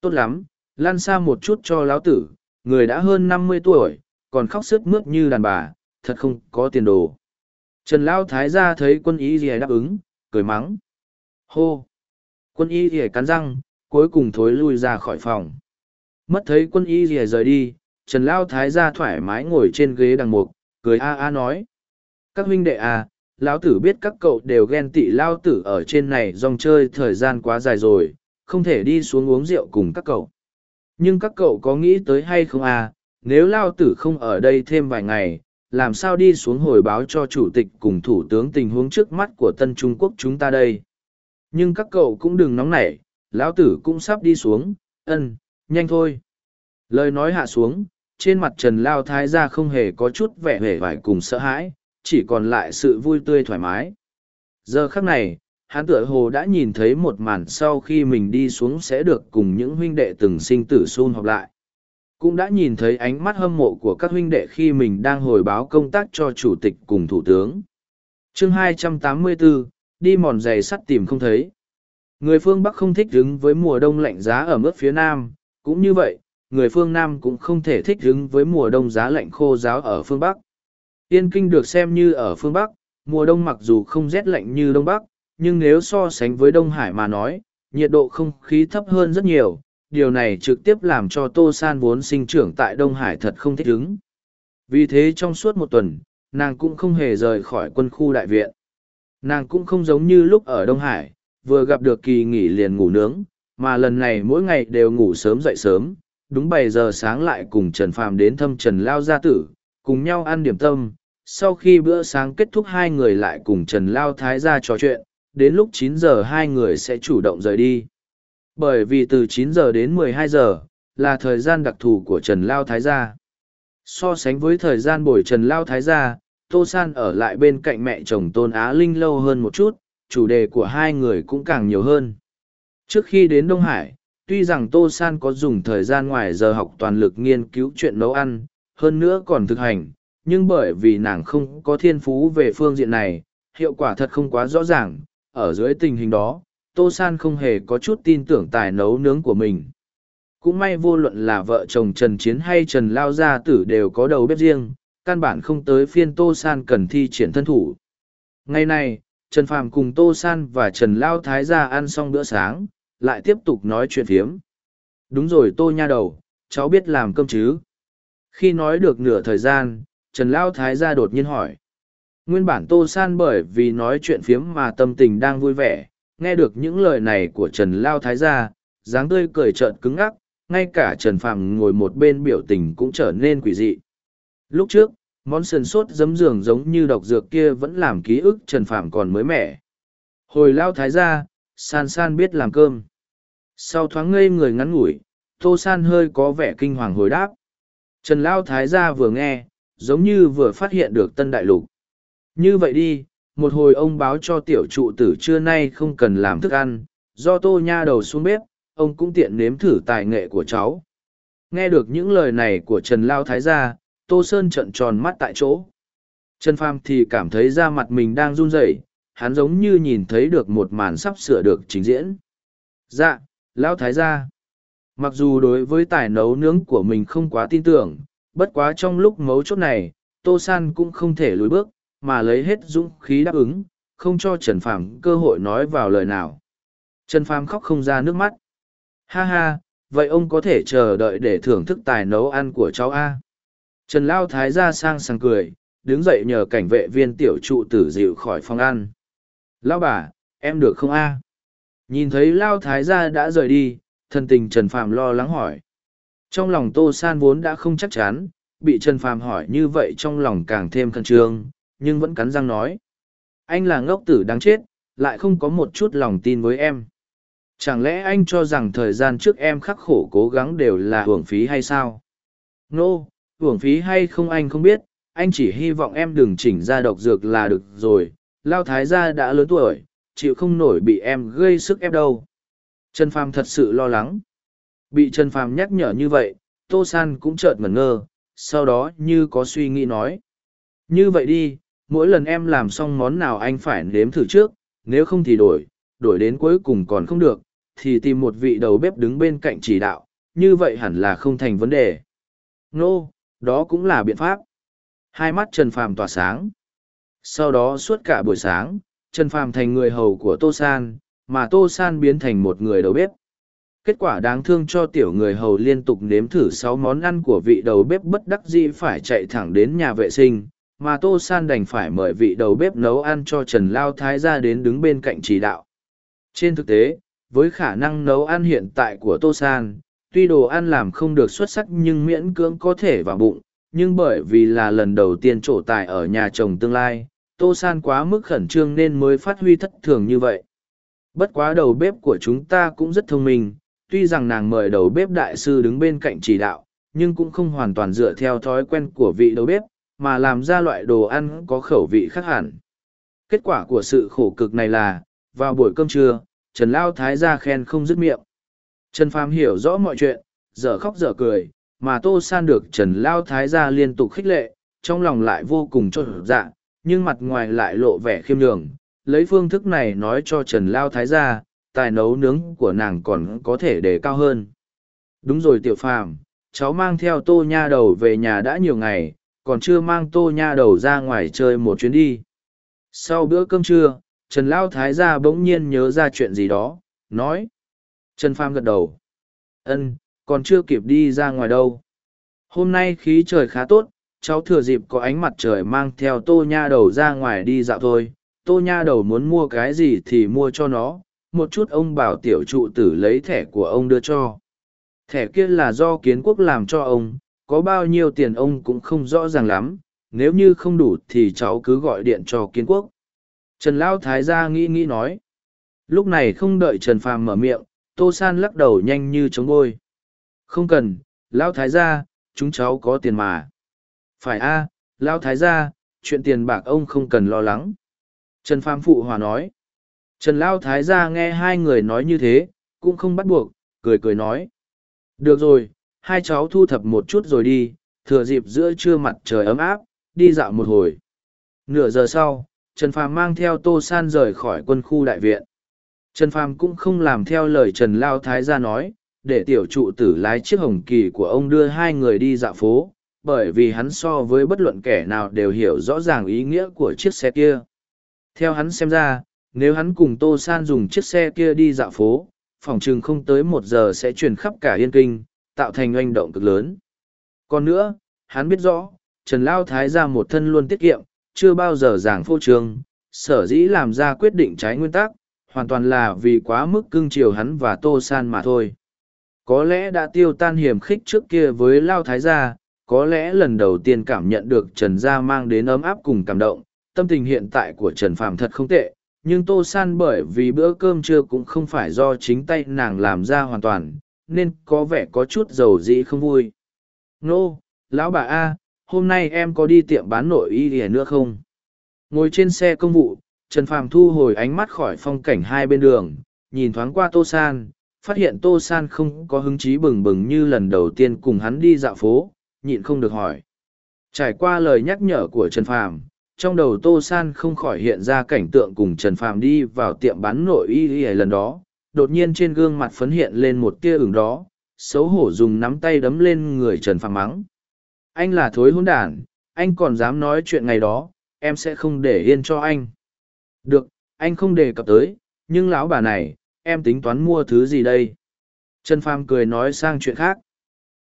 Tốt lắm, lan xa một chút cho lão tử, người đã hơn năm mươi tuổi, còn khóc sức mướt như đàn bà, thật không có tiền đồ. Trần lão Thái gia thấy quân y gì đáp ứng, cười mắng. Hô! Quân y gì cắn răng, cuối cùng thối lui ra khỏi phòng. Mất thấy quân y gì rời đi, Trần lão Thái gia thoải mái ngồi trên ghế đằng mục, cười a a nói. Các huynh đệ à, lão tử biết các cậu đều ghen tị lao tử ở trên này dòng chơi thời gian quá dài rồi không thể đi xuống uống rượu cùng các cậu. Nhưng các cậu có nghĩ tới hay không à nếu lao tử không ở đây thêm vài ngày làm sao đi xuống hồi báo cho chủ tịch cùng thủ tướng tình huống trước mắt của tân trung quốc chúng ta đây? Nhưng các cậu cũng đừng nóng nảy lão tử cũng sắp đi xuống ân nhanh thôi. Lời nói hạ xuống trên mặt trần lao thái ra không hề có chút vẻ hề vải cùng sợ hãi chỉ còn lại sự vui tươi thoải mái. Giờ khắc này, hắn tựa hồ đã nhìn thấy một màn sau khi mình đi xuống sẽ được cùng những huynh đệ từng sinh tử xôn họp lại. Cũng đã nhìn thấy ánh mắt hâm mộ của các huynh đệ khi mình đang hồi báo công tác cho chủ tịch cùng thủ tướng. chương 284, đi mòn giày sắt tìm không thấy. Người phương Bắc không thích đứng với mùa đông lạnh giá ở mức phía Nam, cũng như vậy, người phương Nam cũng không thể thích ứng với mùa đông giá lạnh khô giáo ở phương Bắc. Yên kinh được xem như ở phương Bắc, mùa đông mặc dù không rét lạnh như Đông Bắc, nhưng nếu so sánh với Đông Hải mà nói, nhiệt độ không khí thấp hơn rất nhiều. Điều này trực tiếp làm cho Tô San vốn sinh trưởng tại Đông Hải thật không thích ứng. Vì thế trong suốt một tuần, nàng cũng không hề rời khỏi quân khu đại viện. Nàng cũng không giống như lúc ở Đông Hải, vừa gặp được kỳ nghỉ liền ngủ nướng, mà lần này mỗi ngày đều ngủ sớm dậy sớm, đúng bảy giờ sáng lại cùng Trần Phàm đến thăm Trần Lao Gia Tử, cùng nhau ăn điểm tâm. Sau khi bữa sáng kết thúc hai người lại cùng trần lao thái ra trò chuyện đến lúc chín giờ hai người sẽ chủ động rời đi. Bởi vì từ chín giờ đến mười hai giờ là thời gian đặc thù của trần lao thái gia. So sánh với thời gian bồi trần lao thái gia tô san ở lại bên cạnh mẹ chồng tôn á linh lâu hơn một chút chủ đề của hai người cũng càng nhiều hơn. Trước khi đến đông hải tuy rằng tô san có dùng thời gian ngoài giờ học toàn lực nghiên cứu chuyện nấu ăn hơn nữa còn thực hành, nhưng bởi vì nàng không có thiên phú về phương diện này, hiệu quả thật không quá rõ ràng, ở dưới tình hình đó, Tô San không hề có chút tin tưởng tài nấu nướng của mình. Cũng may vô luận là vợ chồng Trần Chiến hay Trần Lao Gia Tử đều có đầu bếp riêng, căn bản không tới phiên Tô San cần thi triển thân thủ. Ngày này, Trần Phàm cùng Tô San và Trần Lao Thái gia ăn xong bữa sáng, lại tiếp tục nói chuyện phiếm. Đúng rồi Tô Nha Đầu, cháu biết làm cơm chứ? Khi nói được nửa thời gian, Trần Lao Thái gia đột nhiên hỏi. Nguyên bản Tô San bởi vì nói chuyện phiếm mà tâm tình đang vui vẻ, nghe được những lời này của Trần Lao Thái gia, dáng tươi cười trợn cứng ngắc, ngay cả Trần Phàm ngồi một bên biểu tình cũng trở nên quỷ dị. Lúc trước, món sườn sốt giấm giường giống như độc dược kia vẫn làm ký ức Trần Phàm còn mới mẻ. Hồi Lao Thái gia, san san biết làm cơm. Sau thoáng ngây người ngắn ngủi, Tô San hơi có vẻ kinh hoàng hồi đáp. Trần Lao Thái gia vừa nghe, giống như vừa phát hiện được tân đại lục. Như vậy đi, một hồi ông báo cho tiểu trụ tử trưa nay không cần làm thức ăn, do tô nha đầu xuống bếp, ông cũng tiện nếm thử tài nghệ của cháu. Nghe được những lời này của Trần Lao Thái gia, Tô Sơn trợn tròn mắt tại chỗ. Trần Pham thì cảm thấy da mặt mình đang run rẩy, hắn giống như nhìn thấy được một màn sắp sửa được trình diễn. Dạ, Lao Thái gia. Mặc dù đối với tài nấu nướng của mình không quá tin tưởng, bất quá trong lúc mấu chốt này, Tô San cũng không thể lùi bước, mà lấy hết dũng khí đáp ứng, không cho Trần Phàm cơ hội nói vào lời nào. Trần Phàm khóc không ra nước mắt. Ha ha, vậy ông có thể chờ đợi để thưởng thức tài nấu ăn của cháu A. Trần Lao Thái ra sang sàng cười, đứng dậy nhờ cảnh vệ viên tiểu trụ tử dịu khỏi phòng ăn. Lao bà, em được không A? Nhìn thấy Lao Thái gia đã rời đi, thân tình Trần Phàm lo lắng hỏi. Trong lòng Tô San vốn đã không chắc chắn, bị Trần Phàm hỏi như vậy trong lòng càng thêm khẩn trương, nhưng vẫn cắn răng nói. Anh là ngốc tử đáng chết, lại không có một chút lòng tin với em. Chẳng lẽ anh cho rằng thời gian trước em khắc khổ cố gắng đều là hưởng phí hay sao? Nô, no, hưởng phí hay không anh không biết, anh chỉ hy vọng em đừng chỉnh ra độc dược là được rồi. Lao Thái gia đã lớn tuổi, chịu không nổi bị em gây sức ép đâu. Trần Phàm thật sự lo lắng. Bị Trần Phàm nhắc nhở như vậy, Tô San cũng chợt ngẩn ngơ, sau đó như có suy nghĩ nói. Như vậy đi, mỗi lần em làm xong món nào anh phải nếm thử trước, nếu không thì đổi, đổi đến cuối cùng còn không được, thì tìm một vị đầu bếp đứng bên cạnh chỉ đạo, như vậy hẳn là không thành vấn đề. nô、no, đó cũng là biện pháp. Hai mắt Trần Phàm tỏa sáng. Sau đó suốt cả buổi sáng, Trần Phàm thành người hầu của Tô San, mà Tô San biến thành một người đầu bếp. Kết quả đáng thương cho tiểu người hầu liên tục nếm thử sáu món ăn của vị đầu bếp bất đắc dĩ phải chạy thẳng đến nhà vệ sinh, mà Tô San đành phải mời vị đầu bếp nấu ăn cho Trần Lao Thái ra đến đứng bên cạnh chỉ đạo. Trên thực tế, với khả năng nấu ăn hiện tại của Tô San, tuy đồ ăn làm không được xuất sắc nhưng miễn cưỡng có thể vào bụng, nhưng bởi vì là lần đầu tiên trổ tài ở nhà chồng tương lai, Tô San quá mức khẩn trương nên mới phát huy thất thường như vậy. Bất quá đầu bếp của chúng ta cũng rất thông minh, tuy rằng nàng mời đầu bếp đại sư đứng bên cạnh chỉ đạo, nhưng cũng không hoàn toàn dựa theo thói quen của vị đầu bếp, mà làm ra loại đồ ăn có khẩu vị khác hẳn. Kết quả của sự khổ cực này là, vào buổi cơm trưa, Trần Lao Thái ra khen không dứt miệng. Trần Phàm hiểu rõ mọi chuyện, dở khóc dở cười, mà Tô San được Trần Lao Thái ra liên tục khích lệ, trong lòng lại vô cùng cho dạ, nhưng mặt ngoài lại lộ vẻ khiêm nhường. Lấy phương thức này nói cho Trần Lao Thái ra, tài nấu nướng của nàng còn có thể đề cao hơn. Đúng rồi tiểu phàm, cháu mang theo tô nha đầu về nhà đã nhiều ngày, còn chưa mang tô nha đầu ra ngoài chơi một chuyến đi. Sau bữa cơm trưa, Trần Lao Thái gia bỗng nhiên nhớ ra chuyện gì đó, nói. Trần Phàm gật đầu. Ân, còn chưa kịp đi ra ngoài đâu. Hôm nay khí trời khá tốt, cháu thừa dịp có ánh mặt trời mang theo tô nha đầu ra ngoài đi dạo thôi. Tô nha đầu muốn mua cái gì thì mua cho nó, một chút ông bảo tiểu trụ tử lấy thẻ của ông đưa cho. Thẻ kia là do kiến quốc làm cho ông, có bao nhiêu tiền ông cũng không rõ ràng lắm, nếu như không đủ thì cháu cứ gọi điện cho kiến quốc. Trần lão Thái gia nghĩ nghĩ nói. Lúc này không đợi Trần Phàm mở miệng, Tô San lắc đầu nhanh như chống bôi. Không cần, lão Thái gia, chúng cháu có tiền mà. Phải a, à, Lao Thái gia, chuyện tiền bạc ông không cần lo lắng. Trần Phàm phụ hòa nói. Trần Lao Thái gia nghe hai người nói như thế, cũng không bắt buộc, cười cười nói. Được rồi, hai cháu thu thập một chút rồi đi, thừa dịp giữa trưa mặt trời ấm áp, đi dạo một hồi. Nửa giờ sau, Trần Phàm mang theo Tô San rời khỏi quân khu đại viện. Trần Phàm cũng không làm theo lời Trần Lao Thái gia nói, để tiểu trụ tử lái chiếc hồng kỳ của ông đưa hai người đi dạo phố, bởi vì hắn so với bất luận kẻ nào đều hiểu rõ ràng ý nghĩa của chiếc xe kia. Theo hắn xem ra, nếu hắn cùng Tô San dùng chiếc xe kia đi dạo phố, phòng chừng không tới một giờ sẽ truyền khắp cả Yên Kinh, tạo thành oanh động cực lớn. Còn nữa, hắn biết rõ, Trần Lao Thái ra một thân luôn tiết kiệm, chưa bao giờ giảng phô trương, sở dĩ làm ra quyết định trái nguyên tắc, hoàn toàn là vì quá mức cưng chiều hắn và tô san mà thôi có lẽ đã tiêu tan hiểm khích trước kia với lao thái gia có lẽ lần đầu tiên cảm nhận được trần gia mang đến ấm áp cùng cảm động, tâm tình hiện tại của trần phàm thật không tệ, nhưng tô san bởi vì bữa cơm trưa cũng không phải do chính tay nàng làm ra hoàn toàn, nên có vẻ có chút dầu dĩ không vui. Nô, lão bà a, hôm nay em có đi tiệm bán nội y ỉa nữa không? Ngồi trên xe công vụ, trần phàm thu hồi ánh mắt khỏi phong cảnh hai bên đường, nhìn thoáng qua tô san, phát hiện tô san không có hứng chí bừng bừng như lần đầu tiên cùng hắn đi dạo phố nhịn không được hỏi. Trải qua lời nhắc nhở của trần phàm, trong đầu tô san không khỏi hiện ra cảnh tượng cùng trần phàm đi vào tiệm bán nội y y lần đó. Đột nhiên trên gương mặt phấn hiện lên một tia ửng đó xấu hổ dùng nắm tay đấm lên người trần phàm mắng. Anh là thối hỗn đản, anh còn dám nói chuyện ngày đó, em sẽ không để yên cho anh. Được, anh không đề cập tới, nhưng lão bà này, em tính toán mua thứ gì đây? Trần phàm cười nói sang chuyện khác.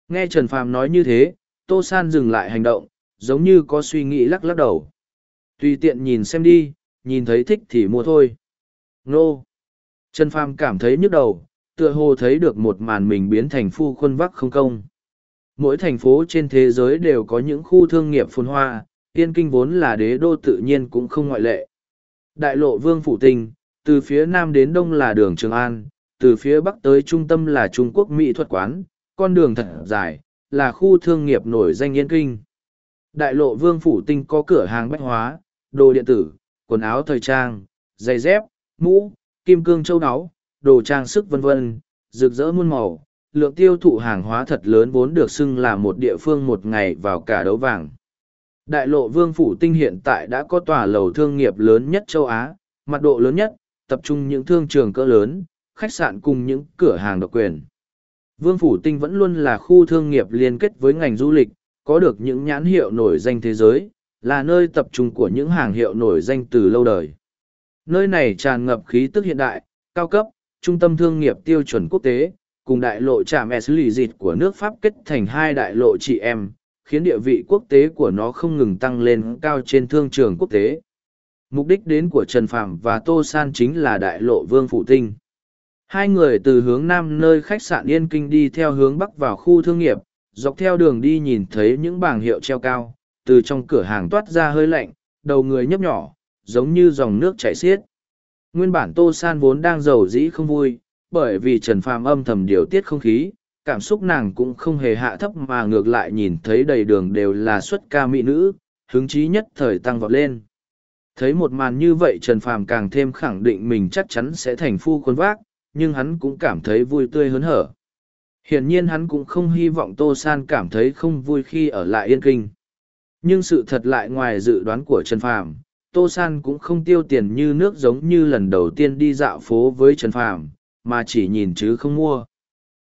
Nghe trần phàm nói như thế tô san dừng lại hành động, giống như có suy nghĩ lắc lắc đầu. Tùy tiện nhìn xem đi, nhìn thấy thích thì mua thôi. Nô. Trần pham cảm thấy nhức đầu, tựa hồ thấy được một màn mình biến thành phu khuân vắc không công. Mỗi thành phố trên thế giới đều có những khu thương nghiệp phồn hoa, yên kinh vốn là đế đô tự nhiên cũng không ngoại lệ. Đại lộ vương phủ tinh, từ phía nam đến đông là đường trường an, từ phía bắc tới trung tâm là trung quốc mỹ thuật quán, con đường thật dài là khu thương nghiệp nổi danh yên kinh. Đại lộ vương phủ tinh có cửa hàng bách hóa đồ điện tử quần áo thời trang giày dép mũ kim cương châu áo, đồ trang sức vân vân rực rỡ muôn màu. Lượng tiêu thụ hàng hóa thật lớn vốn được xưng là một địa phương một ngày vào cả đấu vàng. Đại lộ vương phủ tinh hiện tại đã có tòa lầu thương nghiệp lớn nhất châu á mặt độ lớn nhất tập trung những thương trường cỡ lớn khách sạn cùng những cửa hàng độc quyền vương phủ tinh vẫn luôn là khu thương nghiệp liên kết với ngành du lịch, có được những nhãn hiệu nổi danh thế giới, là nơi tập trung của những hàng hiệu nổi danh từ lâu đời. Nơi này tràn ngập khí tức hiện đại, cao cấp, trung tâm thương nghiệp tiêu chuẩn quốc tế, cùng đại lộ trạm s lì dịt của nước pháp kết thành hai đại lộ chị em, khiến địa vị quốc tế của nó không ngừng tăng lên cao trên thương trường quốc tế. Mục đích đến của trần phạm và tô san chính là đại lộ vương phủ tinh hai người từ hướng nam nơi khách sạn yên kinh đi theo hướng bắc vào khu thương nghiệp, dọc theo đường đi nhìn thấy những bảng hiệu treo cao, từ trong cửa hàng toát ra hơi lạnh, đầu người nhấp nhỏ, giống như dòng nước chảy xiết. Nguyên bản tô san vốn đang giàu dĩ không vui, bởi vì trần phàm âm thầm điều tiết không khí, cảm xúc nàng cũng không hề hạ thấp mà ngược lại nhìn thấy đầy đường đều là xuất ca mỹ nữ, hứng chí nhất thời tăng vọt lên. Thấy một màn như vậy trần phàm càng thêm khẳng định mình chắc chắn sẽ thành phu quân vác nhưng hắn cũng cảm thấy vui tươi hớn hở. Hiển nhiên hắn cũng không hy vọng tô san cảm thấy không vui khi ở lại yên kinh. Nhưng sự thật lại ngoài dự đoán của trần phàm, tô san cũng không tiêu tiền như nước giống như lần đầu tiên đi dạo phố với trần phàm, mà chỉ nhìn chứ không mua.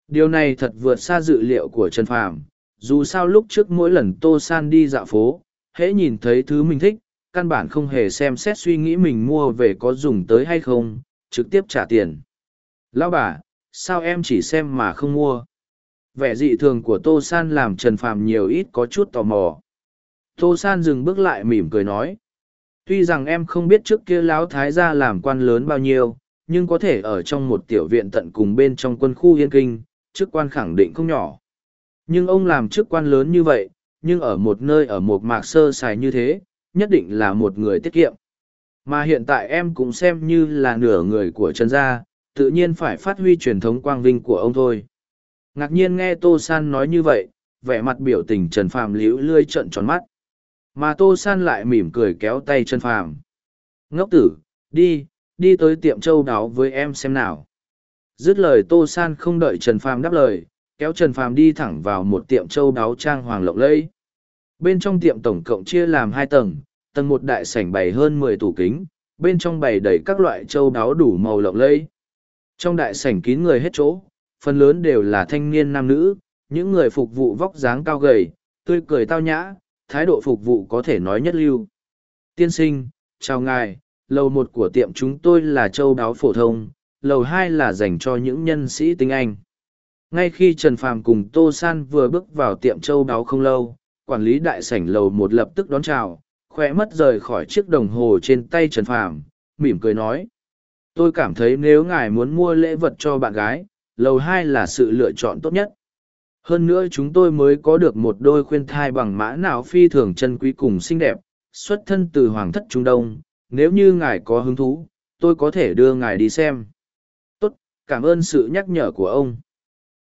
Điều này thật vượt xa dự liệu của trần phàm, dù sao lúc trước mỗi lần tô san đi dạo phố, hễ nhìn thấy thứ mình thích, căn bản không hề xem xét suy nghĩ mình mua về có dùng tới hay không, trực tiếp trả tiền lão bà, sao em chỉ xem mà không mua? Vẻ dị thường của tô san làm trần phàm nhiều ít có chút tò mò. Tô san dừng bước lại mỉm cười nói, tuy rằng em không biết trước kia lão thái gia làm quan lớn bao nhiêu, nhưng có thể ở trong một tiểu viện tận cùng bên trong quân khu yên kinh, chức quan khẳng định không nhỏ. Nhưng ông làm chức quan lớn như vậy, nhưng ở một nơi ở một mạc sơ sài như thế, nhất định là một người tiết kiệm. Mà hiện tại em cũng xem như là nửa người của trần gia tự nhiên phải phát huy truyền thống quang vinh của ông thôi. Ngạc nhiên nghe tô san nói như vậy, vẻ mặt biểu tình trần phàm liễu lươi trận tròn mắt. Mà tô san lại mỉm cười kéo tay trần phàm. Ngốc tử, đi đi tới tiệm châu đáo với em xem nào. Dứt lời tô san không đợi trần phàm đáp lời, kéo trần phàm đi thẳng vào một tiệm châu đáo trang hoàng lộng lẫy. Bên trong tiệm tổng cộng chia làm hai tầng tầng một đại sảnh bày hơn mười tủ kính, bên trong bày đầy các loại châu đáo đủ màu lộng lẫy trong đại sảnh kín người hết chỗ, phần lớn đều là thanh niên nam nữ, những người phục vụ vóc dáng cao gầy, tươi cười tao nhã, thái độ phục vụ có thể nói nhất lưu. Tiên sinh, chào ngài, lầu một của tiệm chúng tôi là châu đáo phổ thông, lầu hai là dành cho những nhân sĩ tinh anh. Ngay khi trần phàm cùng tô san vừa bước vào tiệm châu đáo không lâu, quản lý đại sảnh lầu một lập tức đón chào khỏe mất rời khỏi chiếc đồng hồ trên tay trần phàm, mỉm cười nói tôi cảm thấy nếu ngài muốn mua lễ vật cho bạn gái, lầu hai là sự lựa chọn tốt nhất. Hơn nữa chúng tôi mới có được một đôi khuyên thai bằng mã não phi thường chân quý cùng xinh đẹp, xuất thân từ hoàng thất trung đông. Nếu như ngài có hứng thú, tôi có thể đưa ngài đi xem. Tốt, cảm ơn sự nhắc nhở của ông.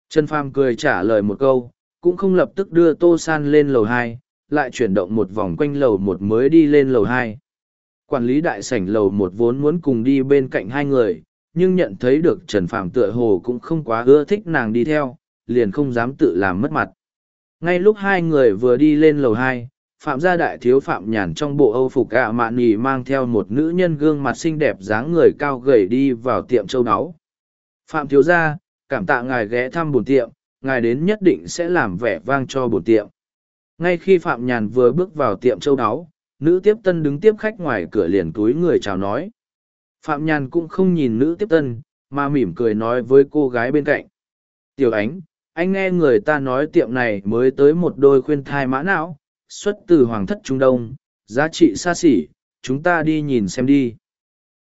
Trần pham cười trả lời một câu, cũng không lập tức đưa tô san lên lầu hai, lại chuyển động một vòng quanh lầu một mới đi lên lầu hai quản lý đại sảnh lầu một vốn muốn cùng đi bên cạnh hai người nhưng nhận thấy được trần phàm tựa hồ cũng không quá ưa thích nàng đi theo liền không dám tự làm mất mặt ngay lúc hai người vừa đi lên lầu hai phạm gia đại thiếu phạm nhàn trong bộ âu phục ạ mạn nhì mang theo một nữ nhân gương mặt xinh đẹp dáng người cao gầy đi vào tiệm châu áo. phạm thiếu gia cảm tạ ngài ghé thăm bổn tiệm ngài đến nhất định sẽ làm vẻ vang cho bổn tiệm ngay khi phạm nhàn vừa bước vào tiệm châu áo, nữ tiếp tân đứng tiếp khách ngoài cửa liền túi người chào nói phạm nhàn cũng không nhìn nữ tiếp tân mà mỉm cười nói với cô gái bên cạnh tiểu ánh anh nghe người ta nói tiệm này mới tới một đôi khuyên thai mã não xuất từ Hoàng thất Trung Đông, giá trị xa xỉ, chúng ta đi nhìn xem đi.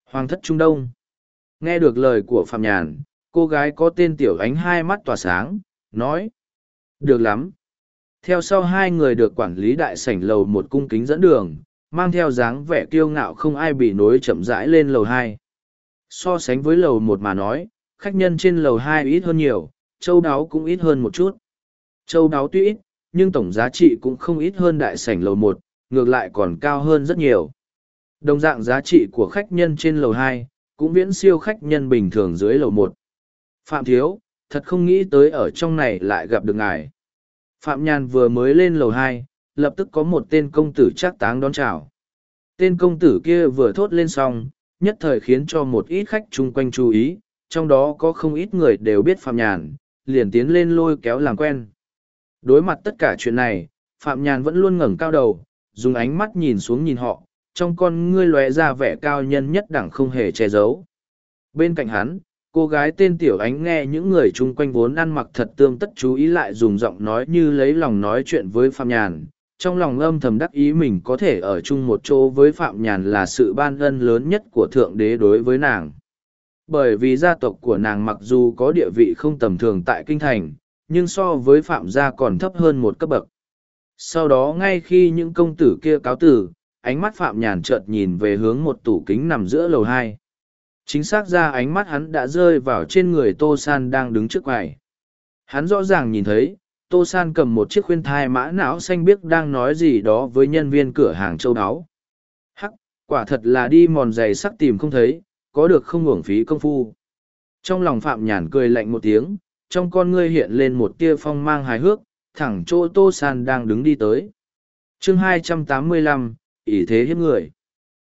Hoàng thất Trung Đông. Nghe được lời của Phạm Nhàn, cô gái có tên Tiểu Ánh hai mắt tỏa sáng, nói. Được lắm. Theo sau hai người được quản lý đại sảnh lầu một cung kính dẫn đường, mang theo dáng vẻ kiêu ngạo không ai bị nối chậm rãi lên lầu hai. So sánh với lầu một mà nói, khách nhân trên lầu hai ít hơn nhiều, châu đáo cũng ít hơn một chút. Châu đáo tuy ít, nhưng tổng giá trị cũng không ít hơn đại sảnh lầu một, ngược lại còn cao hơn rất nhiều. Đồng dạng giá trị của khách nhân trên lầu hai cũng viễn siêu khách nhân bình thường dưới lầu một. Phạm Thiếu, thật không nghĩ tới ở trong này lại gặp được ngài. Phạm Nhàn vừa mới lên lầu hai, lập tức có một tên công tử chắc táng đón chào. Tên công tử kia vừa thốt lên xong, nhất thời khiến cho một ít khách chung quanh chú ý, trong đó có không ít người đều biết Phạm Nhàn, liền tiến lên lôi kéo làm quen. Đối mặt tất cả chuyện này, Phạm Nhàn vẫn luôn ngẩng cao đầu, dùng ánh mắt nhìn xuống nhìn họ, trong con ngươi lóe ra vẻ cao nhân nhất đẳng không hề che giấu. Bên cạnh hắn, cô gái tên Tiểu Ánh nghe những người chung quanh vốn ăn mặc thật tương tất chú ý lại dùng giọng nói như lấy lòng nói chuyện với Phạm Nhàn. Trong lòng âm thầm đắc ý mình có thể ở chung một chỗ với Phạm Nhàn là sự ban ân lớn nhất của Thượng Đế đối với nàng. Bởi vì gia tộc của nàng mặc dù có địa vị không tầm thường tại Kinh Thành, nhưng so với phạm gia còn thấp hơn một cấp bậc. Sau đó ngay khi những công tử kia cáo tử ánh mắt phạm nhàn chợt nhìn về hướng một tủ kính nằm giữa lầu hai. Chính xác ra ánh mắt hắn đã rơi vào trên người tô san đang đứng trước quầy. Hắn rõ ràng nhìn thấy tô san cầm một chiếc khuyên thai mã não xanh biếc đang nói gì đó với nhân viên cửa hàng châu đáo hắc quả thật là đi mòn giày sắc tìm không thấy có được không uổng phí công phu trong lòng phạm nhàn cười lạnh một tiếng trong con ngươi hiện lên một tia phong mang hài hước, thẳng chỗ Tô San đang đứng đi tới. chương 285, ỷ thế hiếp người.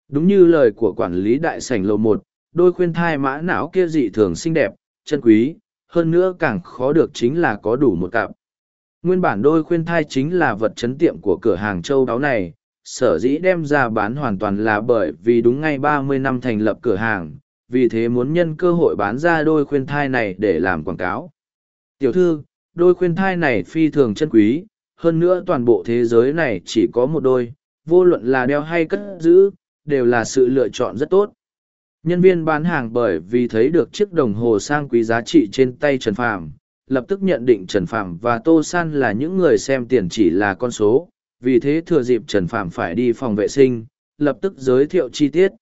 Đúng như lời của quản lý đại sảnh lầu một, đôi khuyên thai mã não kia dị thường xinh đẹp, chân quý, hơn nữa càng khó được chính là có đủ một cặp. Nguyên bản đôi khuyên thai chính là vật chấn tiệm của cửa hàng châu đáo này, sở dĩ đem ra bán hoàn toàn là bởi vì đúng ngay ba mươi năm thành lập cửa hàng, vì thế muốn nhân cơ hội bán ra đôi khuyên thai này để làm quảng cáo. Tiểu thư, đôi khuyên thai này phi thường chân quý, hơn nữa toàn bộ thế giới này chỉ có một đôi, vô luận là đeo hay cất giữ, đều là sự lựa chọn rất tốt. Nhân viên bán hàng bởi vì thấy được chiếc đồng hồ sang quý giá trị trên tay Trần Phàm, lập tức nhận định Trần Phạm và Tô San là những người xem tiền chỉ là con số, vì thế thừa dịp Trần Phạm phải đi phòng vệ sinh, lập tức giới thiệu chi tiết.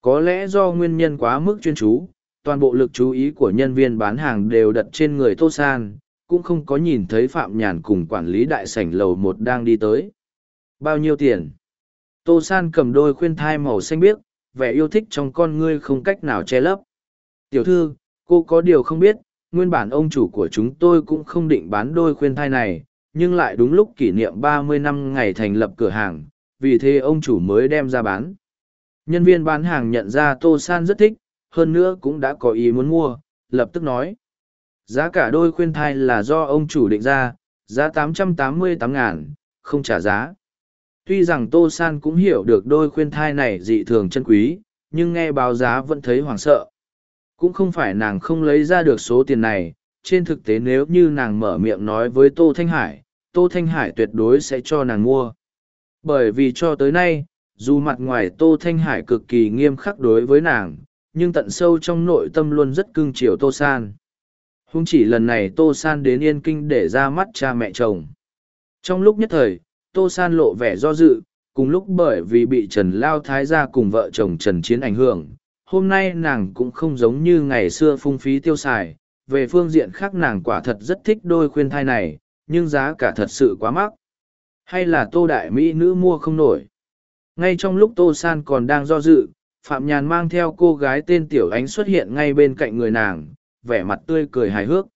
Có lẽ do nguyên nhân quá mức chuyên chú, toàn bộ lực chú ý của nhân viên bán hàng đều đặt trên người Tô San, cũng không có nhìn thấy Phạm Nhàn cùng quản lý đại sảnh lầu một đang đi tới. Bao nhiêu tiền? Tô San cầm đôi khuyên thai màu xanh biếc, vẻ yêu thích trong con ngươi không cách nào che lấp. Tiểu thư, cô có điều không biết, nguyên bản ông chủ của chúng tôi cũng không định bán đôi khuyên thai này, nhưng lại đúng lúc kỷ niệm ba mươi năm ngày thành lập cửa hàng, vì thế ông chủ mới đem ra bán. Nhân viên bán hàng nhận ra Tô San rất thích, hơn nữa cũng đã có ý muốn mua, lập tức nói. Giá cả đôi khuyên thai là do ông chủ định ra, giá 888 ngàn, không trả giá. Tuy rằng Tô San cũng hiểu được đôi khuyên thai này dị thường chân quý, nhưng nghe báo giá vẫn thấy hoảng sợ. Cũng không phải nàng không lấy ra được số tiền này, trên thực tế nếu như nàng mở miệng nói với Tô Thanh Hải, Tô Thanh Hải tuyệt đối sẽ cho nàng mua. Bởi vì cho tới nay, dù mặt ngoài Tô Thanh Hải cực kỳ nghiêm khắc đối với nàng, nhưng tận sâu trong nội tâm luôn rất cưng chiều tô san. Không chỉ lần này tô san đến yên kinh để ra mắt cha mẹ chồng. Trong lúc nhất thời tô san lộ vẻ do dự cùng lúc bởi vì bị trần lao thái gia cùng vợ chồng trần chiến ảnh hưởng hôm nay nàng cũng không giống như ngày xưa phung phí tiêu xài, về phương diện khác nàng quả thật rất thích đôi khuyên thai này, nhưng giá cả thật sự quá mắc. Hay là tô đại mỹ nữ mua không nổi. Ngay trong lúc tô san còn đang do dự, phạm nhàn mang theo cô gái tên tiểu ánh xuất hiện ngay bên cạnh người nàng, vẻ mặt tươi cười hài hước.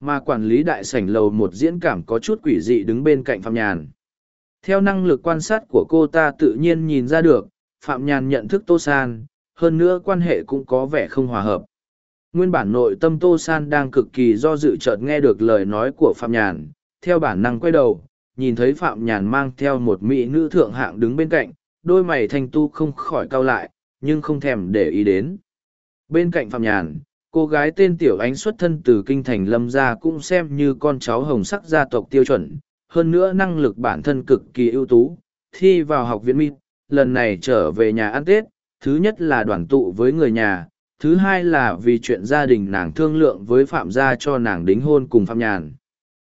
Mà quản lý đại sảnh lầu một diễn cảm có chút quỷ dị đứng bên cạnh phạm nhàn. Theo năng lực quan sát của cô ta tự nhiên nhìn ra được, phạm nhàn nhận thức tô san hơn nữa quan hệ cũng có vẻ không hòa hợp. Nguyên bản nội tâm tô san đang cực kỳ do dự chợt nghe được lời nói của phạm nhàn, theo bản năng quay đầu, nhìn thấy phạm nhàn mang theo một mỹ nữ thượng hạng đứng bên cạnh, đôi mày thanh tu không khỏi cau lại, nhưng không thèm để ý đến. Bên cạnh phạm nhàn, cô gái tên tiểu ánh xuất thân từ kinh thành lâm gia cũng xem như con cháu hồng sắc gia tộc tiêu chuẩn, hơn nữa năng lực bản thân cực kỳ ưu tú, thi vào học viện mít lần này trở về nhà ăn tết thứ nhất là đoàn tụ với người nhà, thứ hai là vì chuyện gia đình nàng thương lượng với phạm gia cho nàng đính hôn cùng phạm nhàn.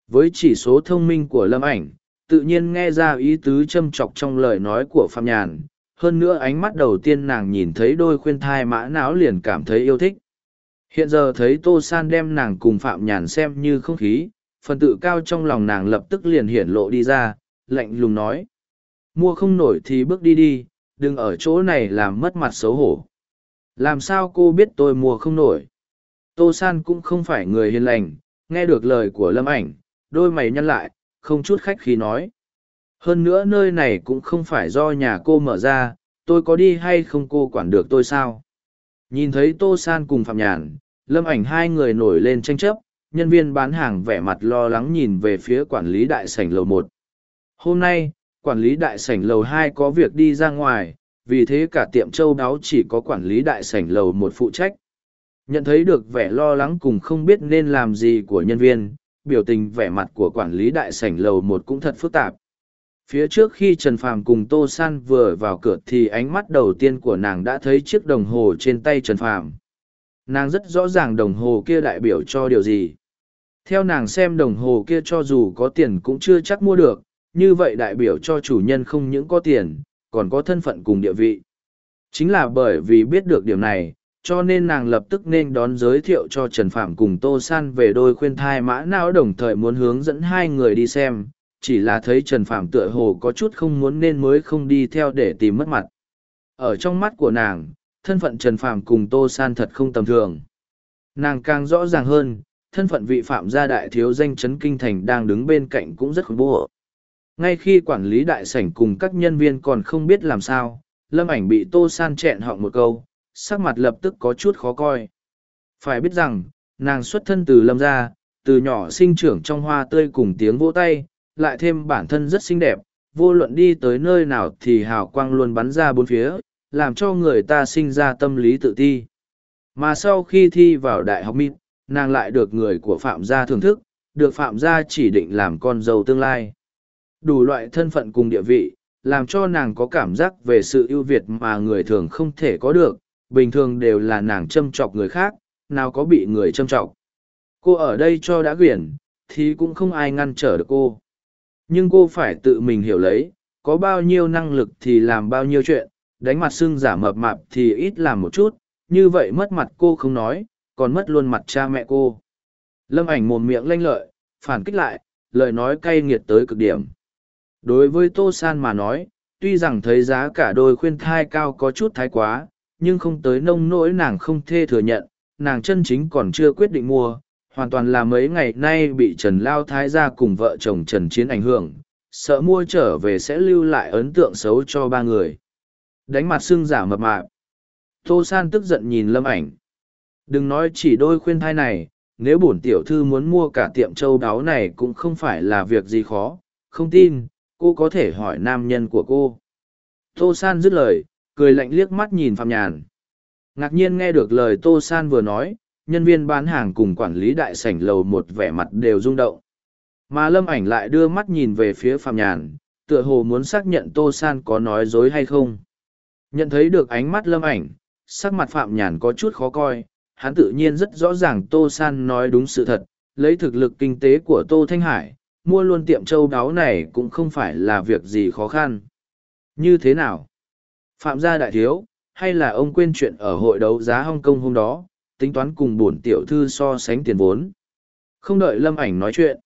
Với chỉ số thông minh của lâm ảnh, tự nhiên nghe ra ý tứ châm chọc trong lời nói của phạm nhàn. Hơn nữa ánh mắt đầu tiên nàng nhìn thấy đôi khuyên thai mã não liền cảm thấy yêu thích. Hiện giờ thấy tô san đem nàng cùng phạm nhàn xem như không khí, phần tự cao trong lòng nàng lập tức liền hiển lộ đi ra, lạnh lùng nói. Mua không nổi thì bước đi đi đừng ở chỗ này làm mất mặt xấu hổ. Làm sao cô biết tôi mua không nổi? Tô san cũng không phải người hiền lành, nghe được lời của lâm ảnh, đôi mày nhăn lại, không chút khách khí nói. Hơn nữa nơi này cũng không phải do nhà cô mở ra, tôi có đi hay không cô quản được tôi sao? Nhìn thấy tô san cùng phạm nhàn, lâm ảnh hai người nổi lên tranh chấp, nhân viên bán hàng vẻ mặt lo lắng nhìn về phía quản lý đại sảnh lầu một. Hôm nay quản lý đại sảnh lầu hai có việc đi ra ngoài, vì thế cả tiệm châu đáo chỉ có quản lý đại sảnh lầu một phụ trách. Nhận thấy được vẻ lo lắng cùng không biết nên làm gì của nhân viên, biểu tình vẻ mặt của quản lý đại sảnh lầu một cũng thật phức tạp. Phía trước khi trần phàm cùng tô san vừa vào cửa thì ánh mắt đầu tiên của nàng đã thấy chiếc đồng hồ trên tay trần phàm. Nàng rất rõ ràng đồng hồ kia đại biểu cho điều gì. Theo nàng xem đồng hồ kia cho dù có tiền cũng chưa chắc mua được như vậy đại biểu cho chủ nhân không những có tiền, còn có thân phận cùng địa vị. Chính là bởi vì biết được điểm này, cho nên nàng lập tức nên đón giới thiệu cho trần phạm cùng tô san về đôi khuyên thai mã não đồng thời muốn hướng dẫn hai người đi xem, chỉ là thấy trần phạm tựa hồ có chút không muốn nên mới không đi theo để tìm mất mặt. Ở trong mắt của nàng, thân phận trần phạm cùng tô san thật không tầm thường. Nàng càng rõ ràng hơn, thân phận vị phạm gia đại thiếu danh chấn kinh thành đang đứng bên cạnh cũng rất khủng bố ngay khi quản lý đại sảnh cùng các nhân viên còn không biết làm sao, lâm ảnh bị tô san chẹn họng một câu, sắc mặt lập tức có chút khó coi. Phải biết rằng, nàng xuất thân từ lâm gia, từ nhỏ sinh trưởng trong hoa tươi cùng tiếng vỗ tay, lại thêm bản thân rất xinh đẹp, vô luận đi tới nơi nào thì hào quang luôn bắn ra bốn phía, làm cho người ta sinh ra tâm lý tự ti. Mà sau khi thi vào đại học mít nàng lại được người của phạm gia thưởng thức, được phạm gia chỉ định làm con dâu tương lai đủ loại thân phận cùng địa vị, làm cho nàng có cảm giác về sự ưu việt mà người thường không thể có được, bình thường đều là nàng châm chọc người khác, nào có bị người châm chọc. Cô ở đây cho đã quyển, thì cũng không ai ngăn trở được cô. Nhưng cô phải tự mình hiểu lấy, có bao nhiêu năng lực thì làm bao nhiêu chuyện, đánh mặt sưng giả mập mạp thì ít làm một chút, như vậy mất mặt cô không nói, còn mất luôn mặt cha mẹ cô. Lâm ảnh mồm miệng lanh lợi, phản kích lại, lời nói cay nghiệt tới cực điểm đối với tô san mà nói, tuy rằng thấy giá cả đôi khuyên thai cao có chút thái quá, nhưng không tới nông nỗi nàng không thê thừa nhận, nàng chân chính còn chưa quyết định mua, hoàn toàn là mấy ngày nay bị trần lao thái ra cùng vợ chồng trần chiến ảnh hưởng, sợ mua trở về sẽ lưu lại ấn tượng xấu cho ba người. Đánh mặt xương giả mập mạp. Tô san tức giận nhìn lâm ảnh. Đừng nói chỉ đôi khuyên thai này, nếu bổn tiểu thư muốn mua cả tiệm châu đáo này cũng không phải là việc gì khó, không tin cô có thể hỏi nam nhân của cô. Tô san dứt lời, cười lạnh liếc mắt nhìn phạm nhàn. Ngạc nhiên nghe được lời tô san vừa nói, nhân viên bán hàng cùng quản lý đại sảnh lầu một vẻ mặt đều rung động. Mà lâm ảnh lại đưa mắt nhìn về phía phạm nhàn, tựa hồ muốn xác nhận tô san có nói dối hay không. Nhận thấy được ánh mắt lâm ảnh, sắc mặt phạm nhàn có chút khó coi, hắn tự nhiên rất rõ ràng tô san nói đúng sự thật, lấy thực lực kinh tế của tô thanh hải mua luôn tiệm châu đáo này cũng không phải là việc gì khó khăn. Như thế nào? Phạm gia đại thiếu hay là ông quên chuyện ở hội đấu giá hong kong hôm đó tính toán cùng bổn tiểu thư so sánh tiền vốn? Không đợi lâm ảnh nói chuyện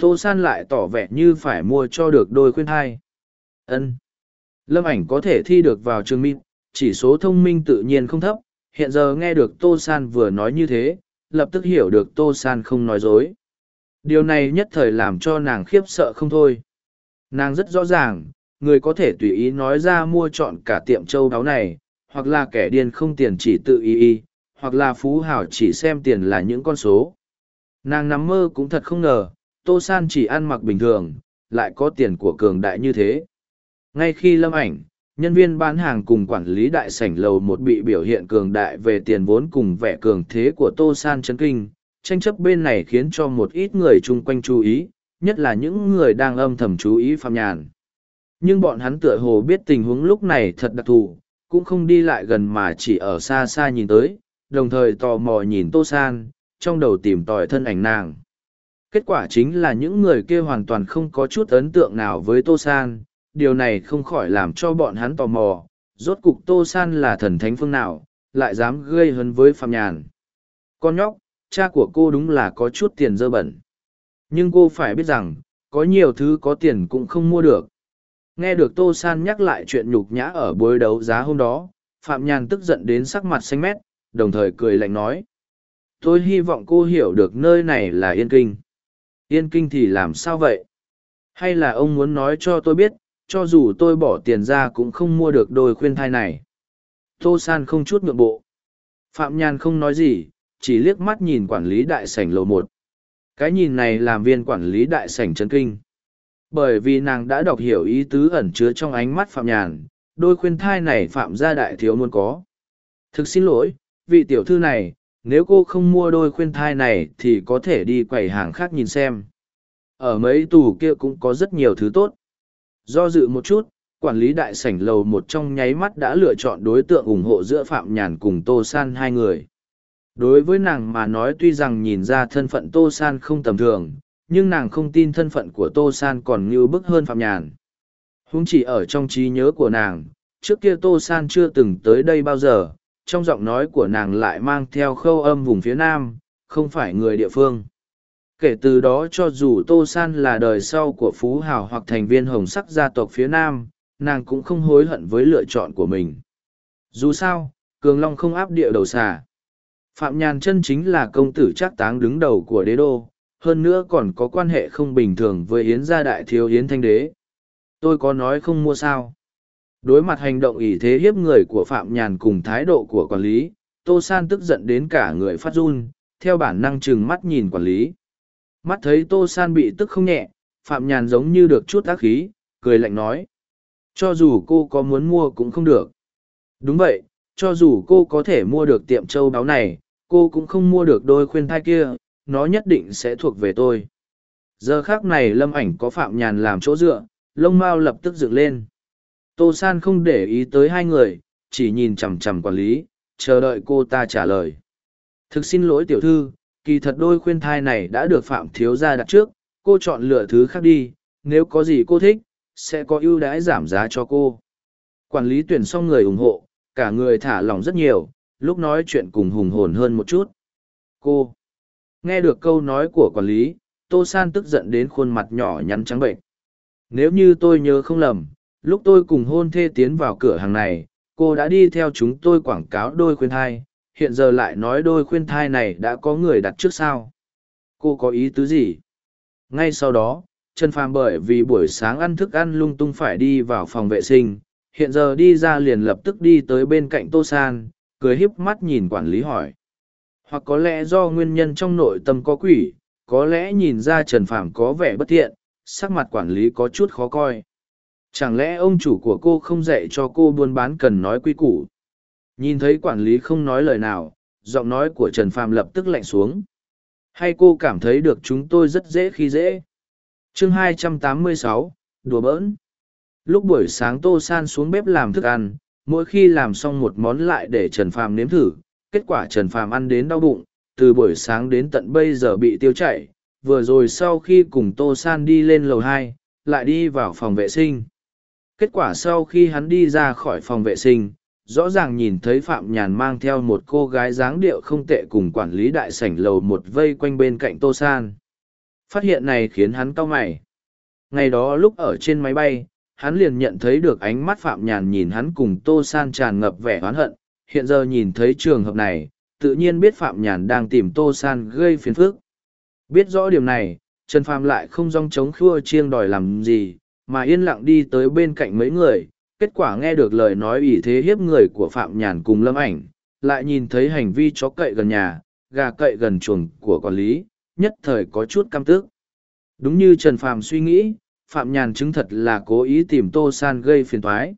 tô san lại tỏ vẻ như phải mua cho được đôi khuyên thai. Ân. Lâm ảnh có thể thi được vào trường minh, chỉ số thông minh tự nhiên không thấp hiện giờ nghe được tô san vừa nói như thế lập tức hiểu được tô san không nói dối điều này nhất thời làm cho nàng khiếp sợ không thôi. Nàng rất rõ ràng, người có thể tùy ý nói ra mua chọn cả tiệm châu đáo này, hoặc là kẻ điên không tiền chỉ tự ý y hoặc là phú hảo chỉ xem tiền là những con số. Nàng nằm mơ cũng thật không ngờ, tô san chỉ ăn mặc bình thường, lại có tiền của cường đại như thế. Ngay khi lâm ảnh, nhân viên bán hàng cùng quản lý đại sảnh lầu một bị biểu hiện cường đại về tiền vốn cùng vẻ cường thế của tô san chấn kinh tranh chấp bên này khiến cho một ít người chung quanh chú ý, nhất là những người đang âm thầm chú ý phạm nhàn. Nhưng bọn hắn tựa hồ biết tình huống lúc này thật đặc thù, cũng không đi lại gần mà chỉ ở xa xa nhìn tới, đồng thời tò mò nhìn tô san, trong đầu tìm tòi thân ảnh nàng. Kết quả chính là những người kia hoàn toàn không có chút ấn tượng nào với tô san, điều này không khỏi làm cho bọn hắn tò mò, rốt cục tô san là thần thánh phương nào, lại dám gây hấn với phạm nhàn. Con nhóc cha của cô đúng là có chút tiền dơ bẩn. Nhưng cô phải biết rằng, có nhiều thứ có tiền cũng không mua được. Nghe được tô san nhắc lại chuyện nhục nhã ở buổi đấu giá hôm đó, phạm nhàn tức giận đến sắc mặt xanh mét, đồng thời cười lạnh nói. Tôi hy vọng cô hiểu được nơi này là yên kinh. Yên kinh thì làm sao vậy? Hay là ông muốn nói cho tôi biết, cho dù tôi bỏ tiền ra cũng không mua được đôi khuyên thai này. Tô san không chút ngượng bộ. Phạm nhàn không nói gì chỉ liếc mắt nhìn quản lý đại sảnh lầu một. Cái nhìn này làm viên quản lý đại sảnh chấn kinh. Bởi vì nàng đã đọc hiểu ý tứ ẩn chứa trong ánh mắt phạm nhàn, đôi khuyên thai này phạm gia đại thiếu muốn có. Thực xin lỗi, vị tiểu thư này, nếu cô không mua đôi khuyên thai này thì có thể đi quầy hàng khác nhìn xem. Ở mấy tù kia cũng có rất nhiều thứ tốt. Do dự một chút, quản lý đại sảnh lầu một trong nháy mắt đã lựa chọn đối tượng ủng hộ giữa phạm nhàn cùng tô san hai người đối với nàng mà nói tuy rằng nhìn ra thân phận tô san không tầm thường, nhưng nàng không tin thân phận của tô san còn như bức hơn phạm nhàn. Húng chỉ ở trong trí nhớ của nàng, trước kia tô san chưa từng tới đây bao giờ, trong giọng nói của nàng lại mang theo khâu âm vùng phía nam, không phải người địa phương. Kể từ đó cho dù tô san là đời sau của phú hào hoặc thành viên hồng sắc gia tộc phía nam, nàng cũng không hối hận với lựa chọn của mình. Dù sao, cường long không áp địa đầu xà phạm nhàn chân chính là công tử trác táng đứng đầu của đế đô, hơn nữa còn có quan hệ không bình thường với yến gia đại thiếu yến thanh đế. Tôi có nói không mua sao? Đối mặt hành động ỷ thế hiếp người của phạm nhàn cùng thái độ của quản lý, tô san tức giận đến cả người phát run, theo bản năng chừng mắt nhìn quản lý. Mắt thấy tô san bị tức không nhẹ, phạm nhàn giống như được chút ác khí, cười lạnh nói. Cho dù cô có muốn mua cũng không được. Đúng vậy, cho dù cô có thể mua được tiệm châu báu này cô cũng không mua được đôi khuyên thai kia, nó nhất định sẽ thuộc về tôi. Giờ khác này lâm ảnh có phạm nhàn làm chỗ dựa, lông mao lập tức dựng lên. Tô san không để ý tới hai người, chỉ nhìn chằm chằm quản lý, chờ đợi cô ta trả lời. Thực xin lỗi tiểu thư, kỳ thật đôi khuyên thai này đã được phạm thiếu gia đặt trước, cô chọn lựa thứ khác đi, nếu có gì cô thích, sẽ có ưu đãi giảm giá cho cô. Quản lý tuyển xong người ủng hộ, cả người thả lỏng rất nhiều lúc nói chuyện cùng hùng hồn hơn một chút. Cô, nghe được câu nói của quản lý, tô san tức giận đến khuôn mặt nhỏ nhắn trắng bệnh. Nếu như tôi nhớ không lầm, lúc tôi cùng hôn thê tiến vào cửa hàng này, cô đã đi theo chúng tôi quảng cáo đôi khuyên thai. Hiện giờ lại nói đôi khuyên thai này đã có người đặt trước sao? Cô có ý tứ gì? Ngay sau đó, trần phàm bởi vì buổi sáng ăn thức ăn lung tung phải đi vào phòng vệ sinh, hiện giờ đi ra liền lập tức đi tới bên cạnh tô san cười híp mắt nhìn quản lý hỏi. Hoặc có lẽ do nguyên nhân trong nội tâm có quỷ có lẽ nhìn ra trần phàm có vẻ bất thiện sắc mặt quản lý có chút khó coi. Chẳng lẽ ông chủ của cô không dạy cho cô buôn bán cần nói quy củ? Nhìn thấy quản lý không nói lời nào giọng nói của trần phàm lập tức lạnh xuống. Hay cô cảm thấy được chúng tôi rất dễ khi dễ? Chương 286, đùa bỡn. Lúc buổi sáng tô san xuống bếp làm thức ăn mỗi khi làm xong một món lại để Trần Phàm nếm thử, kết quả Trần Phàm ăn đến đau bụng, từ buổi sáng đến tận bây giờ bị tiêu chảy, vừa rồi sau khi cùng Tô San đi lên lầu hai, lại đi vào phòng vệ sinh. Kết quả sau khi hắn đi ra khỏi phòng vệ sinh, rõ ràng nhìn thấy Phạm Nhàn mang theo một cô gái dáng điệu không tệ cùng quản lý đại sảnh lầu một vây quanh bên cạnh Tô San. Phát hiện này khiến hắn cau mày. Ngày đó lúc ở trên máy bay, hắn liền nhận thấy được ánh mắt Phạm Nhàn nhìn hắn cùng Tô San tràn ngập vẻ oán hận. Hiện giờ nhìn thấy trường hợp này, tự nhiên biết Phạm Nhàn đang tìm Tô San gây phiền phức. Biết rõ điểm này, Trần Phạm lại không rong chống khua chiêng đòi làm gì, mà yên lặng đi tới bên cạnh mấy người, kết quả nghe được lời nói ủy thế hiếp người của Phạm Nhàn cùng lâm ảnh, lại nhìn thấy hành vi chó cậy gần nhà, gà cậy gần chuồng của quản lý, nhất thời có chút căm tức. Đúng như Trần Phạm suy nghĩ, Phạm Nhàn chứng thật là cố ý tìm Tô San gây phiền toái.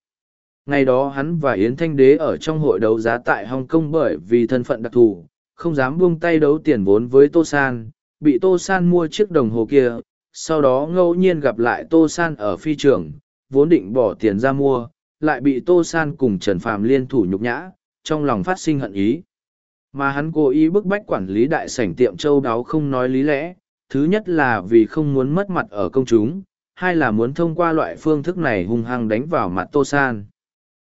Ngày đó hắn và Yến Thanh Đế ở trong hội đấu giá tại Hồng Kông bởi vì thân phận đặc thù, không dám buông tay đấu tiền vốn với Tô San, bị Tô San mua chiếc đồng hồ kia, sau đó ngẫu nhiên gặp lại Tô San ở phi trường, vốn định bỏ tiền ra mua, lại bị Tô San cùng Trần Phàm liên thủ nhục nhã, trong lòng phát sinh hận ý. Mà hắn cố ý bức bách quản lý đại sảnh tiệm châu đáo không nói lý lẽ, thứ nhất là vì không muốn mất mặt ở công chúng, hai là muốn thông qua loại phương thức này hung hăng đánh vào mặt Tô San.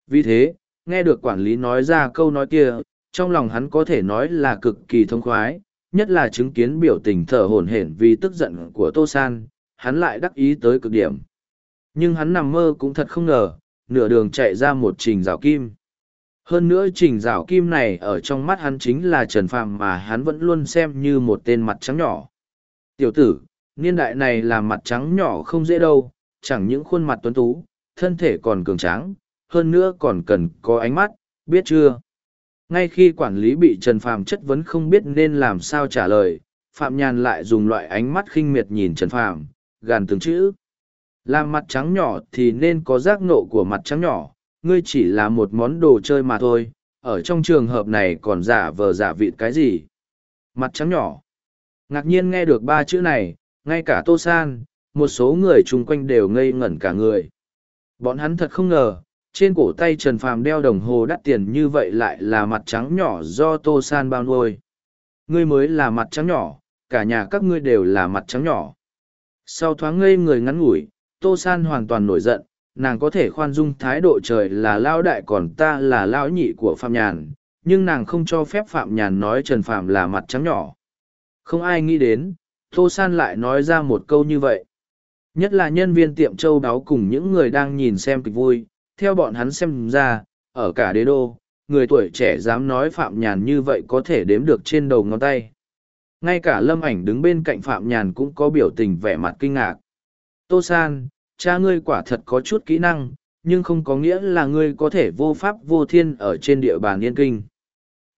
Vì thế, nghe được quản lý nói ra câu nói kia, trong lòng hắn có thể nói là cực kỳ thông khoái, nhất là chứng kiến biểu tình thở hổn hển vì tức giận của Tô San, hắn lại đắc ý tới cực điểm. Nhưng hắn nằm mơ cũng thật không ngờ, nửa đường chạy ra một trình rào kim. Hơn nữa trình rào kim này ở trong mắt hắn chính là Trần Phàm mà hắn vẫn luôn xem như một tên mặt trắng nhỏ. Tiểu tử, niên đại này là mặt trắng nhỏ không dễ đâu, chẳng những khuôn mặt tuấn tú, thân thể còn cường tráng, hơn nữa còn cần có ánh mắt, biết chưa? Ngay khi quản lý bị Trần Phàm chất vấn không biết nên làm sao trả lời, Phạm Nhàn lại dùng loại ánh mắt khinh miệt nhìn Trần Phàm, gàn từng chữ. Làm mặt trắng nhỏ thì nên có giác nộ của mặt trắng nhỏ, ngươi chỉ là một món đồ chơi mà thôi, ở trong trường hợp này còn giả vờ giả vịt cái gì? Mặt trắng nhỏ. Ngạc nhiên nghe được ba chữ này, ngay cả Tô San, một số người chung quanh đều ngây ngẩn cả người. Bọn hắn thật không ngờ, trên cổ tay Trần Phàm đeo đồng hồ đắt tiền như vậy lại là mặt trắng nhỏ do Tô San bao nuôi. Ngươi mới là mặt trắng nhỏ, cả nhà các ngươi đều là mặt trắng nhỏ. Sau thoáng ngây người ngắn ngủi, Tô San hoàn toàn nổi giận, nàng có thể khoan dung thái độ trời là lao đại còn ta là lão nhị của Phạm Nhàn, nhưng nàng không cho phép Phạm Nhàn nói Trần Phạm là mặt trắng nhỏ. Không ai nghĩ đến, Tô San lại nói ra một câu như vậy. Nhất là nhân viên tiệm châu đáo cùng những người đang nhìn xem kịch vui, theo bọn hắn xem ra, ở cả đế đô, người tuổi trẻ dám nói Phạm Nhàn như vậy có thể đếm được trên đầu ngón tay. Ngay cả lâm ảnh đứng bên cạnh Phạm Nhàn cũng có biểu tình vẻ mặt kinh ngạc. Tô San, cha ngươi quả thật có chút kỹ năng, nhưng không có nghĩa là ngươi có thể vô pháp vô thiên ở trên địa bàn yên kinh.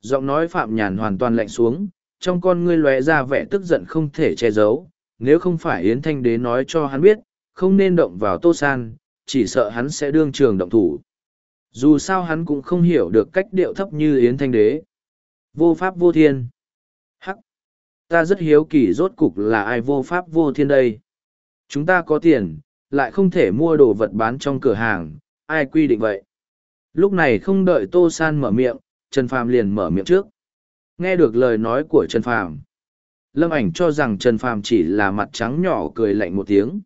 Giọng nói Phạm Nhàn hoàn toàn lạnh xuống, trong con ngươi lóe ra vẻ tức giận không thể che giấu, nếu không phải Yến Thanh Đế nói cho hắn biết, không nên động vào Tô San, chỉ sợ hắn sẽ đương trường động thủ. Dù sao hắn cũng không hiểu được cách điệu thấp như Yến Thanh Đế. Vô pháp vô thiên. Hắc. Ta rất hiếu kỳ rốt cục là ai vô pháp vô thiên đây. Chúng ta có tiền, lại không thể mua đồ vật bán trong cửa hàng, ai quy định vậy? Lúc này không đợi Tô San mở miệng, Trần Phàm liền mở miệng trước. Nghe được lời nói của Trần Phàm, Lâm ảnh cho rằng Trần Phàm chỉ là mặt trắng nhỏ cười lạnh một tiếng.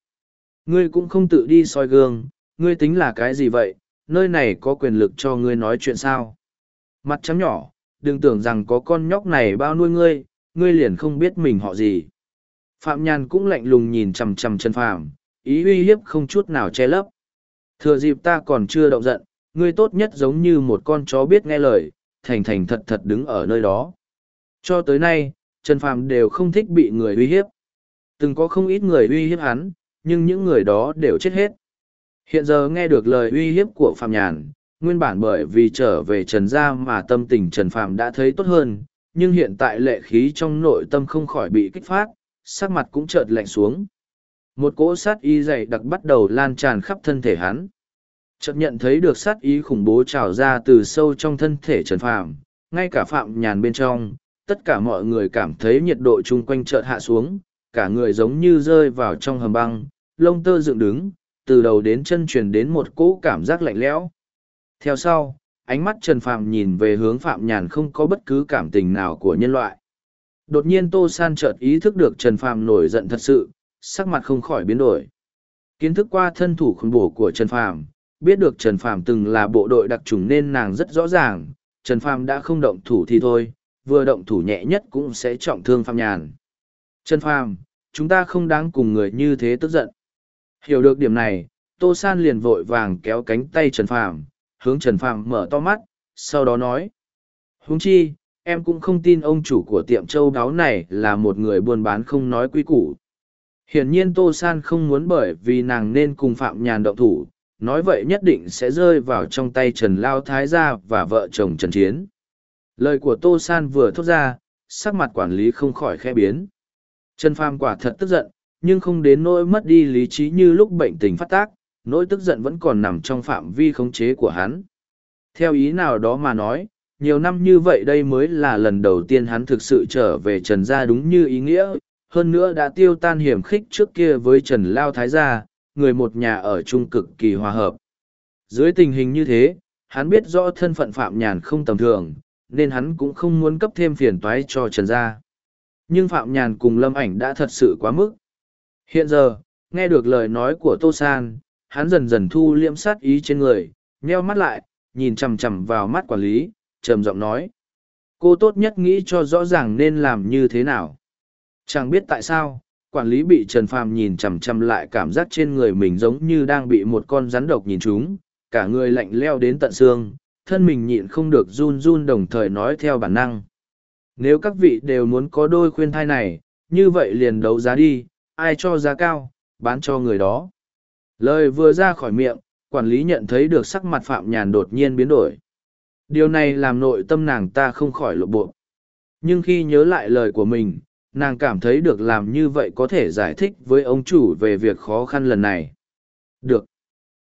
Ngươi cũng không tự đi soi gương, ngươi tính là cái gì vậy, nơi này có quyền lực cho ngươi nói chuyện sao? Mặt trắng nhỏ, đừng tưởng rằng có con nhóc này bao nuôi ngươi, ngươi liền không biết mình họ gì. Phạm Nhàn cũng lạnh lùng nhìn chằm chằm Trần Phàm, ý uy hiếp không chút nào che lấp. Thừa dịp ta còn chưa động giận, ngươi tốt nhất giống như một con chó biết nghe lời, thành thành thật thật đứng ở nơi đó. Cho tới nay, Trần Phàm đều không thích bị người uy hiếp. Từng có không ít người uy hiếp hắn, nhưng những người đó đều chết hết. Hiện giờ nghe được lời uy hiếp của Phạm Nhàn, nguyên bản bởi vì trở về Trần Gia mà tâm tình Trần Phàm đã thấy tốt hơn, nhưng hiện tại lệ khí trong nội tâm không khỏi bị kích phát, sắc mặt cũng chợt lạnh xuống. Một cỗ sát ý dày đặc bắt đầu lan tràn khắp thân thể hắn. Chợt nhận thấy được sát ý khủng bố trào ra từ sâu trong thân thể Trần Phàm, ngay cả Phạm Nhàn bên trong, tất cả mọi người cảm thấy nhiệt độ chung quanh chợt hạ xuống, cả người giống như rơi vào trong hầm băng, lông tơ dựng đứng, từ đầu đến chân truyền đến một cỗ cảm giác lạnh lẽo. Theo sau, ánh mắt Trần Phạm nhìn về hướng Phạm Nhàn không có bất cứ cảm tình nào của nhân loại. Đột nhiên Tô San chợt ý thức được Trần Phạm nổi giận thật sự, sắc mặt không khỏi biến đổi. Kiến thức qua thân thủ khủng bổ của Trần Phạm, biết được Trần Phạm từng là bộ đội đặc trùng nên nàng rất rõ ràng, Trần Phạm đã không động thủ thì thôi, vừa động thủ nhẹ nhất cũng sẽ trọng thương Phạm Nhàn. Trần Phàm, chúng ta không đáng cùng người như thế tức giận. Hiểu được điểm này, Tô San liền vội vàng kéo cánh tay Trần Phàm, hướng Trần Phàm mở to mắt, sau đó nói. Huống chi, em cũng không tin ông chủ của tiệm châu đáo này là một người buôn bán không nói quy củ. Hiển nhiên Tô San không muốn bởi vì nàng nên cùng Phạm Nhàn động thủ, nói vậy nhất định sẽ rơi vào trong tay Trần Lao Thái Gia và vợ chồng Trần Chiến. Lời của Tô San vừa thốt ra, sắc mặt quản lý không khỏi khe biến. Trần Phàm quả thật tức giận, nhưng không đến nỗi mất đi lý trí như lúc bệnh tình phát tác, nỗi tức giận vẫn còn nằm trong phạm vi khống chế của hắn. Theo ý nào đó mà nói, nhiều năm như vậy đây mới là lần đầu tiên hắn thực sự trở về Trần Gia đúng như ý nghĩa, hơn nữa đã tiêu tan hiểm khích trước kia với Trần Lao Thái Gia, người một nhà ở chung cực kỳ hòa hợp. Dưới tình hình như thế, hắn biết rõ thân phận Phạm Nhàn không tầm thường, nên hắn cũng không muốn cấp thêm phiền toái cho Trần Gia. Nhưng Phạm Nhàn cùng Lâm Ảnh đã thật sự quá mức. Hiện giờ, nghe được lời nói của Tô San, hắn dần dần thu liễm sát ý trên người, nheo mắt lại, nhìn chằm chằm vào mắt quản lý, trầm giọng nói. Cô tốt nhất nghĩ cho rõ ràng nên làm như thế nào. Chẳng biết tại sao, quản lý bị Trần Phàm nhìn chằm chằm lại cảm giác trên người mình giống như đang bị một con rắn độc nhìn trúng, cả người lạnh leo đến tận xương, thân mình nhịn không được run run đồng thời nói theo bản năng. Nếu các vị đều muốn có đôi khuyên thai này, như vậy liền đấu giá đi, ai cho giá cao, bán cho người đó. Lời vừa ra khỏi miệng, quản lý nhận thấy được sắc mặt Phạm Nhàn đột nhiên biến đổi. Điều này làm nội tâm nàng ta không khỏi lộ bộ. Nhưng khi nhớ lại lời của mình, nàng cảm thấy được làm như vậy có thể giải thích với ông chủ về việc khó khăn lần này. Được.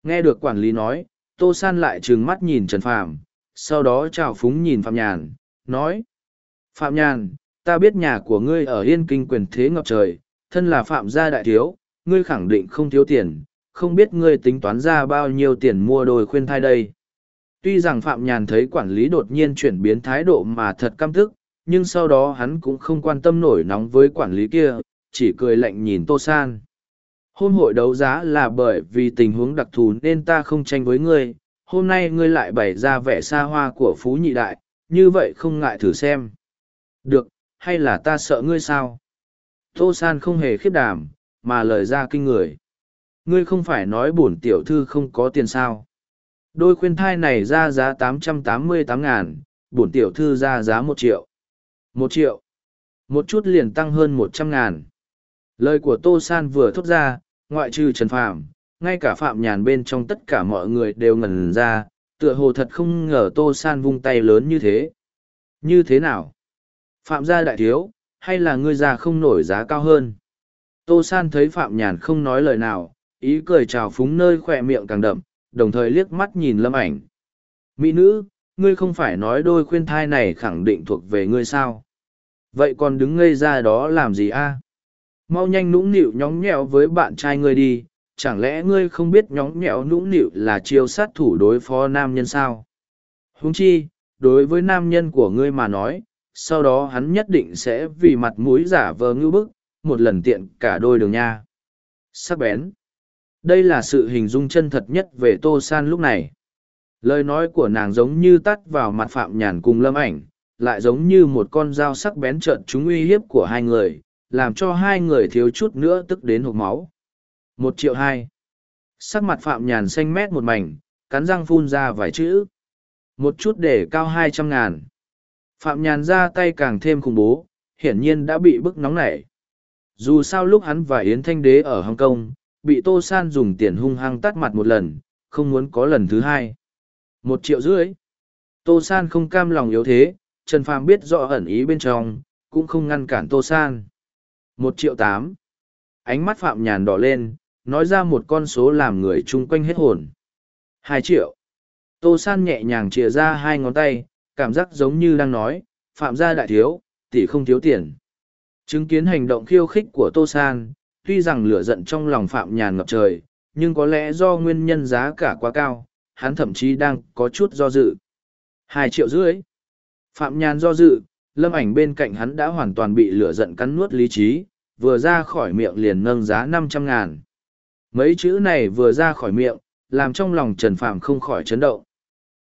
Nghe được quản lý nói, Tô San lại trừng mắt nhìn Trần Phạm, sau đó chào phúng nhìn Phạm Nhàn, nói. Phạm Nhàn, ta biết nhà của ngươi ở Yên Kinh quyền thế ngập trời, thân là Phạm gia đại thiếu, ngươi khẳng định không thiếu tiền, không biết ngươi tính toán ra bao nhiêu tiền mua đồi khuyên thai đây. Tuy rằng Phạm Nhàn thấy quản lý đột nhiên chuyển biến thái độ mà thật căm thức, nhưng sau đó hắn cũng không quan tâm nổi nóng với quản lý kia, chỉ cười lạnh nhìn Tô San. Hôm hội đấu giá là bởi vì tình huống đặc thù nên ta không tranh với ngươi, hôm nay ngươi lại bày ra vẻ xa hoa của Phú Nhị Đại, như vậy không ngại thử xem. Được, hay là ta sợ ngươi sao? Tô San không hề khiếp đảm, mà lời ra kinh người. Ngươi không phải nói bổn tiểu thư không có tiền sao? Đôi khuyên thai này ra giá tám trăm tám mươi tám ngàn, bổn tiểu thư ra giá một triệu. Một triệu. Một chút liền tăng hơn một trăm ngàn. Lời của Tô San vừa thốt ra, ngoại trừ Trần Phạm, ngay cả Phạm Nhàn bên trong tất cả mọi người đều ngẩn ra, tựa hồ thật không ngờ Tô San vung tay lớn như thế. Như thế nào? Phạm gia đại thiếu, hay là ngươi già không nổi giá cao hơn? Tô San thấy Phạm Nhàn không nói lời nào, ý cười trào phúng nơi khỏe miệng càng đậm, đồng thời liếc mắt nhìn lâm ảnh. Mỹ nữ, ngươi không phải nói đôi khuyên thai này khẳng định thuộc về ngươi sao? Vậy còn đứng ngây ra đó làm gì a? Mau nhanh nũng nịu nhóng nhẽo với bạn trai ngươi đi, chẳng lẽ ngươi không biết nhóng nhẽo nũng nịu là chiêu sát thủ đối phó nam nhân sao? Huống chi, đối với nam nhân của ngươi mà nói, sau đó hắn nhất định sẽ vì mặt mũi giả vờ ngưu bức, một lần tiện cả đôi đường nha. Sắc bén. Đây là sự hình dung chân thật nhất về Tô San lúc này. Lời nói của nàng giống như tắt vào mặt Phạm Nhàn cùng lâm ảnh, lại giống như một con dao sắc bén trợn chúng uy hiếp của hai người, làm cho hai người thiếu chút nữa tức đến hộp máu. Một triệu hai. Sắc mặt Phạm Nhàn xanh mét một mảnh, cắn răng phun ra vài chữ. Một chút để cao hai trăm ngàn. Phạm Nhàn ra tay càng thêm khủng bố, hiển nhiên đã bị bức nóng nảy. Dù sao lúc hắn và Yến Thanh Đế ở Hồng Kông, bị Tô San dùng tiền hung hăng tắt mặt một lần, không muốn có lần thứ hai. Một triệu rưỡi. Tô San không cam lòng yếu thế, Trần Phàm biết rõ ẩn ý bên trong, cũng không ngăn cản Tô San. Một triệu tám. Ánh mắt Phạm Nhàn đỏ lên, nói ra một con số làm người chung quanh hết hồn. Hai triệu. Tô San nhẹ nhàng chìa ra hai ngón tay, cảm giác giống như đang nói, Phạm gia đại thiếu, tỷ không thiếu tiền. Chứng kiến hành động khiêu khích của Tô San, tuy rằng lửa giận trong lòng Phạm Nhàn ngập trời, nhưng có lẽ do nguyên nhân giá cả quá cao, hắn thậm chí đang có chút do dự. hai triệu rưỡi phạm nhàn do dự lâm ảnh bên cạnh hắn đã hoàn toàn bị lửa giận cắn nuốt lý trí, vừa ra khỏi miệng liền nâng giá năm trăm ngàn. Mấy chữ này vừa ra khỏi miệng, làm trong lòng trần phạm không khỏi chấn động.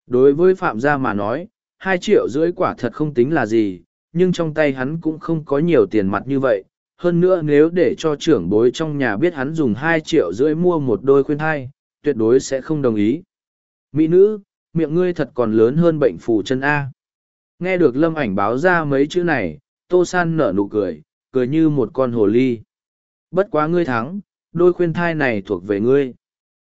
Đối với phạm gia mà nói, hai triệu rưỡi quả thật không tính là gì, nhưng trong tay hắn cũng không có nhiều tiền mặt như vậy. Hơn nữa nếu để cho trưởng bối trong nhà biết hắn dùng hai triệu rưỡi mua một đôi khuyên thai, tuyệt đối sẽ không đồng ý. Mỹ nữ, miệng ngươi thật còn lớn hơn bệnh phù chân a nghe được lâm ảnh báo ra mấy chữ này, tô san nở nụ cười cười như một con hồ ly. Bất quá ngươi thắng, đôi khuyên thai này thuộc về ngươi.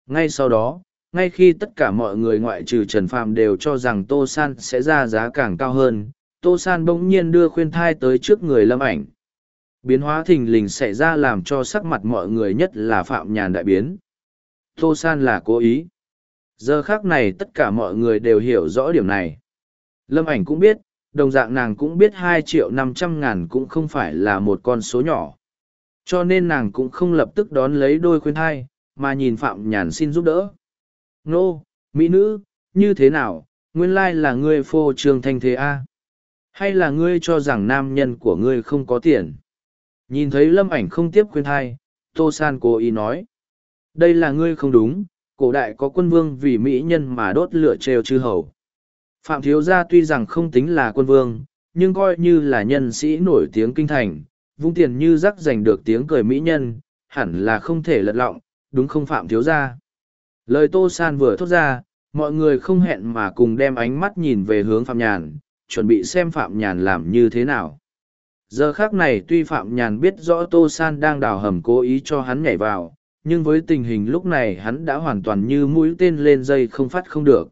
Ngay sau đó, ngay khi tất cả mọi người ngoại trừ trần phàm đều cho rằng tô san sẽ ra giá càng cao hơn, tô san bỗng nhiên đưa khuyên thai tới trước người lâm ảnh. Biến hóa thình lình xảy ra làm cho sắc mặt mọi người nhất là phạm nhàn đại biến. Tô san là cố ý. Giờ khác này tất cả mọi người đều hiểu rõ điểm này lâm ảnh cũng biết, đồng dạng nàng cũng biết hai triệu năm trăm ngàn cũng không phải là một con số nhỏ. Cho nên nàng cũng không lập tức đón lấy đôi khuyên thai, mà nhìn phạm nhàn xin giúp đỡ. Nô, mỹ nữ, như thế nào, nguyên lai là ngươi phô trương thanh thế a? Hay là ngươi cho rằng nam nhân của ngươi không có tiền? Nhìn thấy lâm ảnh không tiếp khuyên thai, tô san cố ý nói. Đây là ngươi không đúng, cổ đại có quân vương vì mỹ nhân mà đốt lửa trêu chư hầu phạm thiếu gia tuy rằng không tính là quân vương, nhưng coi như là nhân sĩ nổi tiếng kinh thành, vung tiền như rắc giành được tiếng cười mỹ nhân, hẳn là không thể lật lọng, đúng không phạm thiếu gia? Lời tô san vừa thốt ra, mọi người không hẹn mà cùng đem ánh mắt nhìn về hướng phạm nhàn, chuẩn bị xem phạm nhàn làm như thế nào. Giờ khác này tuy phạm nhàn biết rõ tô san đang đào hầm cố ý cho hắn nhảy vào, nhưng với tình hình lúc này hắn đã hoàn toàn như mũi tên lên dây không phát không được.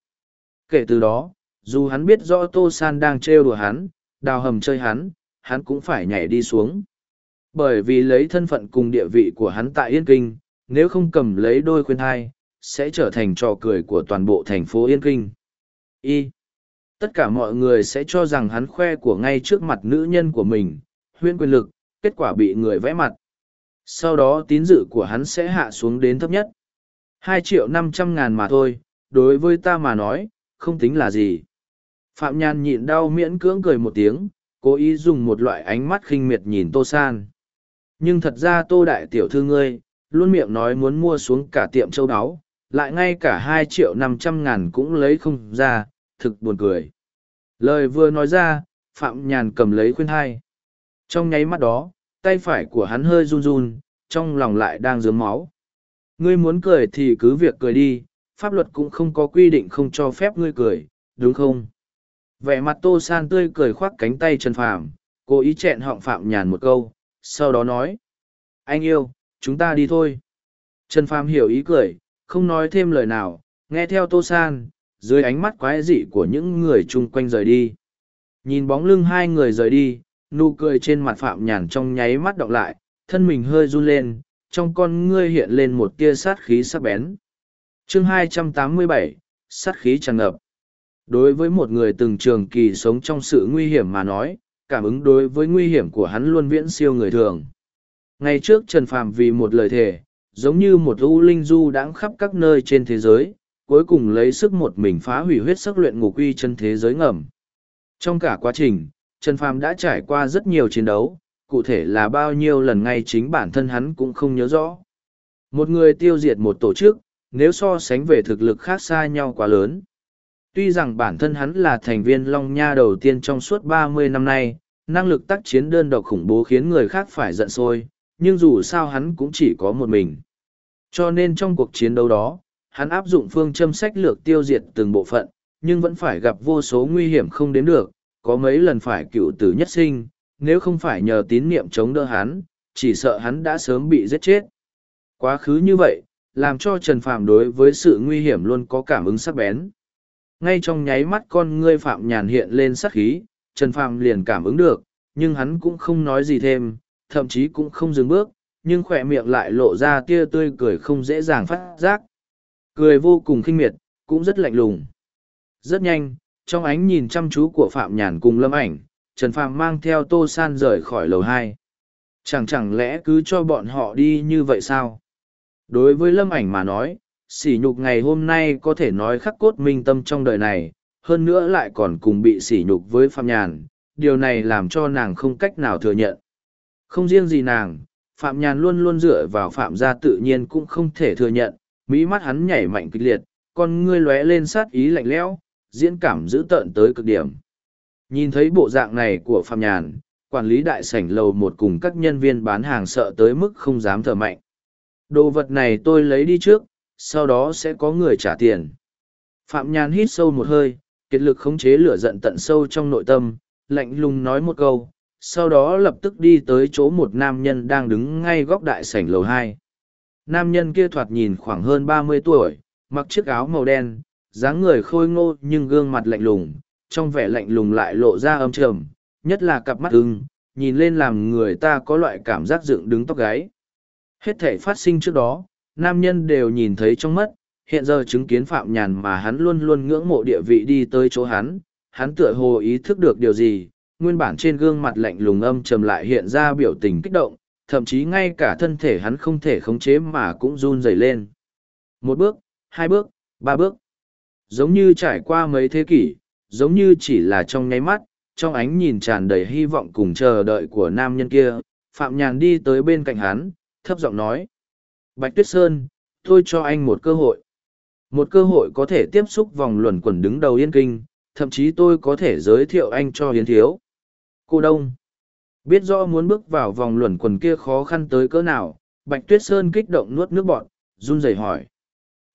Kể từ đó dù hắn biết rõ tô san đang trêu đùa hắn, đào hầm chơi hắn hắn cũng phải nhảy đi xuống. Bởi vì lấy thân phận cùng địa vị của hắn tại yên kinh, nếu không cầm lấy đôi khuyên thai, sẽ trở thành trò cười của toàn bộ thành phố yên kinh. Y. Tất cả mọi người sẽ cho rằng hắn khoe của ngay trước mặt nữ nhân của mình, huyễn quyền lực, kết quả bị người vẽ mặt. Sau đó tín dự của hắn sẽ hạ xuống đến thấp nhất. Hai triệu năm trăm ngàn mà thôi, đối với ta mà nói, không tính là gì phạm nhàn nhịn đau miễn cưỡng cười một tiếng, cố ý dùng một loại ánh mắt khinh miệt nhìn tô san. Nhưng thật ra tô đại tiểu thư ngươi, luôn miệng nói muốn mua xuống cả tiệm châu đáo, lại ngay cả hai triệu năm trăm ngàn cũng lấy không ra, thực buồn cười. Lời vừa nói ra, phạm nhàn cầm lấy khuyên thai trong nháy mắt đó, tay phải của hắn hơi run run, trong lòng lại đang dướng máu. Ngươi muốn cười thì cứ việc cười đi, pháp luật cũng không có quy định không cho phép ngươi cười, đúng không? Vẻ mặt tô san tươi cười khoác cánh tay trần phàm cố ý chẹn họng phạm nhàn một câu sau đó nói anh yêu chúng ta đi thôi. Trần phàm hiểu ý cười không nói thêm lời nào nghe theo tô san dưới ánh mắt quái dị của những người chung quanh rời đi. Nhìn bóng lưng hai người rời đi nụ cười trên mặt phạm nhàn trong nháy mắt đọng lại thân mình hơi run lên trong con ngươi hiện lên một tia sát khí sắc bén. Chương 287, sát khí tràn ngập đối với một người từng trường kỳ sống trong sự nguy hiểm mà nói, cảm ứng đối với nguy hiểm của hắn luôn viễn siêu người thường. Ngày trước trần phàm vì một lời thề, giống như một u linh du đãng khắp các nơi trên thế giới, cuối cùng lấy sức một mình phá hủy huyết sắc luyện ngục uy chân thế giới ngầm. Trong cả quá trình, trần phàm đã trải qua rất nhiều chiến đấu, cụ thể là bao nhiêu lần ngay chính bản thân hắn cũng không nhớ rõ. Một người tiêu diệt một tổ chức, nếu so sánh về thực lực khác xa nhau quá lớn tuy rằng bản thân hắn là thành viên long nha đầu tiên trong suốt ba mươi năm nay, năng lực tác chiến đơn độc khủng bố khiến người khác phải giận sôi, nhưng dù sao hắn cũng chỉ có một mình. Cho nên trong cuộc chiến đấu đó, hắn áp dụng phương châm sách lược tiêu diệt từng bộ phận, nhưng vẫn phải gặp vô số nguy hiểm không đến được, có mấy lần phải cựu tử nhất sinh, nếu không phải nhờ tín niệm chống đỡ hắn, chỉ sợ hắn đã sớm bị giết chết. Quá khứ như vậy, làm cho trần phàm đối với sự nguy hiểm luôn có cảm ứng sắc bén ngay trong nháy mắt con ngươi phạm nhàn hiện lên sắc khí, trần phạm liền cảm ứng được, nhưng hắn cũng không nói gì thêm, thậm chí cũng không dừng bước, nhưng khỏe miệng lại lộ ra tia tươi cười không dễ dàng phát giác. Cười vô cùng khinh miệt, cũng rất lạnh lùng. Rất nhanh, trong ánh nhìn chăm chú của phạm nhàn cùng lâm ảnh, trần phạm mang theo tô san rời khỏi lầu hai. Chẳng chẳng lẽ cứ cho bọn họ đi như vậy sao? Đối với lâm ảnh mà nói sỉ nhục ngày hôm nay có thể nói khắc cốt minh tâm trong đời này hơn nữa lại còn cùng bị sỉ nhục với Phạm Nhàn, điều này làm cho nàng không cách nào thừa nhận. Không riêng gì nàng, Phạm Nhàn luôn luôn dựa vào Phạm gia tự nhiên cũng không thể thừa nhận, mỹ mắt hắn nhảy mạnh kịch liệt, con ngươi lóe lên sát ý lạnh lẽo, diễn cảm dữ tợn tới cực điểm. Nhìn thấy bộ dạng này của Phạm Nhàn, quản lý đại sảnh lầu một cùng các nhân viên bán hàng sợ tới mức không dám thở mạnh. Đồ vật này tôi lấy đi trước, sau đó sẽ có người trả tiền. Phạm Nhàn hít sâu một hơi, kiệt lực khống chế lửa giận tận sâu trong nội tâm, lạnh lùng nói một câu, sau đó lập tức đi tới chỗ một nam nhân đang đứng ngay góc đại sảnh lầu hai. Nam nhân kia thoạt nhìn khoảng hơn ba mươi tuổi, mặc chiếc áo màu đen, dáng người khôi ngô nhưng gương mặt lạnh lùng, trong vẻ lạnh lùng lại lộ ra âm trầm, nhất là cặp mắt ưng, nhìn lên làm người ta có loại cảm giác dựng đứng tóc gáy. Hết thể phát sinh trước đó, nam nhân đều nhìn thấy trong mắt, hiện giờ chứng kiến Phạm Nhàn mà hắn luôn luôn ngưỡng mộ địa vị đi tới chỗ hắn, hắn tựa hồ ý thức được điều gì, nguyên bản trên gương mặt lạnh lùng âm trầm lại hiện ra biểu tình kích động, thậm chí ngay cả thân thể hắn không thể khống chế mà cũng run rẩy lên. Một bước, hai bước, ba bước. Giống như trải qua mấy thế kỷ, giống như chỉ là trong nháy mắt, trong ánh nhìn tràn đầy hy vọng cùng chờ đợi của nam nhân kia, Phạm Nhàn đi tới bên cạnh hắn, thấp giọng nói. Bạch Tuyết Sơn, tôi cho anh một cơ hội. Một cơ hội có thể tiếp xúc vòng luẩn quẩn đứng đầu yên kinh, thậm chí tôi có thể giới thiệu anh cho Yến thiếu. Cô Đông. Biết rõ muốn bước vào vòng luẩn quẩn kia khó khăn tới cỡ nào, Bạch Tuyết Sơn kích động nuốt nước bọn, run rẩy hỏi.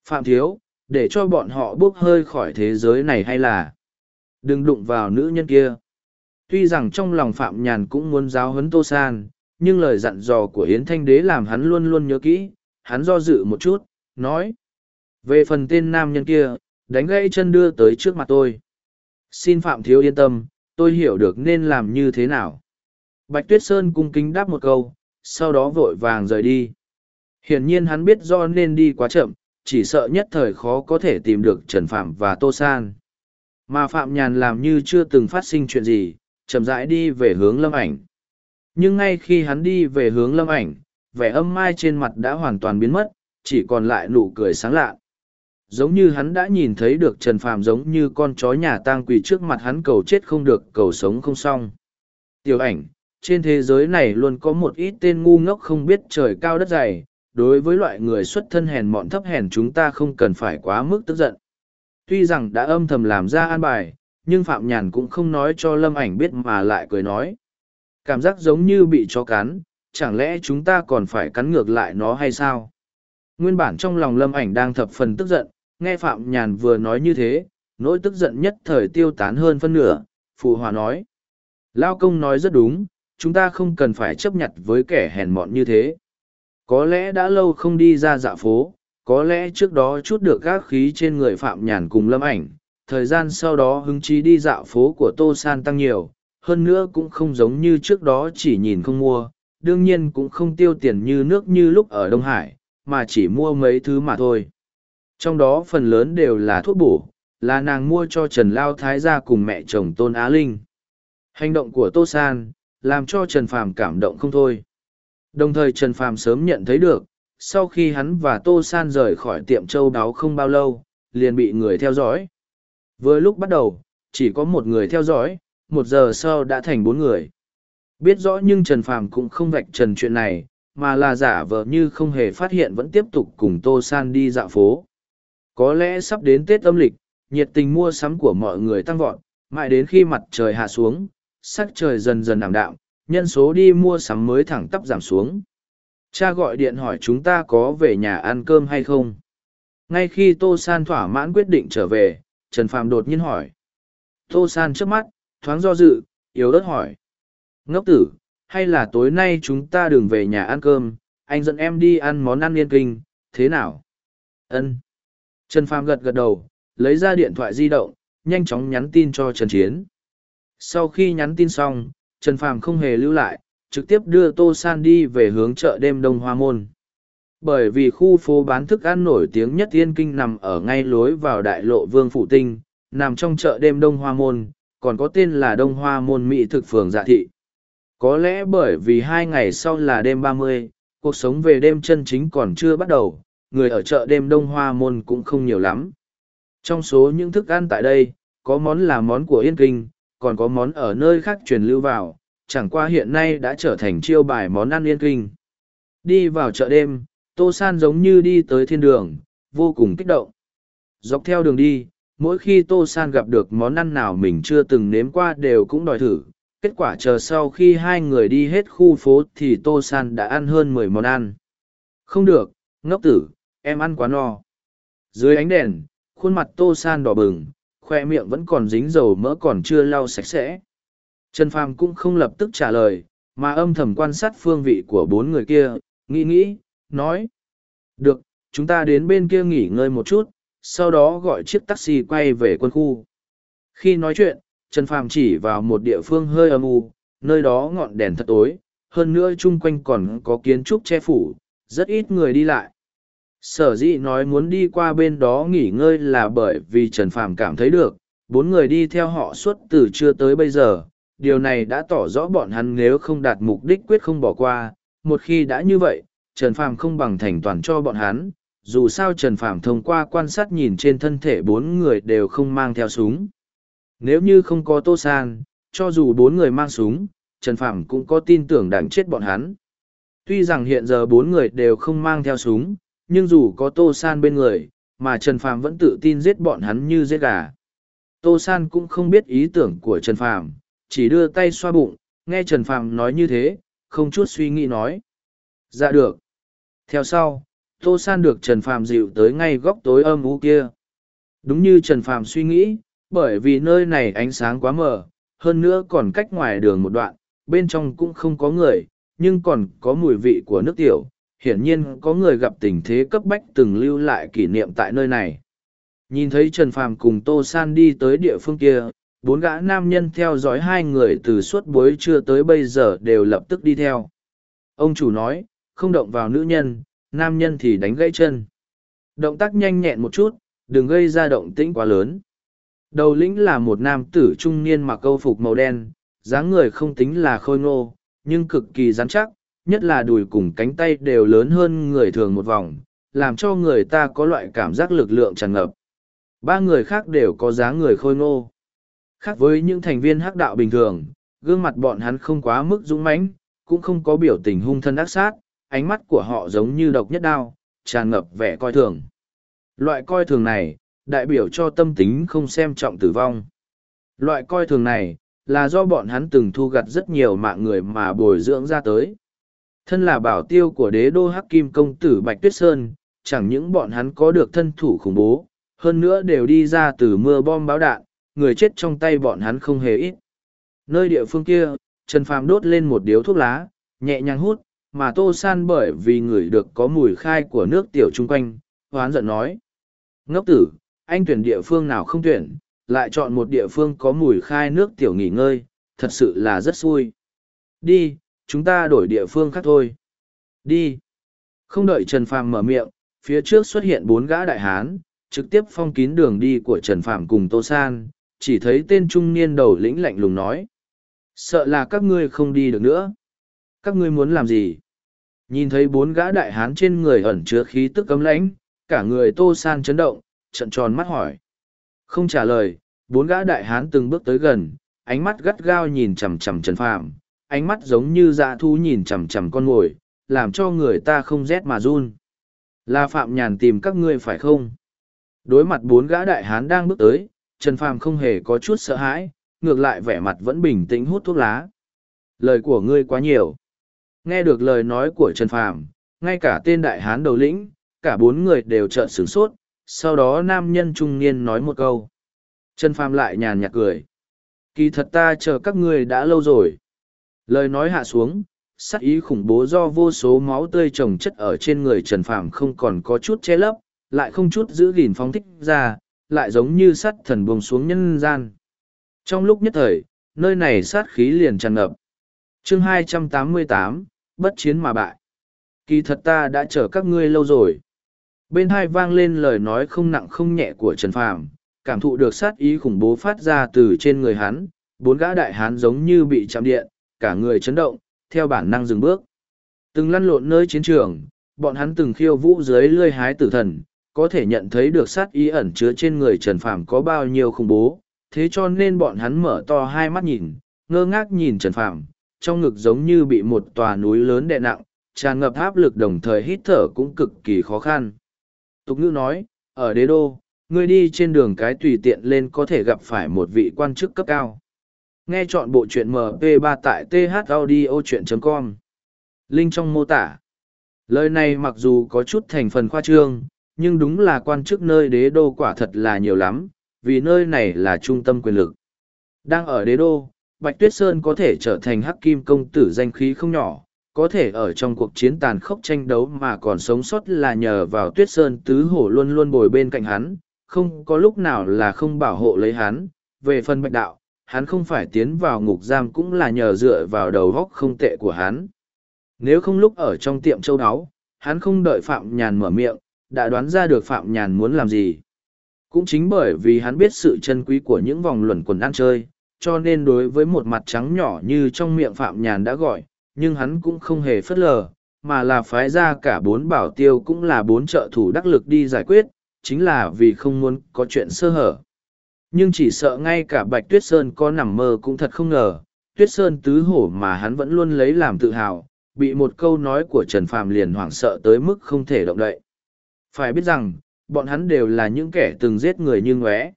Phạm Thiếu, để cho bọn họ bước hơi khỏi thế giới này hay là đừng đụng vào nữ nhân kia. Tuy rằng trong lòng Phạm Nhàn cũng muốn giáo huấn Tô San, nhưng lời dặn dò của Yến Thanh Đế làm hắn luôn luôn nhớ kỹ, hắn do dự một chút, nói. Về phần tên nam nhân kia, đánh gãy chân đưa tới trước mặt tôi. Xin Phạm Thiếu yên tâm, tôi hiểu được nên làm như thế nào. Bạch Tuyết Sơn cung kính đáp một câu, sau đó vội vàng rời đi. Hiển nhiên hắn biết do nên đi quá chậm, chỉ sợ nhất thời khó có thể tìm được Trần Phạm và Tô San. Mà Phạm Nhàn làm như chưa từng phát sinh chuyện gì, chậm rãi đi về hướng lâm ảnh. Nhưng ngay khi hắn đi về hướng lâm ảnh, vẻ âm mai trên mặt đã hoàn toàn biến mất, chỉ còn lại nụ cười sáng lạ. Giống như hắn đã nhìn thấy được Trần Phạm giống như con chó nhà tang quỳ trước mặt hắn cầu chết không được, cầu sống không xong. Tiểu ảnh, trên thế giới này luôn có một ít tên ngu ngốc không biết trời cao đất dày, đối với loại người xuất thân hèn mọn thấp hèn chúng ta không cần phải quá mức tức giận. Tuy rằng đã âm thầm làm ra an bài, nhưng Phạm Nhàn cũng không nói cho Lâm ảnh biết mà lại cười nói. Cảm giác giống như bị chó cắn, chẳng lẽ chúng ta còn phải cắn ngược lại nó hay sao? Nguyên bản trong lòng Lâm ảnh đang thập phần tức giận, nghe Phạm Nhàn vừa nói như thế, nỗi tức giận nhất thời tiêu tán hơn phân nửa, Phụ Hòa nói. Lao công nói rất đúng, chúng ta không cần phải chấp nhận với kẻ hèn mọn như thế. Có lẽ đã lâu không đi ra dạ phố, có lẽ trước đó chút được gác khí trên người Phạm Nhàn cùng lâm ảnh, thời gian sau đó hứng chí đi dạo phố của Tô San tăng nhiều, hơn nữa cũng không giống như trước đó chỉ nhìn không mua, đương nhiên cũng không tiêu tiền như nước như lúc ở Đông Hải, mà chỉ mua mấy thứ mà thôi. Trong đó phần lớn đều là thuốc bổ, là nàng mua cho Trần Lao Thái gia cùng mẹ chồng Tôn Á Linh. Hành động của Tô San, làm cho Trần Phàm cảm động không thôi. Đồng thời Trần Phàm sớm nhận thấy được, sau khi hắn và Tô San rời khỏi tiệm châu đáo không bao lâu, liền bị người theo dõi. Vừa lúc bắt đầu, chỉ có một người theo dõi, một giờ sau đã thành bốn người. Biết rõ nhưng Trần Phàm cũng không vạch trần chuyện này, mà là giả vờ như không hề phát hiện vẫn tiếp tục cùng Tô San đi dạo phố. Có lẽ sắp đến Tết âm lịch, nhiệt tình mua sắm của mọi người tăng vọt, mãi đến khi mặt trời hạ xuống, sắc trời dần dần ảm đạm, nhân số đi mua sắm mới thẳng tắp giảm xuống. Cha gọi điện hỏi chúng ta có về nhà ăn cơm hay không. Ngay khi Tô San thỏa mãn quyết định trở về, Trần phàm đột nhiên hỏi. Tô San trước mắt, thoáng do dự, yếu ớt hỏi. Ngốc tử, hay là tối nay chúng ta đừng về nhà ăn cơm, anh dẫn em đi ăn món ăn liên kinh, thế nào? Ân. Trần Phạm gật gật đầu, lấy ra điện thoại di động, nhanh chóng nhắn tin cho Trần Chiến. Sau khi nhắn tin xong, Trần Phàm không hề lưu lại, trực tiếp đưa Tô San đi về hướng chợ đêm Đông Hoa Môn. Bởi vì khu phố bán thức ăn nổi tiếng nhất Yên Kinh nằm ở ngay lối vào đại lộ Vương Phủ Tinh, nằm trong chợ đêm Đông Hoa Môn, còn có tên là Đông Hoa Môn Mỹ thực phường dạ thị. Có lẽ bởi vì hai ngày sau là đêm ba mươi, cuộc sống về đêm chân chính còn chưa bắt đầu, người ở chợ đêm Đông Hoa Môn cũng không nhiều lắm. Trong số những thức ăn tại đây, có món là món của Yên Kinh, còn có món ở nơi khác truyền lưu vào, chẳng qua hiện nay đã trở thành chiêu bài món ăn Yên Kinh. Đi vào chợ đêm, Tô San giống như đi tới thiên đường, vô cùng kích động. Dọc theo đường đi, mỗi khi Tô San gặp được món ăn nào mình chưa từng nếm qua đều cũng đòi thử. Kết quả chờ sau khi hai người đi hết khu phố thì Tô San đã ăn hơn mười món ăn. Không được, ngốc tử, em ăn quá no. Dưới ánh đèn, khuôn mặt Tô San đỏ bừng, khoe miệng vẫn còn dính dầu mỡ còn chưa lau sạch sẽ. Trần Phàm cũng không lập tức trả lời, mà âm thầm quan sát phương vị của bốn người kia, nghĩ nghĩ, nói. Được, chúng ta đến bên kia nghỉ ngơi một chút, sau đó gọi chiếc taxi quay về quân khu. Khi nói chuyện, Trần Phàm chỉ vào một địa phương hơi âm u, nơi đó ngọn đèn thật tối, hơn nữa chung quanh còn có kiến trúc che phủ, rất ít người đi lại. Sở dĩ nói muốn đi qua bên đó nghỉ ngơi là bởi vì Trần Phàm cảm thấy được, bốn người đi theo họ suốt từ trưa tới bây giờ, điều này đã tỏ rõ bọn hắn nếu không đạt mục đích quyết không bỏ qua, một khi đã như vậy, Trần Phàm không bằng thành toàn cho bọn hắn, dù sao Trần Phàm thông qua quan sát nhìn trên thân thể bốn người đều không mang theo súng. Nếu như không có Tô San, cho dù bốn người mang súng, Trần Phạm cũng có tin tưởng đánh chết bọn hắn. Tuy rằng hiện giờ bốn người đều không mang theo súng, nhưng dù có Tô San bên người, mà Trần Phạm vẫn tự tin giết bọn hắn như giết gà. Tô San cũng không biết ý tưởng của Trần Phạm, chỉ đưa tay xoa bụng, nghe Trần Phạm nói như thế, không chút suy nghĩ nói. Dạ được. Theo sau, Tô San được Trần Phạm dịu tới ngay góc tối âm u kia. Đúng như Trần Phạm suy nghĩ, bởi vì nơi này ánh sáng quá mờ, hơn nữa còn cách ngoài đường một đoạn, bên trong cũng không có người, nhưng còn có mùi vị của nước tiểu. Hiển nhiên có người gặp tình thế cấp bách từng lưu lại kỷ niệm tại nơi này. Nhìn thấy Trần Phàm cùng Tô San đi tới địa phương kia, bốn gã nam nhân theo dõi hai người từ suốt buổi trưa tới bây giờ đều lập tức đi theo. Ông chủ nói, không động vào nữ nhân, nam nhân thì đánh gãy chân. Động tác nhanh nhẹn một chút, đừng gây ra động tĩnh quá lớn. Đầu lĩnh là một nam tử trung niên mặc câu phục màu đen, dáng người không tính là khôi ngô, nhưng cực kỳ rắn chắc, nhất là đùi cùng cánh tay đều lớn hơn người thường một vòng, làm cho người ta có loại cảm giác lực lượng tràn ngập. Ba người khác đều có dáng người khôi ngô. Khác với những thành viên hắc đạo bình thường, gương mặt bọn hắn không quá mức dũng mãnh, cũng không có biểu tình hung thân ác sát, ánh mắt của họ giống như độc nhất đao, tràn ngập vẻ coi thường. Loại coi thường này, đại biểu cho tâm tính không xem trọng tử vong. Loại coi thường này, là do bọn hắn từng thu gặt rất nhiều mạng người mà bồi dưỡng ra tới. Thân là bảo tiêu của đế đô Hắc Kim Công Tử Bạch Tuyết Sơn, chẳng những bọn hắn có được thân thủ khủng bố, hơn nữa đều đi ra từ mưa bom báo đạn, người chết trong tay bọn hắn không hề ít. Nơi địa phương kia, Trần Phàm đốt lên một điếu thuốc lá, nhẹ nhàng hút, mà Tô San bởi vì người được có mùi khai của nước tiểu chung quanh, hoán giận nói. Ngốc tử, anh tuyển địa phương nào không tuyển, lại chọn một địa phương có mùi khai nước tiểu nghỉ ngơi, thật sự là rất xui. Đi, chúng ta đổi địa phương khác thôi. Đi. Không đợi Trần Phàm mở miệng, phía trước xuất hiện bốn gã đại hán, trực tiếp phong kín đường đi của Trần Phàm cùng Tô San, chỉ thấy tên trung niên đầu lĩnh lạnh lùng nói. Sợ là các ngươi không đi được nữa. Các ngươi muốn làm gì? Nhìn thấy bốn gã đại hán trên người ẩn chứa khí tức cấm lãnh, cả người Tô San chấn động, trận tròn mắt hỏi. Không trả lời, bốn gã đại hán từng bước tới gần, ánh mắt gắt gao nhìn chằm chằm Trần Phàm, ánh mắt giống như dạ thú nhìn chằm chằm con ngồi, làm cho người ta không rét mà run. Là Phạm Nhàn tìm các ngươi phải không? Đối mặt bốn gã đại hán đang bước tới, Trần Phàm không hề có chút sợ hãi, ngược lại vẻ mặt vẫn bình tĩnh hút thuốc lá. Lời của ngươi quá nhiều. Nghe được lời nói của Trần Phàm, ngay cả tên đại hán đầu lĩnh, cả bốn người đều trợn sửng sốt, sau đó nam nhân trung niên nói một câu. Trần Phàm lại nhàn nhạt cười. Kỳ thật ta chờ các ngươi đã lâu rồi. Lời nói hạ xuống, sắc ý khủng bố do vô số máu tươi trồng chất ở trên người Trần Phàm không còn có chút che lấp, lại không chút giữ gìn phóng thích ra, lại giống như sắt thần buông xuống nhân gian. Trong lúc nhất thời, nơi này sát khí liền tràn ngập. chương 288, bất chiến mà bại. Kỳ thật ta đã chờ các ngươi lâu rồi. Bên hai vang lên lời nói không nặng không nhẹ của Trần Phàm, cảm thụ được sát ý khủng bố phát ra từ trên người hắn, bốn gã đại hán giống như bị chạm điện, cả người chấn động, theo bản năng dừng bước. Từng lăn lộn nơi chiến trường, bọn hắn từng khiêu vũ dưới lươi hái tử thần, có thể nhận thấy được sát ý ẩn chứa trên người Trần Phàm có bao nhiêu khủng bố, thế cho nên bọn hắn mở to hai mắt nhìn, ngơ ngác nhìn Trần Phàm, trong ngực giống như bị một tòa núi lớn đè nặng, tràn ngập áp lực đồng thời hít thở cũng cực kỳ khó khăn. Tục ngữ nói, ở đế đô, ngươi đi trên đường cái tùy tiện lên có thể gặp phải một vị quan chức cấp cao. Nghe chọn bộ truyện MP3 tại thaudio.com. Linh trong mô tả. Lời này mặc dù có chút thành phần khoa trương, nhưng đúng là quan chức nơi đế đô quả thật là nhiều lắm, vì nơi này là trung tâm quyền lực. Đang ở đế đô, Bạch Tuyết Sơn có thể trở thành hắc kim công tử danh khí không nhỏ, có thể ở trong cuộc chiến tàn khốc tranh đấu mà còn sống sót là nhờ vào Tuyết Sơn tứ hổ luôn luôn bồi bên cạnh hắn, không có lúc nào là không bảo hộ lấy hắn. Về phần bạch đạo, hắn không phải tiến vào ngục giam cũng là nhờ dựa vào đầu góc không tệ của hắn. Nếu không lúc ở trong tiệm châu áo, hắn không đợi Phạm Nhàn mở miệng, đã đoán ra được Phạm Nhàn muốn làm gì. Cũng chính bởi vì hắn biết sự chân quý của những vòng luẩn quần ăn chơi, cho nên đối với một mặt trắng nhỏ như trong miệng Phạm Nhàn đã gọi, nhưng hắn cũng không hề phớt lờ, mà là phái ra cả bốn bảo tiêu cũng là bốn trợ thủ đắc lực đi giải quyết, chính là vì không muốn có chuyện sơ hở. Nhưng chỉ sợ ngay cả Bạch Tuyết Sơn có nằm mơ cũng thật không ngờ, Tuyết Sơn tứ hổ mà hắn vẫn luôn lấy làm tự hào, bị một câu nói của Trần Phàm liền hoảng sợ tới mức không thể động đậy. Phải biết rằng, bọn hắn đều là những kẻ từng giết người như ngóe.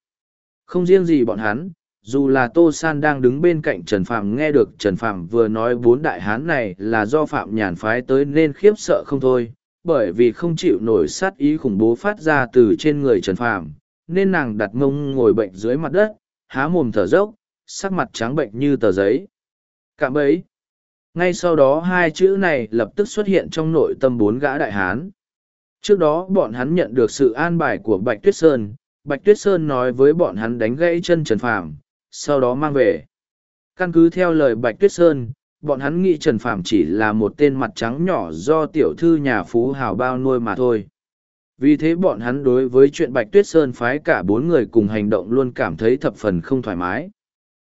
Không riêng gì bọn hắn, dù là Tô San đang đứng bên cạnh Trần Phạm nghe được Trần Phạm vừa nói bốn đại hán này là do Phạm Nhàn phái tới nên khiếp sợ không thôi, bởi vì không chịu nổi sát ý khủng bố phát ra từ trên người Trần Phạm, nên nàng đặt mông ngồi bệnh dưới mặt đất, há mồm thở dốc, sắc mặt trắng bệnh như tờ giấy. Cạm bấy. Ngay sau đó hai chữ này lập tức xuất hiện trong nội tâm bốn gã đại hán. Trước đó bọn hắn nhận được sự an bài của Bạch Tuyết Sơn, Bạch Tuyết Sơn nói với bọn hắn đánh gãy chân Trần Phàm, sau đó mang về. Căn cứ theo lời Bạch Tuyết Sơn, bọn hắn nghĩ Trần Phàm chỉ là một tên mặt trắng nhỏ do tiểu thư nhà phú hào bao nuôi mà thôi. Vì thế bọn hắn đối với chuyện Bạch Tuyết Sơn phái cả bốn người cùng hành động luôn cảm thấy thập phần không thoải mái.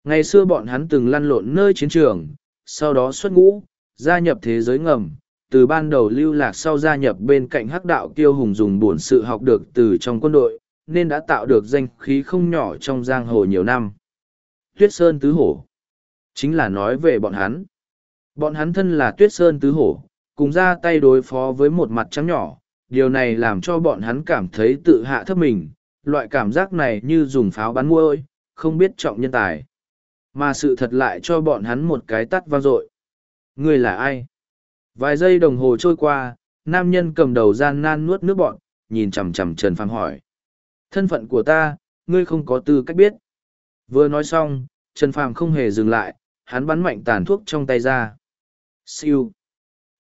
Ngày xưa bọn hắn từng lăn lộn nơi chiến trường, sau đó xuất ngũ, gia nhập thế giới ngầm, từ ban đầu lưu lạc sau gia nhập bên cạnh hắc đạo kiêu hùng dùng bổn sự học được từ trong quân đội, nên đã tạo được danh khí không nhỏ trong giang hồ nhiều năm. Tuyết Sơn Tứ Hổ chính là nói về bọn hắn. Bọn hắn thân là Tuyết Sơn Tứ Hổ, cùng ra tay đối phó với một mặt trắng nhỏ, điều này làm cho bọn hắn cảm thấy tự hạ thấp mình, loại cảm giác này như dùng pháo bắn môi, không biết trọng nhân tài. Mà sự thật lại cho bọn hắn một cái tắt vang dội. Người là ai? Vài giây đồng hồ trôi qua, nam nhân cầm đầu gian nan nuốt nước bọn, nhìn chằm chằm Trần Phàm hỏi. Thân phận của ta, ngươi không có tư cách biết. Vừa nói xong, Trần Phàm không hề dừng lại, hắn bắn mạnh tàn thuốc trong tay ra. Siêu.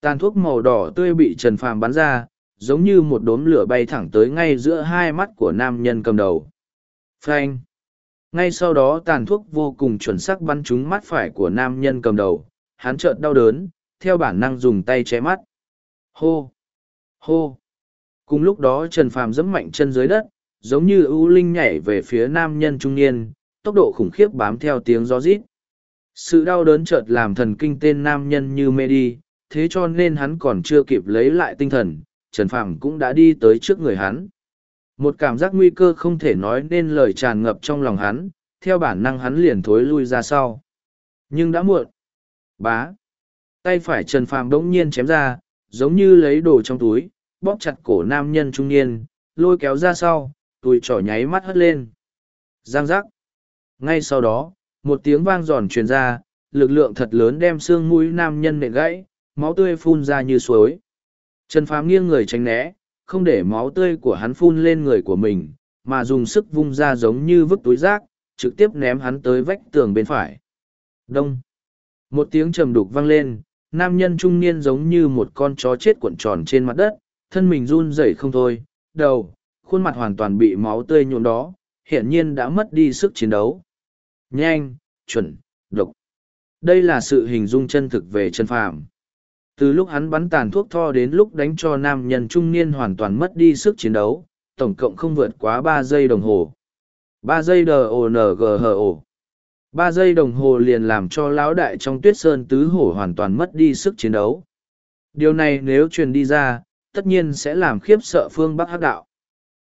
Tàn thuốc màu đỏ tươi bị Trần Phàm bắn ra, giống như một đốm lửa bay thẳng tới ngay giữa hai mắt của nam nhân cầm đầu. Phanh. Ngay sau đó tàn thuốc vô cùng chuẩn xác bắn trúng mắt phải của nam nhân cầm đầu, hắn chợt đau đớn, theo bản năng dùng tay che mắt. Hô! Hô! Cùng lúc đó Trần Phàm giẫm mạnh chân dưới đất, giống như ưu linh nhảy về phía nam nhân trung niên, tốc độ khủng khiếp bám theo tiếng gió rít. Sự đau đớn chợt làm thần kinh tên nam nhân như mê đi, thế cho nên hắn còn chưa kịp lấy lại tinh thần, Trần Phàm cũng đã đi tới trước người hắn. Một cảm giác nguy cơ không thể nói nên lời tràn ngập trong lòng hắn, theo bản năng hắn liền thối lui ra sau. Nhưng đã muộn. Bá. Tay phải Trần Phàm đống nhiên chém ra, giống như lấy đồ trong túi, bóp chặt cổ nam nhân trung niên, lôi kéo ra sau, túi trỏ nháy mắt hất lên. Giang giác. Ngay sau đó, một tiếng vang giòn truyền ra, lực lượng thật lớn đem xương mũi nam nhân nện gãy, máu tươi phun ra như suối. Trần Phàm nghiêng người tránh né, không để máu tươi của hắn phun lên người của mình, mà dùng sức vung ra giống như vứt túi rác, trực tiếp ném hắn tới vách tường bên phải. Đông. Một tiếng trầm đục vang lên, nam nhân trung niên giống như một con chó chết cuộn tròn trên mặt đất, thân mình run rẩy không thôi, đầu, khuôn mặt hoàn toàn bị máu tươi nhuộm đó, hiển nhiên đã mất đi sức chiến đấu. Nhanh, chuẩn, độc. Đây là sự hình dung chân thực về chân phàm. Từ lúc hắn bắn tàn thuốc tho đến lúc đánh cho nam nhân trung niên hoàn toàn mất đi sức chiến đấu, tổng cộng không vượt quá ba giây đồng hồ. ba giây d o n g h o ba giây đồng hồ liền làm cho lão đại trong tuyết sơn tứ hổ hoàn toàn mất đi sức chiến đấu điều này nếu truyền đi ra tất nhiên sẽ làm khiếp sợ phương bắc hắc đạo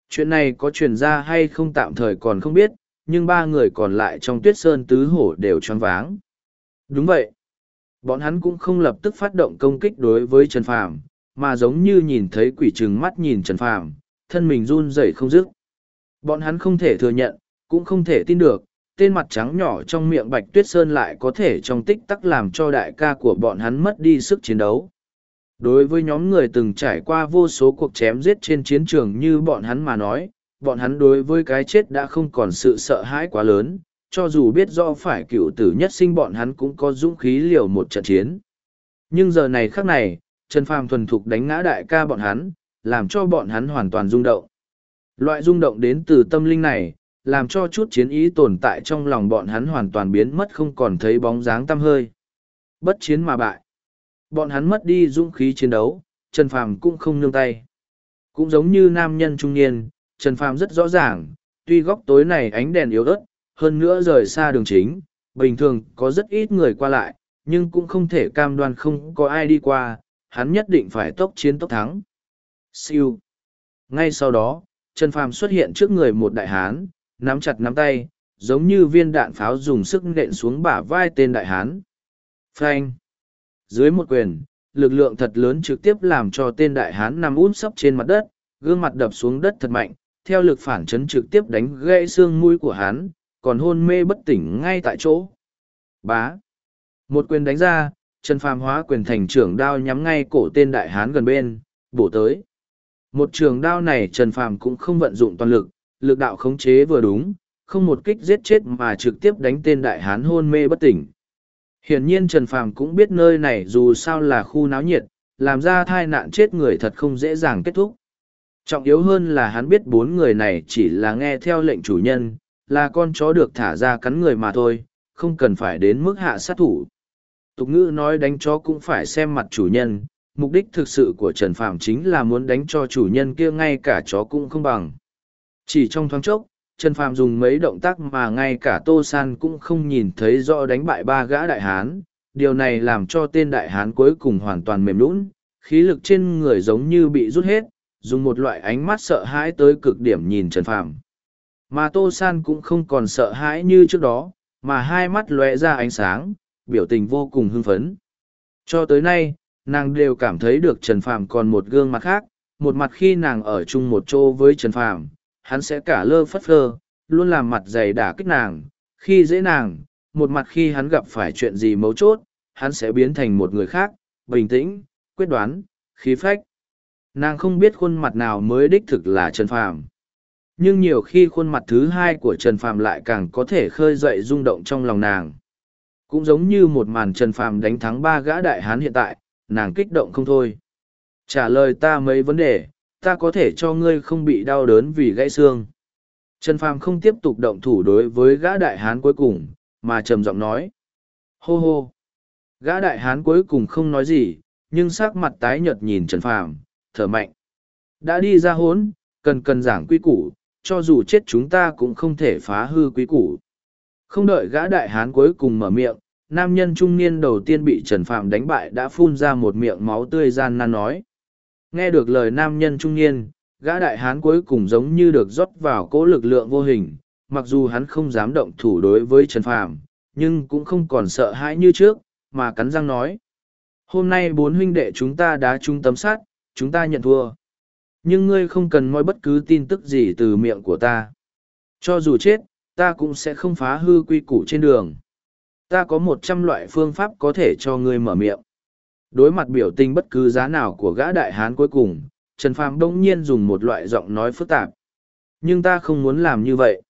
chuyện này có truyền ra hay không tạm thời còn không biết nhưng ba người còn lại trong tuyết sơn tứ hổ đều choáng váng. Đúng vậy. Bọn hắn cũng không lập tức phát động công kích đối với Trần Phàm, mà giống như nhìn thấy quỷ trừng mắt nhìn Trần Phàm, thân mình run rẩy không dứt. Bọn hắn không thể thừa nhận, cũng không thể tin được, tên mặt trắng nhỏ trong miệng Bạch Tuyết Sơn lại có thể trong tích tắc làm cho đại ca của bọn hắn mất đi sức chiến đấu. Đối với nhóm người từng trải qua vô số cuộc chém giết trên chiến trường như bọn hắn mà nói, bọn hắn đối với cái chết đã không còn sự sợ hãi quá lớn, cho dù biết do phải cựu tử nhất sinh bọn hắn cũng có dũng khí liều một trận chiến. Nhưng giờ này khắc này, Trần Phàm thuần thục đánh ngã đại ca bọn hắn, làm cho bọn hắn hoàn toàn rung động. Loại rung động đến từ tâm linh này, làm cho chút chiến ý tồn tại trong lòng bọn hắn hoàn toàn biến mất không còn thấy bóng dáng tăm hơi. Bất chiến mà bại. Bọn hắn mất đi dũng khí chiến đấu, Trần Phàm cũng không nương tay. Cũng giống như nam nhân trung niên, Trần Phàm rất rõ ràng, tuy góc tối này ánh đèn yếu ớt, hơn nữa rời xa đường chính, bình thường có rất ít người qua lại, nhưng cũng không thể cam đoan không có ai đi qua, hắn nhất định phải tốc chiến tốc thắng. Siêu. Ngay sau đó, Trần Phàm xuất hiện trước người một đại hán, nắm chặt nắm tay, giống như viên đạn pháo dùng sức nện xuống bả vai tên đại hán. Phanh. Dưới một quyền, lực lượng thật lớn trực tiếp làm cho tên đại hán nằm úp sấp trên mặt đất, gương mặt đập xuống đất thật mạnh, theo lực phản chấn trực tiếp đánh gãy xương mũi của hắn, còn hôn mê bất tỉnh ngay tại chỗ. Bá. Một quyền đánh ra, Trần Phàm hóa quyền thành trưởng đao nhắm ngay cổ tên đại hán gần bên, bổ tới. Một trường đao này Trần Phàm cũng không vận dụng toàn lực, lực đạo khống chế vừa đúng, không một kích giết chết mà trực tiếp đánh tên đại hán hôn mê bất tỉnh. Hiển nhiên Trần Phàm cũng biết nơi này dù sao là khu náo nhiệt, làm ra tai nạn chết người thật không dễ dàng kết thúc. Trọng yếu hơn là hắn biết bốn người này chỉ là nghe theo lệnh chủ nhân, là con chó được thả ra cắn người mà thôi, không cần phải đến mức hạ sát thủ. Tục ngữ nói đánh chó cũng phải xem mặt chủ nhân, mục đích thực sự của Trần Phạm chính là muốn đánh cho chủ nhân kia ngay cả chó cũng không bằng. Chỉ trong thoáng chốc, Trần Phạm dùng mấy động tác mà ngay cả Tô San cũng không nhìn thấy rõ đánh bại ba gã đại hán, điều này làm cho tên đại hán cuối cùng hoàn toàn mềm lún, khí lực trên người giống như bị rút hết, dùng một loại ánh mắt sợ hãi tới cực điểm nhìn Trần Phạm. Mà Tô San cũng không còn sợ hãi như trước đó, mà hai mắt lóe ra ánh sáng, biểu tình vô cùng hưng phấn. Cho tới nay, nàng đều cảm thấy được Trần Phàm còn một gương mặt khác, một mặt khi nàng ở chung một chỗ với Trần Phàm, hắn sẽ cả lơ phất phơ, luôn làm mặt dày đả kích nàng, khi dễ nàng, một mặt khi hắn gặp phải chuyện gì mấu chốt, hắn sẽ biến thành một người khác, bình tĩnh, quyết đoán, khí phách. Nàng không biết khuôn mặt nào mới đích thực là Trần Phàm. Nhưng nhiều khi khuôn mặt thứ hai của Trần Phàm lại càng có thể khơi dậy rung động trong lòng nàng. Cũng giống như một màn Trần Phàm đánh thắng ba gã đại hán hiện tại, nàng kích động không thôi. Trả lời ta mấy vấn đề, ta có thể cho ngươi không bị đau đớn vì gãy xương. Trần Phàm không tiếp tục động thủ đối với gã đại hán cuối cùng, mà trầm giọng nói. Hô hô. Gã đại hán cuối cùng không nói gì, nhưng sắc mặt tái nhợt nhìn Trần Phàm, thở mạnh. Đã đi ra hốn, cần cần giảng quy củ, cho dù chết chúng ta cũng không thể phá hư quý củ. Không đợi gã đại hán cuối cùng mở miệng, nam nhân trung niên đầu tiên bị Trần Phạm đánh bại đã phun ra một miệng máu tươi gian nan nói. Nghe được lời nam nhân trung niên, gã đại hán cuối cùng giống như được rót vào cỗ lực lượng vô hình, mặc dù hắn không dám động thủ đối với Trần Phạm, nhưng cũng không còn sợ hãi như trước, mà cắn răng nói. Hôm nay bốn huynh đệ chúng ta đã chung tấm sát, chúng ta nhận thua. Nhưng ngươi không cần moi bất cứ tin tức gì từ miệng của ta. Cho dù chết, ta cũng sẽ không phá hư quy củ trên đường ta có một trăm loại phương pháp có thể cho ngươi mở miệng. Đối mặt biểu tình bất cứ giá nào của gã đại hán cuối cùng, Trần Phàm đông nhiên dùng một loại giọng nói phức tạp. Nhưng ta không muốn làm như vậy.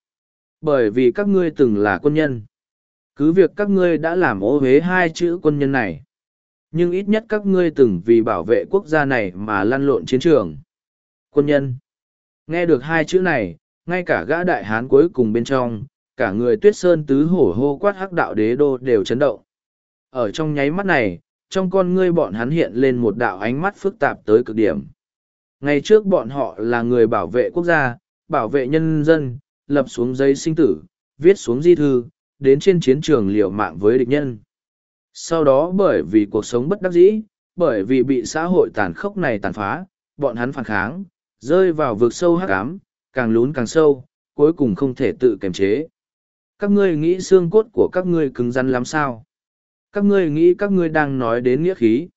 Bởi vì các ngươi từng là quân nhân. Cứ việc các ngươi đã làm ô huế hai chữ quân nhân này. Nhưng ít nhất các ngươi từng vì bảo vệ quốc gia này mà lăn lộn chiến trường. Quân nhân. Nghe được hai chữ này, ngay cả gã đại hán cuối cùng bên trong, cả người tuyết sơn tứ hổ hô quát hắc đạo đế đô đều chấn động. Ở trong nháy mắt này, trong con ngươi bọn hắn hiện lên một đạo ánh mắt phức tạp tới cực điểm. Ngày trước bọn họ là người bảo vệ quốc gia, bảo vệ nhân dân, lập xuống giấy sinh tử, viết xuống di thư, đến trên chiến trường liều mạng với địch nhân. Sau đó bởi vì cuộc sống bất đắc dĩ, bởi vì bị xã hội tàn khốc này tàn phá, bọn hắn phản kháng, rơi vào vực sâu hắc ám, càng lún càng sâu, cuối cùng không thể tự kiềm chế. các ngươi nghĩ xương cốt của các ngươi cứng rắn lắm sao? Các ngươi nghĩ các ngươi đang nói đến nghĩa khí.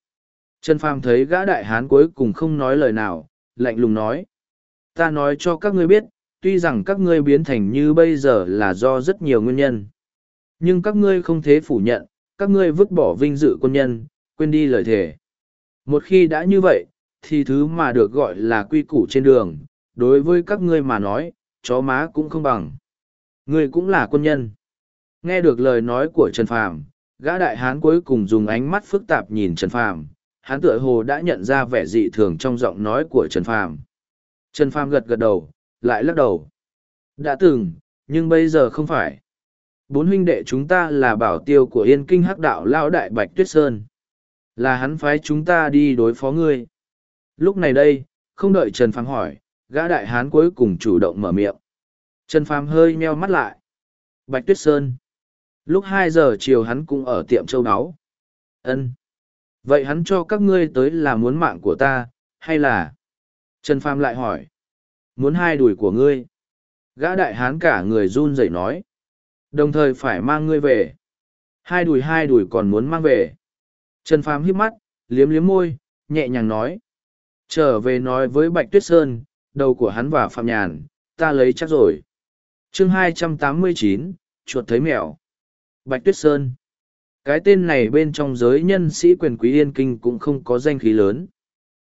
Trần Phàm thấy gã đại hán cuối cùng không nói lời nào, lạnh lùng nói. Ta nói cho các ngươi biết, tuy rằng các ngươi biến thành như bây giờ là do rất nhiều nguyên nhân. Nhưng các ngươi không thể phủ nhận, các ngươi vứt bỏ vinh dự quân nhân, quên đi lời thề. Một khi đã như vậy, thì thứ mà được gọi là quy củ trên đường, đối với các ngươi mà nói, chó má cũng không bằng. Ngươi cũng là quân nhân. Nghe được lời nói của Trần Phàm, gã đại hán cuối cùng dùng ánh mắt phức tạp nhìn Trần Phàm, hắn tựa hồ đã nhận ra vẻ dị thường trong giọng nói của Trần Phàm. Trần Phàm gật gật đầu, lại lắc đầu. Đã từng, nhưng bây giờ không phải. Bốn huynh đệ chúng ta là bảo tiêu của Yên Kinh Hắc Đạo Lão Đại Bạch Tuyết Sơn. Là hắn phái chúng ta đi đối phó ngươi. Lúc này đây, không đợi Trần Phàm hỏi, gã đại hán cuối cùng chủ động mở miệng. Trần Phàm hơi meo mắt lại. Bạch Tuyết Sơn. Lúc hai giờ chiều hắn cũng ở tiệm châu đáo. Ân. Vậy hắn cho các ngươi tới là muốn mạng của ta, hay là? Trần Phàm lại hỏi. Muốn hai đùi của ngươi. Gã đại hán cả người run rẩy nói. Đồng thời phải mang ngươi về. Hai đùi hai đùi còn muốn mang về. Trần Phàm híp mắt, liếm liếm môi, nhẹ nhàng nói. Trở về nói với Bạch Tuyết Sơn, đầu của hắn và Phạm Nhàn, ta lấy chắc rồi. chương hai trăm tám mươi chín, chuột thấy mèo. Bạch Tuyết Sơn. Cái tên này bên trong giới nhân sĩ quyền quý yên kinh cũng không có danh khí lớn.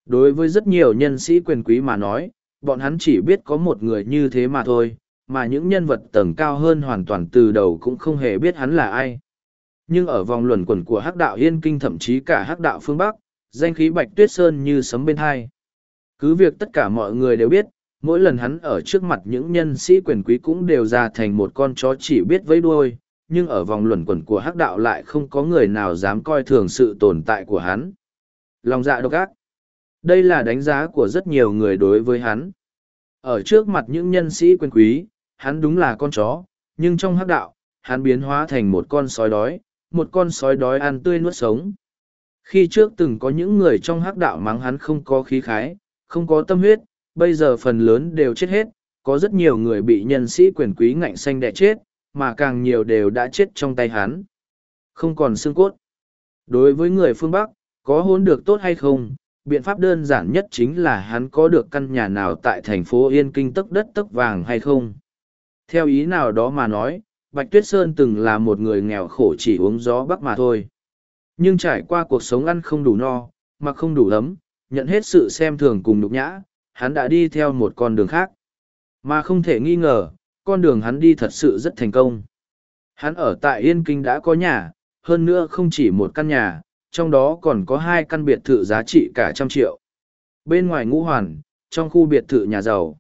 Đối với rất nhiều nhân sĩ quyền quý mà nói, bọn hắn chỉ biết có một người như thế mà thôi, mà những nhân vật tầng cao hơn hoàn toàn từ đầu cũng không hề biết hắn là ai. Nhưng ở vòng luẩn quẩn của hắc đạo Yên Kinh thậm chí cả hắc đạo phương Bắc, danh khí Bạch Tuyết Sơn như sấm bên hai. Cứ việc tất cả mọi người đều biết, mỗi lần hắn ở trước mặt những nhân sĩ quyền quý cũng đều ra thành một con chó chỉ biết vẫy đuôi, nhưng ở vòng luẩn quẩn của hắc đạo lại không có người nào dám coi thường sự tồn tại của hắn. Lòng dạ độc ác. Đây là đánh giá của rất nhiều người đối với hắn. Ở trước mặt những nhân sĩ quyền quý, hắn đúng là con chó, nhưng trong hắc đạo, hắn biến hóa thành một con sói đói, một con sói đói ăn tươi nuốt sống. Khi trước từng có những người trong hắc đạo mắng hắn không có khí khái, không có tâm huyết, bây giờ phần lớn đều chết hết, có rất nhiều người bị nhân sĩ quyền quý ngạnh xanh đẻ chết, mà càng nhiều đều đã chết trong tay hắn. Không còn xương cốt. Đối với người phương Bắc, có hôn được tốt hay không, biện pháp đơn giản nhất chính là hắn có được căn nhà nào tại thành phố Yên Kinh tức đất tức vàng hay không. Theo ý nào đó mà nói, Bạch Tuyết Sơn từng là một người nghèo khổ chỉ uống gió bắc mà thôi. Nhưng trải qua cuộc sống ăn không đủ no, mà không đủ ấm, nhận hết sự xem thường cùng nhục nhã, hắn đã đi theo một con đường khác. Mà không thể nghi ngờ, con đường hắn đi thật sự rất thành công. Hắn ở tại Yên Kinh đã có nhà, hơn nữa không chỉ một căn nhà, trong đó còn có hai căn biệt thự giá trị cả trăm triệu. Bên ngoài ngũ hoàn, trong khu biệt thự nhà giàu,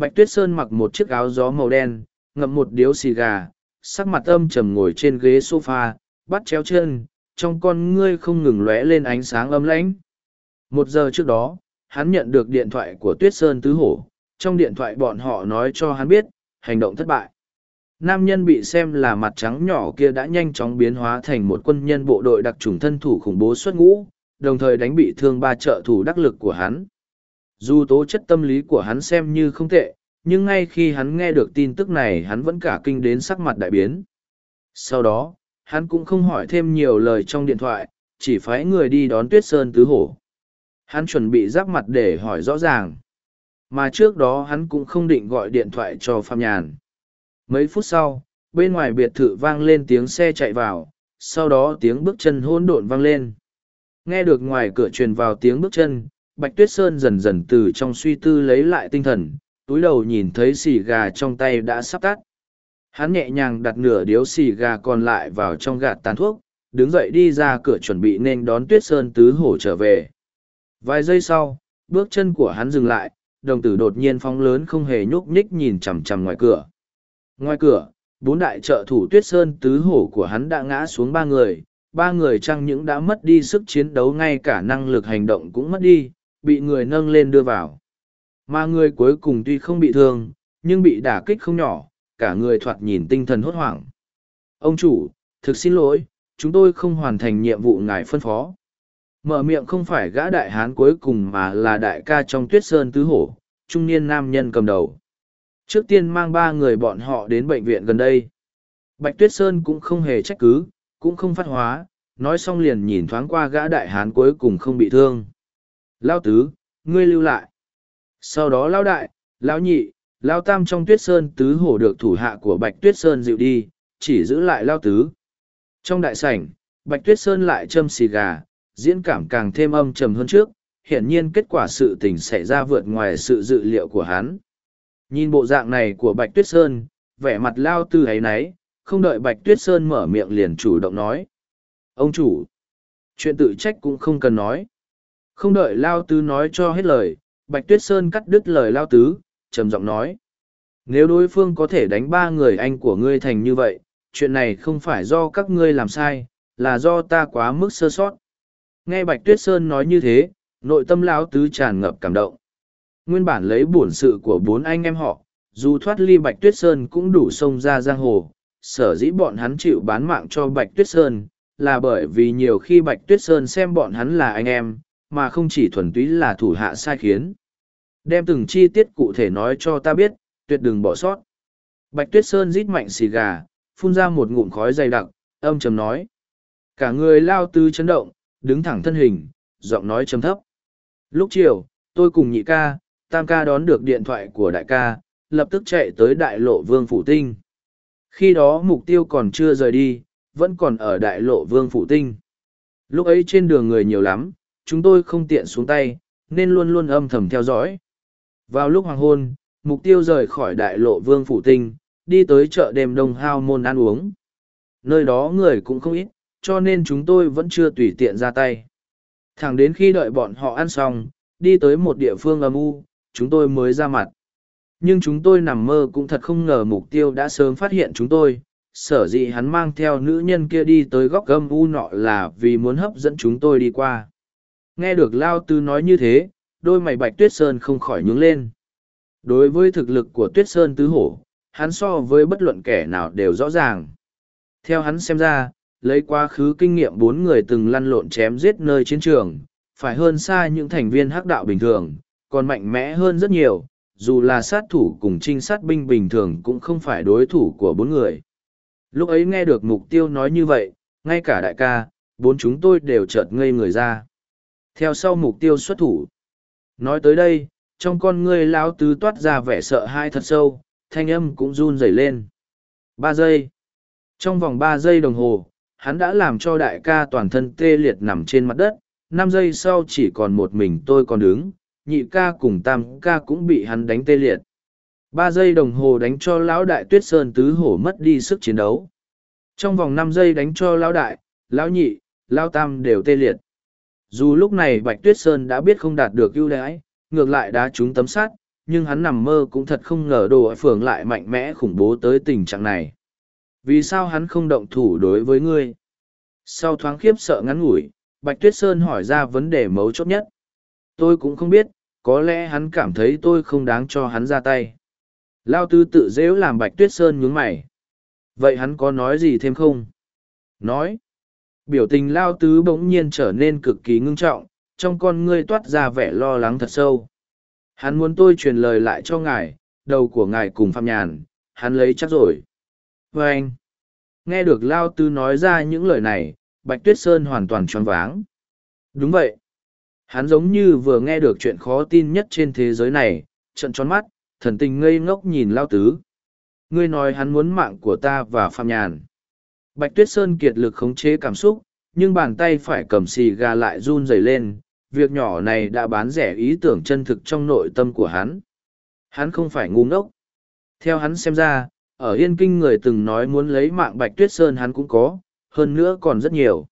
Bạch Tuyết Sơn mặc một chiếc áo gió màu đen, ngậm một điếu xì gà, sắc mặt âm trầm ngồi trên ghế sofa, bắt chéo chân, trong con ngươi không ngừng lóe lên ánh sáng âm lãnh. Một giờ trước đó, hắn nhận được điện thoại của Tuyết Sơn Tứ Hổ, trong điện thoại bọn họ nói cho hắn biết, hành động thất bại. Nam nhân bị xem là mặt trắng nhỏ kia đã nhanh chóng biến hóa thành một quân nhân bộ đội đặc trùng thân thủ khủng bố xuất ngũ, đồng thời đánh bị thương ba trợ thủ đắc lực của hắn. Dù tố chất tâm lý của hắn xem như không tệ, nhưng ngay khi hắn nghe được tin tức này hắn vẫn cả kinh đến sắc mặt đại biến. Sau đó, hắn cũng không hỏi thêm nhiều lời trong điện thoại, chỉ phái người đi đón Tuyết Sơn Tứ Hổ. Hắn chuẩn bị giáp mặt để hỏi rõ ràng. Mà trước đó hắn cũng không định gọi điện thoại cho Phạm Nhàn. Mấy phút sau, bên ngoài biệt thự vang lên tiếng xe chạy vào, sau đó tiếng bước chân hôn độn vang lên. Nghe được ngoài cửa truyền vào tiếng bước chân, Bạch Tuyết Sơn dần dần từ trong suy tư lấy lại tinh thần, túi đầu nhìn thấy xì gà trong tay đã sắp tắt. Hắn nhẹ nhàng đặt nửa điếu xì gà còn lại vào trong gạt tàn thuốc, đứng dậy đi ra cửa chuẩn bị nên đón Tuyết Sơn tứ hổ trở về. Vài giây sau, bước chân của hắn dừng lại, đồng tử đột nhiên phóng lớn không hề nhúc nhích nhìn chằm chằm ngoài cửa. Ngoài cửa, bốn đại trợ thủ Tuyết Sơn tứ hổ của hắn đã ngã xuống ba người, ba người chăng những đã mất đi sức chiến đấu ngay cả năng lực hành động cũng mất đi, bị người nâng lên đưa vào. Mà người cuối cùng tuy không bị thương, nhưng bị đả kích không nhỏ, cả người thoạt nhìn tinh thần hốt hoảng. Ông chủ, thực xin lỗi, chúng tôi không hoàn thành nhiệm vụ ngài phân phó. Mở miệng không phải gã đại hán cuối cùng mà là đại ca trong tuyết sơn tứ hổ, trung niên nam nhân cầm đầu. Trước tiên mang ba người bọn họ đến bệnh viện gần đây. Bạch Tuyết Sơn cũng không hề trách cứ, cũng không phát hóa, nói xong liền nhìn thoáng qua gã đại hán cuối cùng không bị thương. Lao tứ, ngươi lưu lại. Sau đó lao đại, lao nhị, lao tam trong tuyết sơn tứ hổ được thủ hạ của bạch tuyết sơn dịu đi, chỉ giữ lại lao tứ. Trong đại sảnh, bạch tuyết sơn lại châm xì gà, diễn cảm càng thêm âm trầm hơn trước, hiển nhiên kết quả sự tình xảy ra vượt ngoài sự dự liệu của hắn. Nhìn bộ dạng này của Bạch Tuyết Sơn, vẻ mặt lao tư ấy nấy, không đợi Bạch Tuyết Sơn mở miệng liền chủ động nói. Ông chủ, chuyện tự trách cũng không cần nói. Không đợi Lao Tứ nói cho hết lời, Bạch Tuyết Sơn cắt đứt lời Lao Tứ, trầm giọng nói. Nếu đối phương có thể đánh ba người anh của ngươi thành như vậy, chuyện này không phải do các ngươi làm sai, là do ta quá mức sơ sót. Nghe Bạch Tuyết Sơn nói như thế, nội tâm Lao Tứ tràn ngập cảm động. Nguyên bản lấy bổn sự của bốn anh em họ, dù thoát ly Bạch Tuyết Sơn cũng đủ sông ra giang hồ, sở dĩ bọn hắn chịu bán mạng cho Bạch Tuyết Sơn, là bởi vì nhiều khi Bạch Tuyết Sơn xem bọn hắn là anh em, mà không chỉ thuần túy là thủ hạ sai khiến. Đem từng chi tiết cụ thể nói cho ta biết, tuyệt đừng bỏ sót. Bạch Tuyết Sơn rít mạnh xì gà, phun ra một ngụm khói dày đặc, âm trầm nói. Cả người lao tư chấn động, đứng thẳng thân hình, giọng nói trầm thấp. Lúc chiều, tôi cùng nhị ca, tam ca đón được điện thoại của đại ca, lập tức chạy tới đại lộ vương phủ tinh. Khi đó mục tiêu còn chưa rời đi, vẫn còn ở đại lộ vương phủ tinh. Lúc ấy trên đường người nhiều lắm, chúng tôi không tiện xuống tay, nên luôn luôn âm thầm theo dõi. Vào lúc hoàng hôn, mục tiêu rời khỏi đại lộ vương phủ tinh, đi tới chợ đêm đông hao môn ăn uống. Nơi đó người cũng không ít, cho nên chúng tôi vẫn chưa tùy tiện ra tay. Thẳng đến khi đợi bọn họ ăn xong, đi tới một địa phương âm u, chúng tôi mới ra mặt. Nhưng chúng tôi nằm mơ cũng thật không ngờ mục tiêu đã sớm phát hiện chúng tôi, sở dĩ hắn mang theo nữ nhân kia đi tới góc gâm u nọ là vì muốn hấp dẫn chúng tôi đi qua. Nghe được Lao Tư nói như thế, đôi mày bạch tuyết sơn không khỏi nhướng lên. Đối với thực lực của tuyết sơn tứ hổ, hắn so với bất luận kẻ nào đều rõ ràng. Theo hắn xem ra, lấy quá khứ kinh nghiệm bốn người từng lăn lộn chém giết nơi chiến trường, phải hơn xa những thành viên hắc đạo bình thường, còn mạnh mẽ hơn rất nhiều, dù là sát thủ cùng trinh sát binh bình thường cũng không phải đối thủ của bốn người. Lúc ấy nghe được mục tiêu nói như vậy, ngay cả đại ca, bốn chúng tôi đều chợt ngây người ra. Theo sau mục tiêu xuất thủ. Nói tới đây, trong con ngươi lão tứ toát ra vẻ sợ hãi thật sâu, thanh âm cũng run rẩy lên. Ba giây. Trong vòng ba giây đồng hồ, hắn đã làm cho đại ca toàn thân tê liệt nằm trên mặt đất. Năm giây sau chỉ còn một mình tôi còn đứng, nhị ca cùng tam ca cũng bị hắn đánh tê liệt ba giây đồng hồ đánh cho lão đại tuyết sơn tứ hổ mất đi sức chiến đấu trong vòng năm giây đánh cho lão đại lão nhị lão tam đều tê liệt dù lúc này bạch tuyết sơn đã biết không đạt được ưu đãi, ngược lại đã trúng tấm sát nhưng hắn nằm mơ cũng thật không ngờ đồ phường lại mạnh mẽ khủng bố tới tình trạng này vì sao hắn không động thủ đối với ngươi sau thoáng khiếp sợ ngắn ngủi, bạch tuyết sơn hỏi ra vấn đề mấu chốt nhất tôi cũng không biết, có lẽ hắn cảm thấy tôi không đáng cho hắn ra tay Lao tư tự dễu làm bạch tuyết sơn nhướng mày. Vậy hắn có nói gì thêm không? Nói. Biểu tình Lao tứ bỗng nhiên trở nên cực kỳ ngưng trọng, trong con ngươi toát ra vẻ lo lắng thật sâu. Hắn muốn tôi truyền lời lại cho ngài, đầu của ngài cùng phạm nhàn, hắn lấy chắc rồi. vê anh. Nghe được Lao tứ nói ra những lời này, Bạch Tuyết Sơn hoàn toàn choáng váng. Đúng vậy. Hắn giống như vừa nghe được chuyện khó tin nhất trên thế giới này, trận tròn mắt, thần tình ngây ngốc nhìn lao tứ. Ngươi nói hắn muốn mạng của ta và phạm nhàn. Bạch Tuyết Sơn kiệt lực khống chế cảm xúc, nhưng bàn tay phải cầm xì gà lại run rẩy lên. Việc nhỏ này đã bán rẻ ý tưởng chân thực trong nội tâm của hắn. Hắn không phải ngu ngốc. Theo hắn xem ra, ở Yên Kinh người từng nói muốn lấy mạng Bạch Tuyết Sơn hắn cũng có, hơn nữa còn rất nhiều.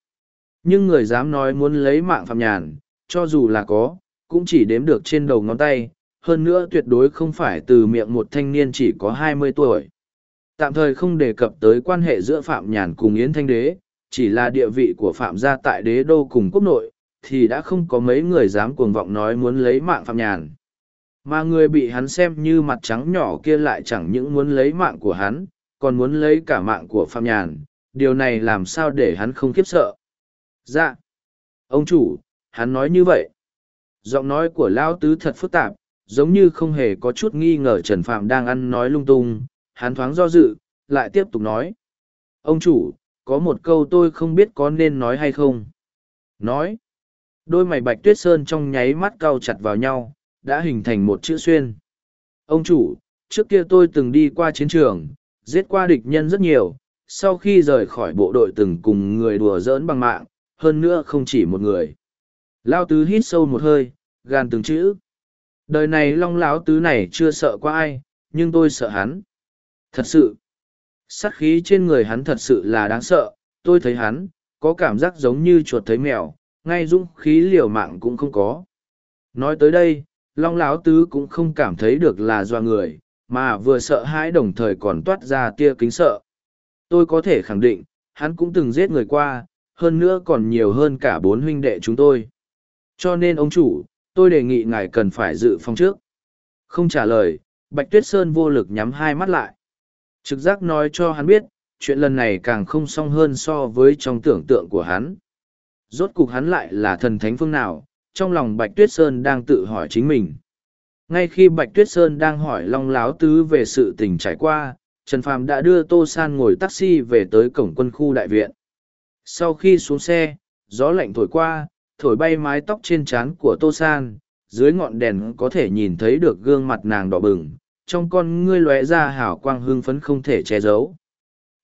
Nhưng người dám nói muốn lấy mạng Phạm Nhàn, cho dù là có, cũng chỉ đếm được trên đầu ngón tay, hơn nữa tuyệt đối không phải từ miệng một thanh niên chỉ có hai mươi tuổi. Tạm thời không đề cập tới quan hệ giữa Phạm Nhàn cùng Yến Thanh Đế, chỉ là địa vị của Phạm gia tại đế đô cùng quốc nội, thì đã không có mấy người dám cuồng vọng nói muốn lấy mạng Phạm Nhàn. Mà người bị hắn xem như mặt trắng nhỏ kia lại chẳng những muốn lấy mạng của hắn, còn muốn lấy cả mạng của Phạm Nhàn, điều này làm sao để hắn không khiếp sợ. Dạ. Ông chủ, hắn nói như vậy. Giọng nói của Lao Tứ thật phức tạp, giống như không hề có chút nghi ngờ Trần Phạm đang ăn nói lung tung, hắn thoáng do dự, lại tiếp tục nói. Ông chủ, có một câu tôi không biết có nên nói hay không. Nói. Đôi mày bạch tuyết sơn trong nháy mắt cau chặt vào nhau, đã hình thành một chữ xuyên. Ông chủ, trước kia tôi từng đi qua chiến trường, giết qua địch nhân rất nhiều, sau khi rời khỏi bộ đội từng cùng người đùa giỡn bằng mạng, hơn nữa không chỉ một người. Lao tứ hít sâu một hơi, gan từng chữ. Đời này long lão tứ này chưa sợ qua ai, nhưng tôi sợ hắn. Thật sự, sát khí trên người hắn thật sự là đáng sợ, tôi thấy hắn, có cảm giác giống như chuột thấy mèo, ngay dũng khí liều mạng cũng không có. Nói tới đây, long Láo tứ cũng không cảm thấy được là do người, mà vừa sợ hãi đồng thời còn toát ra tia kính sợ. Tôi có thể khẳng định, hắn cũng từng giết người qua, hơn nữa còn nhiều hơn cả bốn huynh đệ chúng tôi. Cho nên ông chủ, tôi đề nghị ngài cần phải dự phòng trước. Không trả lời, Bạch Tuyết Sơn vô lực nhắm hai mắt lại. Trực giác nói cho hắn biết, chuyện lần này càng không xong hơn so với trong tưởng tượng của hắn. Rốt cục hắn lại là thần thánh phương nào, trong lòng Bạch Tuyết Sơn đang tự hỏi chính mình. Ngay khi Bạch Tuyết Sơn đang hỏi Long Láo Tứ về sự tình trải qua, Trần Phàm đã đưa Tô San ngồi taxi về tới cổng quân khu đại viện. Sau khi xuống xe, gió lạnh thổi qua, thổi bay mái tóc trên trán của Tô San, dưới ngọn đèn có thể nhìn thấy được gương mặt nàng đỏ bừng, trong con ngươi lóe ra hào quang hưng phấn không thể che giấu.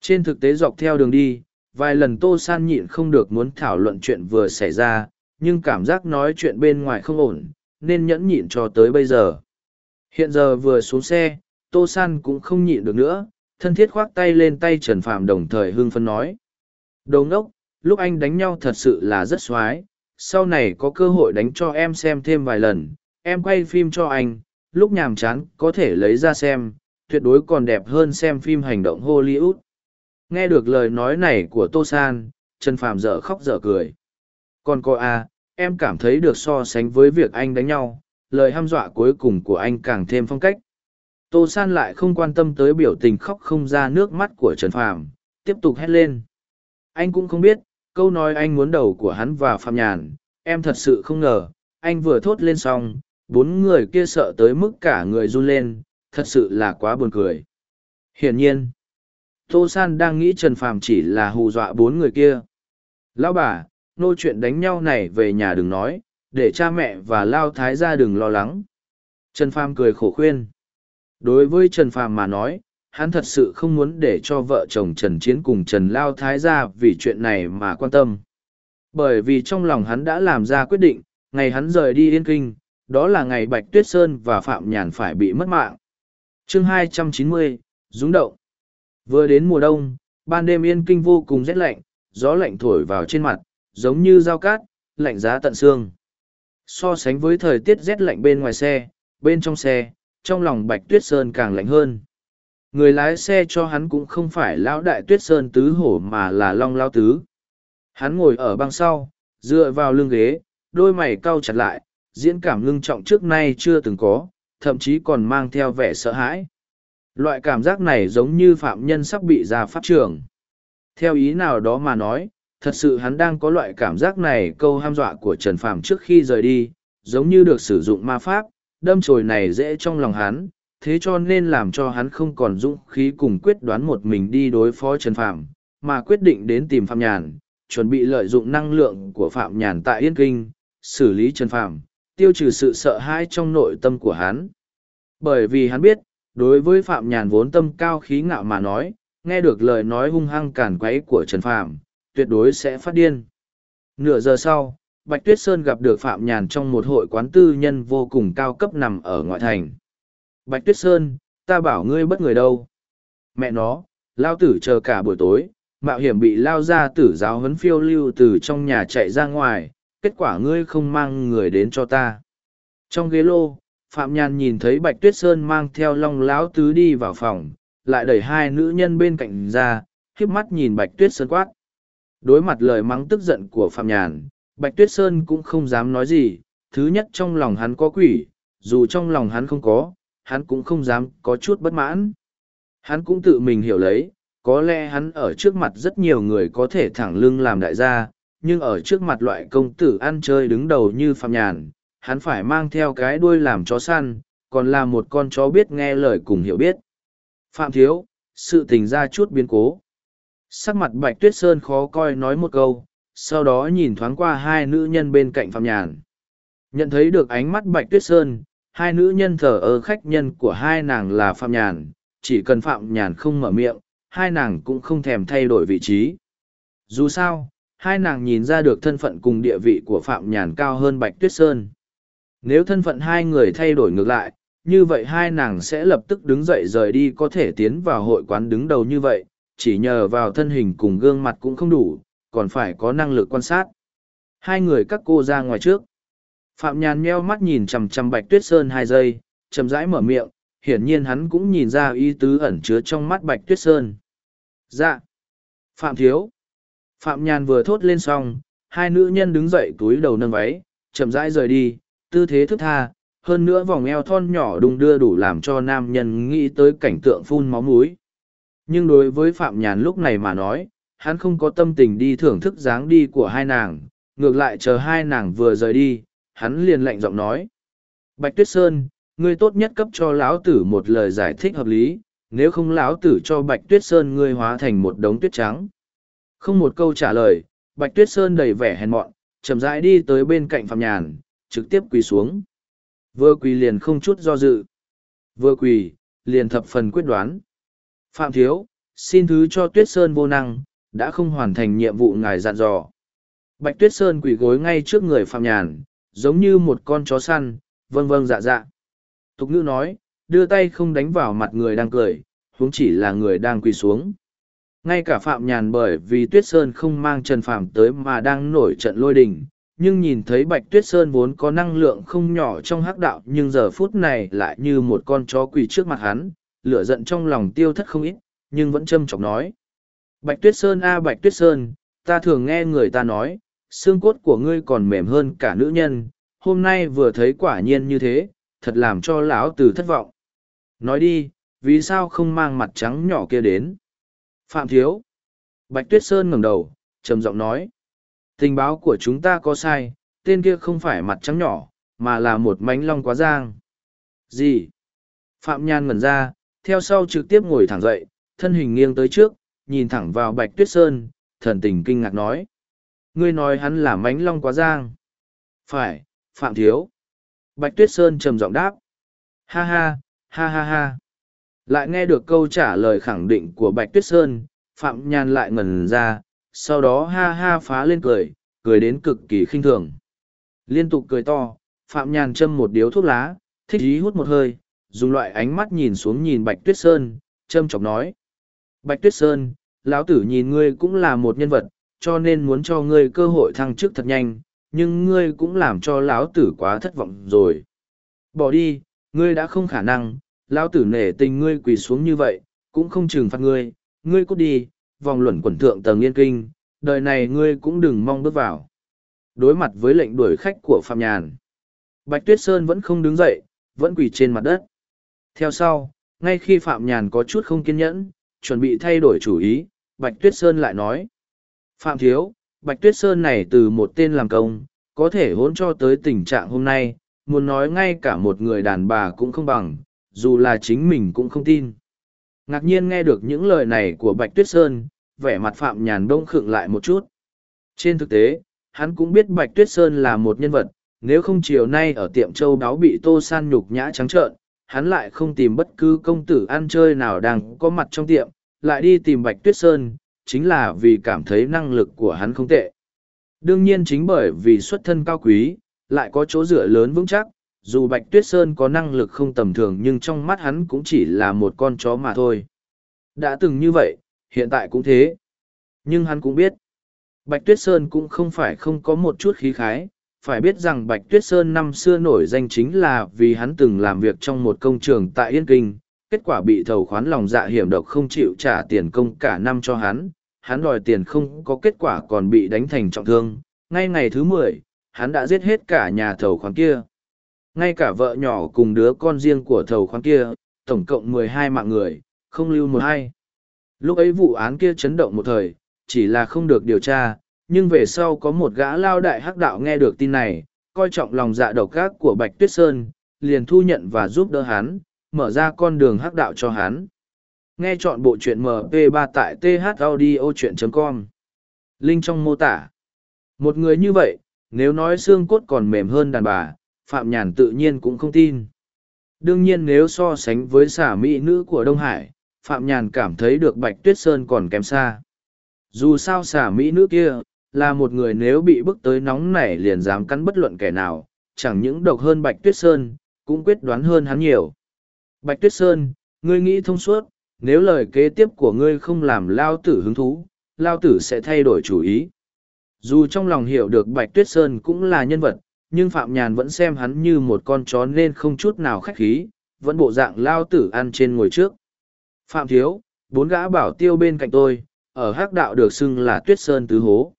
Trên thực tế dọc theo đường đi, vài lần Tô San nhịn không được muốn thảo luận chuyện vừa xảy ra, nhưng cảm giác nói chuyện bên ngoài không ổn, nên nhẫn nhịn cho tới bây giờ. Hiện giờ vừa xuống xe, Tô San cũng không nhịn được nữa, thân thiết khoác tay lên tay Trần Phạm đồng thời hưng phấn nói. Đồ ngốc, lúc anh đánh nhau thật sự là rất xoái, sau này có cơ hội đánh cho em xem thêm vài lần, em quay phim cho anh, lúc nhàm chán có thể lấy ra xem, tuyệt đối còn đẹp hơn xem phim hành động Hollywood. Nghe được lời nói này của Tô San, Trần Phạm dở khóc dở cười. Còn cô à, em cảm thấy được so sánh với việc anh đánh nhau, lời hăm dọa cuối cùng của anh càng thêm phong cách. Tô San lại không quan tâm tới biểu tình khóc không ra nước mắt của Trần Phạm, tiếp tục hét lên. Anh cũng không biết, câu nói anh muốn đầu của hắn và Phạm Nhàn, em thật sự không ngờ, anh vừa thốt lên xong, bốn người kia sợ tới mức cả người run lên, thật sự là quá buồn cười. Hiển nhiên, Tô San đang nghĩ Trần Phàm chỉ là hù dọa bốn người kia. Lão bà, nô chuyện đánh nhau này về nhà đừng nói, để cha mẹ và Lao Thái ra đừng lo lắng. Trần Phàm cười khổ khuyên. Đối với Trần Phàm mà nói, hắn thật sự không muốn để cho vợ chồng Trần Chiến cùng Trần Lao Thái ra vì chuyện này mà quan tâm. Bởi vì trong lòng hắn đã làm ra quyết định, ngày hắn rời đi Yên Kinh, đó là ngày Bạch Tuyết Sơn và Phạm Nhàn phải bị mất mạng. chương 290, Dũng động. Vừa đến mùa đông, ban đêm Yên Kinh vô cùng rét lạnh, gió lạnh thổi vào trên mặt, giống như dao cát, lạnh giá tận xương. So sánh với thời tiết rét lạnh bên ngoài xe, bên trong xe, trong lòng Bạch Tuyết Sơn càng lạnh hơn người lái xe cho hắn cũng không phải lão đại tuyết sơn tứ hổ mà là long lao tứ hắn ngồi ở băng sau dựa vào lưng ghế đôi mày cau chặt lại diễn cảm ngưng trọng trước nay chưa từng có thậm chí còn mang theo vẻ sợ hãi. Loại cảm giác này giống như phạm nhân sắp bị ra pháp trường. Theo ý nào đó mà nói thật sự hắn đang có loại cảm giác này câu ham dọa của trần phàm trước khi rời đi giống như được sử dụng ma pháp đâm chồi này dễ trong lòng hắn thế cho nên làm cho hắn không còn dũng khí cùng quyết đoán một mình đi đối phó Trần Phạm, mà quyết định đến tìm Phạm Nhàn, chuẩn bị lợi dụng năng lượng của Phạm Nhàn tại Yên Kinh, xử lý Trần Phạm, tiêu trừ sự sợ hãi trong nội tâm của hắn. Bởi vì hắn biết, đối với Phạm Nhàn vốn tâm cao khí ngạo mà nói, nghe được lời nói hung hăng cản quấy của Trần Phạm, tuyệt đối sẽ phát điên. Nửa giờ sau, Bạch Tuyết Sơn gặp được Phạm Nhàn trong một hội quán tư nhân vô cùng cao cấp nằm ở ngoại thành. Bạch Tuyết Sơn, ta bảo ngươi bất người đâu. Mẹ nó, lao tử chờ cả buổi tối, mạo hiểm bị lao ra tử giáo huấn phiêu lưu từ trong nhà chạy ra ngoài, kết quả ngươi không mang người đến cho ta. Trong ghế lô, Phạm Nhàn nhìn thấy Bạch Tuyết Sơn mang theo long lão tứ đi vào phòng, lại đẩy hai nữ nhân bên cạnh ra, khiếp mắt nhìn Bạch Tuyết Sơn quát. Đối mặt lời mắng tức giận của Phạm Nhàn, Bạch Tuyết Sơn cũng không dám nói gì, thứ nhất trong lòng hắn có quỷ, dù trong lòng hắn không có, hắn cũng không dám có chút bất mãn. Hắn cũng tự mình hiểu lấy, có lẽ hắn ở trước mặt rất nhiều người có thể thẳng lưng làm đại gia, nhưng ở trước mặt loại công tử ăn chơi đứng đầu như Phạm Nhàn, hắn phải mang theo cái đuôi làm chó săn, còn là một con chó biết nghe lời cùng hiểu biết. Phạm Thiếu, sự tình ra chút biến cố. sắc mặt bạch tuyết sơn khó coi nói một câu sau đó nhìn thoáng qua hai nữ nhân bên cạnh phạm nhàn nhận thấy được ánh mắt bạch tuyết sơn hai nữ nhân thờ ơ khách nhân của hai nàng là phạm nhàn chỉ cần phạm nhàn không mở miệng hai nàng cũng không thèm thay đổi vị trí dù sao hai nàng nhìn ra được thân phận cùng địa vị của phạm nhàn cao hơn bạch tuyết sơn. Nếu thân phận hai người thay đổi ngược lại, như vậy hai nàng sẽ lập tức đứng dậy rời đi có thể tiến vào hội quán đứng đầu như vậy, chỉ nhờ vào thân hình cùng gương mặt cũng không đủ, còn phải có năng lực quan sát. Hai người các cô ra ngoài trước. Phạm nhàn meo mắt nhìn chằm chằm bạch tuyết sơn hai giây, chậm rãi mở miệng, hiển nhiên hắn cũng nhìn ra ý tứ ẩn chứa trong mắt bạch tuyết sơn. Dạ. Phạm thiếu phạm nhàn vừa thốt lên xong, hai nữ nhân đứng dậy túi đầu nâng váy, chậm rãi rời đi, tư thế thức tha, hơn nữa vòng eo thon nhỏ đung đưa đủ làm cho nam nhân nghĩ tới cảnh tượng phun máu múi nhưng đối với phạm nhàn lúc này mà nói, hắn không có tâm tình đi thưởng thức dáng đi của hai nàng, ngược lại chờ hai nàng vừa rời đi, hắn liền lạnh giọng nói. Bạch tuyết sơn, ngươi tốt nhất cấp cho lão tử một lời giải thích hợp lý, nếu không lão tử cho bạch tuyết sơn ngươi hóa thành một đống tuyết trắng không một câu trả lời, bạch tuyết sơn đầy vẻ hèn mọn, chậm rãi đi tới bên cạnh phạm nhàn, trực tiếp quỳ xuống. Vừa quỳ liền không chút do dự. Vừa quỳ, liền thập phần quyết đoán. Phạm thiếu, xin thứ cho tuyết sơn vô năng, đã không hoàn thành nhiệm vụ ngài dặn dò. Bạch tuyết sơn quỳ gối ngay trước người phạm nhàn, giống như một con chó săn vâng vâng dạ dạ. Tục ngữ nói, đưa tay không đánh vào mặt người đang cười, huống chỉ là người đang quỳ xuống ngay cả phạm nhàn bởi vì tuyết sơn không mang trần phạm tới mà đang nổi trận lôi đình, nhưng nhìn thấy bạch tuyết sơn vốn có năng lượng không nhỏ trong hắc đạo, nhưng giờ phút này lại như một con chó quỳ trước mặt hắn, lửa giận trong lòng tiêu thất không ít, nhưng vẫn châm chọc nói. Bạch tuyết sơn a, bạch tuyết sơn, ta thường nghe người ta nói, xương cốt của ngươi còn mềm hơn cả nữ nhân, hôm nay vừa thấy quả nhiên như thế, thật làm cho lão tử thất vọng. Nói đi, vì sao không mang mặt trắng nhỏ kia đến? Phạm thiếu. Bạch tuyết sơn ngẩng đầu, trầm giọng nói. Tình báo của chúng ta có sai, tên kia không phải mặt trắng nhỏ, mà là một mánh long quá giang. Gì? Phạm nhan ngẩn ra, theo sau trực tiếp ngồi thẳng dậy, thân hình nghiêng tới trước, nhìn thẳng vào bạch tuyết sơn, thần tình kinh ngạc nói. Ngươi nói hắn là mánh long quá giang. Phải, phạm thiếu. Bạch tuyết sơn trầm giọng đáp. Ha ha ha ha ha lại nghe được câu trả lời khẳng định của bạch tuyết sơn, phạm nhan lại ngẩn ra, sau đó ha ha phá lên cười cười đến cực kỳ khinh thường. Liên tục cười to, phạm nhàn châm một điếu thuốc lá, thích ý hút một hơi, dùng loại ánh mắt nhìn xuống nhìn bạch tuyết sơn, châm chọc nói. Bạch tuyết sơn, lão tử nhìn ngươi cũng là một nhân vật, cho nên muốn cho ngươi cơ hội thăng chức thật nhanh, nhưng ngươi cũng làm cho lão tử quá thất vọng rồi. Bỏ đi, ngươi đã không khả năng lão tử nể tình ngươi quỳ xuống như vậy, cũng không trừng phạt ngươi ngươi cút đi, vòng luẩn quẩn thượng tầng yên kinh, đời này ngươi cũng đừng mong bước vào. Đối mặt với lệnh đuổi khách của phạm nhàn, bạch tuyết sơn vẫn không đứng dậy, vẫn quỳ trên mặt đất. Theo sau, ngay khi phạm nhàn có chút không kiên nhẫn, chuẩn bị thay đổi chủ ý, bạch tuyết sơn lại nói, phạm thiếu, bạch tuyết sơn này từ một tên làm công, có thể hỗn cho tới tình trạng hôm nay, muốn nói ngay cả một người đàn bà cũng không bằng dù là chính mình cũng không tin. Ngạc nhiên nghe được những lời này của bạch tuyết sơn, vẻ mặt phạm nhàn đông khựng lại một chút. Trên thực tế, hắn cũng biết bạch tuyết sơn là một nhân vật, nếu không chiều nay ở tiệm châu đáo bị tô san nhục nhã trắng trợn, hắn lại không tìm bất cứ công tử ăn chơi nào đang có mặt trong tiệm, lại đi tìm bạch tuyết sơn, chính là vì cảm thấy năng lực của hắn không tệ. Đương nhiên chính bởi vì xuất thân cao quý, lại có chỗ dựa lớn vững chắc dù bạch tuyết sơn có năng lực không tầm thường nhưng trong mắt hắn cũng chỉ là một con chó mà thôi. Đã từng như vậy, hiện tại cũng thế. Nhưng hắn cũng biết, bạch tuyết sơn cũng không phải không có một chút khí khái. Phải biết rằng bạch tuyết sơn năm xưa nổi danh chính là vì hắn từng làm việc trong một công trường tại yên kinh. Kết quả bị thầu khoán lòng dạ hiểm độc không chịu trả tiền công cả năm cho hắn. Hắn đòi tiền không có kết quả còn bị đánh thành trọng thương. Ngay ngày thứ mười, hắn đã giết hết cả nhà thầu khoán kia ngay cả vợ nhỏ cùng đứa con riêng của thầu khoán kia tổng cộng mười hai mạng người không lưu một hai lúc ấy vụ án kia chấn động một thời chỉ là không được điều tra nhưng về sau có một gã lao đại hắc đạo nghe được tin này coi trọng lòng dạ độc gác của bạch tuyết sơn liền thu nhận và giúp đỡ hắn mở ra con đường hắc đạo cho hắn Nghe chọn bộ truyện MP3 tại thaudio.com. Linh trong mô tả. Một người như vậy, nếu nói xương cốt còn mềm hơn đàn bà, Phạm Nhàn tự nhiên cũng không tin. Đương nhiên nếu so sánh với xả mỹ nữ của Đông Hải, Phạm Nhàn cảm thấy được Bạch Tuyết Sơn còn kém xa. Dù sao xả mỹ nữ kia, là một người nếu bị bức tới nóng nảy liền dám cắn bất luận kẻ nào, chẳng những độc hơn Bạch Tuyết Sơn, cũng quyết đoán hơn hắn nhiều. Bạch Tuyết Sơn, ngươi nghĩ thông suốt, nếu lời kế tiếp của ngươi không làm lao tử hứng thú, lao tử sẽ thay đổi chủ ý. Dù trong lòng hiểu được Bạch Tuyết Sơn cũng là nhân vật, nhưng Phạm Nhàn vẫn xem hắn như một con chó nên không chút nào khách khí, vẫn bộ dạng lao tử ăn trên ngồi trước. Phạm Thiếu, bốn gã bảo tiêu bên cạnh tôi, ở hắc đạo được xưng là Tuyết Sơn Tứ Hố.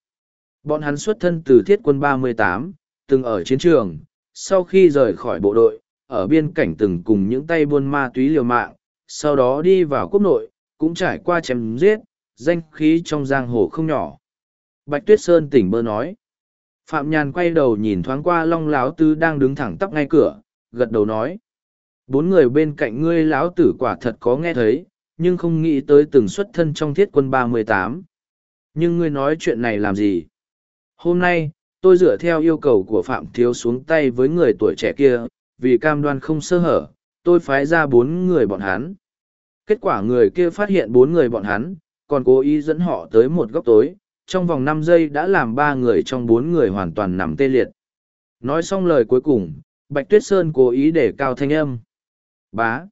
Bọn hắn xuất thân từ thiết quân 38, từng ở chiến trường, sau khi rời khỏi bộ đội, ở biên cảnh từng cùng những tay buôn ma túy liều mạng, sau đó đi vào quốc nội, cũng trải qua chém giết, danh khí trong giang hồ không nhỏ. Bạch Tuyết Sơn tỉnh bơ nói. Phạm Nhàn quay đầu nhìn thoáng qua Long Láo Tứ đang đứng thẳng tắp ngay cửa, gật đầu nói. Bốn người bên cạnh ngươi lão tử quả thật có nghe thấy, nhưng không nghĩ tới từng xuất thân trong thiết quân ba mươi tám. Nhưng ngươi nói chuyện này làm gì? Hôm nay, tôi dựa theo yêu cầu của Phạm Thiếu xuống tay với người tuổi trẻ kia, vì cam đoan không sơ hở, tôi phái ra bốn người bọn hắn. Kết quả người kia phát hiện bốn người bọn hắn, còn cố ý dẫn họ tới một góc tối, trong vòng năm giây đã làm ba người trong bốn người hoàn toàn nằm tê liệt. Nói xong lời cuối cùng, Bạch Tuyết Sơn cố ý để cao thanh âm. Bá.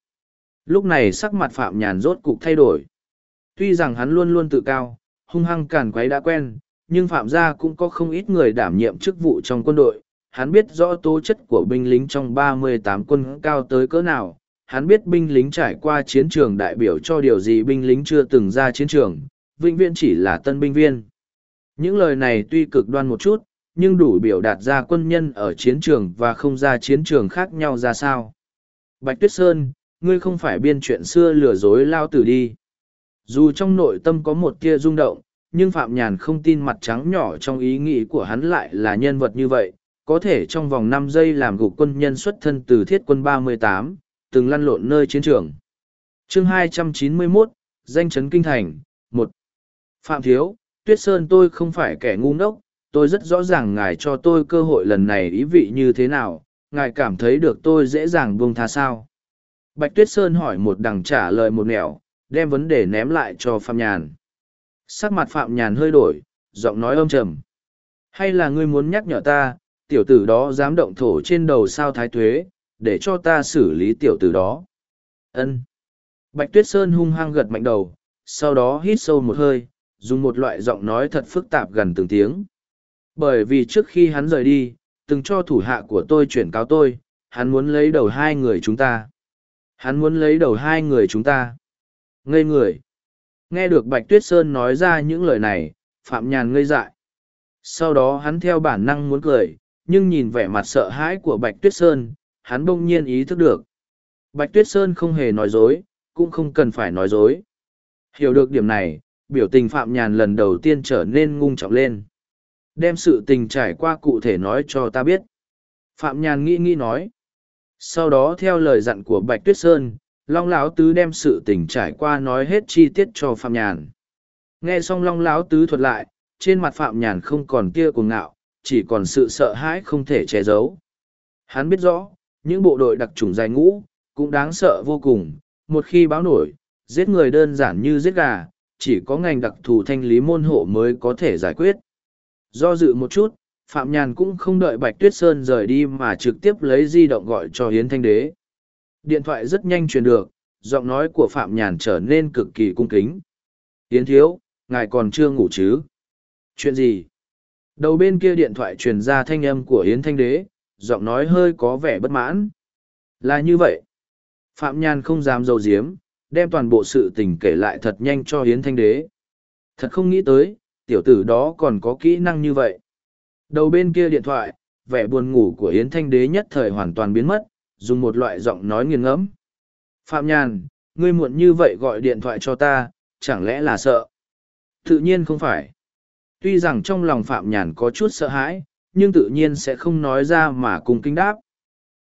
Lúc này sắc mặt Phạm Nhàn rốt cục thay đổi. Tuy rằng hắn luôn luôn tự cao, hung hăng càn quấy đã quen, nhưng Phạm gia cũng có không ít người đảm nhiệm chức vụ trong quân đội. Hắn biết rõ tố chất của binh lính trong 38 quân cao tới cỡ nào. Hắn biết binh lính trải qua chiến trường đại biểu cho điều gì binh lính chưa từng ra chiến trường, vĩnh viễn chỉ là tân binh viên. Những lời này tuy cực đoan một chút, nhưng đủ biểu đạt ra quân nhân ở chiến trường và không ra chiến trường khác nhau ra sao. Bạch Tuyết Sơn, ngươi không phải biên chuyện xưa lừa dối lao tử đi. Dù trong nội tâm có một tia rung động, nhưng Phạm Nhàn không tin mặt trắng nhỏ trong ý nghĩ của hắn lại là nhân vật như vậy, có thể trong vòng năm giây làm gục quân nhân xuất thân từ thiết quân 38, từng lăn lộn nơi chiến trường. chương 291, danh chấn kinh thành, một Phạm Thiếu, Tuyết Sơn tôi không phải kẻ ngu ngốc, tôi rất rõ ràng ngài cho tôi cơ hội lần này ý vị như thế nào, ngài cảm thấy được tôi dễ dàng buông tha sao. Bạch Tuyết Sơn hỏi một đằng trả lời một nẻo, đem vấn đề ném lại cho Phạm Nhàn. Sắc mặt Phạm Nhàn hơi đổi, giọng nói âm trầm. Hay là ngươi muốn nhắc nhở ta, tiểu tử đó dám động thổ trên đầu sao thái thuế để cho ta xử lý tiểu tử đó. Ân. Bạch Tuyết Sơn hung hăng gật mạnh đầu, sau đó hít sâu một hơi, dùng một loại giọng nói thật phức tạp gần từng tiếng. Bởi vì trước khi hắn rời đi, từng cho thủ hạ của tôi chuyển cáo tôi, hắn muốn lấy đầu hai người chúng ta. Hắn muốn lấy đầu hai người chúng ta. Ngây người. Nghe được Bạch Tuyết Sơn nói ra những lời này, Phạm Nhàn ngây dại. Sau đó hắn theo bản năng muốn cười, nhưng nhìn vẻ mặt sợ hãi của Bạch Tuyết Sơn, hắn bỗng nhiên ý thức được. Bạch Tuyết Sơn không hề nói dối, cũng không cần phải nói dối. Hiểu được điểm này, biểu tình Phạm Nhàn lần đầu tiên trở nên ngung trọng lên. Đem sự tình trải qua cụ thể nói cho ta biết. Phạm Nhàn nghĩ nghĩ nói. Sau đó theo lời dặn của Bạch Tuyết Sơn, Long Lão Tứ đem sự tình trải qua nói hết chi tiết cho Phạm Nhàn. Nghe xong Long Lão Tứ thuật lại, trên mặt Phạm Nhàn không còn tia cuồng ngạo, chỉ còn sự sợ hãi không thể che giấu. Hắn biết rõ, những bộ đội đặc trùng dài ngũ, cũng đáng sợ vô cùng, một khi báo nổi, giết người đơn giản như giết gà, chỉ có ngành đặc thù thanh lý môn hộ mới có thể giải quyết. Do dự một chút, Phạm Nhàn cũng không đợi Bạch Tuyết Sơn rời đi mà trực tiếp lấy di động gọi cho Hiến Thanh Đế. Điện thoại rất nhanh truyền được, giọng nói của Phạm Nhàn trở nên cực kỳ cung kính. Hiến Thiếu, ngài còn chưa ngủ chứ? Chuyện gì? Đầu bên kia điện thoại truyền ra thanh âm của Hiến Thanh Đế, giọng nói hơi có vẻ bất mãn. Là như vậy. Phạm Nhàn không dám dầu diếm, đem toàn bộ sự tình kể lại thật nhanh cho hiến thanh đế. Thật không nghĩ tới, tiểu tử đó còn có kỹ năng như vậy. Đầu bên kia điện thoại, vẻ buồn ngủ của hiến thanh đế nhất thời hoàn toàn biến mất, dùng một loại giọng nói nghiền ngẫm. Phạm nhàn, ngươi muộn như vậy gọi điện thoại cho ta, chẳng lẽ là sợ? Tự nhiên không phải. Tuy rằng trong lòng phạm nhàn có chút sợ hãi, nhưng tự nhiên sẽ không nói ra mà cùng kinh đáp.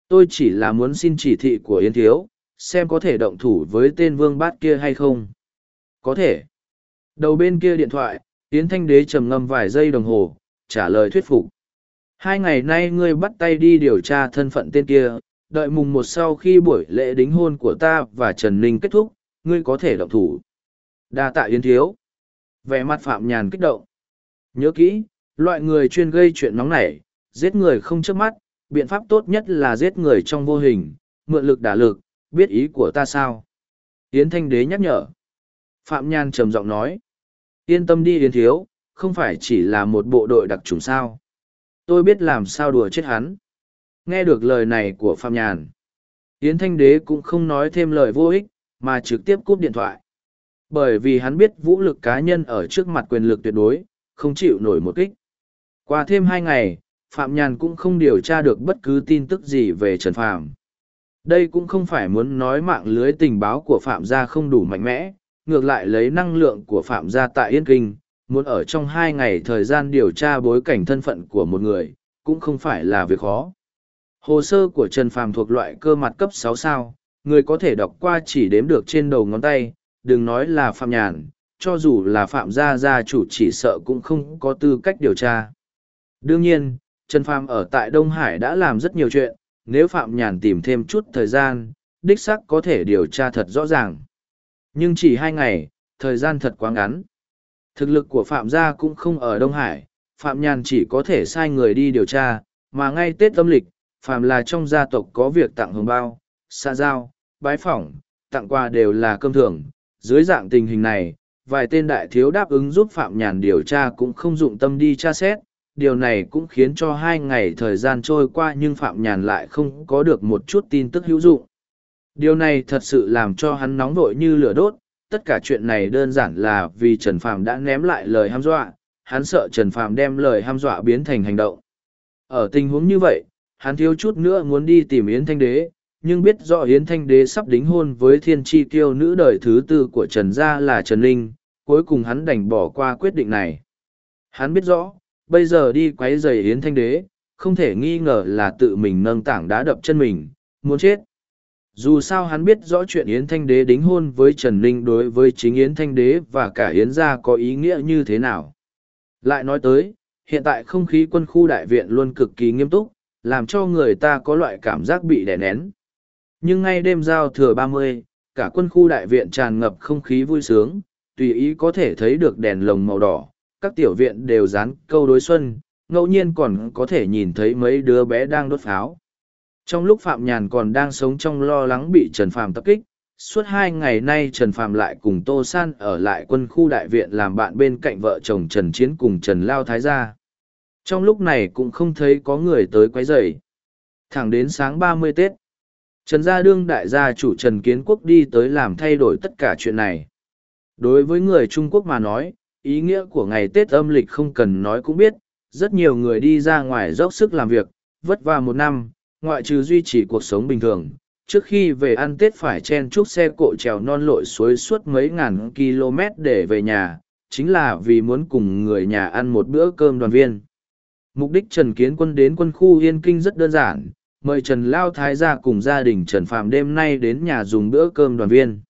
Tôi chỉ là muốn xin chỉ thị của yến thiếu xem có thể động thủ với tên vương bát kia hay không. Có thể. Đầu bên kia điện thoại, Yến Thanh Đế trầm ngâm vài giây đồng hồ, trả lời thuyết phục. Hai ngày nay ngươi bắt tay đi điều tra thân phận tên kia, đợi mùng một sau khi buổi lễ đính hôn của ta và Trần Ninh kết thúc, ngươi có thể động thủ. Đa tạ Yến Thiếu. Vẻ mặt Phạm Nhàn kích động. Nhớ kỹ, loại người chuyên gây chuyện nóng nảy, giết người không chớp mắt, biện pháp tốt nhất là giết người trong vô hình, mượn lực đả lực, biết ý của ta sao? Yến Thanh Đế nhắc nhở. Phạm Nhan trầm giọng nói. Yên tâm đi Yến Thiếu, không phải chỉ là một bộ đội đặc trùng sao. Tôi biết làm sao đùa chết hắn. Nghe được lời này của Phạm Nhàn. Yến Thanh Đế cũng không nói thêm lời vô ích, mà trực tiếp cúp điện thoại. Bởi vì hắn biết vũ lực cá nhân ở trước mặt quyền lực tuyệt đối, không chịu nổi một kích. Qua thêm hai ngày, Phạm Nhàn cũng không điều tra được bất cứ tin tức gì về Trần Phạm. Đây cũng không phải muốn nói mạng lưới tình báo của Phạm gia không đủ mạnh mẽ, ngược lại lấy năng lượng của Phạm gia tại Yên Kinh, muốn ở trong hai ngày thời gian điều tra bối cảnh thân phận của một người, cũng không phải là việc khó. Hồ sơ của Trần Phạm thuộc loại cơ mặt cấp sáu sao, người có thể đọc qua chỉ đếm được trên đầu ngón tay, đừng nói là Phạm Nhàn, cho dù là Phạm gia gia chủ chỉ sợ cũng không có tư cách điều tra. Đương nhiên, Trần Phàm ở tại Đông Hải đã làm rất nhiều chuyện, nếu Phạm Nhàn tìm thêm chút thời gian, đích xác có thể điều tra thật rõ ràng. Nhưng chỉ hai ngày, thời gian thật quá ngắn. Thực lực của Phạm gia cũng không ở Đông Hải, Phạm Nhàn chỉ có thể sai người đi điều tra, mà ngay Tết âm lịch, Phạm là trong gia tộc có việc tặng hồng bao, xa giao, bái phỏng, tặng quà đều là cơm thường. Dưới dạng tình hình này, vài tên đại thiếu đáp ứng giúp Phạm Nhàn điều tra cũng không dụng tâm đi tra xét, điều này cũng khiến cho hai ngày thời gian trôi qua nhưng phạm nhàn lại không có được một chút tin tức hữu dụng. Điều này thật sự làm cho hắn nóng vội như lửa đốt, tất cả chuyện này đơn giản là vì trần phàm đã ném lại lời ham dọa, hắn sợ trần phàm đem lời ham dọa biến thành hành động. Ở tình huống như vậy, hắn thiếu chút nữa muốn đi tìm yến thanh đế, nhưng biết rõ yến thanh đế sắp đính hôn với thiên tri tiêu nữ đời thứ tư của trần gia là trần linh, cuối cùng hắn đành bỏ qua quyết định này. Hắn biết rõ bây giờ đi quấy rầy yến thanh đế, không thể nghi ngờ là tự mình nâng tảng đá đập chân mình, muốn chết. Dù sao hắn biết rõ chuyện yến thanh đế đính hôn với trần ninh đối với chính yến thanh đế và cả yến gia có ý nghĩa như thế nào. Lại nói tới, hiện tại không khí quân khu đại viện luôn cực kỳ nghiêm túc, làm cho người ta có loại cảm giác bị đè nén. Nhưng ngay đêm giao thừa ba mươi, cả quân khu đại viện tràn ngập không khí vui sướng, tùy ý có thể thấy được đèn lồng màu đỏ các tiểu viện đều dán câu đối xuân, ngẫu nhiên còn có thể nhìn thấy mấy đứa bé đang đốt pháo. Trong lúc Phạm Nhàn còn đang sống trong lo lắng bị Trần Phàm tập kích, suốt hai ngày nay Trần Phàm lại cùng Tô San ở lại quân khu đại viện làm bạn bên cạnh vợ chồng Trần Chiến cùng Trần Lao Thái gia. Trong lúc này cũng không thấy có người tới quấy rầy. Thẳng đến sáng ba mươi Tết, Trần Gia Đương đại gia chủ Trần Kiến Quốc đi tới làm thay đổi tất cả chuyện này. Đối với người Trung Quốc mà nói, ý nghĩa của ngày Tết âm lịch không cần nói cũng biết, rất nhiều người đi ra ngoài dốc sức làm việc, vất vả một năm, ngoại trừ duy trì cuộc sống bình thường. Trước khi về ăn Tết phải chen chúc xe cộ trèo non lội suối suốt mấy ngàn km để về nhà, chính là vì muốn cùng người nhà ăn một bữa cơm đoàn viên. Mục đích Trần Kiến Quân đến quân khu Yên Kinh rất đơn giản, mời Trần Lao Thái gia cùng gia đình Trần Phạm đêm nay đến nhà dùng bữa cơm đoàn viên.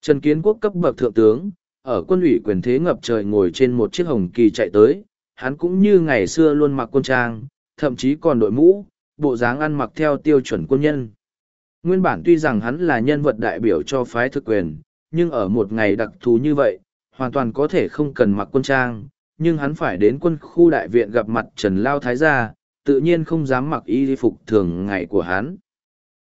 Trần Kiến Quốc cấp bậc thượng tướng, ở quân ủy quyền thế ngập trời ngồi trên một chiếc hồng kỳ chạy tới, hắn cũng như ngày xưa luôn mặc quân trang, thậm chí còn đội mũ, bộ dáng ăn mặc theo tiêu chuẩn quân nhân. Nguyên bản tuy rằng hắn là nhân vật đại biểu cho phái thực quyền, nhưng ở một ngày đặc thù như vậy, hoàn toàn có thể không cần mặc quân trang, nhưng hắn phải đến quân khu đại viện gặp mặt Trần Lao Thái gia, tự nhiên không dám mặc y phục thường ngày của hắn.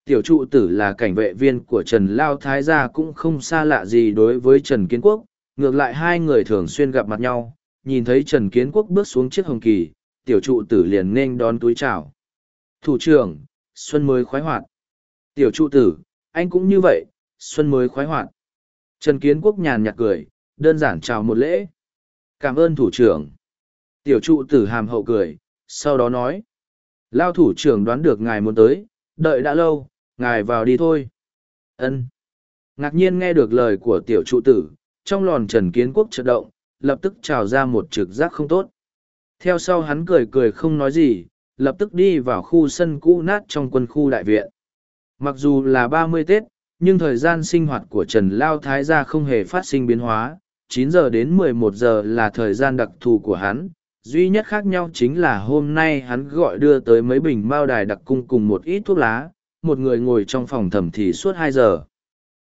Tiểu trụ tử là cảnh vệ viên của Trần Lao Thái gia cũng không xa lạ gì đối với Trần Kiến Quốc, ngược lại hai người thường xuyên gặp mặt nhau, nhìn thấy trần kiến quốc bước xuống chiếc hồng kỳ, tiểu trụ tử liền nên đón túi chào. Thủ trưởng, xuân mới khoái hoạt. Tiểu trụ tử, anh cũng như vậy, xuân mới khoái hoạt. Trần kiến quốc nhàn nhạt cười, đơn giản chào một lễ. Cảm ơn thủ trưởng. Tiểu trụ tử hàm hậu cười, sau đó nói. Lao thủ trưởng đoán được ngài muốn tới, đợi đã lâu, ngài vào đi thôi. Ân. Ngạc nhiên nghe được lời của tiểu trụ tử trong lòn trần kiến quốc chợt động, lập tức trào ra một trực giác không tốt. Theo sau hắn cười cười không nói gì, lập tức đi vào khu sân cũ nát trong quân khu đại viện. Mặc dù là ba mươi Tết, nhưng thời gian sinh hoạt của Trần Lao Thái gia không hề phát sinh biến hóa, Chín giờ đến 11 giờ là thời gian đặc thù của hắn. Duy nhất khác nhau chính là hôm nay hắn gọi đưa tới mấy bình mao đài đặc cung cùng một ít thuốc lá, một người ngồi trong phòng thẩm thì suốt hai giờ.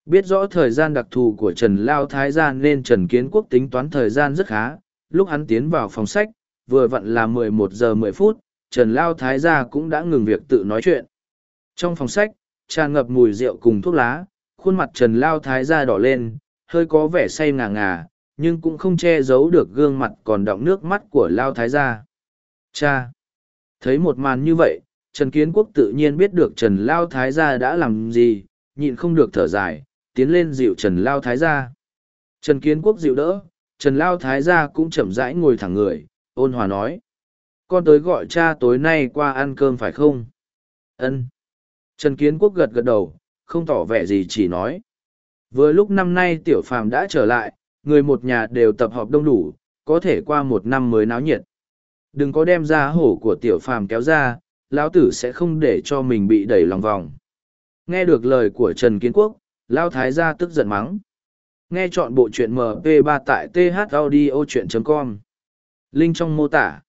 Biết rõ thời gian đặc thù của Trần Lao Thái gia nên Trần Kiến Quốc tính toán thời gian rất khá, lúc hắn tiến vào phòng sách, vừa vặn là 11 giờ 10 phút, Trần Lao Thái gia cũng đã ngừng việc tự nói chuyện. Trong phòng sách, tràn ngập mùi rượu cùng thuốc lá, khuôn mặt Trần Lao Thái gia đỏ lên, hơi có vẻ say ngà ngà, nhưng cũng không che giấu được gương mặt còn đọng nước mắt của Lao Thái gia. Cha! Thấy một màn như vậy, Trần Kiến Quốc tự nhiên biết được Trần Lao Thái gia đã làm gì, nhịn không được thở dài, tiến lên dịu Trần Lao Thái gia. Trần Kiến Quốc dịu đỡ, Trần Lao Thái gia cũng chậm rãi ngồi thẳng người, ôn hòa nói. Con tới gọi cha tối nay qua ăn cơm phải không? Ân. Trần Kiến Quốc gật gật đầu, không tỏ vẻ gì chỉ nói. Vừa lúc năm nay tiểu phàm đã trở lại, người một nhà đều tập hợp đông đủ, có thể qua một năm mới náo nhiệt. Đừng có đem ra hổ của tiểu phàm kéo ra, lão tử sẽ không để cho mình bị đẩy lòng vòng. Nghe được lời của Trần Kiến Quốc, Lao Thái gia tức giận mắng. Nghe chọn bộ truyện MP3 tại thaudio.com. Linh trong mô tả.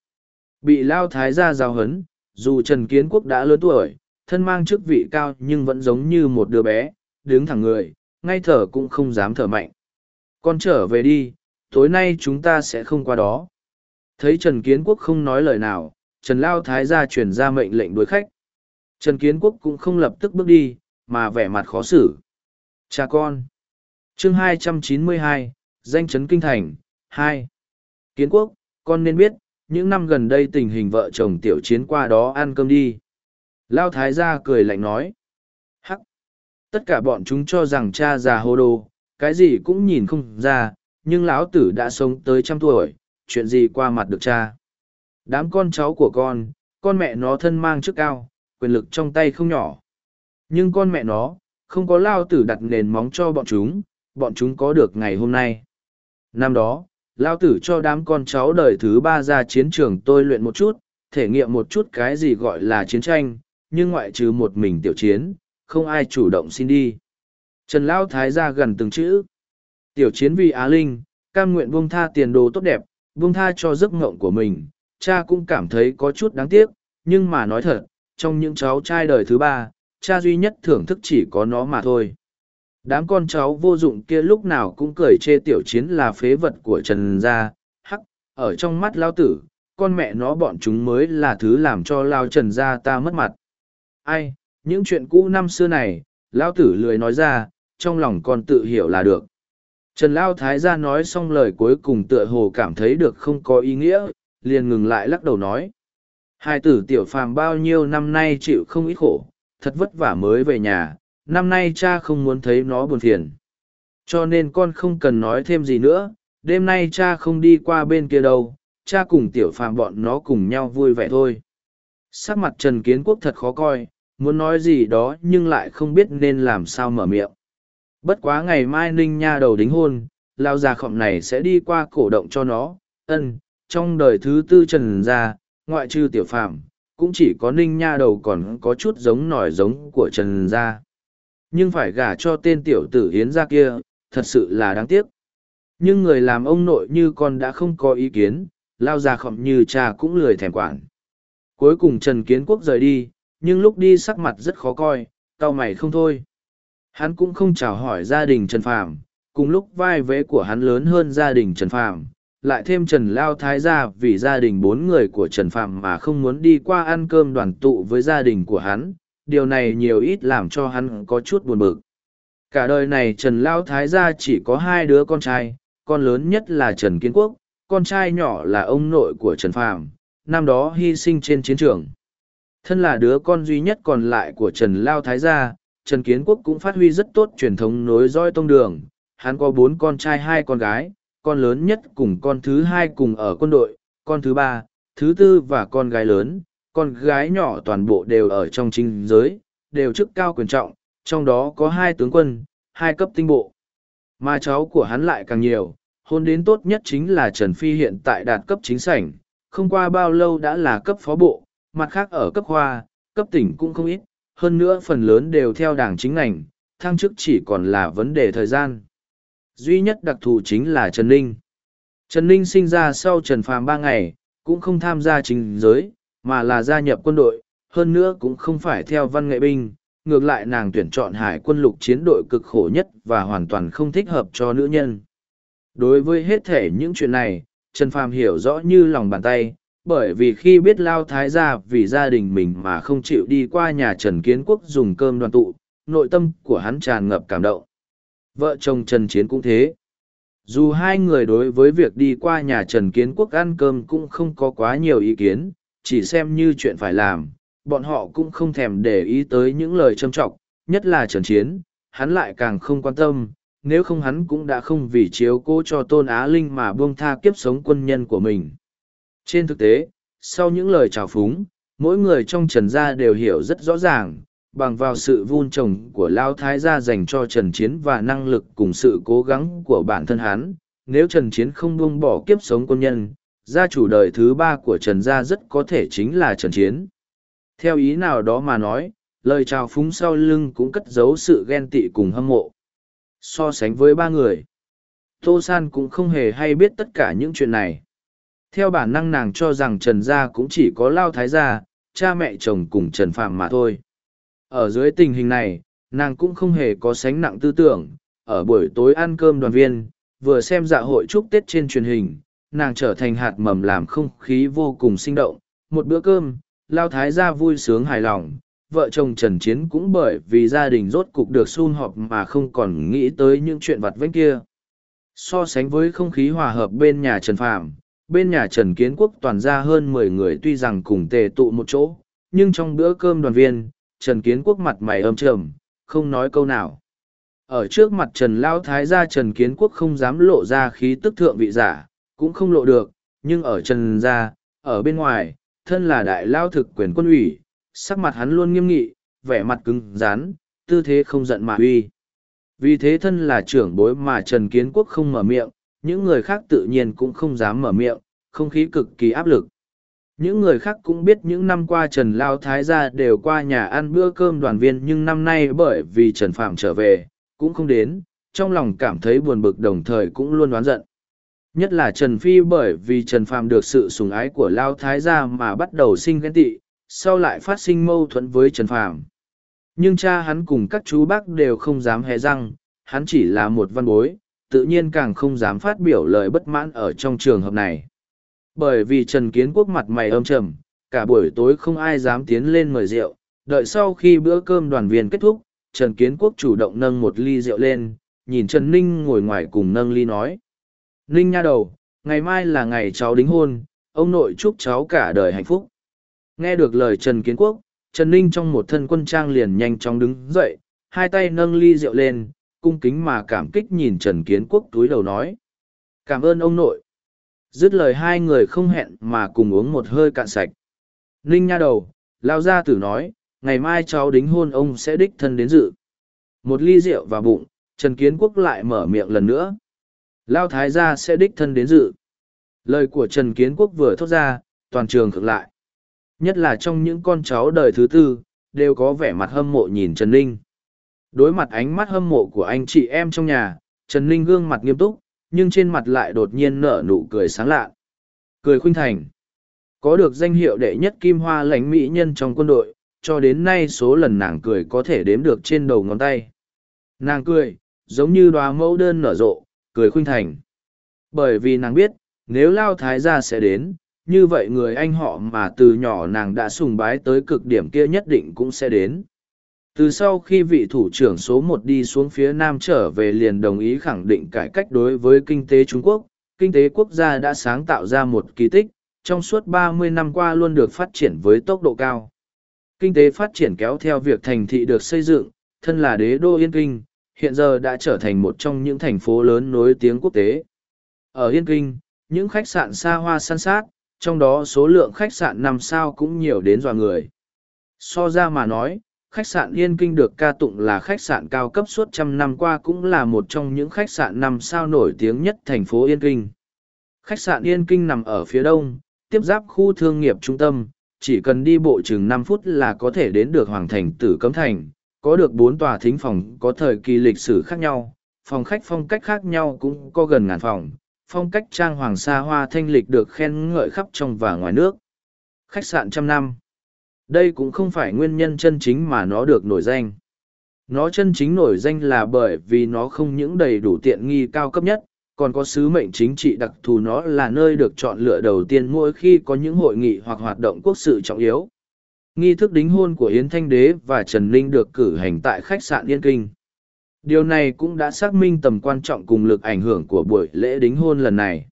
Bị Lao Thái gia giao hấn, dù Trần Kiến Quốc đã lớn tuổi, thân mang chức vị cao nhưng vẫn giống như một đứa bé, đứng thẳng người, ngay thở cũng không dám thở mạnh. Con trở về đi, tối nay chúng ta sẽ không qua đó. Thấy Trần Kiến Quốc không nói lời nào, Trần Lao Thái gia truyền ra mệnh lệnh đối khách. Trần Kiến Quốc cũng không lập tức bước đi, mà vẻ mặt khó xử. Cha con. chương 292, danh chấn kinh thành, 2. Kiến Quốc, con nên biết, những năm gần đây tình hình vợ chồng tiểu chiến qua đó ăn cơm đi. Lao Thái gia cười lạnh nói. Hắc! Tất cả bọn chúng cho rằng cha già hô đồ, cái gì cũng nhìn không ra, nhưng lão tử đã sống tới trăm tuổi, chuyện gì qua mặt được cha. Đám con cháu của con, con mẹ nó thân mang chức cao, quyền lực trong tay không nhỏ. Nhưng con mẹ nó, không có lao tử đặt nền móng cho bọn chúng, bọn chúng có được ngày hôm nay. Năm đó, lao tử cho đám con cháu đời thứ ba ra chiến trường tôi luyện một chút, thể nghiệm một chút cái gì gọi là chiến tranh, nhưng ngoại trừ một mình tiểu chiến, không ai chủ động xin đi. Trần Lao Thái ra gần từng chữ. Tiểu chiến vì Á Linh, cam nguyện buông tha tiền đồ tốt đẹp, buông tha cho giấc ngộng của mình, cha cũng cảm thấy có chút đáng tiếc, nhưng mà nói thật, trong những cháu trai đời thứ ba, cha duy nhất thưởng thức chỉ có nó mà thôi. Đám con cháu vô dụng kia lúc nào cũng cười chê tiểu chiến là phế vật của Trần Gia, hắc, ở trong mắt Lao Tử, con mẹ nó bọn chúng mới là thứ làm cho Lao Trần Gia ta mất mặt. Ai, những chuyện cũ năm xưa này, Lao Tử lười nói ra, trong lòng con tự hiểu là được. Trần Lao Thái gia nói xong lời cuối cùng tựa hồ cảm thấy được không có ý nghĩa, liền ngừng lại lắc đầu nói. Hai tử tiểu phàm bao nhiêu năm nay chịu không ít khổ, thật vất vả mới về nhà, năm nay cha không muốn thấy nó buồn phiền. Cho nên con không cần nói thêm gì nữa, đêm nay cha không đi qua bên kia đâu, cha cùng tiểu phàm bọn nó cùng nhau vui vẻ thôi. Sắc mặt Trần Kiến Quốc thật khó coi, muốn nói gì đó nhưng lại không biết nên làm sao mở miệng. Bất quá ngày mai Ninh Nha đầu đính hôn, lao già khọng này sẽ đi qua cổ động cho nó, ân, trong đời thứ tư Trần gia, ngoại trừ tiểu phàm, cũng chỉ có Ninh Nha đầu còn có chút giống nổi giống của Trần gia. Nhưng phải gả cho tên tiểu tử hiến gia kia, thật sự là đáng tiếc. Nhưng người làm ông nội như con đã không có ý kiến, lao già khọng như cha cũng lười thèm quản. Cuối cùng Trần Kiến Quốc rời đi, nhưng lúc đi sắc mặt rất khó coi, tao mày không thôi. Hắn cũng không chào hỏi gia đình Trần Phàm, cùng lúc vai vế của hắn lớn hơn gia đình Trần Phàm, lại thêm Trần Lao Thái gia vì gia đình bốn người của Trần Phạm mà không muốn đi qua ăn cơm đoàn tụ với gia đình của hắn, điều này nhiều ít làm cho hắn có chút buồn bực. Cả đời này Trần Lao Thái gia chỉ có hai đứa con trai, con lớn nhất là Trần Kiến Quốc, con trai nhỏ là ông nội của Trần Phạm, năm đó hy sinh trên chiến trường. Thân là đứa con duy nhất còn lại của Trần Lao Thái gia, Trần Kiến Quốc cũng phát huy rất tốt truyền thống nối dõi tông đường. Hắn có bốn con trai hai con gái, con lớn nhất cùng con thứ hai cùng ở quân đội, con thứ ba, thứ tư và con gái lớn, con gái nhỏ toàn bộ đều ở trong chính giới, đều chức cao quyền trọng, trong đó có hai tướng quân, hai cấp tinh bộ. Mà cháu của hắn lại càng nhiều, hôn đến tốt nhất chính là Trần Phi hiện tại đạt cấp chính sảnh, không qua bao lâu đã là cấp phó bộ, mặt khác ở cấp khoa, cấp tỉnh cũng không ít, hơn nữa phần lớn đều theo đảng chính ngành, thăng chức chỉ còn là vấn đề thời gian. Duy nhất đặc thù chính là Trần Ninh. Trần Ninh sinh ra sau Trần Phàm ba ngày, cũng không tham gia chính giới, mà là gia nhập quân đội, hơn nữa cũng không phải theo văn nghệ binh, ngược lại nàng tuyển chọn hải quân lục chiến đội cực khổ nhất và hoàn toàn không thích hợp cho nữ nhân. Đối với hết thể những chuyện này, Trần Phàm hiểu rõ như lòng bàn tay, bởi vì khi biết Lao Thái gia vì gia đình mình mà không chịu đi qua nhà Trần Kiến Quốc dùng cơm đoàn tụ, nội tâm của hắn tràn ngập cảm động. Vợ chồng Trần Chiến cũng thế. Dù hai người đối với việc đi qua nhà Trần Kiến Quốc ăn cơm cũng không có quá nhiều ý kiến, chỉ xem như chuyện phải làm, bọn họ cũng không thèm để ý tới những lời châm trọng, nhất là Trần Chiến, hắn lại càng không quan tâm, nếu không hắn cũng đã không vì chiếu cố cho Tôn Á Linh mà buông tha kiếp sống quân nhân của mình. Trên thực tế, sau những lời chào phúng, mỗi người trong Trần gia đều hiểu rất rõ ràng, bằng vào sự vun trồng của Lao Thái gia dành cho Trần Chiến và năng lực cùng sự cố gắng của bản thân hắn, nếu Trần Chiến không buông bỏ kiếp sống quân nhân, gia chủ đời thứ ba của Trần gia rất có thể chính là Trần Chiến. Theo ý nào đó mà nói, lời chào phúng sau lưng cũng cất giấu sự ghen tị cùng hâm mộ. So sánh với ba người, Tô San cũng không hề hay biết tất cả những chuyện này. Theo bản năng nàng cho rằng Trần Gia cũng chỉ có Lao Thái Gia, cha mẹ chồng cùng Trần Phạm mà thôi. Ở dưới tình hình này, nàng cũng không hề có sánh nặng tư tưởng. Ở buổi tối ăn cơm đoàn viên, vừa xem dạ hội chúc Tết trên truyền hình, nàng trở thành hạt mầm làm không khí vô cùng sinh động. Một bữa cơm, Lao Thái gia vui sướng hài lòng, vợ chồng Trần Chiến cũng bởi vì gia đình rốt cục được sum họp mà không còn nghĩ tới những chuyện vặt vãnh kia. So sánh với không khí hòa hợp bên nhà Trần Phạm, bên nhà Trần Kiến Quốc toàn ra hơn mười người tuy rằng cùng tề tụ một chỗ, nhưng trong bữa cơm đoàn viên, Trần Kiến Quốc mặt mày âm trầm, không nói câu nào. Ở trước mặt Trần Lao Thái gia Trần Kiến Quốc không dám lộ ra khí tức thượng vị giả, cũng không lộ được, nhưng ở Trần gia, ở bên ngoài, thân là đại lao thực quyền quân ủy, sắc mặt hắn luôn nghiêm nghị, vẻ mặt cứng rắn, tư thế không giận mà uy. Vì thế thân là trưởng bối mà Trần Kiến Quốc không mở miệng, những người khác tự nhiên cũng không dám mở miệng, không khí cực kỳ áp lực. Những người khác cũng biết những năm qua Trần Lao Thái gia đều qua nhà ăn bữa cơm đoàn viên nhưng năm nay bởi vì Trần Phạm trở về, cũng không đến, trong lòng cảm thấy buồn bực đồng thời cũng luôn đoán giận. Nhất là Trần Phi bởi vì Trần Phạm được sự sủng ái của Lao Thái gia mà bắt đầu sinh ghen tị, sau lại phát sinh mâu thuẫn với Trần Phạm. Nhưng cha hắn cùng các chú bác đều không dám hé răng, hắn chỉ là một văn bối, tự nhiên càng không dám phát biểu lời bất mãn ở trong trường hợp này. Bởi vì Trần Kiến Quốc mặt mày âm trầm, cả buổi tối không ai dám tiến lên mời rượu, đợi sau khi bữa cơm đoàn viên kết thúc, Trần Kiến Quốc chủ động nâng một ly rượu lên, nhìn Trần Ninh ngồi ngoài cùng nâng ly nói. Ninh nha đầu, ngày mai là ngày cháu đính hôn, ông nội chúc cháu cả đời hạnh phúc. Nghe được lời Trần Kiến Quốc, Trần Ninh trong một thân quân trang liền nhanh chóng đứng dậy, hai tay nâng ly rượu lên, cung kính mà cảm kích nhìn Trần Kiến Quốc túi đầu nói. Cảm ơn ông nội. Dứt lời hai người không hẹn mà cùng uống một hơi cạn sạch. Ninh nha đầu, lao ra tử nói, ngày mai cháu đính hôn ông sẽ đích thân đến dự. Một ly rượu vào bụng, Trần Kiến Quốc lại mở miệng lần nữa. Lao thái gia sẽ đích thân đến dự. Lời của Trần Kiến Quốc vừa thốt ra, toàn trường khựng lại. Nhất là trong những con cháu đời thứ tư, đều có vẻ mặt hâm mộ nhìn Trần Ninh. Đối mặt ánh mắt hâm mộ của anh chị em trong nhà, Trần Ninh gương mặt nghiêm túc, nhưng trên mặt lại đột nhiên nở nụ cười sáng lạ. Cười khuynh thành. Có được danh hiệu đệ nhất kim hoa lãnh mỹ nhân trong quân đội, cho đến nay số lần nàng cười có thể đếm được trên đầu ngón tay. Nàng cười, giống như đoá mẫu đơn nở rộ, cười khuynh thành. Bởi vì nàng biết, nếu Lao Thái gia sẽ đến, như vậy người anh họ mà từ nhỏ nàng đã sùng bái tới cực điểm kia nhất định cũng sẽ đến. Từ sau khi vị thủ trưởng số một đi xuống phía Nam trở về liền đồng ý khẳng định cải cách đối với kinh tế Trung Quốc, kinh tế quốc gia đã sáng tạo ra một kỳ tích, trong suốt 30 năm qua luôn được phát triển với tốc độ cao. Kinh tế phát triển kéo theo việc thành thị được xây dựng, thân là đế đô Yên Kinh, hiện giờ đã trở thành một trong những thành phố lớn nổi tiếng quốc tế. Ở Yên Kinh, những khách sạn xa hoa săn sát, trong đó số lượng khách sạn năm sao cũng nhiều đến dọa người. So ra mà nói, khách sạn Yên Kinh được ca tụng là khách sạn cao cấp suốt trăm năm qua cũng là một trong những khách sạn năm sao nổi tiếng nhất thành phố Yên Kinh. Khách sạn Yên Kinh nằm ở phía đông, tiếp giáp khu thương nghiệp trung tâm, chỉ cần đi bộ chừng năm phút là có thể đến được Hoàng Thành Tử Cấm Thành, có được bốn tòa thính phòng có thời kỳ lịch sử khác nhau, phòng khách phong cách khác nhau cũng có gần ngàn phòng, phong cách trang hoàng sa hoa thanh lịch được khen ngợi khắp trong và ngoài nước. Khách sạn trăm năm. Đây cũng không phải nguyên nhân chân chính mà nó được nổi danh. Nó chân chính nổi danh là bởi vì nó không những đầy đủ tiện nghi cao cấp nhất, còn có sứ mệnh chính trị đặc thù nó là nơi được chọn lựa đầu tiên mỗi khi có những hội nghị hoặc hoạt động quốc sự trọng yếu. Nghi thức đính hôn của Yến Thanh Đế và Trần Ninh được cử hành tại khách sạn Yên Kinh. Điều này cũng đã xác minh tầm quan trọng cùng lực ảnh hưởng của buổi lễ đính hôn lần này.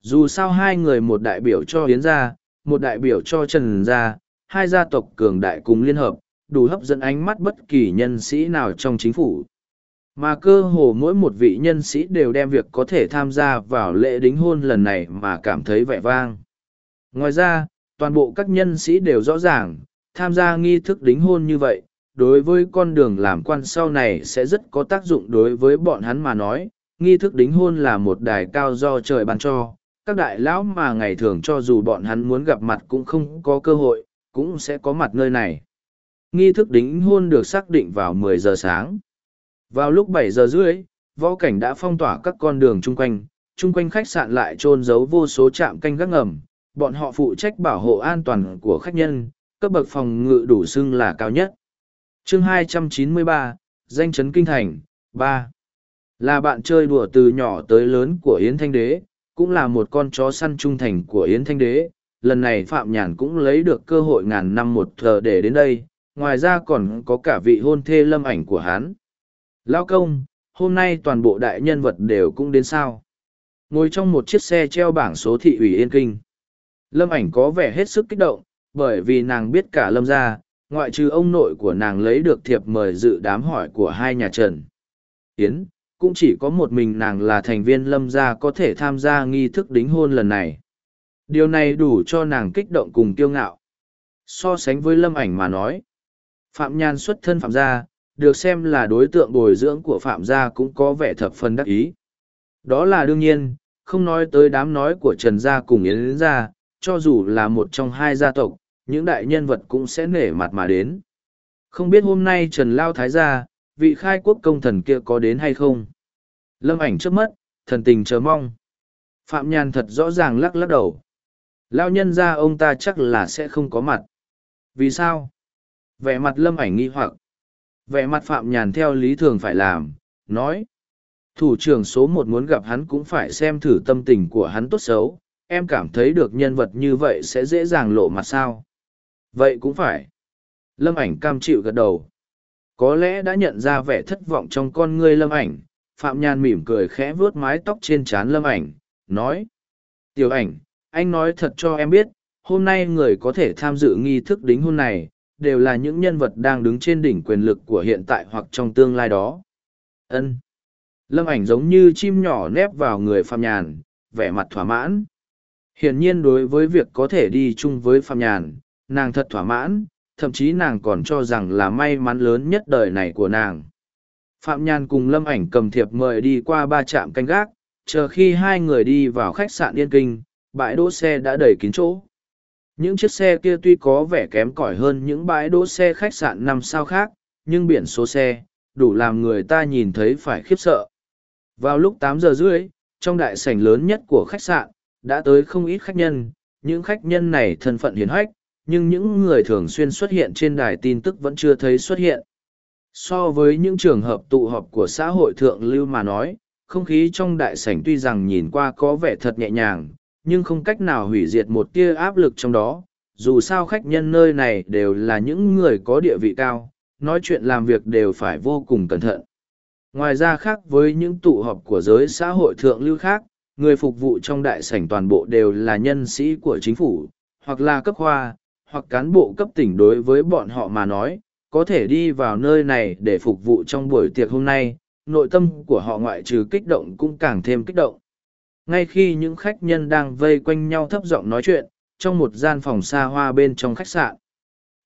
Dù sao hai người một đại biểu cho Yến gia, một đại biểu cho Trần gia, hai gia tộc cường đại cùng liên hợp, đủ hấp dẫn ánh mắt bất kỳ nhân sĩ nào trong chính phủ. Mà cơ hồ mỗi một vị nhân sĩ đều đem việc có thể tham gia vào lễ đính hôn lần này mà cảm thấy vẻ vang. Ngoài ra, toàn bộ các nhân sĩ đều rõ ràng, tham gia nghi thức đính hôn như vậy, đối với con đường làm quan sau này sẽ rất có tác dụng đối với bọn hắn mà nói. Nghi thức đính hôn là một đài cao do trời ban cho, các đại lão mà ngày thường cho dù bọn hắn muốn gặp mặt cũng không có cơ hội, cũng sẽ có mặt nơi này. Nghi thức đính hôn được xác định vào 10 giờ sáng. Vào lúc 7 giờ rưỡi, võ cảnh đã phong tỏa các con đường chung quanh, chung quanh khách sạn lại trôn giấu vô số trạm canh gác ngầm, bọn họ phụ trách bảo hộ an toàn của khách nhân, cấp bậc phòng ngự đủ xưng là cao nhất. chương 293, danh chấn kinh thành, 3. Là bạn chơi đùa từ nhỏ tới lớn của Yến Thanh Đế, cũng là một con chó săn trung thành của Yến Thanh Đế. Lần này Phạm Nhàn cũng lấy được cơ hội ngàn năm một thờ để đến đây, ngoài ra còn có cả vị hôn thê lâm ảnh của hắn. Lao công, hôm nay toàn bộ đại nhân vật đều cũng đến sao. Ngồi trong một chiếc xe treo bảng số thị ủy Yên Kinh. Lâm ảnh có vẻ hết sức kích động, bởi vì nàng biết cả lâm gia, ngoại trừ ông nội của nàng lấy được thiệp mời dự đám hỏi của hai nhà Trần. Yến, cũng chỉ có một mình nàng là thành viên lâm gia có thể tham gia nghi thức đính hôn lần này. Điều này đủ cho nàng kích động cùng kiêu ngạo. So sánh với lâm ảnh mà nói, Phạm Nhan xuất thân Phạm gia, được xem là đối tượng bồi dưỡng của Phạm gia cũng có vẻ thập phần đắc ý. Đó là đương nhiên, không nói tới đám nói của Trần gia cùng Yến gia, cho dù là một trong hai gia tộc, những đại nhân vật cũng sẽ nể mặt mà đến. Không biết hôm nay Trần Lao Thái gia, vị khai quốc công thần kia có đến hay không? Lâm ảnh trước mắt, thần tình chờ mong. Phạm Nhàn thật rõ ràng lắc lắc đầu. Lao nhân ra ông ta chắc là sẽ không có mặt. Vì sao? Vẻ mặt lâm ảnh nghi hoặc. Vẻ mặt Phạm Nhàn theo lý thường phải làm, nói. Thủ trưởng số một muốn gặp hắn cũng phải xem thử tâm tình của hắn tốt xấu, em cảm thấy được nhân vật như vậy sẽ dễ dàng lộ mặt sao. Vậy cũng phải. Lâm ảnh cam chịu gật đầu. Có lẽ đã nhận ra vẻ thất vọng trong con ngươi lâm ảnh, Phạm nhàn mỉm cười khẽ vuốt mái tóc trên trán lâm ảnh, nói. Tiểu ảnh, anh nói thật cho em biết, hôm nay người có thể tham dự nghi thức đính hôn này, đều là những nhân vật đang đứng trên đỉnh quyền lực của hiện tại hoặc trong tương lai đó. Ân. Lâm ảnh giống như chim nhỏ nép vào người Phạm Nhàn, vẻ mặt thỏa mãn. Hiển nhiên đối với việc có thể đi chung với Phạm Nhàn, nàng thật thỏa mãn, thậm chí nàng còn cho rằng là may mắn lớn nhất đời này của nàng. Phạm Nhàn cùng Lâm Ảnh cầm thiệp mời đi qua ba trạm canh gác, chờ khi hai người đi vào khách sạn Yên Kinh, bãi đỗ xe đã đầy kín chỗ. Những chiếc xe kia tuy có vẻ kém cỏi hơn những bãi đỗ xe khách sạn năm sao khác, nhưng biển số xe, đủ làm người ta nhìn thấy phải khiếp sợ. Vào lúc tám giờ rưỡi, trong đại sảnh lớn nhất của khách sạn, đã tới không ít khách nhân, những khách nhân này thân phận hiền hách, nhưng những người thường xuyên xuất hiện trên đài tin tức vẫn chưa thấy xuất hiện. So với những trường hợp tụ họp của xã hội thượng lưu mà nói, không khí trong đại sảnh tuy rằng nhìn qua có vẻ thật nhẹ nhàng, nhưng không cách nào hủy diệt một tia áp lực trong đó. Dù sao khách nhân nơi này đều là những người có địa vị cao, nói chuyện làm việc đều phải vô cùng cẩn thận. Ngoài ra khác với những tụ họp của giới xã hội thượng lưu khác, người phục vụ trong đại sảnh toàn bộ đều là nhân sĩ của chính phủ, hoặc là cấp khoa, hoặc cán bộ cấp tỉnh đối với bọn họ mà nói, có thể đi vào nơi này để phục vụ trong buổi tiệc hôm nay, nội tâm của họ ngoại trừ kích động cũng càng thêm kích động. Ngay khi những khách nhân đang vây quanh nhau thấp giọng nói chuyện, trong một gian phòng xa hoa bên trong khách sạn,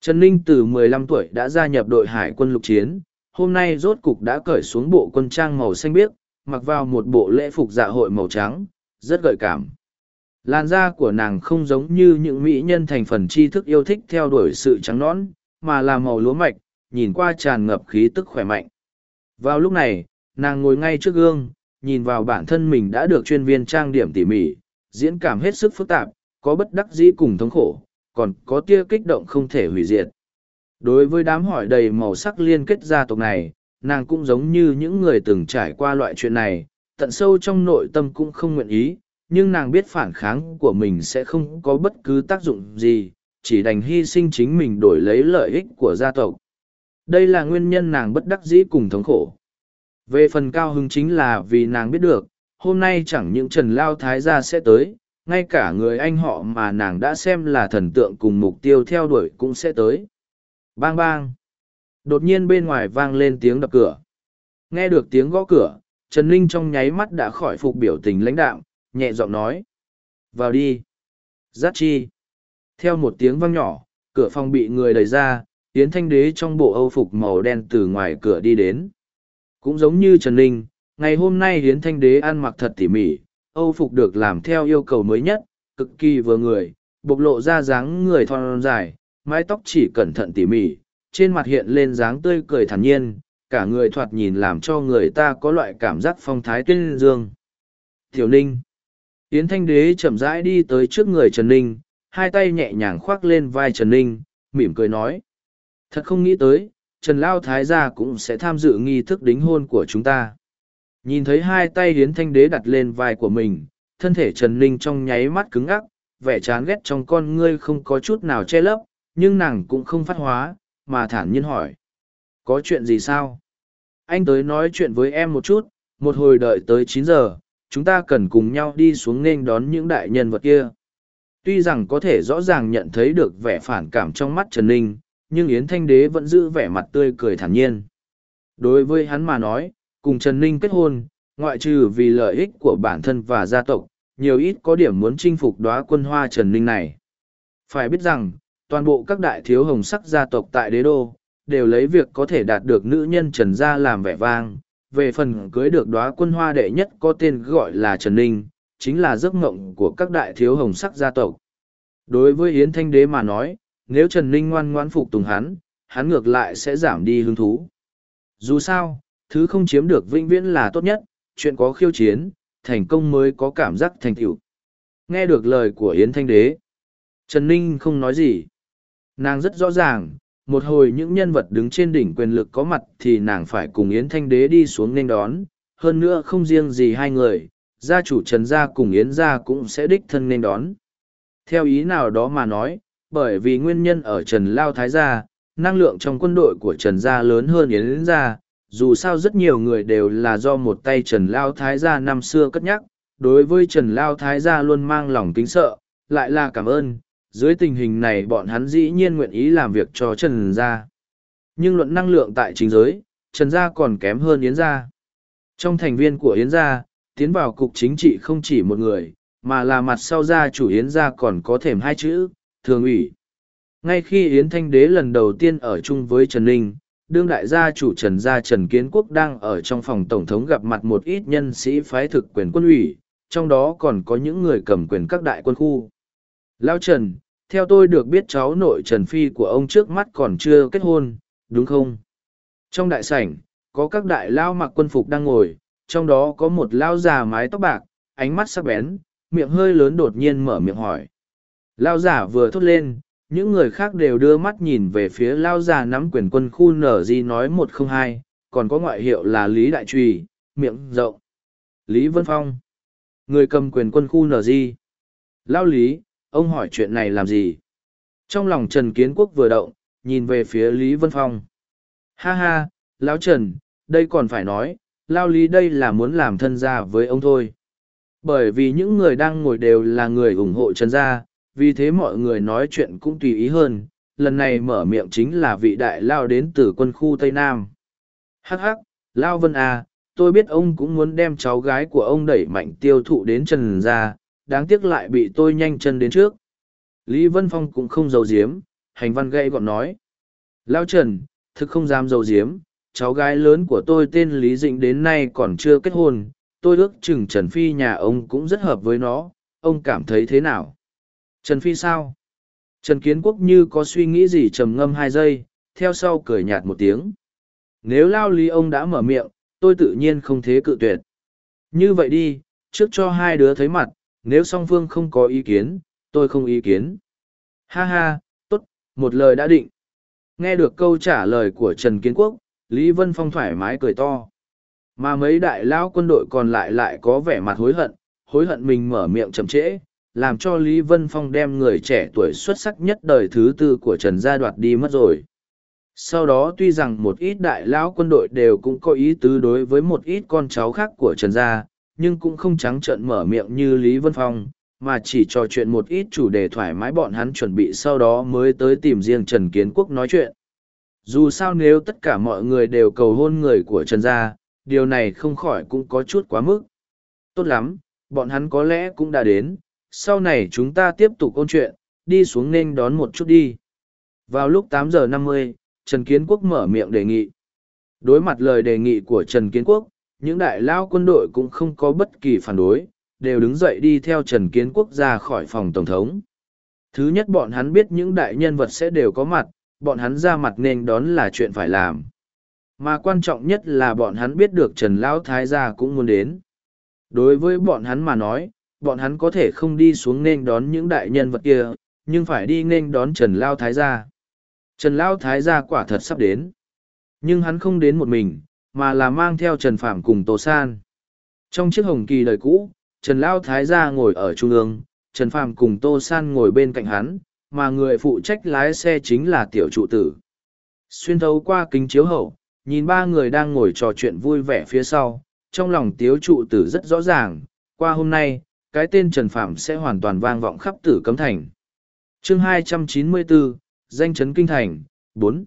Trần Ninh từ 15 tuổi đã gia nhập đội hải quân lục chiến, hôm nay rốt cục đã cởi xuống bộ quân trang màu xanh biếc, mặc vào một bộ lễ phục dạ hội màu trắng, rất gợi cảm. Làn da của nàng không giống như những mỹ nhân thành phần tri thức yêu thích theo đuổi sự trắng nõn, mà là màu lúa mạch, nhìn qua tràn ngập khí tức khỏe mạnh. Vào lúc này, nàng ngồi ngay trước gương, nhìn vào bản thân mình đã được chuyên viên trang điểm tỉ mỉ, diễn cảm hết sức phức tạp, có bất đắc dĩ cùng thống khổ, còn có tia kích động không thể hủy diệt. Đối với đám hỏi đầy màu sắc liên kết gia tộc này, nàng cũng giống như những người từng trải qua loại chuyện này, tận sâu trong nội tâm cũng không nguyện ý, nhưng nàng biết phản kháng của mình sẽ không có bất cứ tác dụng gì, chỉ đành hy sinh chính mình đổi lấy lợi ích của gia tộc. Đây là nguyên nhân nàng bất đắc dĩ cùng thống khổ. Về phần cao hứng chính là vì nàng biết được, hôm nay chẳng những Trần Lao Thái gia sẽ tới, ngay cả người anh họ mà nàng đã xem là thần tượng cùng mục tiêu theo đuổi cũng sẽ tới. Bang bang! Đột nhiên bên ngoài vang lên tiếng đập cửa. Nghe được tiếng gõ cửa, Trần Ninh trong nháy mắt đã khỏi phục biểu tình lãnh đạo, nhẹ giọng nói. Vào đi. Giác chi. Theo một tiếng vang nhỏ, cửa phòng bị người đẩy ra, Yến Thanh Đế trong bộ âu phục màu đen từ ngoài cửa đi đến. Cũng giống như Trần Ninh, ngày hôm nay Yến Thanh Đế ăn mặc thật tỉ mỉ, âu phục được làm theo yêu cầu mới nhất, cực kỳ vừa người, bộc lộ ra dáng người thon dài, mái tóc chỉ cẩn thận tỉ mỉ, trên mặt hiện lên dáng tươi cười thản nhiên, cả người thoạt nhìn làm cho người ta có loại cảm giác phong thái tuyên dương. Tiểu Ninh Yến Thanh Đế chậm rãi đi tới trước người Trần Ninh, hai tay nhẹ nhàng khoác lên vai Trần Ninh, mỉm cười nói. Thật không nghĩ tới, Trần Lao Thái gia cũng sẽ tham dự nghi thức đính hôn của chúng ta. Nhìn thấy hai tay Yến Thanh Đế đặt lên vai của mình, thân thể Trần Ninh trong nháy mắt cứng ngắc, vẻ chán ghét trong con ngươi không có chút nào che lấp, nhưng nàng cũng không phát hóa, mà thản nhiên hỏi. Có chuyện gì sao? Anh tới nói chuyện với em một chút, một hồi đợi tới chín giờ, chúng ta cần cùng nhau đi xuống nên đón những đại nhân vật kia. Tuy rằng có thể rõ ràng nhận thấy được vẻ phản cảm trong mắt Trần Ninh, nhưng Yến Thanh Đế vẫn giữ vẻ mặt tươi cười thản nhiên. Đối với hắn mà nói, cùng Trần Ninh kết hôn, ngoại trừ vì lợi ích của bản thân và gia tộc, nhiều ít có điểm muốn chinh phục đóa quân hoa Trần Ninh này. Phải biết rằng, toàn bộ các đại thiếu hồng sắc gia tộc tại đế đô, đều lấy việc có thể đạt được nữ nhân Trần Gia làm vẻ vang. Về phần cưới được đóa quân hoa đệ nhất có tên gọi là Trần Ninh, chính là giấc mộng của các đại thiếu hồng sắc gia tộc. Đối với Yến Thanh Đế mà nói, nếu Trần Ninh ngoan ngoãn phục tùng hắn, hắn ngược lại sẽ giảm đi hứng thú. Dù sao, thứ không chiếm được vĩnh viễn là tốt nhất, chuyện có khiêu chiến, thành công mới có cảm giác thành tựu. Nghe được lời của Yến Thanh Đế, Trần Ninh không nói gì. Nàng rất rõ ràng, một hồi những nhân vật đứng trên đỉnh quyền lực có mặt thì nàng phải cùng Yến Thanh Đế đi xuống nên đón, hơn nữa không riêng gì hai người, gia chủ Trần Gia cùng Yến Gia cũng sẽ đích thân nên đón. Theo ý nào đó mà nói, bởi vì nguyên nhân ở Trần Lao Thái Gia, năng lượng trong quân đội của Trần Gia lớn hơn Yến Gia, dù sao rất nhiều người đều là do một tay Trần Lao Thái Gia năm xưa cất nhắc, đối với Trần Lao Thái Gia luôn mang lòng kính sợ, lại là cảm ơn, dưới tình hình này bọn hắn dĩ nhiên nguyện ý làm việc cho Trần Gia. Nhưng luận năng lượng tại chính giới, Trần Gia còn kém hơn Yến Gia. Trong thành viên của Yến Gia, tiến vào cục chính trị không chỉ một người, mà là mặt sau gia chủ Yến Gia còn có thêm hai chữ, thường ủy. Ngay khi Yến Thanh Đế lần đầu tiên ở chung với Trần Ninh, đương đại gia chủ Trần Gia Trần Kiến Quốc đang ở trong phòng Tổng thống gặp mặt một ít nhân sĩ phái thực quyền quân ủy, trong đó còn có những người cầm quyền các đại quân khu. Lao Trần, theo tôi được biết cháu nội Trần Phi của ông trước mắt còn chưa kết hôn, đúng không? Trong đại sảnh, có các đại lao mặc quân phục đang ngồi, trong đó có một lao già mái tóc bạc, ánh mắt sắc bén, miệng hơi lớn đột nhiên mở miệng hỏi. Lao giả vừa thốt lên, những người khác đều đưa mắt nhìn về phía lao già nắm quyền quân khu nở di nói một không hai, còn có ngoại hiệu là Lý Đại Trùy, miệng rộng. Lý Vân Phong, người cầm quyền quân khu nở di. Lao Lý, ông hỏi chuyện này làm gì? Trong lòng Trần Kiến Quốc vừa động, nhìn về phía Lý Vân Phong. Ha ha, Lão Trần, đây còn phải nói, Lao Lý đây là muốn làm thân gia với ông thôi. Bởi vì những người đang ngồi đều là người ủng hộ Trần gia, vì thế mọi người nói chuyện cũng tùy ý hơn. Lần này mở miệng chính là vị đại Lao đến từ quân khu Tây Nam. Hắc hắc, Lao Vân à, tôi biết ông cũng muốn đem cháu gái của ông đẩy mạnh tiêu thụ đến Trần gia, đáng tiếc lại bị tôi nhanh chân đến trước. Lý Vân Phong cũng không giấu giếm, hành văn gây gọn nói. Lao Trần, thực không dám giấu giếm, cháu gái lớn của tôi tên Lý Dĩnh đến nay còn chưa kết hôn, tôi ước chừng Trần Phi nhà ông cũng rất hợp với nó, ông cảm thấy thế nào? Trần Phi sao? Trần Kiến Quốc như có suy nghĩ gì trầm ngâm hai giây, theo sau cười nhạt một tiếng. Nếu lao lý ông đã mở miệng, tôi tự nhiên không thế cự tuyệt. Như vậy đi, trước cho hai đứa thấy mặt, nếu song phương không có ý kiến, tôi không ý kiến. Ha ha, tốt, một lời đã định. Nghe được câu trả lời của Trần Kiến Quốc, Lý Vân Phong thoải mái cười to. Mà mấy đại lão quân đội còn lại lại có vẻ mặt hối hận, hối hận mình mở miệng chậm trễ, làm cho Lý Vân Phong đem người trẻ tuổi xuất sắc nhất đời thứ tư của Trần Gia đoạt đi mất rồi. Sau đó tuy rằng một ít đại lão quân đội đều cũng có ý tứ đối với một ít con cháu khác của Trần Gia, nhưng cũng không trắng trợn mở miệng như Lý Vân Phong, mà chỉ trò chuyện một ít chủ đề thoải mái bọn hắn chuẩn bị sau đó mới tới tìm riêng Trần Kiến Quốc nói chuyện. Dù sao nếu tất cả mọi người đều cầu hôn người của Trần Gia, điều này không khỏi cũng có chút quá mức. Tốt lắm, bọn hắn có lẽ cũng đã đến, sau này chúng ta tiếp tục ôn chuyện, đi xuống nên đón một chút đi. Vào lúc 8 giờ 50, Trần Kiến Quốc mở miệng đề nghị. Đối mặt lời đề nghị của Trần Kiến Quốc, những đại lao quân đội cũng không có bất kỳ phản đối, đều đứng dậy đi theo Trần Kiến Quốc ra khỏi phòng Tổng thống. Thứ nhất bọn hắn biết những đại nhân vật sẽ đều có mặt, bọn hắn ra mặt nên đón là chuyện phải làm. Mà quan trọng nhất là bọn hắn biết được Trần Lão Thái gia cũng muốn đến. Đối với bọn hắn mà nói, bọn hắn có thể không đi xuống nên đón những đại nhân vật kia, nhưng phải đi nên đón Trần Lao Thái gia. Trần Lao Thái gia quả thật sắp đến. Nhưng hắn không đến một mình, mà là mang theo Trần Phạm cùng Tô San. Trong chiếc hồng kỳ đời cũ, Trần Lao Thái gia ngồi ở trung ương, Trần Phạm cùng Tô San ngồi bên cạnh hắn, mà người phụ trách lái xe chính là tiểu trụ tử. Xuyên thấu qua kính chiếu hậu, nhìn ba người đang ngồi trò chuyện vui vẻ phía sau, trong lòng tiếu trụ tử rất rõ ràng, qua hôm nay, cái tên Trần Phạm sẽ hoàn toàn vang vọng khắp tử cấm thành. chương 294, danh chấn kinh thành, 4.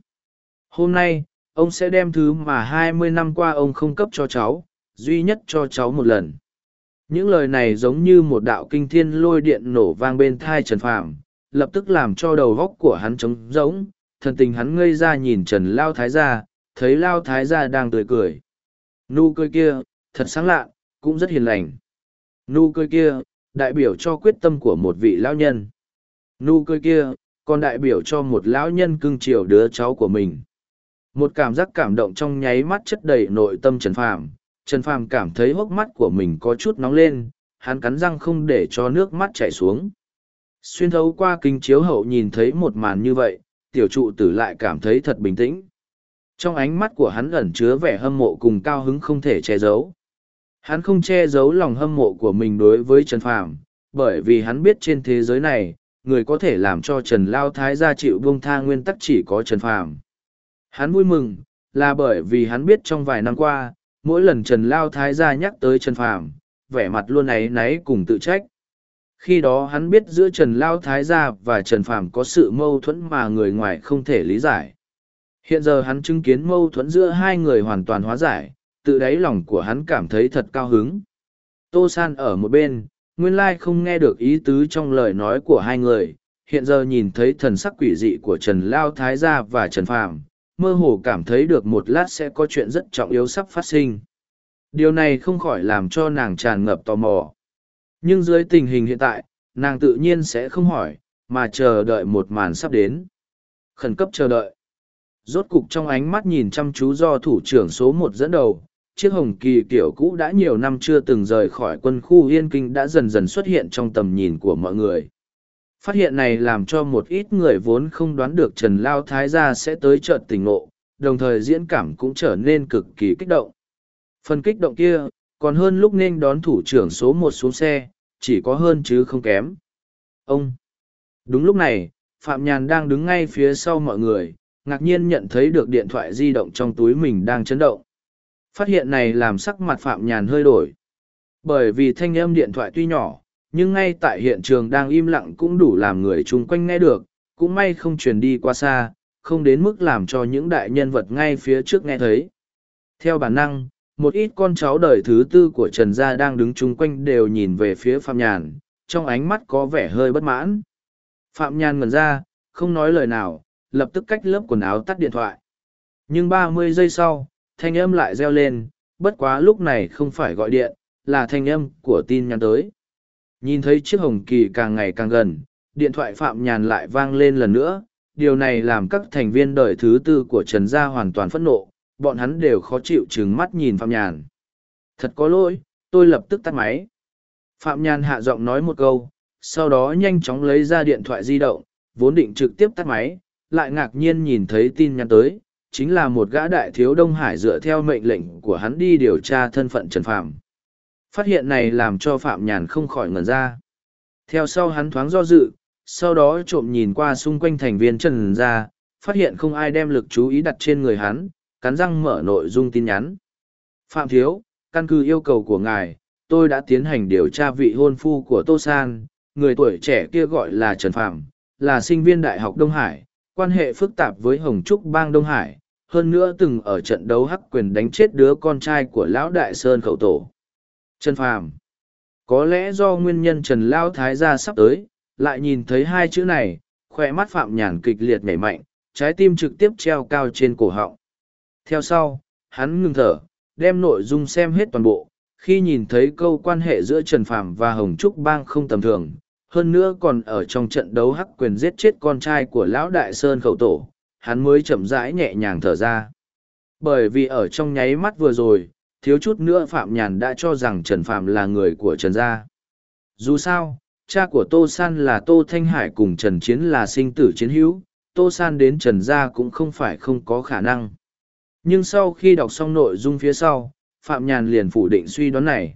Hôm nay, ông sẽ đem thứ mà 20 năm qua ông không cấp cho cháu, duy nhất cho cháu một lần. Những lời này giống như một đạo kinh thiên lôi điện nổ vang bên thai Trần Phạm, lập tức làm cho đầu góc của hắn trống rỗng, thần tình hắn ngây ra nhìn Trần Lao Thái gia, thấy Lao Thái gia đang tươi cười. Nụ cười kia, thật sáng lạ, cũng rất hiền lành. Nụ cười kia, đại biểu cho quyết tâm của một vị lão nhân. Nụ cười kia, còn đại biểu cho một lão nhân cưng chiều đứa cháu của mình. Một cảm giác cảm động trong nháy mắt chất đầy nội tâm Trần Phàm. Trần Phàm cảm thấy hốc mắt của mình có chút nóng lên, hắn cắn răng không để cho nước mắt chảy xuống. Xuyên thấu qua kính chiếu hậu nhìn thấy một màn như vậy, tiểu trụ tử lại cảm thấy thật bình tĩnh. Trong ánh mắt của hắn ẩn chứa vẻ hâm mộ cùng cao hứng không thể che giấu. Hắn không che giấu lòng hâm mộ của mình đối với Trần Phàm, bởi vì hắn biết trên thế giới này, người có thể làm cho Trần Lao Thái gia chịu buông tha nguyên tắc chỉ có Trần Phàm. Hắn vui mừng, là bởi vì hắn biết trong vài năm qua, mỗi lần Trần Lao Thái gia nhắc tới Trần Phàm, vẻ mặt luôn ấy náy cùng tự trách. Khi đó hắn biết giữa Trần Lao Thái gia và Trần Phàm có sự mâu thuẫn mà người ngoài không thể lý giải. Hiện giờ hắn chứng kiến mâu thuẫn giữa hai người hoàn toàn hóa giải, tự đáy lòng của hắn cảm thấy thật cao hứng. Tô San ở một bên, nguyên lai không nghe được ý tứ trong lời nói của hai người, hiện giờ nhìn thấy thần sắc quỷ dị của Trần Lao Thái Gia và Trần Phàm, mơ hồ cảm thấy được một lát sẽ có chuyện rất trọng yếu sắp phát sinh. Điều này không khỏi làm cho nàng tràn ngập tò mò. Nhưng dưới tình hình hiện tại, nàng tự nhiên sẽ không hỏi, mà chờ đợi một màn sắp đến. Khẩn cấp chờ đợi. Rốt cục trong ánh mắt nhìn chăm chú do thủ trưởng số một dẫn đầu, chiếc hồng kỳ kiểu cũ đã nhiều năm chưa từng rời khỏi quân khu yên kinh đã dần dần xuất hiện trong tầm nhìn của mọi người. Phát hiện này làm cho một ít người vốn không đoán được trần lao thái gia sẽ tới chợt tỉnh ngộ, đồng thời diễn cảm cũng trở nên cực kỳ kích động. Phần kích động kia, còn hơn lúc nên đón thủ trưởng số một xuống xe, chỉ có hơn chứ không kém. Ông! Đúng lúc này, phạm nhàn đang đứng ngay phía sau mọi người, ngạc nhiên nhận thấy được điện thoại di động trong túi mình đang chấn động. Phát hiện này làm sắc mặt Phạm Nhàn hơi đổi. Bởi vì thanh âm điện thoại tuy nhỏ, nhưng ngay tại hiện trường đang im lặng cũng đủ làm người chung quanh nghe được, cũng may không truyền đi qua xa, không đến mức làm cho những đại nhân vật ngay phía trước nghe thấy. Theo bản năng, một ít con cháu đời thứ tư của Trần Gia đang đứng chung quanh đều nhìn về phía Phạm Nhàn, trong ánh mắt có vẻ hơi bất mãn. Phạm Nhàn ngẩn ra, không nói lời nào, lập tức cách lớp quần áo tắt điện thoại. Nhưng ba mươi giây sau, thanh âm lại reo lên, bất quá lúc này không phải gọi điện, là thanh âm của tin nhắn tới. Nhìn thấy chiếc hồng kỳ càng ngày càng gần, điện thoại Phạm Nhàn lại vang lên lần nữa, điều này làm các thành viên đời thứ tư của Trần Gia hoàn toàn phẫn nộ, bọn hắn đều khó chịu trừng mắt nhìn Phạm Nhàn. Thật có lỗi, tôi lập tức tắt máy. Phạm Nhàn hạ giọng nói một câu, sau đó nhanh chóng lấy ra điện thoại di động, vốn định trực tiếp tắt máy, lại ngạc nhiên nhìn thấy tin nhắn tới, chính là một gã đại thiếu Đông Hải dựa theo mệnh lệnh của hắn đi điều tra thân phận Trần Phạm. Phát hiện này làm cho Phạm Nhàn không khỏi ngẩn ra. Theo sau hắn thoáng do dự, sau đó trộm nhìn qua xung quanh thành viên Trần ra, phát hiện không ai đem lực chú ý đặt trên người hắn, cắn răng mở nội dung tin nhắn. Phạm Thiếu, căn cứ yêu cầu của ngài, tôi đã tiến hành điều tra vị hôn phu của Tô San, người tuổi trẻ kia gọi là Trần Phạm, là sinh viên Đại học Đông Hải, quan hệ phức tạp với Hồng Trúc bang Đông Hải, hơn nữa từng ở trận đấu hắc quyền đánh chết đứa con trai của Lão Đại Sơn khẩu tổ. Trần phàm Có lẽ do nguyên nhân Trần Lao Thái gia sắp tới, lại nhìn thấy hai chữ này, khoe mắt Phạm Nhàn kịch liệt nhảy mạnh, trái tim trực tiếp treo cao trên cổ họng. Theo sau, hắn ngừng thở, đem nội dung xem hết toàn bộ, khi nhìn thấy câu quan hệ giữa Trần phàm và Hồng Trúc Bang không tầm thường, hơn nữa còn ở trong trận đấu hắc quyền giết chết con trai của Lão Đại Sơn khẩu tổ, hắn mới chậm rãi nhẹ nhàng thở ra. Bởi vì ở trong nháy mắt vừa rồi, thiếu chút nữa Phạm Nhàn đã cho rằng Trần Phạm là người của Trần Gia. Dù sao, cha của Tô San là Tô Thanh Hải cùng Trần Chiến là sinh tử chiến hữu, Tô San đến Trần Gia cũng không phải không có khả năng. Nhưng sau khi đọc xong nội dung phía sau, Phạm Nhàn liền phủ định suy đoán này.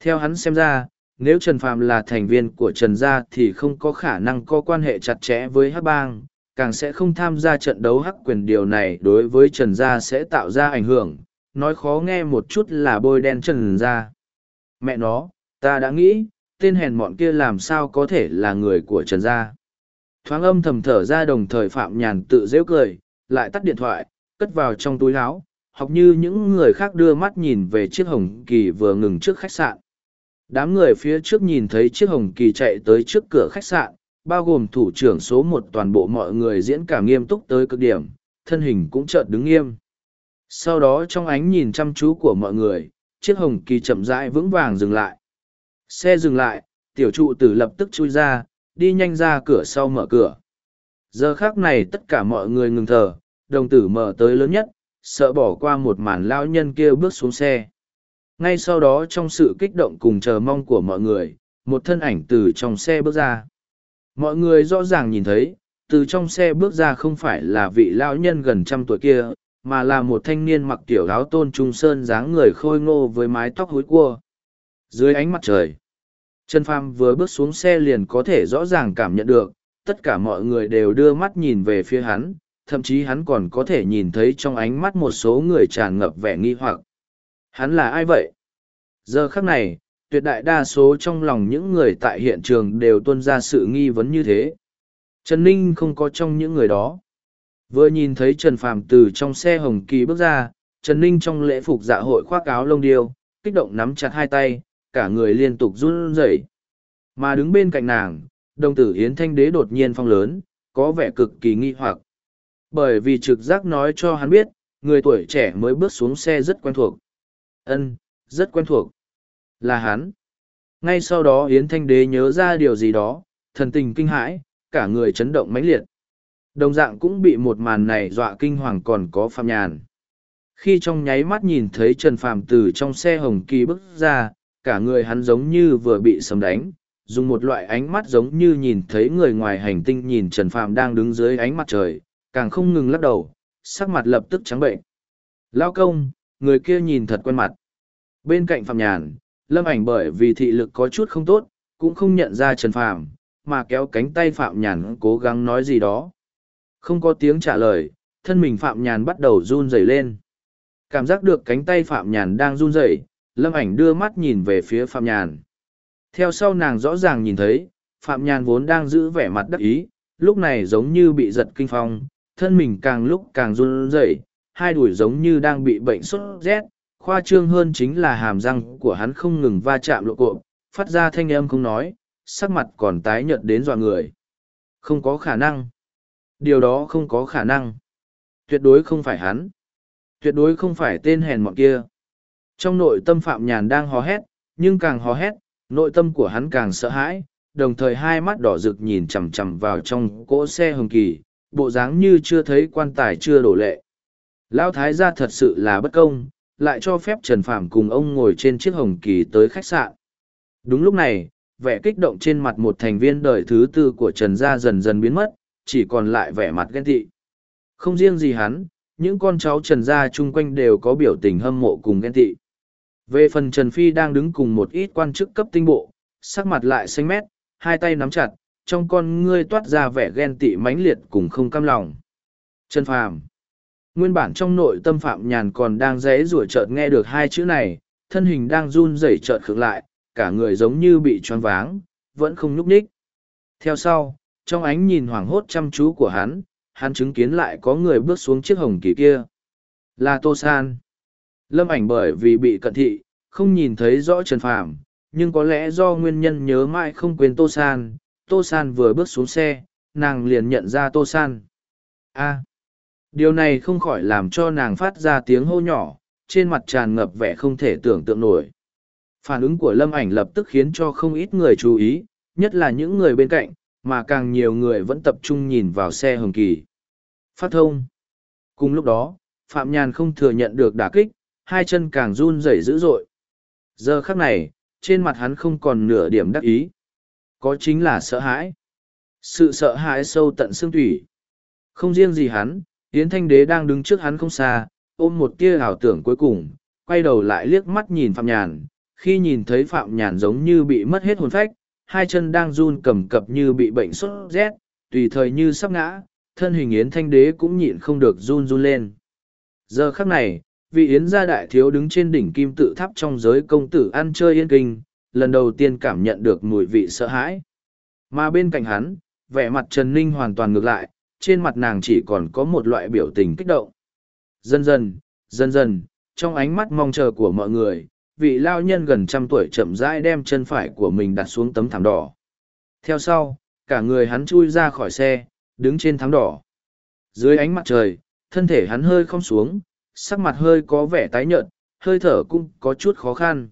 Theo hắn xem ra, nếu Trần Phạm là thành viên của Trần Gia thì không có khả năng có quan hệ chặt chẽ với Hắc Bang, càng sẽ không tham gia trận đấu hắc quyền điều này đối với Trần Gia sẽ tạo ra ảnh hưởng, nói khó nghe một chút là bôi đen Trần Gia. Mẹ nó, ta đã nghĩ, tên hèn mọn kia làm sao có thể là người của Trần Gia. Thoáng âm thầm thở ra đồng thời Phạm Nhàn tự dễ cười, lại tắt điện thoại, cất vào trong túi áo, học như những người khác đưa mắt nhìn về chiếc hồng kỳ vừa ngừng trước khách sạn. Đám người phía trước nhìn thấy chiếc hồng kỳ chạy tới trước cửa khách sạn, bao gồm thủ trưởng số một toàn bộ mọi người diễn cả nghiêm túc tới cực điểm, thân hình cũng chợt đứng nghiêm. Sau đó trong ánh nhìn chăm chú của mọi người, chiếc hồng kỳ chậm rãi vững vàng dừng lại. Xe dừng lại, tiểu trụ tử lập tức chui ra, đi nhanh ra cửa sau mở cửa. Giờ khác này tất cả mọi người ngừng thở, đồng tử mở tới lớn nhất, sợ bỏ qua một màn lao nhân kia bước xuống xe. Ngay sau đó trong sự kích động cùng chờ mong của mọi người, một thân ảnh từ trong xe bước ra. Mọi người rõ ràng nhìn thấy, từ trong xe bước ra không phải là vị lão nhân gần trăm tuổi kia, mà là một thanh niên mặc tiểu áo tôn trung sơn dáng người khôi ngô với mái tóc hối cua. Dưới ánh mặt trời, Trần pham vừa bước xuống xe liền có thể rõ ràng cảm nhận được, tất cả mọi người đều đưa mắt nhìn về phía hắn, thậm chí hắn còn có thể nhìn thấy trong ánh mắt một số người tràn ngập vẻ nghi hoặc. Hắn là ai vậy? Giờ khắc này, tuyệt đại đa số trong lòng những người tại hiện trường đều tuân ra sự nghi vấn như thế. Trần Ninh không có trong những người đó. Vừa nhìn thấy Trần Phàm từ trong xe hồng kỳ bước ra, Trần Ninh trong lễ phục dạ hội khoác áo lông điêu, kích động nắm chặt hai tay, cả người liên tục run rẩy. Mà đứng bên cạnh nàng, đồng tử Yến Thanh Đế đột nhiên phong lớn, có vẻ cực kỳ nghi hoặc. Bởi vì trực giác nói cho hắn biết, người tuổi trẻ mới bước xuống xe rất quen thuộc. Ân, rất quen thuộc. Là hắn. Ngay sau đó Yến Thanh Đế nhớ ra điều gì đó, thần tình kinh hãi, cả người chấn động mãnh liệt. Đồng dạng cũng bị một màn này dọa kinh hoàng còn có Phạm Nhàn. Khi trong nháy mắt nhìn thấy Trần phàm từ trong xe hồng kỳ bước ra, cả người hắn giống như vừa bị sấm đánh, dùng một loại ánh mắt giống như nhìn thấy người ngoài hành tinh nhìn Trần phàm đang đứng dưới ánh mặt trời, càng không ngừng lắc đầu, sắc mặt lập tức trắng bệnh. Lao công, người kia nhìn thật quen mặt. Bên cạnh Phạm Nhàn, Lâm ảnh bởi vì thị lực có chút không tốt, cũng không nhận ra Trần Phạm, mà kéo cánh tay Phạm Nhàn cố gắng nói gì đó. Không có tiếng trả lời, thân mình Phạm Nhàn bắt đầu run rẩy lên. Cảm giác được cánh tay Phạm Nhàn đang run rẩy, lâm ảnh đưa mắt nhìn về phía phạm nhàn theo sau nàng rõ ràng nhìn thấy phạm nhàn vốn đang giữ vẻ mặt đắc ý lúc này giống như bị giật kinh phong thân mình càng lúc càng run rẩy hai đùi giống như đang bị bệnh sốt rét khoa trương hơn chính là hàm răng của hắn không ngừng va chạm lộ cộp phát ra thanh âm không nói sắc mặt còn tái nhợt đến dọa người. Không có khả năng. Điều đó không có khả năng. Tuyệt đối không phải hắn. Tuyệt đối không phải tên hèn mọn kia. Trong nội tâm Phạm Nhàn đang hò hét, nhưng càng hò hét, nội tâm của hắn càng sợ hãi, đồng thời hai mắt đỏ rực nhìn chằm chằm vào trong cỗ xe hồng kỳ, bộ dáng như chưa thấy quan tài chưa đổ lệ. Lão thái gia thật sự là bất công, lại cho phép Trần Phàm cùng ông ngồi trên chiếc hồng kỳ tới khách sạn. Đúng lúc này, vẻ kích động trên mặt một thành viên đời thứ tư của Trần gia dần dần biến mất, chỉ còn lại vẻ mặt ghen tị. Không riêng gì hắn, những con cháu Trần gia chung quanh đều có biểu tình hâm mộ cùng ghen tị. Về phần Trần Phi đang đứng cùng một ít quan chức cấp tinh bộ, sắc mặt lại xanh mét, hai tay nắm chặt, trong con ngươi toát ra vẻ ghen tị mãnh liệt cùng không cam lòng. Trần Phàm Nguyên bản trong nội tâm Phạm Nhàn còn đang rẽ rủa chợt nghe được hai chữ này, thân hình đang run rẩy chợt khựng lại, cả người giống như bị choáng váng, vẫn không nhúc nhích. Theo sau, trong ánh nhìn hoảng hốt chăm chú của hắn, hắn chứng kiến lại có người bước xuống chiếc hồng kỳ kia. Là Tô San. Lâm ảnh bởi vì bị cận thị, không nhìn thấy rõ Trần Phàm, nhưng có lẽ do nguyên nhân nhớ mãi không quên Tô San, Tô San vừa bước xuống xe, nàng liền nhận ra Tô San. A điều này không khỏi làm cho nàng phát ra tiếng hô nhỏ, trên mặt tràn ngập vẻ không thể tưởng tượng nổi. Phản ứng của lâm ảnh lập tức khiến cho không ít người chú ý, nhất là những người bên cạnh, mà càng nhiều người vẫn tập trung nhìn vào xe hồng kỳ. Phát thông. Cùng lúc đó, Phạm Nhàn không thừa nhận được đả kích, hai chân càng run rẩy dữ dội. Giờ khắc này, trên mặt hắn không còn nửa điểm đắc ý. Có chính là sợ hãi. Sự sợ hãi sâu tận xương thủy. Không riêng gì hắn, Yến Thanh Đế đang đứng trước hắn không xa, ôm một tia ảo tưởng cuối cùng, quay đầu lại liếc mắt nhìn Phạm Nhàn, khi nhìn thấy Phạm Nhàn giống như bị mất hết hồn phách, hai chân đang run cầm cập như bị bệnh sốt rét, tùy thời như sắp ngã, thân hình Yến Thanh Đế cũng nhịn không được run run lên. Giờ khắc này, vị Yến gia đại thiếu đứng trên đỉnh kim tự tháp trong giới công tử ăn chơi yên kinh, lần đầu tiên cảm nhận được mùi vị sợ hãi. Mà bên cạnh hắn, vẻ mặt Trần Ninh hoàn toàn ngược lại, trên mặt nàng chỉ còn có một loại biểu tình kích động. Dần dần, dần dần, trong ánh mắt mong chờ của mọi người, vị lao nhân gần trăm tuổi chậm rãi đem chân phải của mình đặt xuống tấm thảm đỏ. Theo sau, cả người hắn chui ra khỏi xe, đứng trên thảm đỏ. Dưới ánh mặt trời, thân thể hắn hơi không xuống, sắc mặt hơi có vẻ tái nhợt, hơi thở cũng có chút khó khăn.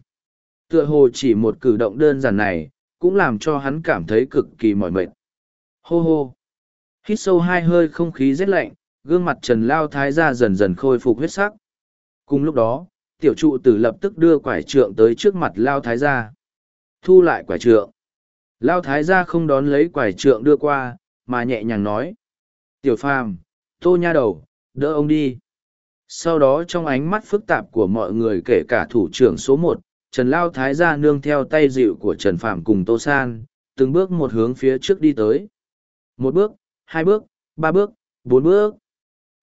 Tựa hồ chỉ một cử động đơn giản này, cũng làm cho hắn cảm thấy cực kỳ mỏi mệt. Hô hô! Hít sâu hai hơi không khí rét lạnh, gương mặt Trần Lao Thái ra dần dần khôi phục huyết sắc. Cùng lúc đó, tiểu trụ tử lập tức đưa quải trượng tới trước mặt Lao Thái gia. Thu lại quải trượng. Lao Thái gia không đón lấy quải trượng đưa qua, mà nhẹ nhàng nói. Tiểu phàm, tô nha đầu, đỡ ông đi. Sau đó trong ánh mắt phức tạp của mọi người kể cả thủ trưởng số một, Trần Lao Thái gia nương theo tay dịu của Trần Phạm cùng Tô San, từng bước một hướng phía trước đi tới. Một bước, hai bước, ba bước, bốn bước.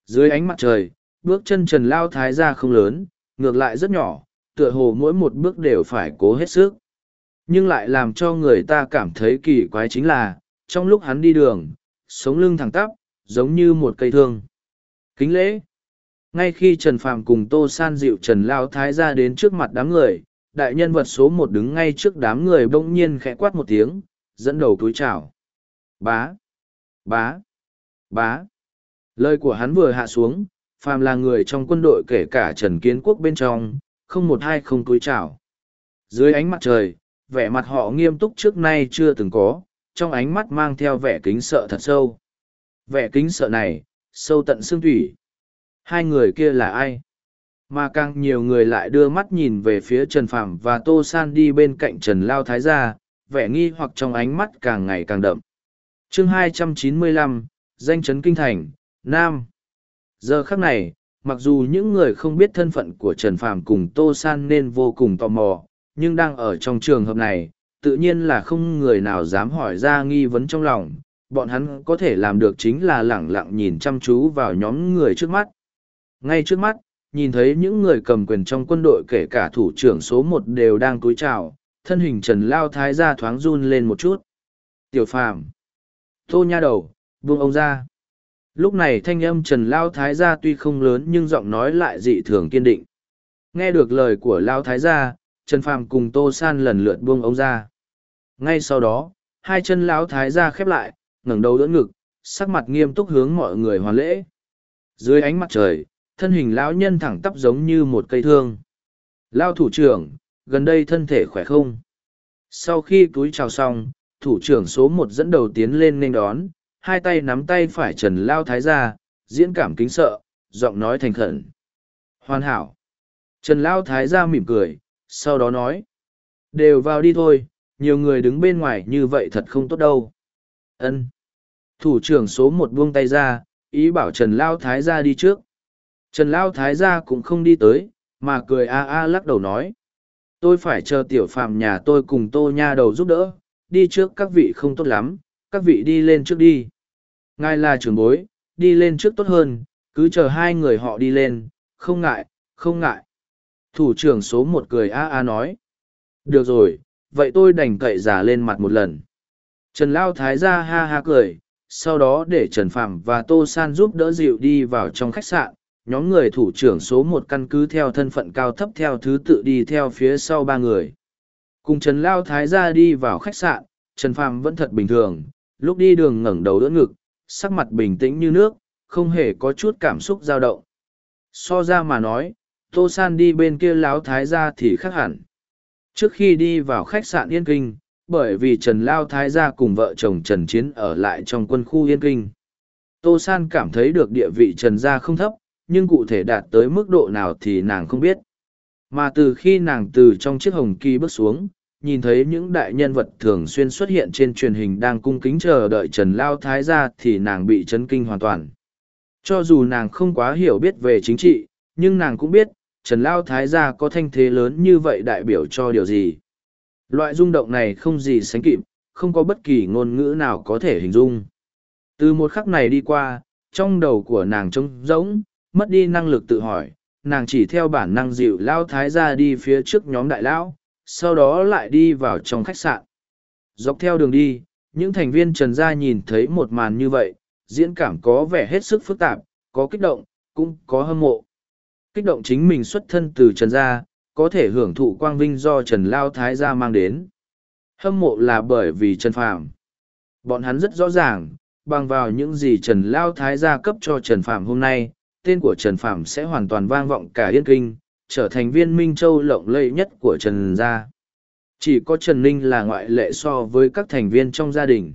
Dưới ánh mặt trời, bước chân Trần Lao Thái gia không lớn, ngược lại rất nhỏ, tựa hồ mỗi một bước đều phải cố hết sức. Nhưng lại làm cho người ta cảm thấy kỳ quái chính là, trong lúc hắn đi đường, sống lưng thẳng tắp, giống như một cây thương. Kính lễ. Ngay khi Trần Phàm cùng Tô San dịu Trần Lao Thái ra đến trước mặt đám người, đại nhân vật số một đứng ngay trước đám người bỗng nhiên khẽ quát một tiếng, dẫn đầu túi chào. Bá! Bá! Bá! Lời của hắn vừa hạ xuống, phàm là người trong quân đội kể cả Trần Kiến Quốc bên trong, không một hai không túi chào. Dưới ánh mặt trời, vẻ mặt họ nghiêm túc trước nay chưa từng có, trong ánh mắt mang theo vẻ kính sợ thật sâu. Vẻ kính sợ này, sâu tận xương thủy. Hai người kia là ai? Mà càng nhiều người lại đưa mắt nhìn về phía Trần Phạm và Tô San đi bên cạnh Trần Lao Thái gia, vẻ nghi hoặc trong ánh mắt càng ngày càng đậm chương 295, danh chấn kinh thành, Nam. Giờ khắc này, mặc dù những người không biết thân phận của Trần Phàm cùng Tô San nên vô cùng tò mò, nhưng đang ở trong trường hợp này, tự nhiên là không người nào dám hỏi ra nghi vấn trong lòng. Bọn hắn có thể làm được chính là lẳng lặng nhìn chăm chú vào nhóm người trước mắt. Ngay trước mắt, nhìn thấy những người cầm quyền trong quân đội kể cả thủ trưởng số một đều đang cúi chào, thân hình Trần Lao Thái ra thoáng run lên một chút. Tiểu Phàm Tô nha đầu, buông ông ra. Lúc này thanh âm Trần Lao Thái gia tuy không lớn nhưng giọng nói lại dị thường kiên định. Nghe được lời của Lao Thái gia, Trần Phàm cùng Tô San lần lượt buông ông ra. Ngay sau đó, hai chân Lão Thái gia khép lại, ngẩng đầu đỡ ngực, sắc mặt nghiêm túc hướng mọi người hoàn lễ. Dưới ánh mặt trời, thân hình lão nhân thẳng tắp giống như một cây thương. Lao thủ trưởng, gần đây thân thể khỏe không? Sau khi túi chào xong, thủ trưởng số một dẫn đầu tiến lên nên đón, hai tay nắm tay phải trần lao thái gia diễn cảm kính sợ giọng nói thành khẩn. Hoàn hảo. Trần lao thái gia mỉm cười sau đó nói đều vào đi thôi nhiều người đứng bên ngoài như vậy thật không tốt đâu. Ân. Thủ trưởng số một buông tay ra ý bảo trần lao thái gia đi trước. Trần lao thái gia cũng không đi tới mà cười a a lắc đầu nói tôi phải chờ tiểu phạm nhà tôi cùng tô nha đầu giúp đỡ đi trước các vị không tốt lắm, các vị đi lên trước đi. Ngài là trưởng bối, đi lên trước tốt hơn, cứ chờ hai người họ đi lên, không ngại không ngại. Thủ trưởng số một cười a a nói. Được rồi, vậy tôi đành cậy giả lên mặt một lần. Trần lao thái ra ha ha cười, sau đó để trần phạm và tô san giúp đỡ dịu đi vào trong khách sạn. Nhóm người thủ trưởng số một căn cứ theo thân phận cao thấp theo thứ tự đi theo phía sau ba người cùng trần lao thái ra đi vào khách sạn, trần phàm vẫn thật bình thường, lúc đi đường ngẩng đầu đỡ ngực, sắc mặt bình tĩnh như nước, không hề có chút cảm xúc dao động. So ra mà nói, tô san đi bên kia láo thái ra thì khác hẳn. Trước khi đi vào khách sạn yên kinh, bởi vì trần lao thái gia cùng vợ chồng trần chiến ở lại trong quân khu yên kinh. Tô san cảm thấy được địa vị trần gia không thấp, nhưng cụ thể đạt tới mức độ nào thì nàng không biết. Mà từ khi nàng từ trong chiếc hồng kỳ bước xuống nhìn thấy những đại nhân vật thường xuyên xuất hiện trên truyền hình đang cung kính chờ đợi trần lao thái gia thì nàng bị chấn kinh hoàn toàn. Cho dù nàng không quá hiểu biết về chính trị, nhưng nàng cũng biết, trần lao thái gia có thanh thế lớn như vậy đại biểu cho điều gì. Loại rung động này không gì sánh kịp, không có bất kỳ ngôn ngữ nào có thể hình dung. Từ một khắc này đi qua, trong đầu của nàng trống rỗng, mất đi năng lực tự hỏi, nàng chỉ theo bản năng dịu lao thái gia đi phía trước nhóm đại lão sau đó lại đi vào trong khách sạn. Dọc theo đường đi, những thành viên trần gia nhìn thấy một màn như vậy, diễn cảm có vẻ hết sức phức tạp, có kích động, cũng có hâm mộ. Kích động chính mình xuất thân từ trần gia, có thể hưởng thụ quang vinh do trần lao thái gia mang đến. Hâm mộ là bởi vì trần phàm. Bọn hắn rất rõ ràng, bằng vào những gì trần lao thái gia cấp cho trần phàm hôm nay, tên của trần phàm sẽ hoàn toàn vang vọng cả yên kinh trở thành viên minh châu lộng lẫy nhất của trần gia. Chỉ có trần ninh là ngoại lệ so với các thành viên trong gia đình.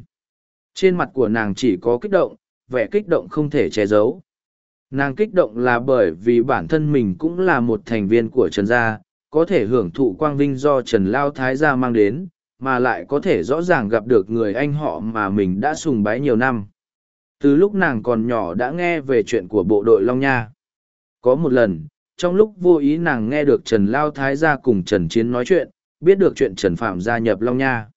Trên mặt của nàng chỉ có kích động, vẻ kích động không thể che giấu. Nàng kích động là bởi vì bản thân mình cũng là một thành viên của trần gia, có thể hưởng thụ quang vinh do trần lao thái gia mang đến, mà lại có thể rõ ràng gặp được người anh họ mà mình đã sùng bái nhiều năm. Từ lúc nàng còn nhỏ đã nghe về chuyện của bộ đội long nha. Có một lần trong lúc vô ý nàng nghe được trần lao thái gia cùng trần chiến nói chuyện, biết được chuyện trần phạm gia nhập long nha.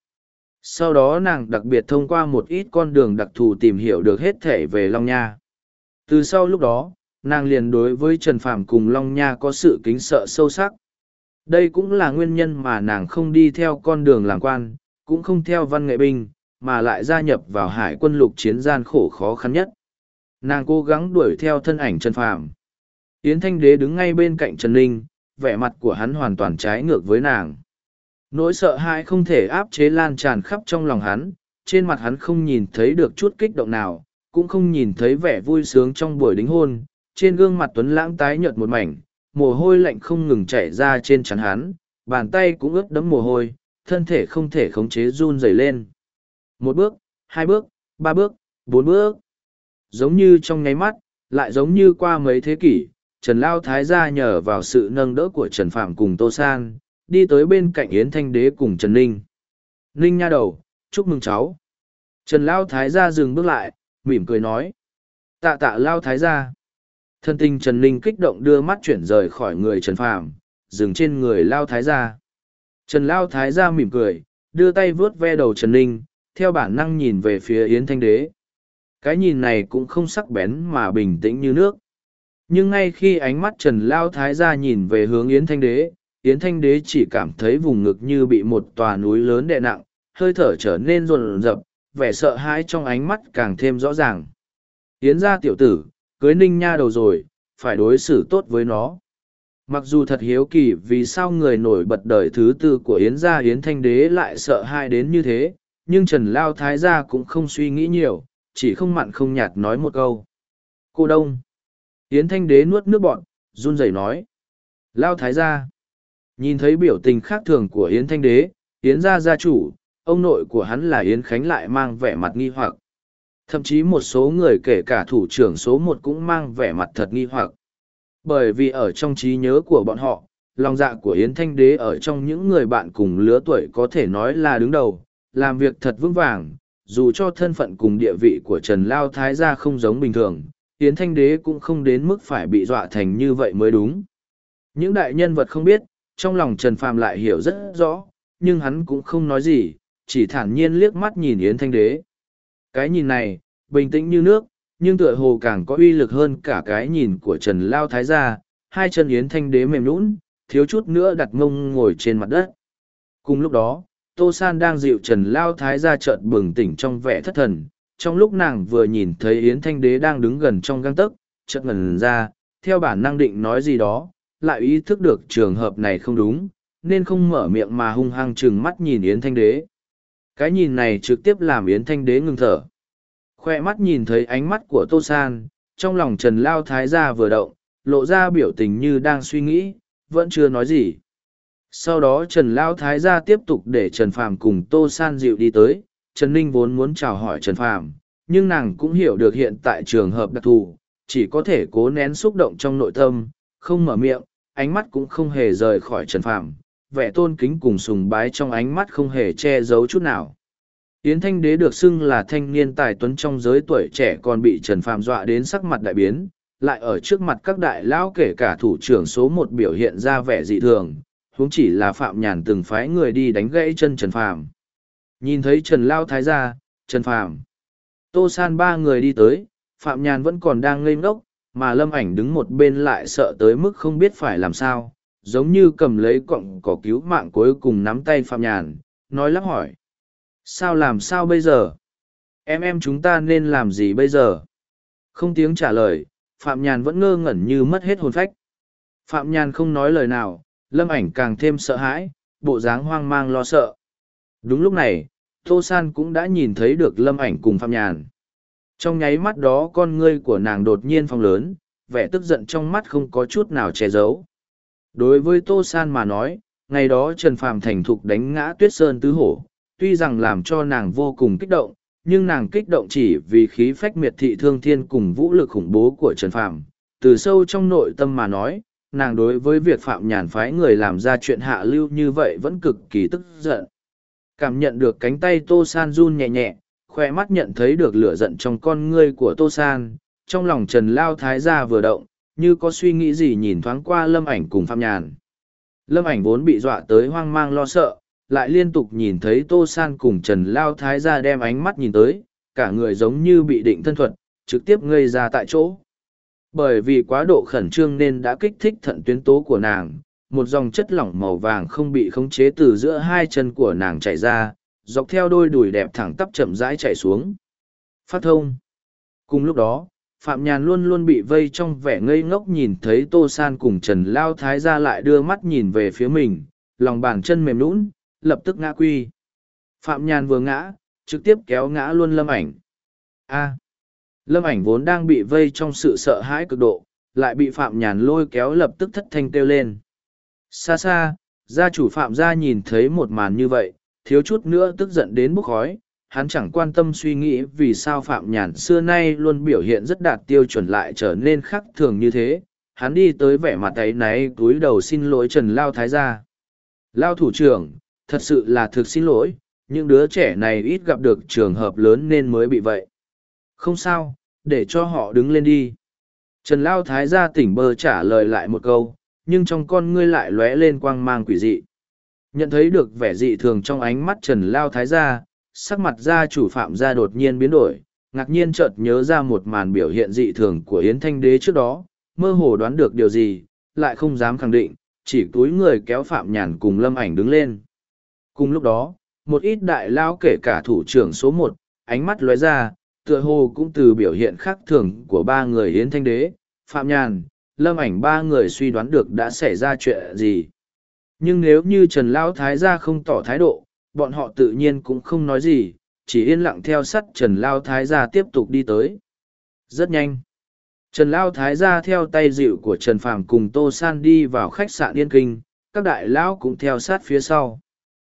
Sau đó nàng đặc biệt thông qua một ít con đường đặc thù tìm hiểu được hết thể về long nha. Từ sau lúc đó, nàng liền đối với trần phạm cùng long nha có sự kính sợ sâu sắc. Đây cũng là nguyên nhân mà nàng không đi theo con đường làm quan, cũng không theo văn nghệ binh, mà lại gia nhập vào hải quân lục chiến gian khổ khó khăn nhất. Nàng cố gắng đuổi theo thân ảnh trần Phạm yến thanh đế đứng ngay bên cạnh trần ninh vẻ mặt của hắn hoàn toàn trái ngược với nàng nỗi sợ hãi không thể áp chế lan tràn khắp trong lòng hắn trên mặt hắn không nhìn thấy được chút kích động nào cũng không nhìn thấy vẻ vui sướng trong buổi đính hôn trên gương mặt tuấn lãng tái nhợt một mảnh mồ hôi lạnh không ngừng chảy ra trên trán hắn, bàn tay cũng ướt đẫm mồ hôi, thân thể không thể khống chế run rẩy lên. Một bước, hai bước, ba bước, bốn bước. Giống như trong nháy mắt, lại giống như qua mấy thế kỷ, Trần Lao Thái gia nhờ vào sự nâng đỡ của Trần Phạm cùng Tô San, đi tới bên cạnh Yến Thanh Đế cùng Trần Ninh. Ninh nha đầu, chúc mừng cháu. Trần Lao Thái gia dừng bước lại, mỉm cười nói. Tạ tạ Lao Thái gia. Thân tình Trần Ninh kích động đưa mắt chuyển rời khỏi người Trần Phạm, dừng trên người Lao Thái gia. Trần Lao Thái gia mỉm cười, đưa tay vướt ve đầu Trần Ninh, theo bản năng nhìn về phía Yến Thanh Đế. Cái nhìn này cũng không sắc bén mà bình tĩnh như nước. Nhưng ngay khi ánh mắt Trần Lao Thái gia nhìn về hướng Yến Thanh Đế, Yến Thanh Đế chỉ cảm thấy vùng ngực như bị một tòa núi lớn đè nặng, hơi thở trở nên rồn rập, vẻ sợ hãi trong ánh mắt càng thêm rõ ràng. Yến gia tiểu tử, cưới ninh nha đầu rồi, phải đối xử tốt với nó. Mặc dù thật hiếu kỳ vì sao người nổi bật đời thứ tư của Yến gia Yến Thanh Đế lại sợ hai đến như thế, nhưng Trần Lao Thái gia cũng không suy nghĩ nhiều, chỉ không mặn không nhạt nói một câu. Cô Đông. Yến Thanh Đế nuốt nước bọn, run rẩy nói. Lao Thái gia. Nhìn thấy biểu tình khác thường của Yến Thanh Đế, Yến gia gia chủ, ông nội của hắn là Yến Khánh lại mang vẻ mặt nghi hoặc. Thậm chí một số người kể cả thủ trưởng số một cũng mang vẻ mặt thật nghi hoặc. Bởi vì ở trong trí nhớ của bọn họ, lòng dạ của Yến Thanh Đế ở trong những người bạn cùng lứa tuổi có thể nói là đứng đầu, làm việc thật vững vàng, dù cho thân phận cùng địa vị của Trần Lao Thái gia không giống bình thường, Yến Thanh Đế cũng không đến mức phải bị dọa thành như vậy mới đúng. Những đại nhân vật không biết, trong lòng Trần Phàm lại hiểu rất rõ, nhưng hắn cũng không nói gì, chỉ thản nhiên liếc mắt nhìn Yến Thanh Đế. Cái nhìn này, bình tĩnh như nước, nhưng tựa hồ càng có uy lực hơn cả cái nhìn của Trần Lao Thái gia, hai chân Yến Thanh Đế mềm nhũn, thiếu chút nữa đặt ngông ngồi trên mặt đất. Cùng lúc đó, Tô San đang dịu Trần Lao Thái gia chợt bừng tỉnh trong vẻ thất thần, trong lúc nàng vừa nhìn thấy Yến Thanh Đế đang đứng gần trong găng tấc, chợt ngẩn ra, theo bản năng định nói gì đó, lại ý thức được trường hợp này không đúng, nên không mở miệng mà hung hăng chừng mắt nhìn Yến Thanh Đế. Cái nhìn này trực tiếp làm Yến Thanh Đế ngừng thở. Khoe mắt nhìn thấy ánh mắt của Tô San, trong lòng Trần Lao Thái gia vừa động, lộ ra biểu tình như đang suy nghĩ, vẫn chưa nói gì. Sau đó Trần Lao Thái gia tiếp tục để Trần Phàm cùng Tô San dịu đi tới, Trần Ninh vốn muốn chào hỏi Trần Phàm, nhưng nàng cũng hiểu được hiện tại trường hợp đặc thù, chỉ có thể cố nén xúc động trong nội tâm, không mở miệng, ánh mắt cũng không hề rời khỏi Trần Phàm, vẻ tôn kính cùng sùng bái trong ánh mắt không hề che giấu chút nào. Yến Thanh Đế được xưng là thanh niên tài tuấn trong giới tuổi trẻ còn bị Trần Phàm dọa đến sắc mặt đại biến, lại ở trước mặt các đại lão kể cả thủ trưởng số một biểu hiện ra vẻ dị thường, huống chỉ là Phạm Nhàn từng phái người đi đánh gãy chân Trần Phàm. Nhìn thấy Trần Lao Thái gia, Trần Phàm, Tô San ba người đi tới, Phạm Nhàn vẫn còn đang ngây ngốc, mà Lâm Ảnh đứng một bên lại sợ tới mức không biết phải làm sao, giống như cầm lấy cọng cỏ cứu mạng cuối cùng nắm tay Phạm Nhàn, nói lắp hỏi. Sao làm sao bây giờ? Em em chúng ta nên làm gì bây giờ? Không tiếng trả lời, Phạm Nhàn vẫn ngơ ngẩn như mất hết hồn phách. Phạm Nhàn không nói lời nào, Lâm Ảnh càng thêm sợ hãi, bộ dáng hoang mang lo sợ. Đúng lúc này, Tô San cũng đã nhìn thấy được Lâm Ảnh cùng Phạm Nhàn. Trong nháy mắt đó con ngươi của nàng đột nhiên phong lớn, vẻ tức giận trong mắt không có chút nào che giấu. Đối với Tô San mà nói, ngày đó Trần Phàm thành thục đánh ngã Tuyết Sơn tứ hổ, tuy rằng làm cho nàng vô cùng kích động, nhưng nàng kích động chỉ vì khí phách miệt thị thương thiên cùng vũ lực khủng bố của Trần Phàm. Từ sâu trong nội tâm mà nói, nàng đối với việc Phạm Nhàn phái người làm ra chuyện hạ lưu như vậy vẫn cực kỳ tức giận. Cảm nhận được cánh tay Tô San run nhẹ nhẹ, khoe mắt nhận thấy được lửa giận trong con ngươi của Tô San, trong lòng Trần Lao Thái gia vừa động, như có suy nghĩ gì nhìn thoáng qua Lâm ảnh cùng Phạm Nhàn. Lâm ảnh vốn bị dọa tới hoang mang lo sợ, lại liên tục nhìn thấy Tô San cùng Trần Lao Thái gia đem ánh mắt nhìn tới, cả người giống như bị định thân thuật, trực tiếp ngây ra tại chỗ. Bởi vì quá độ khẩn trương nên đã kích thích thận tuyến tố của nàng, một dòng chất lỏng màu vàng không bị khống chế từ giữa hai chân của nàng chảy ra, dọc theo đôi đùi đẹp thẳng tắp chậm rãi chạy xuống. Phát thông. Cùng lúc đó, Phạm Nhàn luôn luôn bị vây trong vẻ ngây ngốc nhìn thấy Tô San cùng Trần Lao Thái ra lại đưa mắt nhìn về phía mình, lòng bàn chân mềm nũng, lập tức ngã quy. Phạm Nhàn vừa ngã, trực tiếp kéo ngã luôn lâm ảnh. A. lâm ảnh vốn đang bị vây trong sự sợ hãi cực độ, lại bị Phạm Nhàn lôi kéo lập tức thất thanh kêu lên. Xa xa, gia chủ Phạm gia nhìn thấy một màn như vậy, thiếu chút nữa tức giận đến bốc khói. Hắn chẳng quan tâm suy nghĩ vì sao Phạm Nhàn xưa nay luôn biểu hiện rất đạt tiêu chuẩn lại trở nên khác thường như thế. Hắn đi tới vẻ mặt ấy náy túi đầu xin lỗi Trần Lao Thái gia. Lao thủ trưởng, thật sự là thực xin lỗi, những đứa trẻ này ít gặp được trường hợp lớn nên mới bị vậy. Không sao, để cho họ đứng lên đi. Trần Lao Thái gia tỉnh bơ trả lời lại một câu, nhưng trong con ngươi lại lóe lên quang mang quỷ dị. Nhận thấy được vẻ dị thường trong ánh mắt Trần Lao Thái gia, sắc mặt gia chủ phạm gia đột nhiên biến đổi, ngạc nhiên chợt nhớ ra một màn biểu hiện dị thường của Yến Thanh Đế trước đó, mơ hồ đoán được điều gì, lại không dám khẳng định, chỉ túi người kéo Phạm Nhàn cùng Lâm Ảnh đứng lên. Cùng lúc đó, một ít đại lao kể cả thủ trưởng số một, ánh mắt lóe ra, tựa hồ cũng từ biểu hiện khác thường của ba người Yến Thanh Đế, Phạm Nhàn, Lâm Ảnh ba người suy đoán được đã xảy ra chuyện gì. Nhưng nếu như Trần Lão Thái gia không tỏ thái độ, bọn họ tự nhiên cũng không nói gì, chỉ yên lặng theo sắt Trần Lao Thái gia tiếp tục đi tới. Rất nhanh. Trần Lao Thái gia theo tay dịu của Trần Phàm cùng Tô San đi vào khách sạn Yên Kinh, các đại lão cũng theo sát phía sau.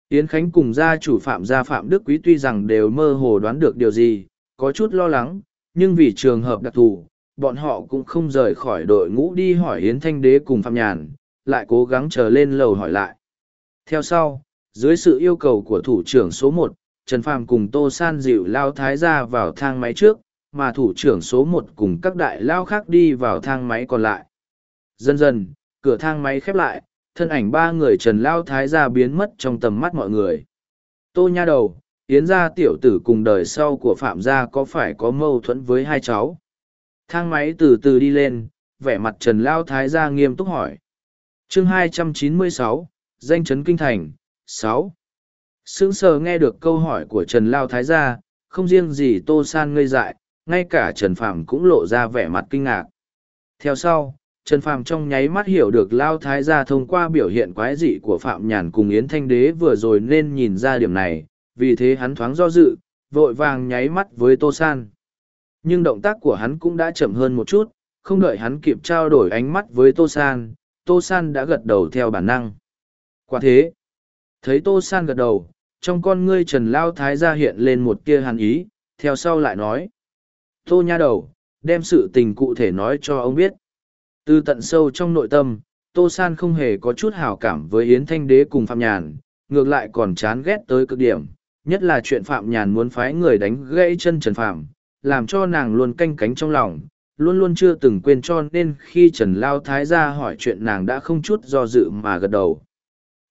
Yến Khánh cùng gia chủ Phạm gia Phạm Đức Quý tuy rằng đều mơ hồ đoán được điều gì, có chút lo lắng, nhưng vì trường hợp đặc thù, bọn họ cũng không rời khỏi đội ngũ đi hỏi Yến Thanh Đế cùng Phạm Nhàn, lại cố gắng chờ lên lầu hỏi lại. Theo sau, dưới sự yêu cầu của thủ trưởng số một, Trần Phàm cùng Tô San dịu lao thái ra vào thang máy trước, mà thủ trưởng số một cùng các đại lao khác đi vào thang máy còn lại. Dần dần, cửa thang máy khép lại, thân ảnh ba người Trần Lao Thái ra biến mất trong tầm mắt mọi người. Tô nha đầu, Yến gia tiểu tử cùng đời sau của Phạm gia có phải có mâu thuẫn với hai cháu? Thang máy từ từ đi lên, vẻ mặt Trần Lao Thái gia nghiêm túc hỏi. chương 296, danh chấn kinh thành, 6. Sững sờ nghe được câu hỏi của Trần Lao Thái gia, không riêng gì Tô San ngây dại, ngay cả Trần phàm cũng lộ ra vẻ mặt kinh ngạc. Theo sau, Trần Phàm trong nháy mắt hiểu được Lao Thái gia thông qua biểu hiện quái dị của Phạm Nhàn cùng Yến Thanh Đế vừa rồi nên nhìn ra điểm này, vì thế hắn thoáng do dự, vội vàng nháy mắt với Tô San. Nhưng động tác của hắn cũng đã chậm hơn một chút, không đợi hắn kịp trao đổi ánh mắt với Tô San, Tô San đã gật đầu theo bản năng. Quả thế, thấy Tô San gật đầu, trong con ngươi Trần Lao Thái gia hiện lên một tia hàn ý, theo sau lại nói. Tô nha đầu, đem sự tình cụ thể nói cho ông biết. Từ tận sâu trong nội tâm, Tô San không hề có chút hảo cảm với Yến Thanh Đế cùng Phạm Nhàn, ngược lại còn chán ghét tới cực điểm, nhất là chuyện Phạm Nhàn muốn phái người đánh gãy chân Trần Phạm, làm cho nàng luôn canh cánh trong lòng, luôn luôn chưa từng quên cho nên khi Trần Lao Thái ra hỏi chuyện nàng đã không chút do dự mà gật đầu.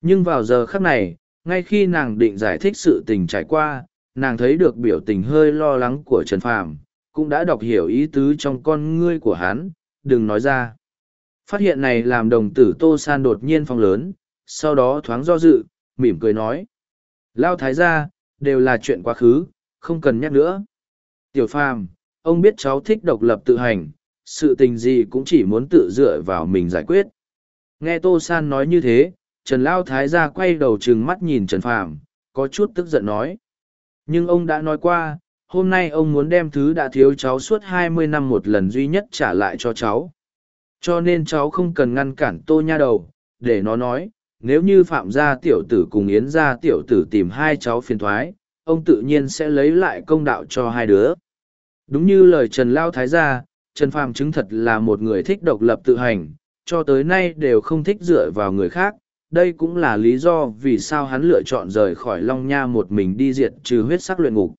Nhưng vào giờ khắc này, ngay khi nàng định giải thích sự tình trải qua, nàng thấy được biểu tình hơi lo lắng của Trần Phạm, cũng đã đọc hiểu ý tứ trong con ngươi của hắn, đừng nói ra. Phát hiện này làm đồng tử Tô San đột nhiên phong lớn, sau đó thoáng do dự, mỉm cười nói. Lao thái gia, đều là chuyện quá khứ, không cần nhắc nữa. Tiểu phàm, ông biết cháu thích độc lập tự hành, sự tình gì cũng chỉ muốn tự dựa vào mình giải quyết. Nghe Tô San nói như thế, Trần Lao Thái gia quay đầu trừng mắt nhìn Trần Phàm, có chút tức giận nói. Nhưng ông đã nói qua, hôm nay ông muốn đem thứ đã thiếu cháu suốt hai mươi năm một lần duy nhất trả lại cho cháu. Cho nên cháu không cần ngăn cản tô nha đầu, để nó nói, nếu như phạm gia tiểu tử cùng yến gia tiểu tử tìm hai cháu phiền thoái, ông tự nhiên sẽ lấy lại công đạo cho hai đứa. Đúng như lời Trần Lao Thái gia, Trần Phàm chứng thật là một người thích độc lập tự hành, cho tới nay đều không thích dựa vào người khác. Đây cũng là lý do vì sao hắn lựa chọn rời khỏi Long Nha một mình đi diệt trừ huyết sắc luyện ngục.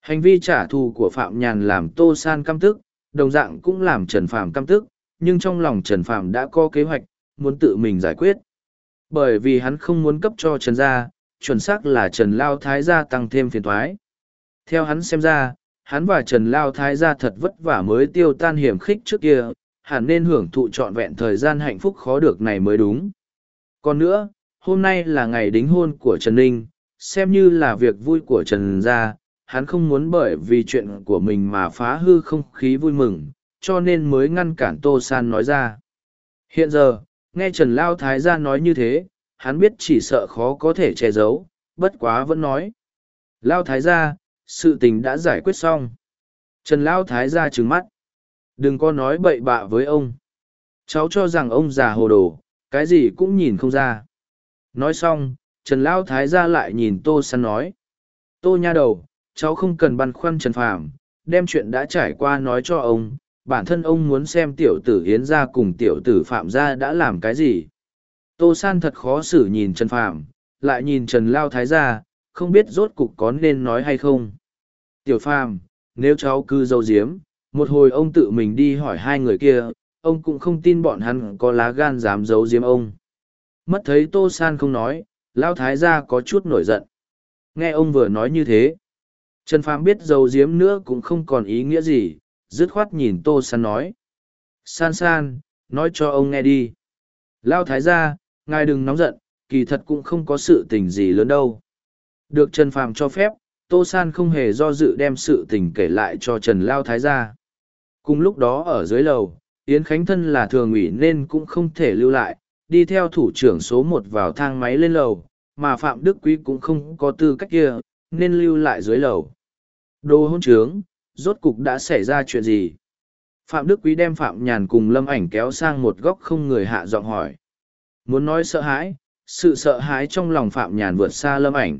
Hành vi trả thù của Phạm Nhàn làm Tô San căm tức, đồng dạng cũng làm Trần Phàm căm tức, nhưng trong lòng Trần Phàm đã có kế hoạch, muốn tự mình giải quyết. Bởi vì hắn không muốn cấp cho Trần gia, chuẩn xác là Trần Lao Thái gia tăng thêm phiền thoái. Theo hắn xem ra, hắn và Trần Lao Thái gia thật vất vả mới tiêu tan hiểm khích trước kia, hẳn nên hưởng thụ trọn vẹn thời gian hạnh phúc khó được này mới đúng. Còn nữa, hôm nay là ngày đính hôn của Trần Ninh, xem như là việc vui của Trần gia, hắn không muốn bởi vì chuyện của mình mà phá hư không khí vui mừng, cho nên mới ngăn cản Tô San nói ra. Hiện giờ, nghe Trần Lao Thái gia nói như thế, hắn biết chỉ sợ khó có thể che giấu, bất quá vẫn nói. Lao Thái gia, sự tình đã giải quyết xong. Trần Lao Thái gia trừng mắt. Đừng có nói bậy bạ với ông. Cháu cho rằng ông già hồ đồ, cái gì cũng nhìn không ra. Nói xong, Trần Lao Thái gia lại nhìn Tô San nói. Tô nha đầu, cháu không cần băn khoăn Trần Phàm, đem chuyện đã trải qua nói cho ông, bản thân ông muốn xem tiểu tử Yến gia cùng tiểu tử Phạm gia đã làm cái gì. Tô San thật khó xử nhìn Trần Phạm, lại nhìn Trần Lao Thái gia, không biết rốt cục có nên nói hay không. Tiểu Phạm, nếu cháu cứ dâu diếm, một hồi ông tự mình đi hỏi hai người kia, ông cũng không tin bọn hắn có lá gan dám giấu diếm ông. Mất thấy Tô San không nói, Lao Thái gia có chút nổi giận. Nghe ông vừa nói như thế, Trần Phàm biết giấu diếm nữa cũng không còn ý nghĩa gì, dứt khoát nhìn tô san nói san san nói cho ông nghe đi lao thái gia ngài đừng nóng giận, kỳ thật cũng không có sự tình gì lớn đâu. Được trần phàm cho phép, tô san không hề do dự đem sự tình kể lại cho trần lao thái gia. Cùng lúc đó ở dưới lầu, yến khánh thân là thường ủy nên cũng không thể lưu lại, đi theo thủ trưởng số một vào thang máy lên lầu, mà phạm đức quý cũng không có tư cách kia, nên lưu lại dưới lầu. Đồ hôn trướng, rốt cục đã xảy ra chuyện gì? Phạm đức quý đem phạm nhàn cùng lâm ảnh kéo sang một góc không người hạ giọng hỏi muốn nói sợ hãi sự sợ hãi trong lòng phạm nhàn vượt xa lâm ảnh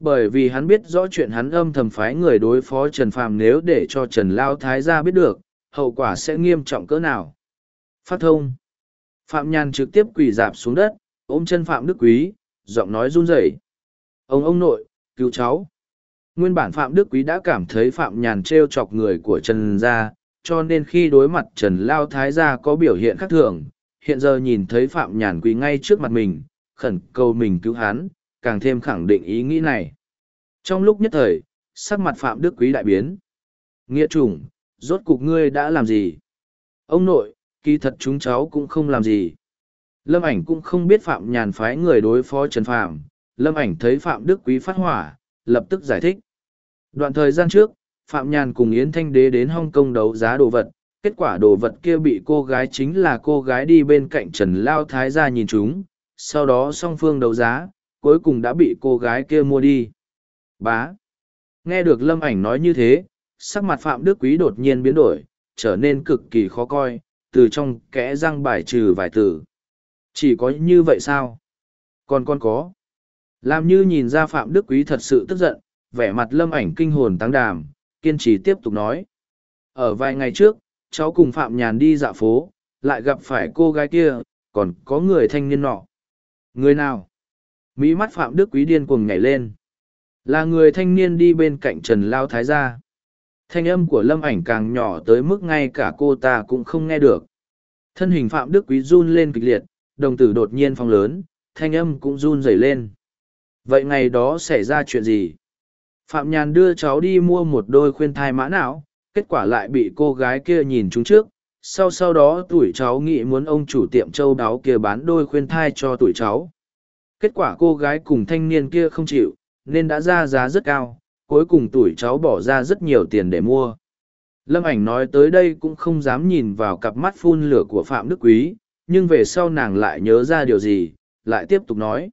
Bởi vì hắn biết rõ chuyện hắn âm thầm phái người đối phó Trần Phàm nếu để cho Trần Lao Thái gia biết được, hậu quả sẽ nghiêm trọng cỡ nào. Phát thông. Phạm Nhàn trực tiếp quỳ dạp xuống đất, ôm chân Phạm Đức Quý, giọng nói run rẩy. Ông ông nội, cứu cháu. Nguyên bản Phạm Đức Quý đã cảm thấy Phạm Nhàn trêu chọc người của Trần gia, cho nên khi đối mặt Trần Lao Thái gia có biểu hiện khác thường, hiện giờ nhìn thấy Phạm Nhàn quỳ ngay trước mặt mình, khẩn cầu mình cứu hắn, càng thêm khẳng định ý nghĩ này. Trong lúc nhất thời, sắc mặt Phạm Đức Quý đại biến. Nghĩa chủng, rốt cục ngươi đã làm gì? Ông nội, kỳ thật chúng cháu cũng không làm gì. Lâm ảnh cũng không biết Phạm Nhàn phái người đối phó Trần Phạm. Lâm ảnh thấy Phạm Đức Quý phát hỏa, lập tức giải thích. Đoạn thời gian trước, Phạm Nhàn cùng Yến Thanh Đế đến Hong Kong đấu giá đồ vật, kết quả đồ vật kia bị cô gái chính là cô gái đi bên cạnh Trần Lao Thái ra nhìn chúng, sau đó song phương đấu giá, cuối cùng đã bị cô gái kia mua đi. Bá. Nghe được Lâm ảnh nói như thế, sắc mặt Phạm Đức Quý đột nhiên biến đổi, trở nên cực kỳ khó coi, từ trong kẽ răng bài trừ vài từ. Chỉ có như vậy sao? Còn con có. Làm như nhìn ra Phạm Đức Quý thật sự tức giận, vẻ mặt lâm ảnh kinh hồn tăng đàm, kiên trì tiếp tục nói. Ở vài ngày trước, cháu cùng Phạm Nhàn đi dạo phố, lại gặp phải cô gái kia, còn có người thanh niên nọ. Người nào? Mỹ mắt Phạm Đức Quý điên cuồng nhảy lên. Là người thanh niên đi bên cạnh Trần Lao Thái gia. Thanh âm của lâm ảnh càng nhỏ tới mức ngay cả cô ta cũng không nghe được. Thân hình Phạm Đức Quý run lên kịch liệt, đồng tử đột nhiên phong lớn, thanh âm cũng run rẩy lên. Vậy ngày đó xảy ra chuyện gì? Phạm Nhàn đưa cháu đi mua một đôi khuyên thai mã não, kết quả lại bị cô gái kia nhìn chúng trước. Sau sau đó tuổi cháu nghĩ muốn ông chủ tiệm châu đáo kia bán đôi khuyên thai cho tuổi cháu. Kết quả cô gái cùng thanh niên kia không chịu, nên đã ra giá rất cao, cuối cùng tuổi cháu bỏ ra rất nhiều tiền để mua. Lâm ảnh nói tới đây cũng không dám nhìn vào cặp mắt phun lửa của Phạm Đức Quý, nhưng về sau nàng lại nhớ ra điều gì, lại tiếp tục nói.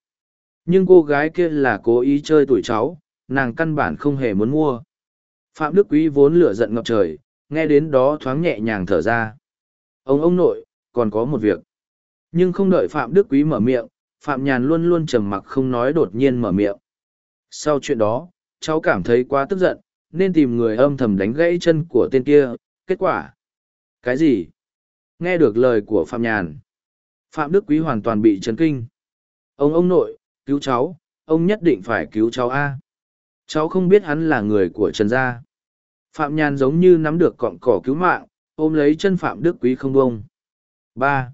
Nhưng cô gái kia là cố ý chơi tuổi cháu, nàng căn bản không hề muốn mua. Phạm Đức Quý vốn lửa giận ngập trời, nghe đến đó thoáng nhẹ nhàng thở ra. Ông ông nội, còn có một việc. Nhưng không đợi Phạm Đức Quý mở miệng, Phạm Nhàn luôn luôn trầm mặc không nói đột nhiên mở miệng. Sau chuyện đó, cháu cảm thấy quá tức giận, nên tìm người âm thầm đánh gãy chân của tên kia, kết quả. Cái gì? Nghe được lời của Phạm Nhàn. Phạm Đức Quý hoàn toàn bị chấn kinh. Ông ông nội, cứu cháu, ông nhất định phải cứu cháu A. Cháu không biết hắn là người của Trần Gia. Phạm Nhàn giống như nắm được cọng cỏ cứu mạng, ôm lấy chân Phạm Đức Quý không bông. ba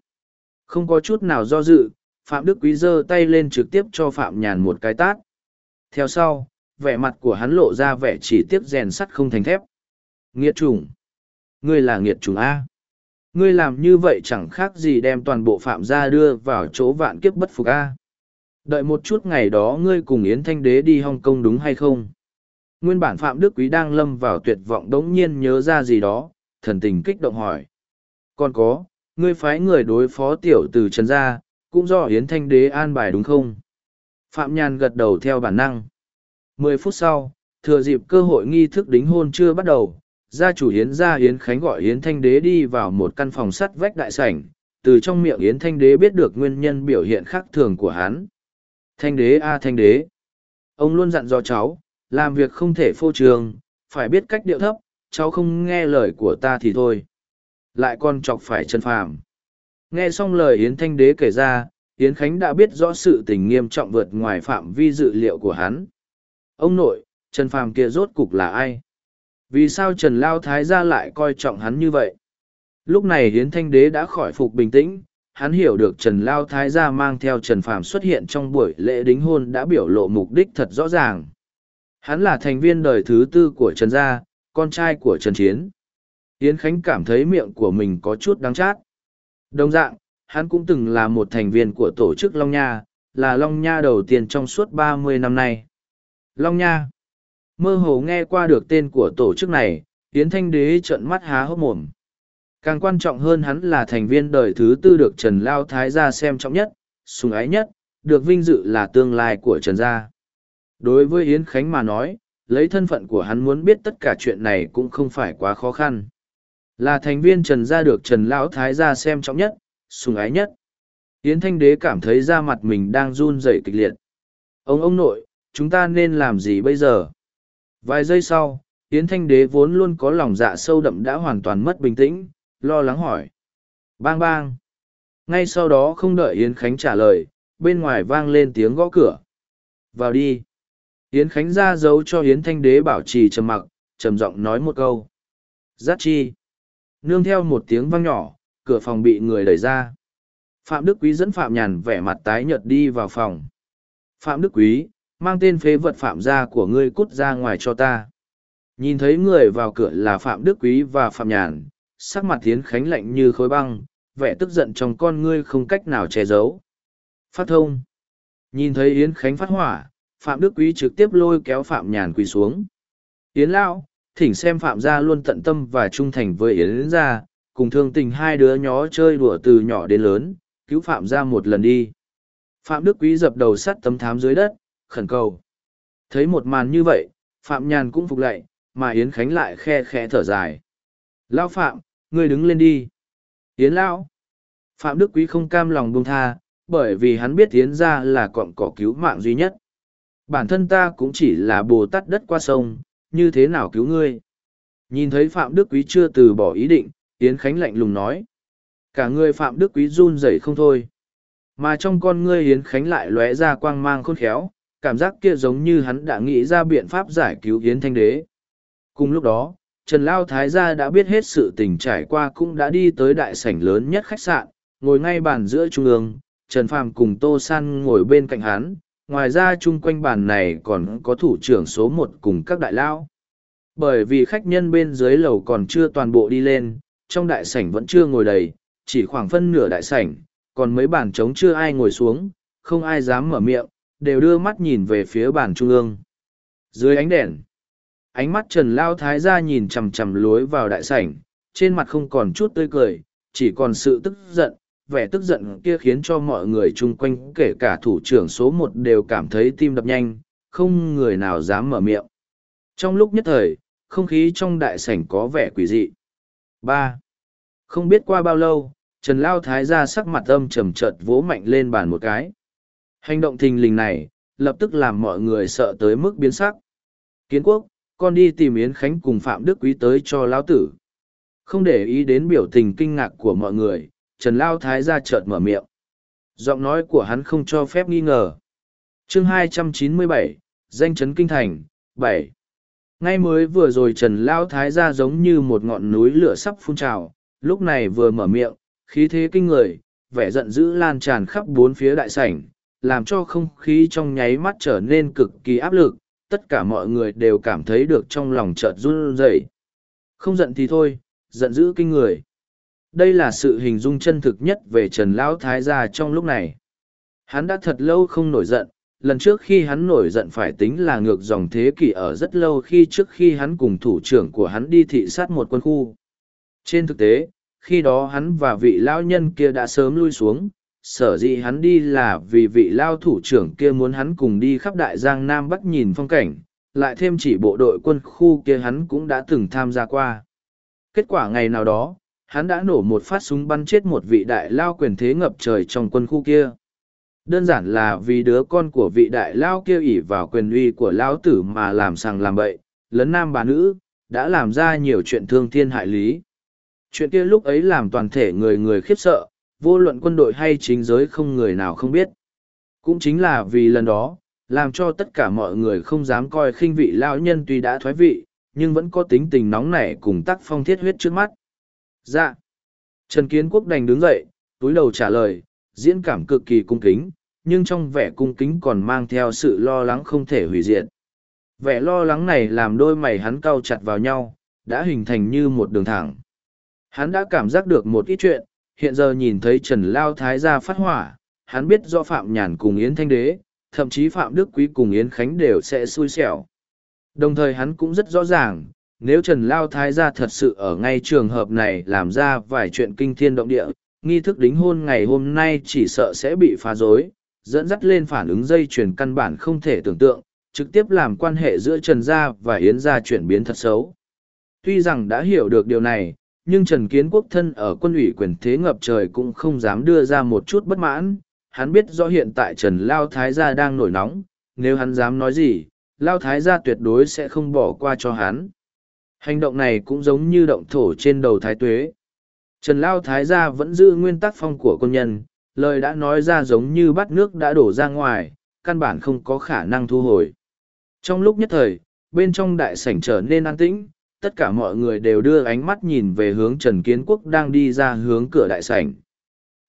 Không có chút nào do dự, Phạm Đức Quý giơ tay lên trực tiếp cho Phạm Nhàn một cái tát. Theo sau, vẻ mặt của hắn lộ ra vẻ chỉ tiếc rèn sắt không thành thép. Nghiệt chủng. Ngươi là nghiệt chủng A. Ngươi làm như vậy chẳng khác gì đem toàn bộ phạm gia đưa vào chỗ vạn kiếp bất phục A. Đợi một chút ngày đó ngươi cùng Yến Thanh Đế đi Hong Kong đúng hay không? Nguyên bản Phạm Đức Quý đang lâm vào tuyệt vọng đống nhiên nhớ ra gì đó, thần tình kích động hỏi. Còn có, ngươi phái người đối phó tiểu từ Trần Gia, cũng do Yến Thanh Đế an bài đúng không? Phạm Nhàn gật đầu theo bản năng. Mười phút sau, thừa dịp cơ hội nghi thức đính hôn chưa bắt đầu, gia chủ Yến gia Yến Khánh gọi Yến Thanh Đế đi vào một căn phòng sắt vách đại sảnh, từ trong miệng Yến Thanh Đế biết được nguyên nhân biểu hiện khác thường của hắn. Thanh Đế a Thanh Đế. Ông luôn dặn dò cháu, làm việc không thể phô trường, phải biết cách điệu thấp, cháu không nghe lời của ta thì thôi. Lại còn chọc phải chân phàm. Nghe xong lời Yến Thanh Đế kể ra, Yến Khánh đã biết rõ sự tình nghiêm trọng vượt ngoài phạm vi dự liệu của hắn. Ông nội, Trần Phàm kia rốt cục là ai? Vì sao Trần Lao Thái gia lại coi trọng hắn như vậy? Lúc này Yến Thanh Đế đã khỏi phục bình tĩnh, hắn hiểu được Trần Lao Thái gia mang theo Trần Phàm xuất hiện trong buổi lễ đính hôn đã biểu lộ mục đích thật rõ ràng. Hắn là thành viên đời thứ tư của Trần Gia, con trai của Trần Chiến. Yến Khánh cảm thấy miệng của mình có chút đáng chát. Đồng dạng, hắn cũng từng là một thành viên của tổ chức Long Nha, là Long Nha đầu tiên trong suốt ba mươi năm nay. Long Nha Mơ hồ nghe qua được tên của tổ chức này, Yến Thanh Đế trợn mắt há hốc mồm. Càng quan trọng hơn hắn là thành viên đời thứ tư được Trần Lao Thái gia xem trọng nhất, sùng ái nhất, được vinh dự là tương lai của Trần gia. Đối với Yến Khánh mà nói, lấy thân phận của hắn muốn biết tất cả chuyện này cũng không phải quá khó khăn. Là thành viên Trần gia được Trần Lão Thái gia xem trọng nhất, sùng ái nhất. Yến Thanh Đế cảm thấy da mặt mình đang run rẩy kịch liệt. Ông ông nội, chúng ta nên làm gì bây giờ? Vài giây sau, Yến Thanh Đế vốn luôn có lòng dạ sâu đậm đã hoàn toàn mất bình tĩnh, lo lắng hỏi. Bang bang. Ngay sau đó không đợi Yến Khánh trả lời, bên ngoài vang lên tiếng gõ cửa. Vào đi. Yến Khánh ra dấu cho Yến Thanh Đế bảo trì trầm mặc, trầm giọng nói một câu. Giác chi. Nương theo một tiếng vang nhỏ, cửa phòng bị người đẩy ra. Phạm Đức Quý dẫn Phạm Nhàn vẻ mặt tái nhợt đi vào phòng. Phạm Đức Quý, mang tên phế vật Phạm gia của ngươi cút ra ngoài cho ta. Nhìn thấy người vào cửa là Phạm Đức Quý và Phạm Nhàn, sắc mặt Yến Khánh lạnh như khối băng, vẻ tức giận trong con ngươi không cách nào che giấu. Phát thông. Nhìn thấy Yến Khánh phát hỏa, Phạm Đức Quý trực tiếp lôi kéo Phạm Nhàn quỳ xuống. Yến Lão, thỉnh xem Phạm gia luôn tận tâm và trung thành với Yến gia, cùng thương tình hai đứa nhó chơi đùa từ nhỏ đến lớn, cứu Phạm gia một lần đi. Phạm Đức Quý dập đầu sắt tấm thám dưới đất, khẩn cầu. Thấy một màn như vậy, Phạm Nhàn cũng phục lạy, mà Yến Khánh lại khe khẽ thở dài. Lao Phạm, ngươi đứng lên đi. Yến Lão. Phạm Đức Quý không cam lòng buông tha, bởi vì hắn biết Yến ra là cọng cỏ cứu mạng duy nhất. Bản thân ta cũng chỉ là bồ tát đất qua sông, như thế nào cứu ngươi? Nhìn thấy Phạm Đức Quý chưa từ bỏ ý định, Yến Khánh lạnh lùng nói. Cả người Phạm Đức Quý run rẩy không thôi. Mà trong con ngươi Yến Khánh lại lóe ra quang mang khôn khéo, cảm giác kia giống như hắn đã nghĩ ra biện pháp giải cứu Yến Thanh Đế. Cùng lúc đó, Trần Lao Thái gia đã biết hết sự tình trải qua cũng đã đi tới đại sảnh lớn nhất khách sạn, ngồi ngay bàn giữa trung ương, Trần Phàm cùng Tô San ngồi bên cạnh hắn, ngoài ra chung quanh bàn này còn có thủ trưởng số một cùng các đại lão Bởi vì khách nhân bên dưới lầu còn chưa toàn bộ đi lên, trong đại sảnh vẫn chưa ngồi đầy, chỉ khoảng phân nửa đại sảnh, còn mấy bàn trống chưa ai ngồi xuống, không ai dám mở miệng, đều đưa mắt nhìn về phía bàn trung ương. Dưới ánh đèn, ánh mắt Trần Lao Thái gia nhìn chằm chằm lối vào đại sảnh, trên mặt không còn chút tươi cười, chỉ còn sự tức giận, vẻ tức giận kia khiến cho mọi người chung quanh kể cả thủ trưởng số một đều cảm thấy tim đập nhanh, không người nào dám mở miệng. Trong lúc nhất thời, không khí trong đại sảnh có vẻ quỷ dị. ba Không biết qua bao lâu, Trần Lao Thái ra sắc mặt âm trầm chợt vỗ mạnh lên bàn một cái. Hành động thình lình này, lập tức làm mọi người sợ tới mức biến sắc. Kiến quốc, con đi tìm Yến Khánh cùng Phạm Đức Quý tới cho Lão Tử. Không để ý đến biểu tình kinh ngạc của mọi người, Trần Lao Thái ra chợt mở miệng. Giọng nói của hắn không cho phép nghi ngờ. chương 297, danh chấn kinh thành, 7. Ngay mới vừa rồi Trần Lao Thái ra giống như một ngọn núi lửa sắp phun trào, lúc này vừa mở miệng, khí thế kinh người, vẻ giận dữ lan tràn khắp bốn phía đại sảnh, làm cho không khí trong nháy mắt trở nên cực kỳ áp lực, tất cả mọi người đều cảm thấy được trong lòng chợt run rẩy. Không giận thì thôi, giận dữ kinh người đây là sự hình dung chân thực nhất về trần lão thái gia trong lúc này. Hắn đã thật lâu không nổi giận, lần trước khi hắn nổi giận phải tính là ngược dòng thế kỷ ở rất lâu khi trước khi hắn cùng thủ trưởng của hắn đi thị sát một quân khu. Trên thực tế, khi đó hắn và vị lão nhân kia đã sớm lui xuống, sở dĩ hắn đi là vì vị lao thủ trưởng kia muốn hắn cùng đi khắp đại giang nam bắc nhìn phong cảnh, lại thêm chỉ bộ đội quân khu kia hắn cũng đã từng tham gia qua. Kết quả ngày nào đó hắn đã nổ một phát súng bắn chết một vị đại lao quyền thế ngập trời trong quân khu kia. Đơn giản là vì đứa con của vị đại lao kia ỉ vào quyền uy của lao tử mà làm sàng làm bậy, lấn nam bà nữ, đã làm ra nhiều chuyện thương thiên hại lý. Chuyện kia lúc ấy làm toàn thể người người khiếp sợ, vô luận quân đội hay chính giới không người nào không biết. Cũng chính là vì lần đó, làm cho tất cả mọi người không dám coi khinh vị lao nhân tuy đã thoái vị, nhưng vẫn có tính tình nóng nảy cùng tắc phong thiết huyết trước mắt. Dạ. Trần Kiến Quốc đành đứng dậy, túi đầu trả lời, diễn cảm cực kỳ cung kính, nhưng trong vẻ cung kính còn mang theo sự lo lắng không thể hủy diệt. Vẻ lo lắng này làm đôi mày hắn cau chặt vào nhau, đã hình thành như một đường thẳng. Hắn đã cảm giác được một ít chuyện, hiện giờ nhìn thấy Trần Lao Thái gia phát hỏa, hắn biết do Phạm Nhàn cùng Yến Thanh Đế, thậm chí Phạm Đức Quý cùng Yến Khánh đều sẽ xui xẻo. Đồng thời hắn cũng rất rõ ràng, nếu Trần Lao Thái gia thật sự ở ngay trường hợp này làm ra vài chuyện kinh thiên động địa, nghi thức đính hôn ngày hôm nay chỉ sợ sẽ bị phá rối, dẫn dắt lên phản ứng dây chuyền căn bản không thể tưởng tượng, trực tiếp làm quan hệ giữa Trần Gia và Yến Gia chuyển biến thật xấu. Tuy rằng đã hiểu được điều này, nhưng Trần Kiến Quốc thân ở quân ủy quyền thế ngập trời cũng không dám đưa ra một chút bất mãn. Hắn biết rõ hiện tại Trần Lao Thái Gia đang nổi nóng, nếu hắn dám nói gì, Lao Thái gia tuyệt đối sẽ không bỏ qua cho hắn. Hành động này cũng giống như động thổ trên đầu Thái Tuế. Trần Lao Thái gia vẫn giữ nguyên tắc phong của quân nhân, lời đã nói ra giống như bắt nước đã đổ ra ngoài, căn bản không có khả năng thu hồi. Trong lúc nhất thời, bên trong đại sảnh trở nên an tĩnh, tất cả mọi người đều đưa ánh mắt nhìn về hướng Trần Kiến Quốc đang đi ra hướng cửa đại sảnh.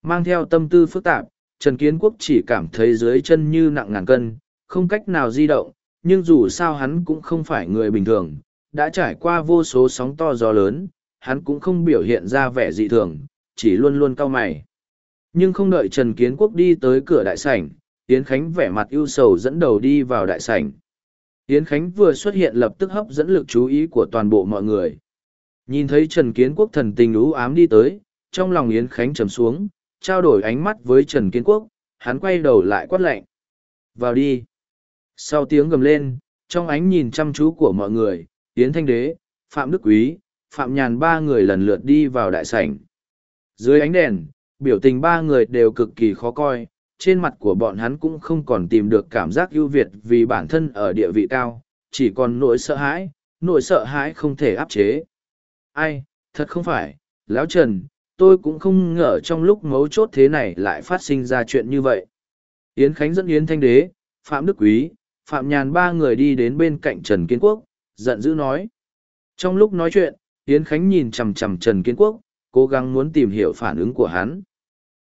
Mang theo tâm tư phức tạp, Trần Kiến Quốc chỉ cảm thấy dưới chân như nặng ngàn cân, không cách nào di động, nhưng dù sao hắn cũng không phải người bình thường, đã trải qua vô số sóng to gió lớn, hắn cũng không biểu hiện ra vẻ dị thường, chỉ luôn luôn cau mày. Nhưng không đợi Trần Kiến Quốc đi tới cửa đại sảnh, Yến Khánh vẻ mặt ưu sầu dẫn đầu đi vào đại sảnh. Yến Khánh vừa xuất hiện lập tức hấp dẫn lực chú ý của toàn bộ mọi người. Nhìn thấy Trần Kiến Quốc thần tình lũ ám đi tới, trong lòng Yến Khánh trầm xuống, trao đổi ánh mắt với Trần Kiến Quốc, hắn quay đầu lại quát lạnh. Vào đi. Sau tiếng gầm lên, trong ánh nhìn chăm chú của mọi người, Yến Thanh Đế, Phạm Đức Quý, Phạm Nhàn ba người lần lượt đi vào đại sảnh. Dưới ánh đèn, biểu tình ba người đều cực kỳ khó coi, trên mặt của bọn hắn cũng không còn tìm được cảm giác ưu việt vì bản thân ở địa vị cao, chỉ còn nỗi sợ hãi, nỗi sợ hãi không thể áp chế. Ai, thật không phải, Lão Trần, tôi cũng không ngờ trong lúc mấu chốt thế này lại phát sinh ra chuyện như vậy. Yến Khánh dẫn Yến Thanh Đế, Phạm Đức Quý, Phạm Nhàn ba người đi đến bên cạnh Trần Kiến Quốc, giận dữ nói. Trong lúc nói chuyện, Yến Khánh nhìn chằm chằm Trần Kiến Quốc, cố gắng muốn tìm hiểu phản ứng của hắn.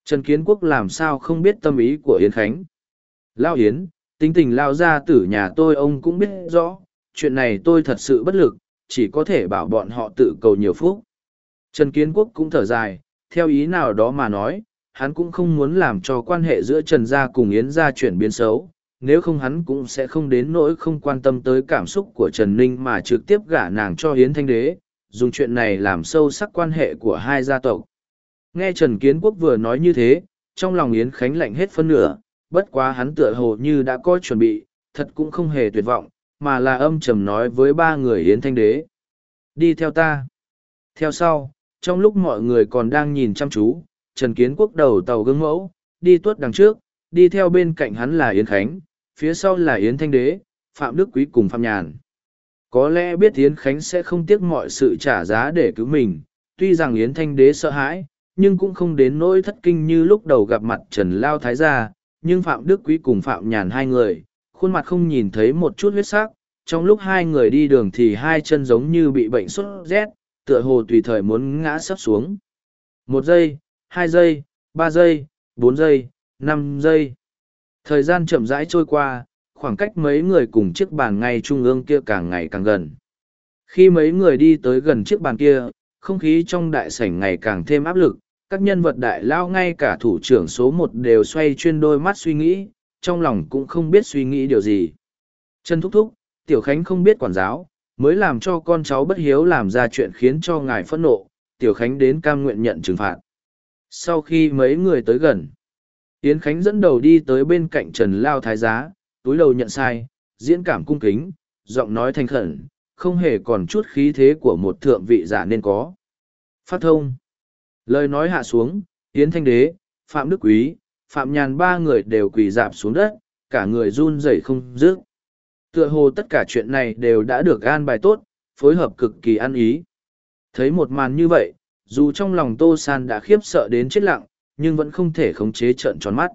Trần Kiến Quốc làm sao không biết tâm ý của Yến Khánh. Lao Yến, tính tình lao ra tử nhà tôi ông cũng biết rõ, chuyện này tôi thật sự bất lực, chỉ có thể bảo bọn họ tự cầu nhiều phúc. Trần Kiến Quốc cũng thở dài, theo ý nào đó mà nói, hắn cũng không muốn làm cho quan hệ giữa Trần Gia cùng Yến Gia chuyển biến xấu, nếu không hắn cũng sẽ không đến nỗi không quan tâm tới cảm xúc của Trần Ninh mà trực tiếp gả nàng cho Yến Thanh Đế, dùng chuyện này làm sâu sắc quan hệ của hai gia tộc. Nghe Trần Kiến Quốc vừa nói như thế, trong lòng Yến Khánh lạnh hết phân nửa, bất quá hắn tựa hồ như đã có chuẩn bị, thật cũng không hề tuyệt vọng, mà là âm trầm nói với ba người Yến Thanh Đế. Đi theo ta. Theo sau, trong lúc mọi người còn đang nhìn chăm chú, Trần Kiến Quốc đầu tàu gương mẫu, đi tuốt đằng trước, đi theo bên cạnh hắn là Yến Khánh, phía sau là Yến Thanh Đế, Phạm Đức Quý cùng Phạm Nhàn. Có lẽ biết Yến Khánh sẽ không tiếc mọi sự trả giá để cứu mình, tuy rằng Yến Thanh Đế sợ hãi, nhưng cũng không đến nỗi thất kinh như lúc đầu gặp mặt Trần Lao Thái gia, nhưng Phạm Đức Quý cùng Phạm Nhàn hai người, khuôn mặt không nhìn thấy một chút huyết sắc, trong lúc hai người đi đường thì hai chân giống như bị bệnh sốt rét, tựa hồ tùy thời muốn ngã sắp xuống. Một giây, hai giây, ba giây, bốn giây, năm giây. Thời gian chậm rãi trôi qua, khoảng cách mấy người cùng chiếc bàn ngay trung ương kia càng ngày càng gần. Khi mấy người đi tới gần chiếc bàn kia, không khí trong đại sảnh ngày càng thêm áp lực, các nhân vật đại lao ngay cả thủ trưởng số một đều xoay chuyên đôi mắt suy nghĩ, trong lòng cũng không biết suy nghĩ điều gì. Trần Thúc Thúc, Tiểu Khánh không biết quản giáo, mới làm cho con cháu bất hiếu làm ra chuyện khiến cho ngài phẫn nộ, Tiểu Khánh đến cam nguyện nhận trừng phạt. Sau khi mấy người tới gần, Yến Khánh dẫn đầu đi tới bên cạnh Trần Lao Thái Giá, túi đầu nhận sai, diễn cảm cung kính, giọng nói thanh khẩn, không hề còn chút khí thế của một thượng vị giả nên có. Phát thông. Lời nói hạ xuống, Yến Thanh Đế, Phạm Đức Quý, Phạm Nhàn ba người đều quỳ dạp xuống đất, cả người run rẩy không dứt. Tựa hồ tất cả chuyện này đều đã được an bài tốt, phối hợp cực kỳ ăn ý. Thấy một màn như vậy, dù trong lòng Tô San đã khiếp sợ đến chết lặng, nhưng vẫn không thể khống chế trợn tròn mắt.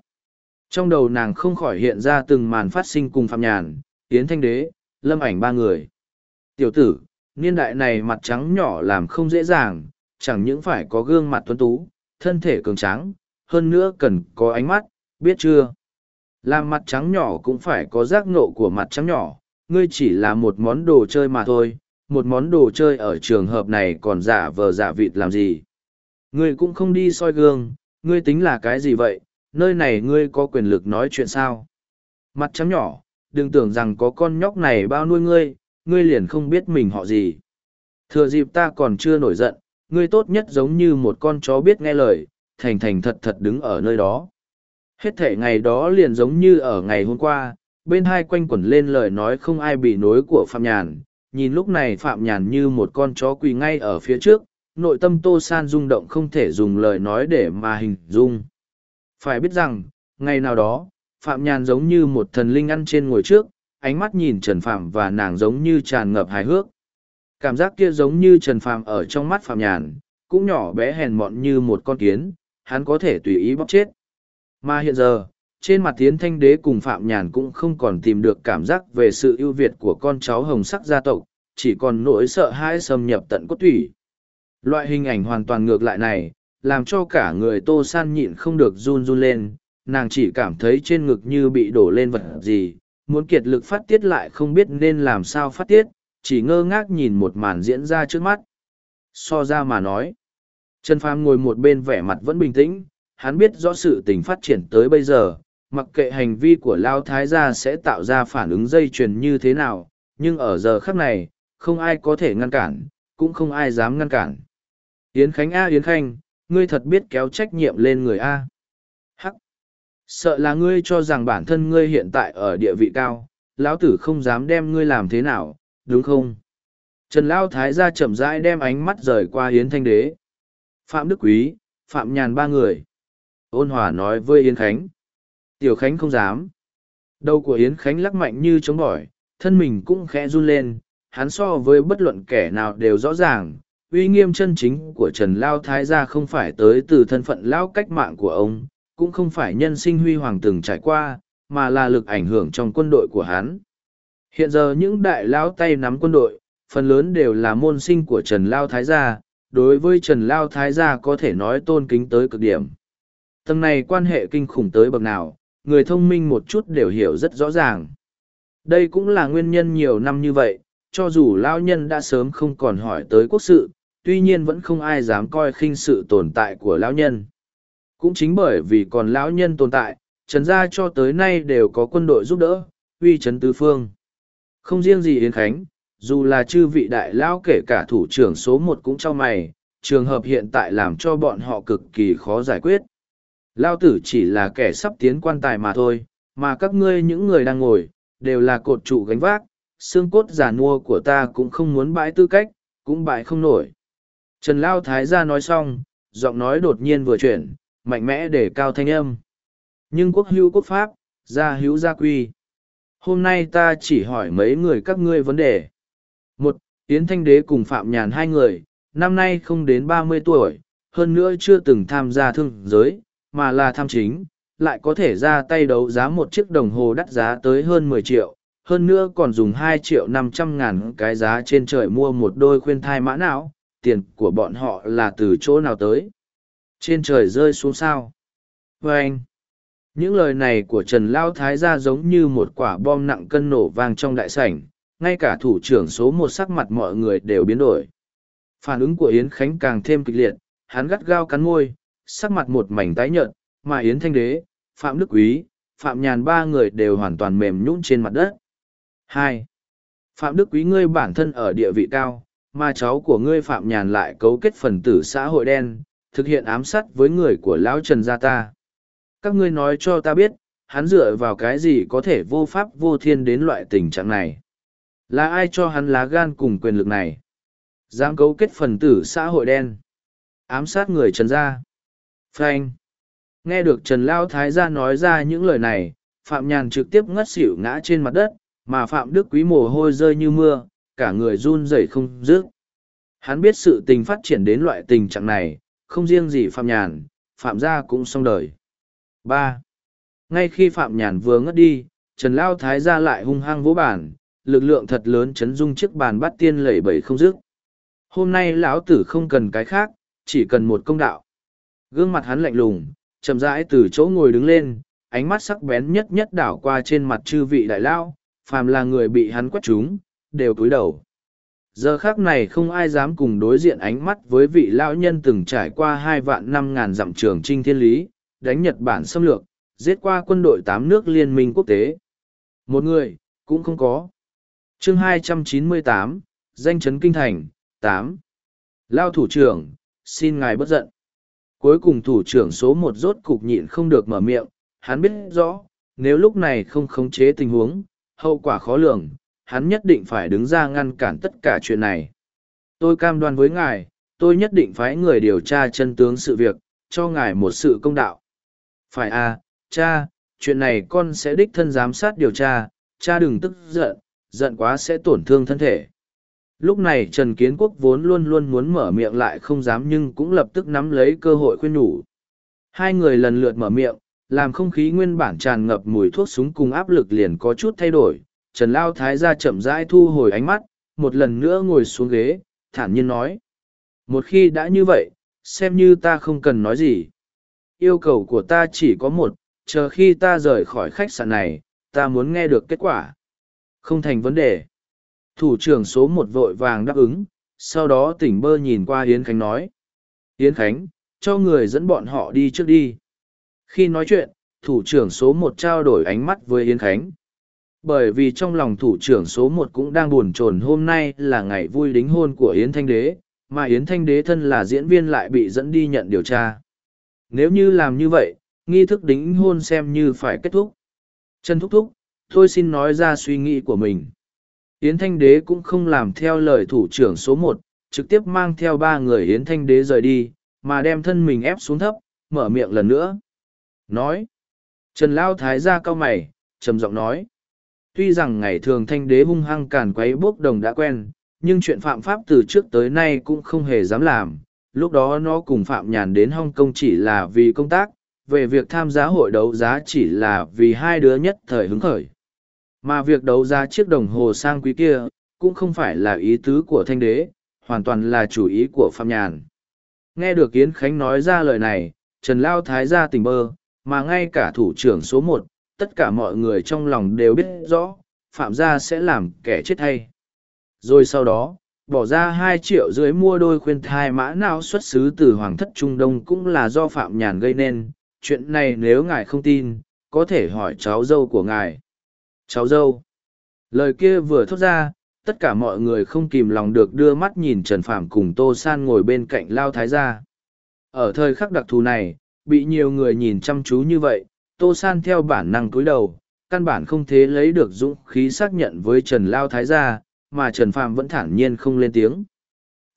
Trong đầu nàng không khỏi hiện ra từng màn phát sinh cùng Phạm Nhàn, Yến Thanh Đế, Lâm ảnh ba người. Tiểu tử, niên đại này mặt trắng nhỏ làm không dễ dàng, chẳng những phải có gương mặt tuấn tú, thân thể cường tráng, hơn nữa cần có ánh mắt, biết chưa? Làm mặt trắng nhỏ cũng phải có giác ngộ của mặt trắng nhỏ, ngươi chỉ là một món đồ chơi mà thôi, một món đồ chơi ở trường hợp này còn giả vờ giả vịt làm gì. Ngươi cũng không đi soi gương, ngươi tính là cái gì vậy, nơi này ngươi có quyền lực nói chuyện sao? Mặt trắng nhỏ, đừng tưởng rằng có con nhóc này bao nuôi ngươi, ngươi liền không biết mình họ gì. Thừa dịp ta còn chưa nổi giận, ngươi tốt nhất giống như một con chó biết nghe lời, thành thành thật thật đứng ở nơi đó. Hết thể ngày đó liền giống như ở ngày hôm qua, bên hai quanh quẩn lên lời nói không ai bị nối của Phạm Nhàn, nhìn lúc này Phạm Nhàn như một con chó quỳ ngay ở phía trước, nội tâm Tô San rung động không thể dùng lời nói để mà hình dung. Phải biết rằng, ngày nào đó, Phạm Nhàn giống như một thần linh ăn trên ngồi trước, ánh mắt nhìn Trần Phạm và nàng giống như tràn ngập hài hước. Cảm giác kia giống như Trần Phạm ở trong mắt Phạm Nhàn, cũng nhỏ bé hèn mọn như một con kiến, hắn có thể tùy ý bóc chết. Mà hiện giờ, trên mặt Tiến Thanh Đế cùng Phạm Nhàn cũng không còn tìm được cảm giác về sự ưu việt của con cháu hồng sắc gia tộc, chỉ còn nỗi sợ hãi xâm nhập tận cốt thủy. Loại hình ảnh hoàn toàn ngược lại này, làm cho cả người Tô San nhịn không được run run lên, nàng chỉ cảm thấy trên ngực như bị đổ lên vật gì, muốn kiệt lực phát tiết lại không biết nên làm sao phát tiết, chỉ ngơ ngác nhìn một màn diễn ra trước mắt. So ra mà nói, Trần Phàm ngồi một bên vẻ mặt vẫn bình tĩnh, hắn biết rõ sự tình phát triển tới bây giờ, mặc kệ hành vi của Lao Thái gia sẽ tạo ra phản ứng dây chuyền như thế nào, nhưng ở giờ khắc này, không ai có thể ngăn cản, cũng không ai dám ngăn cản. Yến Khánh A Yến Khanh, ngươi thật biết kéo trách nhiệm lên người A. Hắc! Sợ là ngươi cho rằng bản thân ngươi hiện tại ở địa vị cao, lão tử không dám đem ngươi làm thế nào, đúng không? Trần Lão Thái gia chậm rãi đem ánh mắt rời qua Yến Thanh Đế. Phạm Đức Quý, Phạm Nhàn ba người. Ôn hòa nói với Yến Khánh. Tiểu Khánh không dám. Đầu của Yến Khánh lắc mạnh như chống bỏi, thân mình cũng khẽ run lên, hắn so với bất luận kẻ nào đều rõ ràng, uy nghiêm chân chính của Trần Lao Thái gia không phải tới từ thân phận lao cách mạng của ông, cũng không phải nhân sinh huy hoàng từng trải qua, mà là lực ảnh hưởng trong quân đội của hắn. Hiện giờ những đại Lão tay nắm quân đội, phần lớn đều là môn sinh của Trần Lao Thái gia, đối với Trần Lao Thái gia có thể nói tôn kính tới cực điểm. Tầng này quan hệ kinh khủng tới bậc nào, người thông minh một chút đều hiểu rất rõ ràng. Đây cũng là nguyên nhân nhiều năm như vậy, cho dù lao nhân đã sớm không còn hỏi tới quốc sự, tuy nhiên vẫn không ai dám coi khinh sự tồn tại của lão nhân. Cũng chính bởi vì còn lão nhân tồn tại, trần gia cho tới nay đều có quân đội giúp đỡ, uy trấn tứ phương. Không riêng gì Yến Khánh, dù là chư vị đại lão kể cả thủ trưởng số một cũng cho mày, trường hợp hiện tại làm cho bọn họ cực kỳ khó giải quyết. Lao tử chỉ là kẻ sắp tiến quan tài mà thôi, mà các ngươi những người đang ngồi, đều là cột trụ gánh vác, xương cốt giả nua của ta cũng không muốn bãi tư cách, cũng bãi không nổi. Trần Lao Thái gia nói xong, giọng nói đột nhiên vừa chuyển, mạnh mẽ để cao thanh âm. Nhưng quốc hữu quốc pháp, gia hữu gia quy. Hôm nay ta chỉ hỏi mấy người các ngươi vấn đề. Một, Yến Thanh Đế cùng Phạm Nhàn hai người, năm nay không đến ba mươi tuổi, hơn nữa chưa từng tham gia thương giới, mà là tham chính, lại có thể ra tay đấu giá một chiếc đồng hồ đắt giá tới hơn mười triệu, hơn nữa còn dùng hai triệu năm trăm ngàn cái giá trên trời mua một đôi khuyên thai mã não, tiền của bọn họ là từ chỗ nào tới. Trên trời rơi xuống sao. vê anh, những lời này của Trần Lao Thái ra giống như một quả bom nặng cân nổ vang trong đại sảnh, ngay cả thủ trưởng số một sắc mặt mọi người đều biến đổi. Phản ứng của Yến Khánh càng thêm kịch liệt, hắn gắt gao cắn môi, sắc mặt một mảnh tái nhợt, mà Yến Thanh Đế, Phạm Đức Quý, Phạm Nhàn ba người đều hoàn toàn mềm nhũn trên mặt đất. hai Phạm Đức Quý ngươi bản thân ở địa vị cao, mà cháu của ngươi Phạm Nhàn lại cấu kết phần tử xã hội đen, thực hiện ám sát với người của Lão Trần gia ta. Các ngươi nói cho ta biết, hắn dựa vào cái gì có thể vô pháp vô thiên đến loại tình trạng này. Là ai cho hắn lá gan cùng quyền lực này? Dám cấu kết phần tử xã hội đen. Ám sát người Trần gia. Frank. Nghe được Trần Lao Thái gia nói ra những lời này, Phạm Nhàn trực tiếp ngất xỉu ngã trên mặt đất, mà Phạm Đức Quý mồ hôi rơi như mưa, cả người run rẩy không dứt. Hắn biết sự tình phát triển đến loại tình trạng này, không riêng gì Phạm Nhàn, Phạm gia cũng xong đời. ba Ngay khi Phạm Nhàn vừa ngất đi, Trần Lao Thái gia lại hung hăng vỗ bản, lực lượng thật lớn chấn dung chiếc bàn bắt tiên lẩy bẩy không dứt. Hôm nay lão tử không cần cái khác, chỉ cần một công đạo. Gương mặt hắn lạnh lùng, chậm rãi từ chỗ ngồi đứng lên, ánh mắt sắc bén nhất nhất đảo qua trên mặt chư vị đại lao, phàm là người bị hắn quét trúng, đều cúi đầu. Giờ khác này không ai dám cùng đối diện ánh mắt với vị lão nhân từng trải qua hai vạn năm ngàn dặm trường trinh thiên lý, đánh Nhật Bản xâm lược, giết qua quân đội tám nước liên minh quốc tế. Một người, cũng không có. chương 298, danh chấn kinh thành, tám Lao thủ trưởng, xin ngài bất giận. Cuối cùng thủ trưởng số một rốt cục nhịn không được mở miệng, hắn biết rõ, nếu lúc này không khống chế tình huống, hậu quả khó lường, hắn nhất định phải đứng ra ngăn cản tất cả chuyện này. Tôi cam đoan với ngài, tôi nhất định phái người điều tra chân tướng sự việc, cho ngài một sự công đạo. Phải à, cha, chuyện này con sẽ đích thân giám sát điều tra, cha đừng tức giận, giận quá sẽ tổn thương thân thể. Lúc này Trần Kiến Quốc vốn luôn luôn muốn mở miệng lại không dám nhưng cũng lập tức nắm lấy cơ hội khuyên nhủ. Hai người lần lượt mở miệng, làm không khí nguyên bản tràn ngập mùi thuốc súng cùng áp lực liền có chút thay đổi. Trần Lao Thái ra chậm rãi thu hồi ánh mắt, một lần nữa ngồi xuống ghế, thản nhiên nói. Một khi đã như vậy, xem như ta không cần nói gì. Yêu cầu của ta chỉ có một, chờ khi ta rời khỏi khách sạn này, ta muốn nghe được kết quả. Không thành vấn đề. Thủ trưởng số một vội vàng đáp ứng, sau đó tỉnh bơ nhìn qua Yến Khánh nói. Yến Khánh, cho người dẫn bọn họ đi trước đi. Khi nói chuyện, thủ trưởng số một trao đổi ánh mắt với Yến Khánh. Bởi vì trong lòng thủ trưởng số một cũng đang buồn chồn hôm nay là ngày vui đính hôn của Yến Thanh Đế, mà Yến Thanh Đế thân là diễn viên lại bị dẫn đi nhận điều tra. Nếu như làm như vậy, nghi thức đính hôn xem như phải kết thúc. Trần Thúc Thúc, tôi xin nói ra suy nghĩ của mình. Yến Thanh Đế cũng không làm theo lời thủ trưởng số một, trực tiếp mang theo ba người Yến Thanh Đế rời đi, mà đem thân mình ép xuống thấp, mở miệng lần nữa. Nói. Trần Lao Thái ra cao mày, trầm giọng nói. Tuy rằng ngày thường Thanh Đế hung hăng càn quấy bốc đồng đã quen, nhưng chuyện phạm pháp từ trước tới nay cũng không hề dám làm. Lúc đó nó cùng Phạm Nhàn đến Hong Kong chỉ là vì công tác, về việc tham gia hội đấu giá chỉ là vì hai đứa nhất thời hứng khởi. Mà việc đấu giá chiếc đồng hồ sang quý kia, cũng không phải là ý tứ của thanh đế, hoàn toàn là chủ ý của Phạm Nhàn. Nghe được Yến Khánh nói ra lời này, Trần Lao Thái ra tỉnh bơ, mà ngay cả thủ trưởng số một, tất cả mọi người trong lòng đều biết rõ, Phạm gia sẽ làm kẻ chết hay. Rồi sau đó, bỏ ra hai triệu dưới mua đôi khuyên thai mã não xuất xứ từ Hoàng thất Trung Đông cũng là do Phạm Nhàn gây nên. Chuyện này nếu ngài không tin, có thể hỏi cháu dâu của ngài cháu dâu lời kia vừa thốt ra tất cả mọi người không kìm lòng được đưa mắt nhìn trần Phạm cùng tô san ngồi bên cạnh lao thái gia ở thời khắc đặc thù này bị nhiều người nhìn chăm chú như vậy tô san theo bản năng cúi đầu căn bản không thế lấy được dũng khí xác nhận với trần lao thái gia mà trần phàm vẫn thản nhiên không lên tiếng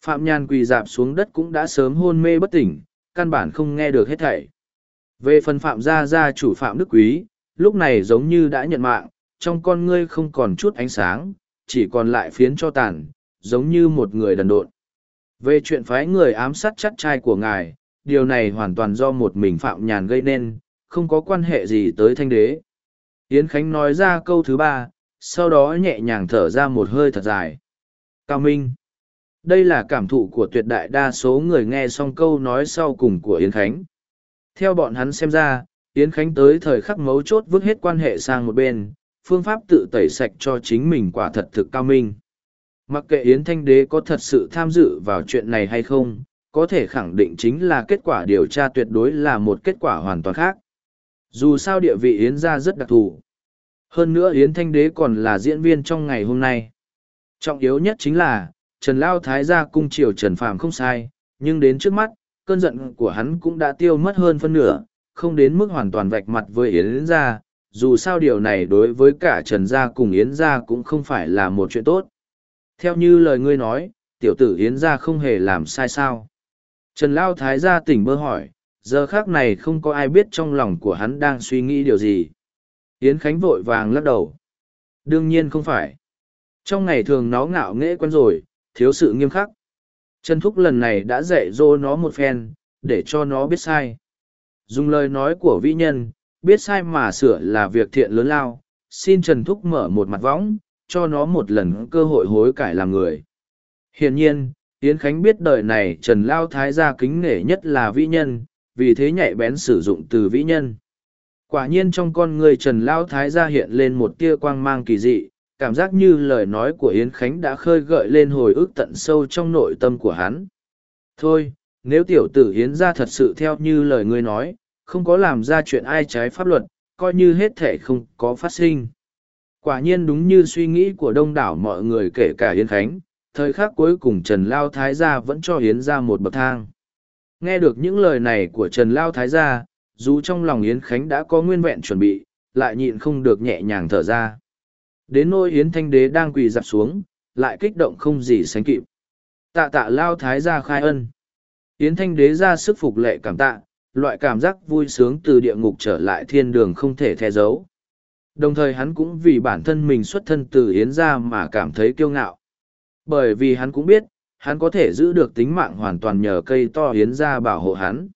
phạm nhan quỳ dạp xuống đất cũng đã sớm hôn mê bất tỉnh căn bản không nghe được hết thảy về phần phạm gia gia chủ phạm đức quý lúc này giống như đã nhận mạng trong con ngươi không còn chút ánh sáng, chỉ còn lại phiến cho tàn, giống như một người đần độn. Về chuyện phái người ám sát chắc trai của ngài, điều này hoàn toàn do một mình Phạm Nhàn gây nên, không có quan hệ gì tới thanh đế. Yến Khánh nói ra câu thứ ba, sau đó nhẹ nhàng thở ra một hơi thật dài. Cao Minh Đây là cảm thụ của tuyệt đại đa số người nghe xong câu nói sau cùng của Yến Khánh. Theo bọn hắn xem ra, Yến Khánh tới thời khắc mấu chốt vứt hết quan hệ sang một bên, phương pháp tự tẩy sạch cho chính mình quả thật thực cao minh. Mặc kệ Yến Thanh Đế có thật sự tham dự vào chuyện này hay không, có thể khẳng định chính là kết quả điều tra tuyệt đối là một kết quả hoàn toàn khác. Dù sao địa vị Yến gia rất đặc thù. Hơn nữa Yến Thanh Đế còn là diễn viên trong ngày hôm nay. Trọng yếu nhất chính là, Trần Lao Thái gia cung triều Trần Phàm không sai, nhưng đến trước mắt, cơn giận của hắn cũng đã tiêu mất hơn phân nửa, không đến mức hoàn toàn vạch mặt với Yến gia. dù sao điều này đối với cả Trần Gia cùng Yến Gia cũng không phải là một chuyện tốt. Theo như lời ngươi nói, tiểu tử Yến Gia không hề làm sai sao. Trần Lao Thái gia tỉnh bơ hỏi, giờ khác này không có ai biết trong lòng của hắn đang suy nghĩ điều gì. Yến Khánh vội vàng lắc đầu. Đương nhiên không phải. Trong ngày thường nó ngạo nghễ quen rồi, thiếu sự nghiêm khắc. Trần Thúc lần này đã dạy dỗ nó một phen, để cho nó biết sai. Dùng lời nói của vĩ nhân, biết sai mà sửa là việc thiện lớn lao, xin Trần Thúc mở một mặt võng, cho nó một lần cơ hội hối cải làm người. Hiển nhiên, Yến Khánh biết đời này Trần Lao Thái gia kính nể nhất là vĩ nhân, vì thế nhạy bén sử dụng từ vĩ nhân. Quả nhiên trong con người Trần Lao Thái gia hiện lên một tia quang mang kỳ dị, cảm giác như lời nói của Yến Khánh đã khơi gợi lên hồi ức tận sâu trong nội tâm của hắn. Thôi, nếu tiểu tử Yến gia thật sự theo như lời ngươi nói, không có làm ra chuyện ai trái pháp luật, coi như hết thể không có phát sinh. Quả nhiên đúng như suy nghĩ của đông đảo mọi người kể cả Yến Khánh, thời khắc cuối cùng Trần Lao Thái Gia vẫn cho Yến ra một bậc thang. Nghe được những lời này của Trần Lao Thái Gia, dù trong lòng Yến Khánh đã có nguyên vẹn chuẩn bị, lại nhịn không được nhẹ nhàng thở ra. Đến nỗi Yến Thanh Đế đang quỳ dạp xuống, lại kích động không gì sánh kịp. Tạ tạ Lao Thái Gia khai ân. Yến Thanh Đế ra sức phục lệ cảm tạ, loại cảm giác vui sướng từ địa ngục trở lại thiên đường không thể che giấu. Đồng thời hắn cũng vì bản thân mình xuất thân từ Yến gia mà cảm thấy kiêu ngạo. Bởi vì hắn cũng biết, hắn có thể giữ được tính mạng hoàn toàn nhờ cây to Yến ra bảo hộ hắn.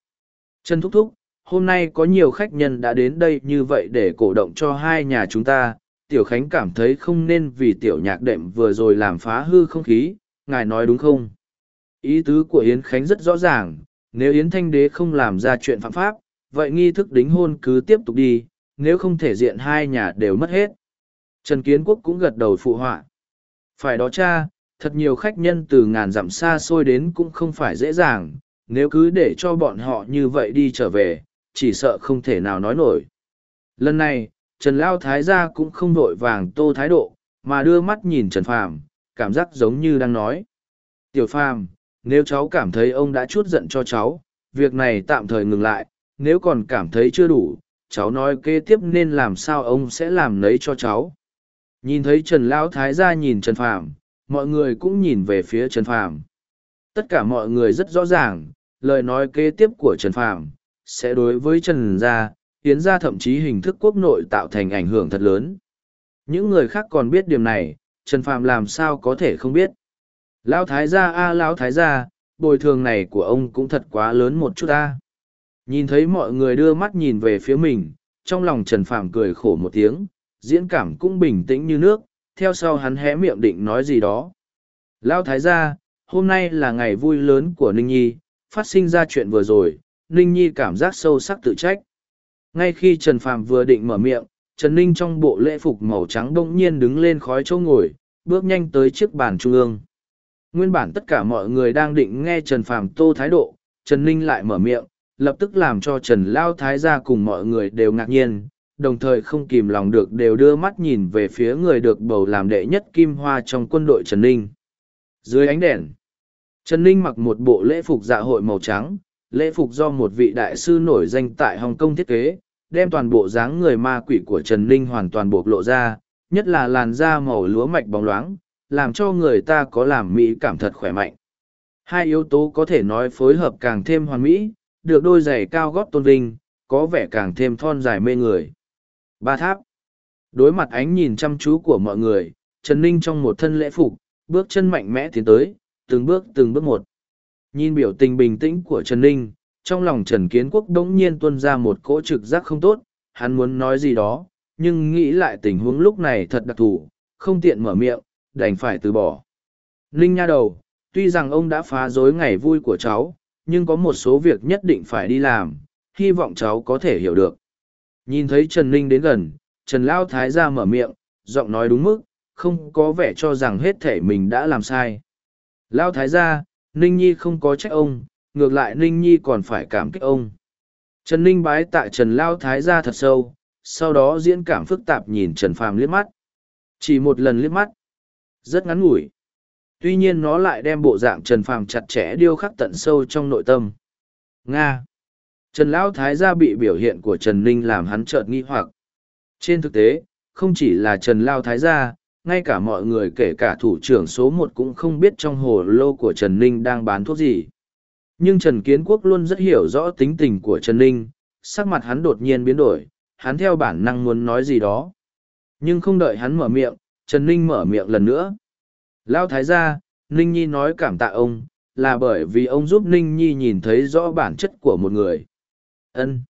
Trần Thúc Thúc, hôm nay có nhiều khách nhân đã đến đây như vậy để cổ động cho hai nhà chúng ta. Tiểu Khánh cảm thấy không nên vì tiểu nhạc đệm vừa rồi làm phá hư không khí, ngài nói đúng không? Ý tứ của Yến Khánh rất rõ ràng, nếu Yến Thanh Đế không làm ra chuyện phạm pháp, vậy nghi thức đính hôn cứ tiếp tục đi, nếu không thể diện hai nhà đều mất hết. Trần Kiến Quốc cũng gật đầu phụ họa. Phải đó cha, thật nhiều khách nhân từ ngàn dặm xa xôi đến cũng không phải dễ dàng, nếu cứ để cho bọn họ như vậy đi trở về, chỉ sợ không thể nào nói nổi. Lần này, Trần Lao Thái gia cũng không vội vàng tô thái độ, mà đưa mắt nhìn Trần Phàm, cảm giác giống như đang nói. Tiểu Phàm, nếu cháu cảm thấy ông đã chút giận cho cháu, việc này tạm thời ngừng lại, nếu còn cảm thấy chưa đủ, cháu nói kế tiếp nên làm sao ông sẽ làm lấy cho cháu. Nhìn thấy Trần Lão Thái gia nhìn Trần Phàm, mọi người cũng nhìn về phía Trần Phàm. Tất cả mọi người rất rõ ràng, lời nói kế tiếp của Trần Phàm sẽ đối với Trần gia, Yến gia thậm chí hình thức quốc nội tạo thành ảnh hưởng thật lớn. Những người khác còn biết điểm này, Trần Phàm làm sao có thể không biết. Lão Thái gia a Lão Thái gia, bồi thường này của ông cũng thật quá lớn một chút a. Nhìn thấy mọi người đưa mắt nhìn về phía mình, trong lòng Trần Phàm cười khổ một tiếng, diễn cảm cũng bình tĩnh như nước, theo sau hắn hé miệng định nói gì đó. Lão Thái gia, hôm nay là ngày vui lớn của Ninh Nhi, phát sinh ra chuyện vừa rồi, Ninh Nhi cảm giác sâu sắc tự trách. Ngay khi Trần Phàm vừa định mở miệng, Trần Ninh trong bộ lễ phục màu trắng đông nhiên đứng lên khói chỗ ngồi, bước nhanh tới chiếc bàn trung ương. Nguyên bản tất cả mọi người đang định nghe Trần Phàm tô thái độ, Trần Ninh lại mở miệng, lập tức làm cho Trần Lao Thái gia cùng mọi người đều ngạc nhiên, đồng thời không kìm lòng được đều đưa mắt nhìn về phía người được bầu làm đệ nhất kim hoa trong quân đội Trần Ninh. Dưới ánh đèn, Trần Ninh mặc một bộ lễ phục dạ hội màu trắng, lễ phục do một vị đại sư nổi danh tại Hồng Kông thiết kế, đem toàn bộ dáng người ma quỷ của Trần Ninh hoàn toàn bộc lộ ra, nhất là làn da màu lúa mạch bóng loáng, làm cho người ta có làm mỹ cảm thật khỏe mạnh. Hai yếu tố có thể nói phối hợp càng thêm hoàn mỹ, được đôi giày cao gót tôn vinh, có vẻ càng thêm thon dài mê người. Ba tháp. Đối mặt ánh nhìn chăm chú của mọi người, Trần Ninh trong một thân lễ phục, bước chân mạnh mẽ tiến tới, từng bước từng bước một. Nhìn biểu tình bình tĩnh của Trần Ninh, trong lòng Trần Kiến Quốc đống nhiên tuôn ra một cỗ trực giác không tốt, hắn muốn nói gì đó, nhưng nghĩ lại tình huống lúc này thật đặc thù, không tiện mở miệng, đành phải từ bỏ. Ninh nha đầu, tuy rằng ông đã phá rối ngày vui của cháu, nhưng có một số việc nhất định phải đi làm, hy vọng cháu có thể hiểu được. Nhìn thấy Trần Ninh đến gần, Trần Lao Thái ra mở miệng, giọng nói đúng mức, không có vẻ cho rằng hết thể mình đã làm sai. Lao Thái ra, Ninh Nhi không có trách ông, ngược lại Ninh Nhi còn phải cảm kích ông. Trần Ninh bái tại Trần Lao Thái ra thật sâu, sau đó diễn cảm phức tạp nhìn Trần Phàm liếc mắt. Chỉ một lần liếc mắt. Rất ngắn ngủi. Tuy nhiên nó lại đem bộ dạng Trần Phàm chặt chẽ điêu khắc tận sâu trong nội tâm. Nga. Trần Lão Thái gia bị biểu hiện của Trần Ninh làm hắn chợt nghi hoặc. Trên thực tế, không chỉ là Trần Lao Thái gia, ngay cả mọi người kể cả thủ trưởng số một cũng không biết trong hồ lô của Trần Ninh đang bán thuốc gì. Nhưng Trần Kiến Quốc luôn rất hiểu rõ tính tình của Trần Ninh, sắc mặt hắn đột nhiên biến đổi, hắn theo bản năng muốn nói gì đó. Nhưng không đợi hắn mở miệng, Trần Ninh mở miệng lần nữa. Lao Thái gia, Ninh Nhi nói cảm tạ ông, là bởi vì ông giúp Ninh Nhi nhìn thấy rõ bản chất của một người. Ân.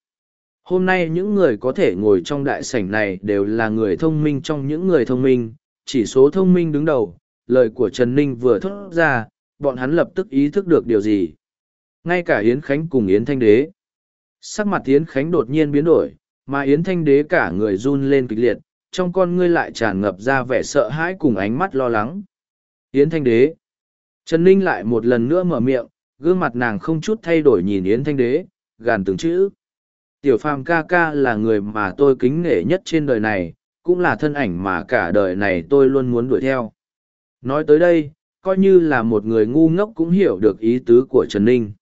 Hôm nay những người có thể ngồi trong đại sảnh này đều là người thông minh trong những người thông minh, chỉ số thông minh đứng đầu, lời của Trần Ninh vừa thốt ra, bọn hắn lập tức ý thức được điều gì. Ngay cả Yến Khánh cùng Yến Thanh Đế. Sắc mặt Yến Khánh đột nhiên biến đổi, mà Yến Thanh Đế cả người run lên kịch liệt, trong con ngươi lại tràn ngập ra vẻ sợ hãi cùng ánh mắt lo lắng. Yến Thanh Đế. Trần Ninh lại một lần nữa mở miệng, gương mặt nàng không chút thay đổi nhìn Yến Thanh Đế, gàn từng chữ. Tiểu phàm ca ca là người mà tôi kính nể nhất trên đời này, cũng là thân ảnh mà cả đời này tôi luôn muốn đuổi theo. Nói tới đây, coi như là một người ngu ngốc cũng hiểu được ý tứ của Trần Ninh.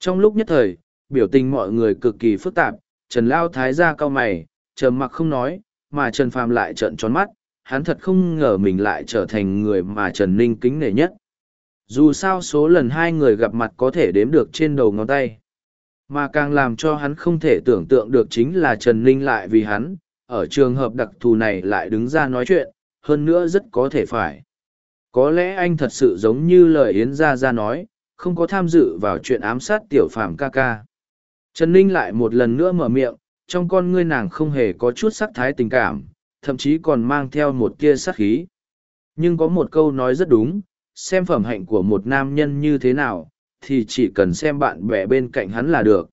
Trong lúc nhất thời, biểu tình mọi người cực kỳ phức tạp, Trần Lao Thái ra cao mày, trầm mặc không nói, mà Trần Phàm lại trợn tròn mắt, hắn thật không ngờ mình lại trở thành người mà Trần Ninh kính nể nhất. Dù sao số lần hai người gặp mặt có thể đếm được trên đầu ngón tay. Mà càng làm cho hắn không thể tưởng tượng được chính là Trần Ninh lại vì hắn, ở trường hợp đặc thù này lại đứng ra nói chuyện, hơn nữa rất có thể phải. Có lẽ anh thật sự giống như lời Yến Gia Gia nói, không có tham dự vào chuyện ám sát tiểu phàm ca ca. Trần Ninh lại một lần nữa mở miệng, trong con ngươi nàng không hề có chút sắc thái tình cảm, thậm chí còn mang theo một tia sắc khí. Nhưng có một câu nói rất đúng, xem phẩm hạnh của một nam nhân như thế nào, thì chỉ cần xem bạn bè bên cạnh hắn là được.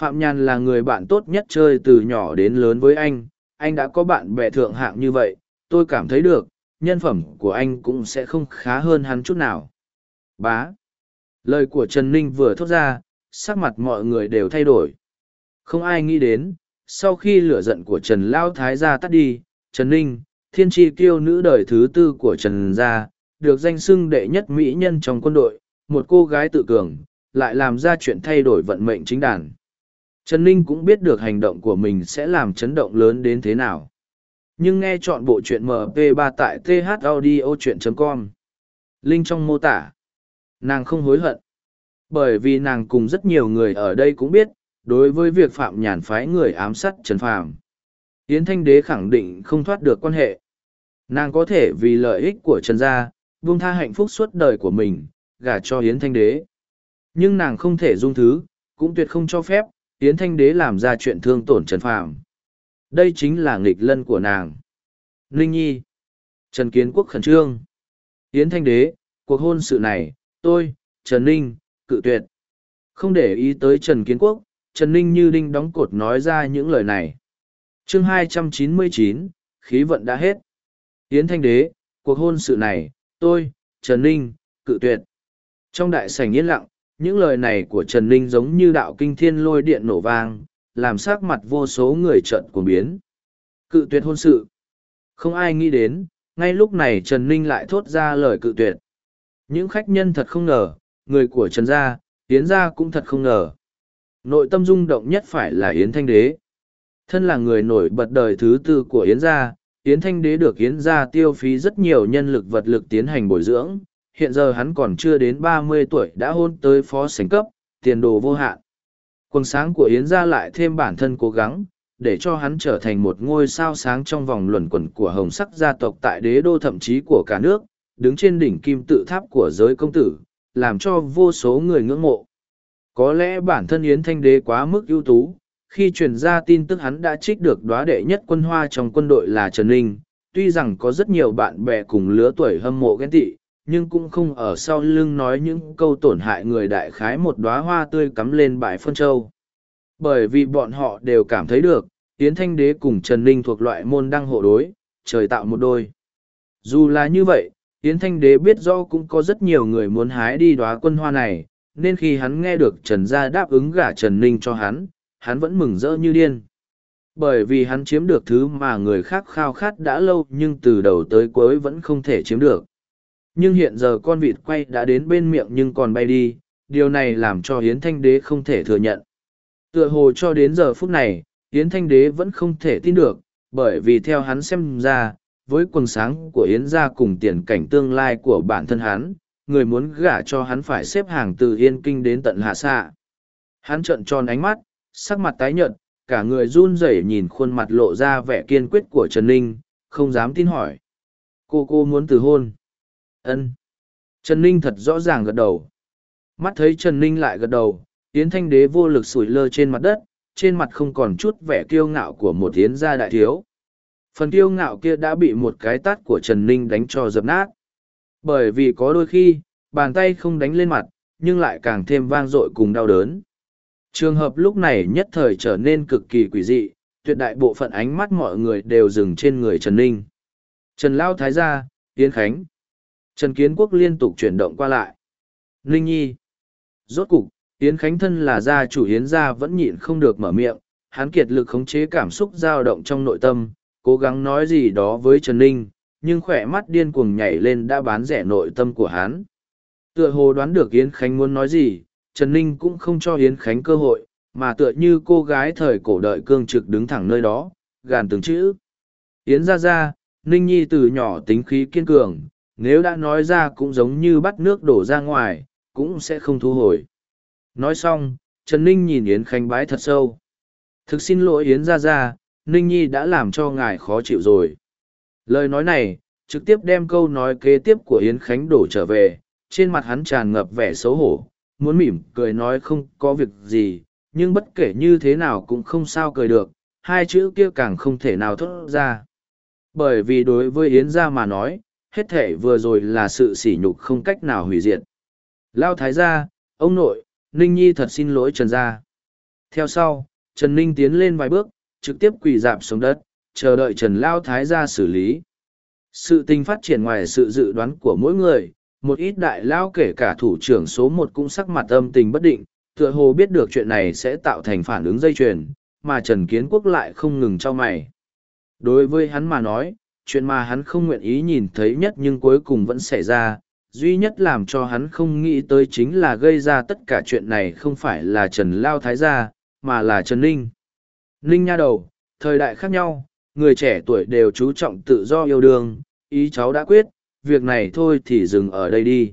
Phạm Nhàn là người bạn tốt nhất chơi từ nhỏ đến lớn với anh, anh đã có bạn bè thượng hạng như vậy, tôi cảm thấy được, nhân phẩm của anh cũng sẽ không khá hơn hắn chút nào. Bá. Lời của Trần Ninh vừa thốt ra, sắc mặt mọi người đều thay đổi. Không ai nghĩ đến, sau khi lửa giận của Trần Lao Thái gia tắt đi, Trần Ninh, thiên tri kiêu nữ đời thứ tư của Trần Gia, được danh xưng đệ nhất mỹ nhân trong quân đội, một cô gái tự cường, lại làm ra chuyện thay đổi vận mệnh chính đàn. Trần Ninh cũng biết được hành động của mình sẽ làm chấn động lớn đến thế nào. Nhưng nghe chọn bộ chuyện MP3 tại thaudio.com. Linh trong mô tả. Nàng không hối hận. Bởi vì nàng cùng rất nhiều người ở đây cũng biết, đối với việc Phạm Nhàn phái người ám sát Trần Phàm Yến Thanh Đế khẳng định không thoát được quan hệ. Nàng có thể vì lợi ích của Trần Gia, buông tha hạnh phúc suốt đời của mình, gả cho Yến Thanh Đế. Nhưng nàng không thể dung thứ, cũng tuyệt không cho phép, Yến Thanh Đế làm ra chuyện thương tổn Trần Phàm. Đây chính là nghịch lân của nàng. Ninh Nhi. Trần Kiến Quốc khẩn trương. Yến Thanh Đế, cuộc hôn sự này, tôi, Trần Ninh, cự tuyệt. Không để ý tới Trần Kiến Quốc, Trần Ninh như đinh đóng cột nói ra những lời này. chương 299, khí vận đã hết. Yến Thanh Đế, cuộc hôn sự này, tôi, Trần Ninh, cự tuyệt. Trong đại sảnh yên lặng, những lời này của Trần Ninh giống như đạo kinh thiên lôi điện nổ vang, làm sắc mặt vô số người trận cuồng biến. Cự tuyệt hôn sự. Không ai nghĩ đến, ngay lúc này Trần Ninh lại thốt ra lời cự tuyệt. Những khách nhân thật không ngờ, người của Trần Gia, Yến Gia cũng thật không ngờ. Nội tâm rung động nhất phải là Yến Thanh Đế. Thân là người nổi bật đời thứ tư của Yến Gia, Yến Thanh Đế được Yến Gia tiêu phí rất nhiều nhân lực vật lực tiến hành bồi dưỡng, hiện giờ hắn còn chưa đến ba mươi tuổi đã hôn tới phó sánh cấp, tiền đồ vô hạn. Quần sáng của Yến Gia lại thêm bản thân cố gắng, để cho hắn trở thành một ngôi sao sáng trong vòng luẩn quẩn của hồng sắc gia tộc tại đế đô thậm chí của cả nước, đứng trên đỉnh kim tự tháp của giới công tử, làm cho vô số người ngưỡng mộ. Có lẽ bản thân Yến Thanh Đế quá mức ưu tú, khi truyền ra tin tức hắn đã trích được đoá đệ nhất quân hoa trong quân đội là Trần Ninh, tuy rằng có rất nhiều bạn bè cùng lứa tuổi hâm mộ ghen tị, nhưng cũng không ở sau lưng nói những câu tổn hại người đại khái một đoá hoa tươi cắm lên bãi phân châu. Bởi vì bọn họ đều cảm thấy được, Yến Thanh Đế cùng Trần Ninh thuộc loại môn đăng hộ đối, trời tạo một đôi. Dù là như vậy, Yến Thanh Đế biết rõ cũng có rất nhiều người muốn hái đi đoá quân hoa này, nên khi hắn nghe được Trần Gia đáp ứng gả Trần Ninh cho hắn, hắn vẫn mừng rỡ như điên. Bởi vì hắn chiếm được thứ mà người khác khao khát đã lâu nhưng từ đầu tới cuối vẫn không thể chiếm được. Nhưng hiện giờ con vịt quay đã đến bên miệng nhưng còn bay đi, điều này làm cho Yến Thanh Đế không thể thừa nhận. Tựa hồ cho đến giờ phút này, Yến Thanh Đế vẫn không thể tin được, bởi vì theo hắn xem ra, với quần sáng của Yến gia cùng tiền cảnh tương lai của bản thân hắn, người muốn gả cho hắn phải xếp hàng từ Yên Kinh đến tận Hạ Xạ. Hắn trợn tròn ánh mắt, sắc mặt tái nhợt, cả người run rẩy nhìn khuôn mặt lộ ra vẻ kiên quyết của Trần Ninh, không dám tin hỏi. Cô cô muốn từ hôn ân Trần Ninh thật rõ ràng gật đầu. Mắt thấy Trần Ninh lại gật đầu, Yến Thanh Đế vô lực sủi lơ trên mặt đất, trên mặt không còn chút vẻ kiêu ngạo của một Yến gia đại thiếu. Phần kiêu ngạo kia đã bị một cái tát của Trần Ninh đánh cho dập nát. Bởi vì có đôi khi, bàn tay không đánh lên mặt, nhưng lại càng thêm vang dội cùng đau đớn. Trường hợp lúc này nhất thời trở nên cực kỳ quỷ dị, tuyệt đại bộ phận ánh mắt mọi người đều dừng trên người Trần Ninh. Trần Lao Thái Gia, Yến Khánh. Trần Kiến Quốc liên tục chuyển động qua lại. Ninh Nhi. Rốt cục, Yến Khánh thân là gia chủ Yến gia vẫn nhịn không được mở miệng, hắn kiệt lực khống chế cảm xúc dao động trong nội tâm, cố gắng nói gì đó với Trần Ninh, nhưng khỏe mắt điên cuồng nhảy lên đã bán rẻ nội tâm của hắn. Tựa hồ đoán được Yến Khánh muốn nói gì, Trần Ninh cũng không cho Yến Khánh cơ hội, mà tựa như cô gái thời cổ đợi cương trực đứng thẳng nơi đó, gàn từng chữ. Yến ra ra, Ninh Nhi từ nhỏ tính khí kiên cường, nếu đã nói ra cũng giống như bắt nước đổ ra ngoài, cũng sẽ không thu hồi. Nói xong, Trần Ninh nhìn Yến Khánh bái thật sâu. Thực xin lỗi Yến ra ra, Ninh Nhi đã làm cho ngài khó chịu rồi. Lời nói này, trực tiếp đem câu nói kế tiếp của Yến Khánh đổ trở về, trên mặt hắn tràn ngập vẻ xấu hổ, muốn mỉm cười nói không có việc gì, nhưng bất kể như thế nào cũng không sao cười được, hai chữ kia càng không thể nào thốt ra. Bởi vì đối với Yến gia mà nói, hết thể vừa rồi là sự sỉ nhục không cách nào hủy diệt. Lao Thái gia, ông nội, Ninh Nhi thật xin lỗi Trần gia. Theo sau, Trần Ninh tiến lên vài bước, trực tiếp quỳ dạp xuống đất, chờ đợi Trần Lao Thái gia xử lý. Sự tình phát triển ngoài sự dự đoán của mỗi người, một ít đại lao kể cả thủ trưởng số một cũng sắc mặt âm tình bất định, tựa hồ biết được chuyện này sẽ tạo thành phản ứng dây chuyền, mà Trần Kiến Quốc lại không ngừng cho mày. Đối với hắn mà nói, chuyện mà hắn không nguyện ý nhìn thấy nhất nhưng cuối cùng vẫn xảy ra, duy nhất làm cho hắn không nghĩ tới chính là gây ra tất cả chuyện này không phải là Trần Lao Thái Gia, mà là Trần Ninh. Ninh nha đầu, thời đại khác nhau, người trẻ tuổi đều chú trọng tự do yêu đương, ý cháu đã quyết, việc này thôi thì dừng ở đây đi.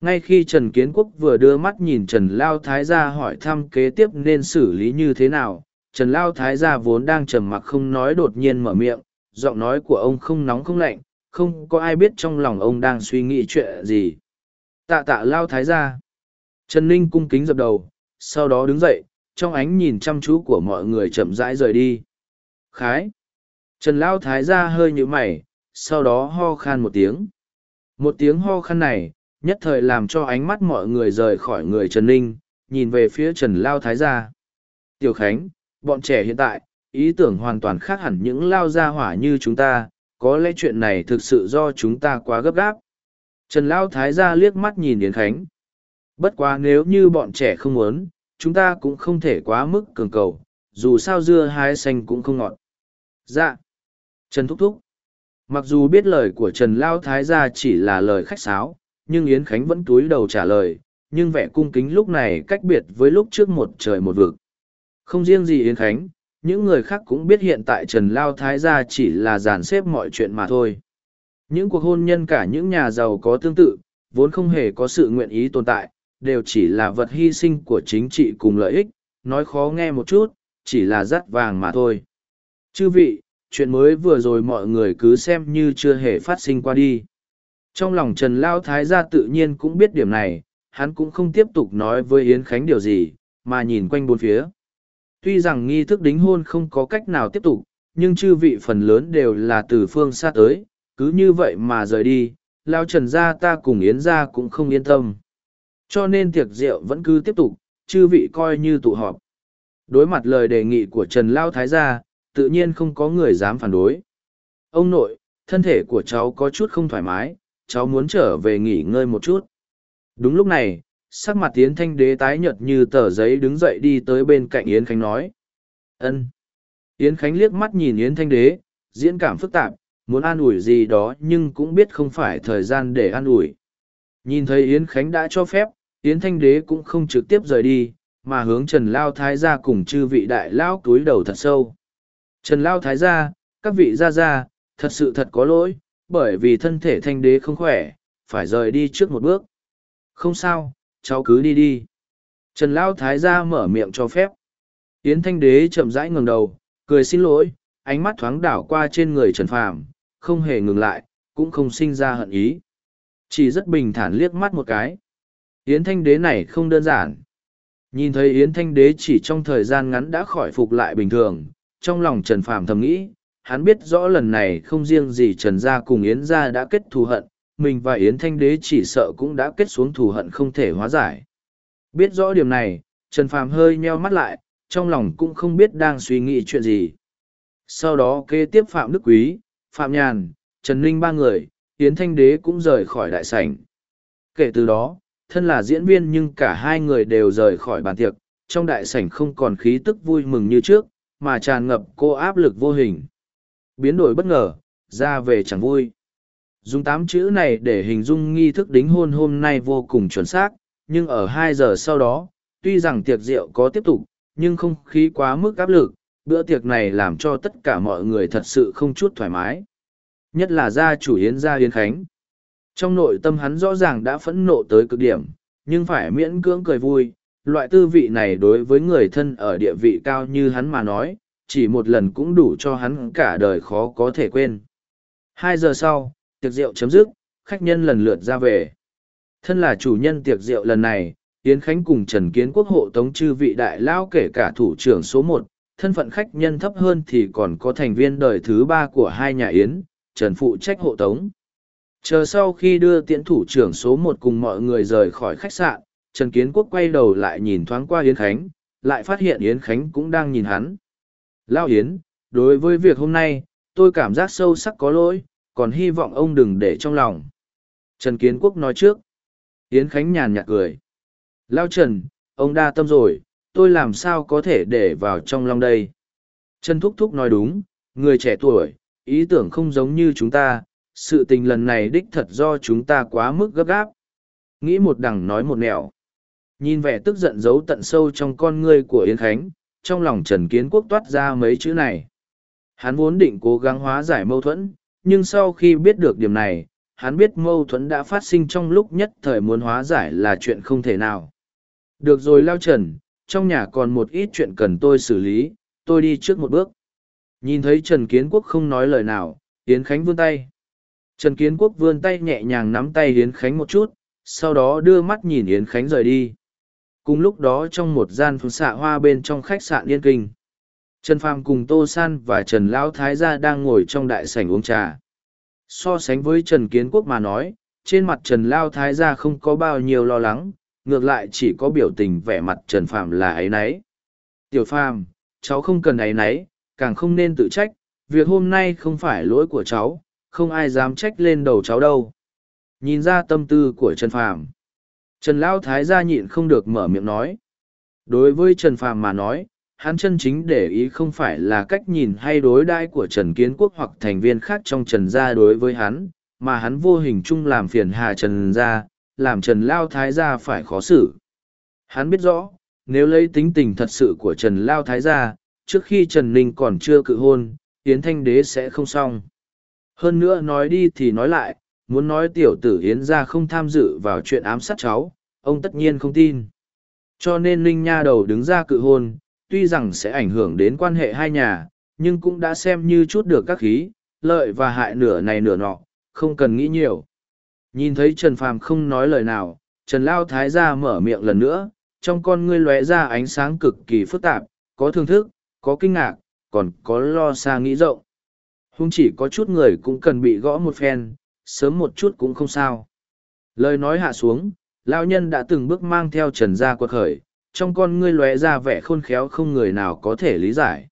Ngay khi Trần Kiến Quốc vừa đưa mắt nhìn Trần Lao Thái Gia hỏi thăm kế tiếp nên xử lý như thế nào, Trần Lao Thái Gia vốn đang trầm mặc không nói đột nhiên mở miệng, giọng nói của ông không nóng không lạnh, không có ai biết trong lòng ông đang suy nghĩ chuyện gì. Tạ tạ Lao Thái Gia. Trần Ninh cung kính dập đầu, sau đó đứng dậy, trong ánh nhìn chăm chú của mọi người chậm rãi rời đi. Khái. Trần Lao Thái Gia hơi nhũ mày, sau đó ho khan một tiếng. Một tiếng ho khan này, nhất thời làm cho ánh mắt mọi người rời khỏi người Trần Ninh, nhìn về phía Trần Lao Thái Gia. Tiểu Khánh, bọn trẻ hiện tại, ý tưởng hoàn toàn khác hẳn những lao gia hỏa như chúng ta, có lẽ chuyện này thực sự do chúng ta quá gấp gáp. Trần Lao Thái Gia liếc mắt nhìn Yến Khánh. Bất quá nếu như bọn trẻ không muốn, chúng ta cũng không thể quá mức cường cầu, dù sao dưa hái xanh cũng không ngọt. Dạ. Trần Thúc Thúc. Mặc dù biết lời của Trần Lao Thái Gia chỉ là lời khách sáo, nhưng Yến Khánh vẫn túi đầu trả lời, nhưng vẻ cung kính lúc này cách biệt với lúc trước một trời một vực. Không riêng gì Yến Khánh, những người khác cũng biết hiện tại Trần Lao Thái Gia chỉ là dàn xếp mọi chuyện mà thôi. Những cuộc hôn nhân cả những nhà giàu có tương tự, vốn không hề có sự nguyện ý tồn tại, đều chỉ là vật hy sinh của chính trị cùng lợi ích, nói khó nghe một chút, chỉ là dắt vàng mà thôi. Chư vị, chuyện mới vừa rồi mọi người cứ xem như chưa hề phát sinh qua đi. Trong lòng Trần Lao Thái gia tự nhiên cũng biết điểm này, hắn cũng không tiếp tục nói với Yến Khánh điều gì, mà nhìn quanh bốn phía. Tuy rằng nghi thức đính hôn không có cách nào tiếp tục, nhưng chư vị phần lớn đều là từ phương xa tới, cứ như vậy mà rời đi, Lao Trần gia ta cùng Yến gia cũng không yên tâm. Cho nên tiệc rượu vẫn cứ tiếp tục, chư vị coi như tụ họp. Đối mặt lời đề nghị của Trần Lao Thái gia, tự nhiên không có người dám phản đối. Ông nội, thân thể của cháu có chút không thoải mái, cháu muốn trở về nghỉ ngơi một chút. Đúng lúc này, sắc mặt Yến Thanh Đế tái nhợt như tờ giấy đứng dậy đi tới bên cạnh Yến Khánh nói. ân Yến Khánh liếc mắt nhìn Yến Thanh Đế, diễn cảm phức tạp, muốn an ủi gì đó nhưng cũng biết không phải thời gian để an ủi. Nhìn thấy Yến Khánh đã cho phép, Yến Thanh Đế cũng không trực tiếp rời đi, mà hướng Trần Lao Thái gia cùng chư vị đại lão túi đầu thật sâu. Trần Lao Thái gia, các vị gia gia, thật sự thật có lỗi, bởi vì thân thể thanh đế không khỏe, phải rời đi trước một bước. Không sao, cháu cứ đi đi. Trần Lão Thái gia mở miệng cho phép. Yến thanh đế chậm rãi ngừng đầu, cười xin lỗi, ánh mắt thoáng đảo qua trên người Trần Phàm, không hề ngừng lại, cũng không sinh ra hận ý. Chỉ rất bình thản liếc mắt một cái. Yến thanh đế này không đơn giản. Nhìn thấy Yến thanh đế chỉ trong thời gian ngắn đã khỏi phục lại bình thường, trong lòng Trần Phàm thầm nghĩ, hắn biết rõ lần này không riêng gì Trần Gia cùng Yến Gia đã kết thù hận, mình và Yến Thanh Đế chỉ sợ cũng đã kết xuống thù hận không thể hóa giải. Biết rõ điểm này, Trần Phàm hơi nheo mắt lại, trong lòng cũng không biết đang suy nghĩ chuyện gì. Sau đó kế tiếp Phạm Đức Quý, Phạm Nhàn, Trần Ninh ba người, Yến Thanh Đế cũng rời khỏi đại sảnh. Kể từ đó, thân là diễn viên nhưng cả hai người đều rời khỏi bàn tiệc, trong đại sảnh không còn khí tức vui mừng như trước, mà tràn ngập cô áp lực vô hình. Biến đổi bất ngờ, ra về chẳng vui. Dùng tám chữ này để hình dung nghi thức đính hôn hôm nay vô cùng chuẩn xác, nhưng ở hai giờ sau đó, tuy rằng tiệc rượu có tiếp tục, nhưng không khí quá mức áp lực, bữa tiệc này làm cho tất cả mọi người thật sự không chút thoải mái. Nhất là gia chủ Yến gia Yến Khánh. Trong nội tâm hắn rõ ràng đã phẫn nộ tới cực điểm, nhưng phải miễn cưỡng cười vui, loại tư vị này đối với người thân ở địa vị cao như hắn mà nói, chỉ một lần cũng đủ cho hắn cả đời khó có thể quên. Hai giờ sau, tiệc rượu chấm dứt, khách nhân lần lượt ra về. Thân là chủ nhân tiệc rượu lần này, Yến Khánh cùng Trần Kiến Quốc hộ tống chư vị đại lao kể cả thủ trưởng số một, thân phận khách nhân thấp hơn thì còn có thành viên đời thứ ba của hai nhà Yến, Trần phụ trách hộ tống. Chờ sau khi đưa tiễn thủ trưởng số một cùng mọi người rời khỏi khách sạn, Trần Kiến Quốc quay đầu lại nhìn thoáng qua Yến Khánh, lại phát hiện Yến Khánh cũng đang nhìn hắn. Lao Yến, đối với việc hôm nay, tôi cảm giác sâu sắc có lỗi, còn hy vọng ông đừng để trong lòng. Trần Kiến Quốc nói trước. Yến Khánh nhàn nhạt cười. Lao Trần, ông đa tâm rồi, tôi làm sao có thể để vào trong lòng đây. Trần Thúc Thúc nói đúng, người trẻ tuổi, ý tưởng không giống như chúng ta, sự tình lần này đích thật do chúng ta quá mức gấp gáp. Nghĩ một đằng nói một nẻo. Nhìn vẻ tức giận giấu tận sâu trong con ngươi của Yến Khánh, trong lòng Trần Kiến Quốc toát ra mấy chữ này. Hắn vốn định cố gắng hóa giải mâu thuẫn, nhưng sau khi biết được điểm này, hắn biết mâu thuẫn đã phát sinh trong lúc nhất thời muốn hóa giải là chuyện không thể nào. Được rồi Lao Trần, trong nhà còn một ít chuyện cần tôi xử lý, tôi đi trước một bước. Nhìn thấy Trần Kiến Quốc không nói lời nào, Yến Khánh vươn tay. Trần Kiến Quốc vươn tay nhẹ nhàng nắm tay Yến Khánh một chút, sau đó đưa mắt nhìn Yến Khánh rời đi. Cùng lúc đó trong một gian phương xạ hoa bên trong khách sạn Yên Kinh, Trần Phàm cùng Tô San và Trần Lão Thái gia đang ngồi trong đại sảnh uống trà. So sánh với Trần Kiến Quốc mà nói, trên mặt Trần Lão Thái gia không có bao nhiêu lo lắng, ngược lại chỉ có biểu tình vẻ mặt Trần Phàm là ấy nấy. Tiểu Phàm, cháu không cần ấy nấy, càng không nên tự trách, việc hôm nay không phải lỗi của cháu, không ai dám trách lên đầu cháu đâu. Nhìn ra tâm tư của Trần Phàm, Trần Lão Thái gia nhịn không được mở miệng nói. Đối với Trần Phàm mà nói, hắn chân chính để ý không phải là cách nhìn hay đối đãi của Trần Kiến Quốc hoặc thành viên khác trong Trần gia đối với hắn, mà hắn vô hình chung làm phiền hà Trần gia, làm Trần Lao Thái gia phải khó xử. Hắn biết rõ, nếu lấy tính tình thật sự của Trần Lao Thái gia, trước khi Trần Ninh còn chưa cự hôn, Yến Thanh Đế sẽ không xong. Hơn nữa nói đi thì nói lại, muốn nói tiểu tử Yến gia không tham dự vào chuyện ám sát cháu, ông tất nhiên không tin. Cho nên Ninh Nha đầu đứng ra cự hôn, tuy rằng sẽ ảnh hưởng đến quan hệ hai nhà, nhưng cũng đã xem như chút được các khí, lợi và hại nửa này nửa nọ, không cần nghĩ nhiều. Nhìn thấy Trần Phàm không nói lời nào, Trần Lao Thái gia mở miệng lần nữa, trong con ngươi lóe ra ánh sáng cực kỳ phức tạp, có thương thức, có kinh ngạc, còn có lo xa nghĩ rộng. Không chỉ có chút người cũng cần bị gõ một phen, sớm một chút cũng không sao. Lời nói hạ xuống, Lao nhân đã từng bước mang theo Trần gia quật khởi, trong con ngươi lóe ra vẻ khôn khéo không người nào có thể lý giải.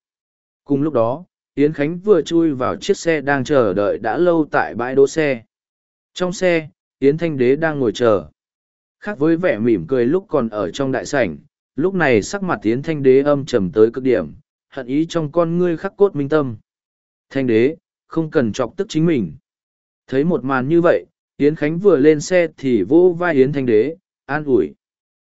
Cùng lúc đó, Yến Khánh vừa chui vào chiếc xe đang chờ đợi đã lâu tại bãi đỗ xe. Trong xe, Yến Thanh Đế đang ngồi chờ. Khác với vẻ mỉm cười lúc còn ở trong đại sảnh, lúc này sắc mặt Yến Thanh Đế âm trầm tới cực điểm, hận ý trong con ngươi khắc cốt minh tâm. Thanh Đế, không cần chọc tức chính mình. Thấy một màn như vậy, Yến Khánh vừa lên xe thì vô vai Yến Thanh Đế, an ủi.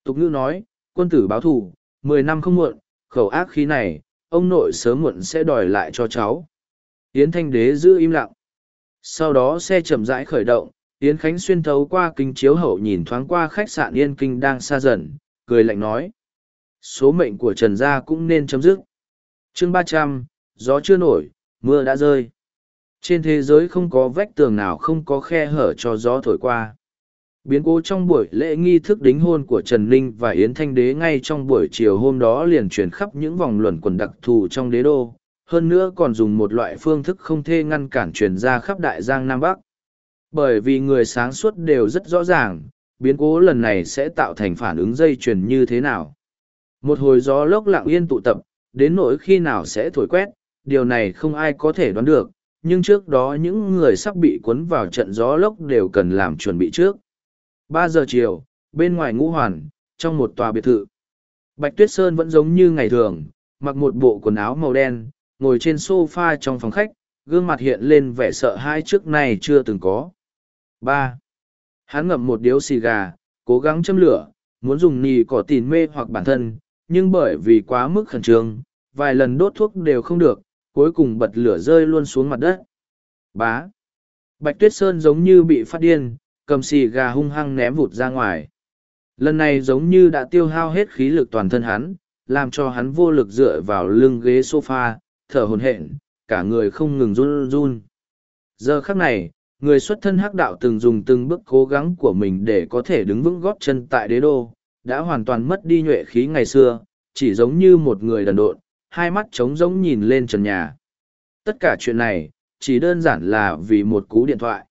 Tục ngữ nói, quân tử báo thù, mười năm không muộn, khẩu ác khí này, ông nội sớm muộn sẽ đòi lại cho cháu. Yến Thanh Đế giữ im lặng. Sau đó xe chậm rãi khởi động, Yến Khánh xuyên thấu qua kính chiếu hậu nhìn thoáng qua khách sạn Yên Kinh đang xa dần, cười lạnh nói. Số mệnh của Trần Gia cũng nên chấm dứt. chương ba trăm, gió chưa nổi, mưa đã rơi. Trên thế giới không có vách tường nào không có khe hở cho gió thổi qua biến cố trong buổi lễ nghi thức đính hôn của trần ninh và yến thanh đế ngay trong buổi chiều hôm đó liền truyền khắp những vòng luẩn quần đặc thù trong đế đô. Hơn nữa còn dùng một loại phương thức không thể ngăn cản truyền ra khắp đại giang nam bắc. Bởi vì người sáng suốt đều rất rõ ràng, biến cố lần này sẽ tạo thành phản ứng dây chuyền như thế nào. Một hồi gió lốc lặng yên tụ tập, đến nỗi khi nào sẽ thổi quét, điều này không ai có thể đoán được, nhưng trước đó những người sắp bị cuốn vào trận gió lốc đều cần làm chuẩn bị trước ba giờ chiều, bên ngoài ngũ hoàn, trong một tòa biệt thự. Bạch tuyết sơn vẫn giống như ngày thường, mặc một bộ quần áo màu đen, ngồi trên s o f a trong phòng khách, gương mặt hiện lên vẻ sợ hãi trước này chưa từng có. Ba. Hắn ngậm một điếu xì gà, cố gắng châm lửa, muốn dùng nì cỏ tìn mê hoặc bản thân, nhưng bởi vì quá mức khẩn trương, vài lần đốt thuốc đều không được, cuối cùng bật lửa rơi luôn xuống mặt đất. Bá bạch tuyết sơn giống như bị phát điên cầm xì gà hung hăng ném vụt ra ngoài. Lần này giống như đã tiêu hao hết khí lực toàn thân hắn, làm cho hắn vô lực dựa vào lưng ghế sofa, thở hồn hển, cả người không ngừng run run. Giờ khắc này, người xuất thân hắc đạo từng dùng từng bước cố gắng của mình để có thể đứng vững gót chân tại đế đô, đã hoàn toàn mất đi nhuệ khí ngày xưa, chỉ giống như một người đần độn, hai mắt trống rỗng nhìn lên trần nhà. Tất cả chuyện này, chỉ đơn giản là vì một cú điện thoại.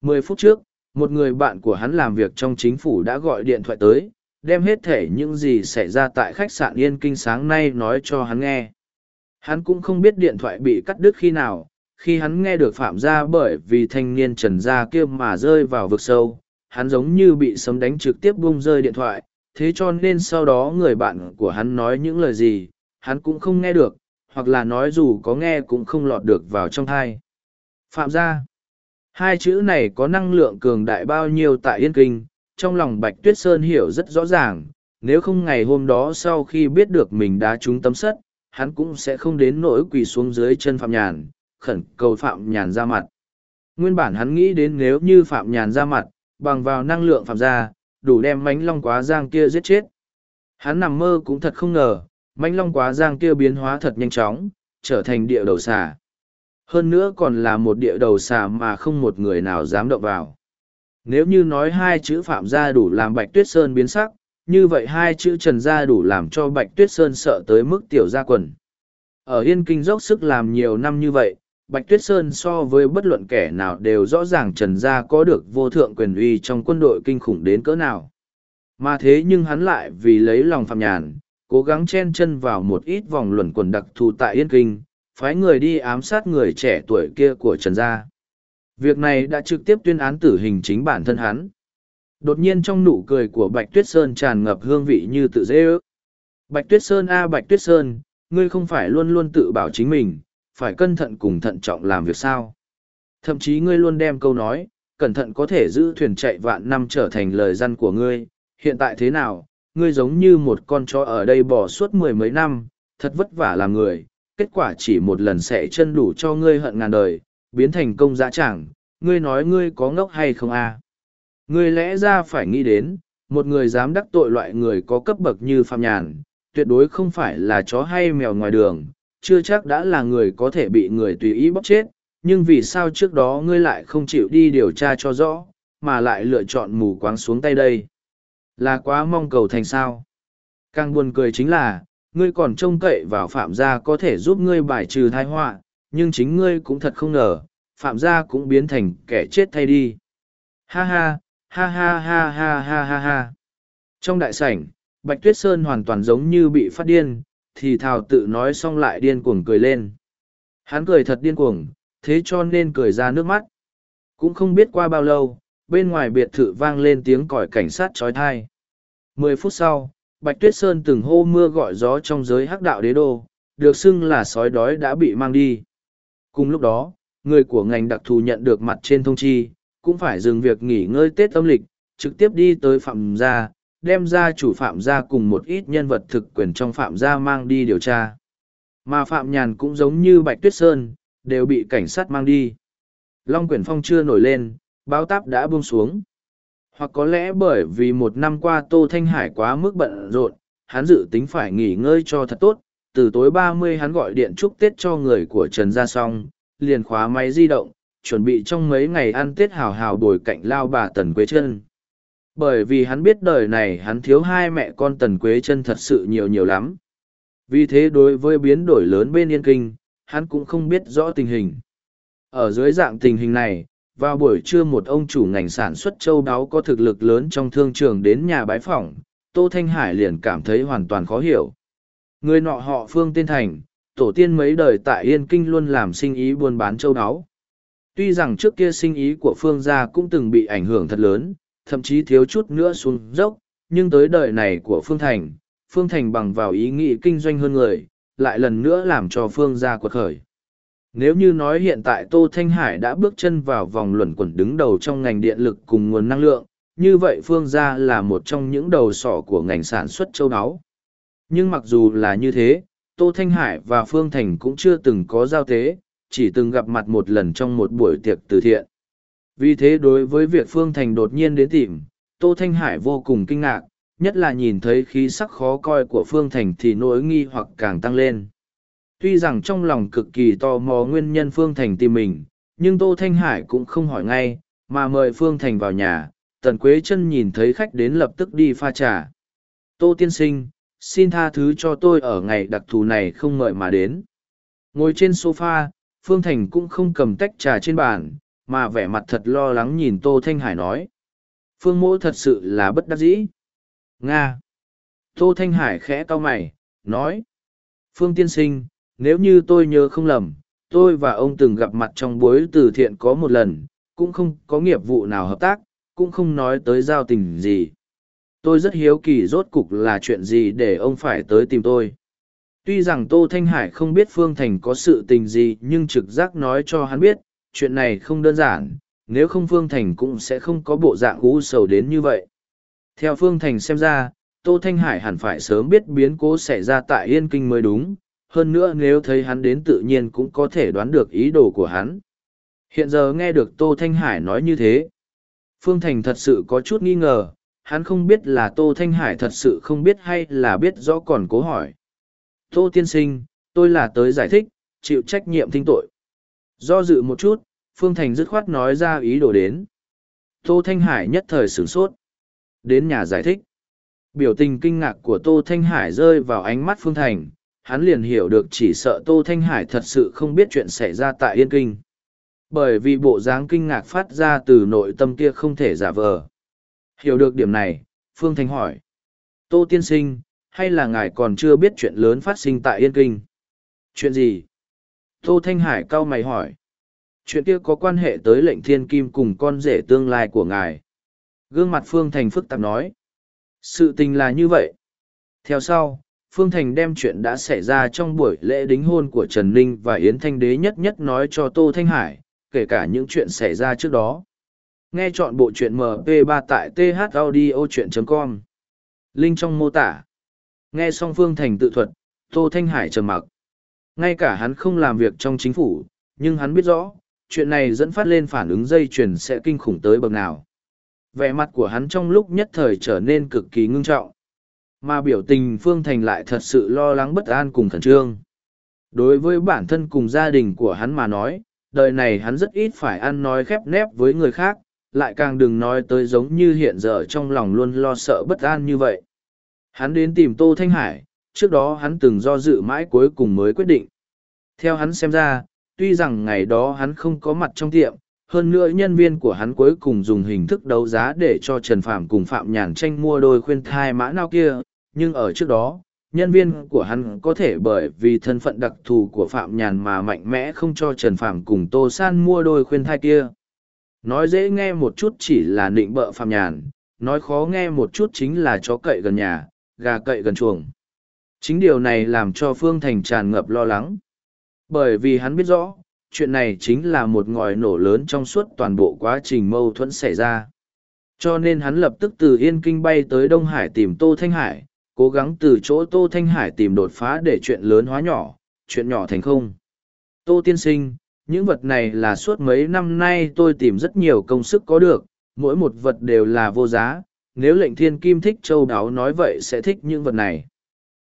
Mười phút trước, một người bạn của hắn làm việc trong chính phủ đã gọi điện thoại tới, đem hết thể những gì xảy ra tại khách sạn Yên Kinh sáng nay nói cho hắn nghe. Hắn cũng không biết điện thoại bị cắt đứt khi nào, khi hắn nghe được phạm gia bởi vì thanh niên trần gia kia mà rơi vào vực sâu, hắn giống như bị sấm đánh trực tiếp bung rơi điện thoại, thế cho nên sau đó người bạn của hắn nói những lời gì, hắn cũng không nghe được, hoặc là nói dù có nghe cũng không lọt được vào trong thai. Phạm gia Hai chữ này có năng lượng cường đại bao nhiêu tại Yên Kinh, trong lòng Bạch Tuyết Sơn hiểu rất rõ ràng, nếu không ngày hôm đó sau khi biết được mình đã trúng tấm sắt hắn cũng sẽ không đến nỗi quỳ xuống dưới chân Phạm Nhàn, khẩn cầu Phạm Nhàn ra mặt. Nguyên bản hắn nghĩ đến nếu như Phạm Nhàn ra mặt, bằng vào năng lượng Phạm gia, đủ đem mánh long quá giang kia giết chết. Hắn nằm mơ cũng thật không ngờ, mánh long quá giang kia biến hóa thật nhanh chóng, trở thành địa đầu xà. Hơn nữa còn là một địa đầu xà mà không một người nào dám động vào. Nếu như nói hai chữ Phạm gia đủ làm Bạch Tuyết Sơn biến sắc, như vậy hai chữ Trần gia đủ làm cho Bạch Tuyết Sơn sợ tới mức tiểu gia quần. Ở Yên Kinh dốc sức làm nhiều năm như vậy, Bạch Tuyết Sơn so với bất luận kẻ nào đều rõ ràng Trần Gia có được vô thượng quyền uy trong quân đội kinh khủng đến cỡ nào. Mà thế nhưng hắn lại vì lấy lòng phạm nhàn, cố gắng chen chân vào một ít vòng luẩn quẩn đặc thù tại Yên Kinh, phái người đi ám sát người trẻ tuổi kia của Trần Gia. Việc này đã trực tiếp tuyên án tử hình chính bản thân hắn. Đột nhiên trong nụ cười của Bạch Tuyết Sơn tràn ngập hương vị như tự dễ ước. Bạch Tuyết Sơn a Bạch Tuyết Sơn, ngươi không phải luôn luôn tự bảo chính mình, phải cẩn thận cùng thận trọng làm việc sao. Thậm chí ngươi luôn đem câu nói, cẩn thận có thể giữ thuyền chạy vạn năm trở thành lời răn của ngươi, hiện tại thế nào, ngươi giống như một con chó ở đây bỏ suốt mười mấy năm, thật vất vả làm người, kết quả chỉ một lần sẽ chân đủ cho ngươi hận ngàn đời, biến thành công dã chẳng, ngươi nói ngươi có ngốc hay không a? À? Ngươi lẽ ra phải nghĩ đến, một người dám đắc tội loại người có cấp bậc như Phạm Nhàn, tuyệt đối không phải là chó hay mèo ngoài đường, chưa chắc đã là người có thể bị người tùy ý bóc chết, nhưng vì sao trước đó ngươi lại không chịu đi điều tra cho rõ, mà lại lựa chọn mù quáng xuống tay đây? Là quá mong cầu thành sao? Càng buồn cười chính là, ngươi còn trông cậy vào phạm gia có thể giúp ngươi bài trừ thai họa, nhưng chính ngươi cũng thật không ngờ, phạm gia cũng biến thành kẻ chết thay đi. Ha ha, ha ha ha ha ha ha ha. Trong đại sảnh, Bạch Tuyết Sơn hoàn toàn giống như bị phát điên, thì thào tự nói xong lại điên cuồng cười lên. Hắn cười thật điên cuồng, thế cho nên cười ra nước mắt. Cũng không biết qua bao lâu, bên ngoài biệt thự vang lên tiếng còi cảnh sát trói thai. Mười phút sau, Bạch Tuyết Sơn từng hô mưa gọi gió trong giới hắc đạo đế đô, được xưng là sói đói đã bị mang đi. Cùng lúc đó, người của ngành đặc thù nhận được mặt trên thông chi, cũng phải dừng việc nghỉ ngơi Tết âm lịch, trực tiếp đi tới phạm gia, đem ra chủ phạm gia cùng một ít nhân vật thực quyền trong phạm gia mang đi điều tra. Mà phạm nhàn cũng giống như Bạch Tuyết Sơn, đều bị cảnh sát mang đi. Long quyển phong chưa nổi lên, báo táp đã buông xuống. Hoặc có lẽ bởi vì một năm qua Tô Thanh Hải quá mức bận rộn, hắn dự tính phải nghỉ ngơi cho thật tốt. Từ tối ba mươi hắn gọi điện chúc Tết cho người của Trần Gia song liền khóa máy di động, chuẩn bị trong mấy ngày ăn Tết hào hào đổi cạnh lao bà Tần Quế Trân. Bởi vì hắn biết đời này hắn thiếu hai mẹ con Tần Quế Trân thật sự nhiều nhiều lắm. Vì thế đối với biến đổi lớn bên Yên Kinh, hắn cũng không biết rõ tình hình. Ở dưới dạng tình hình này, vào buổi trưa một ông chủ ngành sản xuất châu đáo có thực lực lớn trong thương trường đến nhà bái phỏng, Tô Thanh Hải liền cảm thấy hoàn toàn khó hiểu. Người nọ họ Phương Tiên Thành, tổ tiên mấy đời tại Yên Kinh luôn làm sinh ý buôn bán châu đáo. Tuy rằng trước kia sinh ý của Phương gia cũng từng bị ảnh hưởng thật lớn, thậm chí thiếu chút nữa xuống dốc, nhưng tới đời này của Phương Thành, Phương Thành bằng vào ý nghĩ kinh doanh hơn người, lại lần nữa làm cho Phương gia quật khởi. Nếu như nói hiện tại Tô Thanh Hải đã bước chân vào vòng luẩn quẩn đứng đầu trong ngành điện lực cùng nguồn năng lượng, như vậy Phương gia là một trong những đầu sỏ của ngành sản xuất châu áo. Nhưng mặc dù là như thế, Tô Thanh Hải và Phương Thành cũng chưa từng có giao tế, chỉ từng gặp mặt một lần trong một buổi tiệc từ thiện. Vì thế đối với việc Phương Thành đột nhiên đến tìm, Tô Thanh Hải vô cùng kinh ngạc, nhất là nhìn thấy khí sắc khó coi của Phương Thành thì nỗi nghi hoặc càng tăng lên. Tuy rằng trong lòng cực kỳ tò mò nguyên nhân Phương Thành tìm mình, nhưng Tô Thanh Hải cũng không hỏi ngay, mà mời Phương Thành vào nhà, Tần Quế chân nhìn thấy khách đến lập tức đi pha trà. Tô Tiên Sinh, xin tha thứ cho tôi ở ngày đặc thù này không mời mà đến. Ngồi trên sofa, Phương Thành cũng không cầm tách trà trên bàn, mà vẻ mặt thật lo lắng nhìn Tô Thanh Hải nói. Phương mỗ thật sự là bất đắc dĩ. Nga. Tô Thanh Hải khẽ cau mày, nói. Phương Tiên Sinh, nếu như tôi nhớ không lầm, tôi và ông từng gặp mặt trong buổi từ thiện có một lần, cũng không có nghiệp vụ nào hợp tác, cũng không nói tới giao tình gì. Tôi rất hiếu kỳ rốt cục là chuyện gì để ông phải tới tìm tôi. Tuy rằng Tô Thanh Hải không biết Phương Thành có sự tình gì nhưng trực giác nói cho hắn biết, chuyện này không đơn giản, nếu không Phương Thành cũng sẽ không có bộ dạng u sầu đến như vậy. Theo Phương Thành xem ra, Tô Thanh Hải hẳn phải sớm biết biến cố xảy ra tại Yên Kinh mới đúng, hơn nữa nếu thấy hắn đến tự nhiên cũng có thể đoán được ý đồ của hắn. Hiện giờ nghe được Tô Thanh Hải nói như thế, Phương Thành thật sự có chút nghi ngờ, hắn không biết là Tô Thanh Hải thật sự không biết hay là biết rõ còn cố hỏi. Tô Tiên Sinh, tôi là tới giải thích, chịu trách nhiệm thinh tội. Do dự một chút, Phương Thành dứt khoát nói ra ý đồ đến. Tô Thanh Hải nhất thời sửng sốt. Đến nhà giải thích. Biểu tình kinh ngạc của Tô Thanh Hải rơi vào ánh mắt Phương Thành, hắn liền hiểu được chỉ sợ Tô Thanh Hải thật sự không biết chuyện xảy ra tại Yên Kinh. Bởi vì bộ dáng kinh ngạc phát ra từ nội tâm kia không thể giả vờ. Hiểu được điểm này, Phương Thanh hỏi. Tô Tiên Sinh, hay là ngài còn chưa biết chuyện lớn phát sinh tại Yên Kinh? Chuyện gì? Tô Thanh Hải cao mày hỏi. Chuyện kia có quan hệ tới lệnh thiên kim cùng con rể tương lai của ngài. Gương mặt Phương Thành phức tạp nói. Sự tình là như vậy. Theo sau, Phương Thành đem chuyện đã xảy ra trong buổi lễ đính hôn của Trần Ninh và Yến Thanh Đế nhất nhất nói cho Tô Thanh Hải, kể cả những chuyện xảy ra trước đó. Nghe chọn bộ truyện MP3 tại thaudio.com. Link trong mô tả. Nghe xong Phương Thành tự thuật, Tô Thanh Hải trầm mặc. Ngay cả hắn không làm việc trong chính phủ, nhưng hắn biết rõ, chuyện này dẫn phát lên phản ứng dây chuyền sẽ kinh khủng tới bậc nào. Vẻ mặt của hắn trong lúc nhất thời trở nên cực kỳ ngưng trọng. Mà biểu tình Phương Thành lại thật sự lo lắng bất an cùng khẩn trương. Đối với bản thân cùng gia đình của hắn mà nói, đời này hắn rất ít phải ăn nói khép nép với người khác, lại càng đừng nói tới giống như hiện giờ trong lòng luôn lo sợ bất an như vậy. Hắn đến tìm Tô Thanh Hải, trước đó hắn từng do dự mãi cuối cùng mới quyết định. Theo hắn xem ra, tuy rằng ngày đó hắn không có mặt trong tiệm, hơn nữa nhân viên của hắn cuối cùng dùng hình thức đấu giá để cho Trần Phạm cùng Phạm Nhàn tranh mua đôi khuyên thai mã nào kia, nhưng ở trước đó, nhân viên của hắn có thể bởi vì thân phận đặc thù của Phạm Nhàn mà mạnh mẽ không cho Trần Phạm cùng Tô San mua đôi khuyên thai kia. Nói dễ nghe một chút chỉ là nịnh bợ Phạm Nhàn, nói khó nghe một chút chính là chó cậy gần nhà, gà cậy gần chuồng. Chính điều này làm cho Phương Thành tràn ngập lo lắng. Bởi vì hắn biết rõ, chuyện này chính là một ngòi nổ lớn trong suốt toàn bộ quá trình mâu thuẫn xảy ra. Cho nên hắn lập tức từ Yên Kinh bay tới Đông Hải tìm Tô Thanh Hải, cố gắng từ chỗ Tô Thanh Hải tìm đột phá để chuyện lớn hóa nhỏ, chuyện nhỏ thành không. Tô Tiên Sinh, những vật này là suốt mấy năm nay tôi tìm rất nhiều công sức có được, mỗi một vật đều là vô giá, nếu lệnh thiên kim thích châu đáo nói vậy sẽ thích những vật này.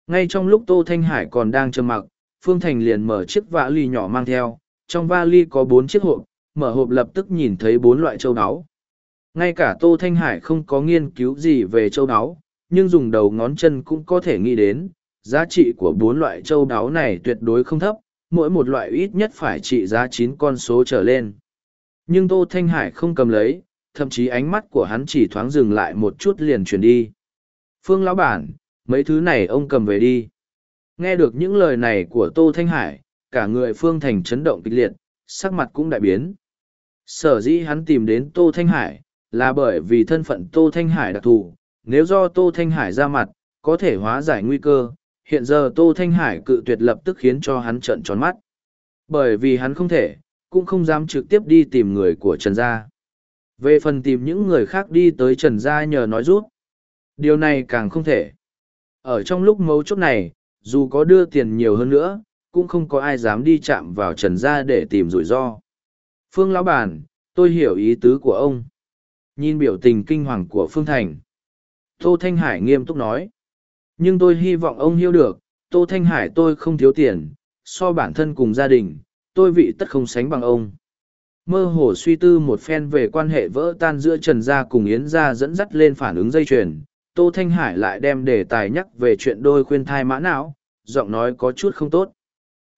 Ngay trong lúc Tô Thanh Hải còn đang trầm mặc, Phương Thành liền mở chiếc vali nhỏ mang theo, trong vali có bốn chiếc hộp, mở hộp lập tức nhìn thấy bốn loại châu đáo. Ngay cả Tô Thanh Hải không có nghiên cứu gì về châu đáo, nhưng dùng đầu ngón chân cũng có thể nghĩ đến, giá trị của bốn loại châu đáo này tuyệt đối không thấp, mỗi một loại ít nhất phải trị giá chín con số trở lên. Nhưng Tô Thanh Hải không cầm lấy, thậm chí ánh mắt của hắn chỉ thoáng dừng lại một chút liền chuyển đi. Phương lão bản, mấy thứ này ông cầm về đi. Nghe được những lời này của Tô Thanh Hải, cả người Phương Thành chấn động kịch liệt, sắc mặt cũng đại biến. Sở dĩ hắn tìm đến Tô Thanh Hải, là bởi vì thân phận Tô Thanh Hải đặc thù, nếu do Tô Thanh Hải ra mặt, có thể hóa giải nguy cơ, hiện giờ Tô Thanh Hải cự tuyệt lập tức khiến cho hắn trợn tròn mắt. Bởi vì hắn không thể, cũng không dám trực tiếp đi tìm người của Trần Gia. Về phần tìm những người khác đi tới Trần Gia nhờ nói rút. Điều này càng không thể. Ở trong lúc mấu chốt này, dù có đưa tiền nhiều hơn nữa, cũng không có ai dám đi chạm vào Trần Gia để tìm rủi ro. Phương Lão Bản, tôi hiểu ý tứ của ông. Nhìn biểu tình kinh hoàng của Phương Thành. Tô Thanh Hải nghiêm túc nói. Nhưng tôi hy vọng ông hiểu được, Tô Thanh Hải tôi không thiếu tiền, so bản thân cùng gia đình, tôi vị tất không sánh bằng ông. Mơ hồ suy tư một phen về quan hệ vỡ tan giữa Trần Gia cùng Yến Gia dẫn dắt lên phản ứng dây chuyền, Tô Thanh Hải lại đem đề tài nhắc về chuyện đôi khuyên thai mã não, giọng nói có chút không tốt.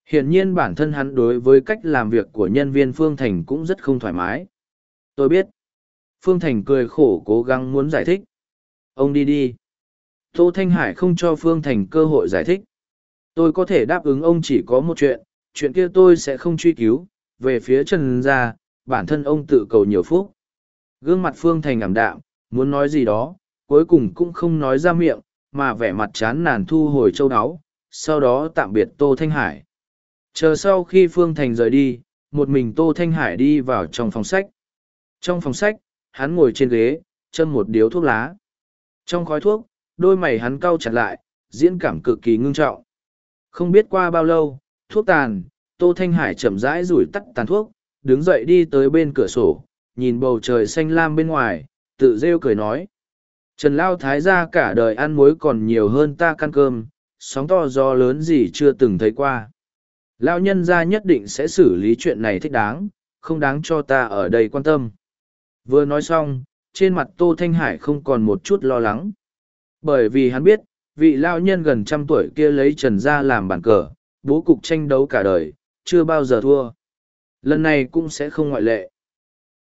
Hiển nhiên bản thân hắn đối với cách làm việc của nhân viên Phương Thành cũng rất không thoải mái. Tôi biết. Phương Thành cười khổ cố gắng muốn giải thích. Ông đi đi. Tô Thanh Hải không cho Phương Thành cơ hội giải thích. Tôi có thể đáp ứng ông chỉ có một chuyện, chuyện kia tôi sẽ không truy cứu, về phía Trần Gia, bản thân ông tự cầu nhiều phúc. Gương mặt Phương Thành ảm đạm, muốn nói gì đó, cuối cùng cũng không nói ra miệng, mà vẻ mặt chán nản thu hồi châu đáo. sau đó tạm biệt Tô Thanh Hải. Chờ sau khi Phương Thành rời đi, một mình Tô Thanh Hải đi vào trong phòng sách. Trong phòng sách, hắn ngồi trên ghế, châm một điếu thuốc lá. Trong khói thuốc, đôi mày hắn cau chặt lại, diễn cảm cực kỳ ngưng trọng. Không biết qua bao lâu, thuốc tàn, Tô Thanh Hải chậm rãi rủi tắt tàn thuốc, đứng dậy đi tới bên cửa sổ, nhìn bầu trời xanh lam bên ngoài, tự rêu cười nói. Trần Lao Thái ra cả đời ăn muối còn nhiều hơn ta căn cơm, sóng to gió lớn gì chưa từng thấy qua. Lao nhân ra nhất định sẽ xử lý chuyện này thích đáng, không đáng cho ta ở đây quan tâm. Vừa nói xong, trên mặt Tô Thanh Hải không còn một chút lo lắng. Bởi vì hắn biết, vị lao nhân gần trăm tuổi kia lấy Trần gia làm bàn cờ, bố cục tranh đấu cả đời, chưa bao giờ thua. Lần này cũng sẽ không ngoại lệ.